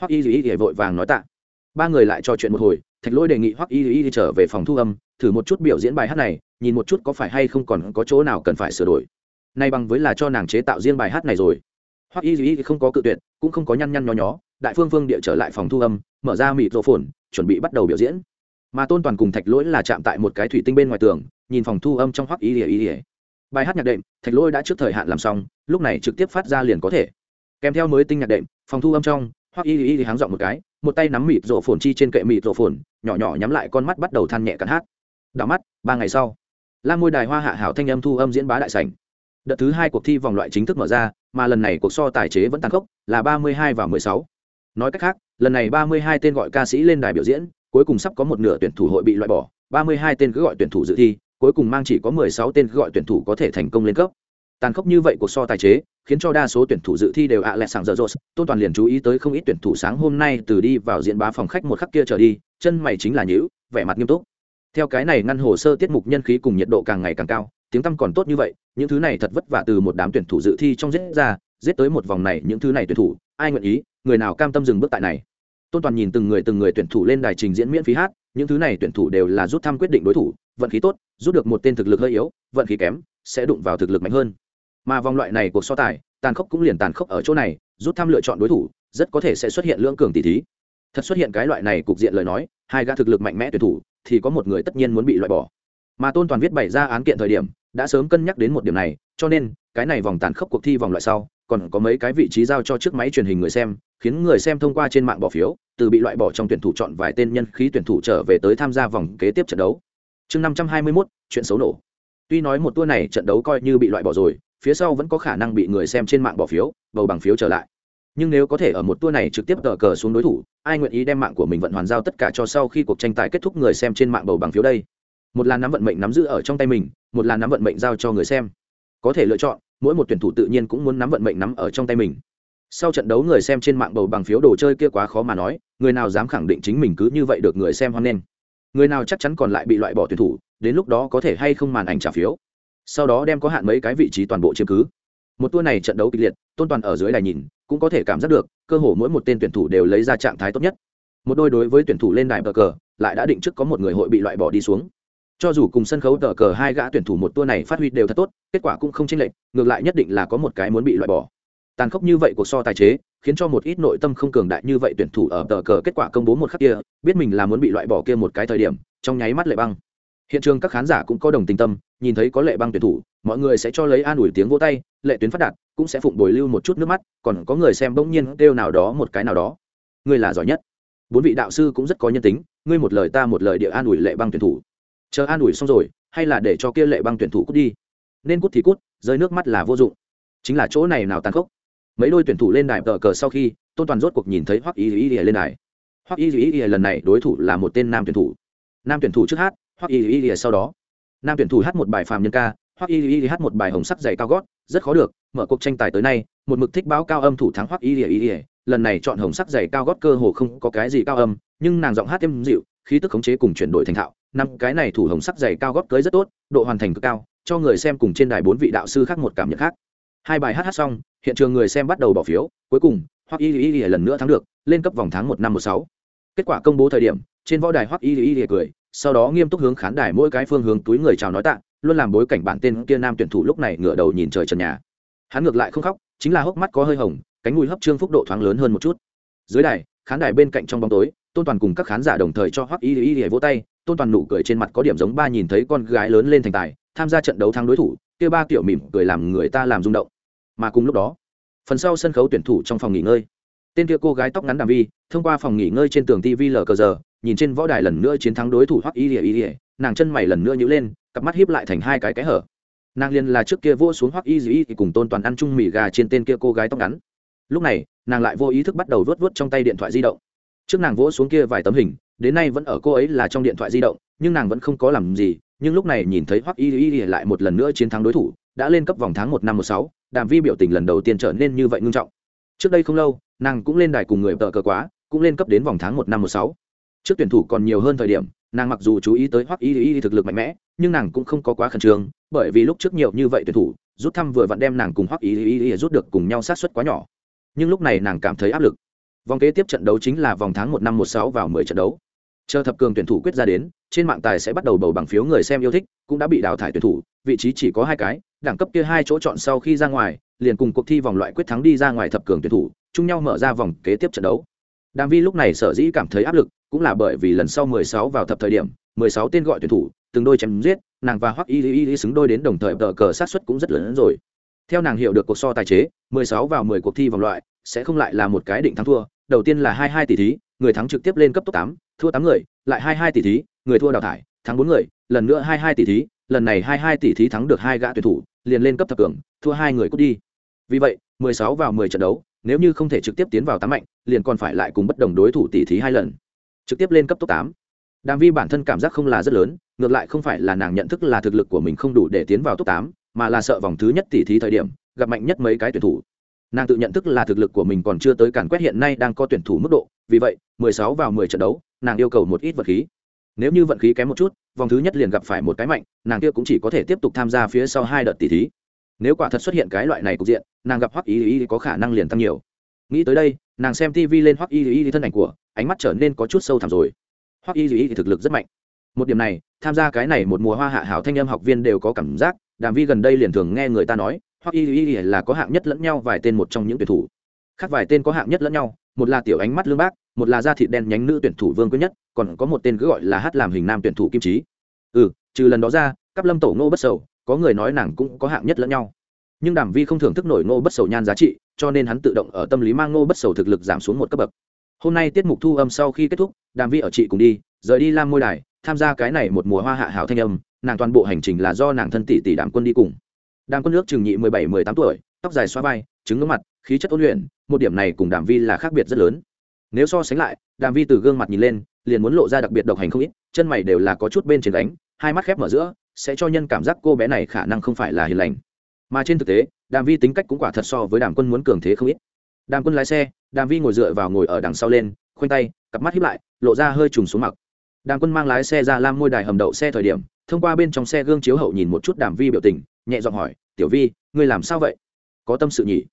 hoắc y duy y vội vàng nói tạ. Ba người lại trò chuyện một hồi, thạch lỗi đề nghị hoắc y y trở về phòng thu âm, thử một chút biểu diễn bài hát này, nhìn một chút có phải hay không còn có chỗ nào cần phải sửa đổi. Nay bằng với là cho nàng chế tạo riêng bài hát này rồi. Hoắc y y không có cự tuyệt, cũng không có nhăn nhăn nho nhó, đại phương phương địa trở lại phòng thu âm, mở ra mịt rộ phồn chuẩn bị bắt đầu biểu diễn. Mà tôn toàn cùng thạch lỗi là chạm tại một cái thủy tinh bên ngoài tường, nhìn phòng thu âm trong hoắc y duy y. Bài hát nhạc đệm, thạch lỗi đã trước thời hạn làm xong, lúc này trực tiếp phát ra liền có thể. Kèm theo mới tinh nhạc đệm, phòng thu âm trong hoặc y y háng dọn một cái, một tay nắm mịt rổ phồn chi trên kệ mịt rổ phồn, nhỏ nhỏ nhắm lại con mắt bắt đầu than nhẹ cắn hát. Đào mắt, ba ngày sau la môi đài hoa hạ hảo thanh âm thu âm diễn bá đại sảnh. Đợt thứ hai cuộc thi vòng loại chính thức mở ra, mà lần này cuộc so tài chế vẫn tăng khốc, là ba mươi hai và mười sáu. Nói cách khác, lần này ba mươi hai tên gọi ca sĩ lên đài biểu diễn, cuối cùng sắp có một nửa tuyển thủ hội bị loại bỏ, ba mươi hai tên cứ gọi tuyển thủ dự thi, cuối cùng mang chỉ có mười sáu tên cứ gọi tuyển thủ có thể thành công lên cấp tàn khốc như vậy cuộc so tài chế, khiến cho đa số tuyển thủ dự thi đều ạ lẹ sàng dở dột. Tôn toàn liền chú ý tới không ít tuyển thủ sáng hôm nay từ đi vào diễn bá phòng khách một khắc kia trở đi, chân mày chính là nhữ vẻ mặt nghiêm túc. Theo cái này ngăn hồ sơ tiết mục nhân khí cùng nhiệt độ càng ngày càng cao, tiếng tăm còn tốt như vậy, những thứ này thật vất vả từ một đám tuyển thủ dự thi trong giết ra, giết tới một vòng này những thứ này tuyển thủ, ai nguyện ý, người nào cam tâm dừng bước tại này. Tôn toàn nhìn từng người từng người tuyển thủ lên đài trình diễn miễn phí hát, những thứ này tuyển thủ đều là rút thăm quyết định đối thủ, vận khí tốt, rút được một tên thực lực hơi yếu, vận khí kém, sẽ đụng vào thực lực mạnh hơn mà vòng loại này cuộc so tài, tàn khốc cũng liền tàn khốc ở chỗ này, rút thăm lựa chọn đối thủ, rất có thể sẽ xuất hiện lưỡng cường tỷ thí. Thật xuất hiện cái loại này cục diện lời nói, hai gã thực lực mạnh mẽ tuyển thủ, thì có một người tất nhiên muốn bị loại bỏ. Mà tôn toàn viết bày ra án kiện thời điểm, đã sớm cân nhắc đến một điểm này, cho nên, cái này vòng tàn khốc cuộc thi vòng loại sau, còn có mấy cái vị trí giao cho chiếc máy truyền hình người xem, khiến người xem thông qua trên mạng bỏ phiếu, từ bị loại bỏ trong tuyển thủ chọn vài tên nhân khí tuyển thủ trở về tới tham gia vòng kế tiếp trận đấu. Chương năm trăm hai mươi mốt, chuyện xấu nổ. Tuy nói một tour này trận đấu coi như bị loại bỏ rồi phía sau vẫn có khả năng bị người xem trên mạng bỏ phiếu, bầu bằng phiếu trở lại. Nhưng nếu có thể ở một tour này trực tiếp tờ cờ xuống đối thủ, ai nguyện ý đem mạng của mình vận hoàn giao tất cả cho sau khi cuộc tranh tài kết thúc người xem trên mạng bầu bằng phiếu đây? Một là nắm vận mệnh nắm giữ ở trong tay mình, một là nắm vận mệnh giao cho người xem. Có thể lựa chọn, mỗi một tuyển thủ tự nhiên cũng muốn nắm vận mệnh nắm ở trong tay mình. Sau trận đấu người xem trên mạng bầu bằng phiếu đồ chơi kia quá khó mà nói, người nào dám khẳng định chính mình cứ như vậy được người xem hoan nghênh. Người nào chắc chắn còn lại bị loại bỏ tuyển thủ, đến lúc đó có thể hay không màn ảnh trả phiếu sau đó đem có hạn mấy cái vị trí toàn bộ chiếm cứ. Một tour này trận đấu kịch liệt, tôn toàn ở dưới đài nhìn, cũng có thể cảm giác được, cơ hồ mỗi một tên tuyển thủ đều lấy ra trạng thái tốt nhất. Một đôi đối với tuyển thủ lên đài bờ cờ, lại đã định trước có một người hội bị loại bỏ đi xuống. Cho dù cùng sân khấu tờ cờ hai gã tuyển thủ một tour này phát huy đều thật tốt, kết quả cũng không chênh lệch, ngược lại nhất định là có một cái muốn bị loại bỏ. Tàn khốc như vậy cuộc so tài chế, khiến cho một ít nội tâm không cường đại như vậy tuyển thủ ở tờ cờ kết quả công bố một khắc kia, biết mình là muốn bị loại bỏ kia một cái thời điểm, trong nháy mắt lệ băng hiện trường các khán giả cũng có đồng tình tâm, nhìn thấy có lệ băng tuyển thủ, mọi người sẽ cho lấy an ủi tiếng vỗ tay, lệ tuyến phát đạt, cũng sẽ phụng bồi lưu một chút nước mắt, còn có người xem bỗng nhiên kêu nào đó một cái nào đó. Ngươi là giỏi nhất. Bốn vị đạo sư cũng rất có nhân tính, ngươi một lời ta một lời địa an ủi lệ băng tuyển thủ. Chờ an ủi xong rồi, hay là để cho kia lệ băng tuyển thủ cút đi. Nên cút thì cút, rơi nước mắt là vô dụng. Chính là chỗ này nào tàn khốc. Mấy đôi tuyển thủ lên đài tờ cờ sau khi, tôn toàn rốt cuộc nhìn thấy hoắc y dĩ lên đài. Hoắc y dĩ lần này đối thủ là một tên nam tuyển thủ. Nam tuyển thủ trước hát hoắc y y y sau đó nam tuyển thủ hát một bài phàm nhân ca hoắc y y hát một bài hồng sắc dày cao gót rất khó được mở cuộc tranh tài tới nay một mực thích báo cao âm thủ thắng hoắc y y y lần này chọn hồng sắc dày cao gót cơ hồ không có cái gì cao âm nhưng nàng giọng hát êm dịu khí tức khống chế cùng chuyển đổi thành thạo năm cái này thủ hồng sắc dày cao gót cưới rất tốt độ hoàn thành cực cao cho người xem cùng trên đài bốn vị đạo sư khác một cảm nhận khác hai bài hát hát xong hiện trường người xem bắt đầu bỏ phiếu cuối cùng hoặc y y lần nữa thắng được lên cấp vòng tháng một năm một sáu kết quả công bố thời điểm trên võ đài hoặc y y y cười sau đó nghiêm túc hướng khán đài mỗi cái phương hướng túi người chào nói tạ, luôn làm bối cảnh bản tên kia nam tuyển thủ lúc này ngửa đầu nhìn trời trần nhà. Hắn ngược lại không khóc, chính là hốc mắt có hơi hồng, cánh mũi hấp trương phúc độ thoáng lớn hơn một chút. Dưới đài, khán đài bên cạnh trong bóng tối, tôn toàn cùng các khán giả đồng thời cho hoắc y y y vỗ tay, tôn toàn nụ cười trên mặt có điểm giống ba nhìn thấy con gái lớn lên thành tài, tham gia trận đấu thắng đối thủ, kia ba kiểu mỉm cười làm người ta làm rung động. Mà cùng lúc đó, phần sau sân khấu tuyển thủ trong phòng nghỉ ngơi. Tên kia cô gái tóc ngắn đàm vi, thông qua phòng nghỉ ngơi trên tường tv lờ cờ giờ nhìn trên võ đài lần nữa chiến thắng đối thủ hoắc y y lìa, nàng chân mày lần nữa nhíu lên, cặp mắt hiếp lại thành hai cái cái hở. Nàng liền là trước kia vỗ xuống hoắc y y cùng tôn toàn ăn chung mì gà trên tên kia cô gái tóc ngắn. Lúc này, nàng lại vô ý thức bắt đầu vớt vớt trong tay điện thoại di động. Trước nàng vỗ xuống kia vài tấm hình, đến nay vẫn ở cô ấy là trong điện thoại di động, nhưng nàng vẫn không có làm gì, nhưng lúc này nhìn thấy hoắc y y lại một lần nữa chiến thắng đối thủ, đã lên cấp vòng tháng một năm một sáu, đàm vi biểu tình lần đầu tiên trở nên như vậy ngưng trọng. Trước đây không lâu, nàng cũng lên đài cùng người tờ cờ quá, cũng lên cấp đến vòng tháng một năm một sáu trước tuyển thủ còn nhiều hơn thời điểm, nàng mặc dù chú ý tới hoắc y y thực lực mạnh mẽ, nhưng nàng cũng không có quá khẩn trương, bởi vì lúc trước nhiều như vậy tuyển thủ, rút thăm vừa vặn đem nàng cùng hoắc y y rút được cùng nhau sát xuất quá nhỏ. Nhưng lúc này nàng cảm thấy áp lực. Vòng kế tiếp trận đấu chính là vòng tháng một năm một sáu vào mười trận đấu. Chờ thập cường tuyển thủ quyết ra đến, trên mạng tài sẽ bắt đầu bầu bằng phiếu người xem yêu thích, cũng đã bị đào thải tuyển thủ, vị trí chỉ có hai cái, đẳng cấp kia hai chỗ chọn sau khi ra ngoài, liền cùng cuộc thi vòng loại quyết thắng đi ra ngoài thập cường tuyển thủ, chung nhau mở ra vòng kế tiếp trận đấu đàm vi lúc này sở dĩ cảm thấy áp lực cũng là bởi vì lần sau 16 vào thập thời điểm 16 tên gọi tuyển thủ từng đôi chém giết nàng và hoắc y y y xứng đôi đến đồng thời tờ cờ sát suất cũng rất lớn rồi. Theo nàng hiểu được cuộc so tài chế 16 vào 10 cuộc thi vòng loại sẽ không lại là một cái định thắng thua đầu tiên là 22 tỷ thí người thắng trực tiếp lên cấp top 8, thua 8 người lại 22 tỷ thí người thua đào thải thắng 4 người lần nữa 22 tỷ thí lần này 22 tỷ thí thắng được hai gã tuyển thủ liền lên cấp thập cường thua hai người cút đi. Vì vậy 16 vào 10 trận đấu nếu như không thể trực tiếp tiến vào tám mạnh, liền còn phải lại cùng bất đồng đối thủ tỷ thí hai lần. Trực tiếp lên cấp top tám. Đàm vi bản thân cảm giác không là rất lớn, ngược lại không phải là nàng nhận thức là thực lực của mình không đủ để tiến vào top tám, mà là sợ vòng thứ nhất tỷ thí thời điểm, gặp mạnh nhất mấy cái tuyển thủ. Nàng tự nhận thức là thực lực của mình còn chưa tới càn quét hiện nay đang có tuyển thủ mức độ, vì vậy 16 vào 10 trận đấu, nàng yêu cầu một ít vật khí. Nếu như vận khí kém một chút, vòng thứ nhất liền gặp phải một cái mạnh, nàng kia cũng chỉ có thể tiếp tục tham gia phía sau hai đợt tỷ thí nếu quả thật xuất hiện cái loại này cục diện, nàng gặp hoắc y y có khả năng liền tăng nhiều. Nghĩ tới đây, nàng xem tv lên hoắc y y thân ảnh của, ánh mắt trở nên có chút sâu thẳm rồi. Hoắc y y thực lực rất mạnh. Một điểm này, tham gia cái này một mùa hoa hạ hảo thanh âm học viên đều có cảm giác, đàm vi gần đây liền thường nghe người ta nói, hoắc y y là có hạng nhất lẫn nhau vài tên một trong những tuyển thủ. Khác vài tên có hạng nhất lẫn nhau, một là tiểu ánh mắt lương bác, một là da thịt đen nhánh nữ tuyển thủ vương quyết nhất, còn có một tên cứ gọi là hát làm hình nam tuyển thủ kim trí ừ trừ lần đó ra các lâm tổ ngô bất sầu có người nói nàng cũng có hạng nhất lẫn nhau. Nhưng đàm vi không thưởng thức nổi ngô bất sầu nhan giá trị, cho nên hắn tự động ở tâm lý mang ngô bất sầu thực lực giảm xuống một cấp bậc. Hôm nay tiết mục thu âm sau khi kết thúc, đàm vi ở chị cùng đi, rời đi lam môi đài, tham gia cái này một mùa hoa hạ hảo thanh âm, nàng toàn bộ hành trình là do nàng thân tỷ tỷ đàm quân đi cùng. Đàm quân nước trừng nhị, mười bảy, mười tám tuổi, tóc dài xoa vai, trứng ngưỡng mặt, khí chất ôn luyện, một điểm này cùng đàm vi là khác biệt rất lớn. Nếu so sánh lại, đàm vi từ gương mặt nhìn lên, liền muốn lộ ra đặc biệt độc hành không ít, chân mày đều là có chút bên trên đánh hai mắt khép mở giữa sẽ cho nhân cảm giác cô bé này khả năng không phải là hiền lành. Mà trên thực tế, đàm vi tính cách cũng quả thật so với đàm quân muốn cường thế không ít. Đàm quân lái xe, đàm vi ngồi dựa vào ngồi ở đằng sau lên, khoanh tay, cặp mắt hiếp lại, lộ ra hơi trùng xuống mặc. Đàm quân mang lái xe ra lam môi đài hầm đậu xe thời điểm, thông qua bên trong xe gương chiếu hậu nhìn một chút đàm vi biểu tình, nhẹ giọng hỏi, tiểu vi, ngươi làm sao vậy? Có tâm sự nhỉ?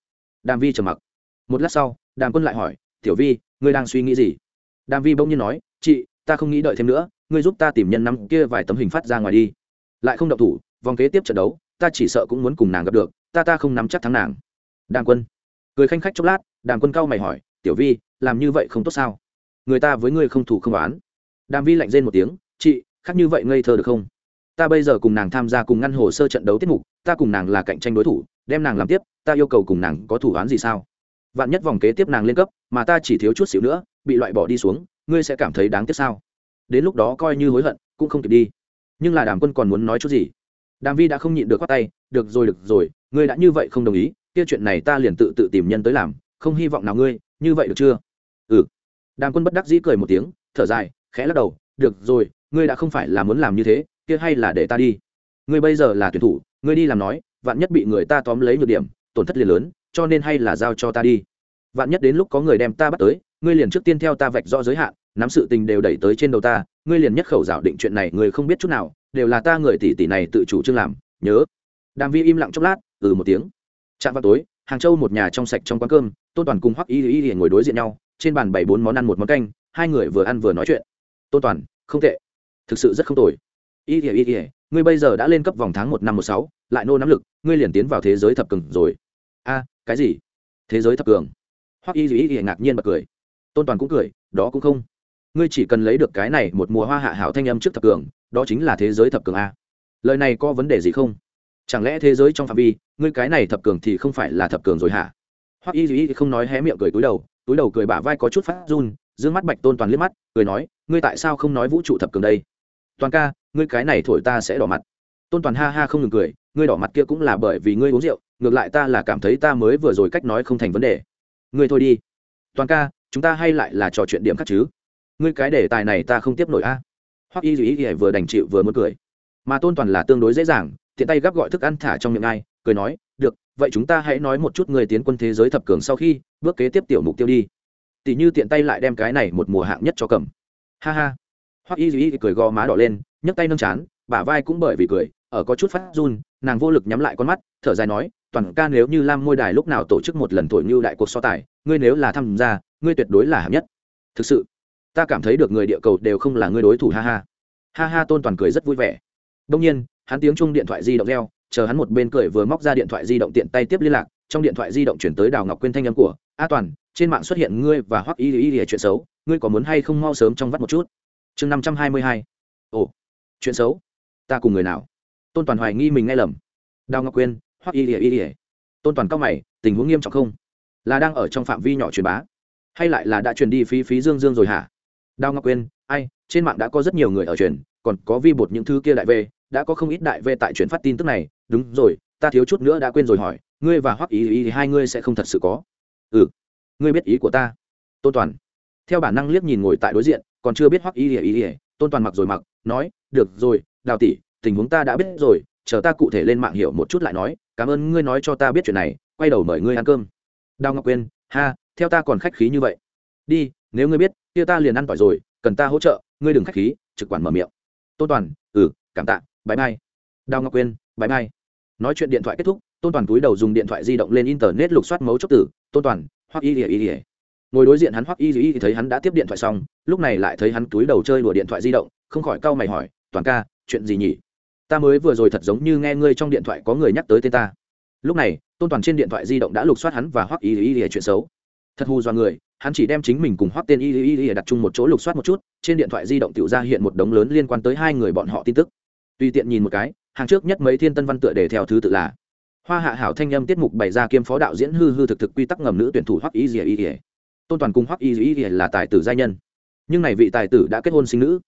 Đàm vi trầm mặc. Một lát sau, đàm quân lại hỏi, tiểu vi, ngươi đang suy nghĩ gì? Đàm vi bỗng nhiên nói, chị, ta không nghĩ đợi thêm nữa, ngươi giúp ta tìm nhân năm kia vài tấm hình phát ra ngoài đi lại không động thủ, vòng kế tiếp trận đấu, ta chỉ sợ cũng muốn cùng nàng gặp được, ta ta không nắm chắc thắng nàng. Đàng quân. Cười khanh khách chốc lát đàng quân cao mày hỏi, tiểu vi, làm như vậy không tốt sao? Người ta với ngươi không thủ không đoán đàm vi lạnh rên một tiếng, chị, khác như vậy ngây thơ được không? Ta bây giờ cùng nàng tham gia cùng ngăn hồ sơ trận đấu tiết mục, ta cùng nàng là cạnh tranh đối thủ, đem nàng làm tiếp, ta yêu cầu cùng nàng có thủ án gì sao? Vạn nhất vòng kế tiếp nàng lên cấp, mà ta chỉ thiếu chút xíu nữa, bị loại bỏ đi xuống, ngươi sẽ cảm thấy đáng tiếc sao? Đến lúc đó coi như hối hận, cũng không kịp đi nhưng là đàm quân còn muốn nói chút gì? Đàm vi đã không nhịn được khoát tay, được rồi được rồi, ngươi đã như vậy không đồng ý, kia chuyện này ta liền tự tự tìm nhân tới làm, không hy vọng nào ngươi, như vậy được chưa? Ừ. Đàm quân bất đắc dĩ cười một tiếng, thở dài, khẽ lắc đầu, được rồi, ngươi đã không phải là muốn làm như thế, kia hay là để ta đi. Ngươi bây giờ là tuyển thủ, ngươi đi làm nói, vạn nhất bị người ta tóm lấy nhược điểm, tổn thất liền lớn, cho nên hay là giao cho ta đi. Vạn nhất đến lúc có người đem ta bắt tới, ngươi liền trước tiên theo ta vạch rõ giới hạn nắm sự tình đều đẩy tới trên đầu ta, ngươi liền nhất khẩu giảo định chuyện này ngươi không biết chút nào, đều là ta người tỷ tỷ này tự chủ trương làm, nhớ. Đàm vi im lặng chốc lát ừ một tiếng. Chạm vào tối, hàng châu một nhà trong sạch trong quán cơm, tôn toàn cùng hoắc y y y ngồi đối diện nhau, trên bàn bảy bốn món ăn một món canh, hai người vừa ăn vừa nói chuyện. Tôn toàn, không tệ. Thực sự rất không tồi. Y y y y, ngươi bây giờ đã lên cấp vòng tháng một năm một sáu, lại nô nắm lực, ngươi liền tiến vào thế giới thập cường rồi. A, cái gì? Thế giới thập cường? Hoắc y y y ngạc nhiên bật cười. Tôn toàn cũng cười, đó cũng không ngươi chỉ cần lấy được cái này một mùa hoa hạ hảo thanh âm trước thập cường, đó chính là thế giới thập cường a. Lời này có vấn đề gì không? Chẳng lẽ thế giới trong phạm vi, ngươi cái này thập cường thì không phải là thập cường rồi hả? Hoặc y Dĩ không nói hé miệng cười túi đầu túi đầu cười bả vai có chút phát run d mắt bạch tôn toàn liếc mắt, cười nói, ngươi tại sao không nói vũ trụ thập cường đây? Toàn ca, ngươi cái này thổi ta sẽ đỏ mặt. Tôn toàn ha ha không ngừng cười, ngươi đỏ mặt kia cũng là bởi vì ngươi uống rượu, ngược lại ta là cảm thấy ta mới vừa rồi cách nói không thành vấn đề. Ngươi thôi đi. Toàn ca, chúng ta hay lại là trò chuyện điểm khác chứ? Ngươi cái đề tài này ta không tiếp nổi a. Hoặc y duy vừa đành chịu vừa muốn cười. Mà tôn toàn là tương đối dễ dàng, tiện tay gắp gọi thức ăn thả trong miệng ai, cười nói, được, vậy chúng ta hãy nói một chút người tiến quân thế giới thập cường sau khi, bước kế tiếp tiểu mục tiêu đi. Tỷ như tiện tay lại đem cái này một mùa hạng nhất cho cầm. Ha ha. Hoặc y duy cười gò má đỏ lên, nhấc tay nâng chán, bả vai cũng bởi vì cười, ở có chút phát run, nàng vô lực nhắm lại con mắt, thở dài nói, toàn ca nếu như lam môi đài lúc nào tổ chức một lần thổi như đại cuộc so tài, ngươi nếu là tham gia, ngươi tuyệt đối là hạng nhất. Thực sự ta cảm thấy được người địa cầu đều không là người đối thủ, ha ha. Ha ha, tôn toàn cười rất vui vẻ. Đông nhiên, hắn tiếng chung điện thoại di động reo, chờ hắn một bên cười vừa móc ra điện thoại di động tiện tay tiếp liên lạc, trong điện thoại di động chuyển tới đào ngọc quyên thanh âm của, a toàn, trên mạng xuất hiện ngươi và hoắc y y y chuyện xấu, ngươi có muốn hay không mau sớm trong vắt một chút? Chương năm trăm hai mươi hai. Ồ, chuyện xấu? Ta cùng người nào? Tôn toàn hoài nghi mình nghe lầm. Đào ngọc quyên, hoắc y y y. Tôn toàn cao mày, tình huống nghiêm trọng không? Là đang ở trong phạm vi nhỏ truyền bá? Hay lại là đã truyền đi phí phí dương dương rồi hả? Đao ngọc quyên, ai, trên mạng đã có rất nhiều người ở truyền, còn có vi bột những thứ kia đại về đã có không ít đại về tại truyền phát tin tức này. Đúng rồi, ta thiếu chút nữa đã quên rồi hỏi, ngươi và hoắc ý ý thì hai ngươi sẽ không thật sự có. Ừ ngươi biết ý của ta. Tôn toàn. Theo bản năng liếc nhìn ngồi tại đối diện, còn chưa biết hoắc ý ý ý. Tôn toàn mặc rồi mặc, nói, được rồi, đào tỷ, tình huống ta đã biết rồi, chờ ta cụ thể lên mạng hiểu một chút lại nói. Cảm ơn ngươi nói cho ta biết chuyện này, quay đầu mời ngươi ăn cơm. Đào ngọc quyên, ha, theo ta còn khách khí như vậy. Đi nếu ngươi biết, kia ta liền ăn tỏi rồi, cần ta hỗ trợ, ngươi đừng khách khí, trực quản mở miệng. Tôn toàn ừ cảm tạ bãi mai đào ngọc quyên bãi mai nói chuyện điện thoại kết thúc, tôn toàn túi đầu dùng điện thoại di động lên internet lục soát mấu chốc tử. Tôn toàn hoặc y ỉa y ỉa ngồi đối diện hắn hoặc y y thì thấy hắn đã tiếp điện thoại xong, lúc này lại thấy hắn túi đầu chơi đùa điện thoại di động, không khỏi cau mày hỏi, toàn ca, chuyện gì nhỉ? Ta mới vừa rồi thật giống như nghe ngươi trong điện thoại có người nhắc tới tên ta. Lúc này, tôn toàn trên điện thoại di động đã lục soát hắn và hoắc y ỉa chuyện xấu thật hù do người hắn chỉ đem chính mình cùng hoắc tên y y y đặt chung một chỗ lục soát một chút trên điện thoại di động tự ra hiện một đống lớn liên quan tới hai người bọn họ tin tức tùy tiện nhìn một cái hàng trước nhất mấy thiên tân văn tựa để theo thứ tự là hoa hạ hảo thanh âm tiết mục bày ra kiêm phó đạo diễn hư hư thực thực quy tắc ngầm nữ tuyển thủ hoắc y dìa y dìa tôn toàn cùng hoắc y dìa y dìa là tài tử gia nhân nhưng này vị tài tử đã kết hôn sinh nữ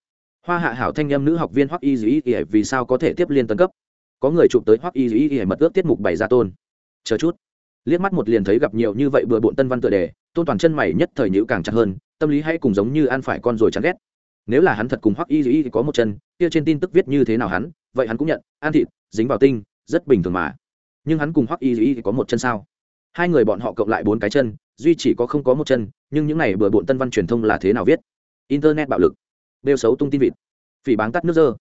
hoa hạ hảo thanh âm nữ học viên hoắc y dìa y dìa vì sao có thể tiếp liên tấn cấp có người chụp tới hoắc y dìa y dìa mật ước tiết mục bày ra tôn chờ chút liếc mắt một liền thấy gặp nhiều như vậy bừa bộn tân văn tựa đề tôn toàn chân mày nhất thời nhữ càng chặt hơn, tâm lý hay cùng giống như ăn phải con rồi chán ghét. Nếu là hắn thật cùng hoắc y dĩ có một chân, kia trên tin tức viết như thế nào hắn, vậy hắn cũng nhận, ăn thịt, dính vào tinh, rất bình thường mà. Nhưng hắn cùng hoắc y dĩ có một chân sao? Hai người bọn họ cộng lại bốn cái chân, duy chỉ có không có một chân, nhưng những này bừa bộn tân văn truyền thông là thế nào viết? Internet bạo lực. Đeo xấu tung tin vịt. Phỉ báng tắt nước dơ.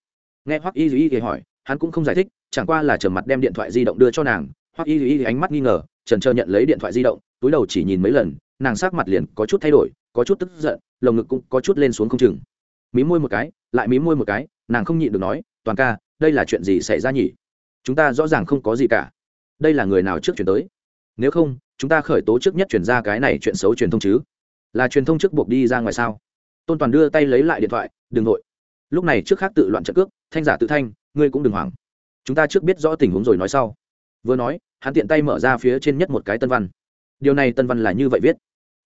Nghe hoắc y dĩ hỏi, hắn cũng không giải thích, chẳng qua là trở mặt đem điện thoại di động đưa cho nàng. Hoắc y dĩ ánh mắt nghi ngờ trần trơ nhận lấy điện thoại di động, túi đầu chỉ nhìn mấy lần, nàng sắc mặt liền có chút thay đổi, có chút tức giận, lồng ngực cũng có chút lên xuống không chừng. Mí môi một cái, lại mí môi một cái, nàng không nhịn được nói, toàn ca, đây là chuyện gì xảy ra nhỉ? Chúng ta rõ ràng không có gì cả. Đây là người nào trước chuyển tới? Nếu không, chúng ta khởi tố trước nhất chuyển ra cái này chuyện xấu truyền thông chứ? Là truyền thông trước buộc đi ra ngoài sao? Tôn toàn đưa tay lấy lại điện thoại, đừng nội lúc này trước khác tự loạn trận cước, thanh giả tự thanh, ngươi cũng đừng hoảng. Chúng ta trước biết rõ tình huống rồi nói sau. Vừa nói hắn tiện tay mở ra phía trên nhất một cái tân văn. Điều này tân văn là như vậy viết.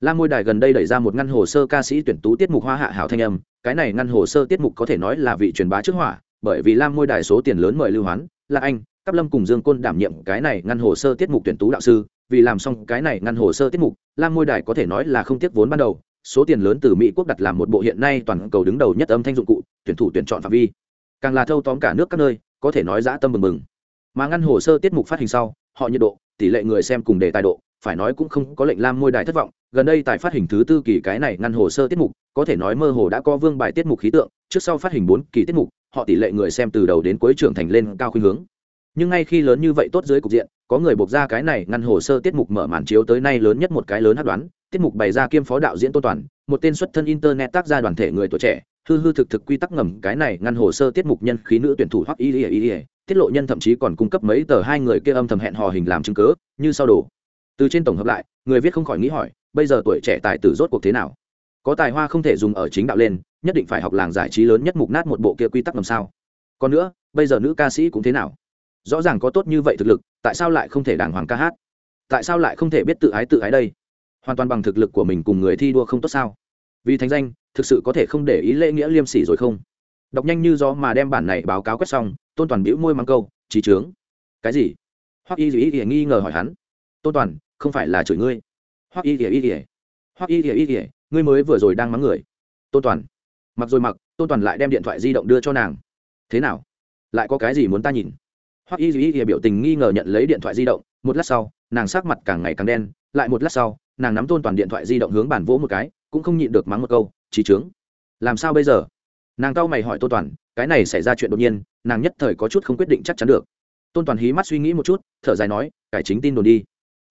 Lam môi đài gần đây đẩy ra một ngăn hồ sơ ca sĩ tuyển tú tiết mục hoa hạ hảo thanh âm, cái này ngăn hồ sơ tiết mục có thể nói là vị truyền bá trước hỏa bởi vì lam môi đài số tiền lớn mời lưu hoán là anh cắp lâm cùng dương côn đảm nhiệm cái này ngăn hồ sơ tiết mục tuyển tú đạo sư. Vì làm xong cái này ngăn hồ sơ tiết mục, lam môi đài có thể nói là không tiếc vốn ban đầu, số tiền lớn từ mỹ quốc đặt làm một bộ hiện nay toàn cầu đứng đầu nhất âm thanh dụng cụ, tuyển thủ tuyển chọn phạm vi. Càng là thâu tóm cả nước các nơi, có thể nói dã tâm mừng mừng mà ngăn hồ sơ tiết mục phát hình sau họ nhiệt độ, tỷ lệ người xem cùng đề tài độ, phải nói cũng không có lệnh lam môi đài thất vọng. Gần đây tài phát hình thứ tư kỳ cái này ngăn hồ sơ tiết mục, có thể nói mơ hồ đã có vương bài tiết mục khí tượng, trước sau phát hình bốn kỳ tiết mục, họ tỷ lệ người xem từ đầu đến cuối trưởng thành lên cao khuynh hướng. Nhưng ngay khi lớn như vậy tốt dưới cục diện, có người buộc ra cái này ngăn hồ sơ tiết mục mở màn chiếu tới nay lớn nhất một cái lớn hát đoán, tiết mục bày ra kiêm phó đạo diễn tôn toàn, một tên xuất thân internet tác gia đoàn thể người tuổi trẻ, hư hư thực thực quy tắc ngầm cái này ngăn hồ sơ tiết mục nhân khí nữ tuyển thủ hoặc y ỉa ỉa tiết lộ nhân thậm chí còn cung cấp mấy tờ hai người kia âm thầm hẹn hò hình làm chứng cớ, như sau đồ. Từ trên tổng hợp lại, người viết không khỏi nghĩ hỏi, bây giờ tuổi trẻ tài tử rốt cuộc thế nào? Có tài hoa không thể dùng ở chính đạo lên, nhất định phải học làng giải trí lớn nhất mục nát một bộ kia quy tắc làm sao? Còn nữa, bây giờ nữ ca sĩ cũng thế nào? Rõ ràng có tốt như vậy thực lực, tại sao lại không thể đàng hoàng ca hát? Tại sao lại không thể biết tự ái tự ái đây? Hoàn toàn bằng thực lực của mình cùng người thi đua không tốt sao? Vì thành danh, thực sự có thể không để ý lễ nghĩa liêm sỉ rồi không? Đọc nhanh như gió mà đem bản này báo cáo quét xong, tôn toàn bĩu môi mắng câu trí trướng cái gì? Hoặc y dĩ y nghi ngờ hỏi hắn. Tôn toàn, không phải là chửi ngươi. Hoặc y dĩ dĩ hoặc y dĩ dĩ ngươi mới vừa rồi đang mắng người. Tôn toàn. Mặc rồi mặc, tôn toàn lại đem điện thoại di động đưa cho nàng. Thế nào? Lại có cái gì muốn ta nhìn? Hoặc y dĩ dĩ biểu tình nghi ngờ nhận lấy điện thoại di động, một lát sau, nàng sắc mặt càng ngày càng đen, lại một lát sau, nàng nắm tôn toàn điện thoại di động hướng bản vỗ một cái, cũng không nhịn được mắng một câu trí trướng làm sao bây giờ? Nàng cau mày hỏi tôn toàn, cái này xảy ra chuyện đột nhiên, nàng nhất thời có chút không quyết định chắc chắn được. Tôn toàn hí mắt suy nghĩ một chút, thở dài nói, cải chính tin đồn đi.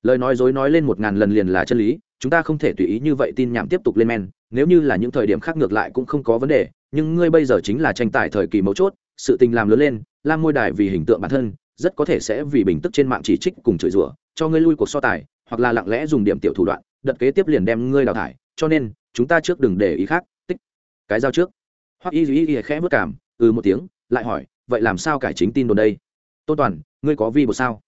Lời nói dối nói lên một ngàn lần liền là chân lý, chúng ta không thể tùy ý như vậy tin nhảm tiếp tục lên men, nếu như là những thời điểm khác ngược lại cũng không có vấn đề, nhưng ngươi bây giờ chính là tranh tài thời kỳ mấu chốt, sự tình làm lớn lên lam môi đài vì hình tượng bản thân, rất có thể sẽ vì bình tức trên mạng chỉ trích cùng chửi rủa, cho ngươi lui cuộc so tài, hoặc là lặng lẽ dùng điểm tiểu thủ đoạn, đợt kế tiếp liền đem ngươi đào thải, cho nên, chúng ta trước đừng để ý khác, tích, cái giao trước hoặc y duy y khẽ vất cảm ừ một tiếng, lại hỏi, vậy làm sao cải chính tin đồn đây? Tôn toàn, ngươi có vi bột sao?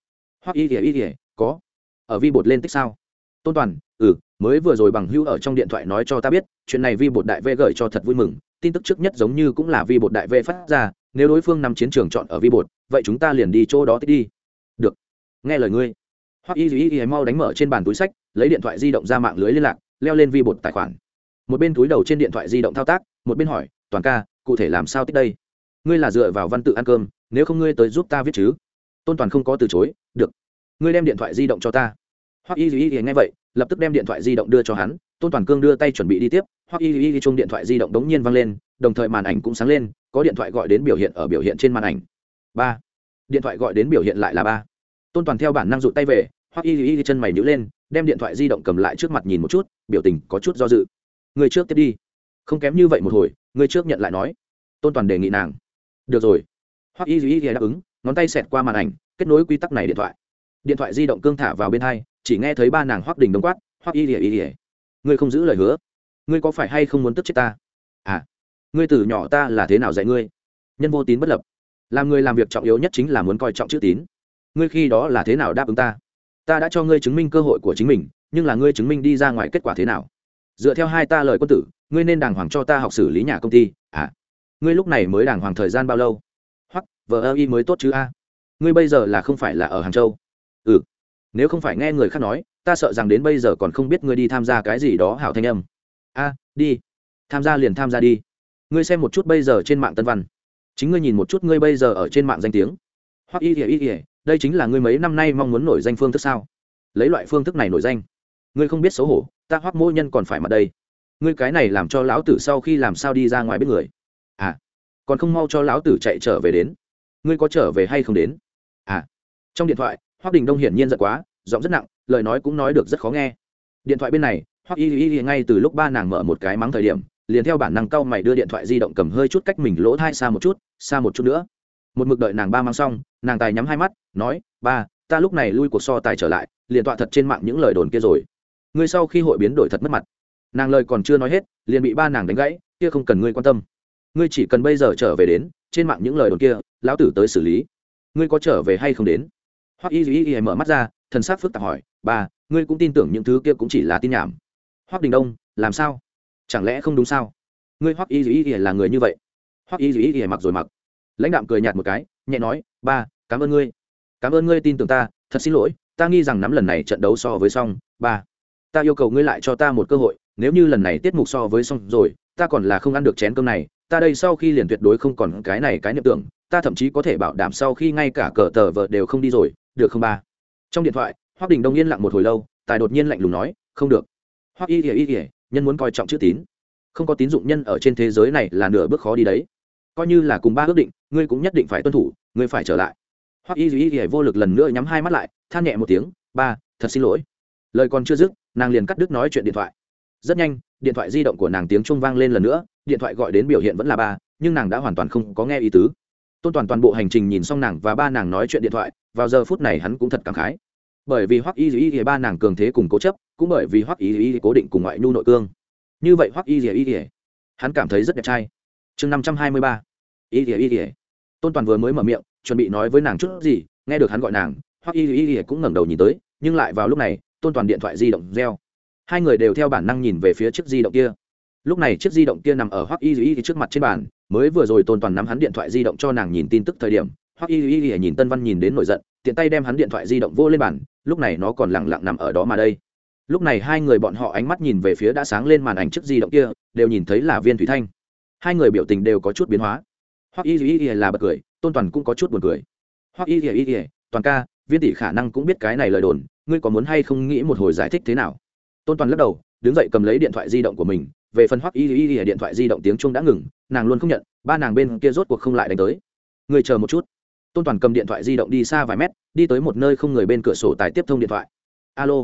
Hoặc y y y có. Ở vi bột lên tích sao? Tôn toàn ừ mới vừa rồi bằng hữu ở trong điện thoại nói cho ta biết, chuyện này vi bột đại v gửi cho thật vui mừng, tin tức trước nhất giống như cũng là vi bột đại v phát ra, nếu đối phương nằm chiến trường chọn ở vi bột, vậy chúng ta liền đi chỗ đó tích đi. Được. Nghe lời ngươi. Hoặc y y y mau đánh mở trên bàn túi sách, lấy điện thoại di động ra mạng lưới liên lạc, leo lên vi bột tài khoản. Một bên túi đầu trên điện thoại di động thao tác, một bên hỏi toàn ca, cụ thể làm sao tích đây? Ngươi là dựa vào văn tự ăn cơm, nếu không ngươi tới giúp ta viết chứ? Tôn toàn không có từ chối, được. Ngươi đem điện thoại di động cho ta. Hoặc y duy y nghe vậy, lập tức đem điện thoại di động đưa cho hắn, tôn toàn cương đưa tay chuẩn bị đi tiếp hoặc y duy y chung điện thoại di động đống nhiên văng lên, đồng thời màn ảnh cũng sáng lên, có điện thoại gọi đến biểu hiện ở biểu hiện trên màn ảnh. Ba. Điện thoại gọi đến biểu hiện lại là ba. Tôn toàn theo bản năng rụt tay về hoặc y y chân mày nhữ lên, đem điện thoại di động cầm lại trước mặt nhìn một chút, biểu tình có chút do dự. Người trước tiếp đi không kém như vậy một hồi người trước nhận lại nói. Tôn toàn đề nghị nàng. Được rồi. Hoặc y y đáp ứng, ngón tay xẹt qua màn ảnh, kết nối quy tắc này điện thoại. Điện thoại di động cương thả vào bên hai, chỉ nghe thấy ba nàng hoắc đình đông quát, hoắc y y y ngươi không giữ lời hứa. Ngươi có phải hay không muốn tức chết ta? À ngươi từ nhỏ ta là thế nào dạy ngươi? Nhân vô tín bất lập. Làm người làm việc trọng yếu nhất chính là muốn coi trọng chữ tín. Ngươi khi đó là thế nào đáp ứng ta? Ta đã cho ngươi chứng minh cơ hội của chính mình, nhưng là ngươi chứng minh đi ra ngoài kết quả thế nào? Dựa theo hai ta lời quân tử ngươi nên đàng hoàng cho ta học xử lý nhà công ty à? Ngươi lúc này mới đàng hoàng thời gian bao lâu? Hoặc vợ ơ y mới tốt chứ a? Ngươi bây giờ là không phải là ở hàng châu? Ừ. Nếu không phải nghe người khác nói, ta sợ rằng đến bây giờ còn không biết ngươi đi tham gia cái gì đó hảo thanh âm. A, đi. Tham gia liền tham gia đi. Ngươi xem một chút bây giờ trên mạng tân văn. Chính ngươi nhìn một chút ngươi bây giờ ở trên mạng danh tiếng. Hoặc, y ỉa y ỉa đây chính là ngươi mấy năm nay mong muốn nổi danh phương thức sao? Lấy loại phương thức này nổi danh. Ngươi không biết xấu hổ, ta hoắc mỗi nhân còn phải mặt đây ngươi cái này làm cho lão tử sau khi làm sao đi ra ngoài biết người? À còn không mau cho lão tử chạy trở về đến. Ngươi có trở về hay không đến? À trong điện thoại, hoắc đình đông hiển nhiên giận quá, giọng rất nặng, lời nói cũng nói được rất khó nghe. Điện thoại bên này, hoắc y y y ngay từ lúc ba nàng mở một cái mắng thời điểm, liền theo bản năng cau mày đưa điện thoại di động cầm hơi chút cách mình lỗ thai xa một chút, xa một chút nữa. Một mực đợi nàng ba mang xong, nàng tài nhắm hai mắt, nói, ba, ta lúc này lui cuộc so tài trở lại, liền tọa thật trên mạng những lời đồn kia rồi. Ngươi sau khi hội biến đổi thật mất mặt nàng lời còn chưa nói hết, liền bị ba nàng đánh gãy, kia không cần ngươi quan tâm. Ngươi chỉ cần bây giờ trở về đến, trên mạng những lời đồn kia, lão tử tới xử lý. Ngươi có trở về hay không đến? Hoặc y duy y mở mắt ra, thần sắc phức tạp hỏi, ba, ngươi cũng tin tưởng những thứ kia cũng chỉ là tin nhảm. Hoắc đình đông, làm sao? Chẳng lẽ không đúng sao? Ngươi hoắc y duy y là người như vậy? Hoắc y duy y mặc rồi mặc. Lãnh đạm cười nhạt một cái, nhẹ nói, ba, cảm ơn ngươi. Cảm ơn ngươi tin tưởng ta, thật xin lỗi, ta nghi rằng nắm lần này trận đấu so với xong. Ba, ta yêu cầu ngươi lại cho ta một cơ hội nếu như lần này tiết mục so với xong rồi, ta còn là không ăn được chén cơm này, ta đây sau khi liền tuyệt đối không còn cái này cái niệm tưởng, ta thậm chí có thể bảo đảm sau khi ngay cả cờ tờ vợ đều không đi rồi, được không ba? Trong điện thoại hoác đình đông yên lặng một hồi lâu, tài đột nhiên lạnh lùng nói, không được. Hoác y ỉa y ỉa nhân muốn coi trọng chữ tín. Không có tín dụng nhân ở trên thế giới này là nửa bước khó đi đấy. Coi như là cùng ba ước định, ngươi cũng nhất định phải tuân thủ, ngươi phải trở lại. Hoắc y duy y vô lực lần nữa nhắm hai mắt lại, than nhẹ một tiếng, ba, thật xin lỗi. Lời còn chưa dứt, nàng liền cắt đứt nói chuyện điện thoại rất nhanh, điện thoại di động của nàng tiếng trung vang lên lần nữa, điện thoại gọi đến biểu hiện vẫn là ba, nhưng nàng đã hoàn toàn không có nghe ý tứ. Tôn toàn toàn bộ hành trình nhìn xong nàng và ba nàng nói chuyện điện thoại, vào giờ phút này hắn cũng thật cảm khái. Bởi vì hoắc y y ba nàng cường thế cùng cố chấp, cũng bởi vì hoắc y y cố định cùng ngoại nhu nội cương. Như vậy hoắc y y hắn cảm thấy rất đẹp trai. Chương năm trăm hai mươi ba, y y y tôn toàn vừa mới mở miệng, chuẩn bị nói với nàng chút gì, nghe được hắn gọi nàng, hoắc y y y cũng ngẩng đầu nhìn tới, nhưng lại vào lúc này, tôn toàn điện thoại di động reo hai người đều theo bản năng nhìn về phía chiếc di động kia lúc này chiếc di động kia nằm ở hoắc y y trước mặt trên bàn mới vừa rồi tôn toàn nắm hắn điện thoại di động cho nàng nhìn tin tức thời điểm hoắc y duy y nhìn tân văn nhìn đến nổi giận tiện tay đem hắn điện thoại di động vô lên bàn lúc này nó còn lẳng lặng nằm ở đó mà đây lúc này hai người bọn họ ánh mắt nhìn về phía đã sáng lên màn ảnh chiếc di động kia đều nhìn thấy là viên thủy thanh hai người biểu tình đều có chút biến hóa hoắc y duy y là bật cười tôn toàn cũng có chút buồn cười hoắc y duy y toàn ca viên tỷ khả năng cũng biết cái này lời đồn ngươi có muốn hay không nghĩ một hồi giải thích thế nào tôn toàn lắc đầu, đứng dậy cầm lấy điện thoại di động của mình, về phần hoắc y y y điện thoại di động tiếng chuông đã ngừng, nàng luôn không nhận, ba nàng bên kia rốt cuộc không lại đánh tới. Người chờ một chút. Tôn toàn cầm điện thoại di động đi xa vài mét, đi tới một nơi không người bên cửa sổ tài tiếp thông điện thoại. Alo.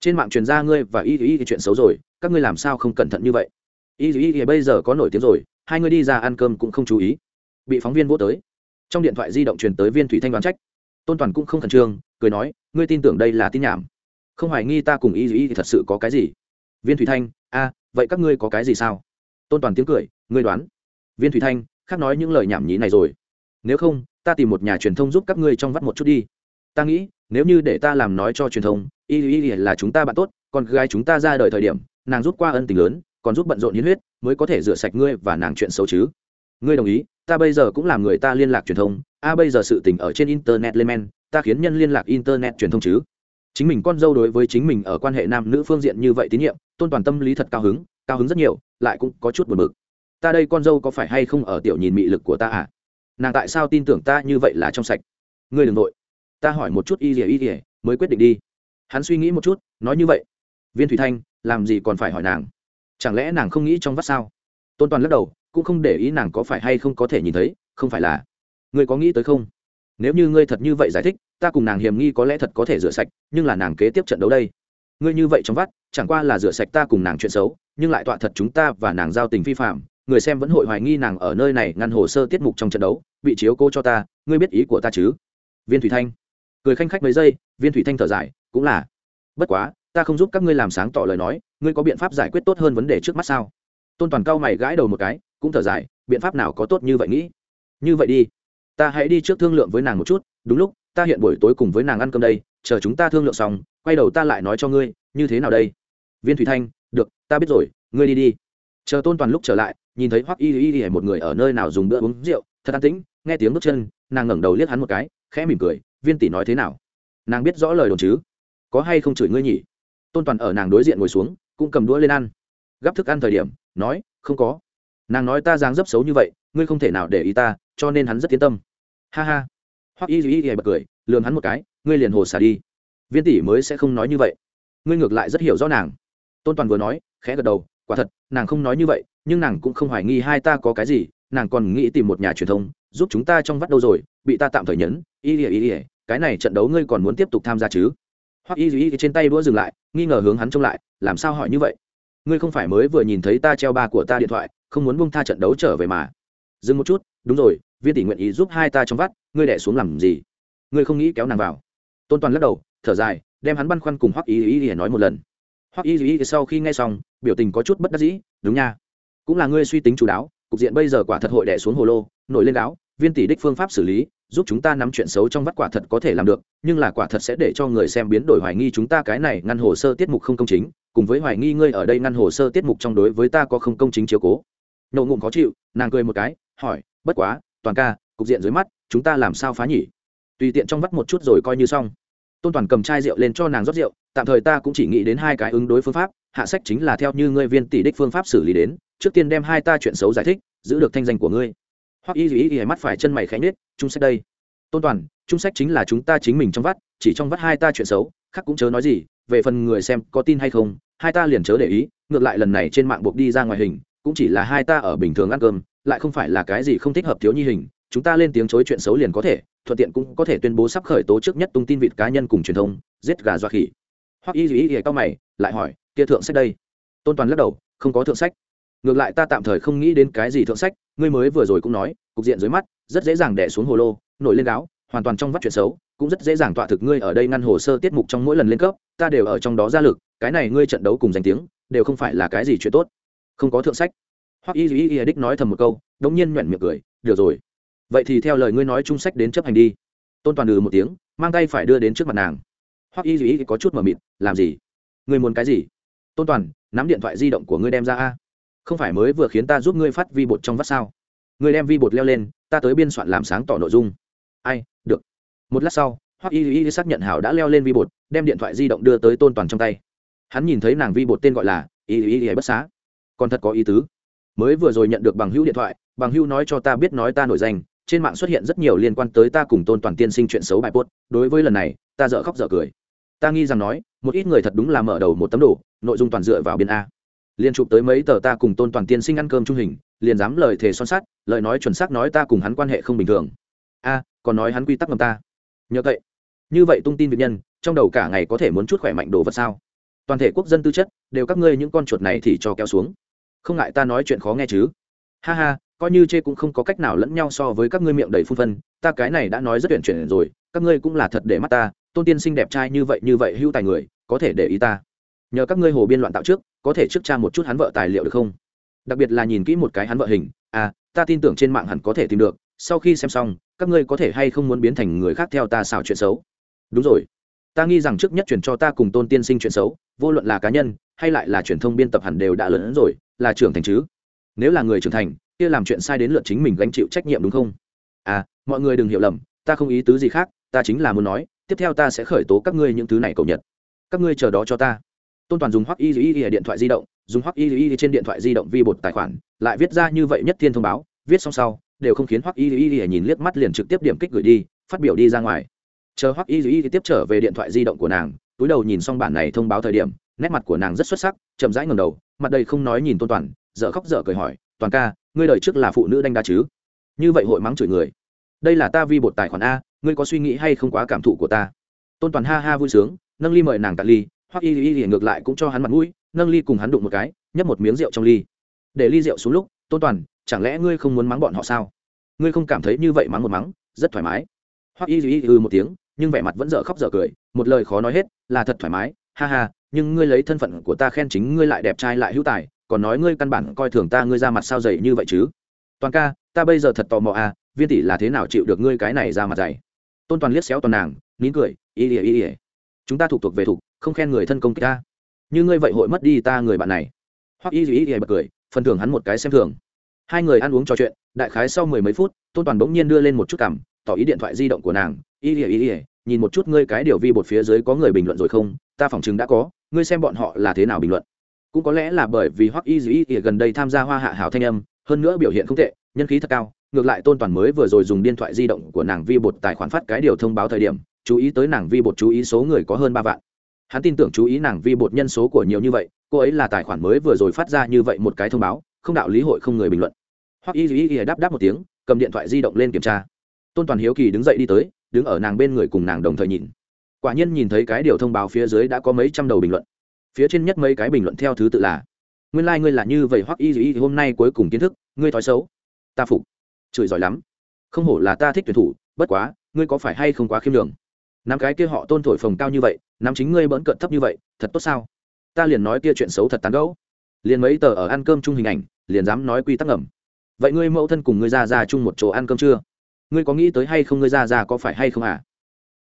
Trên mạng truyền ra ngươi và y y y chuyện xấu rồi, các ngươi làm sao không cẩn thận như vậy? Y y y bây giờ có nổi tiếng rồi, hai người đi ra ăn cơm cũng không chú ý. Bị phóng viên vô tới. Trong điện thoại di động truyền tới viên thủy thanh đoán trách. Tôn toàn cũng không khẩn trương, cười nói, ngươi tin tưởng đây là tin nhảm không hoài nghi ta cùng y y thì thật sự có cái gì? Viên thủy thanh, a, vậy các ngươi có cái gì sao? Tôn toàn tiếng cười, ngươi đoán. Viên thủy thanh, khác nói những lời nhảm nhí này rồi. Nếu không, ta tìm một nhà truyền thông giúp các ngươi trong vắt một chút đi. Ta nghĩ, nếu như để ta làm nói cho truyền thông, y y là chúng ta bạn tốt còn gái chúng ta ra đời thời điểm, nàng rút qua ân tình lớn, còn giúp bận rộn nhiệt huyết, mới có thể rửa sạch ngươi và nàng chuyện xấu chứ. Ngươi đồng ý, ta bây giờ cũng làm người ta liên lạc truyền thông, a, bây giờ sự tình ở trên internet lên men, ta khiến nhân liên lạc internet truyền thông chứ chính mình con dâu đối với chính mình ở quan hệ nam nữ phương diện như vậy tín nhiệm, tôn toàn tâm lý thật cao hứng cao hứng rất nhiều, lại cũng có chút buồn bực. Ta đây con dâu có phải hay không ở tiểu nhìn mị lực của ta à? Nàng tại sao tin tưởng ta như vậy là trong sạch? Ngươi đừng nội ta hỏi một chút y rỉa y rỉa mới quyết định đi. Hắn suy nghĩ một chút, nói như vậy. Viên thủy thanh, làm gì còn phải hỏi nàng? Chẳng lẽ nàng không nghĩ trong vắt sao? Tôn toàn lắc đầu, cũng không để ý nàng có phải hay không có thể nhìn thấy, không phải là. Ngươi có nghĩ tới không? Nếu như ngươi thật như vậy giải thích ta cùng nàng hiểm nghi có lẽ thật có thể rửa sạch, nhưng là nàng kế tiếp trận đấu đây. Ngươi như vậy trong vắt, chẳng qua là rửa sạch ta cùng nàng chuyện xấu, nhưng lại tọa thật chúng ta và nàng giao tình vi phạm, người xem vẫn hội hoài nghi nàng ở nơi này ngăn hồ sơ tiết mục trong trận đấu, bị chiếu cô cho ta, ngươi biết ý của ta chứ? Viên thủy thanh cười khanh khách mấy giây, viên thủy thanh thở dài, cũng là. Bất quá, ta không giúp các ngươi làm sáng tỏ lời nói, ngươi có biện pháp giải quyết tốt hơn vấn đề trước mắt sao? Tôn toàn cao mày gãi đầu một cái, cũng thở dài, biện pháp nào có tốt như vậy nghĩ? Như vậy đi, ta hãy đi trước thương lượng với nàng một chút, đúng lúc ta hiện buổi tối cùng với nàng ăn cơm đây, chờ chúng ta thương lượng xong, quay đầu ta lại nói cho ngươi, như thế nào đây? Viên thủy thanh, được, ta biết rồi, ngươi đi đi. Chờ tôn toàn lúc trở lại, nhìn thấy hoắc y y y một người ở nơi nào dùng bữa uống rượu, thật an tĩnh, nghe tiếng bước chân, nàng ngẩng đầu liếc hắn một cái, khẽ mỉm cười, viên tỷ nói thế nào? Nàng biết rõ lời đồn chứ? Có hay không chửi ngươi nhỉ? Tôn toàn ở nàng đối diện ngồi xuống, cũng cầm đũa lên ăn. Gắp thức ăn thời điểm, nói, không có. Nàng nói ta dáng dấp xấu như vậy, ngươi không thể nào để ý ta, cho nên hắn rất yên tâm. Ha ha hoắc y duy y bật cười lường hắn một cái, ngươi liền hồ xả đi. Viên tỷ mới sẽ không nói như vậy. Ngươi ngược lại rất hiểu rõ nàng. Tôn toàn vừa nói, khẽ gật đầu, quả thật, nàng không nói như vậy, nhưng nàng cũng không hoài nghi hai ta có cái gì, nàng còn nghĩ tìm một nhà truyền thông, giúp chúng ta trong vắt đâu rồi, bị ta tạm thời nhấn y ỉa y ỉa cái này trận đấu ngươi còn muốn tiếp tục tham gia chứ? Hoặc y y trên tay đũa dừng lại, nghi ngờ hướng hắn trông lại, làm sao hỏi như vậy? Ngươi không phải mới vừa nhìn thấy ta treo ba của ta điện thoại, không muốn bông tha trận đấu trở về mà. Dừng một chút, đúng rồi, viên tỷ nguyện ý giúp hai ta trong vắt ngươi đẻ xuống làm gì? Ngươi không nghĩ kéo nàng vào? Tôn toàn lắc đầu, thở dài, đem hắn băn khoăn cùng hoắc y y y nói một lần. Hoắc y y sau khi nghe xong, biểu tình có chút bất đắc dĩ, đúng nha, cũng là ngươi suy tính chú đáo, cục diện bây giờ quả thật hội đẻ xuống hồ lô, nổi lên đáo viên tỷ đích phương pháp xử lý, giúp chúng ta nắm chuyện xấu trong vắt quả thật có thể làm được, nhưng là quả thật sẽ để cho người xem biến đổi hoài nghi chúng ta cái này ngăn hồ sơ tiết mục không công chính, cùng với hoài nghi ngươi ở đây ngăn hồ sơ tiết mục trong đối với ta có không công chính chiếu cố. Nậu ngụm khó chịu, nàng cười một cái, hỏi, bất quá, toàn ca, cục diện dưới mắt chúng ta làm sao phá nhỉ? Tùy tiện trong vắt một chút rồi coi như xong. Tôn toàn cầm chai rượu lên cho nàng rót rượu, tạm thời ta cũng chỉ nghĩ đến hai cái ứng đối phương pháp, hạ sách chính là theo như ngươi viên tỷ đích phương pháp xử lý đến, trước tiên đem hai ta chuyện xấu giải thích, giữ được thanh danh của ngươi. Hoặc y ý thì mắt phải chân mày khẽ nết trung sách đây. Tôn toàn, trung sách chính là chúng ta chính mình trong vắt, chỉ trong vắt hai ta chuyện xấu, khác cũng chớ nói gì, về phần người xem có tin hay không, hai ta liền chớ để ý, ngược lại lần này trên mạng buộc đi ra ngoài hình, cũng chỉ là hai ta ở bình thường ăn cơm, lại không phải là cái gì không thích hợp thiếu nhi hình chúng ta lên tiếng chối chuyện xấu liền có thể, thuận tiện cũng có thể tuyên bố sắp khởi tố trước nhất tung tin vịt cá nhân cùng truyền thông, giết gà doa khỉ. Hoặc y ý ý cao mày, lại hỏi, kia thượng sách đây? Tôn toàn lắc đầu, không có thượng sách. Ngược lại ta tạm thời không nghĩ đến cái gì thượng sách, ngươi mới vừa rồi cũng nói, cục diện dưới mắt, rất dễ dàng đẻ xuống hồ lô, nổi lên gáo, hoàn toàn trong vắt chuyện xấu, cũng rất dễ dàng tọa thực ngươi ở đây ngăn hồ sơ tiết mục trong mỗi lần lên cấp, ta đều ở trong đó ra lực, cái này ngươi trận đấu cùng danh tiếng, đều không phải là cái gì chuyện tốt. Không có thượng sách. Hoặc y dù ý ý đích nói thầm một câu, đống nhiên nhoẹn miệng cười, được rồi vậy thì theo lời ngươi nói trung sách đến chấp hành đi. Tôn toàn ừ một tiếng, mang tay phải đưa đến trước mặt nàng. Hoặc y y có chút mờ mịt, làm gì? Ngươi muốn cái gì? Tôn toàn, nắm điện thoại di động của ngươi đem ra a. Không phải mới vừa khiến ta giúp ngươi phát vi bột trong vắt sao? Ngươi đem vi bột leo lên, ta tới biên soạn làm sáng tỏ nội dung. Ai, được. Một lát sau hoặc y y xác nhận hảo đã leo lên vi bột, đem điện thoại di động đưa tới tôn toàn trong tay. Hắn nhìn thấy nàng vi bột tên gọi là y y y bất xá. Còn thật có ý tứ. Mới vừa rồi nhận được bằng hữu điện thoại, bằng hữu nói cho ta biết nói ta nổi danh trên mạng xuất hiện rất nhiều liên quan tới ta cùng tôn toàn tiên sinh chuyện xấu bài bốt đối với lần này, ta dở khóc dở cười. Ta nghi rằng nói, một ít người thật đúng là mở đầu một tấm đồ, nội dung toàn dựa vào biên a. Liên chụp tới mấy tờ ta cùng tôn toàn tiên sinh ăn cơm trung hình, liền dám lời thề son sát lời nói chuẩn xác nói ta cùng hắn quan hệ không bình thường. A, còn nói hắn quy tắc ngầm ta. Nhờ vậy, như vậy tung tin việt nhân, trong đầu cả ngày có thể muốn chút khỏe mạnh đồ vật sao? Toàn thể quốc dân tư chất, đều các ngươi những con chuột này thì cho kéo xuống. Không ngại ta nói chuyện khó nghe chứ. Ha ha coi như chê cũng không có cách nào lẫn nhau so với các ngươi miệng đầy phun phân, ta cái này đã nói rất tuyển chuyển rồi, các ngươi cũng là thật để mắt ta, tôn tiên sinh đẹp trai như vậy như vậy hưu tài người, có thể để ý ta. Nhờ các ngươi hồ biên loạn tạo trước, có thể trước cha một chút hắn vợ tài liệu được không? Đặc biệt là nhìn kỹ một cái hắn vợ hình à ta tin tưởng trên mạng hẳn có thể tìm được, sau khi xem xong, các ngươi có thể hay không muốn biến thành người khác theo ta xào chuyện xấu? Đúng rồi. Ta nghi rằng trước nhất chuyển cho ta cùng tôn tiên sinh chuyện xấu, vô luận là cá nhân, hay lại là truyền thông biên tập hẳn đều đã lớn hơn rồi, là trưởng thành chứ? Nếu là người trưởng thành kia làm chuyện sai đến lượt chính mình gánh chịu trách nhiệm đúng không à mọi người đừng hiểu lầm ta không ý tứ gì khác ta chính là muốn nói tiếp theo ta sẽ khởi tố các ngươi những thứ này cầu nhật các ngươi chờ đó cho ta tôn toàn dùng hoắc y y y điện thoại di động dùng hoắc y y trên điện thoại di động vi bột tài khoản lại viết ra như vậy nhất thiên thông báo viết xong sau đều không khiến hoắc y y y nhìn liếc mắt liền trực tiếp điểm kích gửi đi phát biểu đi ra ngoài chờ hoắc y y tiếp trở về điện thoại di động của nàng túi đầu nhìn xong bản này thông báo thời điểm nét mặt của nàng rất xuất sắc chậm rãi ngầm đầu mặt đây không nói nhìn tôn toàn dở khóc dở cười hỏi toàn ca, ngươi đời trước là phụ nữ đanh đa chứ? Như vậy hội mắng chửi người. Đây là ta vi bột tài khoản a, ngươi có suy nghĩ hay không quá cảm thụ của ta? Tôn toàn ha ha vui sướng, nâng ly mời nàng tạ ly hoặc y y y ngược lại cũng cho hắn mặt mũi, nâng ly cùng hắn đụng một cái, nhấp một miếng rượu trong ly. Để ly rượu xuống lúc, tôn toàn, chẳng lẽ ngươi không muốn mắng bọn họ sao? Ngươi không cảm thấy như vậy mắng một mắng, rất thoải mái. Hoặc y y ư ừ một tiếng, nhưng vẻ mặt vẫn dở khóc dở cười, một lời khó nói hết, là thật thoải mái, ha ha, nhưng ngươi lấy thân phận của ta khen chính ngươi lại đẹp trai lại hữu tài còn nói ngươi căn bản coi thường ta, ngươi ra mặt sao dày như vậy chứ? Toàn ca, ta bây giờ thật tò mò à viên tỷ là thế nào chịu được ngươi cái này ra mặt dày? Tôn toàn liếc xéo toàn nàng, nín cười ý ỉa ý ỉa chúng ta thuộc thuộc về thuộc, không khen người thân công kích ta. Như ngươi vậy hội mất đi ta người bạn này. Hoặc y ý ỉa bật cười, phần thưởng hắn một cái xem thường. Hai người ăn uống trò chuyện, đại khái sau mười mấy phút, tôn toàn bỗng nhiên đưa lên một chút cảm, tỏ ý điện thoại di động của nàng. Ý ỉa ý ỉa nhìn một chút ngươi cái điều vi bột phía dưới có người bình luận rồi không? Ta phỏng chứng đã có, ngươi xem bọn họ là thế nào bình luận cũng có lẽ là bởi vì hoắc y dĩ gần đây tham gia hoa hạ hảo thanh âm, hơn nữa biểu hiện không tệ, nhân khí thật cao, ngược lại tôn toàn mới vừa rồi dùng điện thoại di động của nàng vi bột tài khoản phát cái điều thông báo thời điểm, chú ý tới nàng vi bột chú ý số người có hơn ba vạn. Hắn tin tưởng chú ý nàng vi bột nhân số của nhiều như vậy, cô ấy là tài khoản mới vừa rồi phát ra như vậy một cái thông báo, không đạo lý hội không người bình luận. Hoắc y dĩ đáp đáp một tiếng, cầm điện thoại di động lên kiểm tra. Tôn toàn hiếu kỳ đứng dậy đi tới, đứng ở nàng bên người cùng nàng đồng thời nhìn. Quả nhiên nhìn thấy cái điều thông báo phía dưới đã có mấy trăm đầu bình luận phía trên nhất mấy cái bình luận theo thứ tự là, nguyên lai、like、ngươi là như vậy hoặc y y, hôm nay cuối cùng kiến thức, ngươi thói xấu. Ta phục. Chửi giỏi lắm. Không hổ là ta thích tuyển thủ, bất quá, ngươi có phải hay không quá khiêm đường năm cái kia họ tôn thổi phồng cao như vậy năm chính ngươi bỡn cận thấp như vậy, thật tốt sao? Ta liền nói kia chuyện xấu thật tán gẫu. Liền mấy tờ ở ăn cơm chung hình ảnh, liền dám nói quy tắc ngầm. Vậy ngươi mẫu thân cùng ngươi ra ra chung một chỗ ăn cơm chưa? Ngươi có nghĩ tới hay không ngươi ra ra có phải hay không à?